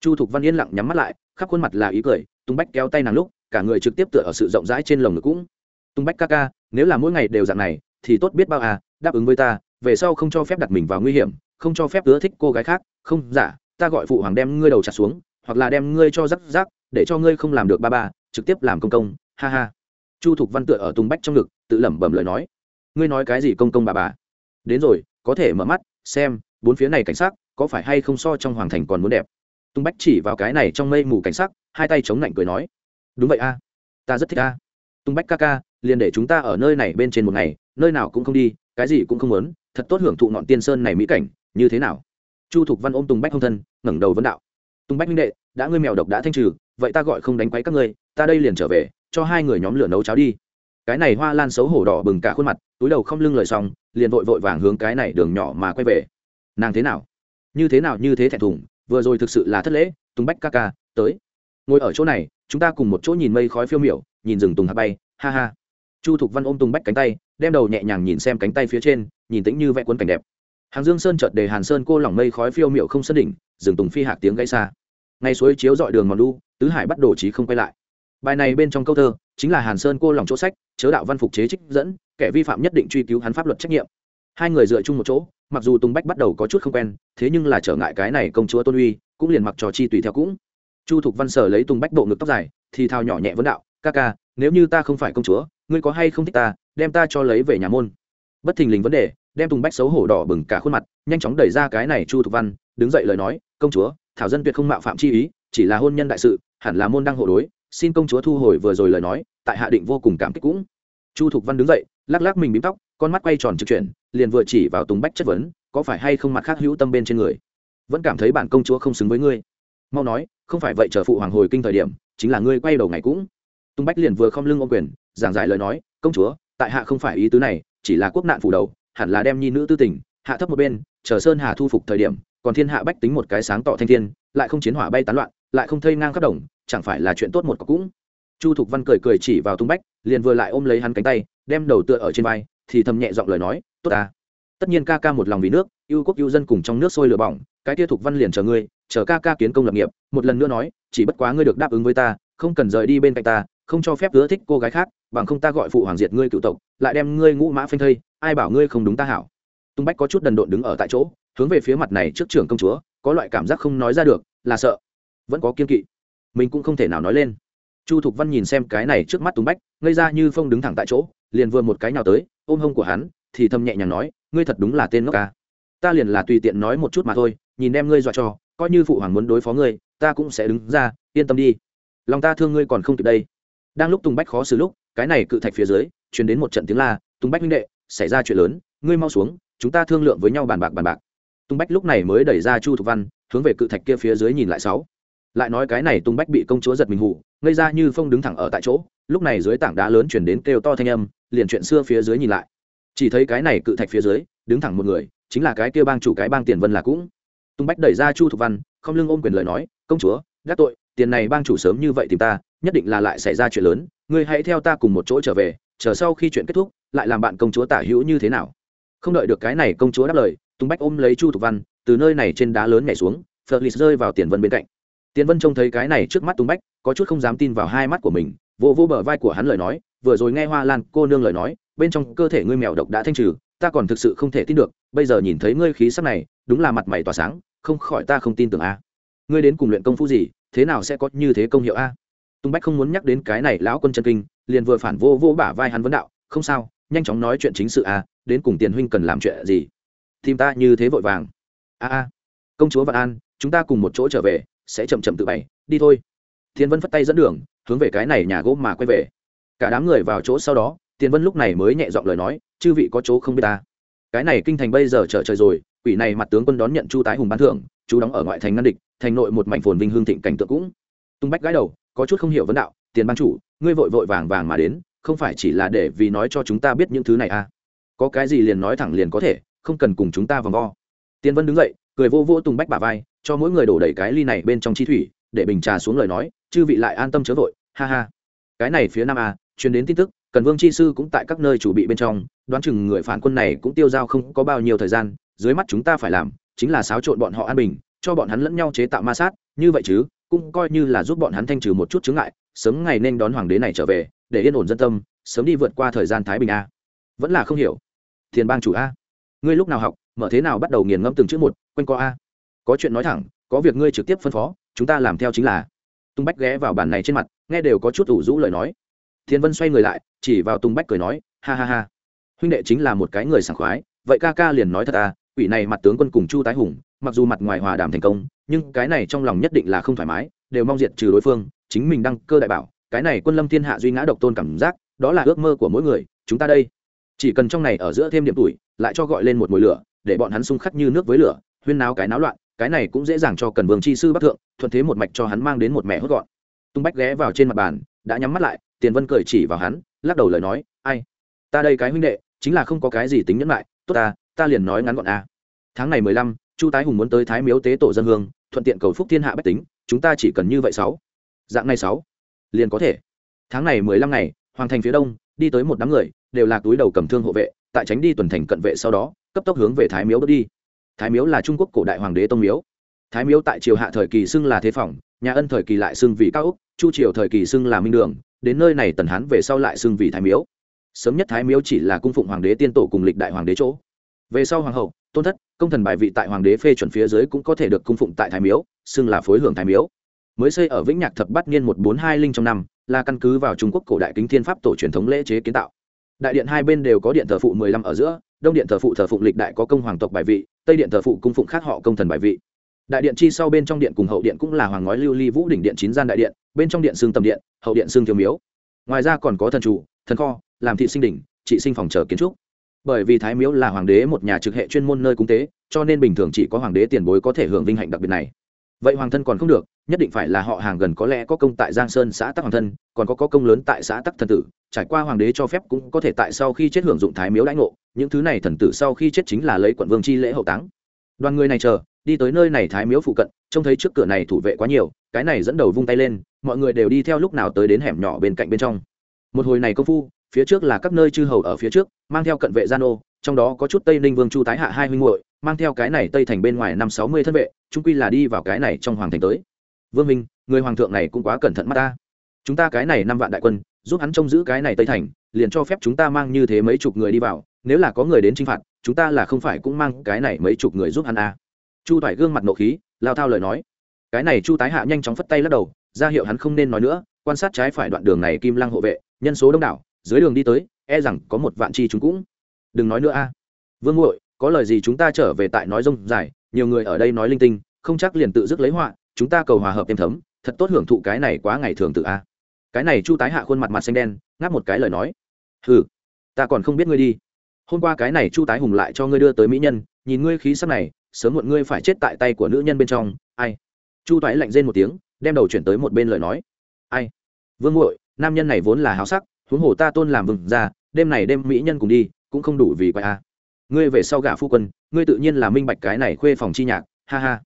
Chu thục văn yên lặng nhắm mắt lại, khắp khuôn mặt là ý cười, tung bách kéo tay nàng lúc cả người trực tiếp tựa ở sự rộng rãi trên lồng ngực cũng. Tung bách ca ca nếu là mỗi ngày đều dạng này thì tốt biết bao à đáp ứng với ta về sau không cho phép đặt mình vào nguy hiểm không cho phép ưa thích cô gái khác. Không giả dạ, ta gọi phụ hoàng đem ngươi đầu chặt xuống hoặc là đem ngươi cho rắc rắc để cho ngươi không làm được ba ba trực tiếp làm công công ha ha. Chu thục văn tựa ở tung bách trong ngực tự lẩm bẩm lời nói. Ngươi nói cái gì công công bà bà? Đến rồi có thể mở mắt xem bốn phía này cảnh sát có phải hay không so trong hoàng thành còn muốn đẹp? Tung bách chỉ vào cái này trong mây mù cảnh sắc hai tay chống lạnh cười nói đúng vậy a, ta rất thích a. Tung bách ca ca, liền để chúng ta ở nơi này bên trên một ngày, nơi nào cũng không đi, cái gì cũng không muốn, thật tốt hưởng thụ ngọn tiên sơn này mỹ cảnh, như thế nào? Chu thục văn ôm tùng bách không thân, ngẩng đầu vấn đạo. Tùng bách minh đệ, đã ngươi mèo độc đã thanh trừ, vậy ta gọi không đánh quấy các ngươi, ta đây liền trở về, cho hai người nhóm lửa nấu cháo đi. Cái này hoa lan xấu hổ đỏ bừng cả khuôn mặt, túi đầu không lưng lời xong, liền vội vội vàng hướng cái này đường nhỏ mà quay về. Nàng thế nào? Như thế nào như thế thẹn thùng, vừa rồi thực sự là thất lễ tùng bách ca ca, tới ngồi ở chỗ này, chúng ta cùng một chỗ nhìn mây khói phiêu miểu, nhìn rừng tùng hạt bay, ha ha. Chu thục văn ôm tùng bách cánh tay, đem đầu nhẹ nhàng nhìn xem cánh tay phía trên, nhìn tĩnh như vẽ cuốn cảnh đẹp. Hàng dương sơn chợt đề hàn sơn cô lỏng mây khói phiêu miệu không sân đỉnh, rừng tùng phi hạc tiếng gãy xa. Ngay suối chiếu dọi đường mòn đu, tứ hải bắt đồ trí không quay lại. Bài này bên trong câu thơ, chính là hàn sơn cô lỏng chỗ sách, chớ đạo văn phục chế trích dẫn, kẻ vi phạm nhất định truy cứu hắn pháp luật trách nhiệm. Hai người dựa chung một chỗ, mặc dù tùng bách bắt đầu có chút không quen, thế nhưng là trở ngại cái này công chúa tôn uy, cũng liền mặc trò chi tùy theo cũng chu thục văn sở lấy tùng bách bộ ngực tóc dài, thì thào nhỏ nhẹ vấn đạo, ca ca, nếu như ta không phải công chúa, ngươi có hay không thích ta, đem ta cho lấy về nhà môn. Bất thình lình vấn đề, đem tùng bách xấu hổ đỏ bừng cả khuôn mặt, nhanh chóng đẩy ra cái này chu thục văn, đứng dậy lời nói, công chúa, thảo dân tuyệt không mạo phạm chi ý, chỉ là hôn nhân đại sự, hẳn là môn đăng hộ đối, xin công chúa thu hồi vừa rồi lời nói, tại hạ định vô cùng cảm kích cũng. Chu thục văn đứng dậy, lắc lắc mình bím tóc, con mắt quay tròn trực chuyển, liền vừa chỉ vào tùng bách chất vấn, có phải hay không mặt khác hữu tâm bên trên người? Vẫn cảm thấy bản công chúa không xứng với ngươi. Mau nói không phải vậy chờ phụ hoàng hồi kinh thời điểm, chính là ngươi quay đầu ngày cũng. Tung bách liền vừa không lưng ô quyền, giảng giải lời nói, công chúa, tại hạ không phải ý tứ này, chỉ là quốc nạn phủ đầu, hẳn là đem nhi nữ tư tình, hạ thấp một bên, chờ sơn hà thu phục thời điểm, còn thiên hạ bách tính một cái sáng tỏ thanh thiên, lại không chiến hỏa bay tán loạn, lại không thây ngang khắp đồng, chẳng phải là chuyện tốt một cọc cũng. Chu thục văn cười cười chỉ vào tung bách, liền vừa lại ôm lấy hắn cánh tay, đem đầu tựa ở trên vai, thì thầm nhẹ giọng lời nói, tốt ta tất nhiên ca ca một lòng vì nước, yêu quốc yêu dân cùng trong nước sôi lửa bỏng, cái kia thục văn liền chờ ngươi, chờ ca ca kiến công lập nghiệp, một lần nữa nói, chỉ bất quá ngươi được đáp ứng với ta, không cần rời đi bên cạnh ta, không cho phép ưa thích cô gái khác, bằng không ta gọi phụ hoàng diệt ngươi cựu tộc, lại đem ngươi ngũ mã phanh thây, ai bảo ngươi không đúng ta hảo. Tung bách có chút đần độn đứng ở tại chỗ, hướng về phía mặt này trước trưởng công chúa, có loại cảm giác không nói ra được, là sợ. Vẫn có kiên kỵ. Mình cũng không thể nào nói lên. Chu thục văn nhìn xem cái này trước mắt tùng bách, ngây ra như phong đứng thẳng tại chỗ, liền vừa một cái nào tới, ôm hông của hắn, thì thầm nhẹ nhàng nói ngươi thật đúng là tên ngốc ca ta liền là tùy tiện nói một chút mà thôi, nhìn đem ngươi dọa cho, coi như phụ hoàng muốn đối phó ngươi, ta cũng sẽ đứng ra, yên tâm đi. Lòng ta thương ngươi còn không kịp đây. Đang lúc tùng bách khó xử lúc, cái này cự thạch phía dưới chuyển đến một trận tiếng la, tùng bách minh đệ, xảy ra chuyện lớn, ngươi mau xuống, chúng ta thương lượng với nhau bàn bạc bàn bạc. Tùng bách lúc này mới đẩy ra chu thục văn, hướng về cự thạch kia phía dưới nhìn lại sáu. Lại nói cái này tùng bách bị công chúa giật mình hủ ngây ra như phong đứng thẳng ở tại chỗ, lúc này dưới tảng đá lớn chuyển đến kêu to thanh âm, liền chuyện xưa phía dưới nhìn lại chỉ thấy cái này cự thạch phía dưới, đứng thẳng một người, chính là cái kia bang chủ cái bang tiền vân là cũng. Tung bách đẩy ra chu thục văn, không lưng ôm quyền lời nói, công chúa, gác tội, tiền này bang chủ sớm như vậy tìm ta, nhất định là lại xảy ra chuyện lớn, ngươi hãy theo ta cùng một chỗ trở về, chờ sau khi chuyện kết thúc, lại làm bạn công chúa tả hữu như thế nào. Không đợi được cái này công chúa đáp lời tùng bách ôm lấy chu thục văn, từ nơi này trên đá lớn nhảy xuống, phật lì rơi vào tiền vân bên cạnh. Tiền vân trông thấy cái này trước mắt tùng bách, có chút không dám tin vào hai mắt của mình vô vô bờ vai của hắn lời nói vừa rồi nghe hoa lan cô nương lời nói, bên trong cơ thể ngươi mèo độc đã thanh trừ, ta còn thực sự không thể tin được, bây giờ nhìn thấy ngươi khí sắc này, đúng là mặt mày tỏa sáng, không khỏi ta không tin tưởng a. Ngươi đến cùng luyện công phu gì, thế nào sẽ có như thế công hiệu a? Tung bách không muốn nhắc đến cái này lão quân chân kinh, liền vừa phản vô vô bả vai hắn vấn đạo, không sao, nhanh chóng nói chuyện chính sự a, đến cùng tiền huynh cần làm chuyện gì? Tìm ta như thế vội vàng. A a. Công chúa vạn an, chúng ta cùng một chỗ trở về, sẽ chậm chậm tự bày, đi thôi. Thiên vân phất tay dẫn đường, hướng về cái này nhà gỗ mà quay về cả đám người vào chỗ sau đó, tiền vân lúc này mới nhẹ giọng lời nói, chư vị có chỗ không biết ta? Cái này kinh thành bây giờ trở trời rồi, quỷ này mặt tướng quân đón nhận chu tái hùng ban thưởng, chú đóng ở ngoại thành ngăn địch, thành nội một mảnh phồn vinh hương thịnh cảnh tượng cũng. Tung bách gái đầu, có chút không hiểu vấn đạo, tiền ban chủ, ngươi vội vội vàng vàng mà đến, không phải chỉ là để vì nói cho chúng ta biết những thứ này à? Có cái gì liền nói thẳng liền có thể, không cần cùng chúng ta vòng vo. Tiền vân đứng dậy, cười vô vô tùng bách bà vai, cho mỗi người đổ đầy cái ly này bên trong chi thủy, để bình trà xuống lời nói, chư vị lại an tâm chớ vội, ha ha. Cái này phía nam à? Truyền đến tin tức, cần vương chi sư cũng tại các nơi chủ bị bên trong, đoán chừng người phản quân này cũng tiêu dao không có bao nhiêu thời gian, dưới mắt chúng ta phải làm, chính là xáo trộn bọn họ an bình, cho bọn hắn lẫn nhau chế tạo ma sát, như vậy chứ, cũng coi như là giúp bọn hắn thanh trừ một chút chướng ngại, sớm ngày nên đón hoàng đế này trở về, để yên ổn dân tâm, sớm đi vượt qua thời gian thái bình a. Vẫn là không hiểu. Thiền bang chủ a. Ngươi lúc nào học, mở thế nào bắt đầu nghiền ngẫm từng chữ một, quanh co a. Có chuyện nói thẳng, có việc ngươi trực tiếp phân phó, chúng ta làm theo chính là. Tung bách ghé vào bàn này trên mặt, nghe đều có chút ủ rũ lời nói thiên vân xoay người lại, chỉ vào tung bách cười nói, ha ha ha, huynh đệ chính là một cái người sảng khoái, vậy ca ca liền nói thật à quỷ này mặt tướng quân cùng chu tái hùng, mặc dù mặt ngoài hòa đàm thành công, nhưng cái này trong lòng nhất định là không thoải mái, đều mong diệt trừ đối phương, chính mình đăng cơ đại bảo, cái này quân lâm thiên hạ duy ngã độc tôn cảm giác, đó là ước mơ của mỗi người, chúng ta đây. Chỉ cần trong này ở giữa thêm điểm tuổi, lại cho gọi lên một mùi lửa, để bọn hắn xung khắc như nước với lửa, huyên náo cái náo loạn, cái này cũng dễ dàng cho cần vương chi sư bắc thượng, thuận thế một mạch cho hắn mang đến một mẹ hốt gọn. Tung bách ghé vào trên mặt bàn, đã nhắm mắt lại tiền vân cười chỉ vào hắn, lắc đầu lời nói, ai? Ta đây cái huynh đệ, chính là không có cái gì tính nhẫn lại tốt ta ta liền nói ngắn gọn a tháng này mười lăm, chu tái hùng muốn tới thái miếu tế tổ dân hương, thuận tiện cầu phúc thiên hạ bách tính, chúng ta chỉ cần như vậy sáu. Dạng này sáu, liền có thể. Tháng này mười lăm ngày, hoàng thành phía đông, đi tới một đám người, đều là túi đầu cầm thương hộ vệ, tại tránh đi tuần thành cận vệ sau đó, cấp tốc hướng về thái miếu bước đi. Thái miếu là trung quốc cổ đại hoàng đế tông miếu. Thái miếu tại triều hạ thời kỳ xưng là thế phỏng nhà ân thời kỳ lại xưng vì cao úc chu triều thời kỳ xưng là minh đường đến nơi này tần hán về sau lại xưng vì thái miếu. Sớm nhất thái miếu chỉ là cung phụng hoàng đế tiên tổ cùng lịch đại hoàng đế chỗ. Về sau hoàng hậu, tôn thất, công thần bài vị tại hoàng đế phê chuẩn phía dưới cũng có thể được cung phụng tại thái miếu, xưng là phối hưởng thái miếu. Mới xây ở vĩnh nhạc thập bát niên một bốn hai linh trong năm, là căn cứ vào trung quốc cổ đại kính thiên pháp tổ truyền thống lễ chế kiến tạo. Đại điện hai bên đều có điện thờ phụ mười lăm ở giữa, đông điện thờ phụ thờ phụng lịch đại có công hoàng tộc bài vị, tây điện thờ phụ cung phụng khác họ công thần bài vị đại điện chi sau bên trong điện cùng hậu điện cũng là hoàng ngói lưu ly vũ đỉnh điện chín gian đại điện, bên trong điện xương tầm điện, hậu điện xương thiếu miếu. Ngoài ra còn có thần chủ, thần kho, làm thị sinh đỉnh, trị sinh phòng chờ kiến trúc. Bởi vì thái miếu là hoàng đế một nhà trực hệ chuyên môn nơi cung tế, cho nên bình thường chỉ có hoàng đế tiền bối có thể hưởng vinh hạnh đặc biệt này. Vậy hoàng thân còn không được, nhất định phải là họ hàng gần có lẽ có công tại giang sơn xã tắc hoàng thân, còn có có công lớn tại xã tắc thần tử, trải qua hoàng đế cho phép cũng có thể tại sau khi chết hưởng dụng thái miếu lãnh ngộ, những thứ này thần tử sau khi chết chính là lấy quận vương chi lễ hậu táng. Đoàn người này chờ đi tới nơi này thái miếu phụ cận, trông thấy trước cửa này thủ vệ quá nhiều, cái này dẫn đầu vung tay lên, mọi người đều đi theo lúc nào tới đến hẻm nhỏ bên cạnh bên trong. Một hồi này công phu, phía trước là các nơi chư hầu ở phía trước, mang theo cận vệ gian ô trong đó có chút tây ninh vương chu tái hạ hai huynh muội, mang theo cái này tây thành bên ngoài năm sáu mươi thân vệ trung quy là đi vào cái này trong hoàng thành tới. Vương minh, người hoàng thượng này cũng quá cẩn thận mắt ta. Chúng ta cái này năm vạn đại quân, giúp hắn trông giữ cái này tây thành, liền cho phép chúng ta mang như thế mấy chục người đi vào, nếu là có người đến chinh phạt, chúng ta là không phải cũng mang cái này mấy chục người giúp hắn à chu toại gương mặt nộ khí, lao thao lời nói. Cái này chu tái hạ nhanh chóng phất tay lắc đầu, ra hiệu hắn không nên nói nữa, quan sát trái phải đoạn đường này kim lăng hộ vệ, nhân số đông đảo, dưới đường đi tới e rằng có một vạn chi chúng cũng. Đừng nói nữa a. Vương hội có lời gì chúng ta trở về tại nói rông dài, nhiều người ở đây nói linh tinh, không chắc liền tự dứt lấy họa, chúng ta cầu hòa hợp thêm thấm, thật tốt hưởng thụ cái này quá ngày thường tự a. Cái này chu tái hạ khuôn mặt mặt xanh đen, ngáp một cái lời nói. Hừ, ta còn không biết ngươi đi. Hôm qua cái này chu tái hùng lại cho ngươi đưa tới mỹ nhân, nhìn ngươi khí sắc này sớm muộn ngươi phải chết tại tay của nữ nhân bên trong, ai? Chu tái lạnh rên một tiếng, đem đầu chuyển tới một bên lời nói. Ai? Vương muội, nam nhân này vốn là háo sắc, huống hồ ta tôn làm vừng ra, đêm này đêm mỹ nhân cùng đi, cũng không đủ vì quay a. Ngươi về sau gả phu quân, ngươi tự nhiên là minh bạch cái này khuê phòng chi nhạc, ha ha.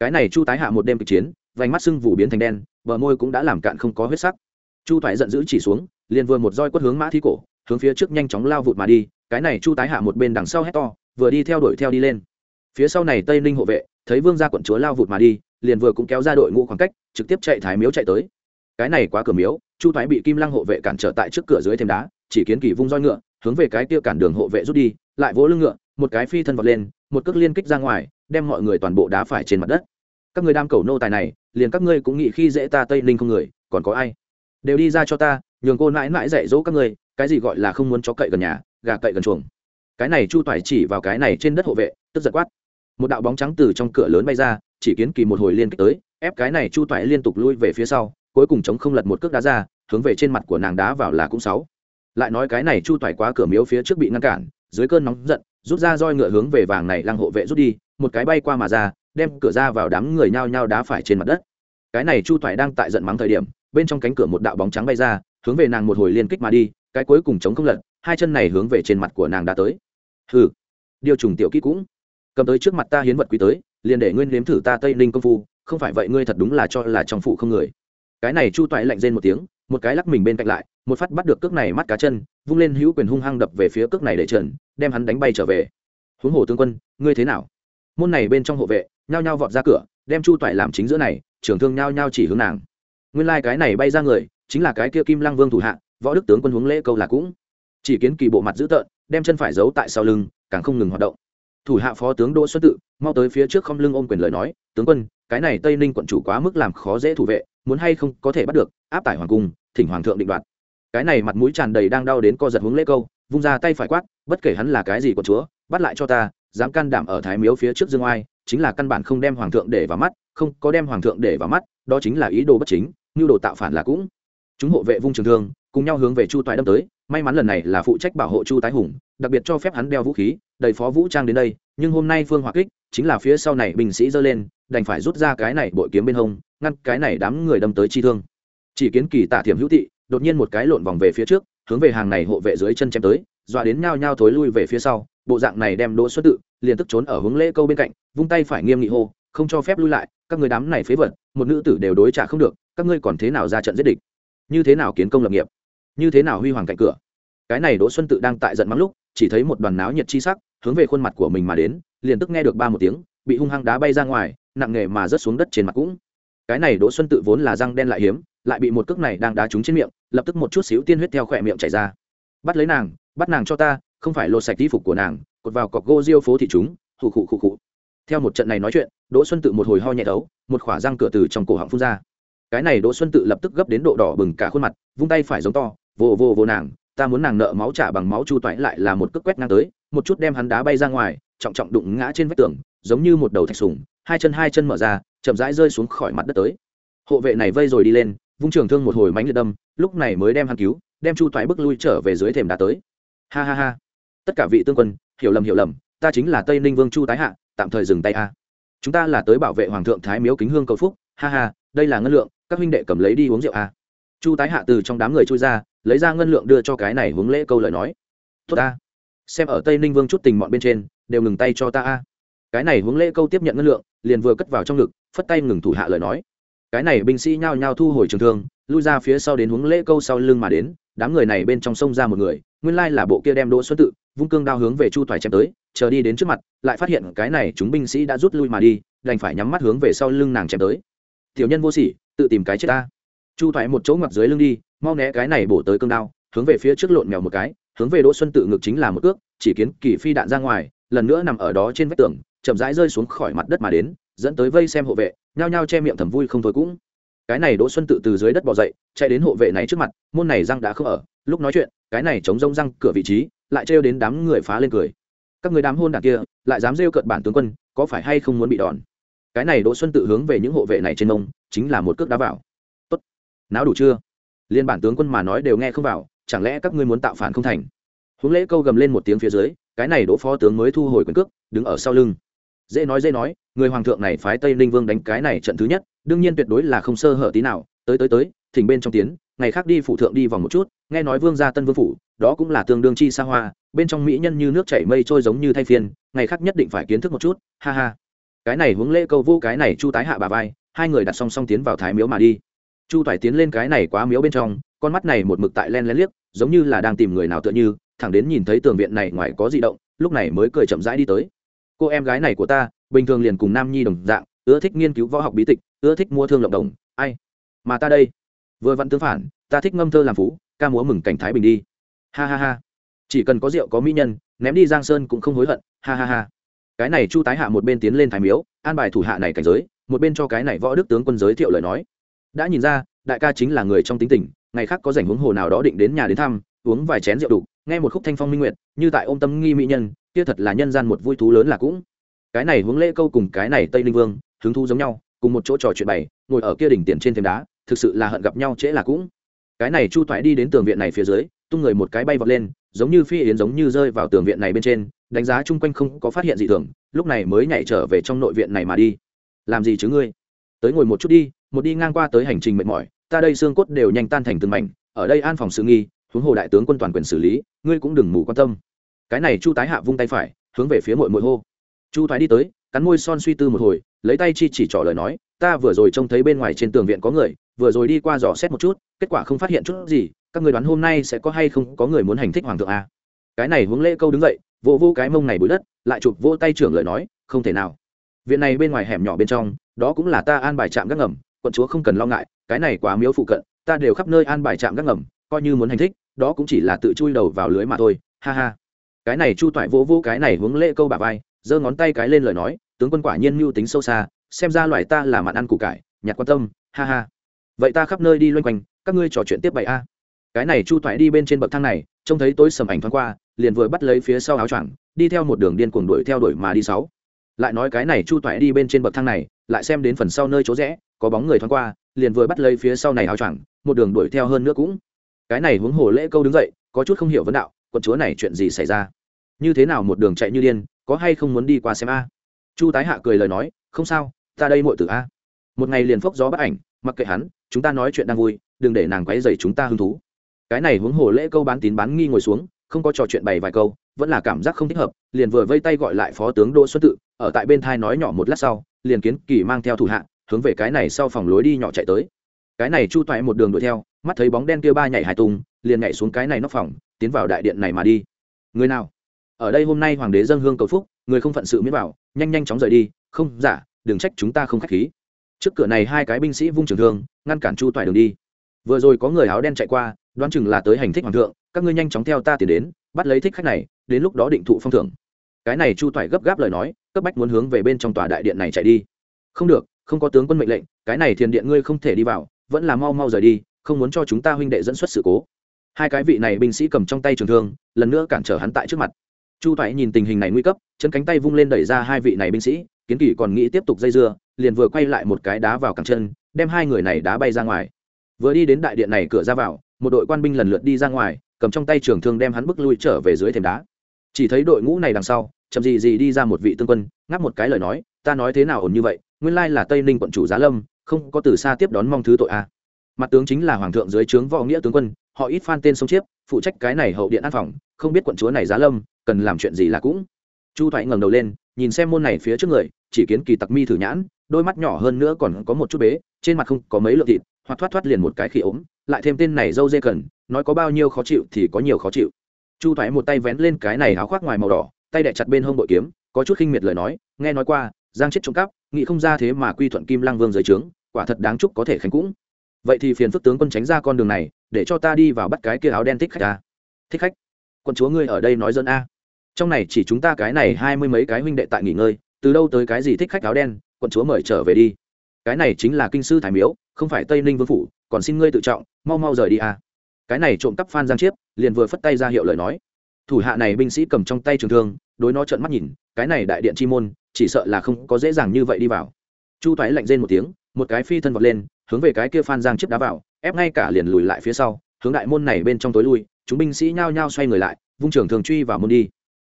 Cái này chu tái hạ một đêm kịch chiến, vành mắt sưng vụ biến thành đen, bờ môi cũng đã làm cạn không có huyết sắc. Chu thoại giận dữ chỉ xuống, liền vừa một roi quất hướng mã thi cổ, hướng phía trước nhanh chóng lao vụt mà đi, cái này chu tái hạ một bên đằng sau hét to, vừa đi theo đuổi theo đi lên phía sau này tây ninh hộ vệ, thấy vương gia quận chúa lao vụt mà đi, liền vừa cũng kéo ra đội ngũ khoảng cách, trực tiếp chạy thái miếu chạy tới. Cái này quá cửa miếu, chu thái bị kim lăng hộ vệ cản trở tại trước cửa dưới thêm đá, chỉ kiến kỳ vung roi ngựa, hướng về cái kia cản đường hộ vệ rút đi, lại vỗ lưng ngựa, một cái phi thân vọt lên, một cước liên kích ra ngoài, đem mọi người toàn bộ đá phải trên mặt đất. Các người đam cầu nô tài này, liền các ngươi cũng nghĩ khi dễ ta tây ninh không người, còn có ai? Đều đi ra cho ta, nhường cô mãi mãi dạy dỗ các ngươi, cái gì gọi là không muốn chó cậy gần nhà, gà cậy gần chuồng. Cái này chu toại chỉ vào cái này trên đất hộ vệ, tức giật quát một đạo bóng trắng từ trong cửa lớn bay ra, chỉ kiến kỳ một hồi liên kích tới, ép cái này chu toại liên tục lui về phía sau, cuối cùng chống không lật một cước đá ra, hướng về trên mặt của nàng đá vào là cũng sáu. Lại nói cái này chu toại quá cửa miếu phía trước bị ngăn cản, dưới cơn nóng giận, rút ra roi ngựa hướng về vàng này lăng hộ vệ rút đi, một cái bay qua mà ra, đem cửa ra vào đám người nhao nhao đá phải trên mặt đất. Cái này chu toại đang tại giận mắng thời điểm, bên trong cánh cửa một đạo bóng trắng bay ra, hướng về nàng một hồi liên kích mà đi, cái cuối cùng chống không lật, hai chân này hướng về trên mặt của nàng đã tới. Hừ, điều trùng tiểu kỹ cũng cầm tới trước mặt ta hiến vật quý tới, liền để nguyên nếm thử ta tây ninh công phu, không phải vậy ngươi thật đúng là cho là trong phụ không người. Cái này chu toại lạnh rên một tiếng, một cái lắc mình bên cạnh lại, một phát bắt được cước này mắt cá chân, vung lên hữu quyền hung hăng đập về phía cước này để trần, đem hắn đánh bay trở về. Huống hồ tướng quân, ngươi thế nào? Môn này bên trong hộ vệ, nhao nhao vọt ra cửa, đem chu toại làm chính giữa này, trưởng thương nhao nhao chỉ hướng nàng. Nguyên lai、like、cái này bay ra người, chính là cái kia kim lăng vương thủ hạ, võ đức tướng quân huống lễ câu là cũng. Chỉ kiến kỳ bộ mặt dữ tợn, đem chân phải giấu tại sau lưng, càng không ngừng hoạt động thủ hạ phó tướng đỗ xuân tự, mau tới phía trước không lưng ôm quyền lời nói, tướng quân, cái này tây ninh quận chủ quá mức làm khó dễ thủ vệ, muốn hay không có thể bắt được, áp tải hoàng cung, thỉnh hoàng thượng định đoạt. Cái này mặt mũi tràn đầy đang đau đến co giật hướng lễ câu, vung ra tay phải quát, bất kể hắn là cái gì của chúa, bắt lại cho ta, dám can đảm ở thái miếu phía trước dương oai, chính là căn bản không đem hoàng thượng để vào mắt, không có đem hoàng thượng để vào mắt, đó chính là ý đồ bất chính như đồ tạo phản là cũng. Chúng hộ vệ vung trường thương, cùng nhau hướng về chu toại đâm tới, may mắn lần này là phụ trách bảo hộ chu tái hùng, đặc biệt cho phép hắn đeo vũ khí đầy phó vũ trang đến đây, nhưng hôm nay phương hỏa kích chính là phía sau này binh sĩ giơ lên, đành phải rút ra cái này bội kiếm bên hông, ngăn cái này đám người đâm tới chi thương. Chỉ kiến kỳ tả thiểm hữu thị đột nhiên một cái lộn vòng về phía trước, hướng về hàng này hộ vệ dưới chân chém tới, dọa đến nhao nhao thối lui về phía sau, bộ dạng này đem đỗ xuất tự, liền tức trốn ở hướng lễ câu bên cạnh, vung tay phải nghiêm nghị hô, không cho phép lui lại, các người đám này phế vật, một nữ tử đều đối trả không được, các ngươi còn thế nào ra trận giết địch? Như thế nào kiến công lập nghiệp? Như thế nào huy hoàng cạnh cửa? Cái này đỗ xuân tự đang tại giận mắng lúc, chỉ thấy một đoàn náo nhiệt chi sắc hướng về khuôn mặt của mình mà đến, liền tức nghe được ba một tiếng, bị hung hăng đá bay ra ngoài, nặng nề mà rớt xuống đất trên mặt cũng. Cái này đỗ xuân tự vốn là răng đen lại hiếm, lại bị một cước này đang đá trúng trên miệng, lập tức một chút xíu tiên huyết theo khỏe miệng chảy ra. Bắt lấy nàng, bắt nàng cho ta, không phải lột sạch y phục của nàng, cột vào cọc gô diêu phố thị chúng, khụ khụ khụ khụ. Theo một trận này nói chuyện, đỗ xuân tự một hồi ho nhẹ đấu một khỏa răng cửa từ trong cổ họng phun ra. Cái này đỗ xuân tự lập tức gấp đến độ đỏ bừng cả khuôn mặt, vung tay phải giống to vô vô vô nàng ta muốn nàng nợ máu trả bằng máu chu toại lại là một cước quét ngang tới, một chút đem hắn đá bay ra ngoài, trọng trọng đụng ngã trên vách tường, giống như một đầu thạch sùng hai chân hai chân mở ra, chậm rãi rơi xuống khỏi mặt đất tới. Hộ vệ này vây rồi đi lên, vung trường thương một hồi mánh liệt đâm, lúc này mới đem hắn cứu, đem chu toại bước lui trở về dưới thềm đá tới. Ha ha ha. Tất cả vị tương quân, hiểu lầm hiểu lầm, ta chính là tây ninh vương chu tái hạ, tạm thời dừng tay a. Chúng ta là tới bảo vệ hoàng thượng thái miếu kính hương cầu phúc, ha ha, đây là ngân lượng, các huynh đệ cầm lấy đi uống rượu a. Chu tái hạ từ trong đám người trôi ra lấy ra ngân lượng đưa cho cái này hướng lễ câu lời nói. Tốt ta. Xem ở tây ninh vương chút tình mọn bên trên, đều ngừng tay cho ta a. Cái này hướng lễ câu tiếp nhận ngân lượng, liền vừa cất vào trong ngực, phất tay ngừng thủ hạ lời nói. Cái này binh sĩ nhao nhao thu hồi trường thương, lui ra phía sau đến hướng lễ câu sau lưng mà đến, đám người này bên trong sông ra một người, nguyên lai là bộ kia đem đỗ xuân tự, vung cương đao hướng về chu thoải chém tới, chờ đi đến trước mặt, lại phát hiện cái này chúng binh sĩ đã rút lui mà đi, đành phải nhắm mắt hướng về sau lưng nàng chém tới. Tiểu nhân vô sỉ, tự tìm cái chết ta. Chu thoại một chỗ ngoặt dưới lưng đi mau né cái này bổ tới cương đao, hướng về phía trước lộn mèo một cái, hướng về đỗ xuân tự ngực chính là một ước chỉ kiến kỳ phi đạn ra ngoài, lần nữa nằm ở đó trên vách tường, chậm rãi rơi xuống khỏi mặt đất mà đến, dẫn tới vây xem hộ vệ, nhao nhao che miệng thầm vui không thôi cũng. Cái này đỗ xuân tự từ dưới đất bỏ dậy, chạy đến hộ vệ này trước mặt, môn này răng đã không ở, lúc nói chuyện, cái này chống rông răng cửa vị trí, lại trêu đến đám người phá lên cười. Các người đám hôn đảng kia, lại dám rêu cợt bản tướng quân, có phải hay không muốn bị đòn? Cái này đỗ xuân tự hướng về những hộ vệ này trên mông, chính là một cước đá vào. Tốt. Náo đủ chưa? Liên bản tướng quân mà nói đều nghe không vào, chẳng lẽ các ngươi muốn tạo phản không thành? Huống lễ câu gầm lên một tiếng phía dưới, cái này đỗ phó tướng mới thu hồi quyền cước, đứng ở sau lưng. Dễ nói dễ nói, người hoàng thượng này phái tây ninh vương đánh cái này trận thứ nhất, đương nhiên tuyệt đối là không sơ hở tí nào. Tới tới tới, thỉnh bên trong tiến, ngày khác đi phủ thượng đi vòng một chút, nghe nói vương gia tân vương phủ, đó cũng là tương đương chi xa hoa, bên trong mỹ nhân như nước chảy mây trôi giống như thay phiên, ngày khác nhất định phải kiến thức một chút, ha ha. Cái này hướng lễ câu vô cái này chu tái hạ bà vai, hai người đặt song song tiến vào thái miếu mà đi chu toại tiến lên cái này quá miếu bên trong, con mắt này một mực tại len len liếc, giống như là đang tìm người nào tựa như, thẳng đến nhìn thấy tường viện này ngoài có di động, lúc này mới cười chậm rãi đi tới. Cô em gái này của ta, bình thường liền cùng nam nhi đồng dạng, ưa thích nghiên cứu võ học bí tịch, ưa thích mua thương lộng đồng, ai? Mà ta đây. Vừa vặn tương phản, ta thích ngâm thơ làm phú, ca múa mừng cảnh thái bình đi. Ha ha ha. Chỉ cần có rượu có mỹ nhân, ném đi giang sơn cũng không hối hận, ha ha ha. Cái này chu tái hạ một bên tiến lên thái miếu, an bài thủ hạ này cảnh giới, một bên cho cái này võ đức tướng quân giới thiệu lời nói đã nhìn ra, đại ca chính là người trong tính tình, ngày khác có rảnh huống hồ nào đó định đến nhà đến thăm, uống vài chén rượu đục nghe một khúc thanh phong minh nguyệt, như tại ôm tâm nghi mỹ nhân, kia thật là nhân gian một vui thú lớn là cũng. Cái này hướng lễ câu cùng cái này tây linh vương, hứng thú giống nhau, cùng một chỗ trò chuyện bày, ngồi ở kia đỉnh tiền trên thềm đá, thực sự là hận gặp nhau trễ là cũng. Cái này chu toại đi đến tường viện này phía dưới, tung người một cái bay vọt lên, giống như phi yến giống như rơi vào tường viện này bên trên, đánh giá chung quanh không có phát hiện gì thường, lúc này mới nhảy trở về trong nội viện này mà đi. Làm gì chứ ngươi? Tới ngồi một chút đi một đi ngang qua tới hành trình mệt mỏi, ta đây xương cốt đều nhanh tan thành từng mảnh, ở đây an phòng sự nghi, huống hồ đại tướng quân toàn quyền xử lý, ngươi cũng đừng mù quan tâm. Cái này chu tái hạ vung tay phải, hướng về phía mội mội hô. Chu thoái đi tới, cắn môi son suy tư một hồi, lấy tay chi chỉ trỏ lời nói, ta vừa rồi trông thấy bên ngoài trên tường viện có người, vừa rồi đi qua dò xét một chút, kết quả không phát hiện chút gì, các người đoán hôm nay sẽ có hay không có người muốn hành thích hoàng thượng à? cái này hướng lễ câu đứng dậy, vỗ vô cái mông này bụi đất, lại chụp vỗ tay trưởng lời nói, không thể nào. Viện này bên ngoài hẻm nhỏ bên trong, đó cũng là ta an bài trạm gác ngầm quận chúa không cần lo ngại, cái này quá miếu phụ cận, ta đều khắp nơi an bài trạm gác ngầm, coi như muốn hành thích, đó cũng chỉ là tự chui đầu vào lưới mà thôi, ha ha. Cái này chu toại vỗ vỗ cái này hướng lễ câu bà vai, giơ ngón tay cái lên lời nói, tướng quân quả nhiên mưu tính sâu xa, xem ra loài ta là mặn ăn củ cải, nhặt quan tâm, ha ha. Vậy ta khắp nơi đi loanh quanh, các ngươi trò chuyện tiếp bậy a. Cái này chu toại đi bên trên bậc thang này, trông thấy tối sầm ảnh thoáng qua, liền vừa bắt lấy phía sau áo choàng, đi theo một đường điên cuồng đuổi theo đuổi mà đi sáu. Lại nói cái này chu toại đi bên trên bậc thang này lại xem đến phần sau nơi chỗ rẽ, có bóng người thoáng qua, liền vừa bắt lấy phía sau này áo choàng, một đường đuổi theo hơn nữa cũng. Cái này huống hồ lễ câu đứng dậy, có chút không hiểu vấn đạo, quận chúa này chuyện gì xảy ra? Như thế nào một đường chạy như điên, có hay không muốn đi qua xem a? Chu tái hạ cười lời nói, không sao, ta đây muội tử a. Một ngày liền phốc gió bắt ảnh, mặc kệ hắn, chúng ta nói chuyện đang vui, đừng để nàng quấy dày chúng ta hứng thú. Cái này huống hồ lễ câu bán tín bán nghi ngồi xuống, không có trò chuyện bày vài câu, vẫn là cảm giác không thích hợp, liền vừa vây tay gọi lại phó tướng đỗ xuân tự, ở tại bên thai nói nhỏ một lát sau liền kiến kỳ mang theo thủ hạ hướng về cái này sau phòng lối đi nhỏ chạy tới. Cái này chu toại một đường đuổi theo mắt thấy bóng đen kia ba nhảy hai tung liền nhảy xuống cái này nóc phòng tiến vào đại điện này mà đi. Người nào? Ở đây hôm nay hoàng đế dân hương cầu phúc người không phận sự miễn bảo nhanh nhanh chóng rời đi không giả dạ, đừng trách chúng ta không k h á c h khí. Trước cửa này hai cái binh sĩ vung trường thương ngăn cản chu toại đường đi. Vừa rồi có người áo đen chạy qua đoán chừng là tới hành thích hoàng thượng các ngươi nhanh chóng theo ta tiền đến bắt lấy thích khách này đến lúc đó định thụ phong thưởng cái này chu toại gấp gáp lời nói, cấp bách muốn hướng về bên trong tòa đại điện này chạy đi. Không được, không có tướng quân mệnh lệnh, cái này thiền điện ngươi không thể đi vào, vẫn là mau mau rời đi, không muốn cho chúng ta huynh đệ dẫn xuất sự cố. Hai cái vị này binh sĩ cầm trong tay trường thương, lần nữa cản trở hắn tại trước mặt. Chu toại nhìn tình hình này nguy cấp, chân cánh tay vung lên đẩy ra hai vị này binh sĩ, kiến kỳ còn nghĩ tiếp tục dây dưa, liền vừa quay lại một cái đá vào cẳng chân, đem hai người này đá bay ra ngoài. Vừa đi đến đại điện này cửa ra vào, một đội quan binh lần lượt đi ra ngoài, cầm trong tay trường thương đem hắn bước lui trở về dưới thềm đá chỉ thấy đội ngũ này đằng sau, chậm gì gì đi ra một vị tương quân, ngáp một cái lời nói, ta nói thế nào ổn như vậy? Nguyên lai là tây ninh quận chủ giá lâm, không có từ xa tiếp đón mong thứ tội a mặt tướng chính là hoàng thượng dưới trướng võ nghĩa tướng quân, họ ít phan tên sông chiếp, phụ trách cái này hậu điện an phòng, không biết quận chúa này giá lâm, cần làm chuyện gì là cũng. Chu thoại ngẩng đầu lên, nhìn xem môn này phía trước người, chỉ kiến kỳ tặc mi thử nhãn, đôi mắt nhỏ hơn nữa còn có một chút bế, trên mặt không có mấy lượng thịt, hoặc thoát thoát liền một cái khi ốm, lại thêm tên này dâu dê cần, nói có bao nhiêu khó chịu thì có nhiều khó chịu chu thoại một tay vén lên cái này áo khoác ngoài màu đỏ, tay đẻ chặt bên hông bội kiếm, có chút khinh miệt lời nói, nghe nói qua, giang chết trộm cắp, nghĩ không ra thế mà quy thuận kim lăng vương dưới trướng, quả thật đáng chúc có thể khánh cũng. Vậy thì phiền phức tướng quân tránh ra con đường này, để cho ta đi vào bắt cái kia áo đen thích khách ta thích khách? Quân chúa ngươi ở đây nói dân a. Trong này chỉ chúng ta cái này hai mươi mấy cái huynh đệ tại nghỉ ngơi, từ đâu tới cái gì thích khách áo đen, quân chúa mời trở về đi. Cái này chính là kinh sư thái miếu, không phải tây ninh vương phủ, còn xin ngươi tự trọng, mau mau rời đi à cái này trộm cắp phan giang chiếp, liền vừa phất tay ra hiệu lời nói. Thủ hạ này binh sĩ cầm trong tay trường thương, đối nó trợn mắt nhìn, cái này đại điện chi môn, chỉ sợ là không có dễ dàng như vậy đi vào. Chu thoái lạnh rên một tiếng, một cái phi thân vọt lên, hướng về cái kia phan giang chiếp đá vào, ép ngay cả liền lùi lại phía sau, hướng đại môn này bên trong tối lui, chúng binh sĩ nhao nhao xoay người lại, vung trường thường truy vào môn đi.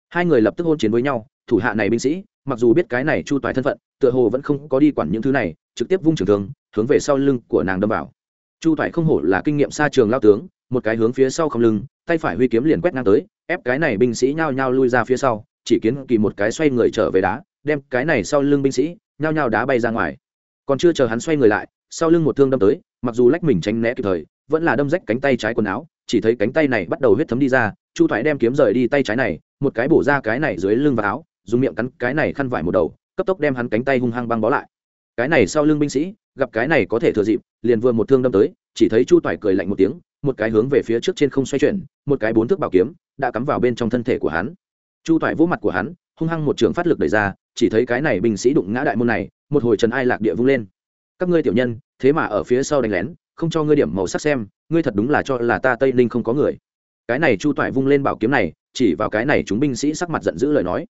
Hai người lập tức hôn chiến với nhau, thủ hạ này binh sĩ, mặc dù biết cái này chu toái thân phận, tựa hồ vẫn không có đi quản những thứ này, trực tiếp vung trường thường hướng về sau lưng của nàng đâm vào. Chu toái không hổ là kinh nghiệm xa trường lao tướng một cái hướng phía sau không lưng, tay phải huy kiếm liền quét ngang tới, ép cái này binh sĩ nhao nhao lui ra phía sau, chỉ kiến kỳ một cái xoay người trở về đá, đem cái này sau lưng binh sĩ nhao nhao đá bay ra ngoài. Còn chưa chờ hắn xoay người lại, sau lưng một thương đâm tới, mặc dù lách mình tránh né kịp thời, vẫn là đâm rách cánh tay trái quần áo, chỉ thấy cánh tay này bắt đầu huyết thấm đi ra, chu thoại đem kiếm rời đi tay trái này, một cái bổ ra cái này dưới lưng và áo, dùng miệng cắn cái này khăn vải một đầu, cấp tốc đem hắn cánh tay hung hăng băng bó lại. Cái này sau lưng binh sĩ, gặp cái này có thể thừa dịp, liền vừa một thương đâm tới, chỉ thấy chu toại cười lạnh một tiếng một cái hướng về phía trước trên không xoay chuyển, một cái bốn thước bảo kiếm đã cắm vào bên trong thân thể của hắn. Chu toại vỗ mặt của hắn, hung hăng một trường phát lực đẩy ra, chỉ thấy cái này binh sĩ đụng ngã đại môn này, một hồi trần ai lạc địa vung lên. Các ngươi tiểu nhân, thế mà ở phía sau đánh lén, không cho ngươi điểm màu sắc xem, ngươi thật đúng là cho là ta tây ninh không có người. Cái này chu toại vung lên bảo kiếm này, chỉ vào cái này chúng binh sĩ sắc mặt giận dữ lời nói.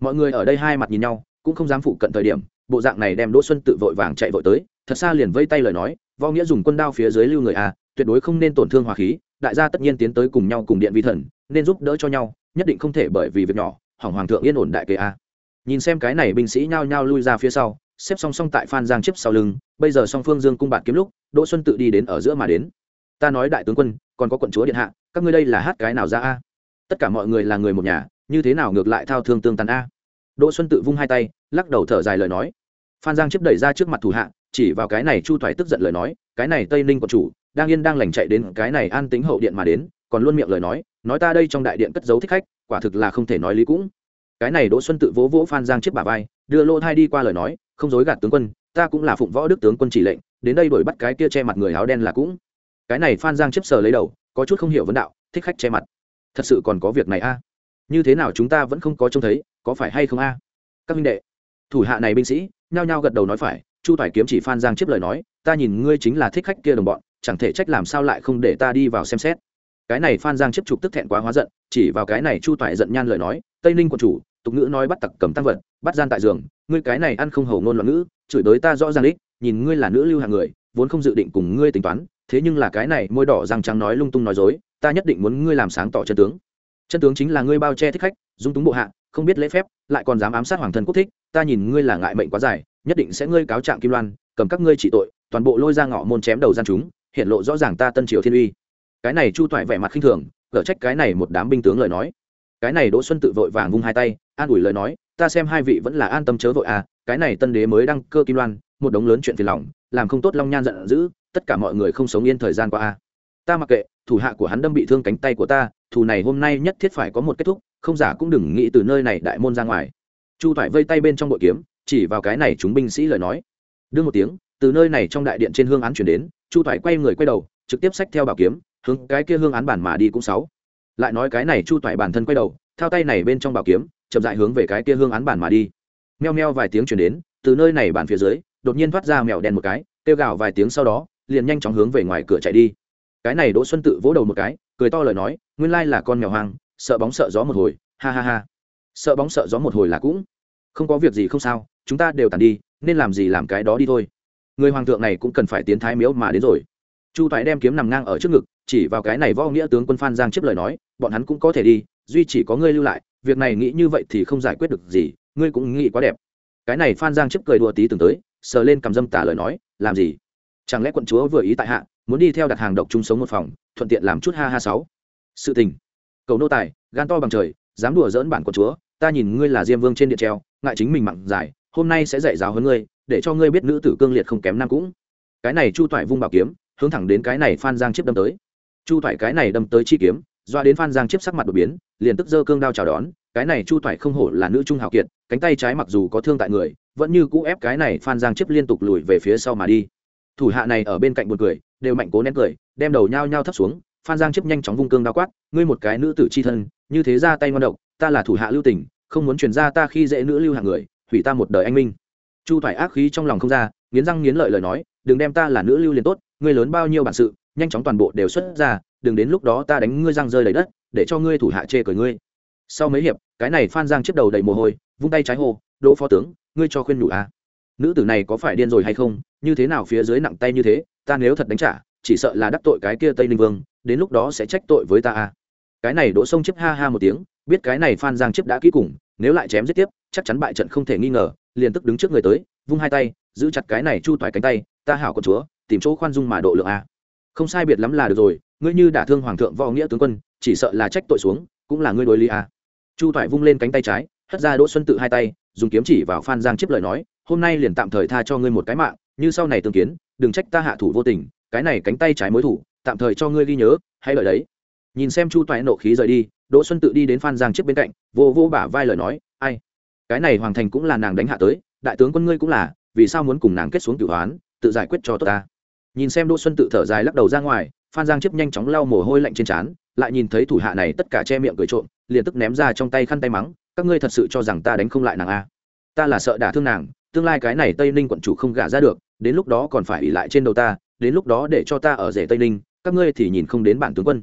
Mọi người ở đây hai mặt nhìn nhau, cũng không dám phụ cận thời điểm, bộ dạng này đem đỗ xuân tự vội vàng chạy vội tới, thật xa liền vây tay lời nói, võ nghĩa dùng quân đao phía dưới lưu người à tuyệt đối không nên tổn thương hòa khí, đại gia tất nhiên tiến tới cùng nhau cùng điện vi thần, nên giúp đỡ cho nhau, nhất định không thể bởi vì việc nhỏ, hỏng hoàng thượng yên ổn đại kế a. Nhìn xem cái này binh sĩ nhao nhao lui ra phía sau, xếp song song tại phan giang chiếp sau lưng, bây giờ song phương dương cung bạt kiếm lúc, đỗ xuân tự đi đến ở giữa mà đến. Ta nói đại tướng quân, còn có quận chúa điện hạ, các ngươi đây là hát cái nào ra a? Tất cả mọi người là người một nhà, như thế nào ngược lại thao thương tương tàn a? Đỗ xuân tự vung hai tay, lắc đầu thở dài lời nói. Phan giang chiếp đẩy ra trước mặt thủ hạ, chỉ vào cái này chu thoải tức giận lời nói, cái này tây ninh quận chủ đang yên đang lành chạy đến cái này an tính hậu điện mà đến, còn luôn miệng lời nói nói ta đây trong đại điện cất giấu thích khách, quả thực là không thể nói lý cũng. Cái này đỗ xuân tự vỗ vỗ phan giang chiếc bà vai, đưa lô thai đi qua lời nói, không dối gạt tướng quân, ta cũng là phụng võ đức tướng quân chỉ lệnh, đến đây đuổi bắt cái kia che mặt người áo đen là cũng. Cái này phan giang chiếc sờ lấy đầu, có chút không hiểu vấn đạo, thích khách che mặt. Thật sự còn có việc này a? Như thế nào chúng ta vẫn không có trông thấy, có phải hay không a? Các minh đệ, thủ hạ này binh sĩ, nhao nhao gật đầu nói phải, chu toại kiếm chỉ phan giang chiếc lời nói, ta nhìn ngươi chính là thích khách kia đồng bọn chẳng thể trách làm sao lại không để ta đi vào xem xét. Cái này phan giang chấp trục tức thẹn quá hóa giận, chỉ vào cái này chu toại giận nhan lời nói, tây ninh quận chủ, tục ngữ nói bắt tặc cầm tăng vật, bắt gian tại giường, ngươi cái này ăn không hầu ngôn loạn ngữ, chửi tới ta rõ ràng đích, nhìn ngươi là nữ lưu hàng người, vốn không dự định cùng ngươi tính toán, thế nhưng là cái này môi đỏ răng trắng nói lung tung nói dối, ta nhất định muốn ngươi làm sáng tỏ chân tướng. Chân tướng chính là ngươi bao che thích khách, dung túng bộ hạ, không biết lễ phép, lại còn dám ám sát hoàng thân quốc thích, ta nhìn ngươi là ngại mệnh quá dài, nhất định sẽ ngươi cáo trạng kim loan, cầm các ngươi trị tội, toàn bộ lôi ra ngọ môn chém đầu gian chúng hiện lộ rõ ràng ta tân triều thiên uy. Cái này chu toại vẻ mặt khinh thường gỡ trách cái này một đám binh tướng lời nói. Cái này đỗ xuân tự vội vàng vung hai tay, an ủi lời nói, ta xem hai vị vẫn là an tâm chớ vội à cái này tân đế mới đăng cơ kim loan, một đống lớn chuyện phiền lòng, làm không tốt long nhan giận dữ, tất cả mọi người không sống yên thời gian qua à. Ta mặc kệ, thủ hạ của hắn đâm bị thương cánh tay của ta thủ này hôm nay nhất thiết phải có một kết thúc, không giả cũng đừng nghĩ từ nơi này đại môn ra ngoài. Chu Toại vây tay bên trong bội kiếm, chỉ vào cái này chúng binh sĩ lời nói. Đương một tiếng từ nơi này trong đại điện trên hương án chuyển đến, chu thoại quay người quay đầu, trực tiếp xách theo bảo kiếm, hướng cái kia hương án bản mà đi cũng sáu. Lại nói cái này chu toại bản thân quay đầu, thao tay này bên trong bảo kiếm, chậm dại hướng về cái kia hương án bản mà đi. Meo meo vài tiếng chuyển đến, từ nơi này bản phía dưới, đột nhiên thoát ra mèo đen một cái, kêu gào vài tiếng sau đó, liền nhanh chóng hướng về ngoài cửa chạy đi. Cái này đỗ xuân tự vỗ đầu một cái, cười to lời nói, nguyên lai là con mèo hoang, sợ bóng sợ gió một hồi, ha ha ha. Sợ bóng sợ gió một hồi là cũng không có việc gì không sao, chúng ta đều tàn đi, nên làm gì làm cái đó đi thôi người hoàng thượng này cũng cần phải tiến thái miếu mà đến rồi. Chu toại đem kiếm nằm ngang ở trước ngực, chỉ vào cái này võ nghĩa tướng quân phan giang chấp lời nói, bọn hắn cũng có thể đi, duy chỉ có ngươi lưu lại, việc này nghĩ như vậy thì không giải quyết được gì, ngươi cũng nghĩ quá đẹp. Cái này phan giang chấp cười đùa tí từng tới, sờ lên cầm dâm tả lời nói, làm gì? Chẳng lẽ quận chúa vừa ý tại hạ, muốn đi theo đặt hàng độc chung sống một phòng, thuận tiện làm chút ha ha sáu? Sự tình. Cầu nô tài, gan to bằng trời, dám đùa dỡn bản quận chúa, ta nhìn ngươi là diêm vương trên điện treo, ngại chính mình mặn dài, hôm nay sẽ dạy giáo hơn ngươi để cho ngươi biết nữ tử cương liệt không kém nam cũng. Cái này chu toại vung bảo kiếm, hướng thẳng đến cái này phan giang chiếp đâm tới. Chu toại cái này đâm tới chi kiếm, doa đến phan giang chiếp sắc mặt đột biến, liền tức giơ cương đao chào đón, cái này chu toại không hổ là nữ trung hào kiệt, cánh tay trái mặc dù có thương tại người, vẫn như cũ ép cái này phan giang chiếp liên tục lùi về phía sau mà đi. Thủ hạ này ở bên cạnh một cười, đều mạnh cố nén cười, đem đầu nhao nhao thấp xuống, phan giang chiếp nhanh chóng vung cương đao quát, ngươi một cái nữ tử c h i thân, như thế ra tay ngon độc, ta là thủ hạ lưu tình, không muốn truyền ra ta khi dễ nữ lưu hạng người, hủy ta một đời anh minh chu thoại ác khí trong lòng không ra, nghiến răng nghiến lợi lời nói, đừng đem ta là nữ lưu liền tốt, ngươi lớn bao nhiêu bản sự, nhanh chóng toàn bộ đều xuất ra, đừng đến lúc đó ta đánh ngươi răng rơi đầy đất, để cho ngươi thủ hạ chê cười ngươi sau mấy hiệp, cái này phan giang chiếc đầu đầy mồ hôi, vung tay trái hồ đỗ phó tướng, ngươi cho khuyên nhủ à. nữ tử này có phải điên rồi hay không như thế nào phía dưới nặng tay như thế, ta nếu thật đánh trả, chỉ sợ là đắc tội cái kia tây ninh vương, đến lúc đó sẽ trách tội với ta à. cái này đỗ sông chiếc ha ha một tiếng biết cái này phan giang chiếp đã kỹ cùng, nếu lại chém giết tiếp, chắc chắn bại trận không thể nghi ngờ, liền tức đứng trước người tới, vung hai tay, giữ chặt cái này chu toại cánh tay, ta hảo con chúa, tìm chỗ khoan dung mà độ lượng a. Không sai biệt lắm là được rồi, ngươi như đả thương hoàng thượng võ nghĩa tướng quân, chỉ sợ là trách tội xuống, cũng là ngươi đối lý a. Chu toại vung lên cánh tay trái, hất ra đỗ xuân tự hai tay, dùng kiếm chỉ vào phan giang chiếp lời nói, hôm nay liền tạm thời tha cho ngươi một cái mạng, như sau này tương kiến, đừng trách ta hạ thủ vô tình, cái này cánh tay trái mối thủ, tạm thời cho ngươi ghi nhớ hay lời đấy. Nhìn xem chu toại nộ khí rời đi đỗ xuân tự đi đến phan giang chiếc bên cạnh, vô vô bả vai lời nói, ai, cái này hoàng thành cũng là nàng đánh hạ tới, đại tướng quân ngươi cũng là, vì sao muốn cùng nàng kết xuống cửu hoán, tự giải quyết cho tốt ta? Nhìn xem đỗ xuân tự thở dài lắc đầu ra ngoài, phan giang chiếc nhanh chóng lau mồ hôi lạnh trên trán, lại nhìn thấy thủ hạ này tất cả che miệng cười trộm, liền tức ném ra trong tay khăn tay mắng, các ngươi thật sự cho rằng ta đánh không lại nàng a ta là sợ đả thương nàng, tương lai cái này tây ninh quận chủ không gả ra được, đến lúc đó còn phải ỉ lại trên đầu ta, đến lúc đó để cho ta ở rể tây ninh, các ngươi thì nhìn không đến bản tướng quân.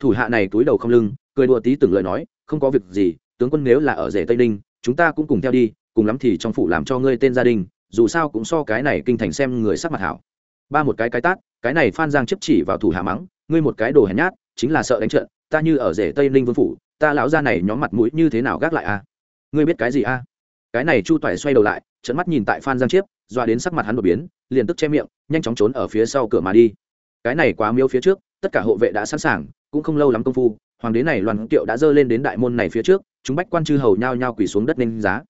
Thủ hạ này túi đầu không lưng cười đùa tí từng lời nói, không có việc gì, tướng quân nếu là ở rể tây ninh, chúng ta cũng cùng theo đi, cùng lắm thì trong phủ làm cho ngươi tên gia đình, dù sao cũng so cái này kinh thành xem người sắc mặt hảo. Ba một cái cái tát, cái này phan giang chấp chỉ vào thủ hạ mắng, ngươi một cái đồ hèn nhát, chính là sợ đánh trận, ta như ở rể tây ninh vương phủ, ta lão ra này nhóm mặt mũi như thế nào gác lại a? Ngươi biết cái gì a? Cái này chu toại xoay đầu lại trận mắt nhìn tại phan giang chiếp doa đến sắc mặt hắn đột biến, liền tức che miệng, nhanh chóng trốn ở phía sau cửa mà đi. Cái này quá miêu phía trước, tất cả hộ vệ đã sẵn sàng, cũng không lâu lắm công phu hoàng đế này loan kiệu đã dơ lên đến đại môn này phía trước, chúng bách quan chư hầu nhao nhao quỳ xuống đất nên giá.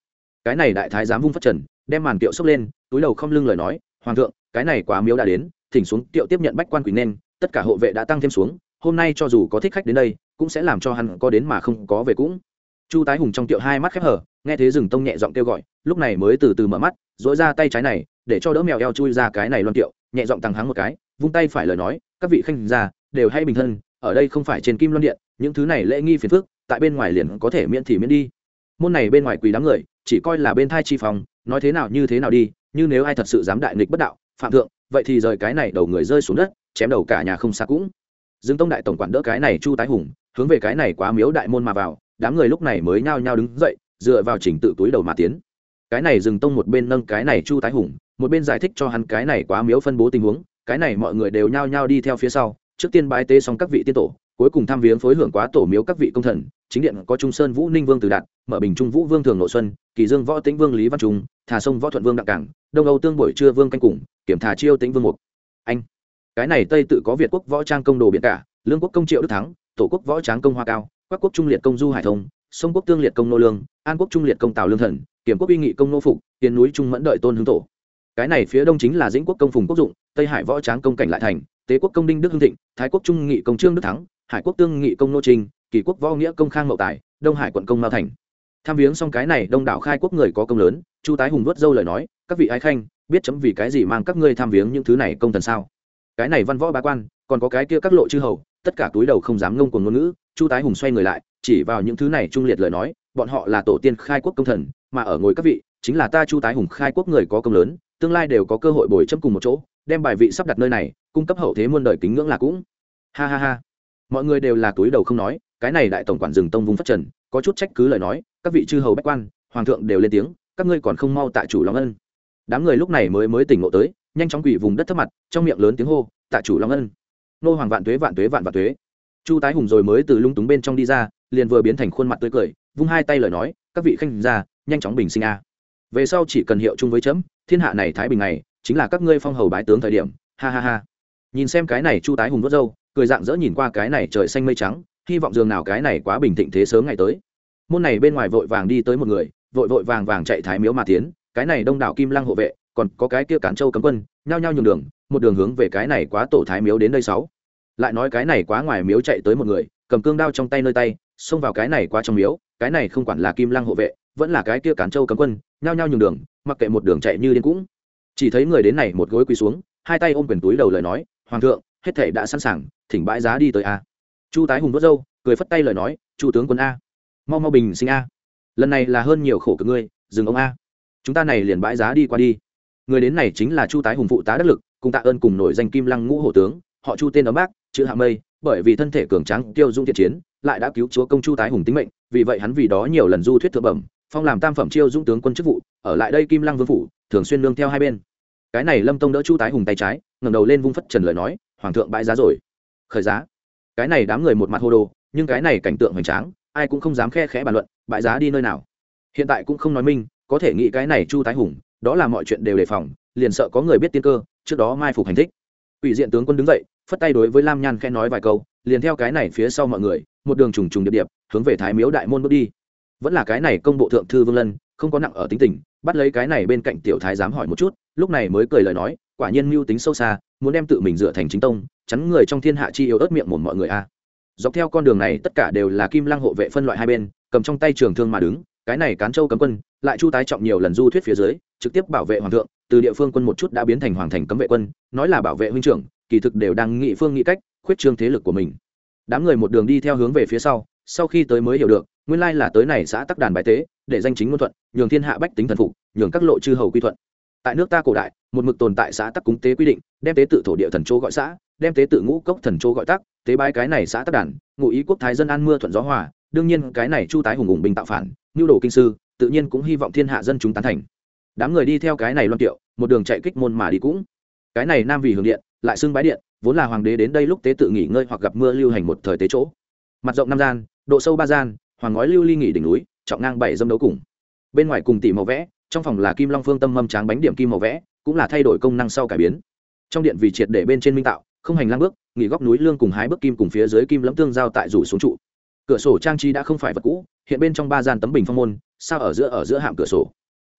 Cái này đại thái giám vung phát trần, đem màn kiệu xốc lên, túi đầu không lưng lời nói, hoàng thượng, cái này quá miếu đã đến, thỉnh xuống kiệu tiếp nhận bách quan quỳ nên, tất cả hộ vệ đã tăng thêm xuống, hôm nay cho dù có thích khách đến đây, cũng sẽ làm cho hắn có đến mà không có về cũng. Chu tái hùng trong tiệu hai mắt khép hở nghe thế rừng tông nhẹ giọng kêu gọi, lúc này mới từ từ mở mắt dỗi ra tay trái này, để cho đỡ mèo eo chui ra cái này loan tiệu nhẹ giọng tăng hắng một cái, vung tay phải lời nói, các vị khanh già đều hay bình thân ở đây không phải trên kim loan điện, những thứ này lễ nghi phiền phức, tại bên ngoài liền có thể miễn thì miễn đi. Môn này bên ngoài quỳ đám người, chỉ coi là bên thai chi phòng nói thế nào như thế nào đi, như nếu ai thật sự dám đại nghịch bất đạo, phạm thượng, vậy thì rời cái này đầu người rơi xuống đất, chém đầu cả nhà không xa cũng. Dương tông đại tổng quản đỡ cái này chu tái hùng, hướng về cái này quá miếu đại môn mà vào, đám người lúc này mới nhao nhao đứng dậy, dựa vào chỉnh tự túi đầu mà tiến. Cái này dừng tông một bên nâng cái này chu tái hùng, một bên giải thích cho hắn cái này quá miếu phân bố tình huống, cái này mọi người đều nhao nhao đi theo phía sau trước tiên bái tế xong các vị tiên tổ, cuối cùng tham viếng phối hưởng quá tổ miếu các vị công thần, chính điện có trung sơn vũ ninh vương từ đạt, mở bình trung vũ vương thường nội xuân, kỳ dương võ tĩnh vương lý văn trung, thà sông võ thuận vương đặng cảng, đông âu tương buổi trưa vương canh cùng, kiểm thà chiêu tĩnh vương mục. Anh. Cái này tây tự có việt quốc võ trang công đồ biển cả, lương quốc công triệu đức thắng, tổ quốc võ tráng công hoa cao các quốc trung liệt công du hải thông, sông quốc tương liệt công nô lương, an quốc trung liệt công tào lương thần, kiểm quốc uy nghị công nô phục tiền núi trung mẫn đợi tôn hưng tổ. Cái này phía đông chính là dĩnh quốc công phùng quốc dụng, tây hải võ tráng công cảnh lại thành tế quốc công đinh đức hưng thịnh thái quốc trung nghị công trương đức thắng hải quốc tương nghị công nô trình, kỳ quốc võ nghĩa công khang mậu tài đông hải quận công mao thành. Tham viếng xong cái này đông đảo khai quốc người có công lớn chu tái hùng vớt dâu lời nói các vị ái khanh biết chấm vì cái gì mang các ngươi tham viếng những thứ này công thần sao? Cái này văn võ bá quan còn có cái kia các lộ chư hầu tất cả túi đầu không dám ngông cuồng ngôn ngữ. Chu tái hùng xoay người lại chỉ vào những thứ này trung liệt lời nói bọn họ là tổ tiên khai quốc công thần mà ở ngồi các vị chính là ta chu tái hùng khai quốc người có công lớn tương lai đều có cơ hội bồi chấm cùng một chỗ đem bài vị sắp đặt nơi này, cung cấp hậu thế muôn đời kính ngưỡng là cũng. Ha ha ha. Mọi người đều là túi đầu không nói, cái này đại tổng quản rừng tông vung phát trần, có chút trách cứ lời nói, các vị chư hầu bách quan, hoàng thượng đều lên tiếng, các ngươi còn không mau tạ chủ long ân. Đám người lúc này mới mới tỉnh ngộ tới, nhanh chóng quỷ vùng đất thấp mặt, trong miệng lớn tiếng hô, tạ chủ long ân. Nô hoàng vạn tuế vạn tuế, vạn vạn tuế. Chu tái hùng rồi mới từ lung túng bên trong đi ra, liền vừa biến thành khuôn mặt tươi cười, vung hai tay lời nói, các vị khanh ra nhanh chóng bình sinh a. Về sau chỉ cần hiệu chung với chấm, thiên hạ này thái bình này chính là các ngươi phong hầu bái tướng thời điểm, ha ha ha. Nhìn xem cái này chu tái hùng vớt râu, cười dạng dỡ nhìn qua cái này trời xanh mây trắng, hy vọng dường nào cái này quá bình thịnh thế sớm ngày tới. Môn này bên ngoài vội vàng đi tới một người, vội vội vàng vàng chạy thái miếu mà tiến, cái này đông đảo kim lăng hộ vệ, còn có cái kia cản châu cấm quân, nhao nhao nhường đường, một đường hướng về cái này quá tổ thái miếu đến đây sáu. Lại nói cái này quá ngoài miếu chạy tới một người, cầm cương đao trong tay nơi tay, xông vào cái này qua trong miếu, cái này không quản là kim lăng hộ vệ, vẫn là cái kia cản châu cấm quân, nhao nhao nhường đường, mặc kệ một đường chạy như điên cũng chỉ thấy người đến này một gối quỳ xuống, hai tay ôm quyền túi đầu lời nói, hoàng thượng, hết thể đã sẵn sàng, thỉnh bãi giá đi tới a. Chu tái hùng vớt râu, cười phất tay lời nói, chu tướng quân a, mau mau bình sinh a. Lần này là hơn nhiều khổ cực ngươi, dừng ông a. Chúng ta này liền bãi giá đi qua đi. Người đến này chính là chu tái hùng phụ tá đắc lực, cùng tạ ơn cùng nổi danh kim lăng ngũ hổ tướng, họ chu tên ấm bác, chữ hạ mây, bởi vì thân thể cường tráng tiêu dung thiện chiến, lại đã cứu chúa công chu tái hùng tính mệnh, vì vậy hắn vì đó nhiều lần du thuyết thượng bẩm, phong làm tam phẩm chiêu dung tướng quân chức vụ, ở lại đây kim lăng vương phủ thường xuyên nương theo hai bên. Cái này lâm tông đỡ chu tái hùng tay trái, ngẩng đầu lên vung phất trần lời nói, hoàng thượng bãi giá rồi. Khởi giá. Cái này đám người một mặt hô đồ, nhưng cái này cảnh tượng hoành tráng, ai cũng không dám khe khẽ bàn luận, bãi giá đi nơi nào? Hiện tại cũng không nói minh, có thể nghĩ cái này chu tái hùng, đó là mọi chuyện đều đề phòng, liền sợ có người biết tiên cơ, trước đó mai phục hành thích. Ủy diện tướng quân đứng dậy, phất tay đối với lam nhan khẽ nói vài câu, liền theo cái này phía sau mọi người, một đường trùng trùng điệp điệp, hướng về thái miếu đại môn bước đi. Vẫn là cái này công bộ thượng thư vương lân không có nặng ở tính tình, bắt lấy cái này bên cạnh tiểu thái dám hỏi một chút, lúc này mới cười lời nói, quả nhiên mưu tính sâu xa, muốn đem tự mình dựa thành chính tông, chắn người trong thiên hạ chi yếu ớt miệng một mọi người a. Dọc theo con đường này, tất cả đều là kim lăng hộ vệ phân loại hai bên, cầm trong tay trường thương mà đứng, cái này cán châu cấm quân, lại chu tái trọng nhiều lần du thuyết phía dưới, trực tiếp bảo vệ hoàng thượng, từ địa phương quân một chút đã biến thành hoàng thành cấm vệ quân, nói là bảo vệ huynh trưởng, kỳ thực đều đang nghị phương nghị cách, khuyết trương thế lực của mình. Đám người một đường đi theo hướng về phía sau sau khi tới mới hiểu được, nguyên lai là tới này xã tắc đàn bài tế để danh chính ngôn thuận, nhường thiên hạ bách tính thần phục, nhường các lộ chư hầu quy thuận. Tại nước ta cổ đại, một mực tồn tại xã tắc cúng tế quy định, đem tế tự thổ địa thần châu gọi xã, đem tế tự ngũ cốc thần châu gọi tắc, tế bái cái này xã tắc đàn, ngụ ý quốc thái dân an mưa thuận gió hòa, đương nhiên cái này chu tái hùng hùng bình tạo phản, nhu đồ kinh sư, tự nhiên cũng hy vọng thiên hạ dân chúng tán thành. Đám người đi theo cái này loan tiệu, một đường chạy kích môn mà đi cũng. Cái này nam vì hưởng điện, lại xưng bái điện, vốn là hoàng đế đến đây lúc tế tự nghỉ ngơi hoặc gặp mưa lưu hành một thời tế chỗ. Mặt rộng năm gian, độ sâu ba gian, hoàng ngói lưu ly nghỉ đỉnh núi trọng ngang bảy dâm đấu cùng. Bên ngoài cùng tỷ màu vẽ, trong phòng là kim long phương tâm mâm tráng bánh điểm kim màu vẽ, cũng là thay đổi công năng sau cải biến. Trong điện vì triệt để bên trên minh tạo, không hành lang bước, nghỉ góc núi lương cùng hái bước kim cùng phía dưới kim lẫm tương giao tại rủ xuống trụ. Cửa sổ trang trí đã không phải vật cũ, hiện bên trong ba gian tấm bình phong môn, sao ở giữa ở giữa hạm cửa sổ.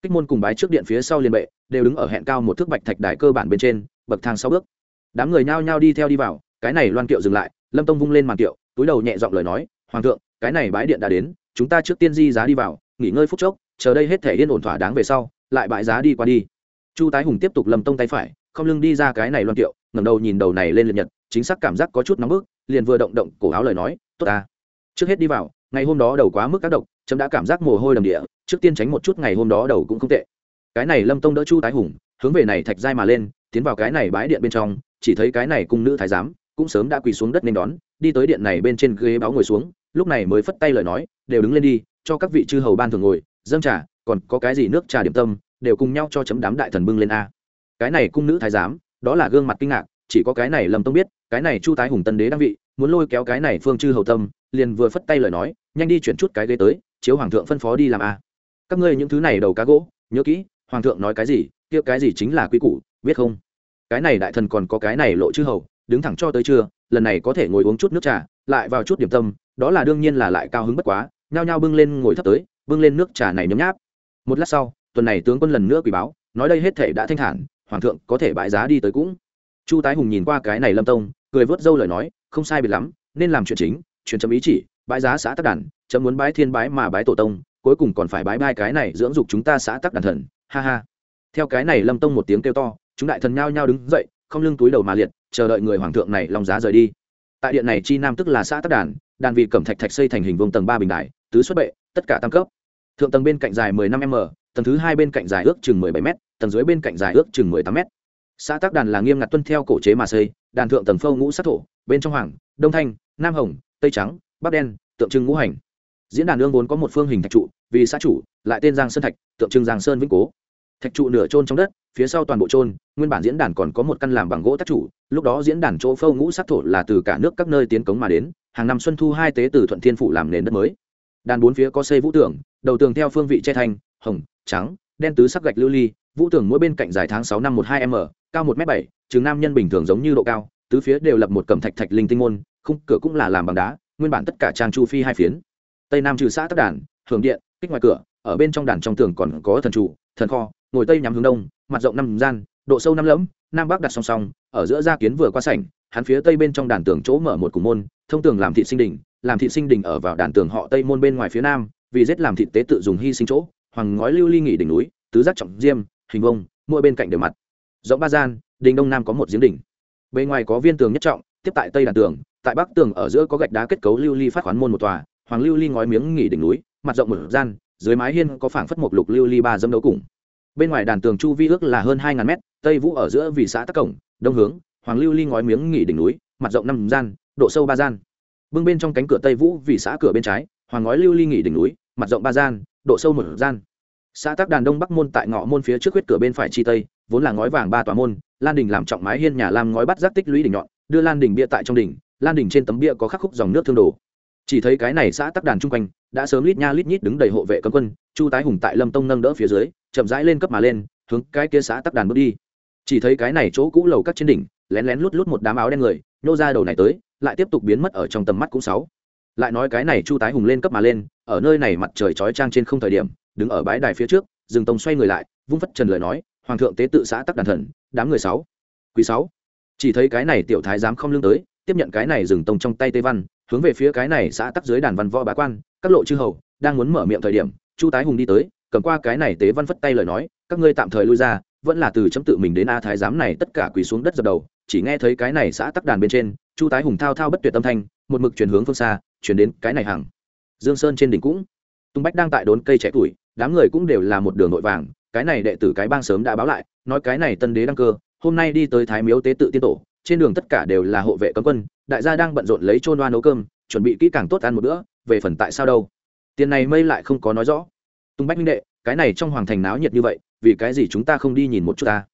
Kích môn cùng bái trước điện phía sau liền bệ, đều đứng ở hẹn cao một thước bạch thạch đài cơ bản bên trên, bậc thang sáu bước. Đám người nhao nhao đi theo đi vào, cái này loan kiệu dừng lại, lâm tông vung lên màn kiệu, túi đầu nhẹ giọng lời nói, hoàng thượng, cái này bái điện đã đến chúng ta trước tiên di giá đi vào, nghỉ ngơi phút chốc, chờ đây hết thể yên ổn thỏa đáng về sau, lại bãi giá đi qua đi. Chu tái hùng tiếp tục lâm tông tay phải, không lưng đi ra cái này loan kiệu ngẩng đầu nhìn đầu này lên liệt nhật, chính xác cảm giác có chút nóng bức, liền vừa động động cổ áo lời nói, tốt ta. Trước hết đi vào, ngày hôm đó đầu quá mức các độc chấm đã cảm giác mồ hôi đầm địa, trước tiên tránh một chút ngày hôm đó đầu cũng không tệ. Cái này lâm tông đỡ chu tái hùng, hướng về này thạch giai mà lên, tiến vào cái này bãi điện bên trong, chỉ thấy cái này cung nữ thái giám, cũng sớm đã quỳ xuống đất nên đón, đi tới điện này bên trên ghế báo ngồi xuống lúc này mới phất tay lời nói, đều đứng lên đi, cho các vị chư hầu ban thường ngồi, dâng trà, còn có cái gì nước trà điểm tâm, đều cùng nhau cho chấm đám đại thần bưng lên a. Cái này cung nữ thái giám, đó là gương mặt kinh ngạc, chỉ có cái này lâm tông biết, cái này chu tái hùng tân đế đang vị, muốn lôi kéo cái này phương chư hầu tâm, liền vừa phất tay lời nói, nhanh đi chuyển chút cái ghế tới, chiếu hoàng thượng phân phó đi làm a. Các ngươi những thứ này đầu cá gỗ, nhớ kỹ, hoàng thượng nói cái gì, kia cái gì chính là quy củ, biết không? Cái này đại thần còn có cái này lộ chư hầu, đứng thẳng cho tới trưa, lần này có thể ngồi uống chút nước trà, lại vào chút điểm tâm đó là đương nhiên là lại cao hứng bất quá, nhao nhao bưng lên ngồi thấp tới, bưng lên nước trà này nhấm nháp. Một lát sau, tuần này tướng quân lần nữa quỳ báo, nói đây hết thể đã thanh thản, hoàng thượng có thể bãi giá đi tới cũng. Chu tái hùng nhìn qua cái này lâm tông, cười vớt dâu lời nói, không sai biệt lắm, nên làm chuyện chính chuyện chấm ý chỉ, bãi giá xã tắc đàn, chấm muốn bãi thiên bái mà bái tổ tông, cuối cùng còn phải bãi bai cái này dưỡng dục chúng ta xã tắc đàn thần, ha ha. Theo cái này lâm tông một tiếng kêu to, chúng đại thần nhao nhao đứng dậy, không lưng túi đầu mà liệt, chờ đợi người hoàng thượng này lòng giá rời đi. Tại điện này chi nam tức là xã tắc đàn đàn vị cẩm thạch thạch xây thành hình vuông tầng ba bình đài, tứ xuất bệ, tất cả tam cấp. Thượng tầng bên cạnh dài mười năm m, tầng thứ hai bên cạnh dài ước chừng mười bảy m, tầng dưới bên cạnh dài ước chừng mười tám m. Xã tắc đàn là nghiêm ngặt tuân theo cổ chế mà xây, đàn thượng tầng phâu ngũ sát thổ, bên trong hoàng, đông thanh, nam hồng, tây trắng, bắc đen, tượng trưng ngũ hành. Diễn đàn ương vốn có một phương hình thạch trụ, vì xã chủ, lại tên giang sơn thạch, tượng trưng giang sơn vĩnh cố thạch trụ nửa trôn trong đất, phía sau toàn bộ trôn nguyên bản diễn đàn còn có một căn làm bằng gỗ tác chủ, lúc đó diễn đàn chỗ phâu ngũ sắc thổ là từ cả nước các nơi tiến cống mà đến, hàng năm xuân thu hai tế từ thuận thiên phủ làm nền đất mới. Đàn bốn phía có xây vũ tường, đầu tường theo phương vị che thanh, hồng, trắng, đen tứ sắc gạch lưu ly, vũ tường mỗi bên cạnh dài tháng sáu năm một hai m, cao một m bảy chừng nam nhân bình thường giống như độ cao, tứ phía đều lập một cẩm thạch thạch linh tinh môn, khung cửa cũng là làm bằng đá, nguyên bản tất cả trang chu phi hai phiến. Tây nam trừ xã tắc đàn, hưởng điện, kích ngoài cửa, ở bên trong đàn trong tường còn có thần trụ, thần kho ngồi tây nhắm hướng đông, mặt rộng năm gian, độ sâu năm lẫm, nam bắc đặt song song, ở giữa gia kiến vừa qua sảnh, hắn phía tây bên trong đàn tường chỗ mở một cùng môn, thông tường làm thị sinh đình làm thị sinh đình ở vào đàn tường họ tây môn bên ngoài phía nam, vì giết làm thị tế tự dùng hy sinh chỗ, hoàng ngói lưu ly nghỉ đỉnh núi, tứ giác trọng diêm, hình vông, mỗi bên cạnh đều mặt. Rộng ba gian đình đông nam có một giếng đỉnh. Bên ngoài có viên tường nhất trọng, tiếp tại tây đàn tường, tại bắc tường ở giữa có gạch đá kết cấu lưu ly phát khoán môn một tòa, hoàng lưu ly ngói miếng nghỉ đỉnh núi, mặt rộng một gian, dưới mái hiên có phảng phất một lục lưu ly ba dâm đấu cùng bên ngoài đàn tường chu vi ước là hơn hai ngàn mét, tây vũ ở giữa vì xã tắc cổng, đông hướng, hoàng lưu ly ngói miếng nghỉ đỉnh núi, mặt rộng năm gian, độ sâu ba gian. Bưng bên trong cánh cửa tây vũ vì xã cửa bên trái, hoàng ngói lưu ly nghỉ đỉnh núi, mặt rộng ba gian, độ sâu một gian. Xã tắc đàn đông bắc môn tại ngõ môn phía trước huyết cửa bên phải chi tây, vốn là ngói vàng ba tòa môn, lan đình làm trọng mái hiên nhà làm ngói bắt giác tích lũy đỉnh nhọn, đưa lan đình bia tại trong đỉnh, lan đình trên tấm bia có khắc khúc dòng nước thương đồ. Chỉ thấy cái này xã tắc đàn chung quanh, đã sớm lít nha lít nhít đứng đầy hộ vệ cấm quân, chu tái hùng tại lâm tông nâng đỡ phía dưới chậm rãi lên cấp mà lên, hướng cái kia xã tắc đàn bước đi. Chỉ thấy cái này chỗ cũ lầu các trên đỉnh, lén lén lút lút một đám áo đen người, nhô ra đầu này tới, lại tiếp tục biến mất ở trong tầm mắt cũng sáu. Lại nói cái này chu tái hùng lên cấp mà lên, ở nơi này mặt trời chói trang trên không thời điểm, đứng ở bãi đài phía trước, rừng tông xoay người lại, vung phất trần lời nói, hoàng thượng tế tự xã tắc đàn thần, đám người sáu. Quý sáu. Chỉ thấy cái này tiểu thái dám không lương tới, tiếp nhận cái này rừng tông trong tay tây văn, hướng về phía cái này xã tắc dưới đàn văn võ bá quan, các lộ chư hầu, đang muốn mở miệng thời điểm, chu tái hùng đi tới cầm qua cái này tế văn phất tay lời nói, các ngươi tạm thời lui ra, vẫn là từ chấm tự mình đến a thái giám này tất cả quỳ xuống đất dập đầu, chỉ nghe thấy cái này xã tắc đàn bên trên, chu tái hùng thao thao bất tuyệt âm thanh, một mực chuyển hướng phương xa, chuyển đến cái này hàng. Dương sơn trên đỉnh cũng, tung bách đang tại đốn cây trẻ tuổi, đám người cũng đều là một đường nội vàng, cái này đệ tử cái bang sớm đã báo lại, nói cái này tân đế đăng cơ, hôm nay đi tới thái miếu tế tự tiên tổ, trên đường tất cả đều là hộ vệ cấm quân, đại gia đang bận rộn lấy trôn đoa nấu cơm, chuẩn bị kỹ càng tốt ăn một bữa, về phần tại sao đâu. Tiền này mây lại không có nói rõ tung bách minh đệ, cái này trong hoàng thành náo nhiệt như vậy, vì cái gì chúng ta không đi nhìn một chút ta?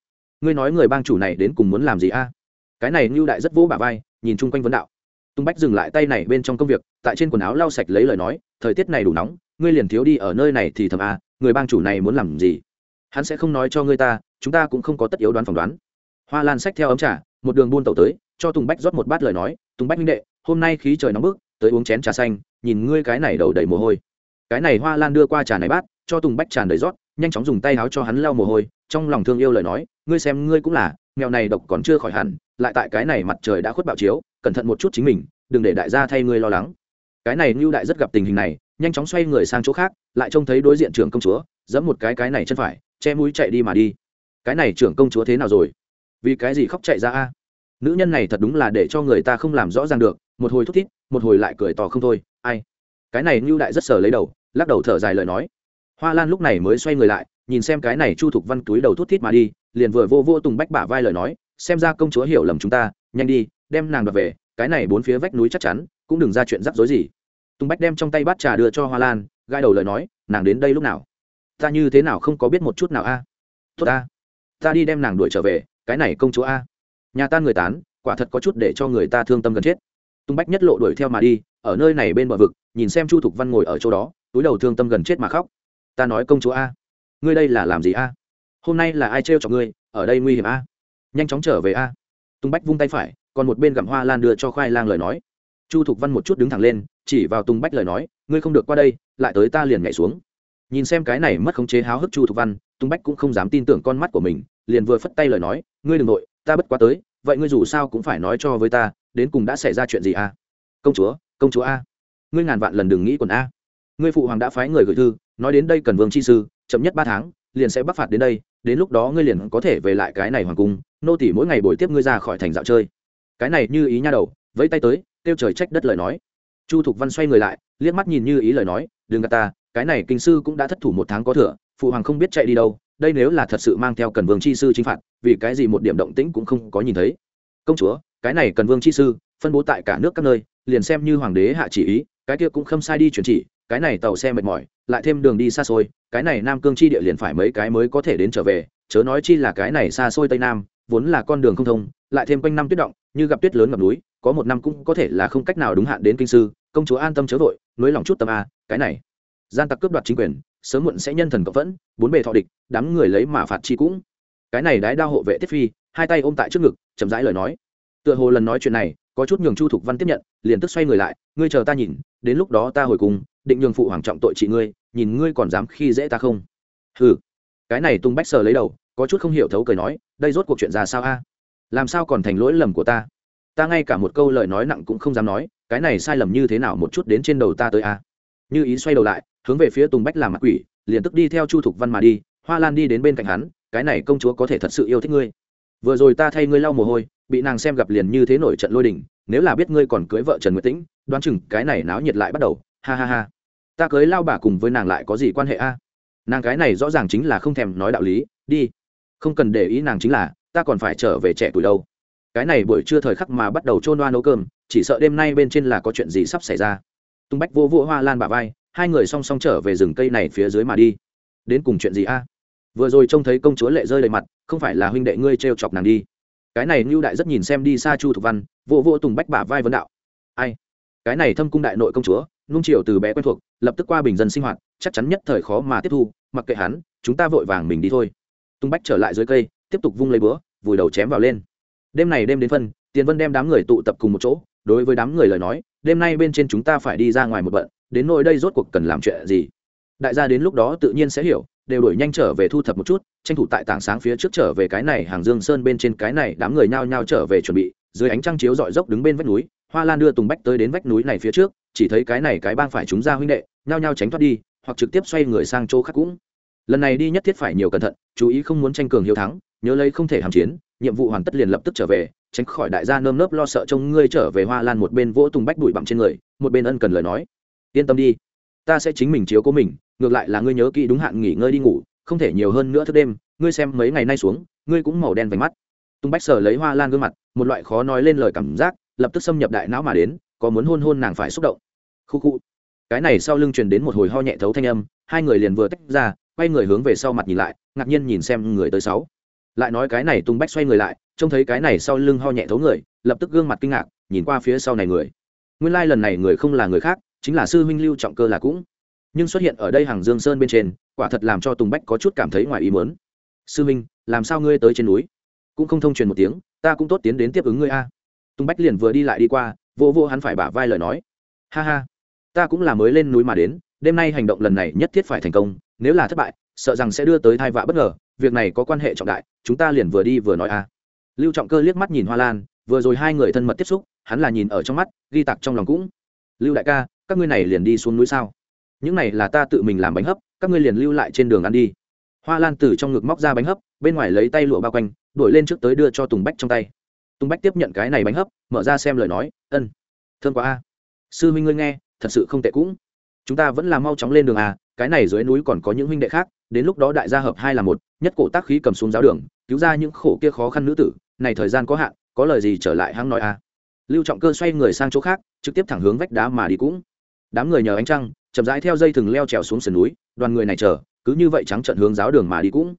Ngươi nói người bang chủ này đến cùng muốn làm gì a? Cái này ngưu đại rất vỗ bà vai, nhìn chung quanh vấn đạo. Tung bách dừng lại tay này bên trong công việc, tại trên quần áo lau sạch lấy lời nói, thời tiết này đủ nóng, ngươi liền thiếu đi ở nơi này thì thầm a, người bang chủ này muốn làm gì? Hắn sẽ không nói cho ngươi ta, chúng ta cũng không có tất yếu đoán phỏng đoán. Hoa lan sách theo ấm trà, một đường buôn tàu tới, cho tùng bách rót một bát lời nói, tùng bách minh đệ, hôm nay khí trời nóng bức, tới uống chén trà xanh, nhìn ngươi cái này đầu đầy mồ hôi cái này hoa lan đưa qua trà này bát, cho tùng bách tràn đầy rót, nhanh chóng dùng tay áo cho hắn lau mồ hôi, trong lòng thương yêu lời nói, ngươi xem, ngươi cũng là, mèo này độc còn chưa khỏi hẳn, lại tại cái này mặt trời đã khuất bạo chiếu, cẩn thận một chút chính mình, đừng để đại gia thay ngươi lo lắng. Cái này ngưu đại rất gặp tình hình này, nhanh chóng xoay người sang chỗ khác, lại trông thấy đối diện trưởng công chúa, giẫm một cái cái này chân phải, che mũi chạy đi mà đi. Cái này trưởng công chúa thế nào rồi? Vì cái gì khóc chạy ra a? Nữ nhân này thật đúng là để cho người ta không làm rõ ràng được, một hồi thúc thít, một hồi lại cười tỏ không thôi, ai? Cái này ngưu đại rất sờ lấy đầu, lắc đầu thở dài lời nói. Hoa lan lúc này mới xoay người lại, nhìn xem cái này chu thục văn túi đầu thút thít mà đi, liền vừa vô vô tùng bách bả vai lời nói, xem ra công chúa hiểu lầm chúng ta, nhanh đi, đem nàng đập về, cái này bốn phía vách núi chắc chắn, cũng đừng ra chuyện rắc rối gì. Tùng bách đem trong tay bát trà đưa cho hoa lan gai đầu lời nói, nàng đến đây lúc nào? Ta như thế nào không có biết một chút nào a? Tốt a ta đi đem nàng đuổi trở về, cái này công chúa a. Nhà ta người tán, quả thật có chút để cho người ta thương tâm gần chết. Tung bách nhất lộ đuổi theo mà đi ở nơi này bên bờ vực, nhìn xem chu thục văn ngồi ở chỗ đó, túi đầu thương tâm gần chết mà khóc. Ta nói công chúa a. Ngươi đây là làm gì a? Hôm nay là ai trêu cho ngươi? Ở đây nguy hiểm a. Nhanh chóng trở về a. Tung bách vung tay phải, còn một bên gặm hoa lan đưa cho khoai lang lời nói. Chu thục văn một chút đứng thẳng lên, chỉ vào tung bách lời nói, ngươi không được qua đây, lại tới ta liền nhảy xuống. Nhìn xem cái này mất khống chế háo hức chu thục văn, tung bách cũng không dám tin tưởng con mắt của mình, liền vừa phất tay lời nói, ngươi đ ừ n g nội ta bất quá tới, vậy ngươi dù sao cũng phải nói cho với ta, đến cùng đã xảy ra chuyện gì à công chúa công chúa a, ngươi ngàn vạn lần đừng nghĩ quần a. Ngươi phụ hoàng đã phái người gửi thư, nói đến đây cần vương chi sư, chậm nhất ba tháng, liền sẽ bắc phạt đến đây, đến lúc đó ngươi liền có thể về lại cái này hoàng cung, nô tỷ mỗi ngày buổi tiếp ngươi ra khỏi thành dạo chơi. Cái này như ý nha đầu, vẫy tay tới, kêu trời trách đất lời nói. Chu thục văn xoay người lại, liếc mắt nhìn như ý lời nói, đừng gạt ta, cái này kinh sư cũng đã thất thủ một tháng có thừa, phụ hoàng không biết chạy đi đâu, đây nếu là thật sự mang theo cần vương chi sư chính phạt, vì cái gì một điểm động tĩnh cũng không có nhìn thấy. Công chúa, cái này cần vương chi sư, phân bố tại cả nước các nơi liền xem như hoàng đế hạ chỉ ý, cái kia cũng không sai đi chuyển chỉ, cái này tàu xe mệt mỏi, lại thêm đường đi xa xôi, cái này nam cương chi địa liền phải mấy cái mới có thể đến trở về, chớ nói chi là cái này xa xôi tây nam, vốn là con đường không thông, lại thêm quanh năm tuyết động, như gặp tuyết lớn ngập núi, có một năm cũng có thể là không cách nào đúng hạn đến kinh sư, công chúa an tâm chớ vội, nới lòng chút tâm a, cái này. Gian tặc cướp đoạt chính quyền, sớm muộn sẽ nhân thần cộng vẫn, bốn bề thọ địch, đám người lấy mà phạt chi cũng. Cái này đái đao hộ vệ tiết phi, hai tay ôm tại trước ngực, chậm rãi lời nói tựa hồ lần nói chuyện này, có chút nhường chu thục văn tiếp nhận, liền tức xoay người lại, ngươi chờ ta nhìn, đến lúc đó ta hồi cùng, định nhường phụ hoàng trọng tội trị ngươi, nhìn ngươi còn dám khi dễ ta không? Ừ cái này tung bách sờ lấy đầu, có chút không hiểu thấu cười nói, đây rốt cuộc chuyện ra sao a? Làm sao còn thành lỗi lầm của ta? Ta ngay cả một câu lời nói nặng cũng không dám nói, cái này sai lầm như thế nào một chút đến trên đầu ta tới a? Như ý xoay đầu lại, hướng về phía tùng bách làm mặt quỷ, liền tức đi theo chu thục văn mà đi, hoa lan đi đến bên cạnh hắn, cái này công chúa có thể thật sự yêu thích ngươi. Vừa rồi ta thay ngươi lau mồ hôi bị nàng xem gặp liền như thế nổi trận lôi đình, nếu là biết ngươi còn cưới vợ trần nguyệt tĩnh, đoán chừng cái này náo nhiệt lại bắt đầu, ha ha ha. Ta cưới lao bà cùng với nàng lại có gì quan hệ a? Nàng cái này rõ ràng chính là không thèm nói đạo lý, đi. Không cần để ý nàng chính là, ta còn phải trở về trẻ tuổi đâu. Cái này buổi trưa thời khắc mà bắt đầu trôn đoa nấu cơm, chỉ sợ đêm nay bên trên là có chuyện gì sắp xảy ra. Tung bách vô vô hoa lan bà vai, hai người song song trở về rừng cây này phía dưới mà đi. Đến cùng chuyện gì a? Vừa rồi trông thấy công chúa lệ rơi đầy mặt, không phải là huynh đệ ngươi t chọc nàng đi cái này ngưu đại rất nhìn xem đi xa chu thục văn, vô vô tùng bách bả vai vấn đạo. Ai? Cái này thâm cung đại nội công chúa, nung triều từ bé quen thuộc, lập tức qua bình dân sinh hoạt, chắc chắn nhất thời khó mà tiếp thu, mặc kệ hắn, chúng ta vội vàng mình đi thôi. Tung bách trở lại dưới cây, tiếp tục vung lấy búa, vùi đầu chém vào lên. Đêm này đêm đến phân, tiền vân đem đám người tụ tập cùng một chỗ, đối với đám người lời nói, đêm nay bên trên chúng ta phải đi ra ngoài một bận, đến nỗi đây rốt cuộc cần làm chuyện gì? Đại gia đến lúc đó tự nhiên sẽ hiểu đều đổi nhanh trở về thu thập một chút, tranh thủ tại tảng sáng phía trước trở về cái này hàng dương sơn bên trên cái này đám người nhao nhao trở về chuẩn bị, dưới ánh trăng chiếu dọi dốc đứng bên vách núi, hoa lan đưa tùng bách tới đến vách núi này phía trước, chỉ thấy cái này cái bang phải chúng ra huynh đệ, nhao nhao tránh thoát đi, hoặc trực tiếp xoay người sang chỗ khác cũng. Lần này đi nhất thiết phải nhiều cẩn thận, chú ý không muốn tranh cường hiếu thắng, nhớ lấy không thể hàm chiến, nhiệm vụ hoàn tất liền lập tức trở về, tránh khỏi đại gia nơm nớp lo sợ trông ngươi trở về hoa lan một bên vỗ tùng bách bụi bặm trên người, một bên ân cần lời nói. Yên tâm đi, ta sẽ chính mình chiếu cố mình ngược lại là ngươi nhớ kỹ đúng hạn nghỉ ngơi đi ngủ, không thể nhiều hơn nữa thức đêm, ngươi xem mấy ngày nay xuống, ngươi cũng màu đen vành mắt. Tung bách sờ lấy hoa lan gương mặt, một loại khó nói lên lời cảm giác, lập tức xâm nhập đại não mà đến, có muốn hôn hôn nàng phải xúc động. Khu khu. Cái này sau lưng truyền đến một hồi ho nhẹ thấu thanh âm, hai người liền vừa tách ra, quay người hướng về sau mặt nhìn lại, ngạc nhiên nhìn xem người tới sáu. Lại nói cái này tung bách xoay người lại, trông thấy cái này sau lưng ho nhẹ thấu người, lập tức gương mặt kinh ngạc, nhìn qua phía sau này người. Nguyên lai lần này người không là người khác, chính là sư huynh lưu trọng cơ là cũng nhưng xuất hiện ở đây hàng dương sơn bên trên, quả thật làm cho tùng bách có chút cảm thấy ngoài ý mớn sư minh, làm sao ngươi tới trên núi? Cũng không thông truyền một tiếng, ta cũng tốt tiến đến tiếp ứng ngươi a. Tùng bách liền vừa đi lại đi qua, vô vô hắn phải bả vai lời nói. Ha ha, ta cũng là mới lên núi mà đến, đêm nay hành động lần này nhất thiết phải thành công, nếu là thất bại, sợ rằng sẽ đưa tới thai vạ bất ngờ, việc này có quan hệ trọng đại, chúng ta liền vừa đi vừa nói a. Lưu trọng cơ liếc mắt nhìn hoa lan, vừa rồi hai người thân mật tiếp xúc, hắn là nhìn ở trong mắt, ghi tặc trong lòng cũng. Lưu đại ca, các ngươi này liền đi xuống núi sao? Những này là ta tự mình làm bánh hấp, các ngươi liền lưu lại trên đường ăn đi. Hoa lan từ trong ngực móc ra bánh hấp, bên ngoài lấy tay lụa bao quanh đổi lên trước tới đưa cho tùng bách trong tay. Tùng bách tiếp nhận cái này bánh hấp, mở ra xem lời nói, ân thương quá a. Sư huynh ngươi nghe, thật sự không tệ cũng. Chúng ta vẫn là mau chóng lên đường à cái này dưới núi còn có những huynh đệ khác, đến lúc đó đại gia hợp hai là một, nhất cổ tác khí cầm xuống giáo đường, cứu ra những khổ kia khó khăn nữ tử, này thời gian có hạn, có lời gì trở lại hắn nói à? Lưu trọng cơ xoay người sang chỗ khác, trực tiếp thẳng hướng vách đá mà đi cũng. Đám người nhờ ánh trăng chậm rãi theo dây thừng leo trèo xuống sườn núi, đoàn người này chờ, cứ như vậy trắng trận hướng giáo đường mà đi cũng.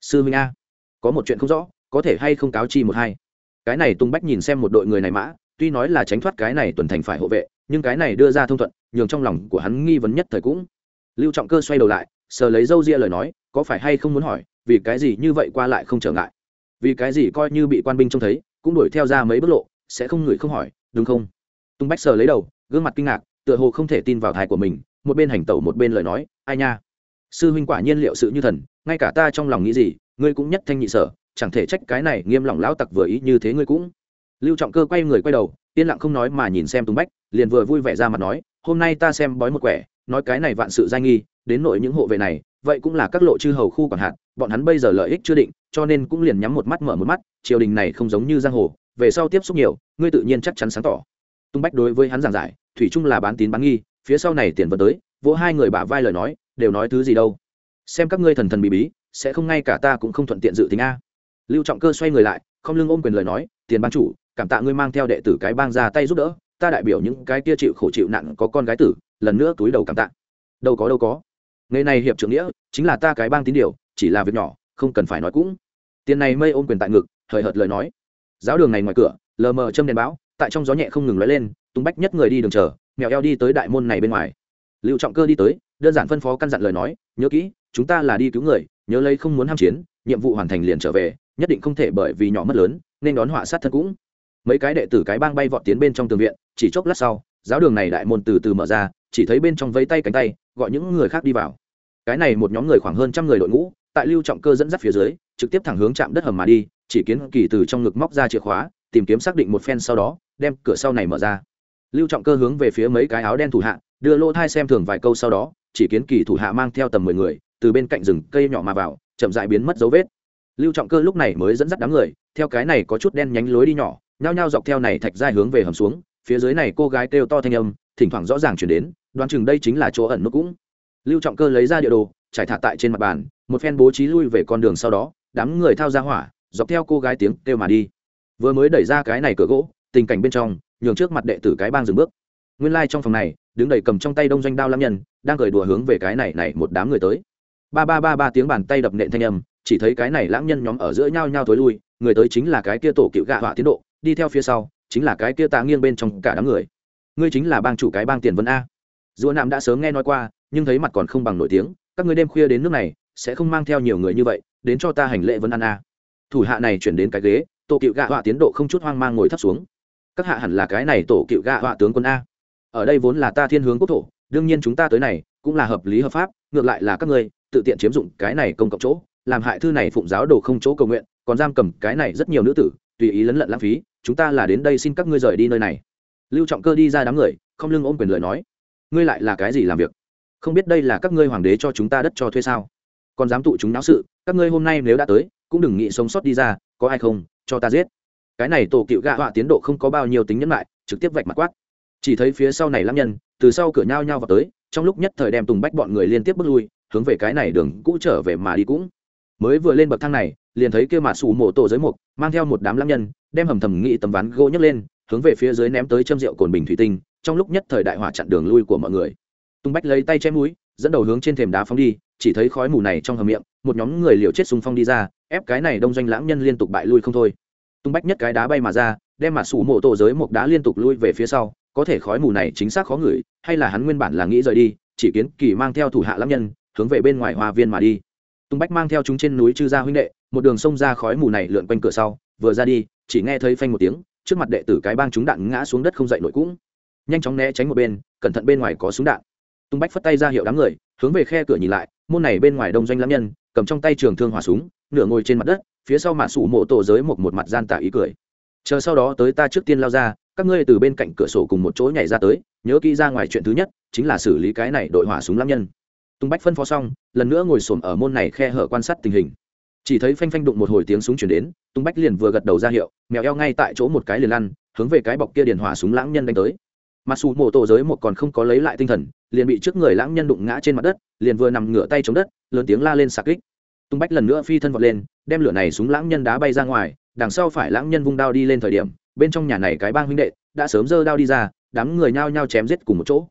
Sư minh a, có một chuyện không rõ, có thể hay không cáo chi một hai. Cái này tung bách nhìn xem một đội người này mã, tuy nói là tránh thoát cái này tuần thành phải hộ vệ, nhưng cái này đưa ra thông thuận, nhường trong lòng của hắn nghi vấn nhất thời cũng. Lưu trọng cơ xoay đầu lại, sờ lấy dâu ria lời nói, có phải hay không muốn hỏi, vì cái gì như vậy qua lại không trở ngại? Vì cái gì coi như bị quan binh trông thấy, cũng đuổi theo ra mấy bước lộ, sẽ không ngửi không hỏi, đúng không? Tung bách sờ lấy đầu, gương mặt kinh ngạc, tựa hồ không thể tin vào thai của mình một bên hành tẩu một bên lời nói, ai nha? Sư huynh quả nhiên liệu sự như thần, ngay cả ta trong lòng nghĩ gì, ngươi cũng nhất thanh nhị sở, chẳng thể trách cái này nghiêm lòng lão tặc vừa ý như thế ngươi cũng. Lưu trọng cơ quay người quay đầu, yên lặng không nói mà nhìn xem tung bách, liền vừa vui vẻ ra mặt nói, hôm nay ta xem bói một quẻ, nói cái này vạn sự danh nghi, đến nội những hộ vệ này, vậy cũng là các lộ chư hầu khu quản hạt bọn hắn bây giờ lợi ích chưa định, cho nên cũng liền nhắm một mắt mở một mắt, triều đình này không giống như giang hồ, về sau tiếp xúc nhiều, ngươi tự nhiên chắc chắn sáng tỏ. Tung bách đối với hắn giảng giải, thủy chung là bán tín bán nghi phía sau này tiền vật tới, vỗ hai người bả vai lời nói, đều nói thứ gì đâu. Xem các ngươi thần thần bí bí, sẽ không ngay cả ta cũng không thuận tiện dự tính a. Lưu trọng cơ xoay người lại, không lưng ôm quyền lời nói, tiền ban chủ, cảm tạ ngươi mang theo đệ tử cái bang ra tay giúp đỡ, ta đại biểu những cái kia chịu khổ chịu nặng có con gái tử, lần nữa túi đầu cảm tạ. Đâu có đâu có. Ngày này hiệp trưởng nghĩa, chính là ta cái bang tín điều, chỉ là việc nhỏ, không cần phải nói cũng. Tiền này mây ôm quyền tại ngực, hời hợt lời nói. Giáo đường này ngoài cửa, lờ mờ châm đèn báo, tại trong gió nhẹ không ngừng lóe lên, tung bách nhất người đi đường chờ mèo eo đi tới đại môn này bên ngoài. Lưu trọng cơ đi tới, đơn giản phân phó căn dặn lời nói, nhớ kỹ, chúng ta là đi cứu người, nhớ lấy không muốn ham chiến, nhiệm vụ hoàn thành liền trở về, nhất định không thể bởi vì nhỏ mất lớn, nên đón họa sát thân cũng. Mấy cái đệ tử cái bang bay vọt tiến bên trong tường viện, chỉ chốc lát sau, giáo đường này đại môn từ từ mở ra, chỉ thấy bên trong vây tay cánh tay, gọi những người khác đi vào. Cái này một nhóm người khoảng hơn trăm người đội ngũ, tại lưu trọng cơ dẫn dắt phía dưới, trực tiếp thẳng hướng chạm đất hầm mà đi, chỉ kiến kỳ từ trong ngực móc ra chìa khóa, tìm kiếm xác định một phen sau đó, đem cửa sau này mở ra lưu trọng cơ hướng về phía mấy cái áo đen thủ hạ, đưa lỗ thai xem thường vài câu sau đó, chỉ kiến kỳ thủ hạ mang theo tầm mười người, từ bên cạnh rừng cây nhỏ mà vào, chậm dại biến mất dấu vết. Lưu trọng cơ lúc này mới dẫn dắt đám người, theo cái này có chút đen nhánh lối đi nhỏ, nhao nhao dọc theo này thạch dài hướng về hầm xuống, phía dưới này cô gái kêu to thanh âm, thỉnh thoảng rõ ràng chuyển đến, đoán chừng đây chính là chỗ ẩn nút cũng. Lưu trọng cơ lấy ra địa đồ, trải thả tại trên mặt bàn, một phen bố trí lui về con đường sau đó, đám người thao ra hỏa, dọc theo cô gái tiếng kêu mà đi. Vừa mới đẩy ra cái này cửa gỗ, tình cảnh bên trong nhường trước mặt đệ tử cái bang dừng bước. Nguyên lai、like、trong phòng này, đứng đầy cầm trong tay đông doanh đao lam nhân, đang cười đùa hướng về cái này này một đám người tới. Ba ba ba ba tiếng bàn tay đập nện thanh âm, chỉ thấy cái này lãng nhân nhóm ở giữa nhau nhau tối lui, người tới chính là cái kia tổ cựu gạ họa tiến độ, đi theo phía sau, chính là cái kia tạ nghiêng bên trong cả đám người. Ngươi chính là bang chủ cái bang tiền vân a. Dùa nạm đã sớm nghe nói qua, nhưng thấy mặt còn không bằng nổi tiếng, các ngươi đêm khuya đến nước này, sẽ không mang theo nhiều người như vậy, đến cho ta hành lễ vân ăn a. Thủ hạ này chuyển đến cái ghế, tổ cựu gạ họa tiến độ không chút hoang mang ngồi thấp xuống các hạ hẳn là cái này tổ cựu gạ họa tướng quân a. Ở đây vốn là ta thiên hướng quốc thổ, đương nhiên chúng ta tới này cũng là hợp lý hợp pháp, ngược lại là các ngươi tự tiện chiếm dụng cái này công cộng chỗ, làm hại thư này phụng giáo đồ không chỗ cầu nguyện, còn giam cầm cái này rất nhiều nữ tử, tùy ý lấn lận lãng phí, chúng ta là đến đây xin các ngươi rời đi nơi này. Lưu trọng cơ đi ra đám người, không lưng ôm quyền lời nói. Ngươi lại là cái gì làm việc? Không biết đây là các ngươi hoàng đế cho chúng ta đất cho thuê sao? Còn dám tụ chúng náo sự, các ngươi hôm nay nếu đã tới, cũng đừng nghĩ sống sót đi ra, có ai không, cho ta giết cái này tổ cựu gạ họa tiến độ không có bao nhiêu tính nhẫn lại, trực tiếp vạch mặt quát. Chỉ thấy phía sau này lam nhân, từ sau cửa nhao nhao vào tới, trong lúc nhất thời đem tùng bách bọn người liên tiếp bước lui, hướng về cái này đường cũ trở về mà đi cũng. Mới vừa lên bậc thang này, liền thấy kia mà sủ mộ tổ giới mục, mang theo một đám lam nhân, đem hầm thầm nghĩ tấm ván gỗ nhấc lên, hướng về phía dưới ném tới châm rượu cồn bình thủy tinh, trong lúc nhất thời đại hỏa chặn đường lui của mọi người. Tung bách lấy tay che mũi, dẫn đầu hướng trên thềm đá phóng đi, chỉ thấy khói mù này trong hầm miệng, một nhóm người liều chết xung phong đi ra, ép cái này đông doanh lãng nhân liên tục bại lui không thôi tung bách nhất cái đá bay mà ra, đem mặt sủ mộ tổ giới một đá liên tục lui về phía sau, có thể khói mù này chính xác khó ngửi, hay là hắn nguyên bản là nghĩ rời đi, chỉ kiến kỳ mang theo thủ hạ lâm nhân, hướng về bên ngoài hoa viên mà đi. Tung bách mang theo chúng trên núi chư gia huynh đệ, một đường sông ra khói mù này lượn quanh cửa sau, vừa ra đi, chỉ nghe thấy phanh một tiếng, trước mặt đệ tử cái bang chúng đạn ngã xuống đất không dậy nổi cũng. Nhanh chóng né tránh một bên, cẩn thận bên ngoài có súng đạn. Tung bách phất tay ra hiệu đám người, hướng về khe cửa nhìn lại, môn này bên ngoài đông doanh lâm nhân, cầm trong tay trường thương hỏa súng, nửa ngồi trên mặt đất phía sau mạ sủ mộ tổ giới một một mặt gian tả ý cười. Chờ sau đó tới ta trước tiên lao ra, các ngươi từ bên cạnh cửa sổ cùng một chỗ nhảy ra tới, nhớ kỹ ra ngoài chuyện thứ nhất, chính là xử lý cái này đội hỏa súng lam nhân. Tung bách phân phó xong, lần nữa ngồi xổm ở môn này khe hở quan sát tình hình. Chỉ thấy phanh phanh đụng một hồi tiếng súng chuyển đến, tung bách liền vừa gật đầu ra hiệu, mèo eo ngay tại chỗ một cái liền lăn, hướng về cái bọc kia điền hỏa súng lãng nhân đánh tới. Mặc dù mổ tổ giới một còn không có lấy lại tinh thần, liền bị trước người lãng nhân đụng ngã trên mặt đất, liền vừa nằm ngửa tay chống đất, lớn tiếng la lên xà kích tung bách lần nữa phi thân vọt lên, đem lửa này súng lãng nhân đá bay ra ngoài, đằng sau phải lãng nhân vung đao đi lên thời điểm, bên trong nhà này cái bang huynh đệ đã sớm giơ đao đi ra, đám người nhao nhao chém giết cùng một chỗ.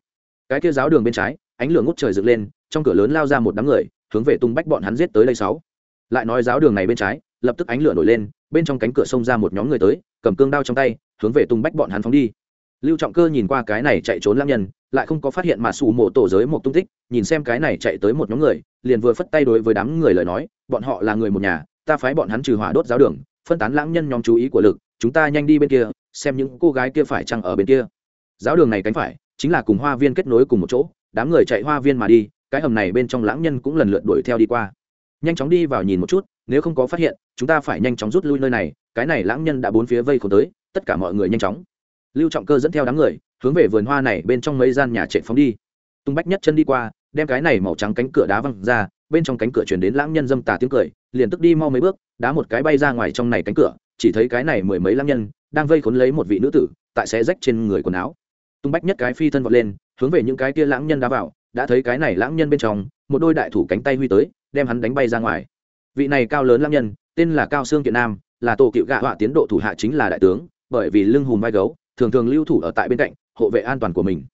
Cái kia giáo đường bên trái, ánh lửa ngút trời dựng lên, trong cửa lớn lao ra một đám người, hướng về tung bách bọn hắn giết tới đây sáu. Lại nói giáo đường này bên trái, lập tức ánh lửa nổi lên, bên trong cánh cửa xông ra một nhóm người tới, cầm cương đao trong tay, hướng về tung bách bọn hắn phóng đi lưu trọng cơ nhìn qua cái này chạy trốn lam nhân, lại không có phát hiện mà xù mộ tổ giới một tung tích, nhìn xem cái này chạy tới một nhóm người, liền vừa phất tay đối với đám người lời nói, bọn họ là người một nhà, ta phái bọn hắn trừ hỏa đốt giáo đường, phân tán lãng nhân nhóm chú ý của lực, chúng ta nhanh đi bên kia, xem những cô gái kia phải chăng ở bên kia. Giáo đường này cánh phải, chính là cùng hoa viên kết nối cùng một chỗ, đám người chạy hoa viên mà đi, cái hầm này bên trong lãng nhân cũng lần lượt đuổi theo đi qua. Nhanh chóng đi vào nhìn một chút, nếu không có phát hiện, chúng ta phải nhanh chóng rút lui nơi này, cái này lãng nhân đã bốn phía vây khổ tới, tất cả mọi người nhanh chóng lưu trọng cơ dẫn theo đám người, hướng về vườn hoa này bên trong mấy gian nhà trệ phóng đi. Tung bách nhất chân đi qua, đem cái này màu trắng cánh cửa đá văng ra, bên trong cánh cửa chuyển đến lãng nhân dâm tà tiếng cười, liền tức đi mau mấy bước, đá một cái bay ra ngoài trong này cánh cửa, chỉ thấy cái này mười mấy lãng nhân, đang vây khốn lấy một vị nữ tử, tại xé rách trên người quần áo. Tung bách nhất cái phi thân vọt lên, hướng về những cái kia lãng nhân đá vào, đã thấy cái này lãng nhân bên trong, một đôi đại thủ cánh tay huy tới, đem hắn đánh bay ra ngoài. Vị này cao lớn lãng nhân, tên là cao sương kiện nam, là tổ cựu gạ họa tiến độ thủ hạ chính là đại tướng, bởi vì lưng hùm vai gấu thường thường lưu thủ ở tại bên cạnh, hộ vệ an toàn của mình.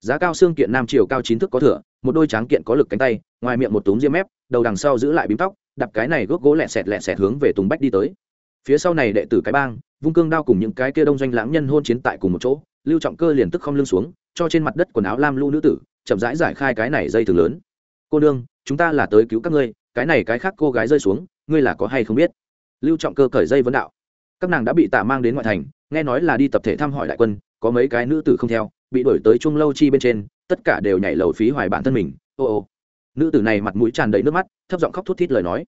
Giá cao xương kiện nam triều cao chín thước có thửa một đôi tráng kiện có lực cánh tay, ngoài miệng một túm diêm mép, đầu đằng sau giữ lại bím tóc đập cái này gốc gỗ lẹ sẹt lẹ sẹt hướng về tùng bách đi tới. Phía sau này đệ tử cái bang, vung cương đao cùng những cái kia đông doanh lãng nhân hôn chiến tại cùng một chỗ, lưu trọng cơ liền tức không lưng xuống, cho trên mặt đất quần áo lam lu nữ tử, chậm rãi giải khai cái này dây thừng lớn. Cô nương, chúng ta là tới cứu các ngươi, cái này cái khác cô gái rơi xuống, ngươi là có hay không biết? Lưu trọng cơ cởi dây vấn đạo các nàng đã bị tạ mang đến ngoại thành, nghe nói là đi tập thể thăm hỏi đại quân, có mấy cái nữ tử không theo, bị đổi tới Chung lâu chi bên trên, tất cả đều nhảy lầu phí hoài bản thân mình, ô ô. Nữ tử này mặt mũi tràn đầy nước mắt, thấp giọng khóc thút thít lời nói.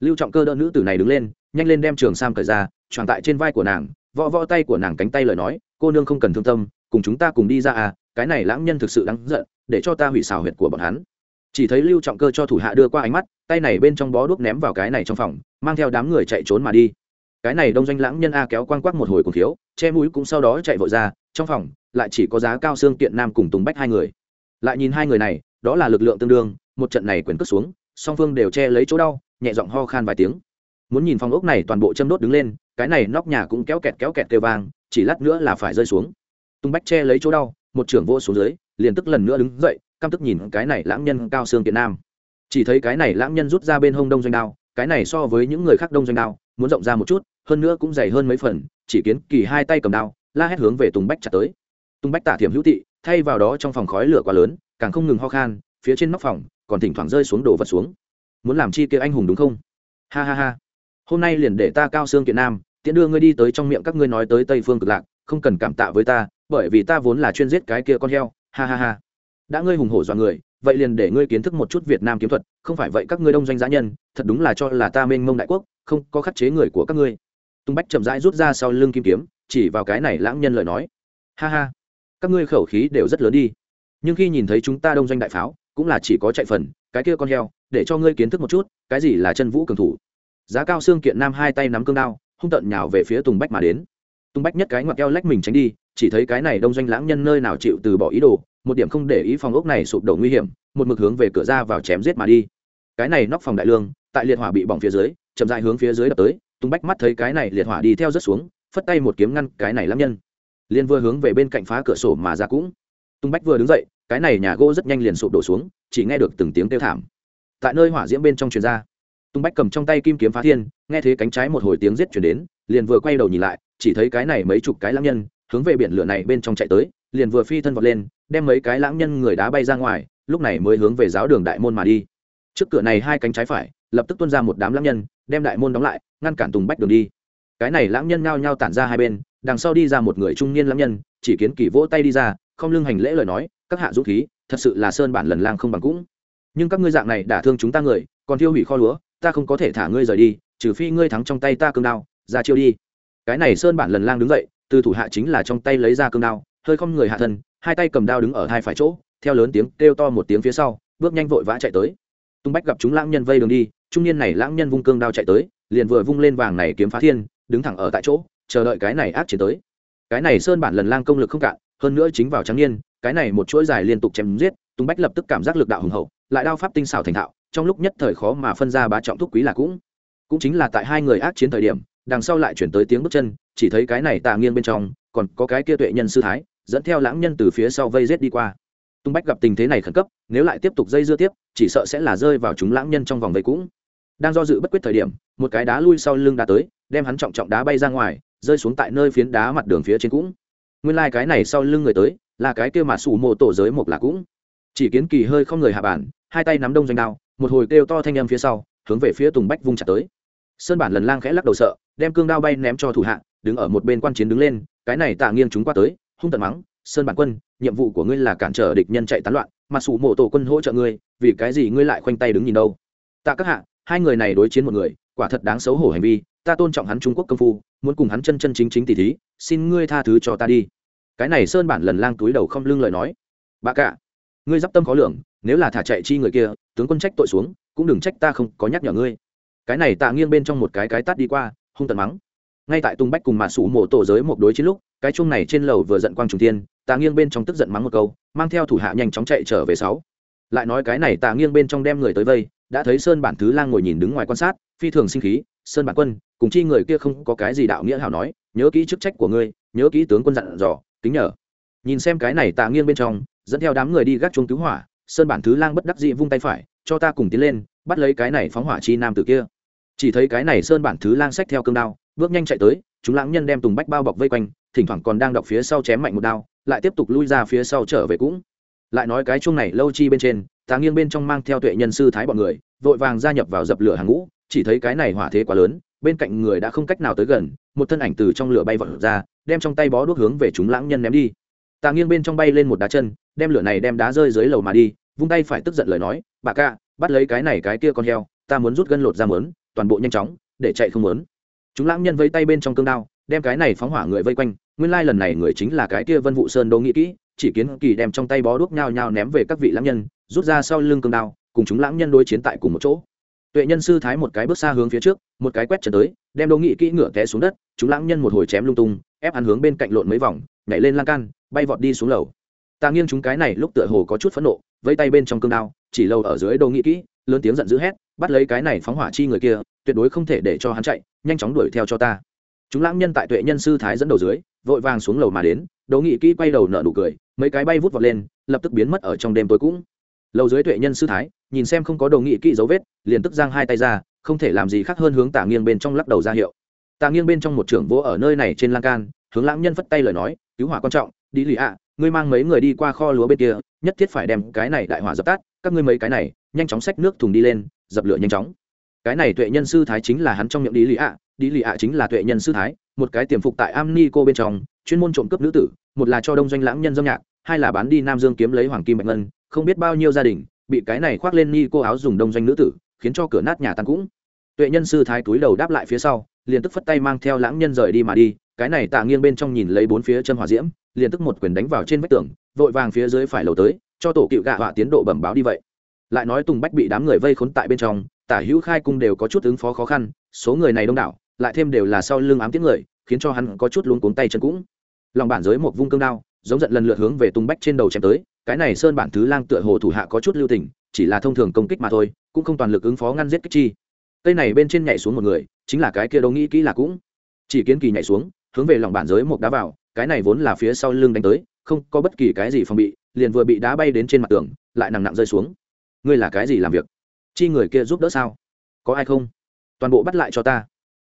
Lưu trọng cơ đỡ nữ tử này đứng lên, nhanh lên đem trường sam cởi ra tròn tại trên vai của nàng, võ võ tay của nàng cánh tay lời nói, cô nương không cần thương tâm, cùng chúng ta cùng đi ra à cái này lãng nhân thực sự đáng giận, để cho ta hủy xào huyệt của bọn hắn. Chỉ thấy lưu trọng cơ cho thủ hạ đưa qua ánh mắt, tay này bên trong bó đuốc ném vào cái này trong phòng, mang theo đám người chạy trốn mà đi cái này đông doanh lãng nhân a kéo quang quắc một hồi cùng thiếu che mũi cũng sau đó chạy vội ra, trong phòng, lại chỉ có giá cao xương kiện nam cùng tùng bách hai người. Lại nhìn hai người này, đó là lực lượng tương đương, một trận này quyền cất xuống, song phương đều che lấy chỗ đau, nhẹ giọng ho khan vài tiếng. Muốn nhìn phòng ốc này toàn bộ châm đốt đứng lên, cái này nóc nhà cũng kéo kẹt kéo kẹt kêu vang, chỉ lát nữa là phải rơi xuống. Tung bách che lấy chỗ đau, một trưởng vô xuống dưới, liền tức lần nữa đứng dậy, căm tức nhìn cái này lãng nhân cao xương kiện nam. Chỉ thấy cái này lãng nhân rút ra bên hông đông doanh đao, cái này so với những người khác đông doanh đao, muốn rộng ra một chút hơn nữa cũng dày hơn mấy phần, chỉ kiến kỳ hai tay cầm đao, la hét hướng về tùng bách chặt tới. Tùng bách tả thiểm hữu thị thay vào đó trong phòng khói lửa quá lớn, càng không ngừng ho khan, phía trên nóc phòng còn thỉnh thoảng rơi xuống đổ vật xuống. Muốn làm chi kia anh hùng đúng không? Ha ha ha. Hôm nay liền để ta cao xương kiện nam, tiễn đưa ngươi đi tới trong miệng các ngươi nói tới tây phương cực lạc, không cần cảm tạ với ta, bởi vì ta vốn là chuyên giết cái kia con heo. Ha ha ha. Đã ngươi hùng hổ dọa người, vậy liền để ngươi kiến thức một chút việt nam kiếm thuật, không phải vậy các ngươi đông doanh giá nhân, thật đúng là cho là ta mênh mông đại quốc, không có khắc chế người của các ngươi tung bách chậm rãi rút ra sau lưng kim kiếm, chỉ vào cái này lãng nhân lời nói. Ha ha, các ngươi khẩu khí đều rất lớn đi. Nhưng khi nhìn thấy chúng ta đông doanh đại pháo, cũng là chỉ có chạy phần, cái kia con heo, để cho ngươi kiến thức một chút, cái gì là chân vũ cường thủ. Giá cao xương kiện nam hai tay nắm cương đao, hung tận nhào về phía tùng bách mà đến. Tùng bách nhất cái ngoặt keo lách mình tránh đi, chỉ thấy cái này đông doanh lãng nhân nơi nào chịu từ bỏ ý đồ, một điểm không để ý phòng ốc này sụp đổ nguy hiểm, một mực hướng về cửa ra vào chém giết mà đi. Cái này nóc phòng đại lương, tại liệt hỏa bị bỏng phía dưới, chậm dại hướng phía dưới đập tới tung bách mắt thấy cái này liệt hỏa đi theo rất xuống, phất tay một kiếm ngăn cái này lãng nhân. Liên vừa hướng về bên cạnh phá cửa sổ mà ra cũng. Tung bách vừa đứng dậy, cái này nhà gỗ rất nhanh liền sụp đổ xuống, chỉ nghe được từng tiếng kêu thảm. Tại nơi hỏa diễm bên trong truyền ra tung bách cầm trong tay kim kiếm phá thiên, nghe thấy cánh trái một hồi tiếng giết chuyển đến, liền vừa quay đầu nhìn lại, chỉ thấy cái này mấy chục cái lãng nhân, hướng về biển lửa này bên trong chạy tới, liền vừa phi thân vọt lên, đem mấy cái lãng nhân người đá bay ra ngoài, lúc này mới hướng về giáo đường đại môn mà đi. Trước cửa này hai cánh trái phải, lập tức tuôn ra một đám lãng nhân đem đại môn đóng lại, ngăn cản tùng bách đường đi. Cái này lãng nhân ngao nhao tản ra hai bên, đằng sau đi ra một người trung niên lãng nhân, chỉ kiến kỳ vỗ tay đi ra, không lưng hành lễ lời nói, các hạ dũng khí, thật sự là sơn bản lần lang không bằng cũng. Nhưng các ngươi dạng này đả thương chúng ta người, còn thiêu hủy kho lúa, ta không có thể thả ngươi rời đi, trừ phi ngươi thắng trong tay ta cương đao, ra chiêu đi. Cái này sơn bản lần lang đứng dậy, từ thủ hạ chính là trong tay lấy ra cương đao, hơi không người hạ thân, hai tay cầm đao đứng ở hai phải chỗ, theo lớn tiếng kêu to một tiếng phía sau, bước nhanh vội vã chạy tới. Tung bách gặp chúng lãng nhân vây đường đi trung niên này lãng nhân vung cương đao chạy tới, liền vừa vung lên vàng này kiếm phá thiên, đứng thẳng ở tại chỗ, chờ đợi cái này ác chiến tới. Cái này sơn bản lần lang công lực không cạn, hơn nữa chính vào trắng niên, cái này một chuỗi dài liên tục chém giết tung bách lập tức cảm giác lực đạo hùng hậu, lại đao pháp tinh xảo thành thạo, trong lúc nhất thời khó mà phân ra bá trọng thúc quý là cũng. Cũng chính là tại hai người ác chiến thời điểm, đằng sau lại chuyển tới tiếng bước chân, chỉ thấy cái này tà nghiêng bên trong, còn có cái kia tuệ nhân sư thái, dẫn theo lãng nhân từ phía sau vây rết đi qua. Tung bách gặp tình thế này khẩn cấp, nếu lại tiếp tục dây dưa tiếp, chỉ sợ sẽ là rơi vào chúng lãng nhân trong vòng vây cũng đang do dự bất quyết thời điểm, một cái đá lui sau lưng đá tới, đem hắn trọng trọng đá bay ra ngoài, rơi xuống tại nơi phiến đá mặt đường phía trên cũng. Nguyên lai、like、cái này sau lưng người tới, là cái kêu mà sủ mộ tổ giới một là cũng. Chỉ kiến kỳ hơi không người hạ bản, hai tay nắm đông doanh đao, một hồi kêu to thanh âm phía sau, hướng về phía tùng bách vung chặt tới. Sơn bản lần lang khẽ lắc đầu sợ, đem cương đao bay ném cho thủ hạ, đứng ở một bên quan chiến đứng lên, cái này tạ nghiêng chúng qua tới, hung tận mắng, sơn bản quân, nhiệm vụ của ngươi là cản trở địch nhân chạy tán loạn, mà sủ mộ tổ quân hỗ trợ ngươi, vì cái gì ngươi lại khoanh tay đứng nhìn đâu? Tạ các hạ hai người này đối chiến một người, quả thật đáng xấu hổ hành vi, ta tôn trọng hắn trung quốc công phu, muốn cùng hắn chân chân chính chính tỷ thí, xin ngươi tha thứ cho ta đi. Cái này sơn bản lần lang túi đầu không lưng lời nói. Bà cả, ngươi d tâm khó lường, nếu là thả chạy chi người kia, tướng quân trách tội xuống, cũng đừng trách ta không có nhắc nhở ngươi. Cái này tạ nghiêng bên trong một cái cái tắt đi qua, hung tận mắng. Ngay tại tung bách cùng mạ sủ mộ tổ giới một đối chiến lúc, cái chung này trên lầu vừa giận quang trùng thiên, tạ nghiêng bên trong tức giận mắng một câu, mang theo thủ hạ nhanh chóng chạy trở về sáu lại nói cái này tạ nghiêng bên trong đem người tới vây, đã thấy sơn bản thứ lang ngồi nhìn đứng ngoài quan sát, phi thường sinh khí, sơn bản quân, cùng chi người kia không có cái gì đạo nghĩa hảo nói, nhớ kỹ chức trách của ngươi, nhớ kỹ tướng quân dặn dò, kính nhờ. Nhìn xem cái này tạ nghiêng bên trong, dẫn theo đám người đi gác chuông cứu hỏa, sơn bản thứ lang bất đắc dĩ vung tay phải, cho ta cùng tiến lên, bắt lấy cái này phóng hỏa chi nam tử kia. Chỉ thấy cái này sơn bản thứ lang xách theo cương đao, bước nhanh chạy tới, chúng lãng nhân đem tùng bách bao bọc vây quanh, thỉnh thoảng còn đang đọc phía sau chém mạnh một đao, lại tiếp tục lui ra phía sau trở về cũng lại nói cái chuông này lâu chi bên trên, tá nghiêng bên trong mang theo tuệ nhân sư thái bọn người, vội vàng gia nhập vào dập lửa hàng ngũ, chỉ thấy cái này hỏa thế quá lớn, bên cạnh người đã không cách nào tới gần, một thân ảnh từ trong lửa bay vọt ra, đem trong tay bó đuốc hướng về chúng lãng nhân ném đi. Tá nghiêng bên trong bay lên một đá chân, đem lửa này đem đá rơi dưới lầu mà đi, vung tay phải tức giận lời nói, bà ca, bắt lấy cái này cái kia con heo, ta muốn rút gân lột ra mớn, toàn bộ nhanh chóng, để chạy không mớn. Chúng lãng nhân vây tay bên trong cương đao, đem cái này phóng hỏa người vây quanh, nguyên lai lần này người chính là cái kia vân vụ sơn đô nghĩ kỹ chỉ kiến kỳ đem trong tay bó đuốc nhao nhao ném về các vị lãng nhân, rút ra sau lưng cương đao, cùng chúng lãng nhân đối chiến tại cùng một chỗ. Tuệ nhân sư thái một cái bước xa hướng phía trước, một cái quét trở tới, đem đỗ nghị kỹ ngựa té xuống đất, chúng lãng nhân một hồi chém lung tung, ép hắn hướng bên cạnh lộn mấy vòng, nhảy lên lan can, bay vọt đi xuống lầu. Ta nghiêng chúng cái này lúc tựa hồ có chút phẫn nộ vây tay bên trong cương đao, chỉ lâu ở dưới đỗ nghị kỹ, lớn tiếng giận dữ hét, bắt lấy cái này phóng hỏa chi người kia, tuyệt đối không thể để cho hắn chạy, nhanh chóng đuổi theo cho ta. Chúng lãng nhân tại tuệ nhân sư thái dẫn đầu dưới, vội vàng xuống lầu mà đến đỗ nghị kỹ quay đầu nợ nụ cười, mấy cái bay vút vọt lên, lập tức biến mất ở trong đêm tối cũng. Lầu dưới tuệ nhân sư thái, nhìn xem không có đồ nghị kỹ dấu vết, liền tức giang hai tay ra, không thể làm gì khác hơn hướng tả nghiêng bên trong lắc đầu ra hiệu. Tả nghiêng bên trong một trưởng vỗ ở nơi này trên lan can, hướng lãng nhân phất tay lời nói, cứu hỏa quan trọng, đi lì ạ, ngươi mang mấy người đi qua kho lúa bên kia, nhất thiết phải đem cái này đại hỏa dập tắt, các ngươi mấy cái này, nhanh chóng xách nước thùng đi lên, dập lửa nhanh chóng. Cái này tuệ nhân sư thái chính là hắn trong miệng đi lì ạ, đi lì ạ chính là tuệ nhân sư thái một cái tiềm phục tại Amnico bên trong, chuyên môn trộm cướp nữ tử, một là cho đông doanh lãng nhân dâm nhạc, hai là bán đi nam dương kiếm lấy hoàng kim bạch ngân, không biết bao nhiêu gia đình, bị cái này khoác lên ni cô áo dùng đông doanh nữ tử, khiến cho cửa nát nhà tan cũng. Tuệ nhân sư thái túi đầu đáp lại phía sau, liền tức phất tay mang theo lãng nhân rời đi mà đi, cái này tạ nghiêng bên trong nhìn lấy bốn phía chân hỏa diễm, liền tức một quyền đánh vào trên vách tường, vội vàng phía dưới phải lầu tới, cho tổ cựu gạ họa tiến độ bẩm báo đi vậy. Lại nói tùng bách bị đám người vây khốn tại bên trong, tả hữu khai cung đều có chút ứng phó khó khăn, số người này đông đảo lại thêm đều là sau lưng ám tiếng người, khiến cho hắn có chút luống cuống tay chân cũng. Lòng bản giới một vung cương đao, giống giận lần lượt hướng về tung bách trên đầu chém tới, cái này sơn bản thứ lang tựa hồ thủ hạ có chút lưu tình, chỉ là thông thường công kích mà thôi, cũng không toàn lực ứng phó ngăn giết kích chi. Cây này bên trên nhảy xuống một người, chính là cái kia đâu nghĩ kỹ là cũng. Chỉ kiến kỳ nhảy xuống, hướng về lòng bản giới một đá vào, cái này vốn là phía sau lưng đánh tới, không có bất kỳ cái gì phòng bị, liền vừa bị đá bay đến trên mặt tường, lại nặng nặng rơi xuống. Ngươi là cái gì làm việc? Chi người kia giúp đỡ sao? Có ai không? Toàn bộ bắt lại cho ta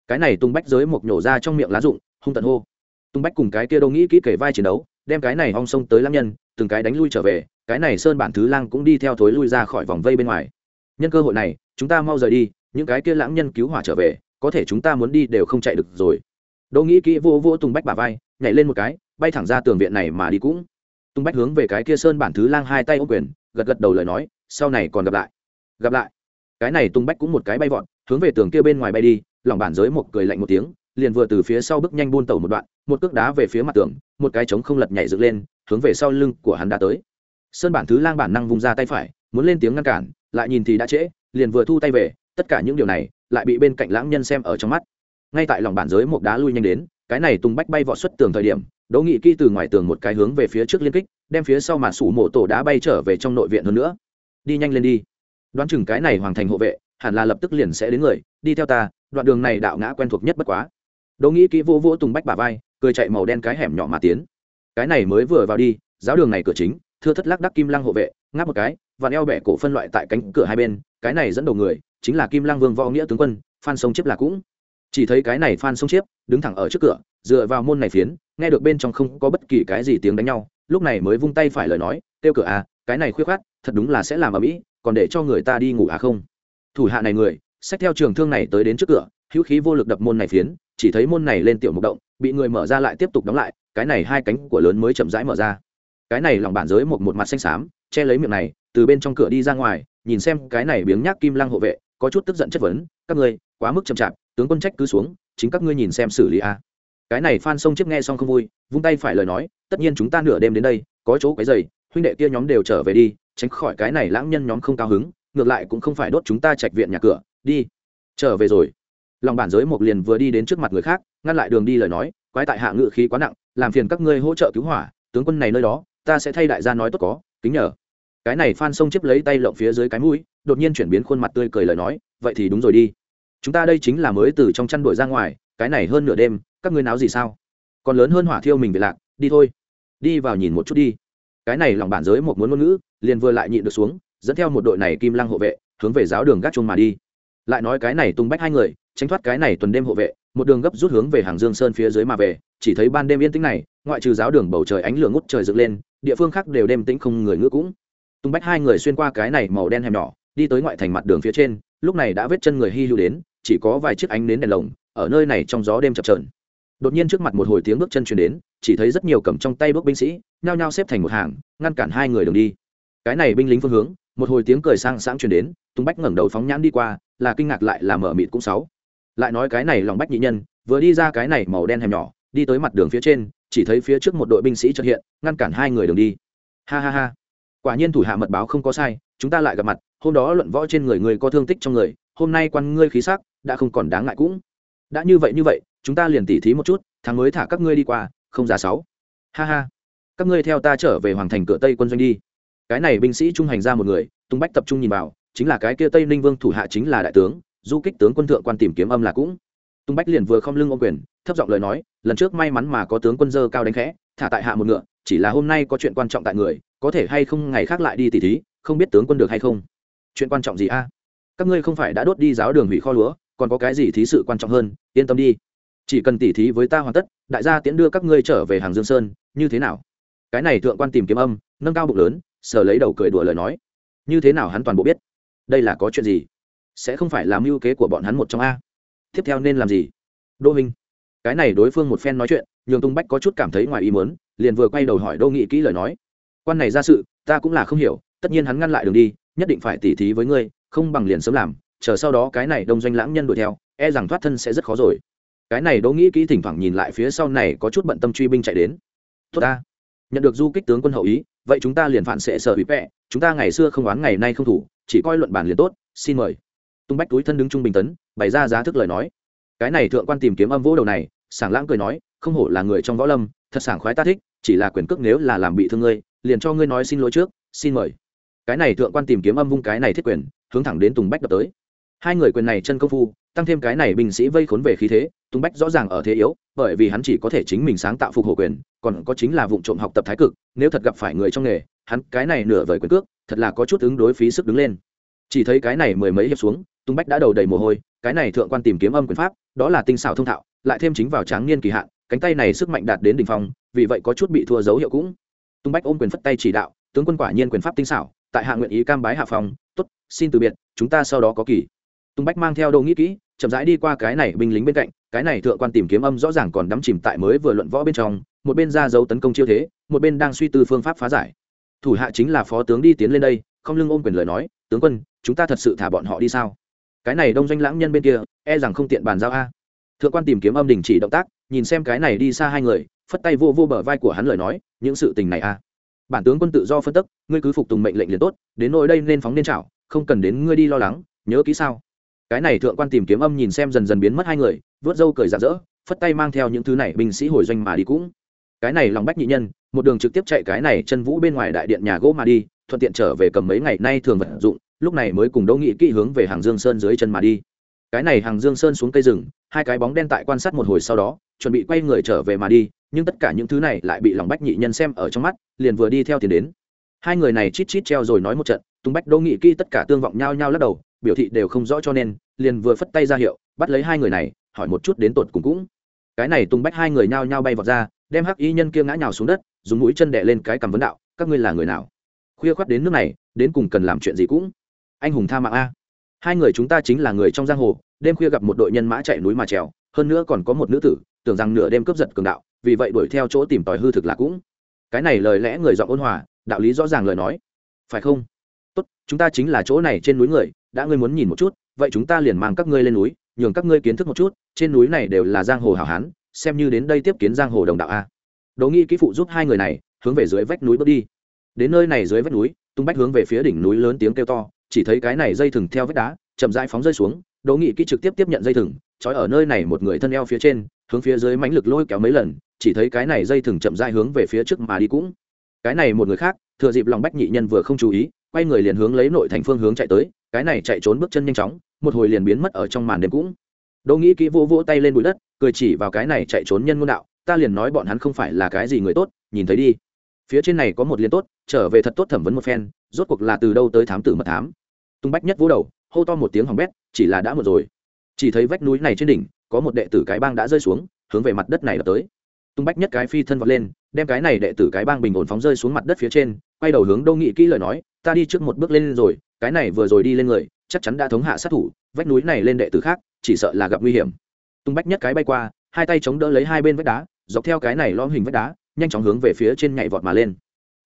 cái này tung bách giới một nhổ ra trong miệng lá rụng hung tận hô. Tung bách cùng cái kia đâu nghĩ kỹ kể vai chiến đấu, đem cái này hong sông tới lãng nhân, từng cái đánh lui trở về, cái này sơn bản thứ lang cũng đi theo thối lui ra khỏi vòng vây bên ngoài. Nhân cơ hội này, chúng ta mau rời đi, những cái kia lãng nhân cứu hỏa trở về, có thể chúng ta muốn đi đều không chạy được rồi. Đỗ nghĩ kỹ vô vô tung bách bà vai, nhảy lên một cái, bay thẳng ra tường viện này mà đi cũng. Tung bách hướng về cái kia sơn bản thứ lang hai tay ô quyền, gật gật đầu lời nói, sau này còn gặp lại. Gặp lại. Cái này tung bách cũng một cái bay vọn hướng về tường kia bên ngoài bay đi lòng bản giới một cười lạnh một tiếng, liền vừa từ phía sau bước nhanh buôn tàu một đoạn, một cước đá về phía mặt tường, một cái trống không lật nhảy dựng lên, hướng về sau lưng của hắn đã tới. Sơn bản thứ lang bản năng vung ra tay phải, muốn lên tiếng ngăn cản, lại nhìn thì đã trễ, liền vừa thu tay về, tất cả những điều này lại bị bên cạnh lãng nhân xem ở trong mắt. Ngay tại lòng bản giới một đá lui nhanh đến, cái này tung bách bay vọt xuất tường thời điểm, đỗ nghị kỹ từ ngoài tường một cái hướng về phía trước liên kích, đem phía sau mà sủ mổ tổ đá bay trở về trong nội viện hơn nữa. Đi nhanh lên đi. Đoán chừng cái này hoàng thành hộ vệ hẳn là lập tức liền sẽ đến người, đi theo ta, đoạn đường này đạo ngã quen thuộc nhất bất quá. Đỗ nghĩ kỹ vô vỗ tùng bách bà vai, cười chạy màu đen cái hẻm nhỏ mà tiến. Cái này mới vừa vào đi, giáo đường này cửa chính, thưa thất lắc đắc kim lăng hộ vệ, ngáp một cái và eo bẻ cổ phân loại tại cánh cửa hai bên, cái này dẫn đầu người, chính là kim lăng vương võ nghĩa tướng quân, phan sông chiếp là cũng. Chỉ thấy cái này phan sông chiếp, đứng thẳng ở trước cửa, dựa vào môn này phiến, nghe được bên trong không có bất kỳ cái gì tiếng đánh nhau, lúc này mới vung tay phải lời nói kêu cửa à cái này khuyết khát thật đúng là sẽ làm ở mỹ còn để cho người ta đi ngủ à không? Thủ hạ này người, xách theo trường thương này tới đến trước cửa, hữu khí vô lực đập môn này phiến, chỉ thấy môn này lên tiểu mục động, bị người mở ra lại tiếp tục đóng lại, cái này hai cánh của lớn mới chậm rãi mở ra. Cái này lòng bản giới một một mặt xanh xám, che lấy miệng này, từ bên trong cửa đi ra ngoài, nhìn xem cái này biếng nhác kim lăng hộ vệ, có chút tức giận chất vấn, các ngươi, quá mức chậm chạp, tướng quân trách cứ xuống, chính các ngươi nhìn xem xử lý a. Cái này phan sông chiếc nghe xong không vui, vung tay phải lời nói, tất nhiên chúng ta nửa đêm đến đây, có chỗ cái giày huynh đệ kia nhóm đều trở về đi, tránh khỏi cái này lãng nhân nhóm không cao hứng ngược lại cũng không phải đốt chúng ta trạch viện nhà cửa, đi, trở về rồi. Lòng bản giới một liền vừa đi đến trước mặt người khác, ngăn lại đường đi lời nói, quái tại hạ ngự khí quá nặng, làm phiền các ngươi hỗ trợ cứu hỏa, tướng quân này nơi đó, ta sẽ thay đại gia nói tốt có, kính nhờ. Cái này phan sông chiếp lấy tay lộng phía dưới cái mũi, đột nhiên chuyển biến khuôn mặt tươi cười lời nói, vậy thì đúng rồi đi. Chúng ta đây chính là mới từ trong chăn đuổi ra ngoài, cái này hơn nửa đêm, các ngươi náo gì sao? Còn lớn hơn hỏa thiêu mình về lạc, đi thôi. Đi vào nhìn một chút đi. Cái này lòng bản giới một muốn ngôn ngữ, liền vừa lại nhịn được xuống dẫn theo một đội này kim lăng hộ vệ, hướng về giáo đường gác chuông mà đi. Lại nói cái này tung bách hai người, tránh thoát cái này tuần đêm hộ vệ, một đường gấp rút hướng về hàng dương sơn phía dưới mà về, chỉ thấy ban đêm yên tĩnh này, ngoại trừ giáo đường bầu trời ánh lửa ngút trời dựng lên, địa phương khác đều đêm tĩnh không người ngữ cũng. Tung bách hai người xuyên qua cái này màu đen hẻm nhỏ, đi tới ngoại thành mặt đường phía trên, lúc này đã vết chân người hy lưu đến, chỉ có vài chiếc ánh nến đèn lồng, ở nơi này trong gió đêm chập trờn đột nhiên trước mặt một hồi tiếng bước chân truyền đến, chỉ thấy rất nhiều cầm trong tay bước binh sĩ, nhao nhao xếp thành một hàng, ngăn cản hai người đường đi. Cái này binh lính phương hướng một hồi tiếng cười sang sáng truyền đến tung bách ngẩng đầu phóng nhãn đi qua, là kinh ngạc lại là mở mịt cũng sáu. Lại nói cái này lòng bách nhị nhân, vừa đi ra cái này màu đen hẻm nhỏ, đi tới mặt đường phía trên, chỉ thấy phía trước một đội binh sĩ xuất hiện, ngăn cản hai người đường đi. Ha ha ha. Quả nhiên thủ hạ mật báo không có sai, chúng ta lại gặp mặt, hôm đó luận võ trên người người có thương tích trong người, hôm nay quan ngươi khí sắc, đã không còn đáng ngại cũng. Đã như vậy như vậy, chúng ta liền tỉ thí một chút, tháng mới thả các ngươi đi qua, không giá sáu. Ha ha. Các ngươi theo ta trở về hoàng thành cửa tây quân doanh đi cái này binh sĩ trung hành ra một người, tung bách tập trung nhìn vào, chính là cái kia tây ninh vương thủ hạ chính là đại tướng, du kích tướng quân thượng quan tìm kiếm âm là cũng. Tung bách liền vừa không lưng ô quyền, thấp giọng lời nói, lần trước may mắn mà có tướng quân dơ cao đánh khẽ, thả tại hạ một ngựa, chỉ là hôm nay có chuyện quan trọng tại người, có thể hay không ngày khác lại đi tỉ thí, không biết tướng quân được hay không. Chuyện quan trọng gì a? Các ngươi không phải đã đốt đi giáo đường hủy kho lúa, còn có cái gì thí sự quan trọng hơn, yên tâm đi. Chỉ cần tỉ thí với ta hoàn tất, đại gia tiễn đưa các ngươi trở về hàng dương sơn, như thế nào? Cái này thượng quan tìm kiếm âm, nâng cao bụng lớn sờ lấy đầu cười đùa lời nói. Như thế nào hắn toàn bộ biết? Đây là có chuyện gì? Sẽ không phải làm mưu kế của bọn hắn một trong a. Tiếp theo nên làm gì? Đô minh cái này đối phương một phen nói chuyện, nhường tung bách có chút cảm thấy ngoài ý mớn liền vừa quay đầu hỏi đô nghị kỹ lời nói. Quan này ra sự, ta cũng là không hiểu, tất nhiên hắn ngăn lại đường đi, nhất định phải tỉ thí với ngươi, không bằng liền sớm làm, chờ sau đó cái này đông doanh lãng nhân đuổi theo e rằng thoát thân sẽ rất khó rồi. Cái này đỗ nghĩ kỹ thỉnh thoảng nhìn lại phía sau này có chút bận tâm truy binh chạy đến. Tốt ta. Nhận được du kích tướng quân hậu ý vậy chúng ta liền phản sẽ sở hủy vẹ, chúng ta ngày xưa không oán ngày nay không thủ, chỉ coi luận bản liền tốt, xin mời. Tung bách túi thân đứng trung bình tấn, bày ra giá thức lời nói. Cái này thượng quan tìm kiếm âm vỗ đầu này, sảng lãng cười nói, không hổ là người trong võ lâm, thật sảng khoái ta thích, chỉ là quyền cước nếu là làm bị thương ngươi, liền cho ngươi nói xin lỗi trước, xin mời. Cái này thượng quan tìm kiếm âm vung cái này thiết quyền, hướng thẳng đến tùng bách đập tới. Hai người quyền này chân công phu tăng thêm cái này binh sĩ vây khốn về khí thế, tung bách rõ ràng ở thế yếu, bởi vì hắn chỉ có thể chính mình sáng tạo phục hộ quyền, còn có chính là vụ trộm học tập thái cực, nếu thật gặp phải người trong nghề, hắn cái này nửa vời quyền cước, thật là có chút ứng đối phí sức đứng lên. Chỉ thấy cái này mười mấy hiệp xuống, tung bách đã đầu đầy mồ hôi, cái này thượng quan tìm kiếm âm quyền pháp, đó là tinh xảo thông thạo, lại thêm chính vào tráng niên kỳ hạn, cánh tay này sức mạnh đạt đến đỉnh phong, vì vậy có chút bị thua dấu hiệu cũng. Tung bách ôm quyền phất tay chỉ đạo, tướng quân quả nhiên quyền pháp tinh xảo, tại hạ nguyện ý cam bái hạ phòng tốt, xin từ biệt, chúng ta sau đó có kỳ tung bách mang theo đồ nghĩ kỹ, chậm rãi đi qua cái này binh lính bên cạnh, cái này thượng quan tìm kiếm âm rõ ràng còn đắm chìm tại mới vừa luận võ bên trong, một bên ra dấu tấn công chiêu thế, một bên đang suy tư phương pháp phá giải. Thủ hạ chính là phó tướng đi tiến lên đây, không lưng ôm quyền lời nói, tướng quân, chúng ta thật sự thả bọn họ đi sao? Cái này đông doanh lãng nhân bên kia e rằng không tiện bàn giao a. Thượng quan tìm kiếm âm đình chỉ động tác, nhìn xem cái này đi xa hai người, phất tay vô vô bờ vai của hắn lời nói, những sự tình này a. Bản tướng quân tự do phân tức, ngươi cứ phục tùng mệnh lệnh liền tốt, đến nỗi đây nên phóng nên chảo, không cần đến ngươi đi lo lắng, nhớ kỹ sao? Cái này thượng quan tìm kiếm âm nhìn xem dần dần biến mất hai người, vớt râu cười rạ rỡ, phất tay mang theo những thứ này binh sĩ hồi doanh mà đi cũng. Cái này lòng bách nhị nhân, một đường trực tiếp chạy cái này chân vũ bên ngoài đại điện nhà gỗ mà đi, thuận tiện trở về cầm mấy ngày nay thường vận dụng, lúc này mới cùng đỗ nghị kỹ hướng về hàng dương sơn dưới chân mà đi. Cái này hàng dương sơn xuống cây rừng, hai cái bóng đen tại quan sát một hồi sau đó, chuẩn bị quay người trở về mà đi, nhưng tất cả những thứ này lại bị lòng bách nhị nhân xem ở trong mắt, liền vừa đi theo tiền đến. Hai người này chít chít treo rồi nói một trận tung bách, đỗ nghị kỹ tất cả tương vọng nhau nhau lắc đầu biểu thị đều không rõ cho nên, liền vừa phất tay ra hiệu, bắt lấy hai người này, hỏi một chút đến tột cùng cũng. Cái này tung bách hai người nhao nhao bay vọt ra, đem hắc y nhân kia ngã nhào xuống đất, dùng mũi chân đè lên cái cầm vấn đạo, các ngươi là người nào? Khuya khoắt đến nước này, đến cùng cần làm chuyện gì cũng. Anh hùng tha mạng a. Hai người chúng ta chính là người trong giang hồ, đêm khuya gặp một đội nhân mã chạy núi mà trèo, hơn nữa còn có một nữ tử, tưởng rằng nửa đêm cướp giật cường đạo, vì vậy đuổi theo chỗ tìm tòi hư thực là cũng. Cái này lời lẽ người dọn ôn hòa, đạo lý rõ ràng lời nói. Phải không? Tốt, chúng ta chính là chỗ này trên núi người đã ngươi muốn nhìn một chút, vậy chúng ta liền mang các ngươi lên núi, nhường các ngươi kiến thức một chút, trên núi này đều là giang hồ hảo hán, xem như đến đây tiếp kiến giang hồ đồng đạo a. Đỗ nghi kỹ phụ giúp hai người này, hướng về dưới vách núi bước đi. Đến nơi này dưới vách núi, tung bách hướng về phía đỉnh núi lớn tiếng kêu to, chỉ thấy cái này dây thừng theo vách đá, chậm rãi phóng rơi xuống, đỗ nghị kỹ trực tiếp tiếp nhận dây thừng, trói ở nơi này một người thân eo phía trên, hướng phía dưới mãnh lực lôi kéo mấy lần, chỉ thấy cái này dây thừng chậm rãi hướng về phía trước mà đi cũng. Cái này một người khác, thừa dịp lòng bách nhị nhân vừa không chú ý, quay người liền hướng lấy nội thành phương hướng chạy tới cái này chạy trốn bước chân nhanh chóng, một hồi liền biến mất ở trong màn đêm cũng. Đỗ nghĩ kỹ vô vỗ tay lên bụi đất, cười chỉ vào cái này chạy trốn nhân ngôn đạo, ta liền nói bọn hắn không phải là cái gì người tốt, nhìn thấy đi. Phía trên này có một liên tốt, trở về thật tốt thẩm vấn một phen, rốt cuộc là từ đâu tới thám tử mật thám. Tung bách nhất vỗ đầu, hô to một tiếng hỏng bét, chỉ là đã một rồi. Chỉ thấy vách núi này trên đỉnh, có một đệ tử cái bang đã rơi xuống, hướng về mặt đất này đập tới. Tung bách nhất cái phi thân vọt lên, đem cái này đệ tử cái bang bình ổn phóng rơi xuống mặt đất phía trên, quay đầu hướng đô nghị kỹ lời nói, ta đi trước một bước lên rồi cái này vừa rồi đi lên người, chắc chắn đã thống hạ sát thủ, vách núi này lên đệ tử khác, chỉ sợ là gặp nguy hiểm. Tung bách nhất cái bay qua, hai tay chống đỡ lấy hai bên vách đá, dọc theo cái này lõm hình vách đá, nhanh chóng hướng về phía trên nhảy vọt mà lên.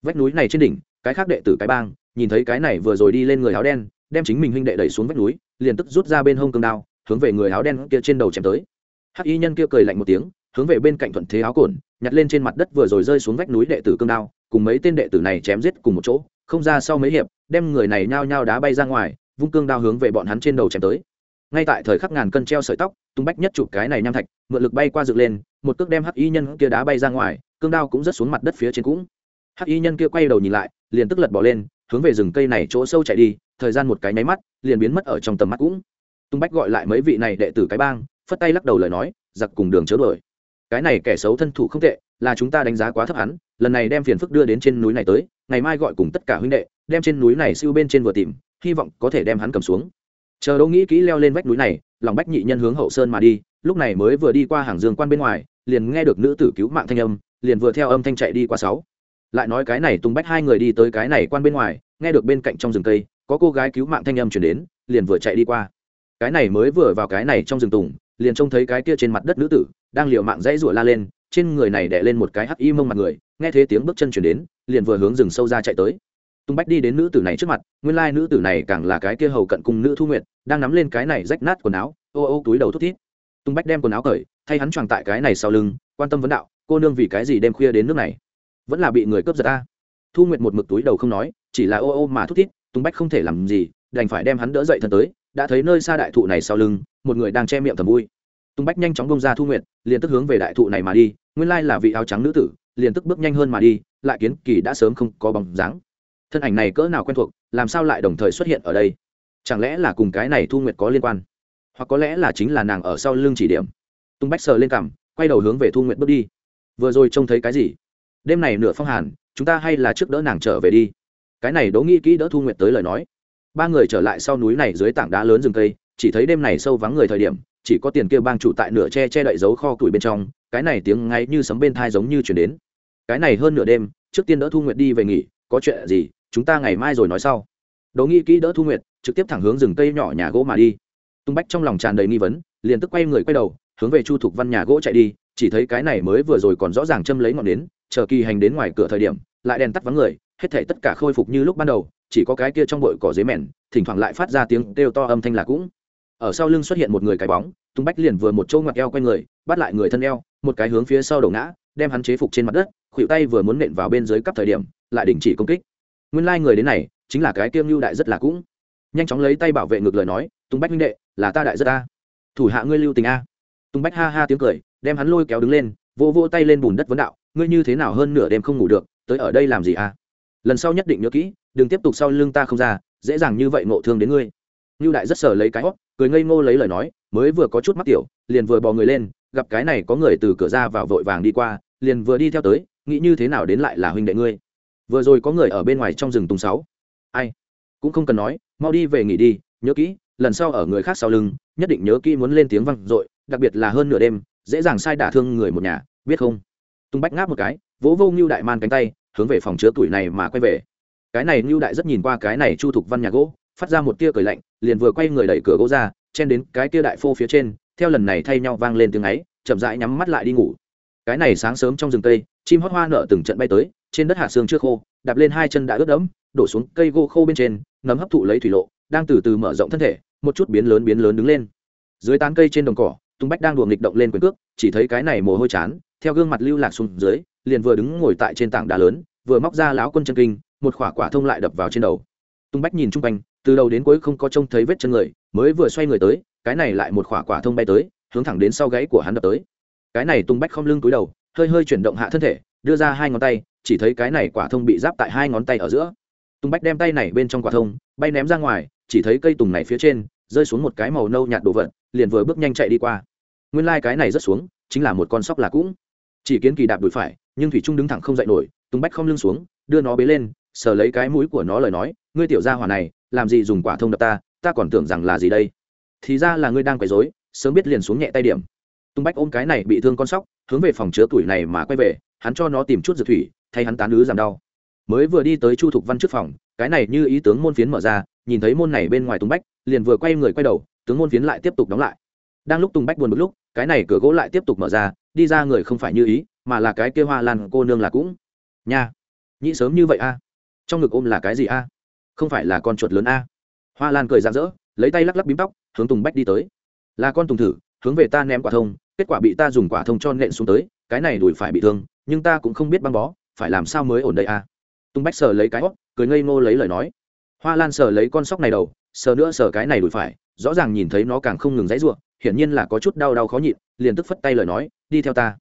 Vách núi này trên đỉnh, cái khác đệ tử cái bang, nhìn thấy cái này vừa rồi đi lên người áo đen, đem chính mình huynh đệ đẩy xuống vách núi, liền tức rút ra bên hông cương đao, hướng về người áo đen kia trên đầu chém tới. Hắc y nhân kia cười lạnh một tiếng, hướng về bên cạnh thuận thế áo cồn, nhặt lên trên mặt đất vừa rồi rơi xuống vách núi đệ tử cương đao, cùng mấy tên đệ tử này chém giết cùng một chỗ không ra sau mấy hiệp, đem người này nhao nhao đá bay ra ngoài, vung cương đao hướng về bọn hắn trên đầu chém tới. Ngay tại thời khắc ngàn cân treo sợi tóc tung bách nhất chụp cái này nham thạch, mượn lực bay qua dựng lên, một cước đem hắc y nhân kia đá bay ra ngoài, cương đao cũng rất xuống mặt đất phía trên cũng. Hắc y nhân kia quay đầu nhìn lại, liền tức lật bỏ lên, hướng về rừng cây này chỗ sâu chạy đi, thời gian một cái nháy mắt, liền biến mất ở trong tầm mắt cũng. Tung bách gọi lại mấy vị này đệ tử cái bang, phất tay lắc đầu lời nói, giặc cùng đường chớ đuổi. Cái này kẻ xấu thân thủ không tệ, là chúng ta đánh giá quá thấp hắn, lần này đem phiền phức đưa đến trên núi này tới ngày mai gọi cùng tất cả huynh đệ, đem trên núi này siêu bên trên vừa tìm, hy vọng có thể đem hắn cầm xuống. Chờ đỗ nghĩ kỹ leo lên vách núi này, lòng bách nhị nhân hướng hậu sơn mà đi, lúc này mới vừa đi qua hàng dương quan bên ngoài, liền nghe được nữ tử cứu mạng thanh âm, liền vừa theo âm thanh chạy đi qua sáu. Lại nói cái này tung bách hai người đi tới cái này quan bên ngoài, nghe được bên cạnh trong rừng cây, có cô gái cứu mạng thanh âm chuyển đến, liền vừa chạy đi qua. Cái này mới vừa vào cái này trong rừng tùng, liền trông thấy cái kia trên mặt đất nữ tử, đang liều mạng dãy rủa la lên trên người này đè lên một cái hắc y mông mặt người, nghe thấy tiếng bước chân chuyển đến, liền vừa hướng rừng sâu ra chạy tới. Tung bách đi đến nữ tử này trước mặt, nguyên lai nữ tử này càng là cái kia hầu cận cùng nữ thu nguyện đang nắm lên cái này rách nát quần áo, ô ô túi đầu thút thít. Tung bách đem quần áo cởi, thay hắn choàng tại cái này sau lưng, quan tâm vấn đạo, cô nương vì cái gì đêm khuya đến nước này? Vẫn là bị người cướp giật ta. Thu nguyệt một mực túi đầu không nói, chỉ là ô ô mà thút thít, tung bách không thể làm gì, đành phải đem hắn đỡ dậy thân tới, đã thấy nơi xa đại thụ này sau lưng, một người đang che miệng thầm vui. Tung bách nhanh chóng bông ra thu nguyệt, liền tức hướng về đại thụ này mà đi nguyên lai là vị áo trắng nữ tử, liền tức bước nhanh hơn mà đi, lại kiến kỳ đã sớm không có bóng dáng. Thân ảnh này cỡ nào quen thuộc, làm sao lại đồng thời xuất hiện ở đây? Chẳng lẽ là cùng cái này thu nguyệt có liên quan? Hoặc có lẽ là chính là nàng ở sau lưng chỉ điểm. Tung bách sờ lên cằm, quay đầu hướng về thu nguyệt bước đi. Vừa rồi trông thấy cái gì? Đêm này nửa phong hàn, chúng ta hay là trước đỡ nàng trở về đi. Cái này đố nghĩ kỹ đỡ thu nguyệt tới lời nói. Ba người trở lại sau núi này dưới tảng đá lớn rừng cây, chỉ thấy đêm này sâu vắng người thời điểm chỉ có tiền kia bang chủ tại nửa che che đậy dấu kho tuổi bên trong, cái này tiếng ngay như sấm bên thai giống như chuyển đến. Cái này hơn nửa đêm, trước tiên đỡ thu nguyệt đi về nghỉ, có chuyện gì, chúng ta ngày mai rồi nói sau. Đỗ nghĩ kỹ đỡ thu nguyệt, trực tiếp thẳng hướng rừng cây nhỏ nhà gỗ mà đi. Tung bách trong lòng tràn đầy nghi vấn, liền tức quay người quay đầu, hướng về chu thục văn nhà gỗ chạy đi, chỉ thấy cái này mới vừa rồi còn rõ ràng châm lấy ngọn nến, chờ kỳ hành đến ngoài cửa thời điểm, lại đèn tắt vắng người, hết thể tất cả khôi phục như lúc ban đầu, chỉ có cái kia trong bụi cỏ dế mèn, thỉnh thoảng lại phát ra tiếng kêu to âm thanh là cũng ở sau lưng xuất hiện một người cái bóng, tung bách liền vừa một chỗ ngoặt eo q u a n người, bắt lại người thân eo, một cái hướng phía sau đầu ngã, đem hắn chế phục trên mặt đất khuỵu tay vừa muốn nện vào bên dưới cấp thời điểm, lại đình chỉ công kích. Nguyên lai、like、người đến này, chính là cái kiêm lưu đại rất là cũng. Nhanh chóng lấy tay bảo vệ ngược lời nói, tung bách minh đệ, là ta đại rất ta thủ hạ ngươi lưu tình a. Tung bách ha ha tiếng cười, đem hắn lôi kéo đứng lên vô vô tay lên bùn đất vấn đạo, ngươi như thế nào hơn nửa đêm không ngủ được, tới ở đây làm gì a? Lần sau nhất định nhớ kỹ, đừng tiếp tục sau lưng ta không ra, dễ dàng như vậy ngộ thương đến ngươi. Nưu đại rất sờ lấy cái hót cười ngây ngô lấy lời nói mới vừa có chút mắt tiểu liền vừa bò người lên gặp cái này có người từ cửa ra vào vội vàng đi qua liền vừa đi theo tới nghĩ như thế nào đến lại là huynh đệ ngươi. Vừa rồi có người ở bên ngoài trong rừng tùng sáu. Ai? Cũng không cần nói mau đi về nghỉ đi nhớ kỹ lần sau ở người khác sau lưng nhất định nhớ kỹ muốn lên tiếng vang, dội đặc biệt là hơn nửa đêm dễ dàng sai đả thương người một nhà biết không? Tung bách ngáp một cái vỗ vô Nưu đại man cánh tay hướng về phòng chứa tuổi này mà quay về. Cái này Nưu đại rất nhìn qua cái này chu thục văn nhà gỗ phát ra một tia cười lạnh, liền vừa quay người đẩy cửa gỗ ra, chen đến cái tia đại phô phía trên, theo lần này thay nhau vang lên tiếng ấy, chậm rãi nhắm mắt lại đi ngủ. Cái này sáng sớm trong rừng cây chim hót hoa nở từng trận bay tới, trên đất hạ xương chưa khô, đạp lên hai chân đã ướt đẫm, đổ xuống cây gỗ khô bên trên, nấm hấp thụ lấy thủy lộ, đang từ từ mở rộng thân thể, một chút biến lớn biến lớn đứng lên. Dưới tán cây trên đồng cỏ, tung bách đang đùa nghịch động lên quyền cước, chỉ thấy cái này mồ hôi chán, theo gương mặt lưu lạc xuống dưới, liền vừa đứng ngồi tại trên tảng đá lớn, vừa móc ra láo quân chân kinh, một khỏa quả thông lại đập vào trên đầu. Tung bách nhìn chung quanh từ đầu đến cuối không có trông thấy vết chân người, mới vừa xoay người tới, cái này lại một khỏa quả thông bay tới, hướng thẳng đến sau gáy của hắn đập tới. Cái này tung bách không lưng túi đầu, hơi hơi chuyển động hạ thân thể, đưa ra hai ngón tay, chỉ thấy cái này quả thông bị giáp tại hai ngón tay ở giữa. Tung bách đem tay này bên trong quả thông, bay ném ra ngoài, chỉ thấy cây tùng này phía trên, rơi xuống một cái màu nâu nhạt đồ vật, liền vừa bước nhanh chạy đi qua. Nguyên lai、like、cái này rớt xuống, chính là một con sóc là cũng. Chỉ kiến kỳ đạp đùi phải, nhưng thủy trung đứng thẳng không dậy nổi, tung bách không lưng xuống, đưa nó bế lên sờ lấy cái mũi của nó lời nói, ngươi tiểu gia hỏa này, làm gì dùng quả thông đập ta? Ta còn tưởng rằng là gì đây? Thì ra là ngươi đang quấy dối sớm biết liền xuống nhẹ tay điểm. Tung bách ôm cái này bị thương con sóc, hướng về phòng chứa tuổi này mà quay về, hắn cho nó tìm chút dược thủy, thay hắn tán ứ giảm đau. Mới vừa đi tới chu thục văn trước phòng, cái này như ý tướng môn phiến mở ra, nhìn thấy môn này bên ngoài Tung bách, liền vừa quay người quay đầu, tướng môn phiến lại tiếp tục đóng lại. Đang lúc Tung bách buồn một lúc, cái này cửa gỗ lại tiếp tục mở ra, đi ra người không phải như ý, mà là cái kia hoa lan cô nương là cũng. Nha, nhị sớm như vậy a trong ngực ôm là cái gì a? Không phải là con chuột lớn a? Hoa lan cười rạng rỡ, lấy tay lắc lắc bím tóc, hướng tùng bách đi tới. Là con tùng thử, hướng về ta ném quả thông, kết quả bị ta dùng quả thông cho nện xuống tới, cái này đùi phải bị thương, nhưng ta cũng không biết băng bó, phải làm sao mới ổn đây a? Tùng bách sờ lấy cái hót cười ngây ngô lấy lời nói. Hoa lan sờ lấy con sóc này đầu, sờ nữa sờ cái này đùi phải, rõ ràng nhìn thấy nó càng không ngừng dãy ruộng hiển nhiên là có chút đau đau khó nhịn, liền tức phất tay lời nói, đi theo ta.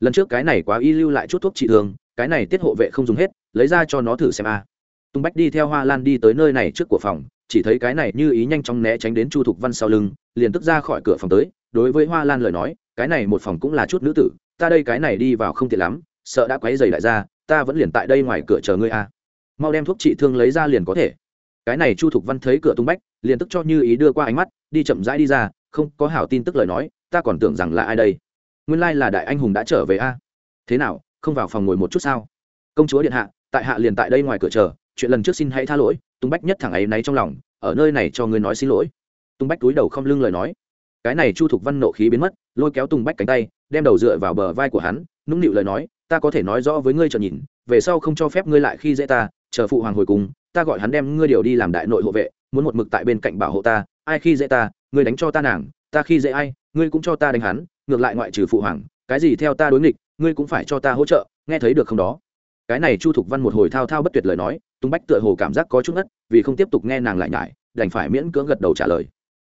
Lần trước cái này quá y lưu lại chút thuốc trị thương, cái này tiết hộ vệ không dùng hết, lấy ra cho nó thử xem a tung bách đi theo hoa lan đi tới nơi này trước của phòng, chỉ thấy cái này như ý nhanh chóng né tránh đến chu thục văn sau lưng, liền tức ra khỏi cửa phòng tới. Đối với hoa lan lời nói, cái này một phòng cũng là chút nữ tử, ta đây cái này đi vào không tiện lắm, sợ đã quấy dày đại gia ta vẫn liền tại đây ngoài cửa chờ ngươi a mau đem thuốc trị thương lấy ra liền có thể. Cái này chu thục văn thấy cửa tung bách, liền tức cho như ý đưa qua ánh mắt, đi chậm rãi đi ra, không có hảo tin tức lời nói, ta còn tưởng rằng là ai đây? Nguyên lai là đại anh hùng đã trở về a. Thế nào, không vào phòng ngồi một chút sao? Công chúa điện hạ, tại hạ liền tại đây ngoài cửa chờ chuyện lần trước xin hãy tha lỗi tung bách nhất thẳng ấy náy trong lòng, ở nơi này cho ngươi nói xin lỗi. Tung bách túi đầu không lưng lời nói. Cái này chu thục văn nộ khí biến mất, lôi kéo tùng bách cánh tay, đem đầu dựa vào bờ vai của hắn, nũng nịu lời nói, ta có thể nói rõ với ngươi trợ nhìn, về sau không cho phép ngươi lại khi dễ ta, chờ phụ hoàng hồi cùng, ta gọi hắn đem ngươi điều đi làm đại nội hộ vệ, muốn một mực tại bên cạnh bảo hộ ta, ai khi dễ ta, ngươi đánh cho ta nàng, ta khi dễ ai, ngươi cũng cho ta đánh hắn, ngược lại ngoại trừ phụ hoàng, cái gì theo ta đối nghịch, ngươi cũng phải cho ta hỗ trợ, nghe thấy được không đó? Cái này chu thục văn một hồi thao thao bất tuyệt lời nói tung bách tựa hồ cảm giác có chút ngất, vì không tiếp tục nghe nàng lại nhải, đành phải miễn cưỡng gật đầu trả lời.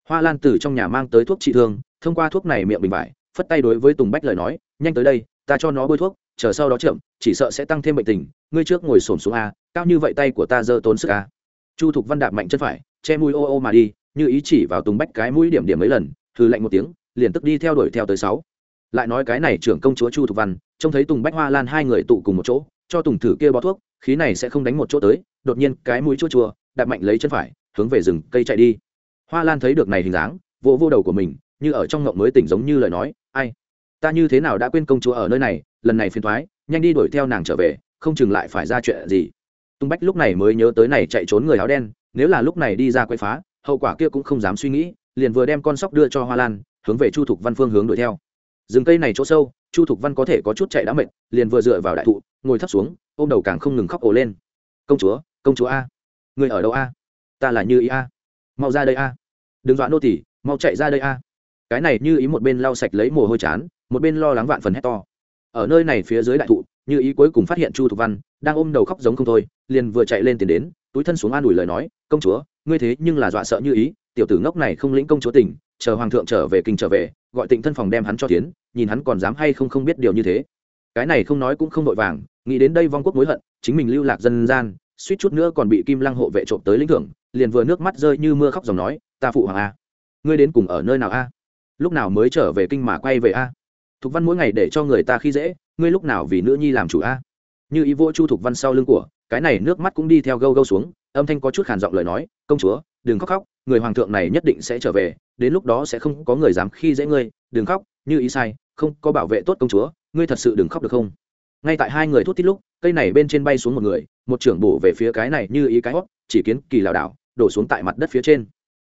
Hoa lan từ trong nhà mang tới thuốc trị thương, thông qua thuốc này miệng bình vải, phất tay đối với tùng bách lời nói, nhanh tới đây, ta cho nó bôi thuốc, chờ sau đó chậm, chỉ sợ sẽ tăng thêm bệnh tình, ngươi trước ngồi xổm xuống a, cao như vậy tay của ta dơ tốn sức a. Chu thục văn đạp mạnh chân phải, che mũi ô ô mà đi, như ý chỉ vào tùng bách cái mũi điểm điểm mấy lần thư lạnh một tiếng, liền tức đi theo đuổi theo tới sáu. Lại nói cái này trưởng công chúa chu thục văn, trông thấy tùng bách hoa lan hai người tụ cùng một chỗ cho tùng thử kia bó thuốc, khí này sẽ không đánh một chỗ tới, đột nhiên cái mũi chua chua, đạp mạnh lấy chân phải, hướng về rừng cây chạy đi. Hoa lan thấy được này hình dáng, vỗ vô đầu của mình, như ở trong ngộng mới tỉnh giống như lời nói, ai, ta như thế nào đã quên công chúa ở nơi này, lần này phiền thoái nhanh đi đuổi theo nàng trở về, không chừng lại phải ra chuyện gì. Tung bách lúc này mới nhớ tới này chạy trốn người áo đen, nếu là lúc này đi ra quay phá, hậu quả kia cũng không dám suy nghĩ, liền vừa đem con sóc đưa cho hoa lan, hướng về chu thục văn phương hướng đuổi theo. Rừng cây này chỗ sâu chu thục văn có thể có chút chạy đã mệt, liền vừa dựa vào đại thụ, ngồi thấp xuống, ôm đầu càng không ngừng khóc ổ lên. Công chúa công chúa a, người ở đâu a? Ta là như ý a. Mau ra đây a. Đừng dọa nô tỉ mau chạy ra đây a. Cái này như ý một bên lau sạch lấy mồ hôi chán, một bên lo lắng vạn phần hét to. Ở nơi này phía dưới đại thụ, như ý cuối cùng phát hiện chu thục văn đang ôm đầu khóc giống không thôi, liền vừa chạy lên tiền đến, túi thân xuống an ủi lời nói, công chúa, ngươi thế nhưng là dọa sợ như ý, tiểu tử ngốc này không lĩnh công chúa tỉnh, chờ hoàng thượng trở về kinh trở về, gọi tịnh thân phòng đem hắn cho tiến nhìn hắn còn dám hay không không biết điều như thế. Cái này không nói cũng không vội vàng, nghĩ đến đây vong quốc mối hận, chính mình lưu lạc dân gian, suýt chút nữa còn bị kim lăng hộ vệ trộm tới lĩnh thưởng, liền vừa nước mắt rơi như mưa khóc dòng nói, ta phụ hoàng a, ngươi đến cùng ở nơi nào a? Lúc nào mới trở về kinh mà quay về a? Thục văn mỗi ngày để cho người ta khi dễ, ngươi lúc nào vì nữ nhi làm chủ a? Như ý vô chu thục văn sau lưng của, cái này nước mắt cũng đi theo gâu gâu xuống, âm thanh có chút khàn giọng lời nói, công chúa, đừng khóc khóc, người hoàng thượng này nhất định sẽ trở về, đến lúc đó sẽ không có người dám khi dễ ngươi, đừng khóc như ý sai, không, có bảo vệ tốt công chúa, ngươi thật sự đừng khóc được không? Ngay tại hai người thút tít lúc, cây này bên trên bay xuống một người, một trưởng bổ về phía cái này như ý cái hót, chỉ kiến kỳ lảo đảo, đổ xuống tại mặt đất phía trên.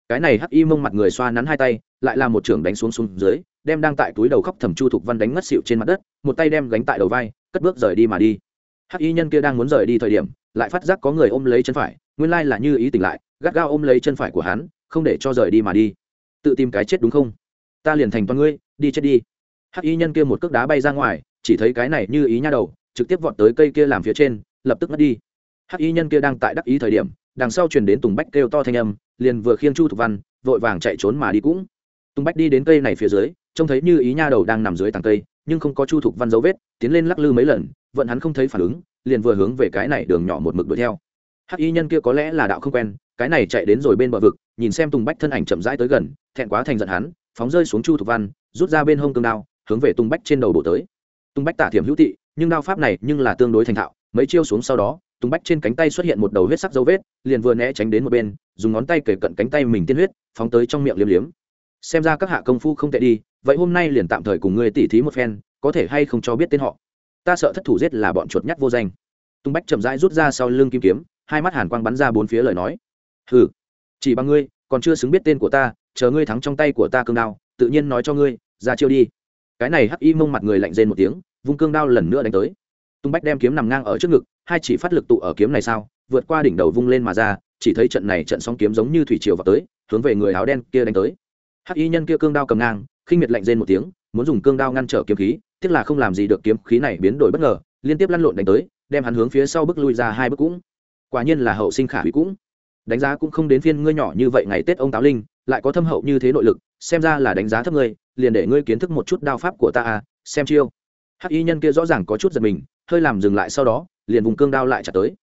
Cái này hắc y mông mặt người xoa nắn hai tay, lại là một trưởng đánh xuống xuống dưới, đem đang tại túi đầu khóc thầm chu thục văn đánh ngất xịu trên mặt đất, một tay đem gánh tại đầu vai, cất bước rời đi mà đi. Hắc y nhân kia đang muốn rời đi thời điểm, lại phát giác có người ôm lấy chân phải, nguyên lai là như ý tỉnh lại, gắt gao ôm lấy chân phải của hắn, không để cho rời đi mà đi. Tự tìm cái chết đúng không? Ta liền thành toàn ngươi đi chết đi. Hắc y nhân kia một cước đá bay ra ngoài, chỉ thấy cái này như ý nha đầu, trực tiếp vọt tới cây kia làm phía trên, lập tức ngất đi. Hắc y nhân kia đang tại đắc ý thời điểm, đằng sau truyền đến tùng bách kêu to thanh âm, liền vừa khiêng chu thục văn, vội vàng chạy trốn mà đi cũng. Tùng bách đi đến cây này phía dưới, trông thấy như ý nha đầu đang nằm dưới tàng cây, nhưng không có chu thục văn dấu vết, tiến lên lắc lư mấy lần, vẫn hắn không thấy phản ứng, liền vừa hướng về cái này đường nhỏ một mực đuổi theo. Hắc y nhân kia có lẽ là đạo không quen, cái này chạy đến rồi bên bờ vực, nhìn xem tùng bách thân ảnh chậm rãi tới gần, thẹn quá thành giận hắn, phóng rơi xuống chu thục văn rút ra bên hông cương đao, hướng về tùng bách trên đầu bổ tới. Tùng bách tả thiểm hữu tị, nhưng đao pháp này nhưng là tương đối thành thạo, mấy chiêu xuống sau đó tùng bách trên cánh tay xuất hiện một đầu huyết sắc dấu vết, liền vừa né tránh đến một bên, dùng ngón tay kể cận cánh tay mình tiên huyết, phóng tới trong miệng liếm liếm. Xem ra các hạ công phu không tệ đi, vậy hôm nay liền tạm thời cùng ngươi tỉ thí một phen, có thể hay không cho biết tên họ. Ta sợ thất thủ giết là bọn chuột nhắt vô danh. Tùng bách chậm rãi rút ra sau lưng kim kiếm, hai mắt hàn quang bắn ra bốn phía lời nói. Hừ, chỉ bằng ngươi, còn chưa xứng biết tên của ta, chờ ngươi thắng trong tay của ta cương đao tự nhiên nói cho ngươi, ra chiêu đi. Cái này hắc y mông mặt người lạnh rên một tiếng, vung cương đao lần nữa đánh tới. Tung bách đem kiếm nằm ngang ở trước ngực, hai chỉ phát lực tụ ở kiếm này sao, vượt qua đỉnh đầu vung lên mà ra, chỉ thấy trận này trận sóng kiếm giống như thủy triều vào tới, hướng về người áo đen kia đánh tới. Hắc y nhân kia cương đao cầm ngang, khinh miệt lạnh rên một tiếng, muốn dùng cương đao ngăn trở kiếm khí, tiếc là không làm gì được kiếm khí này biến đổi bất ngờ, liên tiếp lăn lộn đánh tới, đem hắn hướng phía sau bước lui ra hai bước cũng. Quả nhiên là hậu sinh khả hủy cũng. Đánh giá cũng không đến phiên ngươi nhỏ như vậy ngày tết ông táo linh, lại có thâm hậu như thế nội lực xem ra là đánh giá thấp ngươi, liền để ngươi kiến thức một chút đao pháp của ta à xem chiêu. Hắc y nhân kia rõ ràng có chút giật mình, hơi làm dừng lại sau đó, liền vùng cương đao lại trả tới.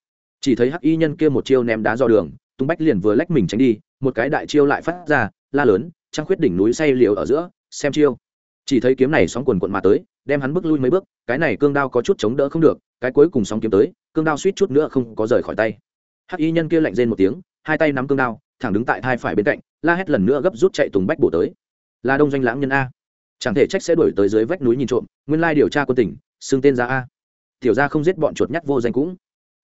Chỉ thấy hắc y nhân kia một chiêu ném đá do đường, tung bách liền vừa lách mình tránh đi, một cái đại chiêu lại phát ra, la lớn, trăng khuyết đỉnh núi say liều ở giữa, xem chiêu. Chỉ thấy kiếm này sóng quần quận mà tới, đem hắn bước lui mấy bước, cái này cương đao có chút chống đỡ không được, cái cuối cùng sóng kiếm tới, cương đao suýt chút nữa không có rời khỏi tay. Hắc y nhân kia lạnh rên một tiếng, hai tay nắm cương đao thẳng đứng tại thai phải bên cạnh, la hét lần nữa gấp rút chạy tùng bách bổ tới. Là đông doanh lãng nhân a. Chẳng thể trách sẽ đuổi tới dưới vách núi nhìn trộm, nguyên lai điều tra quân tỉnh, xưng tên ra a. Tiểu ra không giết bọn chuột nhắt vô danh cũng.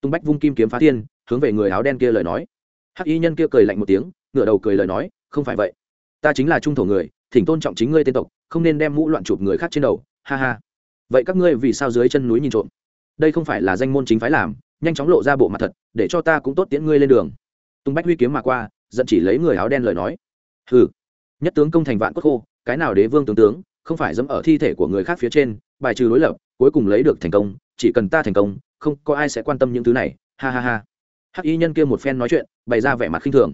Tung bách vung kim kiếm phá thiên, hướng về người áo đen kia lời nói. Hắc y nhân kia cười lạnh một tiếng, ngửa đầu cười lời nói, không phải vậy. Ta chính là trung thổ người, thỉnh tôn trọng chính ngươi tên tộc, không nên đem mũ loạn chụp người khác trên đầu, ha ha. Vậy các ngươi vì sao dưới chân núi nhìn trộm? Đây không phải là danh môn chính phái làm, nhanh chóng lộ ra bộ mặt thật, để cho ta cũng tốt tiễn ngươi lên đường. Tung bách huy kiếm mà qua giận chỉ lấy người áo đen lời nói. Hừ, nhất tướng công thành vạn cốt khô, cái nào đế vương tướng tướng, không phải dẫm ở thi thể của người khác phía trên, bài trừ đối lập cuối cùng lấy được thành công, chỉ cần ta thành công, không có ai sẽ quan tâm những thứ này, ha ha ha. Hắc y nhân kia một phen nói chuyện, bày ra vẻ mặt khinh thường.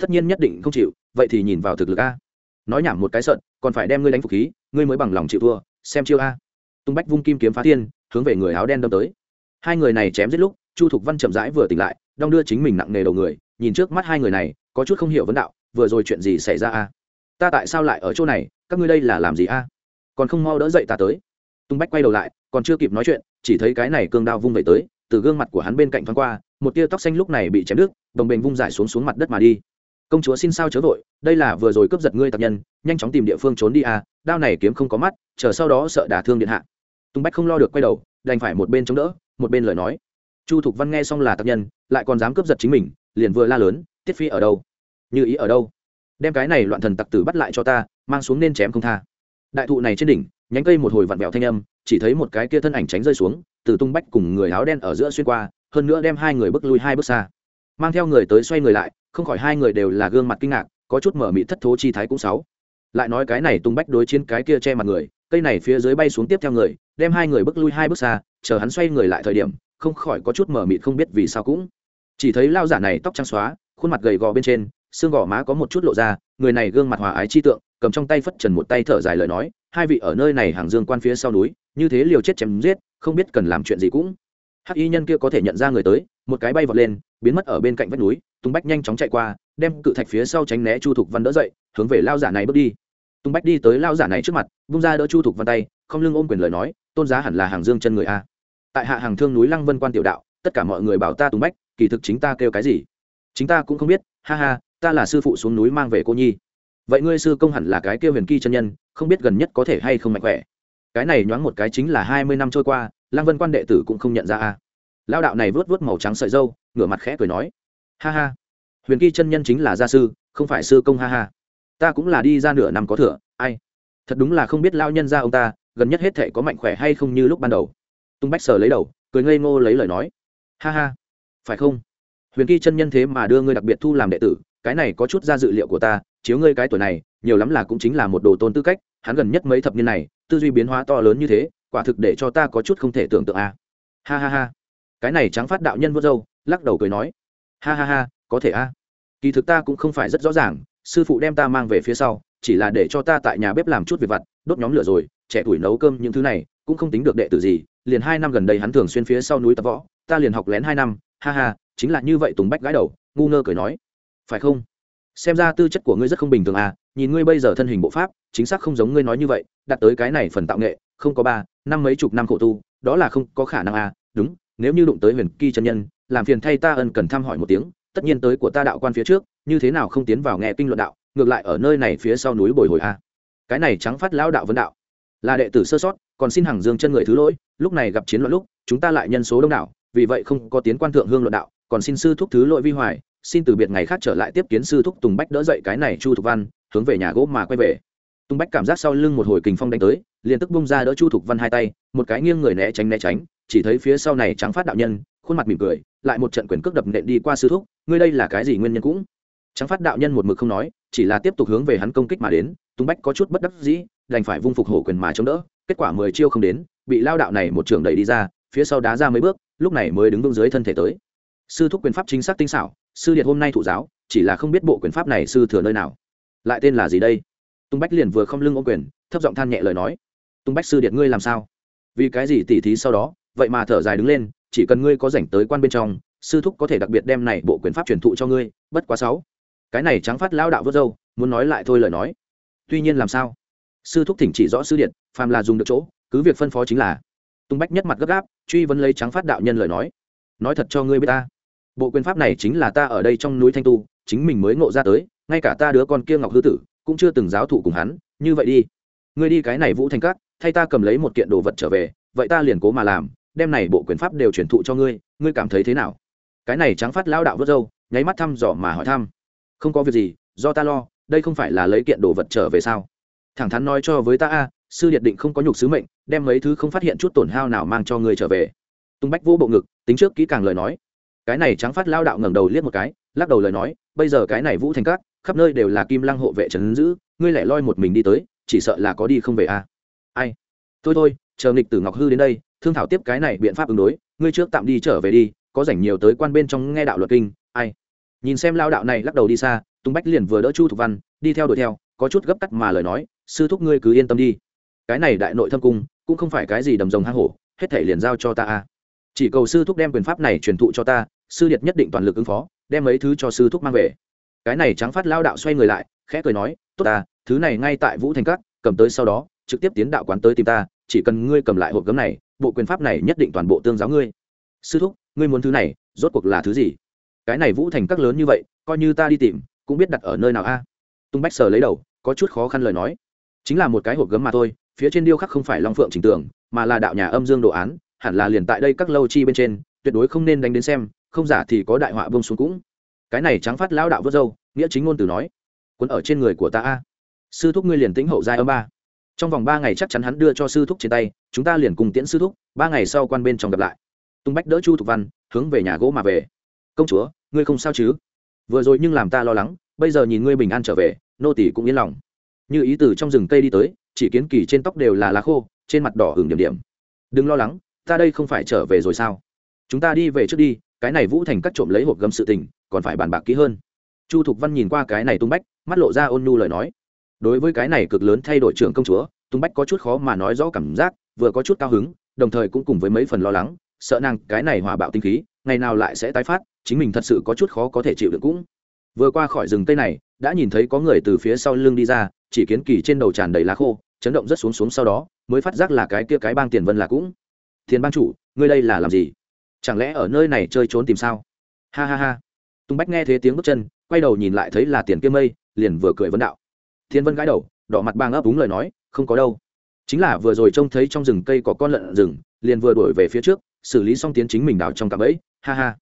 Tất nhiên nhất định không chịu, vậy thì nhìn vào thực lực a. Nói nhảm một cái sợn, còn phải đem ngươi đánh phục khí, ngươi mới bằng lòng chịu thua, xem chiêu a. Tung bách vung kim kiếm phá thiên, hướng về người áo đen đâm tới. Hai người này chém giết lúc, chu thục văn chậm rãi vừa tỉnh lại, đong đưa chính mình nặng nề đầu người nhìn trước mắt hai người này, có chút không hiểu vấn đạo, vừa rồi chuyện gì xảy ra a? Ta tại sao lại ở chỗ này? Các ngươi đây là làm gì a? Còn không mau đỡ dậy ta tới. Tung bách quay đầu lại, còn chưa kịp nói chuyện, chỉ thấy cái này cương đao vung về tới, từ gương mặt của hắn bên cạnh thoáng qua, một tia tóc xanh lúc này bị chém đứt, đồng bền vung giải xuống xuống mặt đất mà đi. Công chúa xin sao chớ vội, đây là vừa rồi cướp giật ngươi tập nhân, nhanh chóng tìm địa phương trốn đi à đao này kiếm không có mắt, chờ sau đó sợ đả thương điện hạ. Tung bách không lo được quay đầu, đành phải một bên chống đỡ, một bên lời nói. Chu thục văn nghe xong là tập nhân, lại còn dám cướp giật chính mình liền vừa la lớn, tiết phi ở đâu? Như ý ở đâu? Đem cái này loạn thần tặc tử bắt lại cho ta, mang xuống nên chém không tha. Đại thụ này trên đỉnh, nhánh cây một hồi vặn vẹo thanh âm, chỉ thấy một cái kia thân ảnh tránh rơi xuống, từ tung bách cùng người áo đen ở giữa xuyên qua, hơn nữa đem hai người bước lui hai bước xa. Mang theo người tới xoay người lại, không khỏi hai người đều là gương mặt kinh ngạc, có chút mở mị thất thố chi thái cũng sáu lại nói cái này tung bách đối chiến cái kia che mặt người, cây này phía dưới bay xuống tiếp theo người, đem hai người bước lui hai bước xa, chờ hắn xoay người lại thời điểm, không khỏi có chút mở mịt không biết vì sao cũng chỉ thấy lao giả này tóc trắng xóa, khuôn mặt gầy gò bên trên, xương gò má có một chút lộ ra, người này gương mặt hòa ái chi tượng, cầm trong tay phất trần một tay thở dài lời nói, hai vị ở nơi này hàng dương quan phía sau núi, như thế liều chết chém giết, không biết cần làm chuyện gì cũng. Hắc y nhân kia có thể nhận ra người tới, một cái bay vọt lên, biến mất ở bên cạnh vách núi tung bách nhanh chóng chạy qua, đem cự thạch phía sau tránh né chu thục văn đỡ dậy, hướng về lao giả này bước đi. Tung bách đi tới lao giả này trước mặt bung ra đỡ chu thục văn tay, không lưng ôm quyền lời nói, tôn giá hẳn là hàng dương chân người a. Tại hạ hàng thương núi lăng vân quan tiểu đạo, tất cả mọi người bảo ta tung bách kỳ thực chính ta kêu cái gì? Chính ta cũng không biết, ha ha, ta là sư phụ xuống núi mang về cô nhi. Vậy ngươi sư công hẳn là cái kêu huyền kỳ chân nhân, không biết gần nhất có thể hay không mạnh khỏe. Cái này nhoáng một cái chính là hai mươi năm trôi qua, lăng vân quan đệ tử cũng không nhận ra a. Lao đạo này vớt vớt màu trắng sợi dâu ngửa mặt khẽ cười nói, ha ha, huyền kỳ chân nhân chính là gia sư, không phải sư công ha ha. Ta cũng là đi ra nửa năm có thừa, ai? Thật đúng là không biết lao nhân ra ông ta, gần nhất hết thể có mạnh khỏe hay không như lúc ban đầu. Tung bách sờ lấy đầu, cười ngây ngô lấy lời nói, ha ha phải không? Huyền kỳ chân nhân thế mà đưa ngươi đặc biệt thu làm đệ tử, cái này có chút ra dự liệu của ta, chiếu ngươi cái tuổi này, nhiều lắm là cũng chính là một đồ tôn tư cách, hắn gần nhất mấy thập niên này, tư duy biến hóa to lớn như thế, quả thực để cho ta có chút không thể tưởng tượng a. À. ha ha ha. Cái này trắng phát đạo nhân vô dâu lắc đầu cười nói. Ha ha ha, có thể a. Kỳ thực ta cũng không phải rất rõ ràng, sư phụ đem ta mang về phía sau, chỉ là để cho ta tại nhà bếp làm chút việc vặt, đốt nhóm lửa rồi, trẻ tuổi nấu cơm những thứ này, cũng không tính được đệ tử gì, liền hai năm gần đây hắn thường xuyên phía sau núi tập võ, ta liền học lén hai năm ha ha, chính là như vậy tùng bách gái đầu, ngu ngơ cười nói. Phải không? Xem ra tư chất của ngươi rất không bình thường à nhìn ngươi bây giờ thân hình bộ pháp, chính xác không giống ngươi nói như vậy đặt tới cái này phần tạo nghệ, không có ba, năm mấy chục năm khổ tu, đó là không có khả năng à đúng, nếu như đụng tới huyền kỳ chân nhân, làm phiền thay ta ân cần thăm hỏi một tiếng, tất nhiên tới của ta đạo quan phía trước, như thế nào không tiến vào nghe kinh luận đạo, ngược lại ở nơi này phía sau núi bồi hồi a cái này trắng phát lão đạo vấn đạo. Là đệ tử sơ sót, còn xin hàng dương chân người thứ lỗi, lúc này gặp chiến loạn lúc, chúng ta lại nhân số đông đảo vì vậy không có tiến quan thượng hương luận đạo, còn xin sư thúc thứ lỗi vi hoài, xin từ biệt ngày khác trở lại tiếp kiến sư thúc tùng bách đỡ dậy cái này chu thục văn, hướng về nhà gỗ mà quay về. Tùng bách cảm giác sau lưng một hồi kình phong đánh tới, liền tức bung ra đỡ chu thục văn hai tay, một cái nghiêng người né tránh né tránh, chỉ thấy phía sau này trắng phát đạo nhân, khuôn mặt mỉm cười, lại một trận quyền cước đập nện đi qua sư thúc, ngươi đây là cái gì nguyên nhân cũng? Trắng phát đạo nhân một mực không nói, chỉ là tiếp tục hướng về hắn công kích mà đến, tùng bách có chút bất đắc dĩ, đành phải vung phục hổ quyền mà chống đỡ, kết quả mười chiêu không đến, bị lao đạo này một trường đẩy đi ra, phía sau đá ra mấy bước lúc này mới đứng vững dưới thân thể tới. Sư thúc quyền pháp chính xác tinh xảo, sư điện hôm nay thụ giáo, chỉ là không biết bộ quyền pháp này sư thừa nơi nào. Lại tên là gì đây? Tung bách liền vừa không lưng ô quyền, thấp giọng than nhẹ lời nói. Tung bách sư điện ngươi làm sao? Vì cái gì tỉ thí sau đó, vậy mà thở dài đứng lên, chỉ cần ngươi có rảnh tới quan bên trong, sư thúc có thể đặc biệt đem này bộ quyền pháp truyền thụ cho ngươi, bất quá sáu. Cái này trắng phát lao đạo vớt dâu muốn nói lại thôi lời nói. Tuy nhiên làm sao? Sư thúc thỉnh chỉ rõ sư điện phàm là dùng được chỗ, cứ việc phân phó chính là tung bách nhất mặt gấp gáp, truy vấn lấy trắng phát đạo nhân lời nói. Nói thật cho ngươi biết ta. Bộ quyền pháp này chính là ta ở đây trong núi thanh tu, chính mình mới ngộ ra tới, ngay cả ta đứa con kia ngọc hư tử cũng chưa từng giáo thụ cùng hắn, như vậy đi. Ngươi đi cái này vũ thành cát thay ta cầm lấy một kiện đồ vật trở về, vậy ta liền cố mà làm, đem này bộ quyền pháp đều truyền thụ cho ngươi ngươi cảm thấy thế nào? Cái này trắng phát lao đạo vớt râu, nháy mắt thăm dò mà hỏi thăm. Không có việc gì, do ta lo, đây không phải là lấy kiện đồ vật trở về sao? Thẳng thắn nói cho với ta a, sư điện định không có nhục sứ mệnh đem mấy thứ không phát hiện chút tổn hao nào mang cho ngươi trở về. Tung bách vô bộ ngực, tính trước kỹ càng lời nói. Cái này trắng phát lao đạo ngẩng đầu liếc một cái, lắc đầu lời nói, bây giờ cái này vũ thành các, khắp nơi đều là kim lăng hộ vệ trấn giữ, ngươi lại loi một mình đi tới, chỉ sợ là có đi không về à? ai? Thôi thôi, chờ nghịch tử ngọc hư đến đây, thương thảo tiếp cái này biện pháp ứng đối, ngươi trước tạm đi trở về đi, có rảnh nhiều tới quan bên trong nghe đạo luật kinh, ai? Nhìn xem lao đạo này lắc đầu đi xa, tung bách liền vừa đỡ chu thục văn, đi theo đuổi theo, có chút gấp cắt mà lời nói, sư thúc ngươi cứ yên tâm đi cái này đại nội thâm cung cũng không phải cái gì đầm rồng hang hổ, hết thể liền giao cho ta a. Chỉ cầu sư thúc đem quyền pháp này truyền thụ cho ta, sư điệt nhất định toàn lực ứng phó, đem mấy thứ cho sư thúc mang về. Cái này trắng phát lao đạo xoay người lại, khẽ cười nói, tốt ta, thứ này ngay tại vũ thành cát cầm tới sau đó, trực tiếp tiến đạo quán tới tìm ta, chỉ cần ngươi cầm lại hộp gấm này, bộ quyền pháp này nhất định toàn bộ tương giáo ngươi. Sư thúc, ngươi muốn thứ này, rốt cuộc là thứ gì? Cái này vũ thành các lớn như vậy, coi như ta đi tìm, cũng biết đặt ở nơi nào a. Tung bách sờ lấy đầu, có chút khó khăn lời nói. Chính là một cái hộp gấm mà thôi phía trên điêu khắc không phải long phượng trình tường, mà là đạo nhà âm dương đồ án, hẳn là liền tại đây các lâu chi bên trên, tuyệt đối không nên đánh đến xem, không giả thì có đại họa bông xuống cũng. Cái này trắng phát lão đạo vớt dâu, nghĩa chính ngôn từ nói quân ở trên người của ta a. Sư thúc ngươi liền tĩnh hậu giai âm ba. Trong vòng ba ngày chắc chắn hắn đưa cho sư thúc trên tay, chúng ta liền cùng tiễn sư thúc, ba ngày sau quan bên trong gặp lại. Tung bách đỡ chu thục văn, hướng về nhà gỗ mà về. Công chúa, ngươi không sao chứ? Vừa rồi nhưng làm ta lo lắng, bây giờ nhìn ngươi bình an trở về, nô tỷ cũng yên lòng. Như ý từ trong rừng cây đi tới chỉ kiến kỳ trên tóc đều là lá khô, trên mặt đỏ hừng điểm điểm. Đừng lo lắng, ta đây không phải trở về rồi sao? Chúng ta đi về trước đi, cái này vũ thành cắt trộm lấy hộp gấm sự tình, còn phải bàn bạc kỹ hơn. Chu thục văn nhìn qua cái này tung bách, mắt lộ ra ôn nhu lời nói. Đối với cái này cực lớn thay đổi trưởng công chúa, tung bách có chút khó mà nói rõ cảm giác, vừa có chút cao hứng, đồng thời cũng cùng với mấy phần lo lắng, sợ nàng cái này hòa bạo tinh khí, ngày nào lại sẽ tái phát, chính mình thật sự có chút khó có thể chịu được cũng. Vừa qua khỏi rừng tây này, đã nhìn thấy có người từ phía sau lưng đi ra, chỉ kiến kỳ trên đầu tràn đầy lá khô chấn động rất xuống xuống sau đó, mới phát giác là cái kia cái bang tiền vân là cũng. Thiên bang chủ, ngươi đây là làm gì? Chẳng lẽ ở nơi này chơi trốn tìm sao? Ha ha ha. Tung bách nghe thấy tiếng bước chân, quay đầu nhìn lại thấy là tiền kia mây, liền vừa cười vấn đạo. Thiên vân gãi đầu, đỏ mặt bang ấp đúng lời nói, không có đâu. Chính là vừa rồi trông thấy trong rừng cây có con lợn rừng, liền vừa đuổi về phía trước, xử lý xong tiến chính mình đào trong cạm ấy ha ha.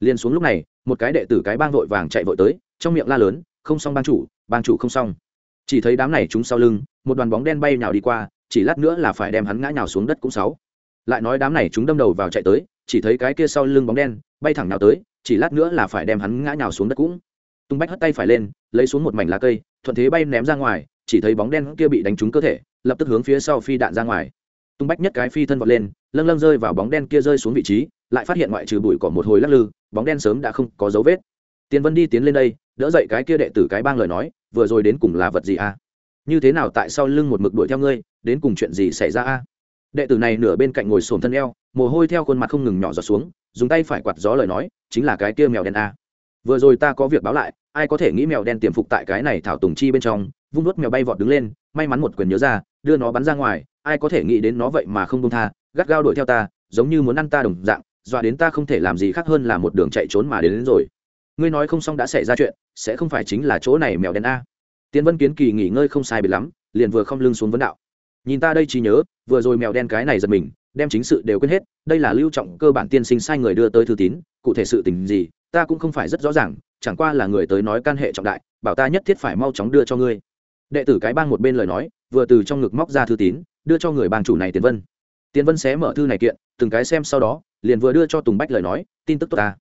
Liền xuống lúc này, một cái đệ tử cái bang vội vàng chạy vội tới, trong miệng la lớn, không xong bang chủ bang chủ không xong. Chỉ thấy đám này chúng sau lưng một đoàn bóng đen bay nhào đi qua, chỉ lát nữa là phải đem hắn ngã nhào xuống đất cũng sáu. Lại nói đám này chúng đâm đầu vào chạy tới, chỉ thấy cái kia sau lưng bóng đen bay thẳng nào tới, chỉ lát nữa là phải đem hắn ngã nhào xuống đất cũng. Tung bách hất tay phải lên, lấy xuống một mảnh lá cây, thuận thế bay ném ra ngoài, chỉ thấy bóng đen kia bị đánh trúng cơ thể, lập tức hướng phía sau phi đạn ra ngoài. Tung bách nhất cái phi thân vọt lên, lâng lâng rơi vào bóng đen kia rơi xuống vị trí, lại phát hiện ngoại trừ bụi cỏ một hồi lắc lư, bóng đen sớm đã không có dấu vết. Tiền vân đi tiến lên đây, đỡ dậy cái kia đệ tử cái bang lời nói, vừa rồi đến cùng là vật gì a như thế nào tại sau lưng một mực đuổi theo ngươi đến cùng chuyện gì xảy ra a? Đệ tử này nửa bên cạnh ngồi xổm thân eo mồ hôi theo khuôn mặt không ngừng nhỏ giọt xuống dùng tay phải quạt gió lời nói chính là cái kia mèo đen a. Vừa rồi ta có việc báo lại ai có thể nghĩ mèo đen tiềm phục tại cái này thảo tùng chi bên trong vung nuốt mèo bay vọt đứng lên may mắn một quyền nhớ ra đưa nó bắn ra ngoài ai có thể nghĩ đến nó vậy mà không công tha gắt gao đuổi theo ta giống như muốn ăn ta đồng dạng dọa đến ta không thể làm gì khác hơn là một đường chạy trốn mà đến, đến rồi. Ngươi nói không xong đã xảy ra chuyện sẽ không phải chính là chỗ này mèo đen a tiến vân kiến kỳ nghỉ ngơi không sai biệt lắm, liền vừa không lưng xuống vấn đạo. Nhìn ta đây chỉ nhớ, vừa rồi mèo đen cái này giật mình, đem chính sự đều quên hết, đây là lưu trọng cơ bản tiên sinh sai người đưa tới thư tín, cụ thể sự tình gì, ta cũng không phải rất rõ ràng, chẳng qua là người tới nói can hệ trọng đại, bảo ta nhất thiết phải mau chóng đưa cho ngươi. Đệ tử cái bang một bên lời nói, vừa từ trong ngực móc ra thư tín, đưa cho người bang chủ này tiến vân. Tiến vân xé mở thư này kiện, từng cái xem sau đó, liền vừa đưa cho tùng bách lời nói, tin tức tốt ta.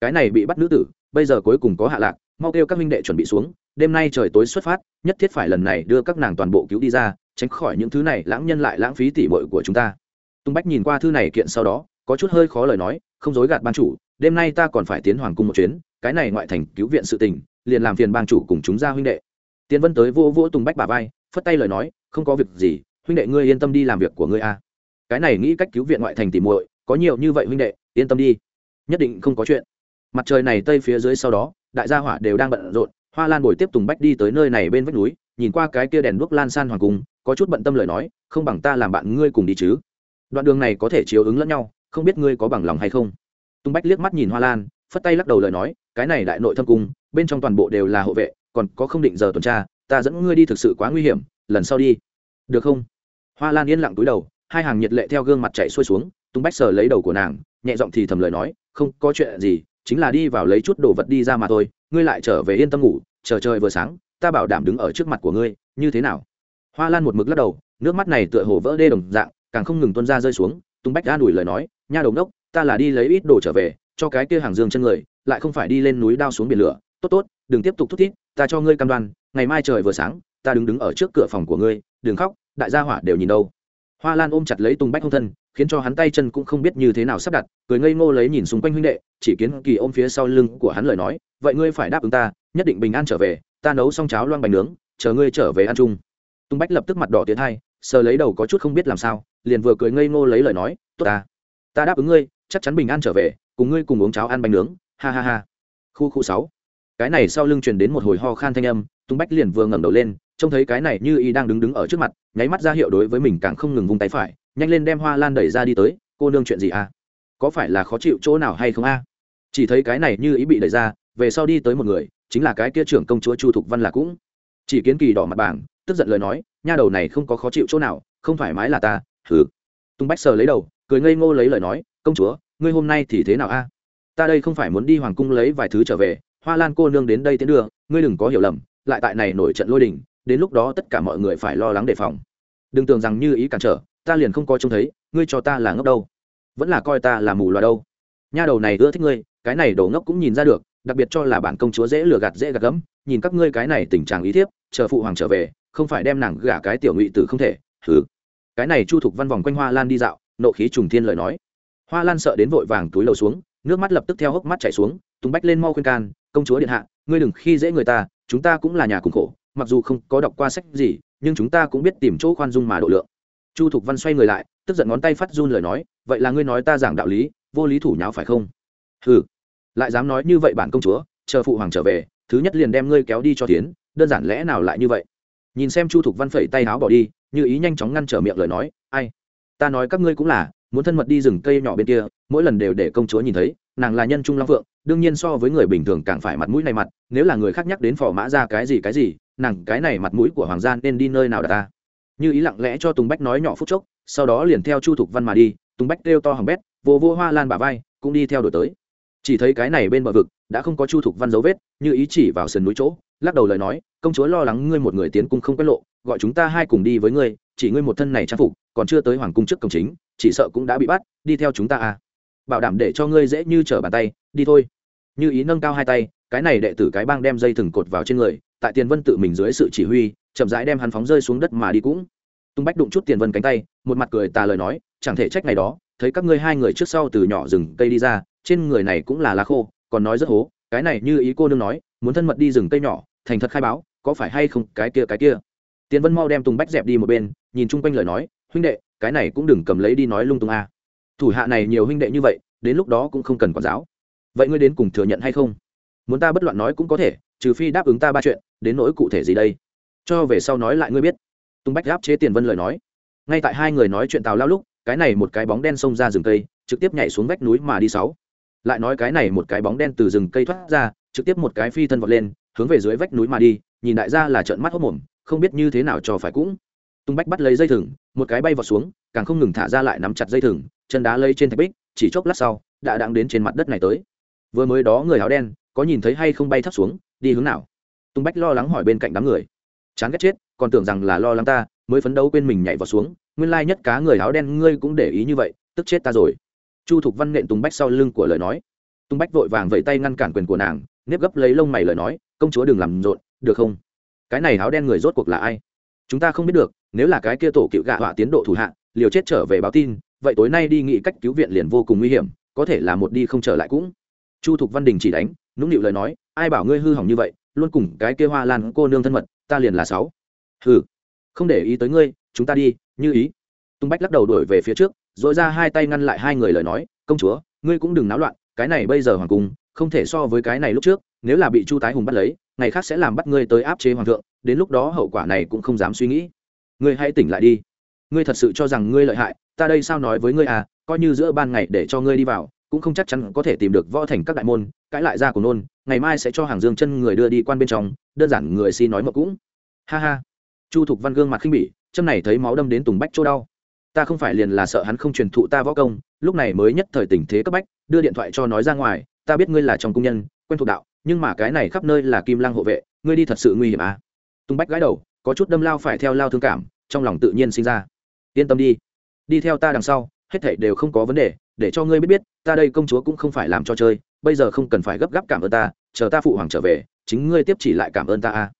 Cái này bị bắt nữ tử, bây giờ cuối cùng có hạ lạc, mau kêu các minh đệ chuẩn bị xuống đêm nay trời tối xuất phát, nhất thiết phải lần này đưa các nàng toàn bộ cứu đi ra, tránh khỏi những thứ này lãng nhân lại lãng phí tỉ bội của chúng ta. Tung bách nhìn qua thư này kiện sau đó, có chút hơi khó lời nói, không dối gạt ban chủ, đêm nay ta còn phải tiến hoàng cung một chuyến, cái này ngoại thành cứu viện sự tình, liền làm phiền ban chủ cùng chúng ra huynh đệ. Tiến vân tới vô vô tùng bách bà vai, phất tay lời nói, không có việc gì, huynh đệ ngươi yên tâm đi làm việc của ngươi a. Cái này nghĩ cách cứu viện ngoại thành tỉ muội, có nhiều như vậy huynh đệ, yên tâm đi. Nhất định không có chuyện. Mặt trời này tây phía dưới sau đó, đại gia hỏa đều đang bận rộn hoa lan bồi tiếp tùng bách đi tới nơi này bên vách núi, nhìn qua cái kia đèn đuốc lan san hoàng cung, có chút bận tâm lời nói, không bằng ta làm bạn ngươi cùng đi chứ. Đoạn đường này có thể chiếu ứng lẫn nhau, không biết ngươi có bằng lòng hay không. Tùng bách liếc mắt nhìn hoa lan, phất tay lắc đầu lời nói, cái này đại nội thâm cung, bên trong toàn bộ đều là hộ vệ, còn có không định giờ tuần tra, ta dẫn ngươi đi thực sự quá nguy hiểm, lần sau đi. Được không? Hoa lan yên lặng túi đầu, hai hàng nhiệt lệ theo gương mặt chạy xuôi xuống, Tùng bách sờ lấy đầu của nàng, nhẹ giọng thì thầm lời nói, không có chuyện gì, chính là đi vào lấy chút đồ vật đi ra mà thôi ngươi lại trở về yên tâm ngủ, chờ trời vừa sáng, ta bảo đảm đứng ở trước mặt của ngươi, như thế nào? Hoa lan một mực lắc đầu, nước mắt này tựa hồ vỡ đê đồng dạng, càng không ngừng tuân ra rơi xuống tung bách đã đuổi lời nói, nha đồng đốc, ta là đi lấy ít đồ trở về, cho cái kia hàng dương chân người, lại không phải đi lên núi đao xuống biển lửa. Tốt tốt, đừng tiếp tục thúc thiết ta cho ngươi cam đoan, ngày mai trời vừa sáng, ta đứng đứng ở trước cửa phòng của ngươi, đừng khóc, đại gia hỏa đều nhìn đâu. Hoa lan ôm chặt lấy tung bách hông thân khiến cho hắn tay chân cũng không biết như thế nào sắp đặt, cười ngây ngô lấy nhìn xung quanh huynh đệ, chỉ kiến kỳ ôm phía sau lưng của hắn lời nói, vậy ngươi phải đáp ứng ta, nhất định bình an trở về, ta nấu xong cháo loang bánh nướng, chờ ngươi trở về ăn chung. Tung bách lập tức mặt đỏ tiến hai, sờ lấy đầu có chút không biết làm sao, liền vừa cười ngây ngô lấy lời nói, tốt ta ta đáp ứng ngươi, chắc chắn bình an trở về, cùng ngươi cùng uống cháo ăn bánh nướng. Ha ha ha. Khu khu sáu. Cái này sau lưng truyền đến một hồi ho khan thanh âm, tung bách liền vừa ngẩng đầu lên, trông thấy cái này như y đang đứng đứng ở trước mặt, nháy mắt ra hiệu đối với mình càng không ngừng vung tay phải nhanh lên đem hoa lan đẩy ra đi tới, cô nương chuyện gì à? Có phải là khó chịu chỗ nào hay không a? Chỉ thấy cái này như ý bị đẩy ra, về sau đi tới một người, chính là cái kia trưởng công chúa chu thục văn là cũng. Chỉ kiến kỳ đỏ mặt bảng, tức giận lời nói, nha đầu này không có khó chịu chỗ nào, không thoải mái là ta thử tung bách sờ lấy đầu, cười ngây ngô lấy lời nói, công chúa, ngươi hôm nay thì thế nào a? Ta đây không phải muốn đi hoàng cung lấy vài thứ trở về, hoa lan cô nương đến đây tiến đưa, ngươi đừng có hiểu lầm, lại tại này nổi trận lôi đình, đến lúc đó tất cả mọi người phải lo lắng đề phòng. Đừng tưởng rằng như ý cản trở ta liền không coi trông thấy, ngươi cho ta là ngốc đâu. Vẫn là coi ta là mù loà đâu. Nha đầu này ưa thích ngươi, cái này đổ ngốc cũng nhìn ra được, đặc biệt cho là bản công chúa dễ lừa gạt dễ gạt gẫm, nhìn các ngươi cái này tình trạng ý thiếp, chờ phụ hoàng trở về, không phải đem nàng gả cái tiểu ngụy tử không thể thứ cái này chu thục văn vòng quanh hoa lan đi dạo, nộ khí trùng thiên lời nói. Hoa lan sợ đến vội vàng túi lầu xuống, nước mắt lập tức theo hốc mắt chảy xuống tùng bách lên mau khuyên can, công chúa điện hạ, ngươi đừng khi dễ người ta, chúng ta cũng là nhà cùng khổ, mặc dù không có đọc qua sách gì, nhưng chúng ta cũng biết tìm chỗ khoan dung mà độ lượng chu thục văn xoay người lại, tức giận ngón tay phát run lời nói, vậy là ngươi nói ta giảng đạo lý, vô lý thủ nháo phải không? Ừ lại dám nói như vậy bản công chúa, chờ phụ hoàng trở về, thứ nhất liền đem ngươi kéo đi cho tiến, đơn giản lẽ nào lại như vậy? Nhìn xem chu thục văn phẩy tay áo bỏ đi, như ý nhanh chóng ngăn trở miệng lời nói, ai? Ta nói các ngươi cũng là, muốn thân mật đi rừng cây nhỏ bên kia, mỗi lần đều để công chúa nhìn thấy, nàng là nhân trung long phượng, đương nhiên so với người bình thường càng phải mặt mũi này mặt, nếu là người khác nhắc đến phò mã ra cái gì cái gì, nàng cái này mặt mũi của hoàng gia nên đi nơi nào đặt ta? Như ý lặng lẽ cho tùng bách nói nhỏ phút chốc, sau đó liền theo chu thục văn mà đi, tùng bách kêu to hỏng bét, vô vô hoa lan bà vai, cũng đi theo đổi tới. Chỉ thấy cái này bên bờ vực, đã không có chu thục văn dấu vết, như ý chỉ vào sườn núi chỗ, lắc đầu lời nói, công chúa lo lắng ngươi một người tiến cung không quét lộ, gọi chúng ta hai cùng đi với ngươi, chỉ ngươi một thân này trang phục, còn chưa tới hoàng cung trước cổng chính, chỉ sợ cũng đã bị bắt, đi theo chúng ta à. Bảo đảm để cho ngươi dễ như trở bàn tay, đi thôi. Như ý nâng cao hai tay, cái này đệ tử cái bang đem dây thừng cột vào trên người tại tiền vân tự mình dưới sự chỉ huy, chậm rãi đem hắn phóng rơi xuống đất mà đi cũng. Tung bách đụng chút tiền vân cánh tay, một mặt cười tà lời nói, chẳng thể trách này đó, thấy các ngươi hai người trước sau từ nhỏ rừng cây đi ra, trên người này cũng là lá khô, còn nói rất hố, cái này như ý cô nương nói, muốn thân mật đi rừng cây nhỏ, thành thật khai báo, có phải hay không cái kia cái kia. Tiền vân mau đem tùng bách dẹp đi một bên, nhìn chung quanh lời nói, huynh đệ, cái này cũng đừng cầm lấy đi nói lung tung a. Thủ hạ này nhiều huynh đệ như vậy, đến lúc đó cũng không cần quản giáo. Vậy ngươi đến cùng thừa nhận hay không? Muốn ta bất loạn nói cũng có thể trừ phi đáp ứng ta ba chuyện, đến nỗi cụ thể gì đây? Cho về sau nói lại ngươi biết. Tung bách gáp chế tiền vân lời nói. Ngay tại hai người nói chuyện tào lao lúc, cái này một cái bóng đen xông ra rừng cây, trực tiếp nhảy xuống vách núi mà đi sáu. Lại nói cái này một cái bóng đen từ rừng cây thoát ra, trực tiếp một cái phi thân vọt lên, hướng về dưới vách núi mà đi, nhìn đại gia là trợn mắt hốc mồm, không biết như thế nào cho phải cũng. Tung bách bắt lấy dây thừng, một cái bay vọt xuống, càng không ngừng thả ra lại nắm chặt dây thừng, chân đá lây trên thạch bích, chỉ chốc lát sau, đã đang đến trên mặt đất này tới. Vừa mới đó người áo đen, có nhìn thấy hay không bay thấp xuống đi hướng nào? Tung bách lo lắng hỏi bên cạnh đám người. Chán ghét chết, còn tưởng rằng là lo lắng ta, mới phấn đấu quên mình nhảy vào xuống, nguyên lai nhất cá người áo đen ngươi cũng để ý như vậy, tức chết ta rồi. Chu thục văn nện tùng bách sau lưng của lời nói. Tùng bách vội vàng vẫy tay ngăn cản quyền của nàng, nếp gấp lấy lông mày lời nói, công chúa đừng làm rộn, được không? Cái này áo đen người rốt cuộc là ai? Chúng ta không biết được, nếu là cái kia tổ cựu gạ họa tiến độ thủ hạ, liều chết trở về báo tin, vậy tối nay đi nghị cách cứu viện liền vô cùng nguy hiểm, có thể là một đi không trở lại cũng. Chu thục văn đình chỉ đánh nũng nịu lời nói, ai bảo ngươi hư hỏng như vậy, luôn cùng cái kia hoa lan cô nương thân mật, ta liền là sáu. Hừ, không để ý tới ngươi, chúng ta đi, như ý. Tung bách lắc đầu đuổi về phía trước dội ra hai tay ngăn lại hai người lời nói, công chúa, ngươi cũng đừng náo loạn, cái này bây giờ hoàng cung, không thể so với cái này lúc trước, nếu là bị chu tái hùng bắt lấy, ngày khác sẽ làm bắt ngươi tới áp chế hoàng thượng, đến lúc đó hậu quả này cũng không dám suy nghĩ. Ngươi hãy tỉnh lại đi. Ngươi thật sự cho rằng ngươi lợi hại, ta đây sao nói với ngươi à coi như giữa ban ngày để cho ngươi đi vào cũng không chắc chắn có thể tìm được võ thành các đại môn, cãi lại ra của nôn, ngày mai sẽ cho hàng dương chân người đưa đi quan bên trong, đơn giản người xin nói mộng cũng. Ha ha. Chu thục văn gương mặt khinh bỉ, châm này thấy máu đâm đến tùng bách chỗ đau. Ta không phải liền là sợ hắn không truyền thụ ta võ công, lúc này mới nhất thời tình thế cấp bách, đưa điện thoại cho nói ra ngoài, ta biết ngươi là trong công nhân, quen thuộc đạo, nhưng mà cái này khắp nơi là kim lang hộ vệ, ngươi đi thật sự nguy hiểm à? Tùng bách gãi đầu, có chút đâm lao phải theo lao thương cảm, trong lòng tự nhiên sinh ra. Yên tâm đi. Đi theo ta đằng sau, hết thảy đều không có vấn đề để cho ngươi biết biết, ta đây công chúa cũng không phải làm cho chơi, bây giờ không cần phải gấp gáp cảm ơn ta, chờ ta phụ hoàng trở về, chính ngươi tiếp chỉ lại cảm ơn ta a.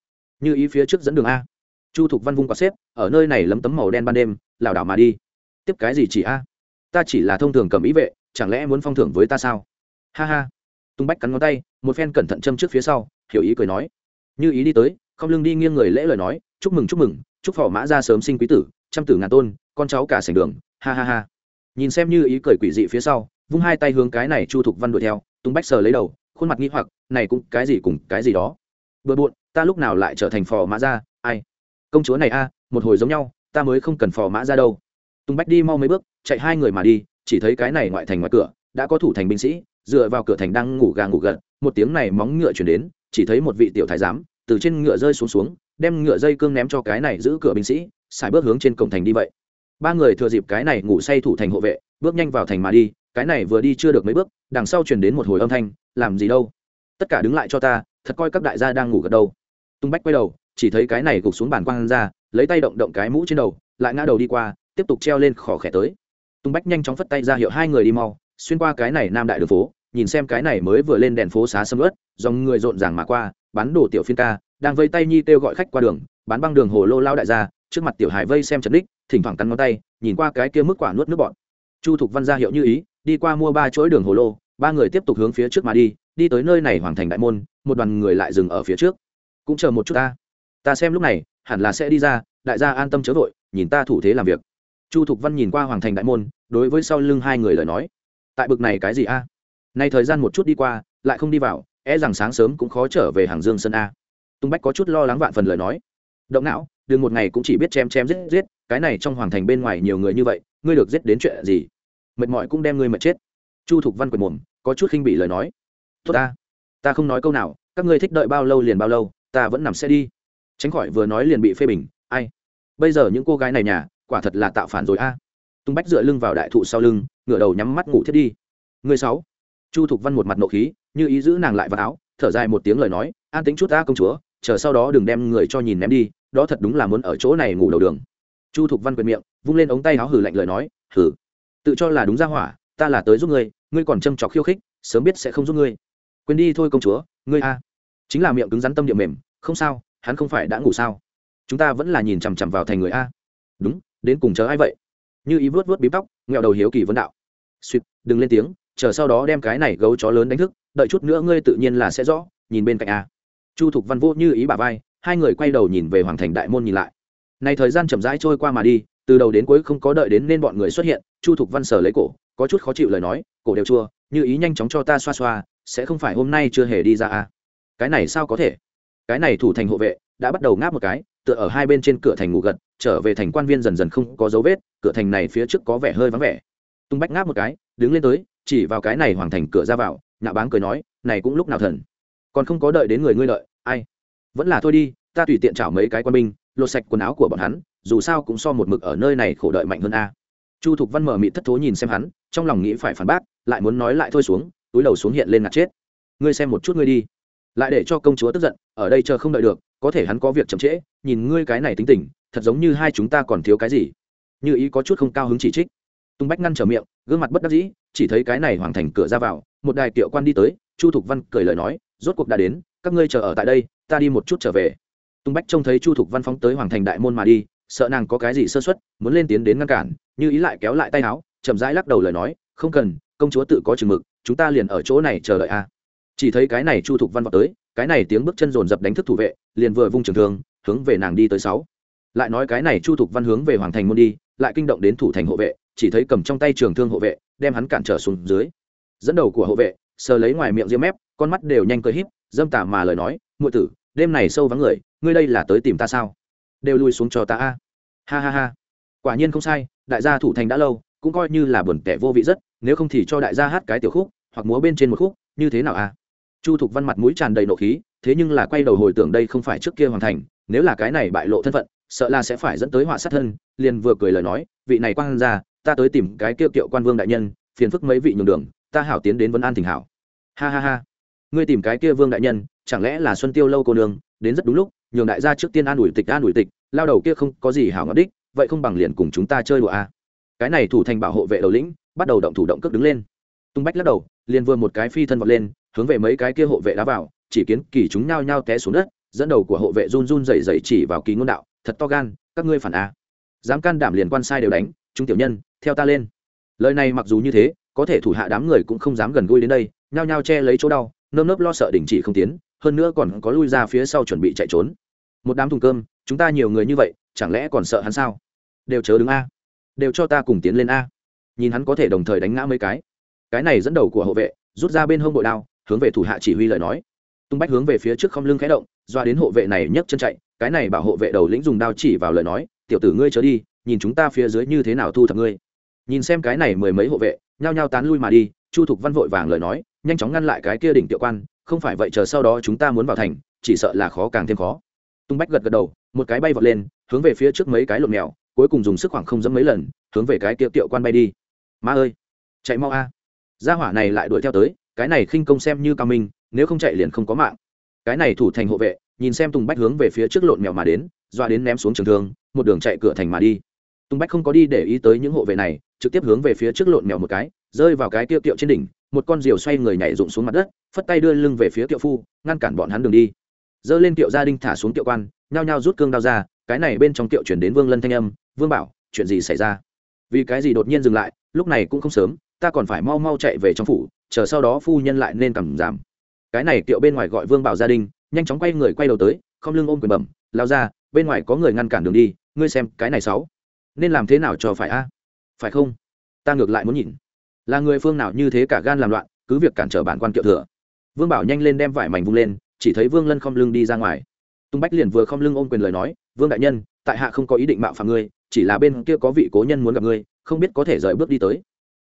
Như ý phía trước dẫn đường a. Chu thục văn vung quạt xếp, ở nơi này lấm tấm màu đen ban đêm, lảo đảo mà đi. Tiếp cái gì chỉ a? Ta chỉ là thông thường cầm ý vệ, chẳng lẽ muốn phong thưởng với ta sao? Ha ha. Tung bách cắn ngón tay, một phen cẩn thận châm trước phía sau, hiểu ý cười nói. Như ý đi tới, không lưng đi nghiêng người lễ lời nói, chúc mừng chúc mừng, chúc phò mã ra sớm sinh quý tử, trăm tử ngàn tôn, con cháu cả sảnh đường. Ha ha ha nhìn xem như ý cười quỷ dị phía sau, vung hai tay hướng cái này chu thục văn đuổi theo, tung bách sờ lấy đầu, khuôn mặt nghi hoặc, này cũng cái gì cùng cái gì đó. Bừa bộn, ta lúc nào lại trở thành phò mã ra ai? Công chúa này a, một hồi giống nhau, ta mới không cần phò mã ra đâu. Tung bách đi mau mấy bước, chạy hai người mà đi, chỉ thấy cái này ngoại thành ngoài cửa, đã có thủ thành binh sĩ, dựa vào cửa thành đang ngủ gà ngủ gật, một tiếng này móng ngựa chuyển đến, chỉ thấy một vị tiểu thái giám, từ trên ngựa rơi xuống xuống, đem ngựa dây cương ném cho cái này giữ cửa binh sĩ, xài bước hướng trên cổng thành đi vậy ba người thừa dịp cái này ngủ say thủ thành hộ vệ, bước nhanh vào thành mà đi, cái này vừa đi chưa được mấy bước, đằng sau chuyển đến một hồi âm thanh, làm gì đâu? Tất cả đứng lại cho ta, thật coi các đại gia đang ngủ gật đâu tung bách quay đầu, chỉ thấy cái này gục xuống bàn quang ra, lấy tay động động cái mũ trên đầu, lại ngã đầu đi qua, tiếp tục treo lên khỏ khẽ tới. Tung bách nhanh chóng phất tay ra hiệu hai người đi mau, xuyên qua cái này nam đại đường phố, nhìn xem cái này mới vừa lên đèn phố xá sầm ớt dòng người rộn ràng mà qua, bán đồ tiểu phiên ca, đang vây tay nhi kêu gọi khách qua đường, bán băng đường hồ lô lao đại gia, trước mặt tiểu hải vây xem trần đích thỉnh thoảng cắn ngón tay, nhìn qua cái kia mức quả nuốt nước bọn chu thục văn ra hiệu như ý, đi qua mua ba chuỗi đường hồ lô, ba người tiếp tục hướng phía trước mà đi đi tới nơi này hoàng thành đại môn, một đoàn người lại dừng ở phía trước. Cũng chờ một chút ta. Ta xem lúc này, hẳn là sẽ đi ra, đại gia an tâm chớ vội, nhìn ta thủ thế làm việc. Chu thục văn nhìn qua hoàng thành đại môn, đối với sau lưng hai người lời nói. Tại bực này cái gì a? Nay thời gian một chút đi qua, lại không đi vào e rằng sáng sớm cũng khó trở về hàng dương sân a. Tung bách có chút lo lắng vạn phần lời nói. Động não, đừng một ngày cũng chỉ biết chém chém giết giết cái này trong hoàng thành bên ngoài nhiều người như vậy, ngươi được giết đến chuyện gì? Mệt mỏi cũng đem ngươi mệt chết. Chu thục văn quệt mồm, có chút khinh bị lời nói. Tốt ta ta không nói câu nào, các ngươi thích đợi bao lâu liền bao lâu, ta vẫn nằm xe đi. Tránh khỏi vừa nói liền bị phê bình, ai? Bây giờ những cô gái này nhà, quả thật là tạo phản rồi a. Tung bách dựa lưng vào đại thụ sau lưng, ngửa đầu nhắm mắt ngủ thiết đi. Người sáu. Chu thục văn một mặt nộ khí, như ý giữ nàng lại vào áo, thở dài một tiếng lời nói, an tính chút ta công chúa, chờ sau đó đừng đem người cho nhìn ném đi, đó thật đúng là muốn ở chỗ này ngủ đầu đường chu thục văn quyền miệng, vung lên ống tay áo hử lạnh lời nói, hử, tự cho là đúng ra hỏa, ta là tới giúp ngươi ngươi còn châm trọc khiêu khích, sớm biết sẽ không giúp ngươi. Quên đi thôi công chúa, ngươi a. Chính là miệng cứng rắn tâm địa mềm, không sao, hắn không phải đã ngủ sao? Chúng ta vẫn là nhìn chằm chằm vào thành người a. Đúng, đến cùng chờ ai vậy? Như ý vớt vớt bím tóc, nghẹo đầu hiếu kỳ vấn đạo. Suýt đừng lên tiếng, chờ sau đó đem cái này gấu chó lớn đánh thức, đợi chút nữa ngươi tự nhiên là sẽ rõ, nhìn bên cạnh a. Chu thục văn vô như ý bà vai, hai người quay đầu nhìn về hoàng thành đại môn nhìn lại này thời gian chậm rãi trôi qua mà đi, từ đầu đến cuối không có đợi đến nên bọn người xuất hiện, chu thục văn sở lấy cổ, có chút khó chịu lời nói, cổ đều chua, như ý nhanh chóng cho ta xoa xoa, sẽ không phải hôm nay chưa hề đi ra à. Cái này sao có thể? Cái này thủ thành hộ vệ, đã bắt đầu ngáp một cái, tựa ở hai bên trên cửa thành ngủ gật, trở về thành quan viên dần dần không có dấu vết, cửa thành này phía trước có vẻ hơi vắng vẻ. Tung bách ngáp một cái, đứng lên tới, chỉ vào cái này hoàng thành cửa ra vào nhạ báng cười nói, này cũng lúc nào thần? Còn không có đợi đến người ngươi đợi ai? Vẫn là thôi đi, ta tùy tiện chảo mấy cái quan binh lột sạch quần áo của bọn hắn, dù sao cũng so một mực ở nơi này khổ đợi mạnh hơn a. Chu thục văn mở mị thất thố nhìn xem hắn, trong lòng nghĩ phải phản bác, lại muốn nói lại thôi xuống, túi đầu xuống hiện lên ngạt chết. Ngươi xem một chút ngươi đi. Lại để cho công chúa tức giận, ở đây chờ không đợi được, có thể hắn có việc chậm trễ, nhìn ngươi cái này tính tình, thật giống như hai chúng ta còn thiếu cái gì. Như ý có chút không cao hứng chỉ trích. Tung bách ngăn trở miệng, gương mặt bất đắc dĩ, chỉ thấy cái này hoàng thành cửa ra vào, một đài kiệu quan đi tới, chu thục văn cười lời nói, rốt cuộc đã đến, các ngươi chờ ở tại đây, ta đi một chút trở về tung bách trông thấy chu thục văn phóng tới hoàng thành đại môn mà đi, sợ nàng có cái gì sơ xuất muốn lên tiến đến ngăn cản, như ý lại kéo lại tay áo, chậm rãi lắc đầu lời nói, không cần, công chúa tự có chừng mực, chúng ta liền ở chỗ này chờ đợi a. Chỉ thấy cái này chu thục văn vào tới, cái này tiếng bước chân rồn dập đánh thức thủ vệ, liền vừa vung trường thương, hướng về nàng đi tới sáu. Lại nói cái này chu thục văn hướng về hoàng thành môn đi, lại kinh động đến thủ thành hộ vệ, chỉ thấy cầm trong tay trường thương hộ vệ, đem hắn cản trở xuống dưới. Dẫn đầu của hộ vệ, sờ lấy ngoài miệng diêm mép, con mắt đều nhanh cười híp, dâm tả mà lời nói, muội tử đêm này sâu vắng người, ngươi đây là tới tìm ta sao? Đều lùi xuống cho ta a. Ha ha ha. Quả nhiên không sai, đại gia thủ thành đã lâu, cũng coi như là buồn tẻ vô vị rất, nếu không thì cho đại gia hát cái tiểu khúc, hoặc múa bên trên một khúc, như thế nào a? Chu thục văn mặt mũi tràn đầy nộ khí, thế nhưng là quay đầu hồi tưởng đây không phải trước kia hoàn thành, nếu là cái này bại lộ thân phận, sợ là sẽ phải dẫn tới họa sát thân, liền vừa cười lời nói, vị này quan ra ta tới tìm cái kiệu kiệu quan vương đại nhân, phiền phức mấy vị nhường đường, ta hảo tiến đến vân an thỉnh hảo. Ha ha ha ngươi tìm cái kia vương đại nhân, chẳng lẽ là xuân tiêu lâu cô nương? Đến rất đúng lúc, nhường đại gia trước tiên an ủi tịch, an ủi tịch, lao đầu kia không có gì hảo ngọc đích, vậy không bằng liền cùng chúng ta chơi đùa à. cái này thủ thành bảo hộ vệ đầu lĩnh, bắt đầu động thủ động cước đứng lên. Tung bách lắc đầu, liền vừa một cái phi thân vọt lên, hướng về mấy cái kia hộ vệ đá vào, chỉ kiến kỳ chúng nhao nhao té xuống đất, dẫn đầu của hộ vệ run run rẩy rẩy chỉ vào kỳ ngôn đạo, thật to gan, các ngươi phản a dám can đảm liền quan sai đều đánh, chúng tiểu nhân, theo ta lên. Lời này mặc dù như thế, có thể thủ hạ đám người cũng không dám gần gũi đến đây, nhao nhao che lấy chỗ đau nơm nớp lo sợ đình chỉ không tiến, hơn nữa còn có lui ra phía sau chuẩn bị chạy trốn. Một đám thùng cơm, chúng ta nhiều người như vậy, chẳng lẽ còn sợ hắn sao? Đều chớ đứng a. Đều cho ta cùng tiến lên a. Nhìn hắn có thể đồng thời đánh ngã mấy cái. Cái này dẫn đầu của hộ vệ, rút ra bên hông bội đao, hướng về thủ hạ chỉ huy lời nói. Tung bách hướng về phía trước không lưng khẽ động, doa đến hộ vệ này nhấc chân chạy, cái này bảo hộ vệ đầu lĩnh dùng đao chỉ vào lời nói, tiểu tử ngươi chớ đi, nhìn chúng ta phía dưới như thế nào thu thập ngươi. Nhìn xem cái này mười mấy hộ vệ, nhao nhao tán lui mà đi, chu thục văn vội vàng lời nói nhanh chóng ngăn lại cái kia đỉnh tiểu quan, không phải vậy chờ sau đó chúng ta muốn vào thành, chỉ sợ là khó càng thêm khó. Tung bách gật gật đầu, một cái bay vọt lên, hướng về phía trước mấy cái lộn mèo, cuối cùng dùng sức khoảng không dẫm mấy lần, hướng về cái kia tiểu quan bay đi. Ma ơi, chạy mau a. Gia hỏa này lại đuổi theo tới, cái này khinh công xem như cao minh, nếu không chạy liền không có mạng. Cái này thủ thành hộ vệ, nhìn xem tùng bách hướng về phía trước lộn mèo mà đến, doa đến ném xuống trường thương, một đường chạy cửa thành mà đi. Tùng bách không có đi để ý tới những hộ vệ này, trực tiếp hướng về phía trước lộn mèo một cái, rơi vào cái tiêu kiệu trên đỉnh một con diều xoay người nhảy rụng xuống mặt đất, phất tay đưa lưng về phía kiệu phu, ngăn cản bọn hắn đường đi. Dơ lên kiệu gia đình thả xuống kiệu quan, nhao nhao rút cương đao ra, cái này bên trong kiệu chuyển đến vương lân thanh âm, vương bảo, chuyện gì xảy ra? Vì cái gì đột nhiên dừng lại, lúc này cũng không sớm, ta còn phải mau mau chạy về trong phủ, chờ sau đó phu nhân lại nên cầm giảm. Cái này kiệu bên ngoài gọi vương bảo gia đình nhanh chóng quay người quay đầu tới, không lưng ôm quyền bẩm lao ra bên ngoài có người ngăn cản đường đi, ngươi xem cái này sáu, nên làm thế nào cho phải a? Phải không? Ta ngược lại muốn nhìn là người phương nào như thế cả gan làm loạn, cứ việc cản trở bản quan kiệu thừa. Vương bảo nhanh lên đem vải mảnh vung lên, chỉ thấy vương lân không lưng đi ra ngoài. Tung bách liền vừa không lưng ôm quyền lời nói, vương đại nhân, tại hạ không có ý định mạo phạm ngươi, chỉ là bên kia có vị cố nhân muốn gặp ngươi, không biết có thể rời bước đi tới.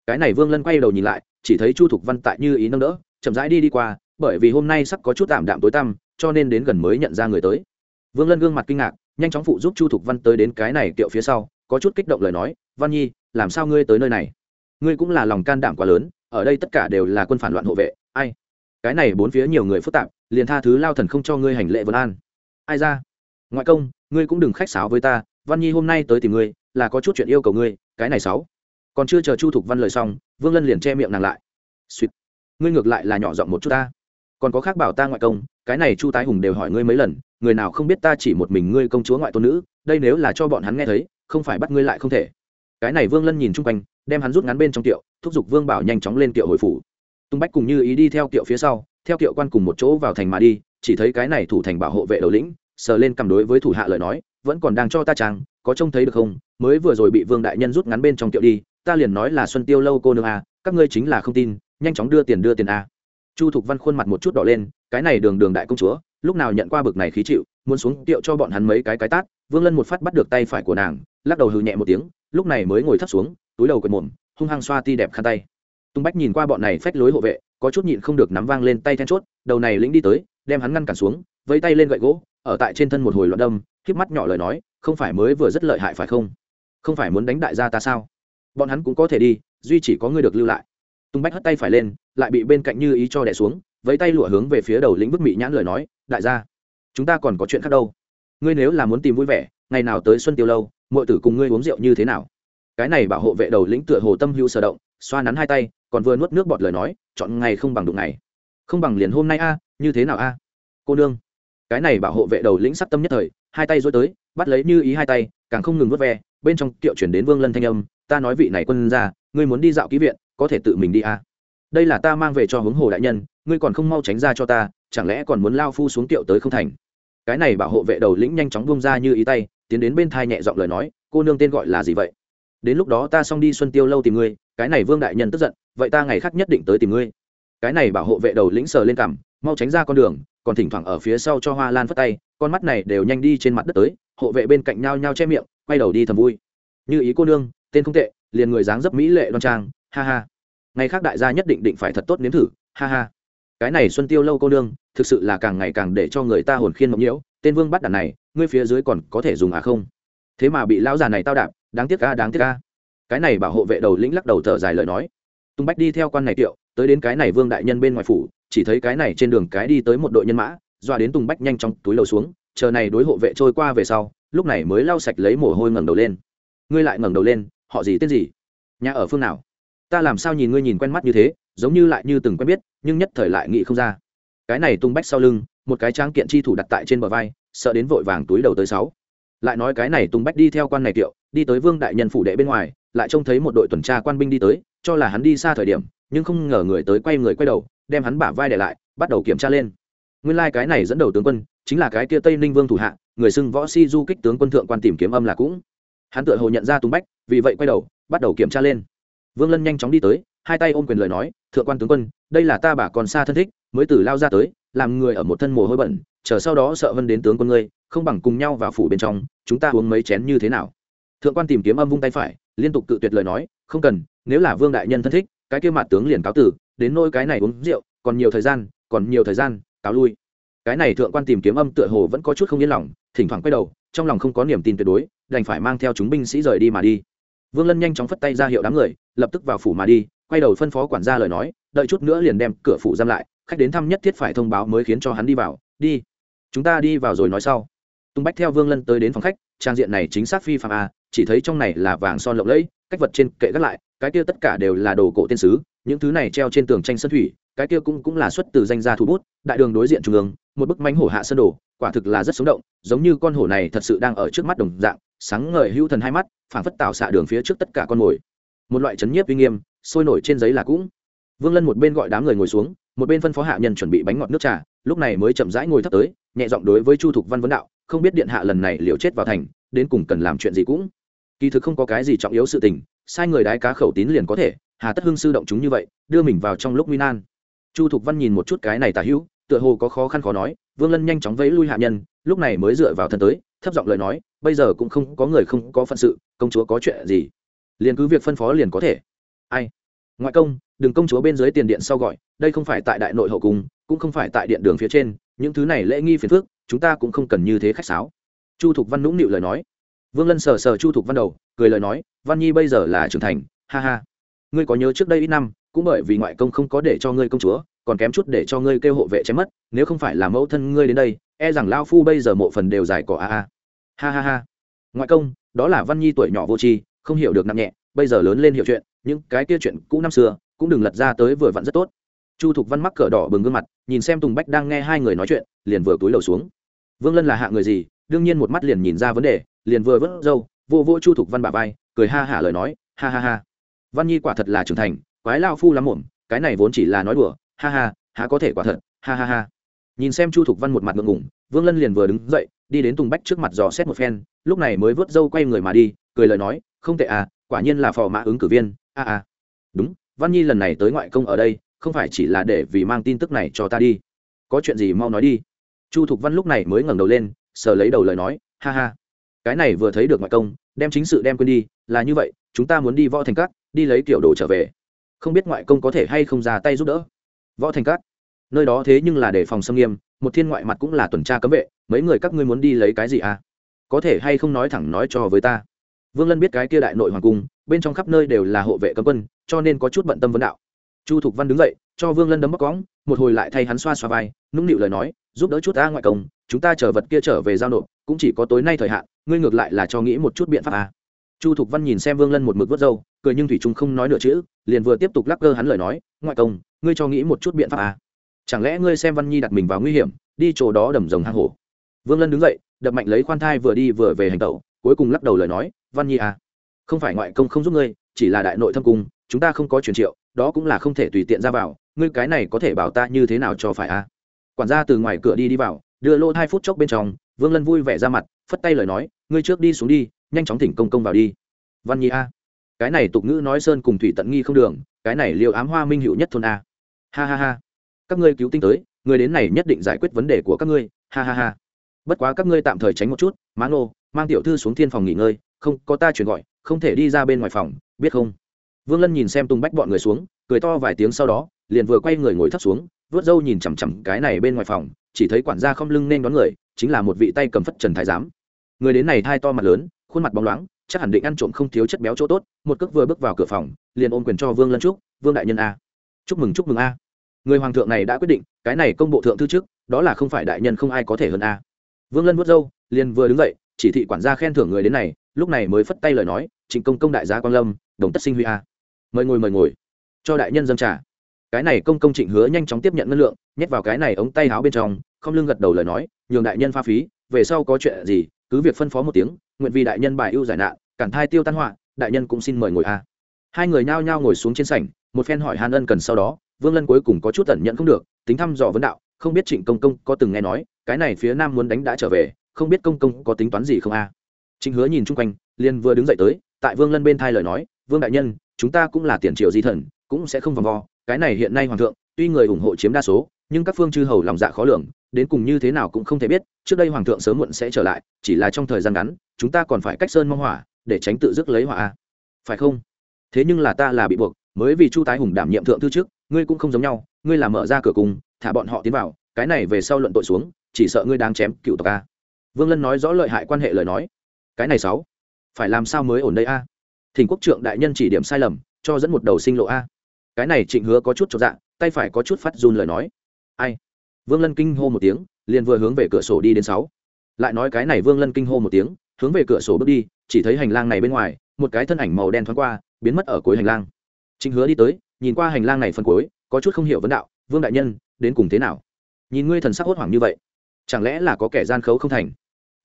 Cái này vương lân quay đầu nhìn lại, chỉ thấy chu thục văn tại như ý nâng đỡ, chậm rãi đi đi qua, bởi vì hôm nay sắp có chút tạm đạm tối tăm, cho nên đến gần mới nhận ra người tới. Vương lân gương mặt kinh ngạc, nhanh chóng phụ giúp chu thục văn tới đến cái này kiệu phía sau, có chút kích động lời nói, văn nhi, làm sao ngươi tới nơi này? Ngươi cũng là lòng can đảm quá lớn, ở đây tất cả đều là quân phản loạn hộ vệ, ai? Cái này bốn phía nhiều người phức tạp, liền tha thứ lao thần không cho ngươi hành lệ vân an. Ai ra? Ngoại công, ngươi cũng đừng khách sáo với ta, văn nhi hôm nay tới tìm ngươi, là có chút chuyện yêu cầu ngươi, cái này sáu. Còn chưa chờ chu thục văn lời xong, vương lân liền che miệng nàng lại. Suýt ngươi ngược lại là nhỏ giọng một chút ta. Còn có khác bảo ta ngoại công, cái này chu tái hùng đều hỏi ngươi mấy lần, người nào không biết ta chỉ một mình ngươi công chúa ngoại tôn nữ, đây nếu là cho bọn hắn nghe thấy, không phải bắt ngươi lại không thể cái này vương lân nhìn chung quanh, đem hắn rút ngắn bên trong tiệu thúc giục vương bảo nhanh chóng lên tiệu hồi phủ. Tung bách cùng như ý đi theo tiệu phía sau, theo tiệu quan cùng một chỗ vào thành mà đi, chỉ thấy cái này thủ thành bảo hộ vệ đầu lĩnh, sờ lên cầm đối với thủ hạ lời nói, vẫn còn đang cho ta trang có trông thấy được không? Mới vừa rồi bị vương đại nhân rút ngắn bên trong tiệu đi, ta liền nói là xuân tiêu lâu cô nương a, các ngươi chính là không tin, nhanh chóng đưa tiền đưa tiền a. Chu thục văn khuôn mặt một chút đỏ lên, cái này đường đường đại công chúa, lúc nào nhận qua bực này khí chịu, muốn xuống tiệu cho bọn hắn mấy cái cái tát. Vương lân một phát bắt được tay phải của nàng lắc đầu hừ nhẹ một tiếng, lúc này mới ngồi thấp xuống, túi đầu quệt mồm, hung hăng xoa ti đẹp khăn tay. Tung bách nhìn qua bọn này phách lối hộ vệ, có chút nhịn không được nắm vang lên tay then chốt, đầu này lĩnh đi tới, đem hắn ngăn cản xuống, vẫy tay lên gậy gỗ, ở tại trên thân một hồi loạn đâm, khiếp mắt nhỏ lời nói, không phải mới vừa rất lợi hại phải không? Không phải muốn đánh đại gia ta sao? Bọn hắn cũng có thể đi, duy chỉ có ngươi được lưu lại. Tung bách hất tay phải lên, lại bị bên cạnh như ý cho đẻ xuống, vẫy tay lụa hướng về phía đầu lĩnh bức mị nhãn lời nói, đại gia, chúng ta còn có chuyện khác đâu. Ngươi nếu là muốn tìm vui vẻ, ngày nào tới xuân tiêu lâu mọi tử cùng ngươi uống rượu như thế nào? Cái này bảo hộ vệ đầu lĩnh tựa hồ tâm hữu sở động, xoa nắn hai tay, còn vừa nuốt nước bọt lời nói, chọn ngày không bằng đụng ngày. Không bằng liền hôm nay a, như thế nào a, cô nương? Cái này bảo hộ vệ đầu lĩnh sắc tâm nhất thời, hai tay dối tới, bắt lấy như ý hai tay, càng không ngừng vớt ve, bên trong kiệu chuyển đến vương lân thanh âm, ta nói vị này quân ra ngươi muốn đi dạo ký viện, có thể tự mình đi a. Đây là ta mang về cho hướng hồ đại nhân, ngươi còn không mau tránh ra cho ta, chẳng lẽ còn muốn lao phu xuống kiệu tới không thành? Cái này bảo hộ vệ đầu lĩnh nhanh chóng bung ra như ý tay, tiến đến bên thai nhẹ giọng lời nói, cô nương tên gọi là gì vậy? Đến lúc đó ta xong đi xuân tiêu lâu tìm ngươi, cái này vương đại nhân tức giận, vậy ta ngày khác nhất định tới tìm ngươi. Cái này bảo hộ vệ đầu lĩnh sờ lên cằm, mau tránh ra con đường, còn thỉnh thoảng ở phía sau cho hoa lan phất tay, con mắt này đều nhanh đi trên mặt đất tới, hộ vệ bên cạnh nhau nhau che miệng, quay đầu đi thầm vui. Như ý cô nương, tên không tệ, liền người dáng dấp mỹ lệ đoan trang, ha ha. Ngày khác đại gia nhất định định phải thật tốt nếm thử, ha ha cái này xuân tiêu lâu cô nương, thực sự là càng ngày càng để cho người ta hồn khiên mộng nhiễu, tên vương bắt đàn này, ngươi phía dưới còn có thể dùng à không? Thế mà bị lão già này tao đạp, đáng tiếc ca đáng tiếc ca cái này bảo hộ vệ đầu lĩnh lắc đầu thở dài lời nói. Tung bách đi theo quan này tiệu, tới đến cái này vương đại nhân bên ngoài phủ, chỉ thấy cái này trên đường cái đi tới một đội nhân mã doa đến tùng bách nhanh trong túi lầu xuống, chờ này đối hộ vệ trôi qua về sau, lúc này mới lau sạch lấy mồ hôi ngẩng đầu lên. Ngươi lại ngẩng đầu lên, họ gì tên gì? Nhà ở phương nào? Ta làm sao nhìn ngươi nhìn quen mắt như thế? Giống như lại như từng quen biết, nhưng nhất thời lại nghĩ không ra. Cái này tung bách sau lưng, một cái tráng kiện chi thủ đặt tại trên bờ vai, sợ đến vội vàng túi đầu tới sáu. Lại nói cái này tung bách đi theo quan này tiệu, đi tới vương đại nhân phủ đệ bên ngoài, lại trông thấy một đội tuần tra quan binh đi tới, cho là hắn đi xa thời điểm, nhưng không ngờ người tới quay người quay đầu, đem hắn bả vai để lại, bắt đầu kiểm tra lên. Nguyên lai cái này dẫn đầu tướng quân, chính là cái kia tây ninh vương thủ hạ, người xưng võ si du kích tướng quân thượng quan tìm kiếm âm là cũng. Hắn tự hồ nhận ra tung bách, vì vậy quay đầu, bắt đầu kiểm tra lên. Vương lân nhanh chóng đi tới, hai tay ôm quyền lời nói thượng quan tướng quân, đây là ta bà còn xa thân thích, mới từ lao ra tới, làm người ở một thân mồ hôi bẩn, chờ sau đó sợ vân đến tướng quân ngươi, không bằng cùng nhau vào phủ bên trong, chúng ta uống mấy chén như thế nào? Thượng quan tìm kiếm âm vung tay phải, liên tục cự tuyệt lời nói, không cần, nếu là vương đại nhân thân thích, cái kia mặt tướng liền cáo tử, đến nôi cái này uống rượu, còn nhiều thời gian, còn nhiều thời gian, cáo lui. Cái này thượng quan tìm kiếm âm tựa hồ vẫn có chút không yên lòng, thỉnh thoảng quay đầu, trong lòng không có niềm tin tuyệt đối, đành phải mang theo chúng binh sĩ rời đi mà đi. Vương lân nhanh chóng phất tay ra hiệu đám người, lập tức vào phủ mà đi quay đầu phân phó quản gia lời nói, đợi chút nữa liền đem cửa phủ giam lại, khách đến thăm nhất thiết phải thông báo mới khiến cho hắn đi vào. Đi. Chúng ta đi vào rồi nói sau. Tùng bách theo vương lân tới đến phòng khách, trang diện này chính xác phi phạm a, chỉ thấy trong này là vàng son lộng lẫy, cách vật trên kệ gác lại, cái kia tất cả đều là đồ cổ tiên sứ, những thứ này treo trên tường tranh sân thủy, cái kia cũng cũng là xuất từ danh gia thủ bút, đại đường đối diện trung ương, một bức mánh hổ hạ sân đồ, quả thực là rất sống động, giống như con hổ này thật sự đang ở trước mắt đồng dạng, sáng ngời hữu thần hai mắt, phảng phất tạo xạ đường phía trước tất cả con mồi. Một loại chấn nhiếp uy nghiêm sôi nổi trên giấy là cũng. Vương lân một bên gọi đám người ngồi xuống, một bên phân phó hạ nhân chuẩn bị bánh ngọt nước trà, lúc này mới chậm rãi ngồi thấp tới, nhẹ giọng đối với chu thục văn vấn đạo, không biết điện hạ lần này liệu chết vào thành, đến cùng cần làm chuyện gì cũng. Kỳ thực không có cái gì trọng yếu sự tình, sai người đái cá khẩu tín liền có thể, hà tất hưng sư động chúng như vậy, đưa mình vào trong lúc nguy nan. Chu thục văn nhìn một chút cái này tả hữu, tựa hồ có khó khăn khó nói, vương lân nhanh chóng vẫy lui hạ nhân, lúc này mới dựa vào thân tới, thấp giọng lời nói, bây giờ cũng không có người không có phận sự, công chúa có chuyện gì? Liền cứ việc phân phó liền có thể ai? Ngoại công, đừng công chúa bên dưới tiền điện sau gọi, đây không phải tại đại nội hậu cung, cũng không phải tại điện đường phía trên, những thứ này lễ nghi phiền phước chúng ta cũng không cần như thế khách sáo. Chu thục văn nũng nịu lời nói. Vương lân sờ sờ chu thục văn đầu, cười lời nói, văn nhi bây giờ là trưởng thành, ha ha. Ngươi có nhớ trước đây ít năm, cũng bởi vì ngoại công không có để cho ngươi công chúa, còn kém chút để cho ngươi kêu hộ vệ chém mất, nếu không phải là mẫu thân ngươi đến đây e rằng lao phu bây giờ mộ phần đều dài cỏ a a. Ha ha ha. Ngoại công, đó là văn nhi tuổi nhỏ vô tri, không hiểu được nặng nhẹ, bây giờ lớn lên hiểu chuyện những cái kia chuyện cũ năm xưa cũng đừng lật ra tới vừa vặn rất tốt. Chu thục văn mắc cờ đỏ bừng gương mặt, nhìn xem tùng bách đang nghe hai người nói chuyện, liền vừa túi đầu xuống. Vương lân là hạ người gì? Đương nhiên một mắt liền nhìn ra vấn đề, liền vừa vớt râu, vô vô chu thục văn bà vai, cười ha hả lời nói, ha ha ha. Văn nhi quả thật là trưởng thành, quái lao phu lắm muộn, cái này vốn chỉ là nói đùa, ha ha, há có thể quả thật, ha ha ha. Nhìn xem chu thục văn một mặt ngượng ngủng vương lân liền vừa đứng dậy, đi đến tùng bách trước mặt dò xét một phen, lúc này mới vớt râu quay người mà đi, cười lời nói, không tệ à quả nhiên là phò mã ứng cử viên a a đúng, văn nhi lần này tới ngoại công ở đây, không phải chỉ là để vì mang tin tức này cho ta đi. Có chuyện gì mau nói đi. Chu thục văn lúc này mới ngẩng đầu lên, sờ lấy đầu lời nói, ha ha. Cái này vừa thấy được ngoại công, đem chính sự đem quên đi, là như vậy, chúng ta muốn đi võ thành cát đi lấy kiểu đồ trở về. Không biết ngoại công có thể hay không ra tay giúp đỡ. Võ thành cát nơi đó thế nhưng là để phòng xâm nghiêm, một thiên ngoại mặt cũng là tuần tra cấm vệ, mấy người các ngươi muốn đi lấy cái gì à? Có thể hay không nói thẳng nói cho với ta? Vương lân biết cái kia đại nội hoàng cung, bên trong khắp nơi đều là hộ vệ cấm quân, cho nên có chút bận tâm vấn đạo chu thục văn đứng dậy, cho vương lân đấm bóc cóng một hồi lại thay hắn xoa xoa vai, nũng nịu lời nói, giúp đỡ chút ta ngoại công, chúng ta chở vật kia trở về giao nộp, cũng chỉ có tối nay thời hạn, ngươi ngược lại là cho nghĩ một chút biện pháp à. chu thục văn nhìn xem vương lân một mực vớt râu, cười nhưng thủy trung không nói nửa chữ, liền vừa tiếp tục lắc cơ hắn lời nói, ngoại công, ngươi cho nghĩ một chút biện pháp à. chẳng lẽ ngươi xem văn nhi đặt mình vào nguy hiểm, đi chỗ đó đầm rồng hang hổ vương lân đứng dậy, đập mạnh lấy khoan thai vừa đi vừa về hành tẩu, cuối cùng lắc đầu lời nói văn nhi à không phải ngoại công không giúp ngươi, chỉ là đại nội thâm cung, chúng ta không có truyền triệu, đó cũng là không thể tùy tiện ra vào, ngươi cái này có thể bảo ta như thế nào cho phải à? Quản gia từ ngoài cửa đi đi vào, đưa lô hai phút chốc bên trong, vương lân vui vẻ ra mặt, phất tay lời nói, ngươi trước đi xuống đi, nhanh chóng thỉnh công công vào đi. Văn nhi a cái này tục ngữ nói sơn cùng thủy tận nghi không đường, cái này liều ám hoa minh hữu nhất thôn a ha ha ha, các ngươi cứu tinh tới, người đến này nhất định giải quyết vấn đề của các ngươi, ha ha ha. Bất quá các ngươi tạm thời tránh một chút má ngô, mang tiểu thư xuống thiên phòng nghỉ ngơi không, có ta chuyển gọi, không thể đi ra bên ngoài phòng, biết không? Vương lân nhìn xem tung bách bọn người xuống, cười to vài tiếng sau đó, liền vừa quay người ngồi thấp xuống, vớt râu nhìn chằm chằm cái này bên ngoài phòng, chỉ thấy quản gia không lưng nên đón người, chính là một vị tay cầm phất trần thái giám. Người đến này thai to mặt lớn, khuôn mặt bóng loáng, chắc hẳn định ăn trộm không thiếu chất béo chỗ tốt, một cước vừa bước vào cửa phòng, liền ôm quyền cho vương lân trúc vương đại nhân a. Chúc mừng chúc mừng a. Người hoàng thượng này đã quyết định, cái này công bộ thượng thư trước, đó là không phải đại nhân không ai có thể hơn a. Vương lân vớt râu, liền vừa đứng dậy, chỉ thị quản gia khen thưởng người đến này lúc này mới phất tay lời nói, trịnh công công đại gia quan lâm, đồng tất sinh huy a. Mời ngồi mời ngồi. Cho đại nhân dâng trả cái này công công trịnh hứa nhanh chóng tiếp nhận ngân lượng, nhét vào cái này ống tay áo bên trong, không lưng gật đầu lời nói, nhường đại nhân pha phí, về sau có chuyện gì, cứ việc phân phó một tiếng, nguyện vì đại nhân bài ưu giải nạn, cản thai tiêu tan họa, đại nhân cũng xin mời ngồi a. Hai người nhao nhao ngồi xuống trên sảnh, một phen hỏi hàn ân cần sau đó, vương lân cuối cùng có chút tẩn nhận không được, tính thăm dò vấn đạo, không biết trịnh công công có từng nghe nói, cái này phía nam muốn đánh đã trở về, không biết công công có tính toán gì không a? Trịnh hứa nhìn chung quanh, liền vừa đứng dậy tới, tại vương lân bên thai lời nói, vương đại nhân, chúng ta cũng là tiền triều di thần, cũng sẽ không vòng vo, cái này hiện nay hoàng thượng, tuy người ủng hộ chiếm đa số, nhưng các phương chư hầu lòng dạ khó lường, đến cùng như thế nào cũng không thể biết, trước đây hoàng thượng sớm muộn sẽ trở lại, chỉ là trong thời gian ngắn, chúng ta còn phải cách sơn mong hỏa, để tránh tự dứt lấy hỏa phải không? Thế nhưng là ta là bị buộc, mới vì chu tái hùng đảm nhiệm thượng thư trước, ngươi cũng không giống nhau, ngươi là mở ra cửa cùng, thả bọn họ tiến vào, cái này về sau luận tội xuống, chỉ sợ ngươi đang chém cựu tộc a. Vương lân nói rõ lợi hại quan hệ lời nói cái này sáu, phải làm sao mới ổn đây a? Thỉnh quốc trượng đại nhân chỉ điểm sai lầm, cho dẫn một đầu sinh lộ a. Cái này trịnh hứa có chút cho dạ tay phải có chút phát run lời nói. Ai? Vương lân kinh hô một tiếng, liền vừa hướng về cửa sổ đi đến sáu. Lại nói cái này vương lân kinh hô một tiếng, hướng về cửa sổ bước đi, chỉ thấy hành lang này bên ngoài, một cái thân ảnh màu đen thoáng qua, biến mất ở cuối hành lang. Trịnh hứa đi tới, nhìn qua hành lang này phân cuối, có chút không hiểu vấn đạo, vương đại nhân, đến cùng thế nào? Nhìn ngươi thần sắc hốt hoảng như vậy, chẳng lẽ là có kẻ gian khấu không thành?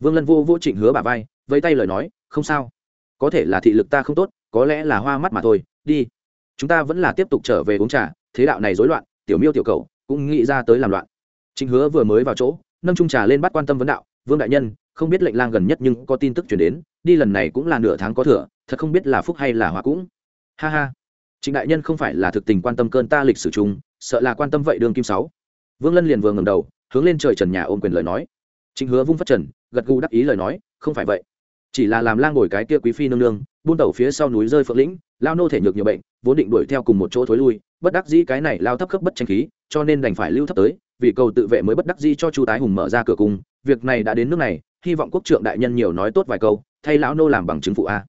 Vương lân vô vô trịnh hứa bà vai vẫy tay lời nói, không sao. Có thể là thị lực ta không tốt, có lẽ là hoa mắt mà thôi, đi. Chúng ta vẫn là tiếp tục trở về uống trà, thế đạo này rối loạn, tiểu miêu tiểu cầu cũng nghĩ ra tới làm loạn. Chính hứa vừa mới vào chỗ, nâng trung trà lên bắt quan tâm vấn đạo, vương đại nhân, không biết lệnh lang gần nhất nhưng có tin tức chuyển đến, đi lần này cũng là nửa tháng có thừa, thật không biết là phúc hay là họa cũng. Ha ha. Chính đại nhân không phải là thực tình quan tâm cơn ta lịch sử chung, sợ là quan tâm vậy đường kim sáu. Vương lân liền vừa ngầm đầu, hướng lên trời trần nhà ôm quyền lời nói. Chính hứa vung phát trần, gật gù đắc ý lời nói, không phải vậy chỉ là làm lang ngồi cái kia quý phi nương nương, buôn tẩu phía sau núi rơi phượng lĩnh, lao nô thể nhược nhiều bệnh, vốn định đuổi theo cùng một chỗ thối lui, bất đắc dĩ cái này lao thấp khớp bất tranh khí, cho nên đành phải lưu thấp tới, vì cầu tự vệ mới bất đắc dĩ cho chu tái hùng mở ra cửa cung, việc này đã đến nước này, hy vọng quốc trượng đại nhân nhiều nói tốt vài câu, thay lão nô làm bằng chứng phụ a.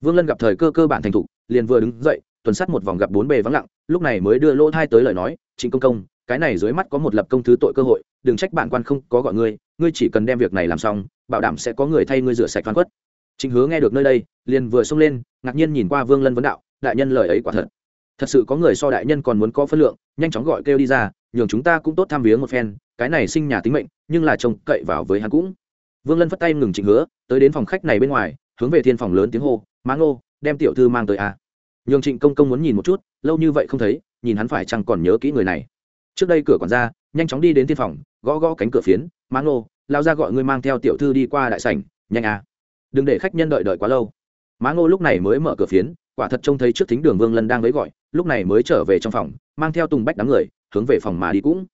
Vương lân gặp thời cơ cơ bản thành thục, liền vừa đứng dậy, tuần sát một vòng gặp bốn bề vắng lặng, lúc này mới đưa lỗ thai tới lời nói chính công công, cái này dưới mắt có một lập công thứ tội cơ hội, đừng trách bạn quan không có gọi ngươi ngươi chỉ cần đem việc này làm xong, bảo đảm sẽ có người thay ngươi rửa sạch phán quất chính hứa nghe được nơi đây, liền vừa xông lên, ngạc nhiên nhìn qua vương lân vấn đạo, đại nhân lời ấy quả thật. Thật sự có người so đại nhân còn muốn có phân lượng, nhanh chóng gọi kêu đi ra, nhường chúng ta cũng tốt tham viếng một phen, cái này sinh nhà tính mệnh, nhưng là trông cậy vào với hắn cũng. Vương lân phất tay ngừng Trình hứa, tới đến phòng khách này bên ngoài, hướng về thiên phòng lớn tiếng hô, má ngô, đem tiểu thư mang tới a à. nhường trịnh công công muốn nhìn một chút, lâu như vậy không thấy, nhìn hắn phải chăng còn nhớ kỹ người này. Trước đây cửa còn ra nhanh chóng đi đến thiên phòng, gõ gõ cánh cửa phiến, má ngô lao ra gọi ngươi mang theo tiểu thư đi qua đại sảnh, nhanh a đừng để khách nhân đợi đợi quá lâu. Má ngô lúc này mới mở cửa phiến, quả thật trông thấy trước thính đường vương lân đang lấy gọi, lúc này mới trở về trong phòng, mang theo tùng bách đám người, hướng về phòng mà đi cũng.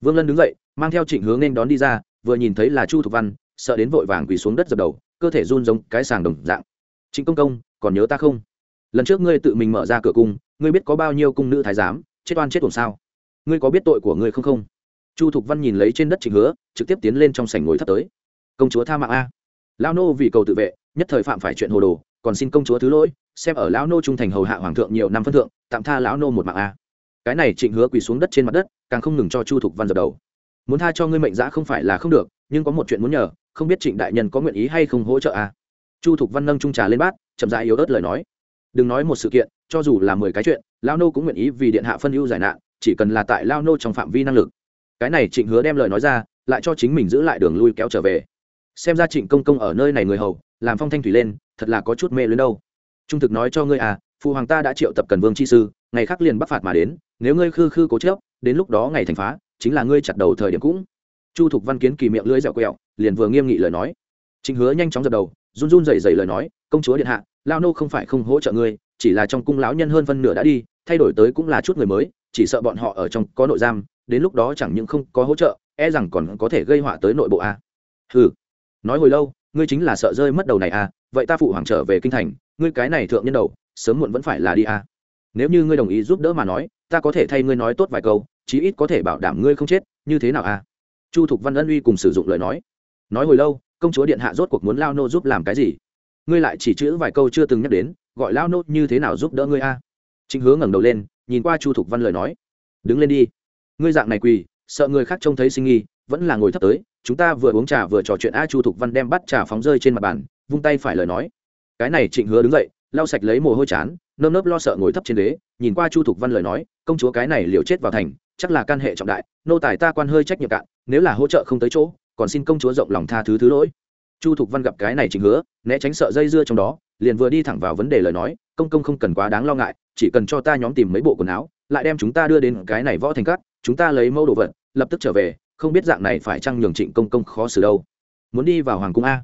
Vương lân đứng dậy, mang theo trịnh hướng nên đón đi ra, vừa nhìn thấy là chu thục văn, sợ đến vội vàng quỳ xuống đất dập đầu, cơ thể run giống cái sàng đồng dạng. Trịnh công công, còn nhớ ta không? Lần trước ngươi tự mình mở ra cửa cung, ngươi biết có bao nhiêu cung nữ thái giám, chết oan chết tuồng sao? Ngươi có biết tội của ngươi không không? Chu thục văn nhìn lấy trên đất trịnh hứa, trực tiếp tiến lên trong sảnh ngồi thấp tới. Công chúa tha mạng a lao nô vì cầu tự vệ, nhất thời phạm phải chuyện hồ đồ, còn xin công chúa thứ lỗi, xem ở lão nô trung thành hầu hạ hoàng thượng nhiều năm phân thượng, tạm tha lão nô một mạng a. À. Cái này trịnh hứa quỳ xuống đất trên mặt đất, càng không ngừng cho chu thục văn dập đầu. Muốn tha cho ngươi mệnh giã không phải là không được, nhưng có một chuyện muốn nhờ, không biết trịnh đại nhân có nguyện ý hay không hỗ trợ a. À. Chu thục văn nâng trung trà lên bát, chậm rãi yếu ớt lời nói. Đừng nói một sự kiện, cho dù là mười cái chuyện, lão nô cũng nguyện ý vì điện hạ phân ưu giải nạn, chỉ cần là tại lao nô trong phạm vi năng lực. Cái này trịnh hứa đem lời nói ra, lại cho chính mình giữ lại đường lui kéo trở về xem ra trịnh công công ở nơi này người hầu, làm phong thanh thủy lên, thật là có chút mê lưới đâu. Trung thực nói cho ngươi à phụ hoàng ta đã triệu tập cần vương chi sư, ngày khác liền bắc phạt mà đến, nếu ngươi khư khư cố chớp đến lúc đó ngày thành phá, chính là ngươi chặt đầu thời điểm cũng. Chu thục văn kiến kỳ miệng lưỡi dẻo quẹo, liền vừa nghiêm nghị lời nói. Trịnh hứa nhanh chóng dập đầu, run run rẩy rẩy lời nói, công chúa điện hạ lao nô không phải không hỗ trợ ngươi, chỉ là trong cung lão nhân hơn phân nửa đã đi, thay đổi tới cũng là chút người mới, chỉ sợ bọn họ ở trong có nội giam, đến lúc đó chẳng những không có hỗ trợ e rằng còn có thể gây họa tới nội bộ à. a ừ nói hồi lâu, ngươi chính là sợ rơi mất đầu này à? vậy ta phụ hoàng trở về kinh thành, ngươi cái này thượng nhân đầu, sớm muộn vẫn phải là đi à? nếu như ngươi đồng ý giúp đỡ mà nói, ta có thể thay ngươi nói tốt vài câu, chí ít có thể bảo đảm ngươi không chết, như thế nào à? chu thục văn ân uy cùng sử dụng lời nói nói hồi lâu, công chúa điện hạ rốt cuộc muốn lao nô giúp làm cái gì ngươi lại chỉ chữ vài câu chưa từng nhắc đến, gọi lao nô như thế nào giúp đỡ ngươi a à? chính hứa ngẩng đầu lên, nhìn qua chu thục văn lời nói đứng lên đi ngươi dạng này quỳ, sợ người khác trông thấy sinh nghi vẫn là ngồi thấp tới, chúng ta vừa uống trà vừa trò chuyện a chu thục văn đem bắt trà phóng rơi trên mặt bàn, vung tay phải lời nói. Cái này trịnh hứa đứng dậy, lau sạch lấy mồ hôi chán, nơm nớp lo sợ ngồi thấp trên đế nhìn qua chu thục văn lời nói, công chúa cái này liều chết vào thành, chắc là can hệ trọng đại, nô tài ta quan hơi trách nhiệm cạn, nếu là hỗ trợ không tới chỗ, còn xin công chúa rộng lòng tha thứ thứ lỗi. Chu thục văn gặp cái này trịnh hứa, né tránh sợ dây dưa trong đó, liền vừa đi thẳng vào vấn đề lời nói, công công không cần quá đáng lo ngại, chỉ cần cho ta nhóm tìm mấy bộ quần áo, lại đem chúng ta đưa đến cái này võ thành cát, chúng ta lấy mẫu đồ vật, lập tức trở về không biết dạng này phải chăng nhường trịnh công công khó xử đâu. Muốn đi vào hoàng cung a.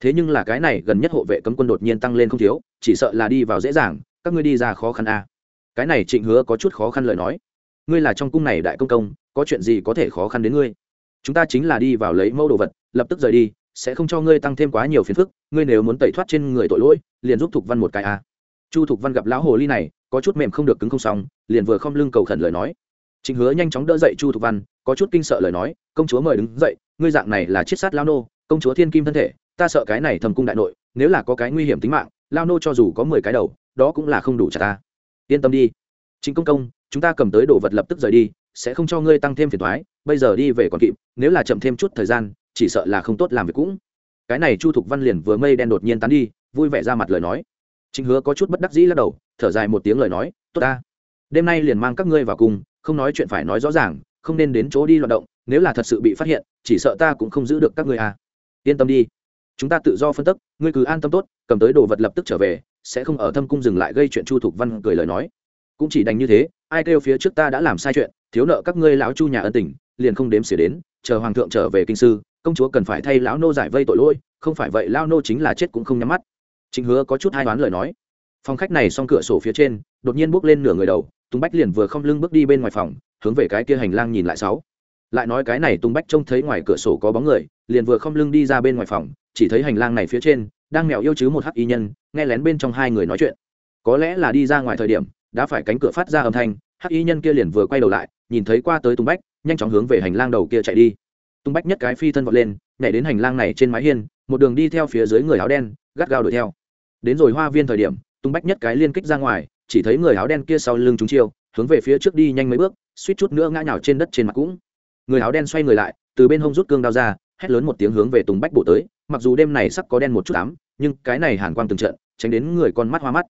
Thế nhưng là cái này gần nhất hộ vệ cấm quân đột nhiên tăng lên không thiếu, chỉ sợ là đi vào dễ dàng, các ngươi đi ra khó khăn a. Cái này trịnh hứa có chút khó khăn lời nói. Ngươi là trong cung này đại công công, có chuyện gì có thể khó khăn đến ngươi? Chúng ta chính là đi vào lấy mẫu đồ vật, lập tức rời đi, sẽ không cho ngươi tăng thêm quá nhiều phiền phức, ngươi nếu muốn tẩy thoát trên người tội lỗi, liền giúp thục văn một cái a. Chu thục văn gặp lão hồ ly này, có chút mềm không được cứng không xong, liền vừa không lưng cầu khẩn lời nói. Trịnh Hứa nhanh chóng đỡ dậy Chu Thục Văn, có chút kinh sợ lời nói, "Công chúa mời đứng dậy, ngươi dạng này là chiết sát lao nô, công chúa thiên kim thân thể, ta sợ cái này thầm cung đại nội, nếu là có cái nguy hiểm tính mạng, lao nô cho dù có mười cái đầu, đó cũng là không đủ trả ta." Yên tâm đi. Trịnh công công, chúng ta cầm tới đồ vật lập tức rời đi, sẽ không cho ngươi tăng thêm phiền toái, bây giờ đi về còn kịp, nếu là chậm thêm chút thời gian, chỉ sợ là không tốt làm việc cũng. Cái này Chu Thục Văn liền vừa mây đen đột nhiên tán đi, vui vẻ ra mặt lời nói. Trịnh Hứa có chút bất đắc dĩ lắc đầu, thở dài một tiếng lời nói, "Tốt ta. Đêm nay liền mang các ngươi vào cùng, không nói chuyện phải nói rõ ràng, không nên đến chỗ đi loạt động, nếu là thật sự bị phát hiện, chỉ sợ ta cũng không giữ được các ngươi à. Yên tâm đi. Chúng ta tự do phân tích ngươi cứ an tâm tốt, cầm tới đồ vật lập tức trở về, sẽ không ở thâm cung dừng lại gây chuyện chu thục văn cười lời nói. Cũng chỉ đành như thế, ai kêu phía trước ta đã làm sai chuyện, thiếu nợ các ngươi lão chu nhà ân tình, liền không đếm xỉa đến, chờ hoàng thượng trở về kinh sư, công chúa cần phải thay lão nô giải vây tội lỗi, không phải vậy lão nô chính là chết cũng không nhắm mắt. Chính hứa có chút hai đoán lời nói phòng khách này xong cửa sổ phía trên, đột nhiên bước lên nửa người đầu Tung bách liền vừa không lưng bước đi bên ngoài phòng, hướng về cái kia hành lang nhìn lại sáu. Lại nói cái này tung bách trông thấy ngoài cửa sổ có bóng người, liền vừa không lưng đi ra bên ngoài phòng, chỉ thấy hành lang này phía trên, đang mèo yêu chứ một hắc y nhân, nghe lén bên trong hai người nói chuyện. Có lẽ là đi ra ngoài thời điểm, đã phải cánh cửa phát ra âm thanh, hắc y nhân kia liền vừa quay đầu lại, nhìn thấy qua tới tung bách, nhanh chóng hướng về hành lang đầu kia chạy đi. Tung bách nhất cái phi thân vọt lên, nhảy đến hành lang này trên mái hiên, một đường đi theo phía dưới người áo đen, gắt gao đuổi theo. Đến rồi hoa viên thời điểm tung bách nhất cái liên kích ra ngoài, chỉ thấy người áo đen kia sau lưng chúng chiêu, hướng về phía trước đi nhanh mấy bước, suýt chút nữa ngã nhào trên đất trên mặt cũng. Người áo đen xoay người lại, từ bên hông rút cương đao ra, hét lớn một tiếng hướng về tùng bách bổ tới, mặc dù đêm này sắc có đen một chút ám, nhưng cái này hàn quang từng trận, tránh đến người con mắt hoa mắt.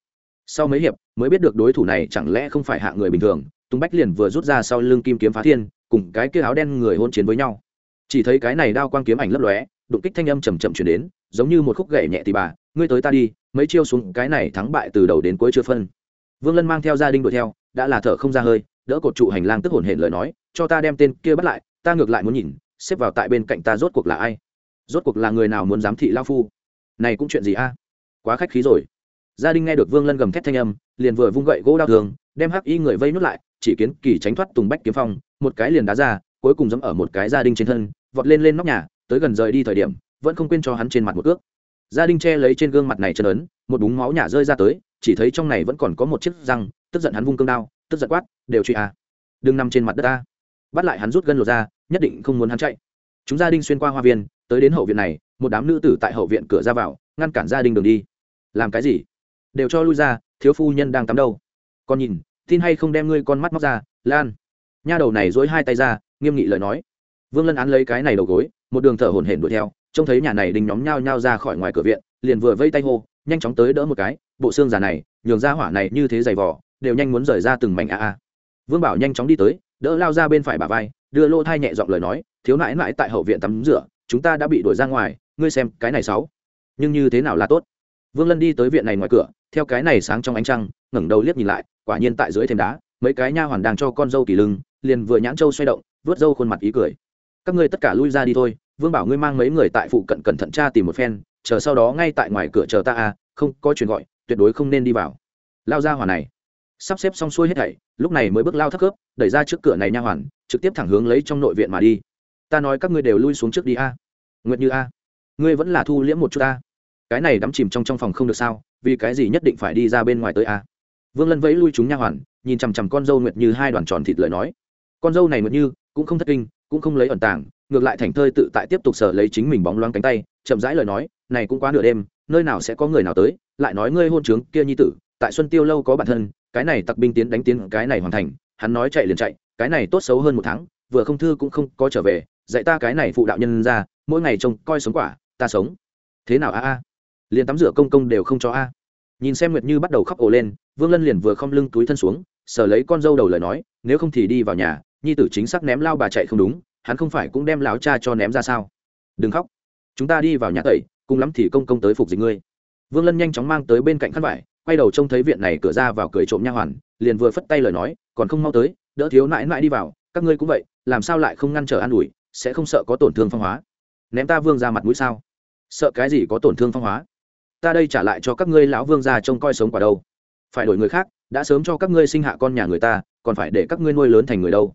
Sau mấy hiệp, mới biết được đối thủ này chẳng lẽ không phải hạ người bình thường, tùng bách liền vừa rút ra sau lưng kim kiếm phá thiên, cùng cái kia áo đen người hôn chiến với nhau. Chỉ thấy cái này đao quang kiếm ảnh lấp lóe, đụng kích thanh âm chầm chậm chuyển đến, giống như một khúc gậy nhẹ thì bà, ngươi tới ta đi mấy chiêu xuống cái này thắng bại từ đầu đến cuối chưa phân. Vương lân mang theo gia đình đuổi theo, đã là thở không ra hơi, đỡ cột trụ hành lang tức hồn hển lời nói, cho ta đem tên kia bắt lại, ta ngược lại muốn nhìn, xếp vào tại bên cạnh ta rốt cuộc là ai. Rốt cuộc là người nào muốn giám thị lao phu? Này cũng chuyện gì a? Quá khách khí rồi. Gia đình nghe được vương lân gầm thét thanh âm, liền vừa vung gậy gỗ đao thường, đem hắc y người vây nút lại, chỉ kiến kỳ tránh thoát tùng bách kiếm phong, một cái liền đá ra, cuối cùng dẫm ở một cái gia đình trên thân, vọt lên lên nóc nhà, tới gần rời đi thời điểm, vẫn không quên cho hắn trên mặt một ước gia đình che lấy trên gương mặt này chân ấn, một búng máu nhả rơi ra tới, chỉ thấy trong này vẫn còn có một chiếc răng, tức giận hắn vung cương đao, tức giận quát, đều truy à. đừng nằm trên mặt đất ta bắt lại hắn rút gân lột ra, nhất định không muốn hắn chạy. Chúng gia đình xuyên qua hoa viên, tới đến hậu viện này, một đám nữ tử tại hậu viện cửa ra vào, ngăn cản gia đình đường đi. Làm cái gì? Đều cho lui ra, thiếu phu nhân đang tắm đâu? Con nhìn, tin hay không đem ngươi con mắt móc ra, lan? Nha đầu này dối hai tay ra, nghiêm nghị lời nói. Vương lân án lấy cái này đầu gối, một đường thở hổn hển đuổi theo trông thấy nhà này đình nhóm nhao nhao ra khỏi ngoài cửa viện, liền vừa vây tay hô, nhanh chóng tới đỡ một cái, bộ xương già này, nhường ra hỏa này như thế dày vỏ đều nhanh muốn rời ra từng mảnh a a. Vương bảo nhanh chóng đi tới, đỡ lao ra bên phải bà vai, đưa lô thai nhẹ giọng lời nói, thiếu nãi nãi tại hậu viện tắm rửa, chúng ta đã bị đuổi ra ngoài, ngươi xem, cái này sáu nhưng như thế nào là tốt? Vương lân đi tới viện này ngoài cửa, theo cái này sáng trong ánh trăng, ngẩng đầu liếc nhìn lại, quả nhiên tại dưới thềm đá, mấy cái nha hoàn đang cho con dâu kỳ lưng, liền vừa nhãn trâu xoay động vớt dâu khuôn mặt ý cười. Các ngươi tất cả lui ra đi thôi vương bảo ngươi mang mấy người tại phụ cận cẩn thận tra tìm một phen chờ sau đó ngay tại ngoài cửa chờ ta a không có chuyện gọi tuyệt đối không nên đi vào. Lao ra hỏa này. Sắp xếp xong xuôi hết thảy lúc này mới bước lao thấp cướp, đẩy ra trước cửa này nha hoàn trực tiếp thẳng hướng lấy trong nội viện mà đi. Ta nói các ngươi đều lui xuống trước đi a. Nguyệt như a. Ngươi vẫn là thu liễm một chút a. Cái này đắm chìm trong trong phòng không được sao vì cái gì nhất định phải đi ra bên ngoài tới a. Vương lân vẫy lui chúng nha hoàn nhìn chằm chằm con dâu nguyệt như hai đoàn tròn thịt lời nói. Con dâu này nguyệt như cũng không thất kinh, cũng không lấy ẩn tàng, ngược lại thành thơi tự tại tiếp tục sở lấy chính mình bóng loáng cánh tay, chậm rãi lời nói, này cũng quá nửa đêm, nơi nào sẽ có người nào tới, lại nói ngươi hôn trướng kia nhi tử, tại xuân tiêu lâu có bản thân, cái này tặc binh tiến đánh tiến, cái này hoàn thành, hắn nói chạy liền chạy, cái này tốt xấu hơn một tháng, vừa không thư cũng không có trở về, dạy ta cái này phụ đạo nhân ra, mỗi ngày trông coi sống quả, ta sống. Thế nào a a? Liền tắm rửa công công đều không cho a. Nhìn xem nguyệt như bắt đầu khóc ổ lên, vương lân liền vừa không lưng túi thân xuống sở lấy con dâu đầu lời nói, nếu không thì đi vào nhà nhi tử chính xác ném lao bà chạy không đúng, hắn không phải cũng đem láo cha cho ném ra sao? Đừng khóc. Chúng ta đi vào nhà tẩy, cùng lắm thì công công tới phục dịch ngươi. Vương lân nhanh chóng mang tới bên cạnh khăn vải, quay đầu trông thấy viện này cửa ra vào cười trộm nha hoàn, liền vừa phất tay lời nói, còn không mau tới, đỡ thiếu nãi nãi đi vào, các ngươi cũng vậy, làm sao lại không ngăn trở an ủi, sẽ không sợ có tổn thương phong hóa. Ném ta vương ra mặt mũi sao? Sợ cái gì có tổn thương phong hóa? Ta đây trả lại cho các ngươi lão vương ra trông coi sống quả đâu. Phải đổi người khác, đã sớm cho các ngươi sinh hạ con nhà người ta, còn phải để các ngươi nuôi lớn thành người đâu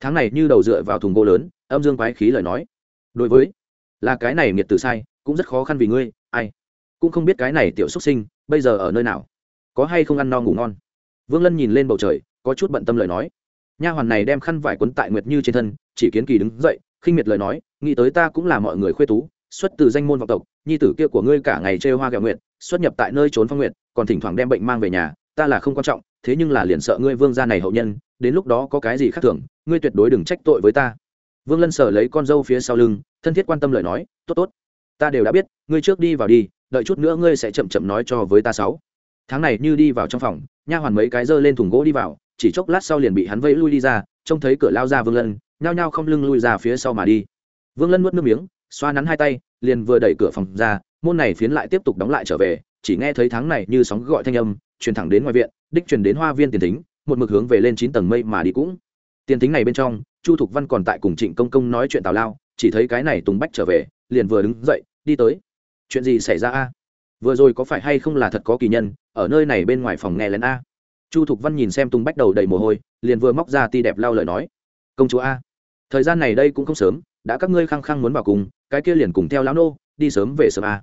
tháng này như đầu dựa vào thùng gỗ lớn âm dương quái khí lời nói. Đối với là cái này nghiệt từ sai cũng rất khó khăn vì ngươi ai? Cũng không biết cái này tiểu xuất sinh bây giờ ở nơi nào? Có hay không ăn no ngủ ngon? Vương lân nhìn lên bầu trời có chút bận tâm lời nói. Nha hoàn này đem khăn vải quấn tại nguyệt như trên thân chỉ kiến kỳ đứng dậy khinh miệt lời nói nghĩ tới ta cũng là mọi người khuê tú xuất từ danh môn vọng tộc nhi tử kia của ngươi cả ngày chơi hoa gạo Nguyệt, xuất nhập tại nơi trốn phong Nguyệt, còn thỉnh thoảng đem bệnh mang về nhà ta là không quan trọng thế nhưng là liền sợ ngươi vương gia này hậu nhân đến lúc đó có cái gì khác thường, ngươi tuyệt đối đừng trách tội với ta. Vương lân sở lấy con dâu phía sau lưng, thân thiết quan tâm lời nói, tốt tốt, ta đều đã biết, ngươi trước đi vào đi, đợi chút nữa ngươi sẽ chậm chậm nói cho với ta sáu. Tháng này như đi vào trong phòng, nha hoàn mấy cái dơ lên thùng gỗ đi vào, chỉ chốc lát sau liền bị hắn vẫy lui đi ra, trông thấy cửa lao ra vương lân, nhao nhao không lưng lui ra phía sau mà đi. Vương lân nuốt nước miếng, xoa nắn hai tay, liền vừa đẩy cửa phòng ra, môn này phiến lại tiếp tục đóng lại trở về, chỉ nghe thấy tháng này như sóng gọi thanh âm, truyền thẳng đến ngoài viện, đích truyền đến hoa viên tiền thính một mực hướng về lên chín tầng mây mà đi cũng. Tiền thính này bên trong, chu thục văn còn tại cùng trịnh công công nói chuyện tào lao, chỉ thấy cái này tùng bách trở về, liền vừa đứng dậy, đi tới. Chuyện gì xảy ra a? Vừa rồi có phải hay không là thật có kỳ nhân, ở nơi này bên ngoài phòng nghe lén a? Chu thục văn nhìn xem tùng bách đầu đầy mồ hôi, liền vừa móc ra ti đẹp lao lời nói. Công chúa a, thời gian này đây cũng không sớm, đã các ngươi khăng khăng muốn vào cùng, cái kia liền cùng theo lão nô, đi sớm về sớm a.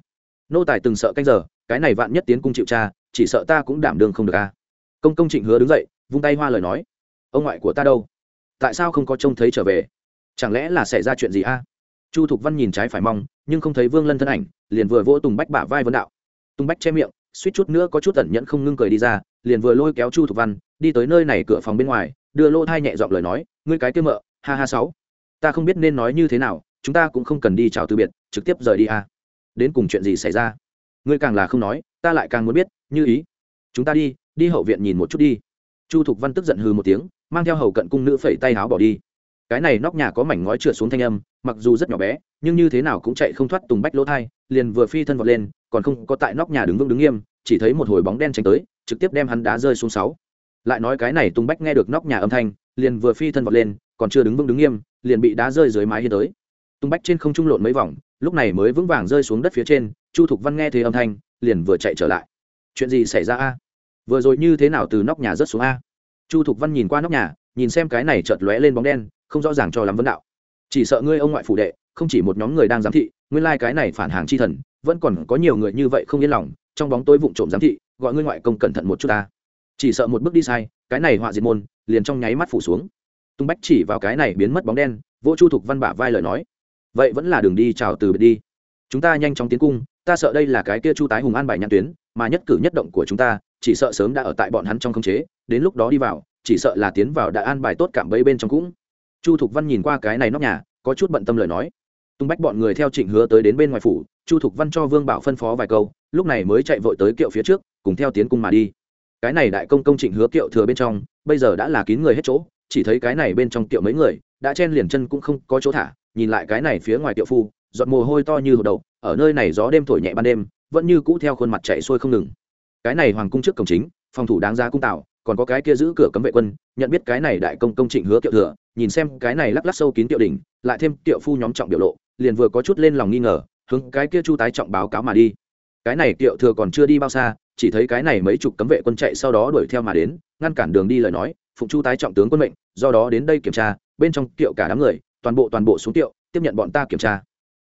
Nô tài từng sợ canh giờ, cái này vạn nhất tiến cung chịu cha chỉ sợ ta cũng đảm đương không được a. Công công trịnh hứa đứng dậy vung tay hoa lời nói, ông ngoại của ta đâu? Tại sao không có trông thấy trở về? Chẳng lẽ là xảy ra chuyện gì a? Chu thục văn nhìn trái phải mong, nhưng không thấy vương lân thân ảnh, liền vừa vỗ tùng bách bả vai vấn đạo. Tùng bách che miệng, suýt chút nữa có chút tẩn nhẫn không ngưng cười đi ra, liền vừa lôi kéo chu thục văn, đi tới nơi này cửa phòng bên ngoài, đưa lô thai nhẹ giọng lời nói, ngươi cái kia mợ, ha ha sáu, ta không biết nên nói như thế nào, chúng ta cũng không cần đi chào từ biệt, trực tiếp rời đi a. Đến cùng chuyện gì xảy ra? Ngươi càng là không nói, ta lại càng muốn biết, như ý, chúng ta đi đi hậu viện nhìn một chút đi chu thục văn tức giận hừ một tiếng, mang theo hầu cận cung nữ phẩy tay áo bỏ đi. Cái này nóc nhà có mảnh ngói trượt xuống thanh âm, mặc dù rất nhỏ bé, nhưng như thế nào cũng chạy không thoát tùng bách lỗ thai, liền vừa phi thân vọt lên, còn không có tại nóc nhà đứng vững đứng nghiêm, chỉ thấy một hồi bóng đen tránh tới, trực tiếp đem hắn đá rơi xuống sáu. Lại nói cái này tùng bách nghe được nóc nhà âm thanh, liền vừa phi thân vọt lên, còn chưa đứng vững đứng nghiêm, liền bị đá rơi dưới mái hiên tới. Tùng bách trên không trung lộn mấy vòng, lúc này mới vững vàng rơi xuống đất phía trên, chu thục văn nghe thấy âm thanh, liền vừa chạy trở lại. Chuyện gì xảy ra a? Vừa rồi như thế nào từ nóc nhà rớt xuống a? Chu thục văn nhìn qua nóc nhà, nhìn xem cái này chợt lóe lên bóng đen, không rõ ràng cho lắm vấn đạo. Chỉ sợ ngươi ông ngoại phủ đệ, không chỉ một nhóm người đang giám thị, nguyên lai、like、cái này phản hàng chi thần, vẫn còn có nhiều người như vậy không yên lòng, trong bóng tối vụng trộm giám thị, gọi ngươi ngoại công cẩn thận một chút ta. Chỉ sợ một bước đi sai, cái này họa diệt môn, liền trong nháy mắt phủ xuống. Tung bách chỉ vào cái này biến mất bóng đen, vỗ chu thục văn bả vai lời nói. Vậy vẫn là đường đi chào từ biệt đi. Chúng ta nhanh chóng tiến cung, ta sợ đây là cái kia chu tái hùng an bài nhãn tuyến, mà nhất cử nhất động của chúng ta chỉ sợ sớm đã ở tại bọn hắn trong khống chế, đến lúc đó đi vào, chỉ sợ là tiến vào đã an bài tốt cảm bấy bên trong cũng. Chu thục văn nhìn qua cái này nóc nhà, có chút bận tâm lời nói. Tung bách bọn người theo trịnh hứa tới đến bên ngoài phủ, chu thục văn cho vương bảo phân phó vài câu, lúc này mới chạy vội tới kiệu phía trước, cùng theo tiến cung mà đi. Cái này đại công công trịnh hứa kiệu thừa bên trong, bây giờ đã là kín người hết chỗ, chỉ thấy cái này bên trong kiệu mấy người, đã chen liền chân cũng không có chỗ thả, nhìn lại cái này phía ngoài tiệu phu, giọt mồ hôi to như hồ đầu ở nơi này gió đêm thổi nhẹ ban đêm, vẫn như cũ theo khuôn mặt chạy xuôi không ngừng cái này hoàng cung trước cổng chính, phòng thủ đáng giá cung tạo, còn có cái kia giữ cửa cấm vệ quân, nhận biết cái này đại công công trịnh hứa kiệu thừa, nhìn xem cái này lắc lắc sâu kín tiệu đỉnh, lại thêm tiệu phu nhóm trọng biểu lộ, liền vừa có chút lên lòng nghi ngờ, hướng cái kia chu tái trọng báo cáo mà đi. Cái này tiệu thừa còn chưa đi bao xa, chỉ thấy cái này mấy chục cấm vệ quân chạy sau đó đuổi theo mà đến, ngăn cản đường đi lời nói, phụng chu tái trọng tướng quân mệnh, do đó đến đây kiểm tra, bên trong kiệu cả đám người, toàn bộ toàn bộ xuống kiệu, tiếp nhận bọn ta kiểm tra.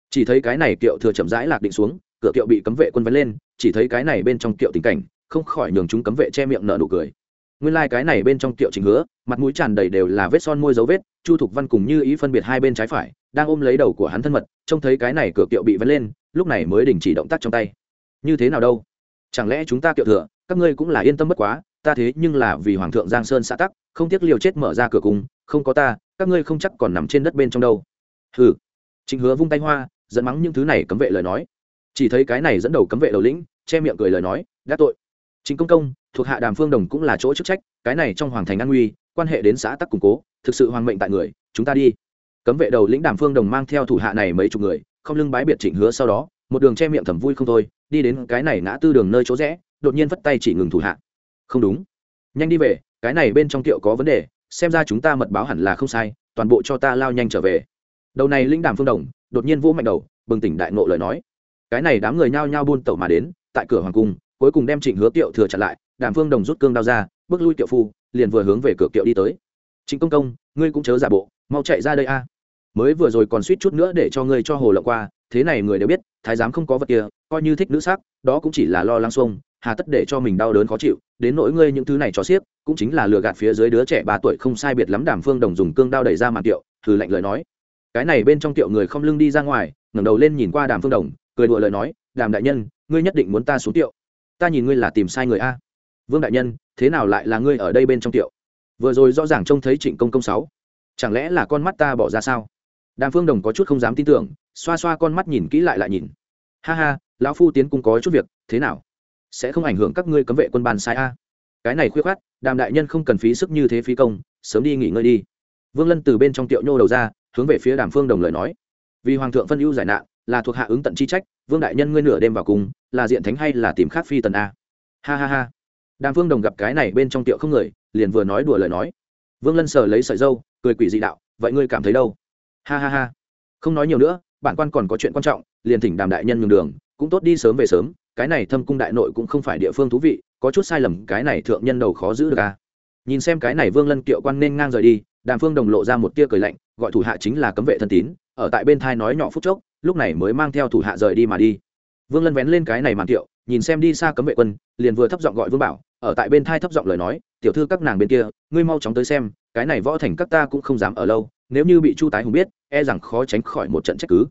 Chỉ thấy cái này kiệu thừa chậm rãi lạc định xuống, cửa kiệu bị cấm vệ quân vấn lên, chỉ thấy cái này bên trong kiệu tình cảnh không khỏi nhường chúng cấm vệ che miệng nở nụ cười. Nguyên lai、like、cái này bên trong kiệu trình hứa, mặt mũi tràn đầy đều là vết son môi dấu vết, chu thục văn cùng như ý phân biệt hai bên trái phải, đang ôm lấy đầu của hắn thân mật, trông thấy cái này cửa kiệu bị vấn lên, lúc này mới đình chỉ động tác trong tay. Như thế nào đâu? Chẳng lẽ chúng ta kiệu thừa, các ngươi cũng là yên tâm bất quá, ta thế nhưng là vì hoàng thượng giang sơn xã tắc, không tiếc liều chết mở ra cửa cung, không có ta, các ngươi không chắc còn nằm trên đất bên trong đâu. Hừ. Trịnh hứa vung tay hoa dẫn mắng những thứ này cấm vệ lời nói. Chỉ thấy cái này dẫn đầu cấm vệ đầu lĩnh, che miệng cười lời nói, đã tội chính công công, thuộc hạ đàm phương đồng cũng là chỗ chức trách, cái này trong hoàng thành an nguy, quan hệ đến xã tắc củng cố, thực sự hoàng mệnh tại người, chúng ta đi. Cấm vệ đầu lĩnh đàm phương đồng mang theo thủ hạ này mấy chục người, không lưng bái biệt trịnh hứa sau đó, một đường che miệng thầm vui không thôi, đi đến cái này ngã tư đường nơi chỗ rẽ, đột nhiên vất tay chỉ ngừng thủ hạ. Không đúng. Nhanh đi về, cái này bên trong tiệu có vấn đề, xem ra chúng ta mật báo hẳn là không sai, toàn bộ cho ta lao nhanh trở về. Đầu này linh đàm phương đồng, đột nhiên vỗ mạnh đầu, bừng tỉnh đại ngộ lời nói. Cái này đám người nhao nhao buôn tẩu mà đến, tại cửa hoàng cung cuối cùng đem trịnh hứa tiệu thừa chặn lại, đàm phương đồng rút cương đao ra, bước lui tiệu phu, liền vừa hướng về cửa kiệu đi tới. Trịnh công công, ngươi cũng chớ giả bộ, mau chạy ra đây a. Mới vừa rồi còn suýt chút nữa để cho ngươi cho hồ lộng qua, thế này người đều biết, thái giám không có vật kia, coi như thích nữ sắc, đó cũng chỉ là lo lăng xuông, hà tất để cho mình đau đớn khó chịu, đến nỗi ngươi những thứ này cho xiếc, cũng chính là lừa gạt phía dưới đứa trẻ ba tuổi không sai biệt lắm. Đàm phương đồng dùng cương đao đẩy ra màn tiệu thử lạnh lời nói. Cái này bên trong tiệu người không lưng đi ra ngoài, ngẩng đầu lên nhìn qua đàm phương đồng, cười đùa lời nói, đàm đại nhân, ngươi nhất định muốn ta xuống tiệu ta nhìn ngươi là tìm sai người a. Vương đại nhân, thế nào lại là ngươi ở đây bên trong tiệu? Vừa rồi rõ ràng trông thấy trịnh công công sáu. Chẳng lẽ là con mắt ta bỏ ra sao? Đàm phương đồng có chút không dám tin tưởng, xoa xoa con mắt nhìn kỹ lại lại nhìn. Ha ha, lão phu tiến cung có chút việc, thế nào? Sẽ không ảnh hưởng các ngươi cấm vệ quân bàn sai a? Cái này khuyết khát đàm đại nhân không cần phí sức như thế phí công, sớm đi nghỉ ngơi đi. Vương lân từ bên trong tiệu nhô đầu ra, hướng về phía đàm phương đồng lời nói. Vì hoàng thượng phân ưu giải nạn là thuộc hạ ứng tận chi trách, vương đại nhân ngươi nửa đêm vào cùng, là diện thánh hay là tìm khác phi tần a? Ha ha ha. Đàm phương đồng gặp cái này bên trong tiệu không người, liền vừa nói đùa lời nói. Vương lân sờ lấy sợi dâu, cười quỷ dị đạo, vậy ngươi cảm thấy đâu? Ha ha ha. Không nói nhiều nữa, bản quan còn có chuyện quan trọng, liền thỉnh đàm đại nhân nhường đường, cũng tốt đi sớm về sớm, cái này thâm cung đại nội cũng không phải địa phương thú vị, có chút sai lầm, cái này thượng nhân đầu khó giữ được à. nhìn xem cái này vương lân kiệu quan nên ngang rời đi, đàm phương đồng lộ ra một tia cười lạnh, gọi thủ hạ chính là cấm vệ thân tín, ở tại bên thai nói nhỏ phút chốc lúc này mới mang theo thủ hạ rời đi mà đi. Vương lân vén lên cái này màn tiệu nhìn xem đi xa cấm vệ quân, liền vừa thấp giọng gọi vương bảo, ở tại bên thai thấp giọng lời nói, tiểu thư các nàng bên kia, ngươi mau chóng tới xem, cái này võ thành các ta cũng không dám ở lâu, nếu như bị chu tái hùng biết e rằng khó tránh khỏi một trận trách cứ.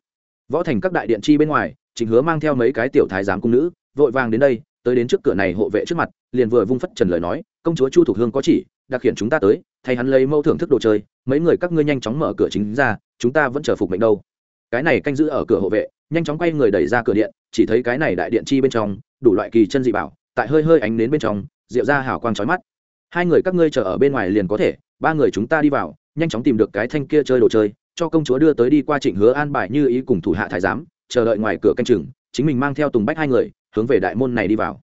Võ thành các đại điện chi bên ngoài chính hứa mang theo mấy cái tiểu thái giám cung nữ, vội vàng đến đây, tới đến trước cửa này hộ vệ trước mặt, liền vừa vung phất trần lời nói, công chúa chu thục hương có chỉ, đặc khiển chúng ta tới, thay hắn lấy mẫu thưởng thức đồ chơi, mấy người các ngươi nhanh chóng mở cửa chính ra, chúng ta vẫn chờ phục mệnh đâu cái này canh giữ ở cửa hộ vệ, nhanh chóng quay người đẩy ra cửa điện, chỉ thấy cái này đại điện chi bên trong, đủ loại kỳ chân dị bảo, tại hơi hơi ánh đến bên trong, rượu ra hào quang trói mắt. Hai người các ngươi chờ ở bên ngoài liền có thể, ba người chúng ta đi vào, nhanh chóng tìm được cái thanh kia chơi đồ chơi, cho công chúa đưa tới đi qua trịnh hứa an bài như ý cùng thủ hạ thái giám, chờ đợi ngoài cửa canh chừng, chính mình mang theo tùng bách hai người, hướng về đại môn này đi vào.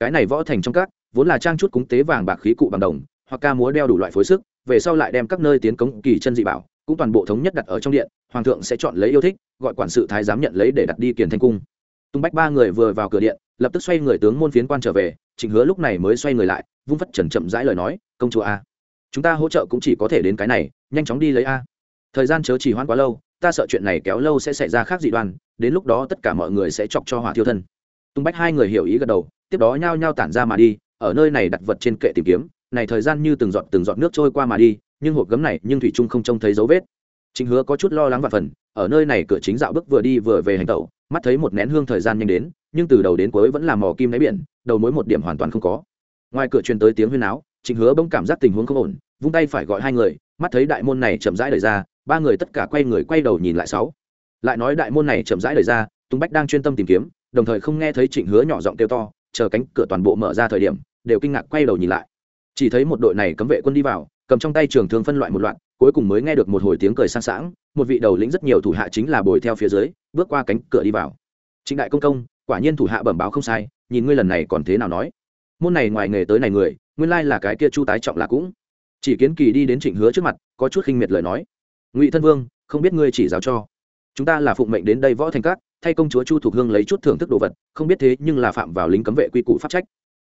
Cái này võ thành trong các, vốn là trang chút cúng tế vàng bạc khí cụ bằng đồng, hoặc ca múa đeo đủ loại phối sức, về sau lại đem các nơi tiến cống kỳ chân dị bảo cũng toàn bộ thống nhất đặt ở trong điện, hoàng thượng sẽ chọn lấy yêu thích, gọi quản sự thái giám nhận lấy để đặt đi kiền thanh cung. Tung bách ba người vừa vào cửa điện, lập tức xoay người tướng môn phiến quan trở về, trịnh hứa lúc này mới xoay người lại, vung phất trần chậm rãi lời nói, công chúa a, chúng ta hỗ trợ cũng chỉ có thể đến cái này, nhanh chóng đi lấy a. Thời gian chớ chỉ hoãn quá lâu, ta sợ chuyện này kéo lâu sẽ xảy ra khác dị đoan, đến lúc đó tất cả mọi người sẽ chọc cho hỏa thiêu thân. Tung bách hai người hiểu ý gật đầu, tiếp đó nhao nhao tản ra mà đi, ở nơi này đặt vật trên kệ tìm kiếm, này thời gian như từng giọt từng giọt nước trôi qua mà đi nhưng hộp gấm này nhưng thủy trung không trông thấy dấu vết. Chính hứa có chút lo lắng và phần, ở nơi này cửa chính dạo bước vừa đi vừa về hành tẩu, mắt thấy một nén hương thời gian nhanh đến, nhưng từ đầu đến cuối vẫn là mò kim đáy biển, đầu mối một điểm hoàn toàn không có. Ngoài cửa truyền tới tiếng huyên áo chính hứa bỗng cảm giác tình huống không ổn, vung tay phải gọi hai người, mắt thấy đại môn này chậm rãi đời ra, ba người tất cả quay người quay đầu nhìn lại sáu. Lại nói đại môn này chậm rãi đời ra tùng bách đang chuyên tâm tìm kiếm, đồng thời không nghe thấy trịnh hứa nhỏ giọng kêu to, chờ cánh cửa toàn bộ mở ra thời điểm, đều kinh ngạc quay đầu nhìn lại. Chỉ thấy một đội này cấm vệ quân đi vào cầm trong tay trường thương phân loại một loạt, cuối cùng mới nghe được một hồi tiếng cười sang sảng, một vị đầu lĩnh rất nhiều thủ hạ chính là bồi theo phía dưới, bước qua cánh cửa đi vào. Trịnh đại công công, quả nhiên thủ hạ bẩm báo không sai, nhìn ngươi lần này còn thế nào nói. Môn này ngoài nghề tới này người, nguyên lai là cái kia chu tái trọng là cũng. Chỉ kiến kỳ đi đến trịnh hứa trước mặt, có chút khinh miệt lời nói. Ngụy thân vương, không biết ngươi chỉ giáo cho. Chúng ta là phụng mệnh đến đây võ thành các, thay công chúa chu thục hương lấy chút thưởng thức đồ vật, không biết thế nhưng là phạm vào lính cấm vệ quy củ pháp trách.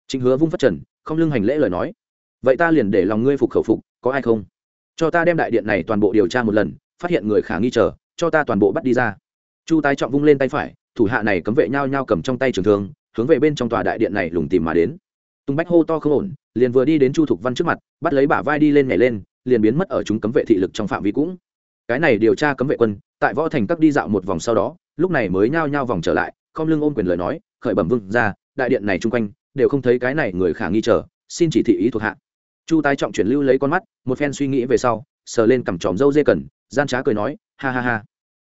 Trịnh hứa vung phát trần, không lưng hành lễ lời nói vậy ta liền để lòng ngươi phục khẩu phục, có ai không? Cho ta đem đại điện này toàn bộ điều tra một lần, phát hiện người khả nghi chờ, cho ta toàn bộ bắt đi ra. Chu tái trọng vung lên tay phải, thủ hạ này cấm vệ nhau nhau cầm trong tay trường thương, hướng về bên trong tòa đại điện này lùng tìm mà đến. Tung bách hô to không ổn, liền vừa đi đến chu thục văn trước mặt, bắt lấy bả vai đi lên nhảy lên, liền biến mất ở chúng cấm vệ thị lực trong phạm vi cũng. Cái này điều tra cấm vệ quân, tại võ thành các đi dạo một vòng sau đó, lúc này mới nhao nhao vòng trở lại, không lưng ôm quyền lời nói, khởi bẩm vương ra, đại điện này chung quanh, đều không thấy cái này người khả nghi chờ, xin chỉ thị ý thuộc hạ chu tái trọng chuyển lưu lấy con mắt, một phen suy nghĩ về sau, sờ lên cằm tròm dâu dê cần, gian trá cười nói, ha ha ha.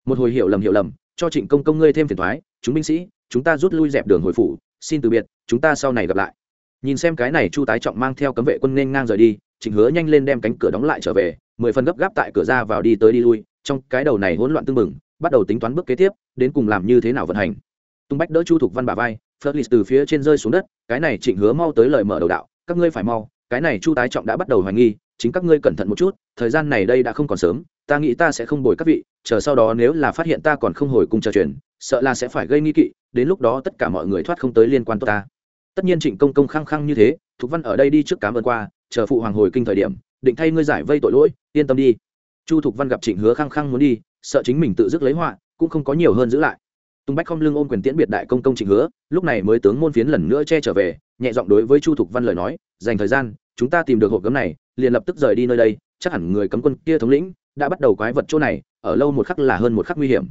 Một hồi hiểu lầm hiểu lầm. Cho trịnh công công ngươi thêm phiền thoái. Chúng binh sĩ, chúng ta rút lui dẹp đường hồi phủ. Xin từ biệt, chúng ta sau này gặp lại. Nhìn xem cái này, chu tái trọng mang theo cấm vệ quân nên ngang rời đi, trịnh hứa nhanh lên đem cánh cửa đóng lại trở về, mười phần gấp gáp tại cửa ra vào đi tới đi lui, trong cái đầu này hỗn loạn tưng bừng, bắt đầu tính toán bước kế tiếp, đến cùng làm như thế nào vận hành. Tung bách đỡ chu thục văn bà vai, phớt lì từ phía trên rơi xuống đất, cái này trịnh hứa mau tới lời mở đầu đạo, các ngươi phải mau cái này chu tái trọng đã bắt đầu hoài nghi, chính các ngươi cẩn thận một chút, thời gian này đây đã không còn sớm, ta nghĩ ta sẽ không bồi các vị, chờ sau đó nếu là phát hiện ta còn không hồi cung chờ truyền sợ là sẽ phải gây nghi kỵ, đến lúc đó tất cả mọi người thoát không tới liên quan tốt ta. Tất nhiên trịnh công công khăng khăng như thế, thục văn ở đây đi trước cám ơn qua, chờ phụ hoàng hồi kinh thời điểm, định thay ngươi giải vây tội lỗi, yên tâm đi. Chu thục văn gặp trịnh hứa khăng khăng muốn đi, sợ chính mình tự dứt lấy họa, cũng không có nhiều hơn giữ lại. Tung bách không lưng ôm quyền tiễn biệt đại công công trịnh hứa, lúc này mới tướng môn phiến lần nữa che trở về, nhẹ giọng đối với chu thục văn lời nói dành thời gian, chúng ta tìm được hộp cấm này, liền lập tức rời đi nơi đây, chắc hẳn người cấm quân kia thống lĩnh đã bắt đầu quái vật chỗ này, ở lâu một khắc là hơn một khắc nguy hiểm.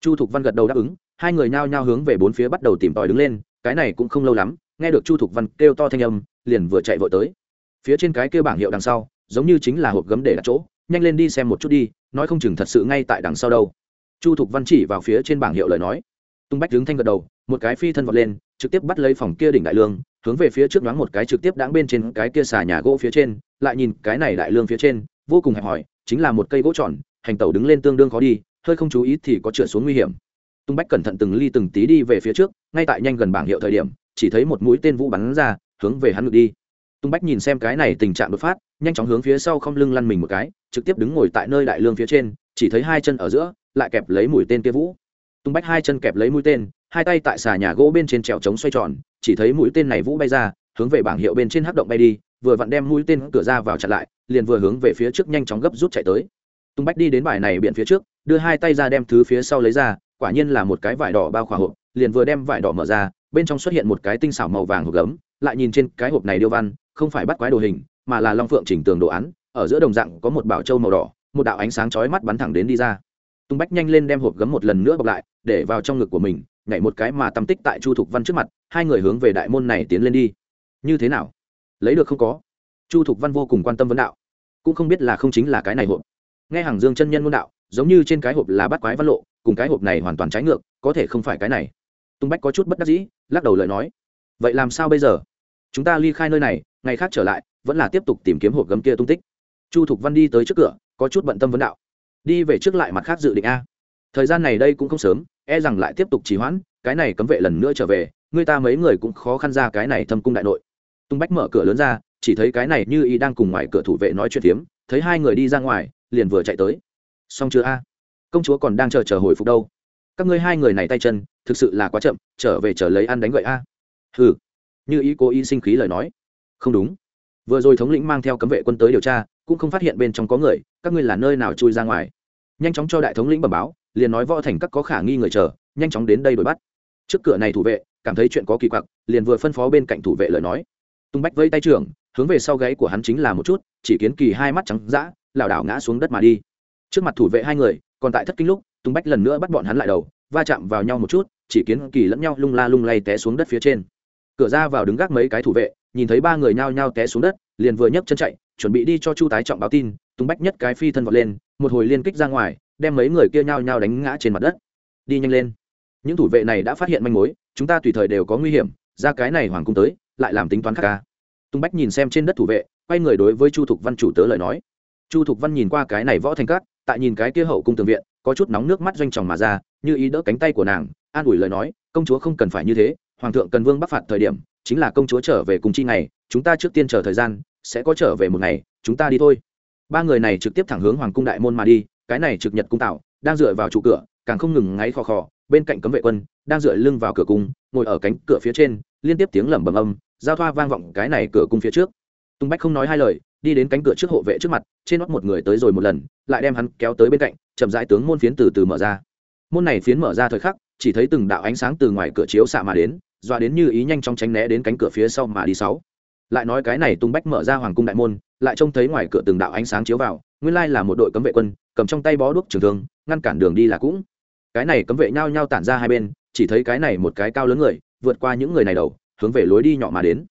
Chu thục văn gật đầu đáp ứng, hai người nhao nhao hướng về bốn phía bắt đầu tìm tòi đứng lên, cái này cũng không lâu lắm, nghe được chu thục văn kêu to thanh âm, liền vừa chạy vội tới. Phía trên cái kêu bảng hiệu đằng sau, giống như chính là hộp gấm để đặt chỗ, nhanh lên đi xem một chút đi, nói không chừng thật sự ngay tại đằng sau đâu. Chu thục văn chỉ vào phía trên bảng hiệu lời nói. Tung bách đứng thanh gật đầu, một cái phi thân vọt lên, trực tiếp bắt lấy phòng kia đỉnh đại lương hướng về phía trước đoán một cái trực tiếp đáng bên trên cái kia xà nhà gỗ phía trên, lại nhìn cái này đại lương phía trên, vô cùng hẹp hòi, chính là một cây gỗ tròn, hành tẩu đứng lên tương đương khó đi, hơi không chú ý thì có trượt xuống nguy hiểm. Tung bách cẩn thận từng ly từng tí đi về phía trước, ngay tại nhanh gần bảng hiệu thời điểm, chỉ thấy một mũi tên vũ bắn ra, hướng về hắn ngược đi. Tung bách nhìn xem cái này tình trạng đột phát, nhanh chóng hướng phía sau không lưng lăn mình một cái, trực tiếp đứng ngồi tại nơi đại lương phía trên, chỉ thấy hai chân ở giữa, lại kẹp lấy mũi tên kia vũ. Tung bách hai chân kẹp lấy mũi tên, hai tay tại xà nhà gỗ bên trên trèo trống xoay tròn chỉ thấy mũi tên này vũ bay ra, hướng về bảng hiệu bên trên hắc động bay đi, vừa vặn đem mũi tên cửa ra vào chặn lại, liền vừa hướng về phía trước nhanh chóng gấp rút chạy tới. Tung bách đi đến bài này biển phía trước, đưa hai tay ra đem thứ phía sau lấy ra, quả nhiên là một cái vải đỏ bao khỏa hộp, liền vừa đem vải đỏ mở ra, bên trong xuất hiện một cái tinh xảo màu vàng hộp gấm, lại nhìn trên cái hộp này điêu văn, không phải bắt quái đồ hình, mà là long phượng chỉnh tường đồ án, ở giữa đồng dạng có một bảo châu màu đỏ, một đạo ánh sáng chói mắt bắn thẳng đến đi ra. Tung bách nhanh lên đem hộp gấm một lần nữa bọc lại, để vào trong ngực của mình nhảy một cái mà tâm tích tại chu thục văn trước mặt, hai người hướng về đại môn này tiến lên đi. Như thế nào? Lấy được không có? Chu thục văn vô cùng quan tâm vấn đạo. Cũng không biết là không chính là cái này hộp. Nghe hàng dương chân nhân môn đạo, giống như trên cái hộp là bắt quái văn lộ, cùng cái hộp này hoàn toàn trái ngược, có thể không phải cái này. Tung bách có chút bất đắc dĩ, lắc đầu lời nói. Vậy làm sao bây giờ? Chúng ta ly khai nơi này, ngày khác trở lại, vẫn là tiếp tục tìm kiếm hộp gấm kia tung tích. Chu thục văn đi tới trước cửa, có chút bận tâm vấn đạo. Đi về trước lại mặt khác dự định a thời gian này đây cũng không sớm e rằng lại tiếp tục trì hoãn, cái này cấm vệ lần nữa trở về, người ta mấy người cũng khó khăn ra cái này thâm cung đại nội. Tung bách mở cửa lớn ra, chỉ thấy cái này như y đang cùng ngoài cửa thủ vệ nói chuyện phiếm, thấy hai người đi ra ngoài, liền vừa chạy tới. Xong chưa a? Công chúa còn đang chờ chờ hồi phục đâu? Các ngươi hai người này tay chân, thực sự là quá chậm, trở về chờ lấy ăn đánh gậy a. Ừ như ý cố ý sinh khí lời nói. Không đúng. Vừa rồi thống lĩnh mang theo cấm vệ quân tới điều tra, cũng không phát hiện bên trong có người, các ngươi là nơi nào chui ra ngoài. Nhanh chóng cho đại thống lĩnh bẩm báo liền nói võ thành các có khả nghi người chờ, nhanh chóng đến đây đuổi bắt. Trước cửa này thủ vệ, cảm thấy chuyện có kỳ quặc, liền vừa phân phó bên cạnh thủ vệ lời nói. Tung bách vây tay trưởng, hướng về sau gáy của hắn chính là một chút, chỉ kiến kỳ hai mắt trắng dã, lảo đảo ngã xuống đất mà đi. Trước mặt thủ vệ hai người, còn tại thất kinh lúc, tung bách lần nữa bắt bọn hắn lại đầu, va chạm vào nhau một chút, chỉ kiến kỳ lẫn nhau lung la lung lay té xuống đất phía trên. Cửa ra vào đứng gác mấy cái thủ vệ, nhìn thấy ba người nhao nhao té xuống đất, liền vừa nhấc chân chạy, chuẩn bị đi cho chu tái trọng báo tin, tung bách nhất cái phi thân vọt lên, một hồi liên kích ra ngoài đem mấy người kia nhao nhao đánh ngã trên mặt đất. Đi nhanh lên. Những thủ vệ này đã phát hiện manh mối, chúng ta tùy thời đều có nguy hiểm, ra cái này hoàng cung tới, lại làm tính toán khác ca. Tung bách nhìn xem trên đất thủ vệ, quay người đối với chu thục văn chủ tớ lời nói. Chu thục văn nhìn qua cái này võ thành cát tại nhìn cái kia hậu cung tường viện, có chút nóng nước mắt doanh tròng mà ra, như ý đỡ cánh tay của nàng, an ủi lời nói, công chúa không cần phải như thế, hoàng thượng cần vương bắc phạt thời điểm, chính là công chúa trở về cùng chi ngày, chúng ta trước tiên chờ thời gian, sẽ có trở về một ngày, chúng ta đi thôi. Ba người này trực tiếp thẳng hướng hoàng cung đại môn mà đi cái này trực nhật cung tạo, đang dựa vào trụ cửa, càng không ngừng ngáy khò khò, bên cạnh cấm vệ quân, đang dựa lưng vào cửa cung, ngồi ở cánh cửa phía trên, liên tiếp tiếng lẩm bẩm âm, giao thoa vang vọng cái này cửa cung phía trước. Tung bách không nói hai lời, đi đến cánh cửa trước hộ vệ trước mặt, trên nót một người tới rồi một lần, lại đem hắn kéo tới bên cạnh, chậm rãi tướng môn phiến từ từ mở ra. Môn này phiến mở ra thời khắc, chỉ thấy từng đạo ánh sáng từ ngoài cửa chiếu xạ mà đến, dọa đến như ý nhanh chóng tránh né đến cánh cửa phía sau mà đi sáu. Lại nói cái này tung bách mở ra hoàng cung đại môn lại trông thấy ngoài cửa từng đạo ánh sáng chiếu vào, nguyên lai là một đội cấm vệ quân, cầm trong tay bó đuốc trường thương, ngăn cản đường đi là cũng. Cái này cấm vệ nhao nhao tản ra hai bên, chỉ thấy cái này một cái cao lớn người, vượt qua những người này đầu, hướng về lối đi nhỏ mà đến.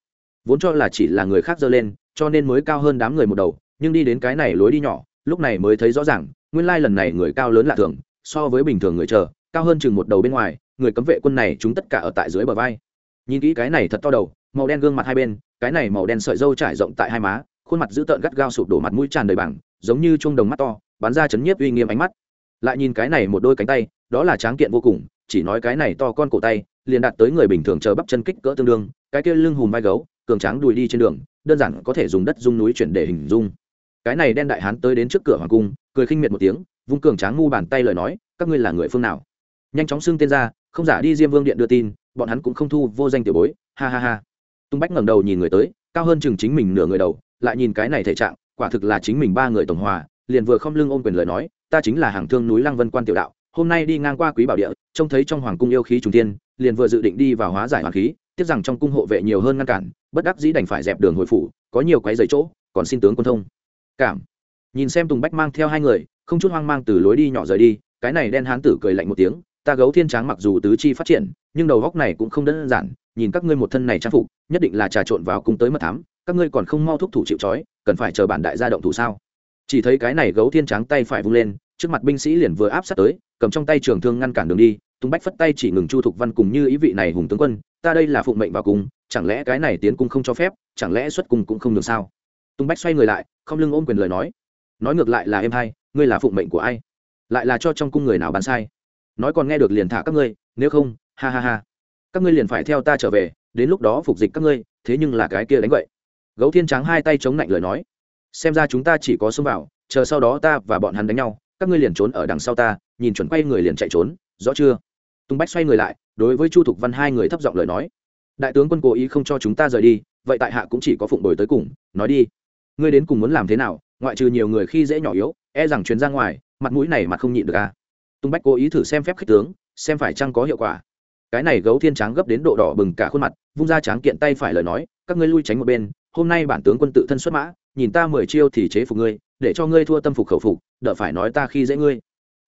Vốn cho là chỉ là người khác dơ lên, cho nên mới cao hơn đám người một đầu, nhưng đi đến cái này lối đi nhỏ, lúc này mới thấy rõ ràng, nguyên lai lần này người cao lớn lạ thường, so với bình thường người chờ, cao hơn chừng một đầu bên ngoài, người cấm vệ quân này chúng tất cả ở tại dưới bờ vai. Nhìn kỹ cái này thật to đầu, màu đen gương mặt hai bên, cái này màu đen sợi dâu trải rộng tại hai má khuôn mặt dữ tợn gắt gao sụp đổ mặt mũi tràn đầy bằng giống như chuông đồng mắt to, bắn ra chấn nhiếp uy nghiêm ánh mắt. Lại nhìn cái này một đôi cánh tay, đó là tráng kiện vô cùng, chỉ nói cái này to con cổ tay, liền đạt tới người bình thường chờ bắp chân kích cỡ tương đương, cái kia lưng hùm vai gấu, cường tráng đùi đi trên đường, đơn giản có thể dùng đất dung núi chuyển để hình dung. Cái này đen đại hán tới đến trước cửa hoàng cung, cười khinh miệt một tiếng, vung cường tráng ngu bàn tay lời nói, các ngươi là người phương nào? Nhanh chóng xưng tên ra, không giả đi diêm vương điện đưa tin, bọn hắn cũng không thu vô danh tiểu bối, ha ha ha. Tung bách ngẩng đầu nhìn người tới, cao hơn chừng chính mình nửa người đầu lại nhìn cái này thể trạng, quả thực là chính mình ba người tổng hòa, liền vừa không lưng ôm quyền lời nói, ta chính là hàng thương núi lăng vân quan tiểu đạo, hôm nay đi ngang qua quý bảo địa, trông thấy trong hoàng cung yêu khí trùng tiên liền vừa dự định đi vào hóa giải hoàng khí, tiếc rằng trong cung hộ vệ nhiều hơn ngăn cản, bất đắc dĩ đành phải dẹp đường hồi phủ, có nhiều quái dày chỗ, còn xin tướng quân thông. Cảm. Nhìn xem tùng bách mang theo hai người, không chút hoang mang từ lối đi nhỏ rời đi, cái này đen hán tử cười lạnh một tiếng, ta gấu thiên tráng mặc dù tứ chi phát triển, nhưng đầu góc này cũng không đơn giản, nhìn các ngươi một thân này trang phục, nhất định là trà trộn vào cung tới mật thám các ngươi còn không mau thúc thủ chịu trói, cần phải chờ bản đại gia động thủ sao? Chỉ thấy cái này gấu thiên tráng tay phải vung lên, trước mặt binh sĩ liền vừa áp sát tới, cầm trong tay trường thương ngăn cản đường đi, tung bách phất tay chỉ ngừng chu thục văn cùng như ý vị này hùng tướng quân, ta đây là phụng mệnh vào cung chẳng lẽ cái này tiến cung không cho phép, chẳng lẽ xuất cung cũng không được sao? Tung bách xoay người lại, không lưng ôm quyền lời nói. Nói ngược lại là em hay ngươi là phụng mệnh của ai? Lại là cho trong cung người nào bán sai? Nói còn nghe được liền thả các ngươi, nếu không, ha ha ha. Các ngươi liền phải theo ta trở về, đến lúc đó phục dịch các ngươi, thế nhưng là cái kia đánh vậy gấu thiên trắng hai tay chống lạnh lời nói. Xem ra chúng ta chỉ có xông vào, chờ sau đó ta và bọn hắn đánh nhau, các ngươi liền trốn ở đằng sau ta, nhìn chuẩn quay người liền chạy trốn, rõ chưa? Tung bách xoay người lại, đối với chu thục văn hai người thấp giọng lời nói. Đại tướng quân cố ý không cho chúng ta rời đi, vậy tại hạ cũng chỉ có phụng đổi tới cùng, nói đi. Ngươi đến cùng muốn làm thế nào, ngoại trừ nhiều người khi dễ nhỏ yếu e rằng chuyến ra ngoài, mặt mũi này mặt không nhịn được à? Tung bách cố ý thử xem phép khích tướng, xem phải chăng có hiệu quả. Cái này gấu thiên tráng gấp đến độ đỏ bừng cả khuôn mặt, vung ra tráng kiện tay phải lời nói, các ngươi lui tránh một bên hôm nay bản tướng quân tự thân xuất mã, nhìn ta mười chiêu thì chế phục ngươi, để cho ngươi thua tâm phục khẩu phục, đỡ phải nói ta khi dễ ngươi.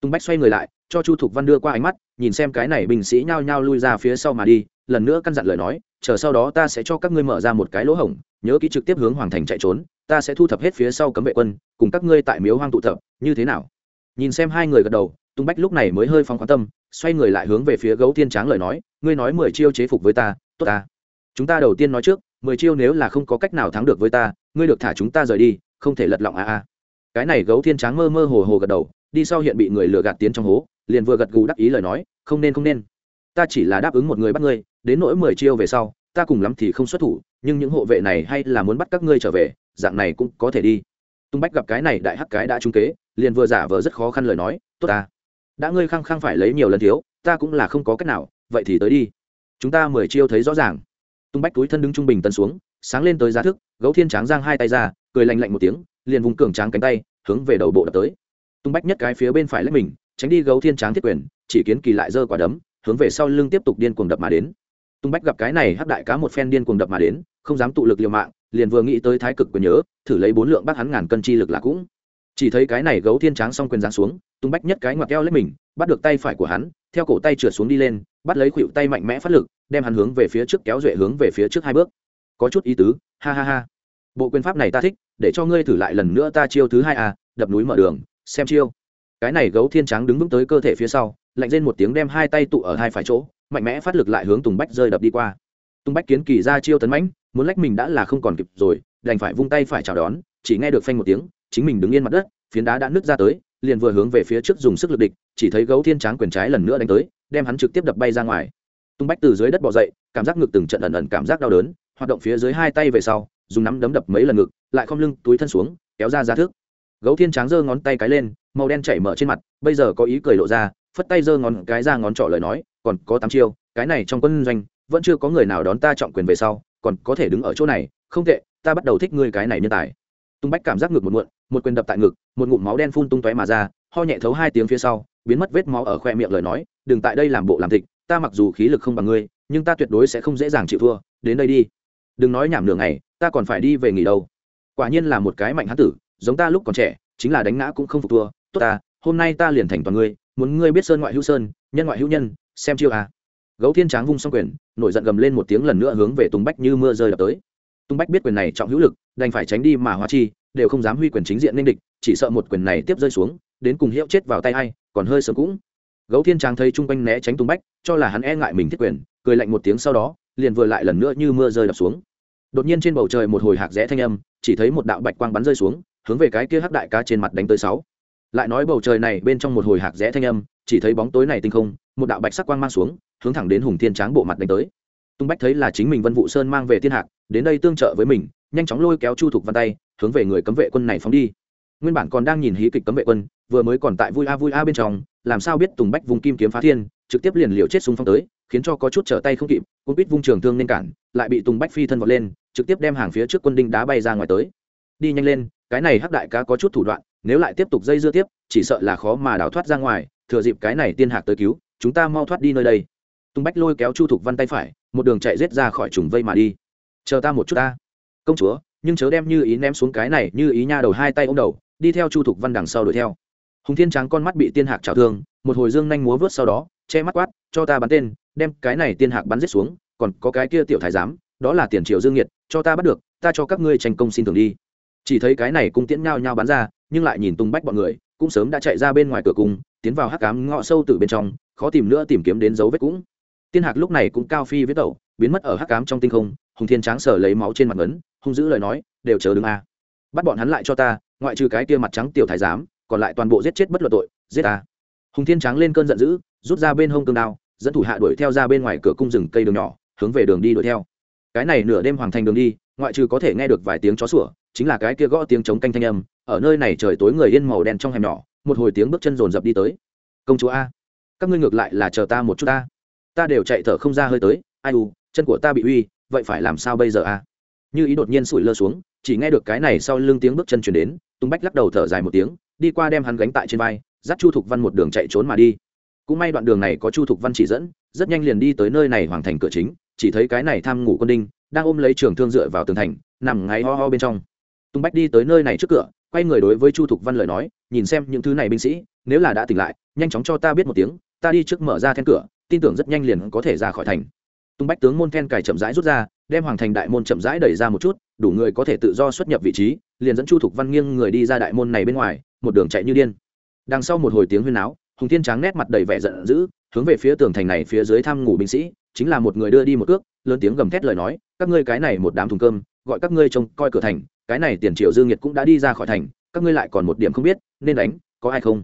Tung bách xoay người lại, cho chu thục văn đưa qua ánh mắt, nhìn xem cái này binh sĩ nhao nhao lui ra phía sau mà đi, lần nữa căn dặn lời nói, chờ sau đó ta sẽ cho các ngươi mở ra một cái lỗ hổng, nhớ kỹ trực tiếp hướng hoàng thành chạy trốn, ta sẽ thu thập hết phía sau cấm vệ quân, cùng các ngươi tại miếu hoang tụ tập, như thế nào? Nhìn xem hai người gật đầu, tung bách lúc này mới hơi phóng khoáng tâm, xoay người lại hướng về phía gấu thiên tráng lời nói, ngươi nói mười chiêu chế phục với ta, tốt ta. Chúng ta đầu tiên nói trước mười chiêu nếu là không có cách nào thắng được với ta, ngươi được thả chúng ta rời đi, không thể lật lọng a a. Cái này gấu thiên tráng mơ mơ hồ hồ gật đầu, đi sau hiện bị người lừa gạt tiến trong hố, liền vừa gật gù đắc ý lời nói, không nên không nên. Ta chỉ là đáp ứng một người bắt ngươi, đến nỗi mười chiêu về sau, ta cùng lắm thì không xuất thủ, nhưng những hộ vệ này hay là muốn bắt các ngươi trở về, dạng này cũng có thể đi. Tung bách gặp cái này đại hắc cái đã trung kế, liền vừa giả vờ rất khó khăn lời nói, tốt ta, đã ngươi khăng khăng phải lấy nhiều lần thiếu, ta cũng là không có cách nào, vậy thì tới đi. Chúng ta mười chiêu thấy rõ ràng tung bách túi thân đứng trung bình tân xuống, sáng lên tới giá thức, gấu thiên tráng giang hai tay ra, cười lạnh lạnh một tiếng, liền vùng cường tráng cánh tay, hướng về đầu bộ đập tới. Tung bách nhất cái phía bên phải lấy mình, tránh đi gấu thiên tráng thiết quyền, chỉ kiến kỳ lại giơ quả đấm, hướng về sau lưng tiếp tục điên cuồng đập mà đến. Tung bách gặp cái này hắc đại cá một phen điên cuồng đập mà đến, không dám tụ lực liều mạng, liền vừa nghĩ tới thái cực quyền nhớ, thử lấy bốn lượng bác hắn ngàn cân chi lực là cũng. Chỉ thấy cái này gấu thiên tráng xong quyền giáng xuống, tung bách nhất cái ngoặt keo lấy mình, bắt được tay phải của hắn, theo cổ tay trượt xuống đi lên, bắt lấy khuỵu tay mạnh mẽ phát lực đem hắn hướng về phía trước kéo duệ hướng về phía trước hai bước. Có chút ý tứ, ha ha ha. Bộ quyền pháp này ta thích, để cho ngươi thử lại lần nữa ta chiêu thứ hai à đập núi mở đường, xem chiêu. Cái này gấu thiên tráng đứng vững tới cơ thể phía sau, lạnh lên một tiếng đem hai tay tụ ở hai phải chỗ, mạnh mẽ phát lực lại hướng tùng bách rơi đập đi qua. Tùng bách kiến kỳ ra chiêu tấn mãnh, muốn lách mình đã là không còn kịp rồi, đành phải vung tay phải chào đón, chỉ nghe được phanh một tiếng, chính mình đứng yên mặt đất, phiến đá đã nứt ra tới, liền vừa hướng về phía trước dùng sức lực địch, chỉ thấy gấu thiên tráng quyền trái lần nữa đánh tới, đem hắn trực tiếp đập bay ra ngoài tung bách từ dưới đất bỏ dậy, cảm giác ngực từng trận ẩn ẩn cảm giác đau đớn, hoạt động phía dưới hai tay về sau, dùng nắm đấm đập mấy lần ngực, lại khom lưng, túi thân xuống, kéo ra ra thước gấu thiên tráng giơ ngón tay cái lên, màu đen chảy mở trên mặt, bây giờ có ý cười lộ ra, phất tay giơ ngón cái ra ngón trỏ lời nói, còn có tám chiêu, cái này trong quân doanh, vẫn chưa có người nào đón ta trọng quyền về sau, còn có thể đứng ở chỗ này, không tệ, ta bắt đầu thích ngươi cái này nhân tài. Tung bách cảm giác ngực một muộn, một quyền đập tại ngực, một ngụm máu đen phun tung tóe mà ra, ho nhẹ thấu hai tiếng phía sau, biến mất vết máu ở khoe miệng lời nói, đừng tại đây làm bộ làm thịt ta mặc dù khí lực không bằng ngươi, nhưng ta tuyệt đối sẽ không dễ dàng chịu thua, đến đây đi. Đừng nói nhảm nửa ngày, ta còn phải đi về nghỉ đâu. Quả nhiên là một cái mạnh hán tử, giống ta lúc còn trẻ, chính là đánh ngã cũng không phục thua. Tốt ta, hôm nay ta liền thành toàn ngươi, muốn ngươi biết sơn ngoại hữu sơn, nhân ngoại hữu nhân, xem chiêu à. gấu thiên tráng vung xong quyền, nổi giận gầm lên một tiếng lần nữa hướng về tùng bách như mưa rơi đập tới. Tùng bách biết quyền này trọng hữu lực, đành phải tránh đi mà hóa chi, đều không dám huy quyền chính diện nên địch, chỉ sợ một quyền này tiếp rơi xuống, đến cùng hiệu chết vào tay hay còn hơi sớm cũng gấu thiên tráng thấy chung quanh né tránh tung bách, cho là hắn e ngại mình thiết quyền, cười lạnh một tiếng sau đó, liền vừa lại lần nữa như mưa rơi đập xuống. Đột nhiên trên bầu trời một hồi hạc rẽ thanh âm, chỉ thấy một đạo bạch quang bắn rơi xuống, hướng về cái kia hắc đại ca trên mặt đánh tới sáu. Lại nói bầu trời này bên trong một hồi hạc rẽ thanh âm, chỉ thấy bóng tối này tinh không, một đạo bạch sắc quang mang xuống, hướng thẳng đến hùng thiên tráng bộ mặt đánh tới. Tung bách thấy là chính mình vân vụ sơn mang về thiên hạc, đến đây tương trợ với mình, nhanh chóng lôi kéo chu thục văn tay, hướng về người cấm vệ quân này phóng đi. Nguyên bản còn đang nhìn hí kịch cấm vệ quân, vừa mới còn tại vui a vui a bên trong làm sao biết tùng bách vùng kim kiếm phá thiên, trực tiếp liền liều chết súng phong tới, khiến cho có chút trở tay không kịp cũng quýt vung trường thương nên cản, lại bị tùng bách phi thân vọt lên, trực tiếp đem hàng phía trước quân đinh đá bay ra ngoài tới. Đi nhanh lên, cái này hắc đại cá có chút thủ đoạn, nếu lại tiếp tục dây dưa tiếp, chỉ sợ là khó mà đào thoát ra ngoài, thừa dịp cái này tiên hạc tới cứu, chúng ta mau thoát đi nơi đây. Tùng bách lôi kéo chu thục văn tay phải, một đường chạy rết ra khỏi trùng vây mà đi. Chờ ta một chút ta. Công chúa, nhưng chớ đem như ý ném xuống cái này, như ý nha đầu hai tay ô m đầu, đi theo chu thục văn đằng sau đuổi theo hùng thiên trắng con mắt bị tiên hạc trào thương, một hồi dương nhanh múa vớt sau đó, che mắt quát, cho ta bắn tên, đem cái này tiên hạc bắn giết xuống, còn có cái kia tiểu thái giám, đó là tiền triệu dương nhiệt cho ta bắt được, ta cho các ngươi tranh công xin thường đi. Chỉ thấy cái này cung tiễn nhao nhao bắn ra, nhưng lại nhìn tung bách bọn người, cũng sớm đã chạy ra bên ngoài cửa cung, tiến vào hắc cám ngọ sâu từ bên trong, khó tìm nữa tìm kiếm đến dấu vết cũng. Tiên hạc lúc này cũng cao phi với tẩu, biến mất ở hắc cám trong tinh không, hùng thiên tráng sở lấy máu trên mặt ngấn hung giữ lời nói, đều chờ đứng a. Bắt bọn hắn lại cho ta, ngoại trừ cái kia mặt trắng tiểu thái giám còn lại toàn bộ giết chết bất luận tội, giết ta. Hùng thiên tráng lên cơn giận dữ, rút ra bên hông cương đao, dẫn thủ hạ đuổi theo ra bên ngoài cửa cung rừng cây đường nhỏ, hướng về đường đi đuổi theo. Cái này nửa đêm hoàng thành đường đi, ngoại trừ có thể nghe được vài tiếng chó sủa, chính là cái kia gõ tiếng chống canh thanh âm, ở nơi này trời tối người yên màu đen trong hẻm nhỏ, một hồi tiếng bước chân rồn rập đi tới. Công chúa a, các ngươi ngược lại là chờ ta một chút ta. Ta đều chạy thở không ra hơi tới, ai u, chân của ta bị uy, vậy phải làm sao bây giờ a? Như ý đột nhiên sủi lơ xuống, chỉ nghe được cái này sau lưng tiếng bước chân chuyển đến tung bách lắc đầu thở dài một tiếng, đi qua đem hắn gánh tại trên vai, dắt chu thục văn một đường chạy trốn mà đi. Cũng may đoạn đường này có chu thục văn chỉ dẫn, rất nhanh liền đi tới nơi này hoàng thành cửa chính, chỉ thấy cái này tham ngủ quân đinh, đang ôm lấy trường thương dựa vào tường thành, nằm ngáy ho ho bên trong. Tung bách đi tới nơi này trước cửa, quay người đối với chu thục văn lời nói, nhìn xem những thứ này binh sĩ, nếu là đã tỉnh lại, nhanh chóng cho ta biết một tiếng, ta đi trước mở ra then cửa, tin tưởng rất nhanh liền có thể ra khỏi thành. Tung bách tướng môn then cài chậm rãi rút ra, đem hoàng thành đại môn chậm rãi đẩy ra một chút, đủ người có thể tự do xuất nhập vị trí liền dẫn chu thục văn nghiêng người đi ra đại môn này bên ngoài, một đường chạy như điên. Đằng sau một hồi tiếng huyên náo, hùng thiên tráng nét mặt đầy vẻ giận dữ, hướng về phía tường thành này phía dưới thăm ngủ binh sĩ, chính là một người đưa đi một cước, lớn tiếng gầm thét lời nói, các ngươi cái này một đám thùng cơm, gọi các ngươi trông coi cửa thành, cái này tiền triệu dương nhiệt cũng đã đi ra khỏi thành, các ngươi lại còn một điểm không biết, nên đánh, có ai không?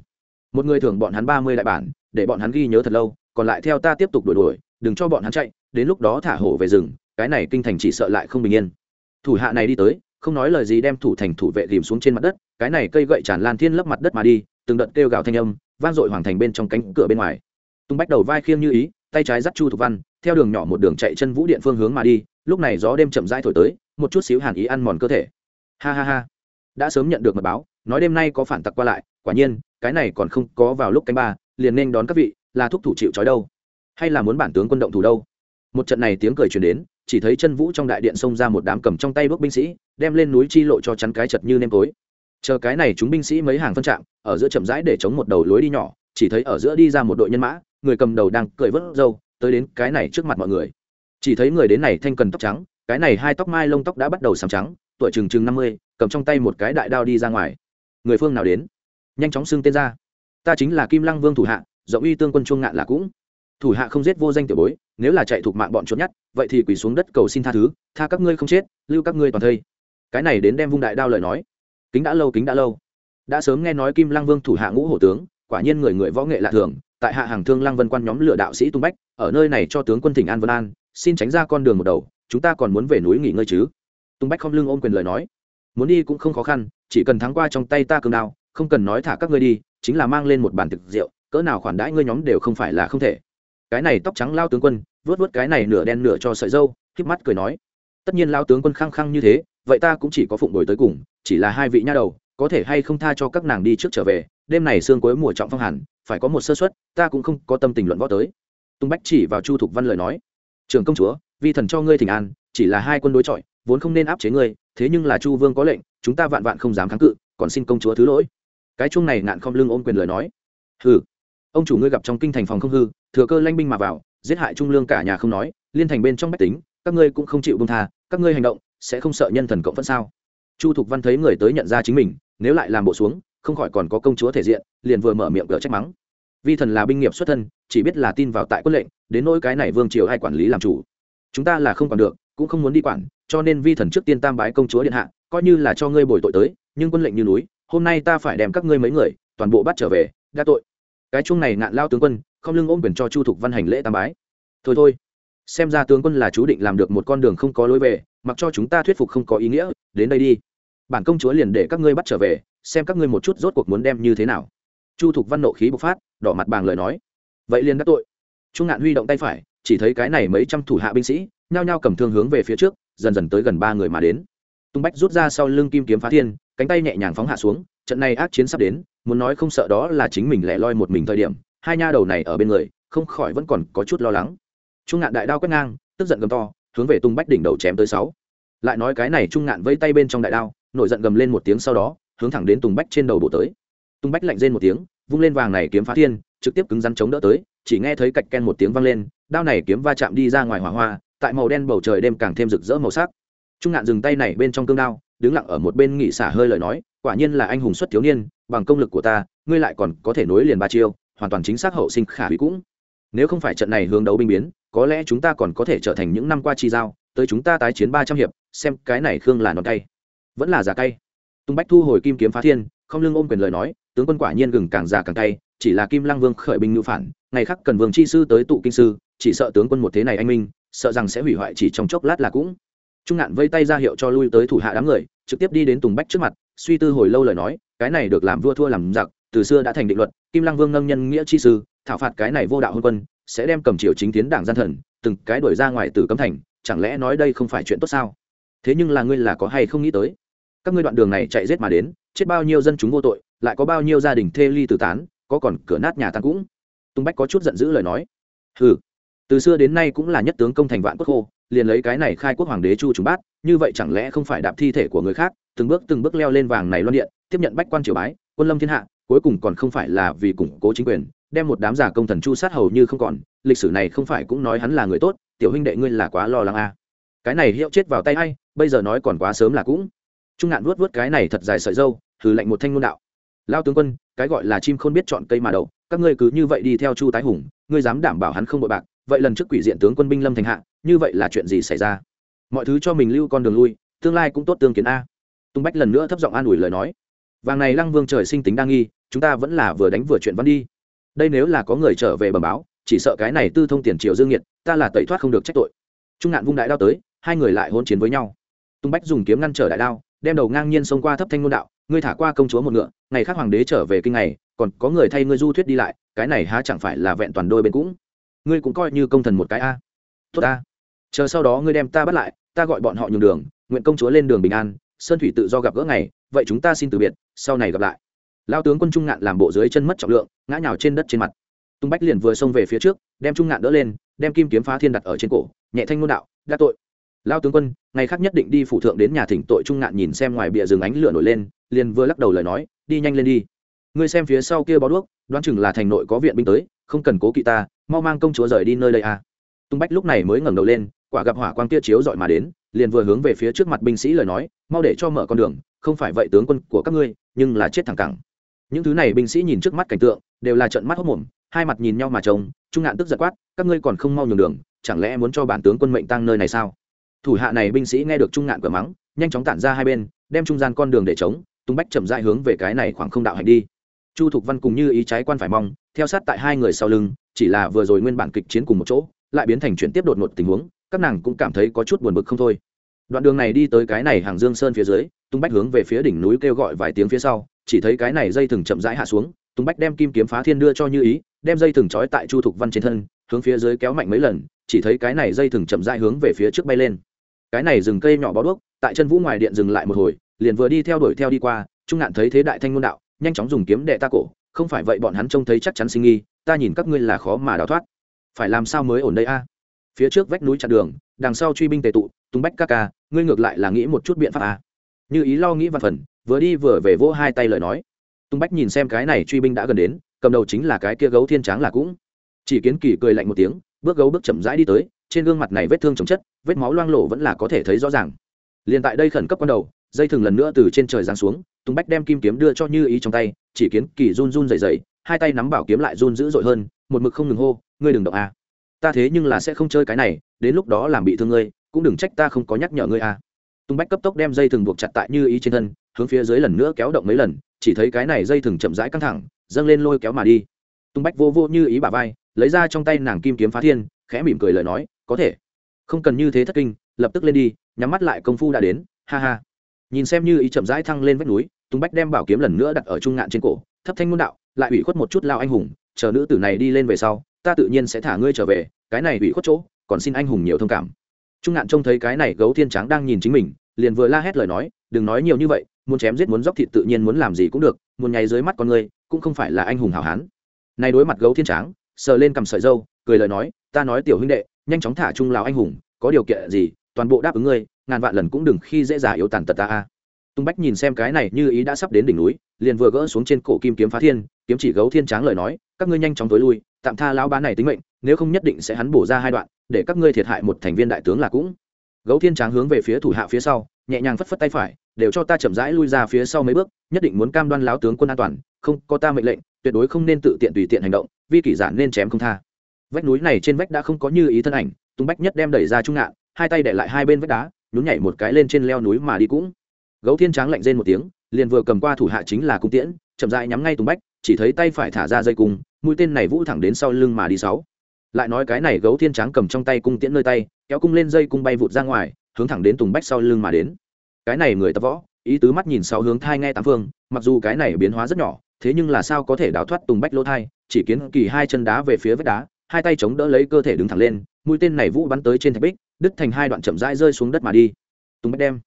Một người thưởng bọn hắn ba mươi đại bản, để bọn hắn ghi nhớ thật lâu, còn lại theo ta tiếp tục đuổi đuổi, đừng cho bọn hắn chạy, đến lúc đó thả hổ về rừng, cái này kinh thành chỉ sợ lại không bình yên. Thủ hạ này đi tới không nói lời gì đem thủ thành thủ vệ tìm xuống trên mặt đất, cái này cây gậy tràn lan thiên lấp mặt đất mà đi, từng đợt kêu gào thanh âm, vang dội hoàng thành bên trong cánh cửa bên ngoài. Tung bách đầu vai khiêng như ý, tay trái dắt chu thục văn, theo đường nhỏ một đường chạy chân vũ điện phương hướng mà đi, lúc này gió đêm chậm rãi thổi tới, một chút xíu hàn ý ăn mòn cơ thể. Ha ha ha. Đã sớm nhận được mật báo, nói đêm nay có phản tặc qua lại, quả nhiên, cái này còn không có vào lúc canh ba, liền nên đón các vị, là thúc thủ chịu trói đâu? Hay là muốn bản tướng quân động thủ đâu? Một trận này tiếng cười truyền đến chỉ thấy chân vũ trong đại điện xông ra một đám cầm trong tay bước binh sĩ, đem lên núi chi lộ cho chắn cái chật như nêm tối. Chờ cái này chúng binh sĩ mấy hàng phân trạm ở giữa chậm rãi để chống một đầu lối đi nhỏ, chỉ thấy ở giữa đi ra một đội nhân mã, người cầm đầu đang cười vớt râu, tới đến cái này trước mặt mọi người. Chỉ thấy người đến này thanh cần tóc trắng, cái này hai tóc mai lông tóc đã bắt đầu sàm trắng, tuổi chừng chừng năm mươi, cầm trong tay một cái đại đao đi ra ngoài. Người phương nào đến? Nhanh chóng xưng tên ra. Ta chính là kim lăng vương thủ hạ, rộng uy tương quân chuông ngạn là cũng. Thủ hạ không giết vô danh tiểu bối nếu là chạy thuộc mạng bọn trốn nhất, vậy thì quỳ xuống đất cầu xin tha thứ, tha các ngươi không chết, lưu các ngươi toàn thây. Cái này đến đem vung đại đao lời nói. Kính đã lâu, kính đã lâu. Đã sớm nghe nói kim lăng vương thủ hạ ngũ hổ tướng, quả nhiên người người võ nghệ lạ thường, tại hạ hàng thương lăng vân quan nhóm lựa đạo sĩ tung bách, ở nơi này cho tướng quân thỉnh an vân an, xin tránh ra con đường một đầu, chúng ta còn muốn về núi nghỉ ngơi chứ. Tung bách không lưng ôm quyền lời nói. Muốn đi cũng không khó khăn, chỉ cần thắng qua trong tay ta cường đao, không cần nói thả các ngươi đi, chính là mang lên một bàn thực rượu, cỡ nào khoản đãi ngươi nhóm đều không phải là không thể cái này tóc trắng lao tướng quân vớt vớt cái này nửa đen nửa cho sợi dâu híp mắt cười nói. Tất nhiên lao tướng quân khăng khăng như thế, vậy ta cũng chỉ có phụng đổi tới cùng, chỉ là hai vị nha đầu, có thể hay không tha cho các nàng đi trước trở về, đêm này sương cuối mùa trọng phong hẳn, phải có một sơ suất, ta cũng không có tâm tình luận võ tới. Tung bách chỉ vào chu thục văn lời nói. Trường công chúa, vi thần cho ngươi thỉnh an, chỉ là hai quân đối chọi, vốn không nên áp chế ngươi, thế nhưng là chu vương có lệnh, chúng ta vạn vạn không dám kháng cự, còn xin công chúa thứ lỗi. Cái chuông này ngạn không lưng ôm quyền lời nói. Hừ, ông chủ ngươi gặp trong kinh thành phòng không hư thừa cơ lanh binh mà vào, giết hại trung lương cả nhà không nói, liên thành bên trong bách tính, các ngươi cũng không chịu bông tha, các ngươi hành động, sẽ không sợ nhân thần cộng phân sao? Chu thục văn thấy người tới nhận ra chính mình, nếu lại làm bộ xuống, không khỏi còn có công chúa thể diện, liền vừa mở miệng cỡ trách mắng. Vi thần là binh nghiệp xuất thân, chỉ biết là tin vào tại quân lệnh, đến nỗi cái này vương triều hay quản lý làm chủ. Chúng ta là không còn được, cũng không muốn đi quản, cho nên vi thần trước tiên tam bái công chúa điện hạ, coi như là cho ngươi bồi tội tới, nhưng quân lệnh như núi, hôm nay ta phải đem các ngươi mấy người, toàn bộ bắt trở về đã tội. Cái chung này ngạn lao tướng quân không lưng ôm quyền cho chu thục văn hành lễ tam bái. Thôi thôi, xem ra tướng quân là chú định làm được một con đường không có lối về, mặc cho chúng ta thuyết phục không có ý nghĩa, đến đây đi. Bản công chúa liền để các ngươi bắt trở về, xem các ngươi một chút rốt cuộc muốn đem như thế nào. Chu thục văn nộ khí bộc phát, đỏ mặt bàng lời nói. Vậy liền đắc tội. Trung ngạn huy động tay phải, chỉ thấy cái này mấy trăm thủ hạ binh sĩ, nhao nhao cầm thương hướng về phía trước, dần dần tới gần ba người mà đến. Tung bách rút ra sau lưng kim kiếm phá thiên, cánh tay nhẹ nhàng phóng hạ xuống, trận này ác chiến sắp đến, muốn nói không sợ đó là chính mình lẻ loi một mình thời điểm hai nha đầu này ở bên người, không khỏi vẫn còn có chút lo lắng. Trung ngạn đại đao quét ngang, tức giận gầm to, hướng về tung bách đỉnh đầu chém tới sáu. Lại nói cái này trung ngạn vây tay bên trong đại đao, nổi giận gầm lên một tiếng sau đó, hướng thẳng đến tùng bách trên đầu bộ tới. Tùng bách lạnh rên một tiếng, vung lên vàng này kiếm phá thiên, trực tiếp cứng rắn chống đỡ tới, chỉ nghe thấy cạch ken một tiếng vang lên, đao này kiếm va chạm đi ra ngoài hỏa hoa, tại màu đen bầu trời đêm càng thêm rực rỡ màu sắc. Trung ngạn dừng tay này bên trong cương đao, đứng lặng ở một bên nghỉ xả hơi lời nói, quả nhiên là anh hùng xuất thiếu niên, bằng công lực của ta, ngươi lại còn có thể nối liền ba chiêu hoàn toàn chính xác hậu sinh khả hủy cũng. Nếu không phải trận này hướng đấu binh biến, có lẽ chúng ta còn có thể trở thành những năm qua chi giao, tới chúng ta tái chiến ba trăm hiệp, xem cái này khương là nón tay. Vẫn là giả cay. Tung bách thu hồi kim kiếm phá thiên, không lưng ôm quyền lời nói, tướng quân quả nhiên gừng càng già càng cay, chỉ là kim lăng vương khởi binh ngự phản, ngày khác cần vương chi sư tới tụ kinh sư, chỉ sợ tướng quân một thế này anh minh, sợ rằng sẽ hủy hoại chỉ trong chốc lát là cũng. Trung ngạn vây tay ra hiệu cho lui tới thủ hạ đám người, trực tiếp đi đến tùng bách trước mặt, suy tư hồi lâu lời nói, cái này được làm vua thua làm giặc từ xưa đã thành định luật, kim lăng vương nâng nhân nghĩa chi sư, thảo phạt cái này vô đạo hôn quân, sẽ đem cầm triều chính tiến đảng gian thần, từng cái đuổi ra ngoài từ cấm thành, chẳng lẽ nói đây không phải chuyện tốt sao? Thế nhưng là ngươi là có hay không nghĩ tới? Các ngươi đoạn đường này chạy rết mà đến, chết bao nhiêu dân chúng vô tội, lại có bao nhiêu gia đình thê ly tử tán, có còn cửa nát nhà tan cũng. Tung bách có chút giận dữ lời nói. Hừ, từ xưa đến nay cũng là nhất tướng công thành vạn quốc khô, liền lấy cái này khai quốc hoàng đế chu trùng bát, như vậy chẳng lẽ không phải đạp thi thể của người khác, từng bước từng bước leo lên vàng này loan điện, tiếp nhận bách quan triều bái, quân lâm thiên hạ cuối cùng còn không phải là vì củng cố chính quyền, đem một đám giả công thần chu sát hầu như không còn, lịch sử này không phải cũng nói hắn là người tốt, tiểu huynh đệ ngươi là quá lo lắng à. cái này hiệu chết vào tay hay bây giờ nói còn quá sớm là cũng. Trung ngạn vuốt vuốt cái này thật dài sợi dâu thử lệnh một thanh ngôn đạo. Lao tướng quân, cái gọi là chim không biết chọn cây mà đậu, các ngươi cứ như vậy đi theo chu tái hùng, ngươi dám đảm bảo hắn không bội bạc, vậy lần trước quỷ diện tướng quân binh lâm thành hạ, như vậy là chuyện gì xảy ra? Mọi thứ cho mình lưu con đường lui, tương lai cũng tốt tương kiến a. Tung bách lần nữa thấp giọng an ủi lời nói vàng này lăng vương trời sinh tính đa nghi, chúng ta vẫn là vừa đánh vừa chuyện văn đi. Đây nếu là có người trở về bẩm báo, chỉ sợ cái này tư thông tiền triều dương nhiệt ta là tẩy thoát không được trách tội. Trung ngạn vung đại đao tới, hai người lại hôn chiến với nhau. Tung bách dùng kiếm ngăn trở đại đao, đem đầu ngang nhiên xông qua thấp thanh ngôn đạo, ngươi thả qua công chúa một ngựa, ngày khác hoàng đế trở về kinh này còn có người thay ngươi du thuyết đi lại, cái này há chẳng phải là vẹn toàn đôi bên cũng. Ngươi cũng coi như công thần một cái a. Tốt a chờ sau đó ngươi đem ta bắt lại, ta gọi bọn họ nhường đường, nguyện công chúa lên đường bình an sơn thủy tự do gặp gỡ ngày, vậy chúng ta xin từ biệt, sau này gặp lại. Lao tướng quân trung ngạn làm bộ dưới chân mất trọng lượng, ngã nhào trên đất trên mặt. Tung bách liền vừa xông về phía trước, đem trung ngạn đỡ lên, đem kim kiếm phá thiên đặt ở trên cổ, nhẹ thanh ngôn đạo đã tội. Lao tướng quân, ngày khác nhất định đi phủ thượng đến nhà thỉnh tội trung ngạn nhìn xem ngoài bìa rừng ánh lửa nổi lên, liền vừa lắc đầu lời nói, đi nhanh lên đi. Ngươi xem phía sau kia bó đuốc, đoán chừng là thành nội có viện binh tới, không cần cố kỵ ta, mau mang công chúa rời đi nơi đây à. tung bách lúc này mới ngẩng đầu lên, quả gặp hỏa quang kia chiếu dọi mà đến liền vừa hướng về phía trước mặt binh sĩ lời nói, mau để cho mở con đường, không phải vậy tướng quân của các ngươi, nhưng là chết thẳng cẳng. Những thứ này binh sĩ nhìn trước mắt cảnh tượng, đều là trận mắt hốc mồm, hai mặt nhìn nhau mà trông, trung ngạn tức giật quát, các ngươi còn không mau nhường đường, chẳng lẽ muốn cho bản tướng quân mệnh tăng nơi này sao? Thủ hạ này binh sĩ nghe được trung ngạn cửa mắng, nhanh chóng tản ra hai bên, đem trung gian con đường để chống tung bách chậm dại hướng về cái này khoảng không đạo hành đi. Chu thục văn cùng như ý trái quan phải mong, theo sát tại hai người sau lưng, chỉ là vừa rồi nguyên bản kịch chiến cùng một chỗ, lại biến thành chuyển tiếp đột ngột tình huống các nàng cũng cảm thấy có chút buồn bực không thôi. Đoạn đường này đi tới cái này hàng dương sơn phía dưới, tung bách hướng về phía đỉnh núi kêu gọi vài tiếng phía sau, chỉ thấy cái này dây thừng chậm rãi hạ xuống, tung bách đem kim kiếm phá thiên đưa cho như ý, đem dây thừng trói tại chu thục văn trên thân, hướng phía dưới kéo mạnh mấy lần, chỉ thấy cái này dây thừng chậm rãi hướng về phía trước bay lên. Cái này rừng cây nhỏ bó đuốc, tại chân vũ ngoài điện dừng lại một hồi, liền vừa đi theo đuổi theo đi qua, trung ngạn thấy thế đại thanh ngôn đạo, nhanh chóng dùng kiếm đệ ta cổ, không phải vậy bọn hắn trông thấy chắc chắn sinh nghi, ta nhìn các ngươi là khó mà đào thoát. Phải làm sao mới ổn đây a? Phía trước vách núi chặn đường, đằng sau truy binh tề tụ tung bách ca ca, ngươi ngược lại là nghĩ một chút biện pháp à? như ý lo nghĩ văn phần, vừa đi vừa về vỗ hai tay lời nói. Tung bách nhìn xem cái này truy binh đã gần đến, cầm đầu chính là cái kia gấu thiên tráng là cũng. Chỉ kiến kỳ cười lạnh một tiếng, bước gấu bước chậm rãi đi tới, trên gương mặt này vết thương chồng chất, vết máu loang lổ vẫn là có thể thấy rõ ràng. Liền tại đây khẩn cấp ban đầu, dây thừng lần nữa từ trên trời giáng xuống tung bách đem kim kiếm đưa cho như ý trong tay, chỉ kiến kỳ run run dày dày hai tay nắm bảo kiếm lại run dữ dội hơn, một mực không ngừng hô, ngươi đừng động a ta thế nhưng là sẽ không chơi cái này, đến lúc đó làm bị thương ngươi, cũng đừng trách ta không có nhắc nhở ngươi à. tung bách cấp tốc đem dây thừng buộc chặt tại như ý trên thân, hướng phía dưới lần nữa kéo động mấy lần, chỉ thấy cái này dây thừng chậm rãi căng thẳng, dâng lên lôi kéo mà đi. Tung bách vô vô như ý bà vai, lấy ra trong tay nàng kim kiếm phá thiên, khẽ mỉm cười lời nói, có thể. Không cần như thế thất kinh, lập tức lên đi, nhắm mắt lại công phu đã đến, ha ha. Nhìn xem như ý chậm rãi thăng lên vách núi, tung bách đem bảo kiếm lần nữa đặt ở trung ngạn trên cổ, thấp thanh môn đạo, lại ủy khuất một chút lao anh hùng, chờ nữ tử này đi lên về sau ta tự nhiên sẽ thả ngươi trở về, cái này ủy khuất chỗ, còn xin anh hùng nhiều thông cảm. Trung ngạn trông thấy cái này gấu thiên tráng đang nhìn chính mình, liền vừa la hét lời nói, đừng nói nhiều như vậy, muốn chém giết muốn dóc thịt tự nhiên muốn làm gì cũng được, muốn nháy dưới mắt con ngươi, cũng không phải là anh hùng hảo hán. Này đối mặt gấu thiên tráng, sờ lên cầm sợi dâu, cười lời nói, ta nói tiểu huynh đệ, nhanh chóng thả trung lào anh hùng, có điều kiện gì, toàn bộ đáp ứng ngươi, ngàn vạn lần cũng đừng khi dễ dàng yếu tàn tật ta a. Tung bách nhìn xem cái này như ý đã sắp đến đỉnh núi, liền vừa gỡ xuống trên cổ kim kiếm phá thiên, kiếm chỉ gấu thiên tráng lời nói các ngươi nhanh chóng tối lui, tạm tha lão bá này tính mệnh, nếu không nhất định sẽ hắn bổ ra hai đoạn, để các ngươi thiệt hại một thành viên đại tướng là cũng. Gấu thiên tráng hướng về phía thủ hạ phía sau, nhẹ nhàng phất phất tay phải, đều cho ta chậm rãi lui ra phía sau mấy bước, nhất định muốn cam đoan lão tướng quân an toàn, không, có ta mệnh lệnh, tuyệt đối không nên tự tiện tùy tiện hành động, vi kỷ giản nên chém không tha. Vách núi này trên vách đã không có như ý thân ảnh tung bách nhất đem đẩy ra trung ngạn, hai tay để lại hai bên vách đá, nhún nhảy một cái lên trên leo núi mà đi cũng. Gấu thiên tráng lạnh rên một tiếng, liền vừa cầm qua thủ hạ chính là cung tiễn chậm rãi nhắm ngay tùng bách, chỉ thấy tay phải thả ra dây cung, mũi tên này vũ thẳng đến sau lưng mà đi sáu. Lại nói cái này gấu thiên tráng cầm trong tay cung tiễn nơi tay, kéo cung lên dây cung bay vụt ra ngoài, hướng thẳng đến tùng bách sau lưng mà đến. Cái này người tập võ, ý tứ mắt nhìn sáu hướng thai nghe tám phương, mặc dù cái này biến hóa rất nhỏ, thế nhưng là sao có thể đào thoát tùng bách lỗ thai, chỉ kiến kỳ hai chân đá về phía vách đá, hai tay chống đỡ lấy cơ thể đứng thẳng lên, mũi tên này vũ bắn tới trên thạch bích, đứt thành hai đoạn chậm rãi rơi xuống đất mà đi. Tùng bách đem